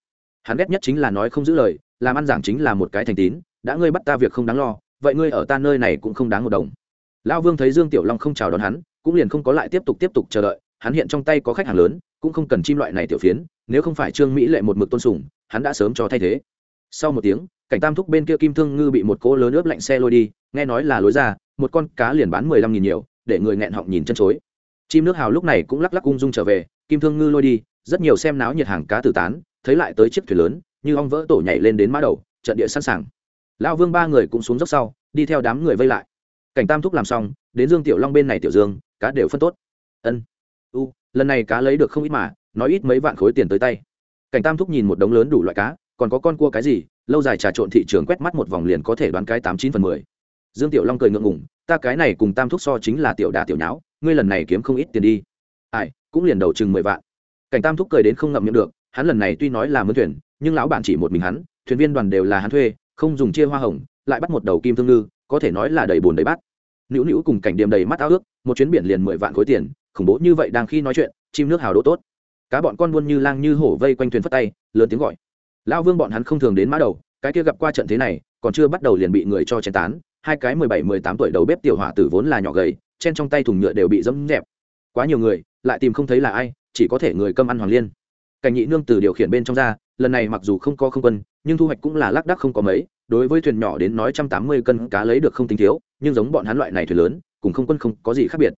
Hắn ghét nhất chính là nói không giữ lời, làm ăn giảng chính là một cái thành tín, đã ngươi bắt ta việc không đáng lo, vậy ngươi ở ta nơi này cũng không đáng một đồng. Lão vương thấy dương tiểu long không chào đón hắn, cũng liền không có lại tiếp tục tiếp tục chờ đợi, hắn hiện trong tay có khách hàng lớn, cũng không cần chim loại này tiểu phiến, nếu không phải trương mỹ lệ một mực tôn sùng, hắn đã sớm cho thay thế. Sau một tiếng, cảnh tam thúc bên kia kim thương ngư bị một cỗ lớn ướp lạnh xe lôi đi, nghe nói là lối ra, một con cá liền bán mười lăm nghìn nhiều, để người nghẹn họng nhìn chân chối. Chim nước hào lúc này cũng lắc lắc ung dung trở về kim thương ngư lôi đi, rất nhiều xem náo nhiệt hàng cá tử tán, thấy lại tới chiếc thuyền lớn, như ong vỡ tổ nhảy lên đến mã đầu, trận địa sẵn sàng. Lão vương ba người cũng xuống dốc sau, đi theo đám người vây lại. Cảnh tam thúc làm xong, đến dương tiểu long bên này tiểu dương, cá đều phân tốt. Ân. U, lần này cá lấy được không ít mà, nói ít mấy vạn khối tiền tới tay. Cảnh tam thúc nhìn một đống lớn đủ loại cá, còn có con cua cái gì, lâu dài trà trộn thị trường quét mắt một vòng liền có thể đoán cái tám chín phần mười. Dương tiểu long cười ngượng ngủng ta cái này cùng tam thúc so chính là tiểu đà tiểu nháo, ngươi lần này kiếm không ít tiền đi. Ai cũng liền đầu chừng mười vạn. Cảnh tam thúc cười đến không ngậm miệng được, hắn lần này tuy nói là mướn thuyền, nhưng lão bản chỉ một mình hắn, thuyền viên đoàn đều là hắn thuê, không dùng chia hoa hồng, lại bắt một đầu kim thương ngư, có thể nói là đầy bồn đầy bát. Nữu nữu cùng cảnh điểm đầy mắt ao ước, một chuyến biển liền mười vạn khối tiền, khủng bố như vậy đang khi nói chuyện, chim nước hào đỗ tốt. Cá bọn con buôn như lang như hổ vây quanh thuyền phất tay, lớn tiếng gọi. Lão vương bọn hắn không thường đến mã đầu, cái kia gặp qua trận thế này, còn chưa bắt đầu liền bị người cho chén tán, hai cái mười bảy, mười tám tuổi đầu bếp tiểu hỏa tử vốn là nhỏ gầy chen trong tay thùng nhựa đều bị dẫm dẹp. Quá nhiều người lại tìm không thấy là ai, chỉ có thể người cơm ăn hoàng liên. Cảnh nhị nương từ điều khiển bên trong ra, lần này mặc dù không có không quân, nhưng thu hoạch cũng là lác đắc không có mấy, đối với thuyền nhỏ đến nói trăm tám mươi cân cá lấy được không tính thiếu, nhưng giống bọn hắn loại này thuyền lớn, cùng không quân không có gì khác biệt.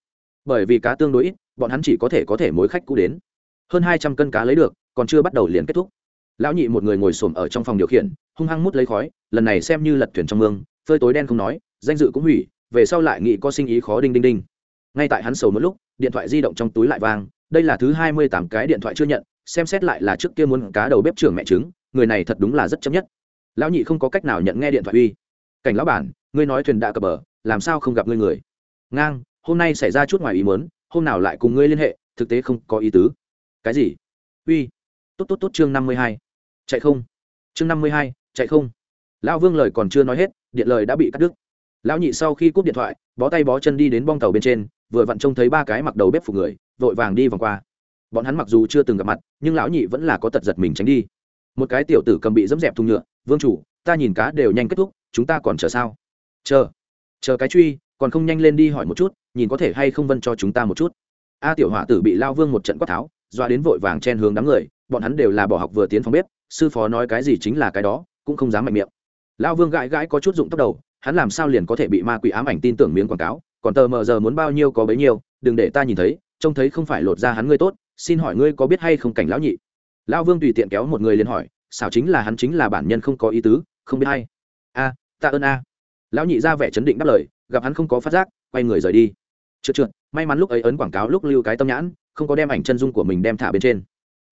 Bởi vì cá tương đối ít, bọn hắn chỉ có thể có thể mối khách cũ đến. Hơn hai trăm cân cá lấy được, còn chưa bắt đầu liền kết thúc. Lão nhị một người ngồi xổm ở trong phòng điều khiển, hung hăng mút lấy khói, lần này xem như lật thuyền trong mương, phơi tối đen không nói, danh dự cũng hủy, về sau lại nghĩ có sinh ý khó đinh đinh đinh ngay tại hắn sầu một lúc, điện thoại di động trong túi lại vang, đây là thứ hai mươi tám cái điện thoại chưa nhận, xem xét lại là trước kia muốn cá đầu bếp trưởng mẹ trứng, người này thật đúng là rất chấp nhất. Lão nhị không có cách nào nhận nghe điện thoại uy. Cảnh lão bản, ngươi nói thuyền đã cập bờ, làm sao không gặp ngươi người? Ngang, hôm nay xảy ra chút ngoài ý muốn, hôm nào lại cùng ngươi liên hệ, thực tế không có ý tứ. Cái gì? Uy. Tốt tốt tốt, chương năm mươi hai. Chạy không. Chương năm mươi hai, chạy không. Lão vương lời còn chưa nói hết, điện lời đã bị cắt đứt. Lão nhị sau khi cúp điện thoại, bó tay bó chân đi đến bong tàu bên trên vừa vặn trông thấy ba cái mặc đầu bếp phục người, vội vàng đi vòng qua. Bọn hắn mặc dù chưa từng gặp mặt, nhưng lão nhị vẫn là có tật giật mình tránh đi. Một cái tiểu tử cầm bị dẫm dẹp thùng nhựa, vương chủ, ta nhìn cá đều nhanh kết thúc, chúng ta còn chờ sao? Chờ chờ cái truy, còn không nhanh lên đi hỏi một chút, nhìn có thể hay không vân cho chúng ta một chút. A tiểu hỏa tử bị lao vương một trận quát tháo, doa đến vội vàng chen hướng đám người, bọn hắn đều là bỏ học vừa tiến phòng bếp, sư phó nói cái gì chính là cái đó, cũng không dám mạnh miệng. Lao vương gãi gãi có chút dụng tóc đầu, hắn làm sao liền có thể bị ma quỷ ám ảnh tin tưởng miếng quảng cáo còn tờ mờ giờ muốn bao nhiêu có bấy nhiêu, đừng để ta nhìn thấy, trông thấy không phải lột ra hắn ngươi tốt, xin hỏi ngươi có biết hay không cảnh lão nhị? Lão vương tùy tiện kéo một người lên hỏi, xảo chính là hắn chính là bản nhân không có ý tứ, không biết hay. A ta ơn a. Lão nhị ra vẻ chấn định đáp lời, gặp hắn không có phát giác, quay người rời đi. Trượt trượt, may mắn lúc ấy ấn quảng cáo lúc lưu cái tâm nhãn, không có đem ảnh chân dung của mình đem thả bên trên.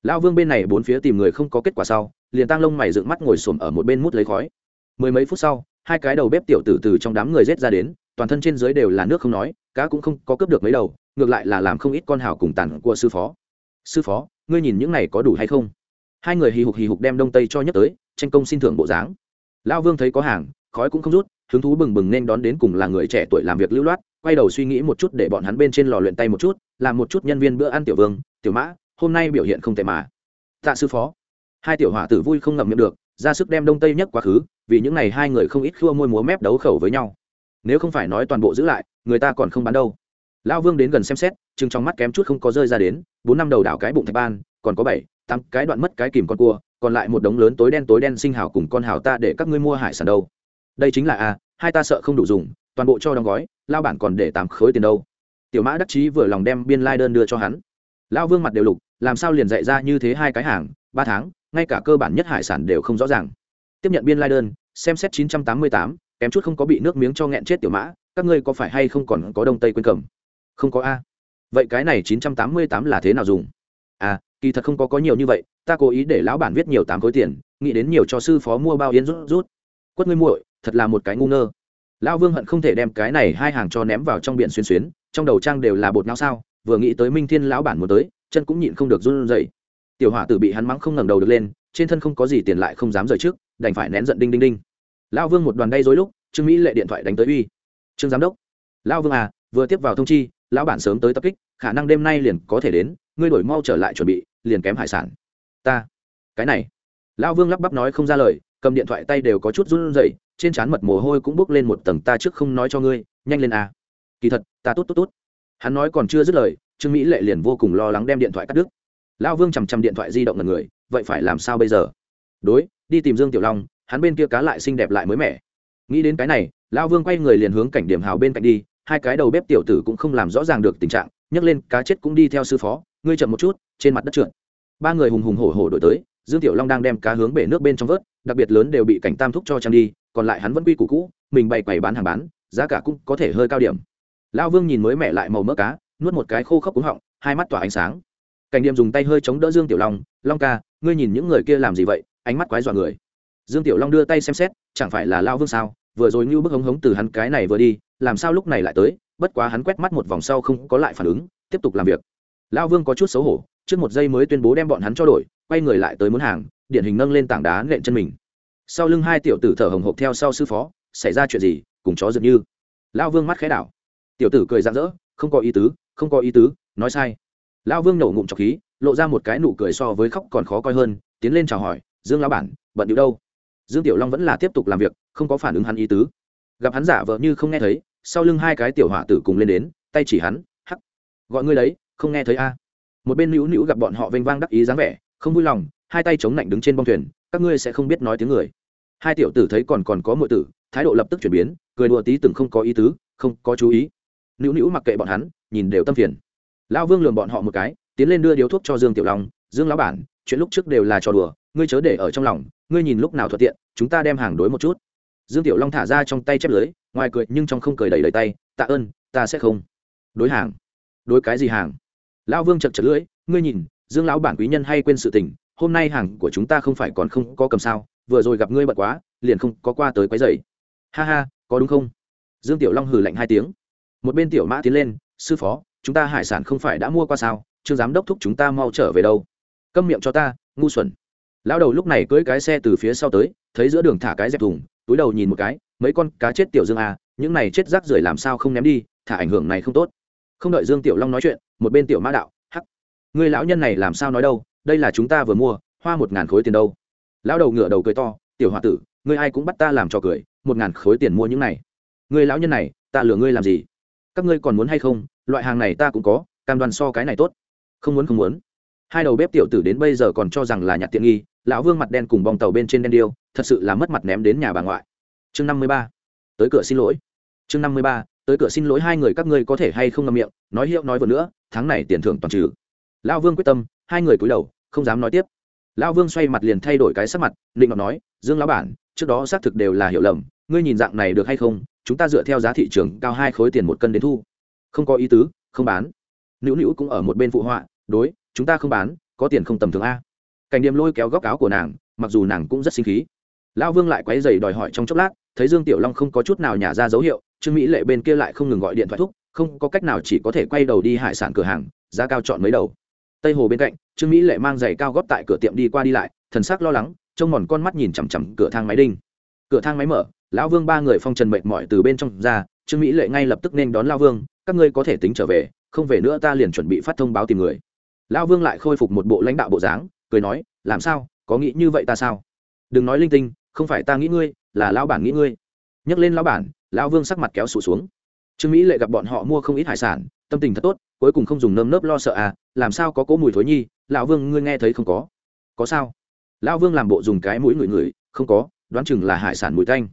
Lão vương bên này bốn phía tìm người không có kết quả sau, liền tăng lông mày dựng mắt ngồi xổm ở một bên mút lấy khói. Mười mấy phút sau, hai cái đầu bếp tiểu tử từ trong đám người rết ra đến toàn thân trên dưới đều là nước không nói, cá cũng không có cướp được mấy đầu, ngược lại là làm không ít con hào cùng tàn của sư phó. Sư phó, ngươi nhìn những này có đủ hay không? Hai người hì hục hì hục đem đông tây cho nhất tới, tranh công xin thưởng bộ dáng. Lão vương thấy có hàng, khói cũng không rút, hứng thú bừng bừng nên đón đến cùng là người trẻ tuổi làm việc lưu loát, quay đầu suy nghĩ một chút để bọn hắn bên trên lò luyện tay một chút, làm một chút nhân viên bữa ăn tiểu vương, tiểu mã, hôm nay biểu hiện không tệ mà. Tạ sư phó. Hai tiểu hỏa tử vui không ngậm miệng được, ra sức đem đông tây nhất quá khứ, vì những ngày hai người không ít khua môi múa mép đấu khẩu với nhau nếu không phải nói toàn bộ giữ lại người ta còn không bán đâu. Lão vương đến gần xem xét chừng trong mắt kém chút không có rơi ra đến bốn năm đầu đảo cái bụng thạch ban còn có bảy tám cái đoạn mất cái kìm con cua còn lại một đống lớn tối đen tối đen sinh hào cùng con hào ta để các ngươi mua hải sản đâu. Đây chính là a hai ta sợ không đủ dùng toàn bộ cho đóng gói lao bản còn để tám khối tiền đâu. Tiểu mã đắc chí vừa lòng đem biên lai đơn đưa cho hắn. Lão vương mặt đều lục làm sao liền dạy ra như thế hai cái hàng ba tháng ngay cả cơ bản nhất hải sản đều không rõ ràng. Tiếp nhận biên lai đơn, xem xét chín trăm tám mươi tám kém chút không có bị nước miếng cho nghẹn chết tiểu mã, các ngươi có phải hay không còn có đông tây quên cầm? Không có a. Vậy cái này chín trăm tám mươi tám là thế nào dùng? À kỳ thật không có có nhiều như vậy, ta cố ý để lão bản viết nhiều tám khối tiền, nghĩ đến nhiều cho sư phó mua bao yên rút rút. Quất ngươi muội, thật là một cái ngu ngơ. Lão vương hận không thể đem cái này hai hàng cho ném vào trong biển xuyên xuyến, trong đầu trang đều là bột não sao, vừa nghĩ tới minh thiên lão bản muốn tới, chân cũng nhịn không được run rẩy. Tiểu hỏa tử bị hắn mắng không ngẩng đầu được lên, trên thân không có gì tiền lại không dám rời trước, đành phải nén giận đinh đinh đinh lão vương một đoàn đay dối lúc, trương mỹ lệ điện thoại đánh tới uy. Trương giám đốc, lão vương à vừa tiếp vào thông chi, lão bản sớm tới tập kích, khả năng đêm nay liền có thể đến, ngươi đổi mau trở lại chuẩn bị, liền kém hải sản. Ta, cái này. Lão vương lắp bắp nói không ra lời, cầm điện thoại tay đều có chút run rẩy, trên trán mật mồ hôi cũng bốc lên một tầng ta trước không nói cho ngươi, nhanh lên à. kỳ thật, ta tốt tốt tốt. Hắn nói còn chưa dứt lời, trương mỹ lệ liền vô cùng lo lắng đem điện thoại cắt đứt. Lão vương chằm chằm điện thoại di động là người, vậy phải làm sao bây giờ? Đối, đi tìm dương tiểu long hắn bên kia cá lại xinh đẹp lại mới mẻ. Nghĩ đến cái này, lão vương quay người liền hướng cảnh điểm hào bên cạnh đi, hai cái đầu bếp tiểu tử cũng không làm rõ ràng được tình trạng, nhấc lên cá chết cũng đi theo sư phó, ngươi chậm một chút, trên mặt đất trượt. Ba người hùng hùng hổ hổ đổi tới, dương tiểu long đang đem cá hướng bể nước bên trong vớt, đặc biệt lớn đều bị cảnh tam thúc cho trang đi, còn lại hắn vẫn quy củ cũ, mình bày quầy bán hàng bán, giá cả cũng có thể hơi cao điểm. Lão vương nhìn mới mẹ lại màu mỡ cá, nuốt một cái khô khốc cúng họng, hai mắt tỏa ánh sáng. Cảnh điểm dùng tay hơi chống đỡ dương tiểu long long ca, ngươi nhìn những người kia làm gì vậy? Ánh mắt quái dọa người dương tiểu long đưa tay xem xét, chẳng phải là lao vương sao? Vừa rồi như bức hống hống từ hắn cái này vừa đi, làm sao lúc này lại tới? Bất quá hắn quét mắt một vòng sau không có lại phản ứng, tiếp tục làm việc. Lao vương có chút xấu hổ, trước một giây mới tuyên bố đem bọn hắn cho đổi, quay người lại tới muốn hàng, điển hình nâng lên tảng đá nện chân mình. Sau lưng hai tiểu tử thở hồng hộc theo sau sư phó, xảy ra chuyện gì, cùng chó dường như. Lao vương mắt khẽ đảo. Tiểu tử cười rạng rỡ, không có ý tứ, không có ý tứ, nói sai. Lao vương nổ ngụm trọc khí, lộ ra một cái nụ cười so với khóc còn khó coi hơn, tiến lên chào hỏi, dương lão bản, bận điệu đâu? Dương tiểu long vẫn là tiếp tục làm việc, không có phản ứng hắn ý tứ. Gặp hắn giả vợ như không nghe thấy, sau lưng hai cái tiểu hỏa tử cùng lên đến, tay chỉ hắn, hắc, gọi ngươi đấy, không nghe thấy a? Một bên nữu nữu gặp bọn họ vênh vang đắc ý dáng vẻ, không vui lòng, hai tay chống lạnh đứng trên bông thuyền, các ngươi sẽ không biết nói tiếng người. Hai tiểu tử thấy còn còn có mọi tử, thái độ lập tức chuyển biến, cười đùa tí từng không có ý tứ, không có chú ý. Nữu nữu mặc kệ bọn hắn, nhìn đều tâm phiền. Lão vương lường bọn họ một cái, tiến lên đưa điếu thuốc cho dương tiểu long, dương lão bản, chuyện lúc trước đều là trò đùa, ngươi chớ để ở trong lòng ngươi nhìn lúc nào thuận tiện, chúng ta đem hàng đối một chút. Dương tiểu long thả ra trong tay chép lưới, ngoài cười nhưng trong không cười đầy đầy tay, tạ ơn, ta sẽ không. Đối hàng. Đối cái gì hàng? Lão vương chật chật lưỡi, ngươi nhìn, dương lão bản quý nhân hay quên sự tình, hôm nay hàng của chúng ta không phải còn không có cầm sao, vừa rồi gặp ngươi bận quá, liền không có qua tới quấy dày ha ha, có đúng không? Dương tiểu long hừ lạnh hai tiếng. Một bên tiểu mã tiến lên, sư phó, chúng ta hải sản không phải đã mua qua sao, trương giám đốc thúc chúng ta mau trở về đâu. Câm miệng cho ta, ngu xuẩn lão đầu lúc này cưỡi cái xe từ phía sau tới, thấy giữa đường thả cái dẹp thùng, túi đầu nhìn một cái, mấy con cá chết tiểu dương à những này chết rác rưởi làm sao không ném đi, thả ảnh hưởng này không tốt. Không đợi dương tiểu long nói chuyện, một bên tiểu mã đạo, hắc, người lão nhân này làm sao nói đâu, đây là chúng ta vừa mua, hoa một ngàn khối tiền đâu. Lão đầu ngửa đầu cười to, tiểu h o a tử, ngươi ai cũng bắt ta làm cho cười, một ngàn khối tiền mua những này. Người lão nhân này, ta lừa ngươi làm gì? Các ngươi còn muốn hay không? Loại hàng này ta cũng có, cam đoan so cái này tốt. Không muốn không muốn. Hai đầu bếp tiểu tử đến bây giờ còn cho rằng là nhặt tiện nghi lão vương mặt đen cùng bong tàu bên trên đen điêu, thật sự là mất mặt ném đến nhà bà ngoại. Chương năm mươi ba, tới cửa xin lỗi. Chương năm mươi ba, tới cửa xin lỗi hai người các ngươi có thể hay không ngậm miệng, nói hiệu nói vừa nữa, tháng này tiền thưởng toàn trừ. Lão vương quyết tâm, hai người cúi đầu, không dám nói tiếp. Lão vương xoay mặt liền thay đổi cái sắc mặt định ngọc nói, dương lão bản, trước đó xác thực đều là hiểu lầm, ngươi nhìn dạng này được hay không? Chúng ta dựa theo giá thị trường, cao hai khối tiền một cân đến thu. Không có ý tứ, không bán. Nữu nữu cũng ở một bên phụ họa, đối, chúng ta không bán, có tiền không tầm thường a cảnh điểm lôi kéo góc áo của nàng, mặc dù nàng cũng rất sinh khí. Lão vương lại quấy dày đòi hỏi trong chốc lát, thấy dương tiểu long không có chút nào nhả ra dấu hiệu, trương mỹ lệ bên kia lại không ngừng gọi điện thoại thúc, không có cách nào chỉ có thể quay đầu đi hải sản cửa hàng, giá cao chọn mấy đầu. Tây hồ bên cạnh, trương mỹ lệ mang giày cao góp tại cửa tiệm đi qua đi lại, thần sắc lo lắng, trông mòn con mắt nhìn chằm chằm cửa thang máy đinh. Cửa thang máy mở, lão vương ba người phong trần mệt mỏi từ bên trong ra, trương mỹ lệ ngay lập tức nên đón lao vương, các ngươi có thể tính trở về, không về nữa ta liền chuẩn bị phát thông báo tìm người. Lão vương lại khôi phục một bộ lãnh đạo bộ dáng cười nói, làm sao? Có nghĩ như vậy ta sao? Đừng nói linh tinh, không phải ta nghĩ ngươi, là lão bản nghĩ ngươi. Nhắc lên lão bản, lão vương sắc mặt kéo sụt xuống. Trương mỹ lệ gặp bọn họ mua không ít hải sản, tâm tình thật tốt, cuối cùng không dùng nơm nớp lo sợ à làm sao có cỗ mùi thối nhi, lão vương ngươi nghe thấy không có? Có sao? Lão vương làm bộ dùng cái mũi ngửi ngửi, không có, đoán chừng là hải sản mùi tanh.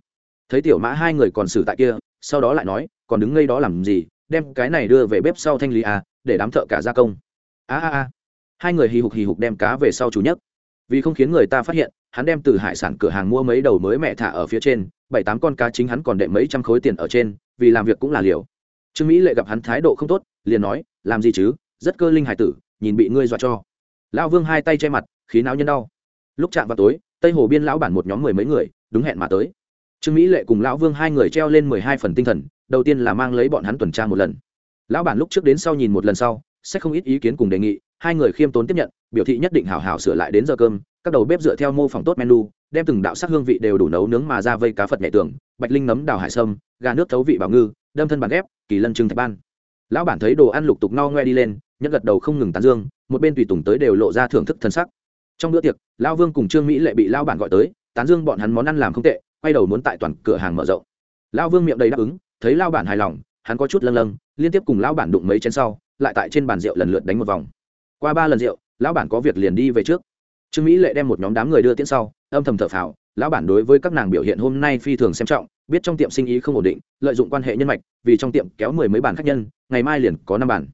Thấy tiểu mã hai người còn xử tại kia, sau đó lại nói, còn đứng ngây đó làm gì, đem cái này đưa về bếp sau thanh lý à để đám thợ cả gia công. A a a hai người hì hục hì hục đem cá về sau chủ nhất. Vì không khiến người ta phát hiện, hắn đem từ hải sản cửa hàng mua mấy đầu mới mẹ thả ở phía trên, bảy tám con cá chính hắn còn đệm mấy trăm khối tiền ở trên, vì làm việc cũng là liều. Trương mỹ lệ gặp hắn thái độ không tốt, liền nói, làm gì chứ? Rất cơ linh hải tử, nhìn bị ngươi dọa cho. Lão vương hai tay che mặt, khí não nhân đau. Lúc chạm vào tối, tây hồ biên lão bản một nhóm mười mấy người, đúng hẹn mà tới. Trương mỹ lệ cùng lão vương hai người treo lên mười hai phần tinh thần, đầu tiên là mang lấy bọn hắn tuần tra một lần. Lão bản lúc trước đến sau nhìn một lần sau, sẽ không ít ý kiến cùng đề nghị hai người khiêm tốn tiếp nhận, biểu thị nhất định hào hào sửa lại đến giờ cơm, các đầu bếp dựa theo mô phỏng tốt menu, đem từng đạo sắc hương vị đều đủ nấu nướng mà ra vây cá phật nhẹ tường, bạch linh nấm, đào hải sâm, gà nước thấu vị bảo ngư, đâm thân bàn ghép, kỳ lân trưng thạch ban. Lão bản thấy đồ ăn lục tục no ngoe đi lên nhất gật đầu không ngừng tán dương, một bên tùy tùng tới đều lộ ra thưởng thức thân sắc. Trong bữa tiệc, lão vương cùng trương mỹ lệ bị lão bản gọi tới, tán dương bọn hắn món ăn làm không tệ, quay đầu muốn tại toàn cửa hàng mở rộng. Lão vương miệng đầy đáp ứng, thấy lão bản hài lòng, hắn có chút lâng lâng, liên tiếp cùng lão bản đụng mấy chén sau, lại tại trên bàn rượu lần lượt đánh một vòng qua ba lần rượu, lão bản có việc liền đi về trước. Trương mỹ lệ đem một nhóm đám người đưa tiễn sau, âm thầm thở phào, lão bản đối với các nàng biểu hiện hôm nay phi thường xem trọng, biết trong tiệm sinh ý không ổn định, lợi dụng quan hệ nhân mạch, vì trong tiệm kéo mười mấy bàn khách nhân, ngày mai liền có năm bàn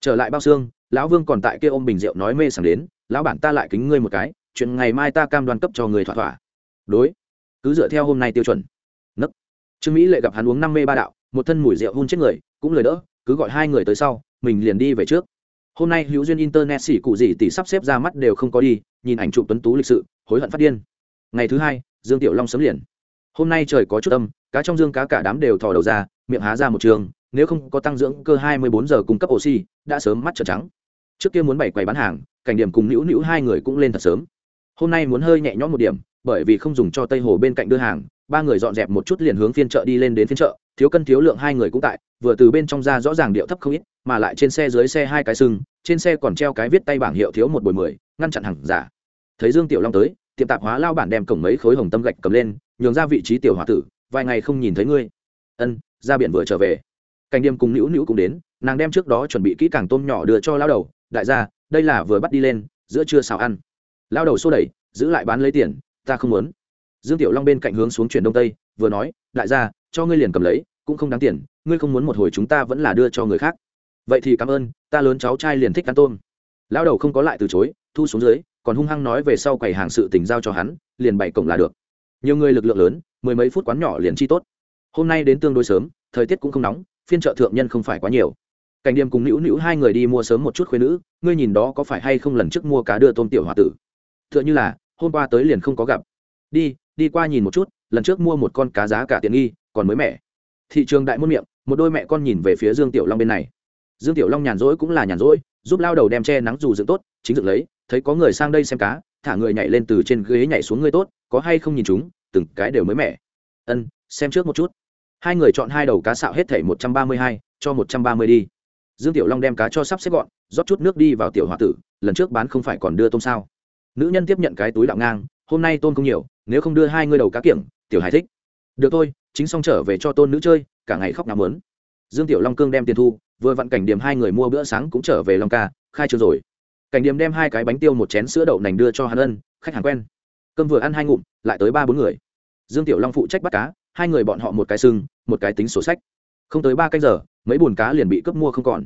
trở lại bao xương, lão vương còn tại kia ôm bình rượu nói mê sảng đến, lão bản ta lại kính ngươi một cái, chuyện ngày mai ta cam đoan cấp cho người thỏa thỏa. Đối, cứ dựa theo hôm nay tiêu chuẩn. Nấc. Trương mỹ lệ gặp hắn uống năm mê ba đạo, một thân mùi rượu hun chết người, cũng lời đỡ, cứ gọi hai người tới sau, mình liền đi về trước hôm nay hữu duyên internet xỉ cụ gì tỷ sắp xếp ra mắt đều không có đi, nhìn ảnh chụp tuấn tú lịch sự, hối hận phát điên. Ngày thứ hai, dương tiểu long sớm liền. Hôm nay trời có chút âm, cá trong dương cá cả đám đều thò đầu ra, miệng há ra một trường, nếu không có tăng dưỡng cơ 24 giờ cung cấp oxy, đã sớm mắt trợn trắng. Trước kia muốn bảy quầy bán hàng, cảnh điểm cùng nữu nữu hai người cũng lên thật sớm. Hôm nay muốn hơi nhẹ nhõm một điểm, bởi vì không dùng cho tây hồ bên cạnh đưa hàng, ba người dọn dẹp một chút liền hướng phiên chợ đi lên đến phiên chợ, thiếu cân thiếu lượng hai người cũng tại vừa từ bên trong ra rõ ràng điệu thấp không ít, mà lại trên xe dưới xe hai cái sưng trên xe còn treo cái viết tay bảng hiệu thiếu một bồi mười, ngăn chặn hàng giả. Thấy dương tiểu long tới, tiệm tạp hóa lao bản đem cổng mấy khối hồng tâm gạch cầm lên, nhường ra vị trí tiểu hòa tử, vài ngày không nhìn thấy ngươi. Ân, ra biển vừa trở về. Cảnh đêm cùng nữu nữu cũng đến, nàng đem trước đó chuẩn bị kỹ càng tôm nhỏ đưa cho lao đầu, đại gia, đây là vừa bắt đi lên, giữa trưa xào ăn. Lao đầu xô đẩy, giữ lại bán lấy tiền, ta không muốn. Dương tiểu long bên cạnh hướng xuống chuyển đông tây, vừa nói, đại gia, cho ngươi liền cầm lấy, cũng không đáng tiền ngươi không muốn một hồi chúng ta vẫn là đưa cho người khác. Vậy thì cảm ơn, ta lớn cháu trai liền thích ăn tôm. Lao đầu không có lại từ chối, thu xuống dưới, còn hung hăng nói về sau quầy hàng sự tình giao cho hắn, liền bày cổng là được. Nhiều người lực lượng lớn, mười mấy phút quán nhỏ liền chi tốt. Hôm nay đến tương đối sớm, thời tiết cũng không nóng, phiên chợ thượng nhân không phải quá nhiều. Cảnh điềm cùng nữu nữu hai người đi mua sớm một chút khuyên nữ, ngươi nhìn đó có phải hay không lần trước mua cá đưa tôm tiểu h o a tử. T h ư ợ n h ư là, hôm qua tới liền không có gặp. Đi đi qua nhìn một chút, lần trước mua một con cá giá cả tiện nghi, còn mới mẻ thị trường đại môn miệng, một đôi mẹ con nhìn về phía dương tiểu long bên này. Dương tiểu long nhàn rỗi cũng là nhàn rỗi, giúp lao đầu đem che nắng dù dựng tốt, chính dựng lấy, thấy có người sang đây xem cá, thả người nhảy lên từ trên ghế nhảy xuống người tốt, có hay không nhìn chúng, từng cái đều mới mẻ. Ân, xem trước một chút. Hai người chọn hai đầu cá sạo hết thảy một trăm ba mươi hai, cho một trăm ba mươi đi. Dương tiểu long đem cá cho sắp xếp gọn, rót chút nước đi vào tiểu h o a tử, lần trước bán không phải còn đưa tôm sao? Nữ nhân tiếp nhận cái túi đạo ngang, hôm nay tôm không nhiều, nếu không đưa hai ngươi đầu cá kiểng, tiểu hải thích. Được thôi chính xong trở về cho tôn nữ chơi, cả ngày khóc nằm lớn dương tiểu long cương đem tiền thu, vừa vặn cảnh điểm hai người mua bữa sáng cũng trở về long ca, khai trương rồi. Cảnh điểm đem hai cái bánh tiêu một chén sữa đậu nành đưa cho hắn ân, khách hàng quen. Cơm vừa ăn hai ngụm, lại tới ba bốn người. Dương tiểu long phụ trách bắt cá, hai người bọn họ một cái sưng một cái tính sổ sách. Không tới ba canh giờ, mấy bùn cá liền bị cướp mua không còn.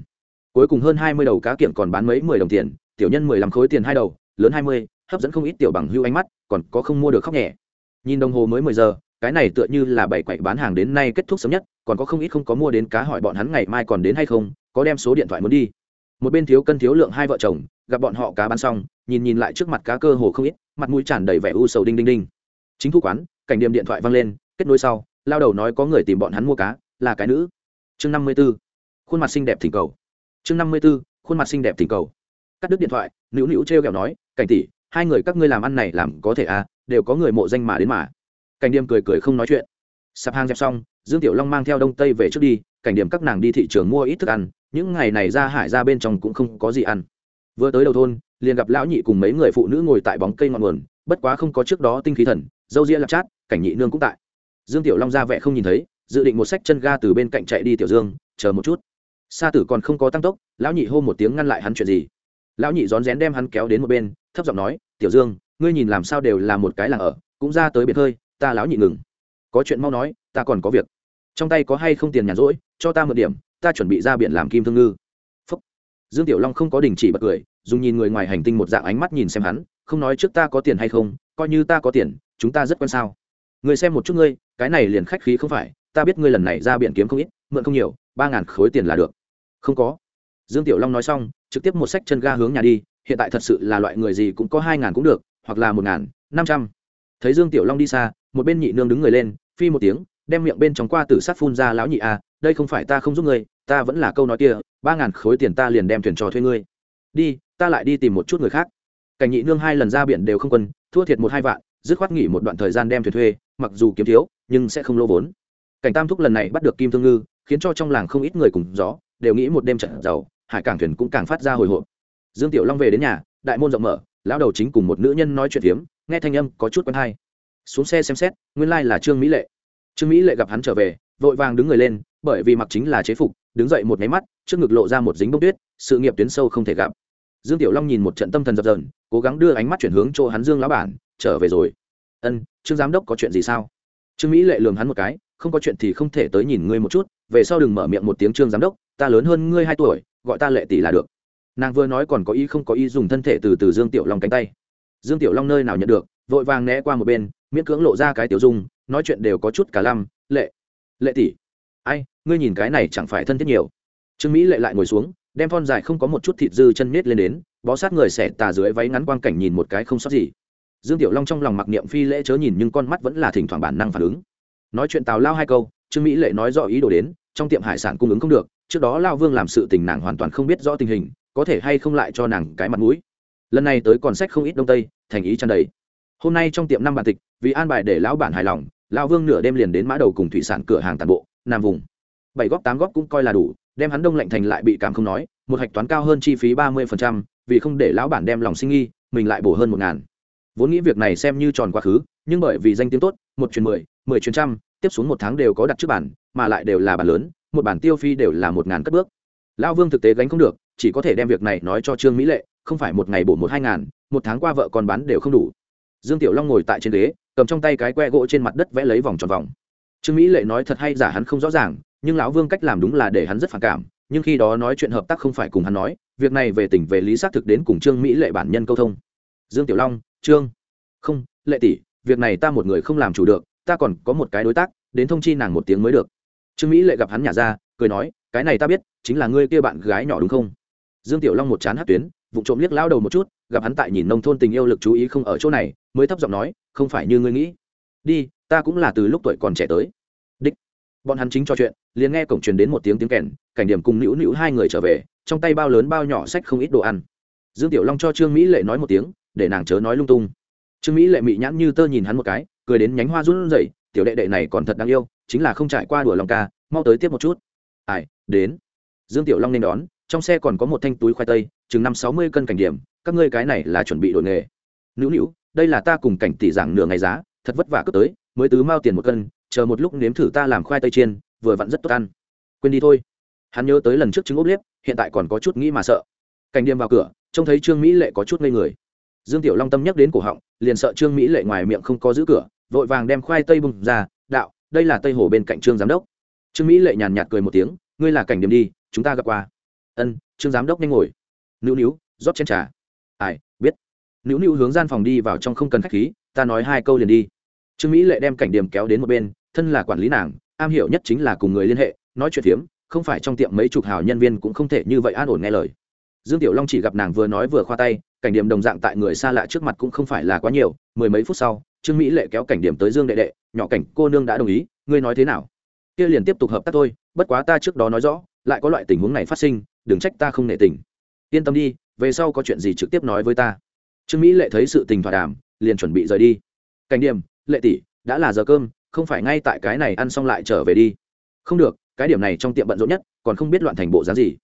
Cuối cùng hơn hai mươi đầu cá kiện còn bán mấy mười đồng tiền, tiểu nhân mười lăm khối tiền hai đầu, lớn hai mươi, hấp dẫn không ít tiểu bằng hưu ánh mắt, còn có không mua được khóc nhẹ. Nhìn đồng hồ mới mười giờ cái này tựa như là bảy quậy bán hàng đến nay kết thúc sớm nhất, còn có không ít không có mua đến cá hỏi bọn hắn ngày mai còn đến hay không, có đem số điện thoại muốn đi. Một bên thiếu cân thiếu lượng hai vợ chồng, gặp bọn họ cá bán xong, nhìn nhìn lại trước mặt cá cơ hồ không ít, mặt mũi tràn đầy vẻ u sầu đinh đinh đinh. Chính thu quán, cảnh điểm điện thoại văng lên, kết nối sau, lao đầu nói có người tìm bọn hắn mua cá, là cái nữ. Chương năm mươi b ố khuôn mặt xinh đẹp thỉnh cầu. Chương năm mươi b ố khuôn mặt xinh đẹp thỉnh cầu. Cắt đứt điện thoại, nữu nữu t r e o kẹo nói, cảnh tỷ, hai người các ngươi làm ăn này làm có thể à đều có người mộ danh mà đến mà cảnh điềm cười cười không nói chuyện. Sạp hàng dẹp xong, dương tiểu long mang theo đông tây về trước đi, cảnh điểm các nàng đi thị trường mua ít thức ăn, những ngày này ra hải ra bên trong cũng không có gì ăn. Vừa tới đầu thôn, liền gặp lão nhị cùng mấy người phụ nữ ngồi tại bóng cây ngọn nguồn, bất quá không có trước đó tinh khí thần, dâu ria lạp chát, cảnh nhị nương cũng tại. Dương tiểu long ra vẻ không nhìn thấy, dự định một sách chân ga từ bên cạnh chạy đi tiểu dương, chờ một chút. Sa tử còn không có tăng tốc, lão nhị hô một tiếng ngăn lại hắn chuyện gì. Lão nhị rón rén đem hắn kéo đến một bên, thấp giọng nói, tiểu dương, ngươi nhìn làm sao đều là một cái làng ở, cũng ra tới biệt hơi ta lão nhị ngừng. Có chuyện mau nói, ta còn có việc. Trong tay có hay không tiền nhàn rỗi, cho ta một điểm, ta chuẩn bị ra biển làm kim thương ngư. Phúc. dương tiểu long không có đình chỉ bật cười, dùng nhìn người ngoài hành tinh một dạng ánh mắt nhìn xem hắn, không nói trước ta có tiền hay không, coi như ta có tiền, chúng ta rất quan sao. Người xem một chút ngươi, cái này liền khách khí không phải, ta biết ngươi lần này ra biển kiếm không ít, mượn không nhiều, ba ngàn khối tiền là được. Không có. Dương tiểu long nói xong, trực tiếp một sách chân ga hướng nhà đi, hiện tại thật sự là loại người gì cũng có hai ngàn cũng được, hoặc là một ngàn năm trăm. Thấy dương tiểu long đi xa một bên nhị nương đứng người lên phi một tiếng đem miệng bên trong qua tử sát phun ra lão nhị à đây không phải ta không giúp ngươi ta vẫn là câu nói kia ba ngàn khối tiền ta liền đem thuyền trò thuê ngươi. Đi ta lại đi tìm một chút người khác. Cảnh nhị nương hai lần ra biển đều không quân thua thiệt một hai vạn dứt khoát nghỉ một đoạn thời gian đem thuyền thuê mặc dù kiếm thiếu nhưng sẽ không lỗ vốn. Cảnh tam thúc lần này bắt được kim thương ngư khiến cho trong làng không ít người cùng gió đều nghĩ một đêm trận giàu hải cảng thuyền cũng càng phát ra hồi hộp. Dương tiểu long về đến nhà đại môn rộng mở lão đầu chính cùng một nữ nhân nói chuyện hiếm, nghe thanh âm có chút quen hay xuống xe xem xét, nguyên lai là trương mỹ lệ. Trương mỹ lệ gặp hắn trở về, vội vàng đứng người lên, bởi vì mặc chính là chế phục, đứng dậy một nháy mắt, trước ngực lộ ra một dính bông tuyết, sự nghiệp tuyến sâu không thể gặp. Dương tiểu long nhìn một trận tâm thần dập dờn, cố gắng đưa ánh mắt chuyển hướng chỗ hắn dương lão bản, trở về rồi. Ân, trương giám đốc có chuyện gì sao? Trương mỹ lệ lường hắn một cái, không có chuyện thì không thể tới nhìn ngươi một chút, về sau đừng mở miệng một tiếng trương giám đốc, ta lớn hơn ngươi hai tuổi, gọi ta lệ tỷ là được. Nàng vừa nói còn có ý không có ý dùng thân thể từ từ dương tiểu long cánh tay. Dương tiểu long nơi nào nhận được, vội vàng né qua một bên miễn cưỡng lộ ra cái tiểu dung, nói chuyện đều có chút cả lăm, lệ lệ tỷ. Ai, ngươi nhìn cái này chẳng phải thân thiết nhiều. Trương mỹ lệ lại ngồi xuống, đem thon dài không có một chút thịt dư chân nết lên đến, bó sát người xẻ tà dưới váy ngắn quang cảnh nhìn một cái không sót gì. Dương tiểu long trong lòng mặc niệm phi lễ chớ nhìn nhưng con mắt vẫn là thỉnh thoảng bản năng phản ứng. Nói chuyện tào lao hai câu, trương mỹ lệ nói rõ ý đồ đến, trong tiệm hải sản cung ứng không được, trước đó lao vương làm sự tình nàng hoàn toàn không biết rõ tình hình, có thể hay không lại cho nàng cái mặt mũi. Lần này tới còn sách không ít đông tây, thành ý tràn đầy hôm nay trong tiệm năm bản tịch, vì an bài để lão bản hài lòng, lão vương nửa đêm liền đến mã đầu cùng thủy sản cửa hàng tàn bộ nam vùng. Bảy góp tám góp cũng coi là đủ, đem hắn đông lạnh thành lại bị cảm không nói, một hạch toán cao hơn chi phí ba mươi vì không để lão bản đem lòng sinh nghi, mình lại bổ hơn một ngàn. Vốn nghĩ việc này xem như tròn quá khứ, nhưng bởi vì danh tiếng tốt, một chuyến mười mười chuyến trăm, tiếp xuống một tháng đều có đặt trước bản, mà lại đều là bản lớn, một bản tiêu phi đều là một ngàn cất bước. Lão vương thực tế gánh không được, chỉ có thể đem việc này nói cho trương mỹ lệ, không phải một ngày bổ một hai ngàn, một tháng qua vợ còn bán đều không đủ dương tiểu long ngồi tại trên ghế, cầm trong tay cái que gỗ trên mặt đất vẽ lấy vòng tròn vòng. Trương mỹ lệ nói thật hay giả hắn không rõ ràng, nhưng lão vương cách làm đúng là để hắn rất phản cảm, nhưng khi đó nói chuyện hợp tác không phải cùng hắn nói, việc này về tỉnh về lý xác thực đến cùng trương mỹ lệ bản nhân câu thông. Dương tiểu long, trương, không, lệ tỷ, việc này ta một người không làm chủ được, ta còn có một cái đối tác, đến thông chi nàng một tiếng mới được. Trương mỹ lệ gặp hắn nhả ra, cười nói, cái này ta biết, chính là ngươi kia bạn gái nhỏ đúng không? Dương tiểu long một chán hát tuyến vụ trộm liếc lao đầu một chút gặp hắn tại nhìn nông thôn tình yêu lực chú ý không ở chỗ này, mới thấp giọng nói, không phải như ngươi nghĩ. Đi, ta cũng là từ lúc tuổi còn trẻ tới. Đích. Bọn hắn chính trò chuyện, liền nghe cổng truyền đến một tiếng tiếng kèn, cảnh điểm cùng nữu nữu hai người trở về, trong tay bao lớn bao nhỏ sách không ít đồ ăn. Dương tiểu long cho trương mỹ lệ nói một tiếng, để nàng chớ nói lung tung. Trương mỹ lệ mị nhãn như tơ nhìn hắn một cái, cười đến nhánh hoa run rẩy, tiểu đệ đệ này còn thật đáng yêu, chính là không trải qua đùa lòng ca, mau tới tiếp một chút. Ai, đến. Dương tiểu long nên đón trong xe còn có một thanh túi khoai tây, chừng năm sáu mươi cân cảnh điểm, các ngươi cái này là chuẩn bị đổi nghề. Nữu nữu, đây là ta cùng cảnh tỷ giảng nửa ngày giá, thật vất vả cướp tới, mới tứ mao tiền một cân, chờ một lúc nếm thử ta làm khoai tây chiên, vừa vặn rất tốt ăn. Quên đi thôi. Hắn nhớ tới lần trước trứng ốp liếp, hiện tại còn có chút nghĩ mà sợ. Cảnh điểm vào cửa, trông thấy trương mỹ lệ có chút ngây người. Dương tiểu long tâm nhắc đến cổ họng, liền sợ trương mỹ lệ ngoài miệng không có giữ cửa, vội vàng đem khoai tây bùng ra, đạo, đây là tây hồ bên cạnh trương giám đốc. Trương mỹ lệ nhàn nhạt cười một tiếng, ngươi là cảnh điểm đi, chúng ta gặp qua ân, trương giám đốc nhanh ngồi. Nữu nữu, rót chén trà. Ai, biết. Nữu nữu hướng gian phòng đi vào trong không cần khách khí, ta nói hai câu liền đi. Trương mỹ lệ đem cảnh điểm kéo đến một bên, thân là quản lý nàng, am hiểu nhất chính là cùng người liên hệ, nói chuyện phiếm, không phải trong tiệm mấy chục hào nhân viên cũng không thể như vậy an ổn nghe lời. Dương tiểu long chỉ gặp nàng vừa nói vừa khoa tay, cảnh điểm đồng dạng tại người xa lạ trước mặt cũng không phải là quá nhiều, mười mấy phút sau, trương mỹ lệ kéo cảnh điểm tới dương đệ đệ, nhỏ cảnh, cô nương đã đồng ý, ngươi nói thế nào? Kia liền tiếp tục hợp tác thôi, bất quá ta trước đó nói rõ lại có loại tình huống này phát sinh, đừng trách ta không nể tình. Yên tâm đi, về sau có chuyện gì trực tiếp nói với ta. Trương mỹ lệ thấy sự tình thỏa đàm, liền chuẩn bị rời đi. Cảnh điểm, lệ tỷ, đã là giờ cơm, không phải ngay tại cái này ăn xong lại trở về đi. Không được, cái điểm này trong tiệm bận rộn nhất, còn không biết loạn thành bộ giá gì.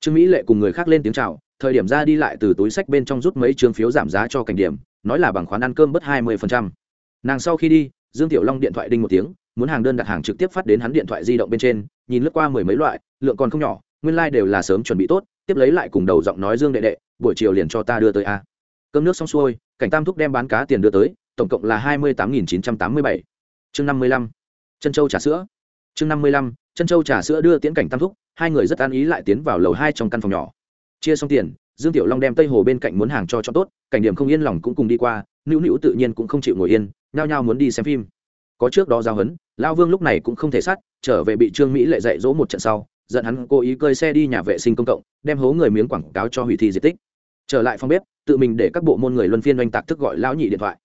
Trương mỹ lệ cùng người khác lên tiếng chào, thời điểm ra đi lại từ túi sách bên trong rút mấy trường phiếu giảm giá cho cảnh điểm, nói là bằng khoán ăn cơm bớt hai mươi nàng sau khi đi, dương tiểu long điện thoại đinh một tiếng muốn hàng đơn đặt hàng trực tiếp phát đến hắn điện thoại di động bên trên, nhìn lướt qua mười mấy loại, lượng còn không nhỏ, nguyên lai、like、đều là sớm chuẩn bị tốt, tiếp lấy lại cùng đầu giọng nói dương đệ đệ, buổi chiều liền cho ta đưa tới a. Cơm nước xong xuôi, cảnh tam thúc đem bán cá tiền đưa tới, tổng cộng là hai mươi tám nghìn chín trăm tám mươi bảy. Chương năm mươi lăm. Chân châu trà sữa. Chương năm mươi lăm, chân châu trà sữa đưa tiễn cảnh tam thúc, hai người rất an ý lại tiến vào lầu hai trong căn phòng nhỏ. Chia xong tiền, dương tiểu long đem tây hồ bên cạnh muốn hàng cho cho tốt, cảnh điểm không yên lòng cũng cùng đi qua, nữu nữu tự nhiên cũng không chịu ngồi yên, nhao nhao muốn đi xem phim có trước đó giao hấn lao vương lúc này cũng không thể sát, trở về bị trương mỹ lệ dạy dỗ một trận sau, giận hắn cố ý cơi xe đi nhà vệ sinh công cộng, đem hố người miếng quảng cáo cho hủy thi di tích. Trở lại phòng bếp, tự mình để các bộ môn người luân phiên oanh tạc thức gọi lão nhị điện thoại.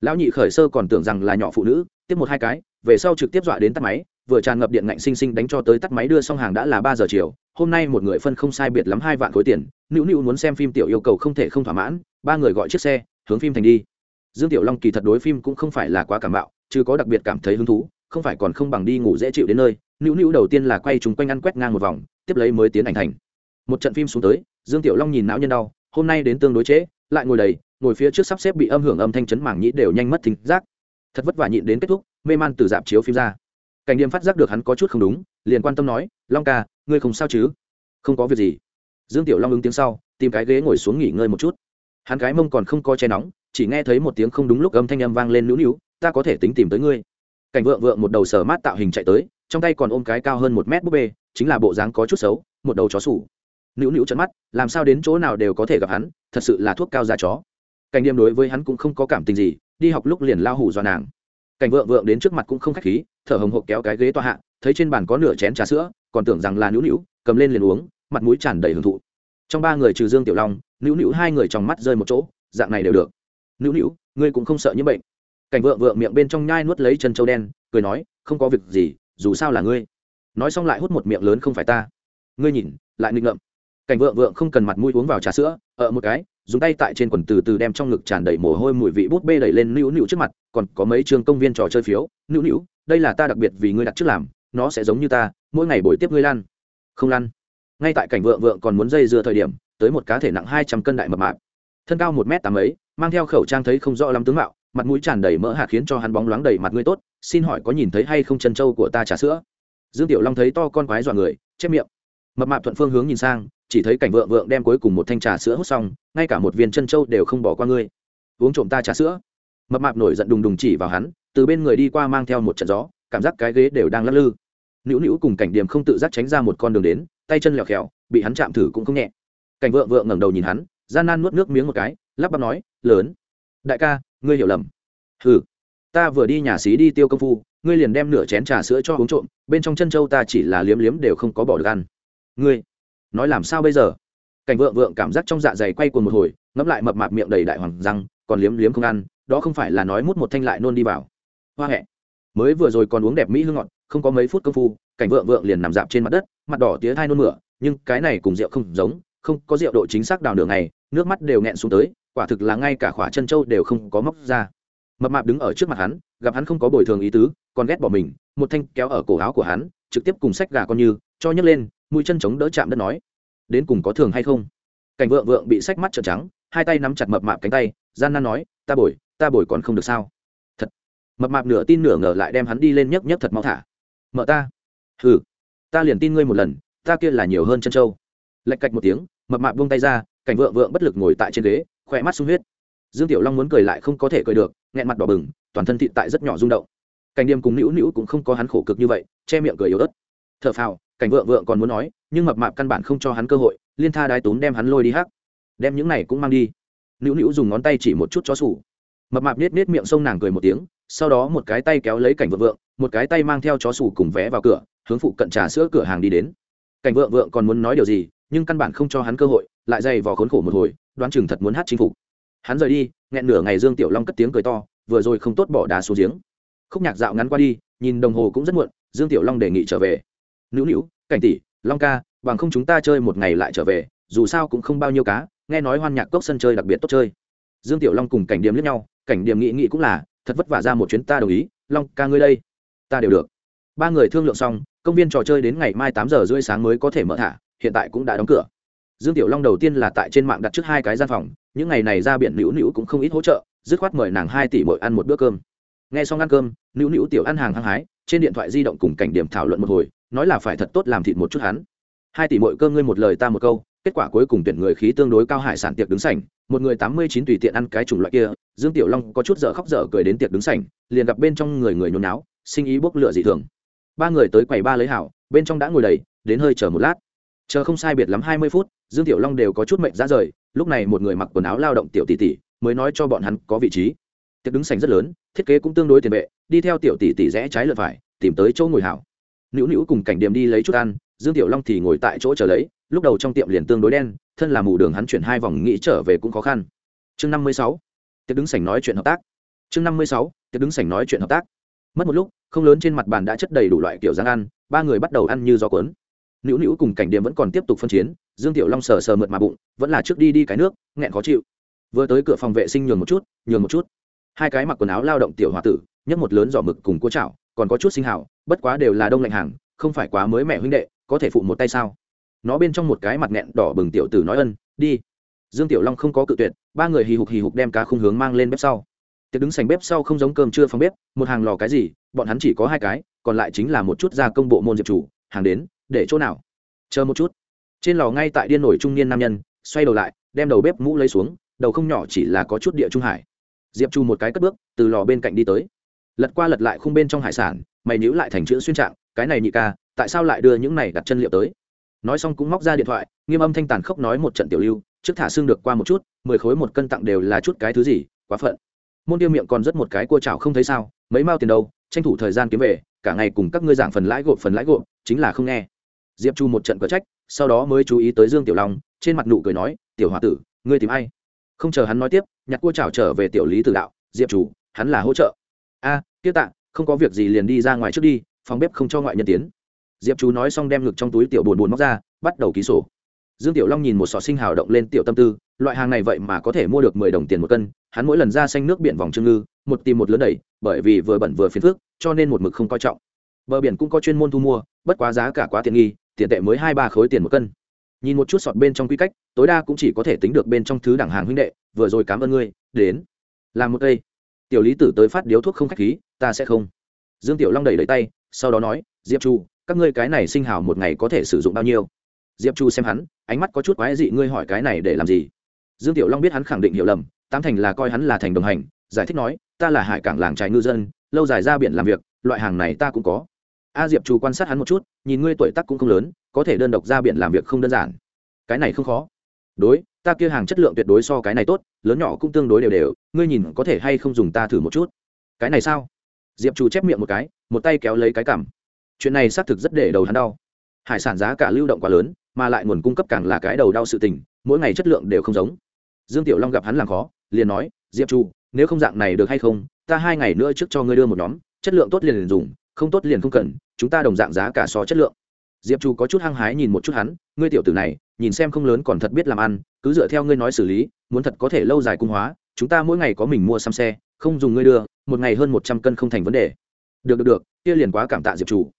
Lão nhị khởi sơ còn tưởng rằng là nhỏ phụ nữ, tiếp một hai cái, về sau trực tiếp dọa đến tắt máy, vừa tràn ngập điện ngạnh sinh sinh đánh cho tới tắt máy đưa xong hàng đã là ba giờ chiều, hôm nay một người phân không sai biệt lắm hai vạn khối tiền, nữu nữu muốn xem phim tiểu yêu cầu không thể không thỏa mãn, ba người gọi chiếc xe, hướng phim thành đi. Dương tiểu long kỳ thật đối phim cũng không phải là quá cảm bạo chứ có đặc biệt cảm thấy hứng thú, không phải còn không bằng đi ngủ dễ chịu đến nơi, nữu nữu đầu tiên là quay chúng quanh ăn quét ngang một vòng, tiếp lấy mới tiến ảnh thành. Một trận phim xuống tới, dương tiểu long nhìn não nhân đau, hôm nay đến tương đối trễ, lại ngồi đầy, ngồi phía trước sắp xếp bị âm hưởng âm thanh chấn mảng nhĩ đều nhanh mất thính giác. Thật vất vả nhịn đến kết thúc, mê man từ dạp chiếu phim ra. Cảnh điểm phát giác được hắn có chút không đúng, liền quan tâm nói, long ca, ngươi không sao chứ? Không có việc gì. Dương tiểu long ứng tiếng sau, tìm cái ghế ngồi xuống nghỉ ngơi một chút. Hắn cái mông còn không có che nóng, chỉ nghe thấy một tiếng không đúng lúc âm thanh âm vang lên nữu nữu ta có thể tính tìm tới ngươi. Cảnh vượng vượng một đầu sờ mát tạo hình chạy tới, trong tay còn ôm cái cao hơn một mét búp bê, chính là bộ dáng có chút xấu, một đầu chó sủ. Nữu nữu trận mắt, làm sao đến chỗ nào đều có thể gặp hắn, thật sự là thuốc cao da chó. Cảnh điềm đối với hắn cũng không có cảm tình gì, đi học lúc liền lao hủ do nàng. Cảnh vượng vượng đến trước mặt cũng không khách khí, thở hồng hộp kéo cái ghế toa hạ, thấy trên bàn có nửa chén trà sữa, còn tưởng rằng là nữu nữu, cầm lên liền uống, mặt mũi tràn đầy hưởng thụ. Trong ba người trừ dương tiểu long, nữu nữu hai người trong mắt rơi một chỗ, dạng này đều được. Nữu nữu, ngươi cũng không sợ những bệnh cảnh vượng vượng miệng bên trong nhai nuốt lấy chân châu đen, cười nói, không có việc gì, dù sao là ngươi. Nói xong lại hút một miệng lớn không phải ta. Ngươi nhìn, lại nghịch ngợm. Cảnh vượng vượng không cần mặt mũi uống vào trà sữa, ở một cái, dùng tay tại trên quần từ từ đem trong ngực tràn đầy mồ hôi mùi vị bút bê đẩy lên nữu nữu trước mặt, còn có mấy trường công viên trò chơi phiếu. Nữu nữu, đây là ta đặc biệt vì ngươi đặt trước làm, nó sẽ giống như ta, mỗi ngày buổi tiếp ngươi lăn. Không lăn. Ngay tại cảnh vượng vượng còn muốn dây dưa thời điểm, tới một cá thể nặng hai trăm cân đại mập mạp. Thân cao một m tám ấy mang theo khẩu trang thấy không rõ lắm tướng mạo mặt mũi tràn đầy mỡ hạt khiến cho hắn bóng loáng đầy mặt ngươi tốt, xin hỏi có nhìn thấy hay không chân trâu của ta trà sữa? Dương tiểu long thấy to con quái dọa người, chép miệng. Mập mạp thuận phương hướng nhìn sang, chỉ thấy cảnh vượng vượng đem cuối cùng một thanh trà sữa hút xong, ngay cả một viên chân trâu đều không bỏ qua ngươi. Uống trộm ta trà sữa. Mập mạp nổi giận đùng đùng chỉ vào hắn, từ bên người đi qua mang theo một trận gió, cảm giác cái ghế đều đang lắc lư. Nữu nữu cùng cảnh điểm không tự giác tránh ra một con đường đến, tay chân lẹo khèo bị hắn chạm thử cũng không nhẹ. Cảnh vượng vượng ngẩng đầu nhìn hắn, gian nan nuốt nước miếng một cái, lắp bắp nói, lớn. Đại ca ngươi hiểu lầm. Hừ, ta vừa đi nhà xí đi tiêu công phu, ngươi liền đem nửa chén trà sữa cho uống trộm, bên trong chân châu ta chỉ là liếm liếm đều không có bỏ được ăn. Ngươi, nói làm sao bây giờ? Cảnh vượng vượng cảm giác trong dạ dày quay cuồng một hồi, ngẫm lại mập mạp miệng đầy đại hoàng răng, còn liếm liếm không ăn, đó không phải là nói mút một thanh lại nôn đi vào. Hoa hẹ, mới vừa rồi còn uống đẹp mỹ hương ngọt, không có mấy phút công phu, cảnh vượng vượng liền nằm dạp trên mặt đất, mặt đỏ tía thai nôn mửa, nhưng cái này cùng rượu không giống, không có rượu độ chính xác đào đường này nước mắt đều nghẹn xuống tới quả thực là ngay cả khỏa chân châu đều không có móc ra. Mập mạp đứng ở trước mặt hắn, gặp hắn không có bồi thường ý tứ, còn ghét bỏ mình, một thanh kéo ở cổ áo của hắn, trực tiếp cùng sách gà con như, cho nhấc lên, mũi chân chống đỡ chạm đất nói, đến cùng có thường hay không? Cảnh vượng vượng bị sách mắt trợn trắng, hai tay nắm chặt mập mạp cánh tay, gian nan nói, ta bồi ta bồi còn không được sao? Thật. Mập mạp nửa tin nửa ngờ lại đem hắn đi lên nhấc nhấc thật mau thả. Mợ ta. Ừ ta liền tin ngươi một lần, ta kia là nhiều hơn chân trâu lạch cạch một tiếng, mập mạp buông tay ra, cảnh vượng vượng bất lực ngồi tại trên ghế khỏe mắt sung huyết. Dương tiểu long muốn cười lại không có thể cười được, nghẹn mặt đỏ bừng, toàn thân thịt tại rất nhỏ rung động. Cảnh điềm cùng nữu nữu cũng không có hắn khổ cực như vậy, che miệng cười yếu ớt. T h ở phào, cảnh vượng vượng còn muốn nói, nhưng mập mạp căn bản không cho hắn cơ hội, liên tha đái tốn đem hắn lôi đi hắc. Đem những này cũng mang đi. Nữu nữu dùng ngón tay chỉ một chút chó sủ. Mập mạp nết nết miệng sông nàng cười một tiếng, sau đó một cái tay kéo lấy cảnh vượng vượng, một cái tay mang theo chó sủ cùng vé vào cửa, hướng phụ cận trà sữa cửa hàng đi đến. Cảnh vượng vượng còn muốn nói điều gì, nhưng căn bản không cho hắn cơ hội lại dày vò khốn khổ một hồi, đoán chừng thật muốn hát chinh phục. Hắn rời đi, nghẹn nửa ngày dương tiểu long cất tiếng cười to, vừa rồi không tốt bỏ đá xuống giếng. Khúc nhạc dạo ngắn qua đi, nhìn đồng hồ cũng rất muộn, dương tiểu long đề nghị trở về. Nữu nữu, cảnh tỷ, long ca, bằng không chúng ta chơi một ngày lại trở về, dù sao cũng không bao nhiêu cá, nghe nói hoan nhạc cốc sân chơi đặc biệt tốt chơi. Dương tiểu long cùng cảnh điểm lẫn nhau, cảnh điểm nghị nghị cũng là, thật vất vả ra một chuyến ta đồng ý, long ca ngươi đây. Ta đều được. Ba người thương lượng xong, công viên trò chơi đến ngày mai tám giờ rưỡi sáng mới có thể mở thả, hiện tại cũng đã đóng cửa dương tiểu long đầu tiên là tại trên mạng đặt trước hai cái gian phòng, những ngày này ra biển nữu nữu cũng không ít hỗ trợ, dứt khoát mời nàng hai tỷ mỗi ăn một bữa cơm. Nghe xong ăn cơm, nữu nữu tiểu ăn hàng hăng hái, trên điện thoại di động cùng cảnh điểm thảo luận một hồi, nói là phải thật tốt làm thịt một chút hắn. Hai tỷ mỗi cơm ngươi một lời ta một câu, kết quả cuối cùng tuyển người khí tương đối cao hải sản tiệc đứng sảnh, một người tám mươi chín tùy tiện ăn cái chủng loại kia, dương tiểu long có chút dở khóc dở cười đến tiệc đứng sảnh, liền gặp bên trong người người nhốn náo sinh ý bốc lửa dị thường. Ba người tới quầy ba lấy hảo, bên trong đã ngồi đầy, đến hơi chờ một lát. Chờ không sai biệt lắm hai mươi phút dương tiểu long đều có chút mệnh ra rời, lúc này một người mặc quần áo lao động tiểu tỷ tỷ mới nói cho bọn hắn có vị trí. Tiệc đứng sành rất lớn, thiết kế cũng tương đối tiền vệ, đi theo tiểu tỷ tỷ rẽ trái lượt phải, tìm tới chỗ ngồi hảo. Nữu nữu cùng cảnh điểm đi lấy chút ăn, dương tiểu long thì ngồi tại chỗ chờ lấy, lúc đầu trong tiệm liền tương đối đen, thân là mù đường hắn chuyển hai vòng nghĩ trở về cũng khó khăn. Chương năm mươi sáu, tiệc đứng sảnh nói chuyện hợp tác. Chương năm mươi sáu, tiệc đứng sảnh nói chuyện hợp tác. Mất một lúc, không lớn trên mặt bàn đã chất đầy đủ loại kiểu dáng ăn, ba người bắt đầu ăn như gió cuốn. Nữu nữu cùng cảnh điểm vẫn còn tiếp tục phân chiến dương tiểu long sờ sờ mượt mà bụng, vẫn là trước đi đi cái nước, nghẹn khó chịu. Vừa tới cửa phòng vệ sinh nhường một chút, nhường một chút. Hai cái mặc quần áo lao động tiểu h o a tử, nhấc một lớn giỏ mực cùng cua chảo, còn có chút sinh hảo bất quá đều là đông lạnh hàng, không phải quá mới mẹ huynh đệ, có thể phụ một tay sao? Nó bên trong một cái mặt nghẹn đỏ bừng tiểu tử nói ân, đi. Dương tiểu long không có cự tuyệt, ba người hì hục hì hục đem cá khung hướng mang lên bếp sau. Tiệc đứng sành bếp sau không giống cơm chưa phòng bếp, một hàng lò cái gì, bọn hắn chỉ có hai cái, còn lại chính là một chút gia công bộ môn diệp chủ, hàng đến, để chỗ nào? Chờ một chút trên lò ngay tại điên nổi trung niên nam nhân, xoay đầu lại, đem đầu bếp mũ lấy xuống, đầu không nhỏ chỉ là có chút địa trung hải. Diệp chu một cái cất bước, từ lò bên cạnh đi tới. Lật qua lật lại khung bên trong hải sản, mày nhữ lại thành chữ xuyên trạng, cái này nhị ca, tại sao lại đưa những này đặt chân liệu tới? Nói xong cũng móc ra điện thoại, nghiêm âm thanh tàn khốc nói một trận tiểu lưu, trước thả xương được qua một chút, mười khối một cân tặng đều là chút cái thứ gì, quá phận. Môn tiêu miệng còn rất một cái cua chảo không thấy sao, mấy mao tiền đâu, tranh thủ thời gian kiếm về, cả ngày cùng các ngươi giảng phần lãi gộp phần lãi gộp, chính là không nghe. Diệp chu một trận cờ trách sau đó mới chú ý tới dương tiểu long trên mặt nụ cười nói tiểu h o a tử ngươi tìm ai? Không chờ hắn nói tiếp nhặt cua chảo trở về tiểu lý tử đạo diệp chủ hắn là hỗ trợ. A à, tiết tạ không có việc gì liền đi ra ngoài trước đi phòng bếp không cho ngoại nhân tiến. Diệp chú nói xong đem ngực trong túi tiểu buồn buồn móc ra bắt đầu ký sổ. Dương tiểu long nhìn một sọ sinh hào động lên tiểu tâm tư loại hàng này vậy mà có thể mua được mười đồng tiền một cân hắn mỗi lần ra xanh nước biển vòng trương ngư một tìm một lớn đầy bởi vì vừa bẩn vừa phiền phước cho nên một mực không coi trọng. Bờ biển cũng có chuyên môn thu mua bất quá giá cả quá tiện nghi tiền tệ mới hai ba khối tiền một cân. Nhìn một chút sọt bên trong quy cách, tối đa cũng chỉ có thể tính được bên trong thứ đẳng hàng huynh đệ, vừa rồi cảm ơn ngươi, đến. Làm một cây. Tiểu lý tử tới phát điếu thuốc không khách khí, ta sẽ không. Dương tiểu long đẩy lấy tay, sau đó nói, diệp chu, các ngươi cái này sinh hào một ngày có thể sử dụng bao nhiêu? Diệp chu xem hắn, ánh mắt có chút quái dị, ngươi hỏi cái này để làm gì? Dương tiểu long biết hắn khẳng định hiểu lầm, tám thành là coi hắn là thành đồng hành, giải thích nói, ta là hải cảng làng trái ngư dân, lâu dài ra biển làm việc, loại hàng này ta cũng có a diệp chu quan sát hắn một chút nhìn ngươi tuổi tác cũng không lớn có thể đơn độc ra biển làm việc không đơn giản. Cái này không khó. Đối ta kia hàng chất lượng tuyệt đối so cái này tốt lớn nhỏ cũng tương đối đều đều ngươi nhìn có thể hay không dùng ta thử một chút. Cái này sao? Diệp chủ chép miệng một cái một tay kéo lấy cái cảm chuyện này xác thực rất để đầu hắn đau. Hải sản giá cả lưu động quá lớn mà lại nguồn cung cấp càng là cái đầu đau sự tình mỗi ngày chất lượng đều không giống. Dương tiểu long gặp hắn làm khó liền nói diệp chu nếu không dạng này được hay không ta hai ngày nữa trước cho ngươi đưa một nhóm chất lượng tốt liền, liền dùng không tốt liền không cần, chúng ta đồng dạng giá cả so chất lượng. Diệp chu có chút hăng hái nhìn một chút hắn, ngươi tiểu tử này, nhìn xem không lớn còn thật biết làm ăn, cứ dựa theo ngươi nói xử lý, muốn thật có thể lâu dài cung hóa, chúng ta mỗi ngày có mình mua xăm xe, không dùng ngươi đưa, một ngày hơn một trăm cân không thành vấn đề. Được được được, kia liền quá cảm tạ diệp chủ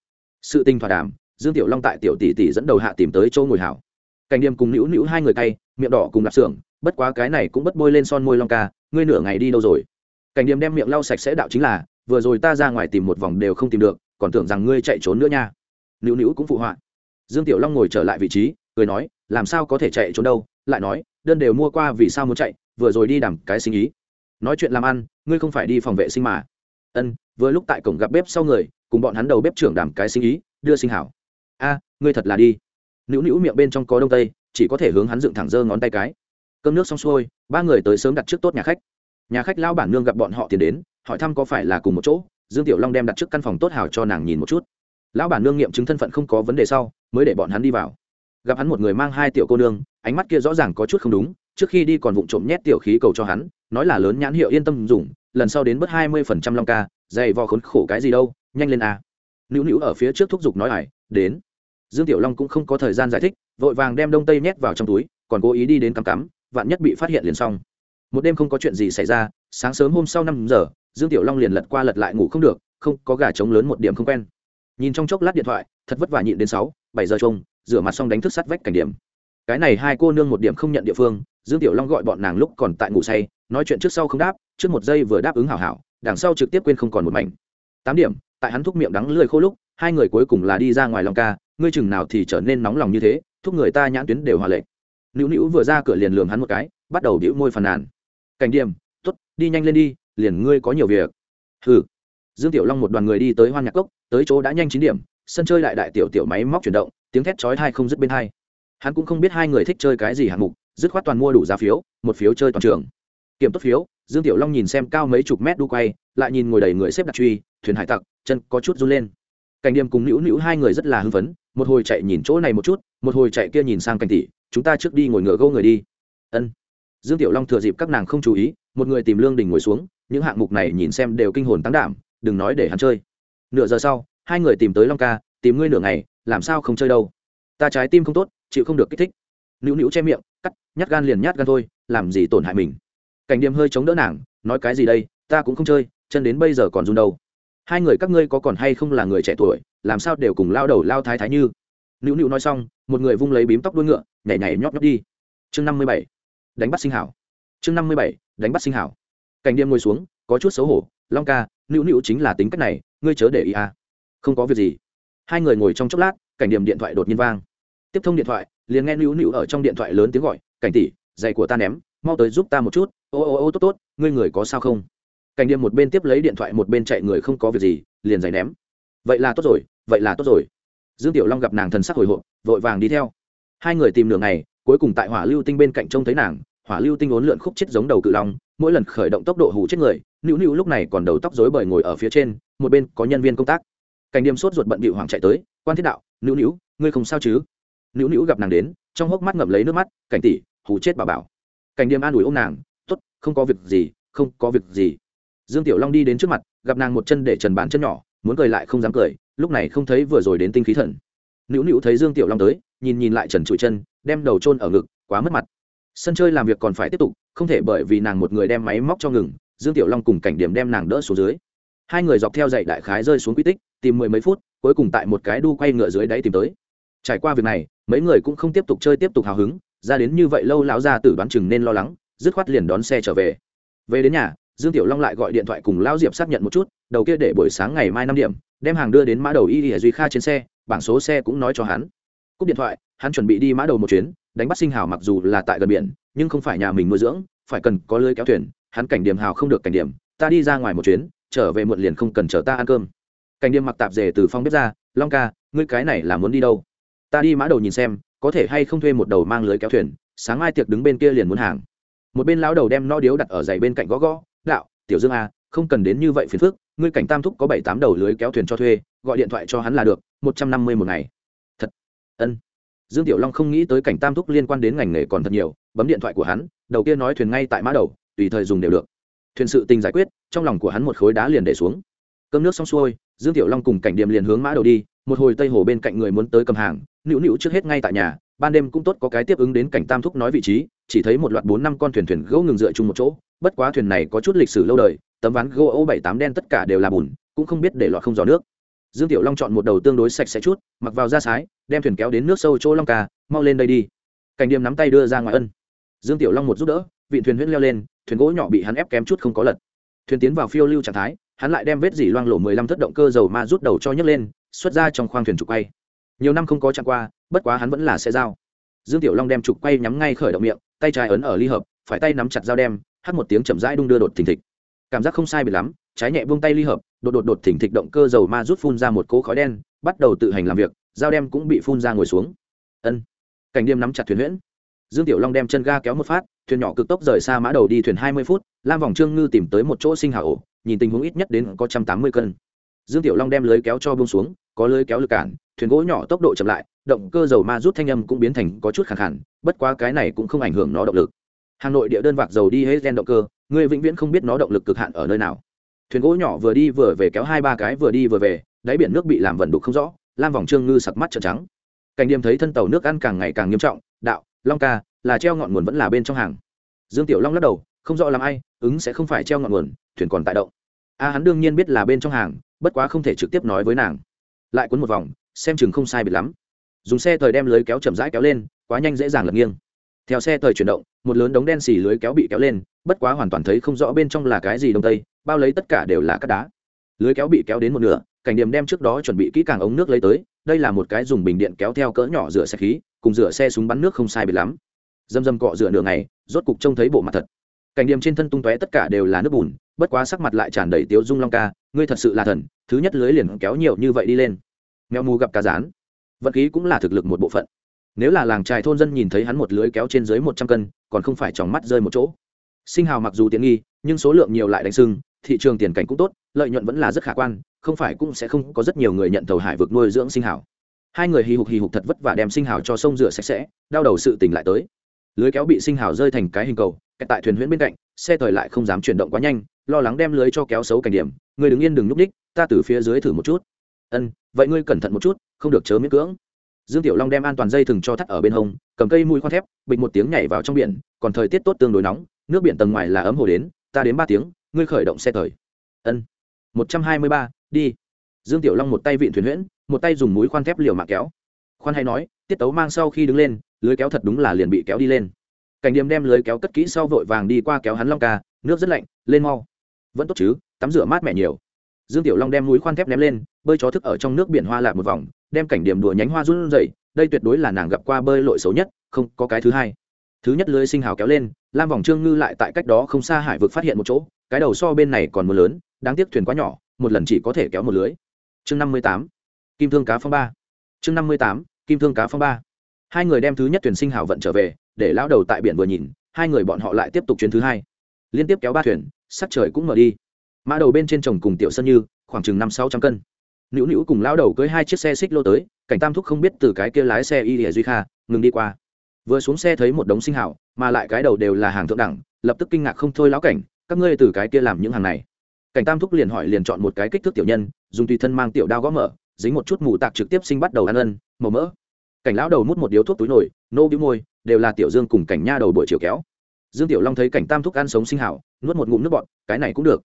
sự tinh thỏa đàm, dương tiểu long tại tiểu tỷ tỷ dẫn đầu hạ tìm tới châu ngồi hảo. Cảnh điềm cùng nữu nữu hai người tay, miệng đỏ cùng lạp xưởng, bất quá cái này cũng bất bôi lên son môi long ca, ngươi nửa ngày đi đâu rồi? Cảnh điềm đem miệng lau sạch sẽ đạo chính là vừa rồi ta ra ngoài tìm một vòng đều không tìm được, còn tưởng rằng ngươi chạy trốn nữa nha. Nữu nữu cũng phụ họa. Dương tiểu long ngồi trở lại vị trí, cười nói, làm sao có thể chạy trốn đâu, lại nói, đơn đều mua qua vì sao muốn chạy, vừa rồi đi đàm cái sinh ý. Nói chuyện làm ăn, ngươi không phải đi phòng vệ sinh mà. Ân, vừa lúc tại cổng gặp bếp sau người, cùng bọn hắn đầu bếp trưởng đàm cái sinh ý, đưa sinh hảo. A, ngươi thật là đi. Nữu nữu miệng bên trong có đông tây, chỉ có thể hướng hắn dựng thẳng giơ ngón tay cái. Cơm nước xong xuôi, ba người tới sớm đặt trước tốt nhà khách. Nhà khách lao bản nương gặp bọn họ tiền đến hỏi thăm có phải là cùng một chỗ, dương tiểu long đem đặt trước căn phòng tốt hảo cho nàng nhìn một chút. Lão bản nương nghiệm chứng thân phận không có vấn đề sau, mới để bọn hắn đi vào. Gặp hắn một người mang hai tiểu cô nương, ánh mắt kia rõ ràng có chút không đúng, trước khi đi còn vụng trộm nhét tiểu khí cầu cho hắn, nói là lớn nhãn hiệu yên tâm dùng, lần sau đến bớt hai mươi phần trăm long ca, dày vò khốn khổ cái gì đâu, nhanh lên a. Nữu nữu ở phía trước thúc giục nói ải, đến. Dương tiểu long cũng không có thời gian giải thích, vội vàng đem đông tây nhét vào trong túi, còn cố ý đi đến cắm cắm, vạn nhất bị phát hiện liền xong. Một đêm không có chuyện gì xảy ra, sáng sớm hôm sau năm giờ dương tiểu long liền lật qua lật lại ngủ không được, không, có gà trống lớn một điểm không quen. Nhìn trong chốc lát điện thoại, thật vất vả nhịn đến sáu, bảy giờ trông, rửa mặt xong đánh thức sắt vách cảnh điểm. Cái này hai cô nương một điểm không nhận địa phương, dương tiểu long gọi bọn nàng lúc còn tại ngủ say, nói chuyện trước sau không đáp, trước một giây vừa đáp ứng hảo hảo, đằng sau trực tiếp quên không còn một mảnh. Tám điểm, tại hắn thúc miệng đắng lười khô lúc, hai người cuối cùng là đi ra ngoài lòng ca, ngươi chừng nào thì trở nên nóng lòng như thế, thúc người ta nhãn tuyến đều hòa lệ nữu nữu vừa ra cửa liền lường hắn một cái, bắt đầu đĩu môi phàn nàn. Cảnh điểm t ố t đi nhanh lên đi liền ngươi có nhiều việc. Hừ. Dương tiểu long một đoàn người đi tới hoan nhạc cốc, tới chỗ đã nhanh chín điểm, sân chơi đại đại tiểu tiểu máy móc chuyển động, tiếng thét chói hai không dứt bên hai. Hắn cũng không biết hai người thích chơi cái gì hạng mục, dứt khoát toàn mua đủ giá phiếu, một phiếu chơi toàn trường. Kiểm tốt phiếu, dương tiểu long nhìn xem cao mấy chục mét đu quay, lại nhìn ngồi đầy người xếp đặt truy, thuyền hải tặc, chân có chút run lên. Cảnh điềm cùng nữu nữu hai người rất là hưng phấn, một hồi chạy nhìn chỗ này một chút, một hồi chạy kia nhìn sang cảnh tỷ, chúng ta trước đi ngồi ngựa gâu người đi. Ân. Dương tiểu long thừa dịp các nàng không chú ý, một người tìm lương đình ngồi xuống những hạng mục này nhìn xem đều kinh hồn tăng đảm, đừng nói để hắn chơi. Nửa giờ sau, hai người tìm tới long ca, tìm ngươi nửa ngày, làm sao không chơi đâu? Ta trái tim không tốt, chịu không được kích thích. Nữu nữu che miệng, cắt, nhát gan liền nhát gan thôi, làm gì tổn hại mình? Cảnh điềm hơi chống đỡ nàng, nói cái gì đây, ta cũng không chơi, chân đến bây giờ còn run đâu. Hai người các ngươi có còn hay không là người trẻ tuổi, làm sao đều cùng lao đầu lao thái thái như? Nữu nữu nói xong, một người vung lấy bím tóc đuôi ngựa, nhảy nhảy nhóp nhóp đi. Chương năm mươi bảy, đánh bắt sinh hảo. Chương năm mươi bảy, đánh bắt sinh hảo cảnh điềm ngồi xuống, có chút xấu hổ, long ca, nữu nữu chính là tính cách này, ngươi chớ để ý à. Không có việc gì. Hai người ngồi trong chốc lát, cảnh điểm điện thoại đột nhiên vang. Tiếp thông điện thoại, liền nghe nữu nữu ở trong điện thoại lớn tiếng gọi, cảnh tỷ, giày của ta ném, mau tới giúp ta một chút. Ô ô ô, tốt tốt, ngươi người có sao không? Cảnh điềm một bên tiếp lấy điện thoại một bên chạy người không có việc gì, liền giày ném. Vậy là tốt rồi, vậy là tốt rồi. Dương tiểu long gặp nàng thần sắc hồi hộp, vội vàng đi theo. Hai người tìm đường này cuối cùng tại hỏa lưu tinh bên cạnh trông thấy nàng hỏa lưu tinh ốn lượn khúc chết giống đầu cự long mỗi lần khởi động tốc độ hủ chết người nữu nữu lúc này còn đầu tóc rối bời ngồi ở phía trên một bên có nhân viên công tác. Cảnh điềm sốt ruột bận bịu hoàng chạy tới quan thiết đạo nữu nữu ngươi không sao chứ? Nữu nữu gặp nàng đến trong hốc mắt ngậm lấy nước mắt cảnh tỷ hủ chết bà bảo. Cảnh điềm an ủi ông nàng tốt, không có việc gì không có việc gì. Dương tiểu long đi đến trước mặt gặp nàng một chân để trần bàn chân nhỏ muốn cười lại không dám cười lúc này không thấy vừa rồi đến tinh khí thần. Nữu nữu thấy dương tiểu long tới nhìn nhìn lại trần trụi chân đem đầu chôn ở ngực quá mất mặt sân chơi làm việc còn phải tiếp tục, không thể bởi vì nàng một người đem máy móc cho ngừng, dương tiểu long cùng cảnh điểm đem nàng đỡ xuống dưới. Hai người dọc theo dậy đại khái rơi xuống quy tích, tìm mười mấy phút, cuối cùng tại một cái đu quay ngựa dưới đáy tìm tới. Trải qua việc này, mấy người cũng không tiếp tục chơi tiếp tục hào hứng, ra đến như vậy lâu lão ra tử đoán chừng nên lo lắng, dứt khoát liền đón xe trở về. Về đến nhà, dương tiểu long lại gọi điện thoại cùng lão diệp xác nhận một chút, đầu kia để buổi sáng ngày mai năm điểm, đem hàng đưa đến mã đầu y y duy kha trên xe, bảng số xe cũng nói cho hắn. Cúp điện thoại, hắn chuẩn bị đi mã đầu một chuyến đánh bắt sinh hào mặc dù là tại gần biển, nhưng không phải nhà mình nuôi dưỡng, phải cần có lưới kéo thuyền, hắn cảnh điểm hào không được cảnh điểm, ta đi ra ngoài một chuyến, trở về muộn liền không cần chờ ta ăn cơm. Cảnh điểm mặc tạp dề từ phong bếp ra, long ca, ngươi cái này là muốn đi đâu? Ta đi mã đầu nhìn xem, có thể hay không thuê một đầu mang lưới kéo thuyền, sáng mai tiệc đứng bên kia liền muốn hàng. Một bên lão đầu đem no điếu đặt ở dày bên cạnh gõ gõ, đạo, tiểu dương a không cần đến như vậy phiền phức, ngươi cảnh tam thúc có bảy tám đầu lưới kéo thuyền cho thuê, gọi điện thoại cho hắn là được, một trăm năm mươi một ngày. Thật, ân dương tiểu long không nghĩ tới cảnh tam thúc liên quan đến ngành nghề còn thật nhiều, bấm điện thoại của hắn, đầu kia nói thuyền ngay tại mã đầu, tùy thời dùng đều được. Thuyền sự tình giải quyết, trong lòng của hắn một khối đá liền để xuống. Cơm nước xong xuôi, dương tiểu long cùng cảnh điểm liền hướng mã đầu đi, một hồi tây hồ bên cạnh người muốn tới cầm hàng, nữu nữu trước hết ngay tại nhà, ban đêm cũng tốt có cái tiếp ứng đến cảnh tam thúc nói vị trí, chỉ thấy một loạt bốn năm con thuyền thuyền gỗ ngừng dựa chung một chỗ, bất quá thuyền này có chút lịch sử lâu đời, tấm ván gỗ ô bảy tám đen tất cả đều là bùn, cũng không biết để lọt không gió nước dương tiểu long chọn một đầu tương đối sạch sẽ chút, mặc vào ra sái, đem thuyền kéo đến nước sâu chỗ long ca, mau lên đây đi. Cảnh điềm nắm tay đưa ra ngoài ân. Dương tiểu long một giúp đỡ, vị thuyền huyễn leo lên, thuyền gỗ nhỏ bị hắn ép kém chút không có lật. Thuyền tiến vào phiêu lưu trạng thái, hắn lại đem vết dỉ loang lổ mười lăm thất động cơ dầu ma rút đầu cho nhấc lên, xuất ra trong khoang thuyền trục quay. Nhiều năm không có chạm qua, bất quá hắn vẫn là xe dao dương tiểu long đem trục quay nhắm ngay khởi động miệng, tay trái ấn ở ly hợp, phải tay nắm chặt dao đem, hắt một tiếng chậm rãi đung đưa đột thình thịch. Cảm giác không sai bị lắm trái nhẹ buông tay ly hợp đột đột đột thỉnh thịch động cơ dầu ma rút phun ra một cỗ khói đen bắt đầu tự hành làm việc dao đem cũng bị phun ra ngồi xuống. Ân. Cảnh đêm nắm chặt thuyền huyễn. Dương tiểu long đem chân ga kéo một phát thuyền nhỏ cực tốc rời xa mã đầu đi thuyền hai mươi phút lam vòng trương ngư tìm tới một chỗ sinh hạ ổ nhìn tình huống ít nhất đến có trăm tám mươi cân. Dương tiểu long đem lưới kéo cho bông xuống có lưới kéo lực cản thuyền gỗ nhỏ tốc độ chậm lại động cơ dầu ma rút thanh âm cũng biến thành có chút khẳng hẳn, bất quá cái này cũng không ảnh hưởng nó động lực. Hà nội địa đơn vạc dầu đi hết gen động cơ người vĩnh viễn không biết nó động lực cực hạn ở nơi nào thuyền gỗ nhỏ vừa đi vừa về kéo hai ba cái vừa đi vừa về, đáy biển nước bị làm vẩn đục không rõ, lam vòng trương ngư sặc mắt trợn trắng. Cảnh điềm thấy thân tàu nước ăn càng ngày càng nghiêm trọng, đạo, long ca, là treo ngọn nguồn vẫn là bên trong hàng. Dương tiểu long lắc đầu, không rõ làm ai, ứng sẽ không phải treo ngọn nguồn, thuyền còn tại động. A hắn đương nhiên biết là bên trong hàng, bất quá không thể trực tiếp nói với nàng. Lại cuốn một vòng, xem chừng không sai biệt lắm. Dùng xe thời đem lưới kéo chậm rãi kéo lên, quá nhanh dễ dàng lật nghiêng. Theo xe thời chuyển động, một lớn đống đen xì lưới kéo bị kéo lên, bất quá hoàn toàn thấy không rõ bên trong là cái gì đông tây bao lấy tất cả đều là cát đá. Lưới kéo bị kéo đến một nửa, cảnh điểm đem trước đó chuẩn bị kỹ càng ống nước lấy tới, đây là một cái dùng bình điện kéo theo cỡ nhỏ rửa xe khí, cùng rửa xe súng bắn nước không sai biệt lắm. Dâm dâm cọ rửa nửa ngày, rốt cục trông thấy bộ mặt thật. Cảnh điểm trên thân tung tóe tất cả đều là nước bùn, bất quá sắc mặt lại tràn đầy tiếu dung long ca, ngươi thật sự là thần, thứ nhất lưới liền kéo nhiều như vậy đi lên. Mèo mù gặp cá rán. Vật khí cũng là thực lực một bộ phận. Nếu là làng trài thôn dân nhìn thấy hắn một lưới kéo trên dưới một trăm cân, còn không phải tròng mắt rơi một chỗ. Sinh hào mặc dù tiện nghi, nhưng số lượng nhiều lại đánh sưng thị trường tiền cảnh cũng tốt, lợi nhuận vẫn là rất khả quan, không phải cũng sẽ không có rất nhiều người nhận tàu hải vực nuôi dưỡng sinh hào hai người hì hục hì hục thật vất vả đem sinh hào cho sông rửa sạch sẽ, đau đầu sự tỉnh lại tới. Lưới kéo bị sinh hào rơi thành cái hình cầu kẹt tại thuyền huyễn bên cạnh, xe thời lại không dám chuyển động quá nhanh, lo lắng đem lưới cho kéo xấu cảnh điểm. Người đứng yên đừng núp ních ta từ phía dưới thử một chút. Ân, vậy ngươi cẩn thận một chút, không được chớ miễn cưỡng. Dương tiểu long đem an toàn dây thừng cho thắt ở bên hông, cầm cây mũi khoan thép, bịch một tiếng nhảy vào trong biển, còn thời tiết tốt tương đối nóng, nước biển tầng ngoài là ấm hồ đến, ta đến ba tiếng ngươi khởi động xe thời. Ân. Một trăm hai mươi ba, đi. Dương tiểu long một tay vịn thuyền huyễn, một tay dùng mũi khoan thép liều mạng kéo. Khoan hay nói, tiết tấu mang sau khi đứng lên, lưới kéo thật đúng là liền bị kéo đi lên. Cảnh điềm đem lưới kéo cất kỹ sau vội vàng đi qua kéo hắn long ca, nước rất lạnh, lên mau. Vẫn tốt chứ, tắm rửa mát mẻ nhiều. Dương tiểu long đem mũi khoan thép ném lên, bơi chó thức ở trong nước biển hoa lạc một vòng, đem cảnh điểm đùa nhánh hoa run rẩy, đây tuyệt đối là nàng gặp qua bơi lội xấu nhất, không có cái thứ hai. Thứ nhất lưới sinh hào kéo lên, lam vòng trương ngư lại tại cách đó không xa hải vực phát hiện một chỗ cái đầu so bên này còn mưa lớn, đáng tiếc thuyền quá nhỏ, một lần chỉ có thể kéo một lưới. Chương năm mươi tám, kim thương cá phong ba. Chương năm mươi tám, kim thương cá phong ba. Hai người đem thứ nhất thuyền sinh hào vận trở về, để lão đầu tại biển vừa nhìn, hai người bọn họ lại tiếp tục chuyến thứ hai. Liên tiếp kéo ba thuyền, sắc trời cũng mở đi. Mã đầu bên trên chồng cùng tiểu sân như, khoảng chừng năm sáu trăm cân. Nữu nữu cùng lão đầu cưới hai chiếc xe xích lô tới, cảnh tam thúc không biết từ cái kia lái xe y địa duy kha, ngừng đi qua. Vừa xuống xe thấy một đống sinh hảo mà lại cái đầu đều là hàng thượng đẳng, lập tức kinh ngạc không thôi lão cảnh các ngươi từ cái kia làm những hàng này. Cảnh tam thúc liền hỏi liền chọn một cái kích thước tiểu nhân, dùng tùy thân mang tiểu đao gõ mở, dính một chút mù tạc trực tiếp sinh bắt đầu ăn ân, màu mỡ. Cảnh lão đầu mút một điếu thuốc túi nổi nô bĩu môi, đều là tiểu dương cùng cảnh nha đầu buổi chiều kéo. Dương tiểu long thấy cảnh tam thúc ăn sống sinh hảo, nuốt một ngụm nước bọt, cái này cũng được.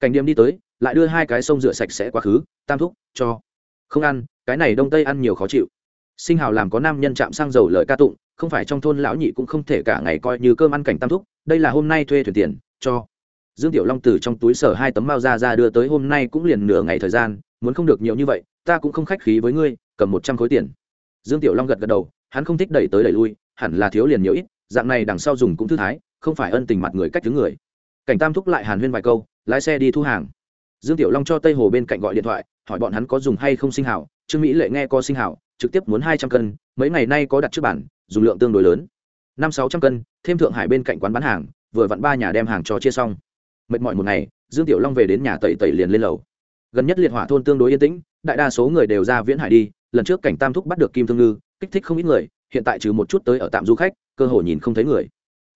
Cảnh điềm đi tới, lại đưa hai cái sông rửa sạch sẽ quá khứ, tam thúc, cho. Không ăn, cái này đông tây ăn nhiều khó chịu. Sinh hào làm có nam nhân chạm sang dầu lợi ca tụng, không phải trong thôn lão nhị cũng không thể cả ngày coi như cơm ăn cảnh tam thúc, đây là hôm nay thuê thuyền tiền, cho dương tiểu long từ trong túi sở hai tấm mao ra ra đưa tới, hôm nay cũng liền nửa ngày thời gian, muốn không được nhiều như vậy, ta cũng không khách khí với ngươi, cầm một trăm khối tiền. Dương tiểu long gật gật đầu, hắn không thích đẩy tới đẩy lui, hẳn là thiếu liền nhiều ít, dạng này đằng sau dùng cũng thư thái, không phải ân tình mặt người cách thứ người. Cảnh tam thúc lại hàn huyên vài câu, lái xe đi thu hàng. Dương tiểu long cho tây hồ bên cạnh gọi điện thoại, hỏi bọn hắn có dùng hay không sinh hảo, trương mỹ lệ nghe có sinh hảo, trực tiếp muốn hai trăm cân, mấy ngày nay có đặt trước bản, dùng lượng tương đối lớn. Năm sáu trăm cân, thêm thượng hải bên cạnh quán bán hàng, vừa vặn ba nhà đem hàng cho chia xong mệt mỏi một ngày, dương tiểu long về đến nhà tẩy tẩy liền lên lầu. Gần nhất liệt hỏa thôn tương đối yên tĩnh, đại đa số người đều ra viễn hải đi, lần trước cảnh tam thúc bắt được kim thương ngư, kích thích không ít người, hiện tại trừ một chút tới ở tạm du khách, cơ hội nhìn không thấy người.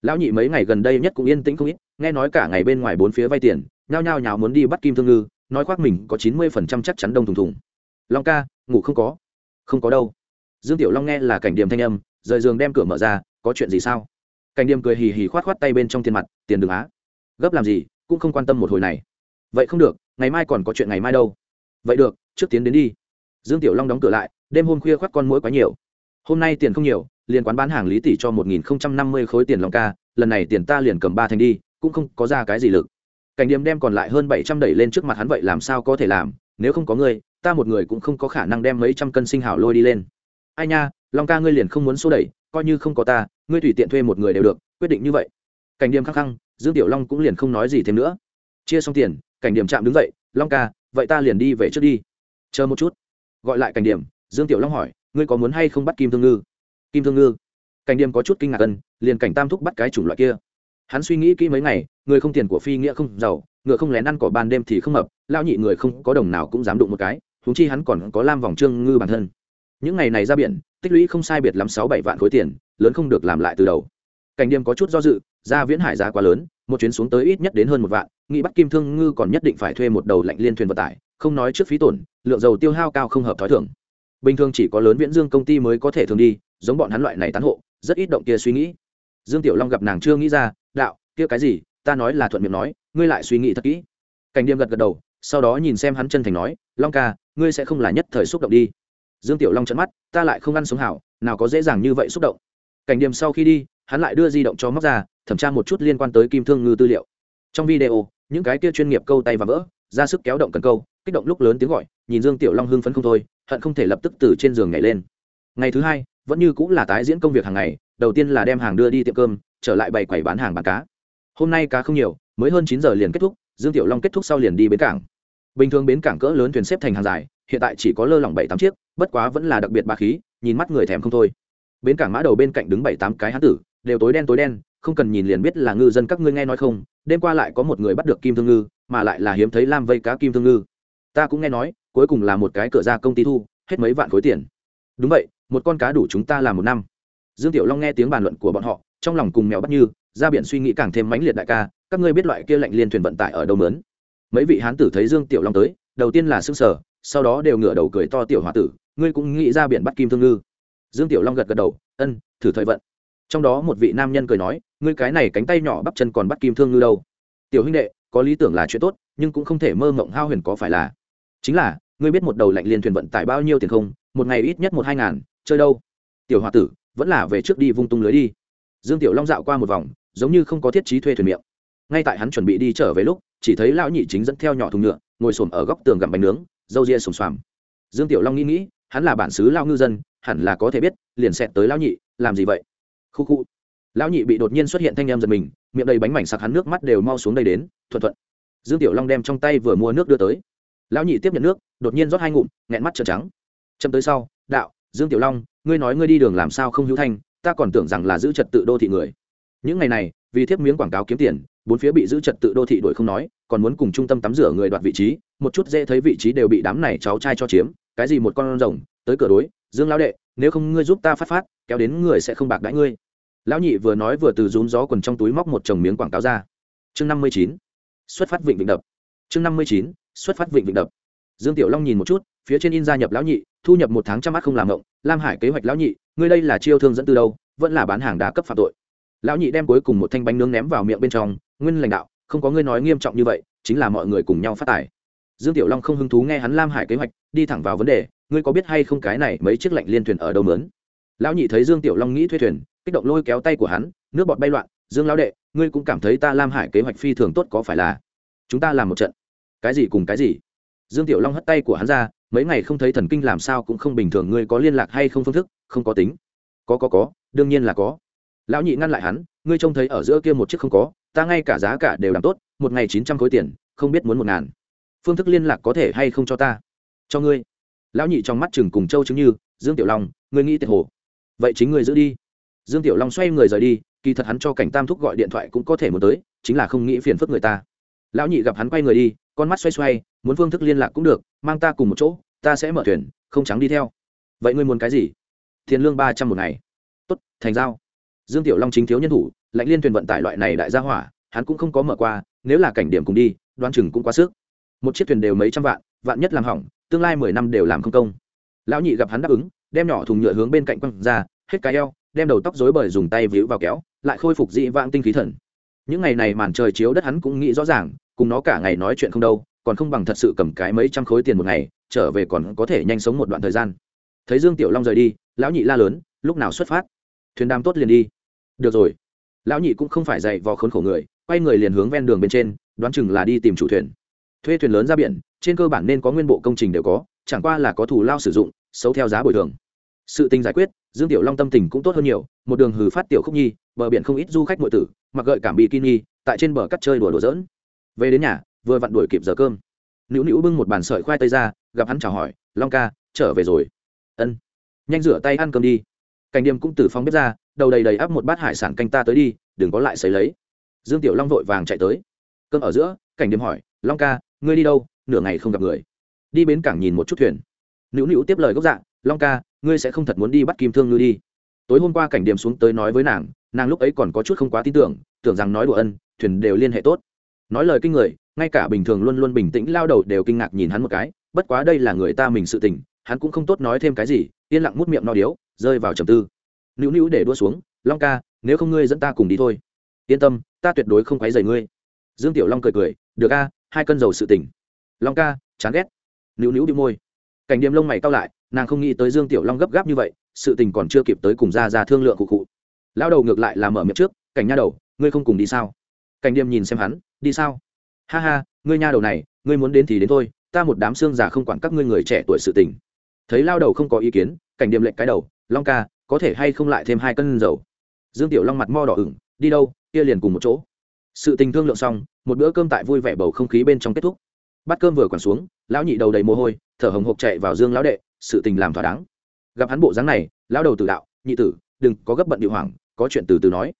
Lão nhị mấy ngày gần đây nhất cũng yên tĩnh không ít, nghe nói cả ngày bên ngoài bốn phía vay tiền, nhao nhao nhào muốn đi bắt kim thương ngư, nói khoác mình có chín mươi phần trăm chắc chắn đông thùng thùng. Long ca, ngủ không có? Không có đâu. Dương tiểu long nghe là cảnh điểm thanh âm, rời giường đem cửa mở ra, có chuyện gì sao? Cảnh điểm cười hì hì khoát khoát tay bên trong tiền mặt, tiền đường á. Gấp làm gì? Cũng không quan tâm một hồi này. Vậy không được, ngày mai còn có chuyện ngày mai đâu. Vậy được, trước tiến đến đi. Dương tiểu long đóng cửa lại, đêm hôm khuya khoác con mũi quá nhiều. Hôm nay tiền không nhiều, liền quán bán hàng lý tỷ cho một nghìn không trăm năm mươi khối tiền long ca, lần này tiền ta liền cầm ba thành đi, cũng không có ra cái gì lực. Cảnh điểm đem còn lại hơn bảy trăm đẩy lên trước mặt hắn vậy làm sao có thể làm, nếu không có ngươi, ta một người cũng không có khả năng đem mấy trăm cân sinh hảo lôi đi lên. Ai nha, long ca ngươi liền không muốn xô đẩy, coi như không có ta, ngươi tùy tiện thuê một người đều được, quyết định như vậy. Cảnh điểm khăng khăng dương tiểu long cũng liền không nói gì thêm nữa. Chia xong tiền, cảnh điểm chạm đứng dậy, long ca, vậy ta liền đi về trước đi. Chờ một chút. Gọi lại cảnh điểm, dương tiểu long hỏi, ngươi có muốn hay không bắt kim thương ngư? Kim thương ngư? Cảnh điểm có chút kinh ngạc ân, liền cảnh tam thúc bắt cái chủng loại kia. Hắn suy nghĩ kỹ mấy ngày, người không tiền của phi nghĩa không giàu, ngựa không lén ăn cỏ ban đêm thì không mập lao nhị người không có đồng nào cũng dám đụng một cái húng chi hắn còn có lam vòng trương ngư bản thân. Những ngày này ra biển, tích lũy không sai biệt lắm sáu bảy vạn khối tiền, lớn không được làm lại từ đầu cảnh điểm có chút do dự, ra viễn hải giá quá lớn, một chuyến xuống tới ít nhất đến hơn một vạn, nghĩ bắt kim thương ngư còn nhất định phải thuê một đầu lạnh liên thuyền vận tải, không nói trước phí tổn, lượng dầu tiêu hao cao không hợp t h ó i thưởng bình thường chỉ có lớn viễn dương công ty mới có thể thường đi, giống bọn hắn loại này tán hộ, rất ít động kia suy nghĩ. Dương tiểu long gặp nàng chưa nghĩ ra, đạo, kia cái gì? Ta nói là thuận miệng nói, ngươi lại suy nghĩ thật kỹ. Cảnh điểm gật gật đầu, sau đó nhìn xem hắn chân thành nói, long ca, ngươi sẽ không là nhất thời xúc động đi. Dương tiểu long trận mắt, ta lại không ăn sống hảo, nào có dễ dàng như vậy xúc động. Cảnh điểm sau khi đi hắn lại đưa di động cho móc ra, thẩm tra một chút liên quan tới kim thương ngư tư liệu. Trong video, những cái kia chuyên nghiệp câu tay và vỡ, ra sức kéo động cần câu, kích động lúc lớn tiếng gọi, nhìn dương tiểu long hưng phấn không thôi, hận không thể lập tức từ trên giường nhảy lên. Ngày thứ hai, vẫn như cũng là tái diễn công việc hàng ngày, đầu tiên là đem hàng đưa đi tiệm cơm, trở lại bày quầy bán hàng bán cá. Hôm nay cá không nhiều, mới hơn chín giờ liền kết thúc, dương tiểu long kết thúc sau liền đi bến cảng. Bình thường bến cảng cỡ lớn thuyền xếp thành hàng dài, hiện tại chỉ có lơ lỏng bảy tám chiếc, bất quá vẫn là đặc biệt bà khí, nhìn mắt người thèm không thôi. Bến cảng mã đầu bên cạnh đứng bảy tám cái hán tử đều tối đen tối đen, không cần nhìn liền biết là ngư dân các ngươi nghe nói không, đêm qua lại có một người bắt được kim thương ngư, mà lại là hiếm thấy lam vây cá kim thương ngư. Ta cũng nghe nói, cuối cùng là một cái cửa ra công ty thu, hết mấy vạn khối tiền. Đúng vậy, một con cá đủ chúng ta làm một năm. Dương tiểu long nghe tiếng bàn luận của bọn họ, trong lòng cùng mèo bắt như, ra biển suy nghĩ càng thêm mãnh liệt đại ca, các ngươi biết loại kia lạnh liên thuyền vận tải ở đâu lớn? mấy vị hán tử thấy dương tiểu long tới, đầu tiên là xương sở sau đó đều ngửa đầu cười to tiểu h tử, ngươi cũng nghĩ ra biển bắt kim thương ngư. Dương tiểu long gật gật đầu, ân, thử thời vận trong đó một vị nam nhân cười nói, ngươi cái này cánh tay nhỏ bắp chân còn bắt kim thương ngư đâu. Tiểu huynh đệ, có lý tưởng là chuyện tốt, nhưng cũng không thể mơ mộng hao huyền có phải là. Chính là, ngươi biết một đầu lạnh liên thuyền vận tải bao nhiêu tiền không? Một ngày ít nhất một hai ngàn, chơi đâu? Tiểu h tử, vẫn là về trước đi vung tung lưới đi. Dương tiểu long dạo qua một vòng, giống như không có thiết trí thuê thuyền miệng. Ngay tại hắn chuẩn bị đi trở về lúc, chỉ thấy lão nhị chính dẫn theo nhỏ thùng nhựa ngồi xổm ở góc tường gặm bánh nướng, râu ria sùng xoàm. Dương tiểu long nghĩ nghĩ, hắn là bản xứ lao ngư dân, hẳn là có thể biết, liền xẹt tới lão nhị, làm gì vậy? Khu khu. Lão nhị bị đột nhiên xuất hiện thanh em giật mình, miệng đầy bánh mảnh sặc hắn nước mắt đều mau xuống đây đến, thuận thuận. Dương tiểu long đem trong tay vừa mua nước đưa tới. Lão nhị tiếp nhận nước, đột nhiên rót hai ngụm, nghẹn mắt trợn trắng. Chậm tới sau, đạo, dương tiểu long, ngươi nói ngươi đi đường làm sao không hữu thanh, ta còn tưởng rằng là giữ trật tự đô thị người. Những ngày này, vì thiếp miếng quảng cáo kiếm tiền, bốn phía bị giữ trật tự đô thị đuổi không nói, còn muốn cùng trung tâm tắm rửa người đoạt vị trí, một chút dễ thấy vị trí đều bị đám này cháu trai cho chiếm, cái gì một con rồng, tới cửa đối, dương lão đệ, nếu không ngươi giúp ta phát phát, kéo đến người sẽ không bạc đãi ngươi lão nhị vừa nói vừa từ rún gió quần trong túi móc một chồng miếng quảng cáo ra. Chương năm mươi chín, xuất phát vịnh vịnh đập. Chương năm mươi chín, xuất phát vịnh vịnh đập. Dương tiểu long nhìn một chút, phía trên in gia nhập lão nhị, thu nhập một tháng trăm mắt không làm ngộng, lam hải kế hoạch lão nhị, ngươi đây là chiêu thương dẫn từ đâu, vẫn là bán hàng đa cấp phạm tội. Lão nhị đem cuối cùng một thanh bánh nướng ném vào miệng bên trong, nguyên lãnh đạo, không có ngươi nói nghiêm trọng như vậy, chính là mọi người cùng nhau phát tài dương tiểu long không hứng thú nghe hắn lam hải kế hoạch, đi thẳng vào vấn đề, ngươi có biết hay không cái này mấy chiếc lạnh liên thuyền ở đâu mướn? Lão nhị thấy dương tiểu long nghĩ thuê thuyền kích động lôi kéo tay của hắn, nước bọt bay loạn, dương lão đệ, ngươi cũng cảm thấy ta lam hải kế hoạch phi thường tốt có phải là? Chúng ta làm một trận. Cái gì cùng cái gì? Dương tiểu long hất tay của hắn ra, mấy ngày không thấy thần kinh làm sao cũng không bình thường, ngươi có liên lạc hay không phương thức? Không có tính. Có có có, đương nhiên là có. Lão nhị ngăn lại hắn, ngươi trông thấy ở giữa kia một chiếc không có, ta ngay cả giá cả đều làm tốt, một ngày chín trăm khối tiền, không biết muốn một ngàn. Phương thức liên lạc có thể hay không cho ta? Cho ngươi. Lão nhị trong mắt chừng cùng châu chứng như, dương tiểu long, ngươi nghĩ tiệt hồ. Vậy chính ngươi giữ đi dương tiểu long xoay người rời đi, kỳ thật hắn cho cảnh tam thúc gọi điện thoại cũng có thể muốn tới, chính là không nghĩ phiền phức người ta. Lão nhị gặp hắn quay người đi, con mắt xoay xoay, muốn phương thức liên lạc cũng được, mang ta cùng một chỗ, ta sẽ mở thuyền, không trắng đi theo. Vậy ngươi muốn cái gì? Tiền lương ba trăm một ngày. Tốt, thành giao. Dương tiểu long chính thiếu nhân thủ lãnh liên thuyền vận tải loại này đại gia hỏa, hắn cũng không có mở qua, nếu là cảnh điểm cùng đi đoan chừng cũng quá sức. Một chiếc thuyền đều mấy trăm vạn vạn nhất làm hỏng, tương lai mười năm đều làm không công. Lão nhị gặp hắn đáp ứng, đem nhỏ thùng nhựa hướng bên cạnh quăng ra, hết cái eo đem đầu tóc rối bời dùng tay víu vào kéo, lại khôi phục dị vãng tinh khí thần. Những ngày này màn trời chiếu đất hắn cũng nghĩ rõ ràng, cùng nó cả ngày nói chuyện không đâu, còn không bằng thật sự cầm cái mấy trăm khối tiền một ngày, trở về còn có thể nhanh sống một đoạn thời gian. Thấy dương tiểu long rời đi, lão nhị la lớn, lúc nào xuất phát? Thuyền đam tốt liền đi. Được rồi. Lão nhị cũng không phải dạy vò khốn khổ người, quay người liền hướng ven đường bên trên, đoán chừng là đi tìm chủ thuyền. Thuê thuyền lớn ra biển, trên cơ bản nên có nguyên bộ công trình đều có, chẳng qua là có thù lao sử dụng, xấu theo giá bồi thường. Sự tình giải quyết dương tiểu long tâm tình cũng tốt hơn nhiều, một đường hừ phát tiểu khúc nhi, bờ biển không ít du khách nội tử, mặc gợi cảm bikini, tại trên bờ cắt chơi đùa đùa dỡn về đến nhà, vừa vặn đuổi kịp giờ cơm. Nữu nữu bưng một bàn sợi khoai tây ra, gặp hắn chào hỏi, long ca, trở về rồi. Ân, nhanh rửa tay ăn cơm đi. Cảnh điềm cũng từ phòng bếp ra, đầu đầy đầy áp một bát hải sản canh ta tới đi, đừng có lại xấy lấy. Dương tiểu long vội vàng chạy tới. Cơm ở giữa, cảnh điềm hỏi, long ca, ngươi đi đâu? Nửa ngày không gặp người. Đi bến cảng nhìn một chút thuyền. Nữu nữu tiếp lời gốc dạng, long ca ngươi sẽ không thật muốn đi bắt kim thương ngư đi. Tối hôm qua cảnh điểm xuống tới nói với nàng nàng lúc ấy còn có chút không quá tin tưởng tưởng rằng nói đùa ân, thuyền đều liên hệ tốt. Nói lời kinh người, ngay cả bình thường luôn luôn bình tĩnh lao đầu đều kinh ngạc nhìn hắn một cái, bất quá đây là người ta mình sự tình, hắn cũng không tốt nói thêm cái gì, yên lặng mút miệng no điếu, rơi vào trầm tư. Nữu nữu để đua xuống, long ca, nếu không ngươi dẫn ta cùng đi thôi. Yên tâm, ta tuyệt đối không quấy rầy ngươi. Dương tiểu long cười cười, được a, hai cân dầu sự tỉnh long ca, chán ghét. Nữu nữu đi môi. Cảnh điểm lông mày cao lại nàng không nghĩ tới dương tiểu long gấp gáp như vậy, sự tình còn chưa kịp tới cùng ra ra thương lượng cụ cụ. Lao đầu ngược lại là mở miệng trước, cảnh nha đầu, ngươi không cùng đi sao? Cảnh điềm nhìn xem hắn, đi sao? Ha ha, ngươi nha đầu này, ngươi muốn đến thì đến thôi, ta một đám xương già không quản các ngươi người trẻ tuổi sự tình. Thấy lao đầu không có ý kiến, cảnh điềm lệnh cái đầu, long ca, có thể hay không lại thêm hai cân dầu? Dương tiểu long mặt mo đỏ ửng, đi đâu, kia liền cùng một chỗ. Sự tình thương lượng xong, một bữa cơm tại vui vẻ bầu không khí bên trong kết thúc. Bát cơm vừa quẳng xuống, lão nhị đầu đầy mồ hôi, thở hồng hộc chạy vào dương lão đệ sự tình làm thỏa đáng. Gặp hắn bộ dáng này, lão đầu tử đạo, nhị tử, đừng có gấp bận điệu hoảng, có chuyện từ từ nói.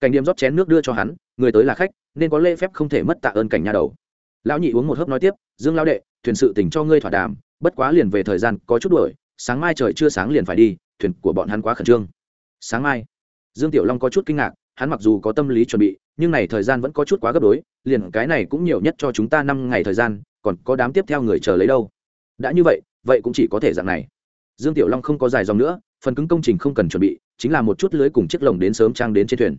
Cảnh điểm rót chén nước đưa cho hắn, người tới là khách, nên có lễ phép không thể mất tạ ơn cảnh nhà đầu. Lão nhị uống một hớp nói tiếp, dương lão đệ, thuyền sự tình cho ngươi thỏa đàm, bất quá liền về thời gian có chút đuổi, sáng mai trời chưa sáng liền phải đi, thuyền của bọn hắn quá khẩn trương. Sáng mai, dương tiểu long có chút kinh ngạc, hắn mặc dù có tâm lý chuẩn bị, nhưng này thời gian vẫn có chút quá gấp đối liền cái này cũng nhiều nhất cho chúng ta năm ngày thời gian, còn có đám tiếp theo người chờ lấy đâu. Đã như vậy vậy cũng chỉ có thể dạng này. Dương tiểu long không có dài dòng nữa, phần cứng công trình không cần chuẩn bị, chính là một chút lưới cùng chiếc lồng đến sớm trang đến trên thuyền.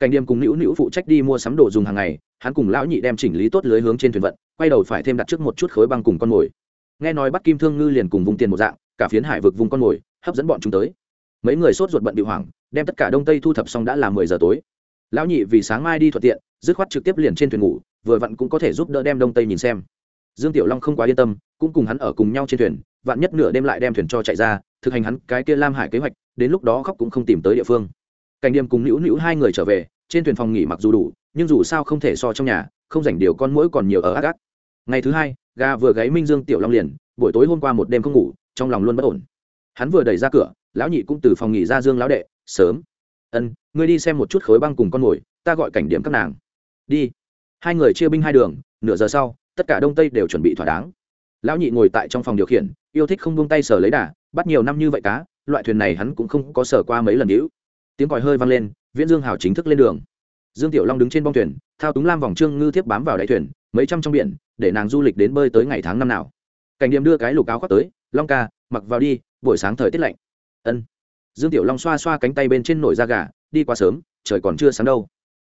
Cảnh điềm cùng nữu nữu phụ trách đi mua sắm đồ dùng hàng ngày, hắn cùng lão nhị đem chỉnh lý tốt lưới hướng trên thuyền vận, quay đầu phải thêm đặt trước một chút khối băng cùng con mồi. Nghe nói bắt kim thương ngư liền cùng vùng tiền một dạng, cả phiến hải vực vùng con mồi, hấp dẫn bọn chúng tới. Mấy người sốt ruột bận bị hoảng, đem tất cả đông tây thu thập xong đã là mười giờ tối. Lão nhị vì sáng mai đi thuận tiện, dứt khoát trực tiếp liền trên thuyền ngủ, vừa vặn cũng có thể giúp đỡ đem đông tây nhìn xem dương tiểu long không quá yên tâm, cũng cùng hắn ở cùng nhau trên thuyền, vạn nhất nửa đêm lại đem thuyền cho chạy ra, thực hành hắn cái kia lam hải kế hoạch, đến lúc đó khóc cũng không tìm tới địa phương. Cảnh điềm cùng nữu nữu hai người trở về, trên thuyền phòng nghỉ mặc dù đủ, nhưng dù sao không thể so trong nhà, không dành điều con mũi còn nhiều ở ác ác. Ngày thứ hai, gà vừa gáy minh dương tiểu long liền, buổi tối hôm qua một đêm không ngủ, trong lòng luôn bất ổn. Hắn vừa đẩy ra cửa, lão nhị cũng từ phòng nghỉ ra dương lão đệ, sớm. Ân, ngươi đi xem một chút khối băng cùng con mồi ta gọi cảnh điểm các nàng. Đi. Hai người chia binh hai đường, nửa giờ sau tất cả đông tây đều chuẩn bị thỏa đáng. Lão nhị ngồi tại trong phòng điều khiển, yêu thích không buông tay sờ lấy đà, bắt nhiều năm như vậy cá, loại thuyền này hắn cũng không có sờ qua mấy lần hữu tiếng còi hơi vang lên, viễn dương hào chính thức lên đường. Dương tiểu long đứng trên bong thuyền, thao túng lam vòng trương ngư thiếp bám vào đáy thuyền, mấy trăm trong biển, để nàng du lịch đến bơi tới ngày tháng năm nào. Cảnh điểm đưa cái lục áo khoác tới, long ca, mặc vào đi, buổi sáng thời tiết lạnh. Ân. Dương tiểu long xoa xoa cánh tay bên trên nổi da gà, đi qua sớm, trời còn chưa sáng đâu.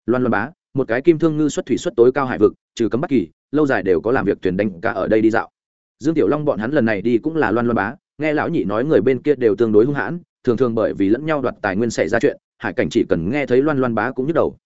Loan loan bá, một cái kim thương ngư xuất thủy xuất tối cao hải vực, trừ cấm bất kỳ lâu dài đều có làm việc thuyền đánh cá ở đây đi dạo. Dương tiểu long bọn hắn lần này đi cũng là loan loan bá, nghe lão nhị nói người bên kia đều tương đối hung hãn, thường thường bởi vì lẫn nhau đoạt tài nguyên xảy ra chuyện, hải cảnh chỉ cần nghe thấy loan loan bá cũng nhức đầu.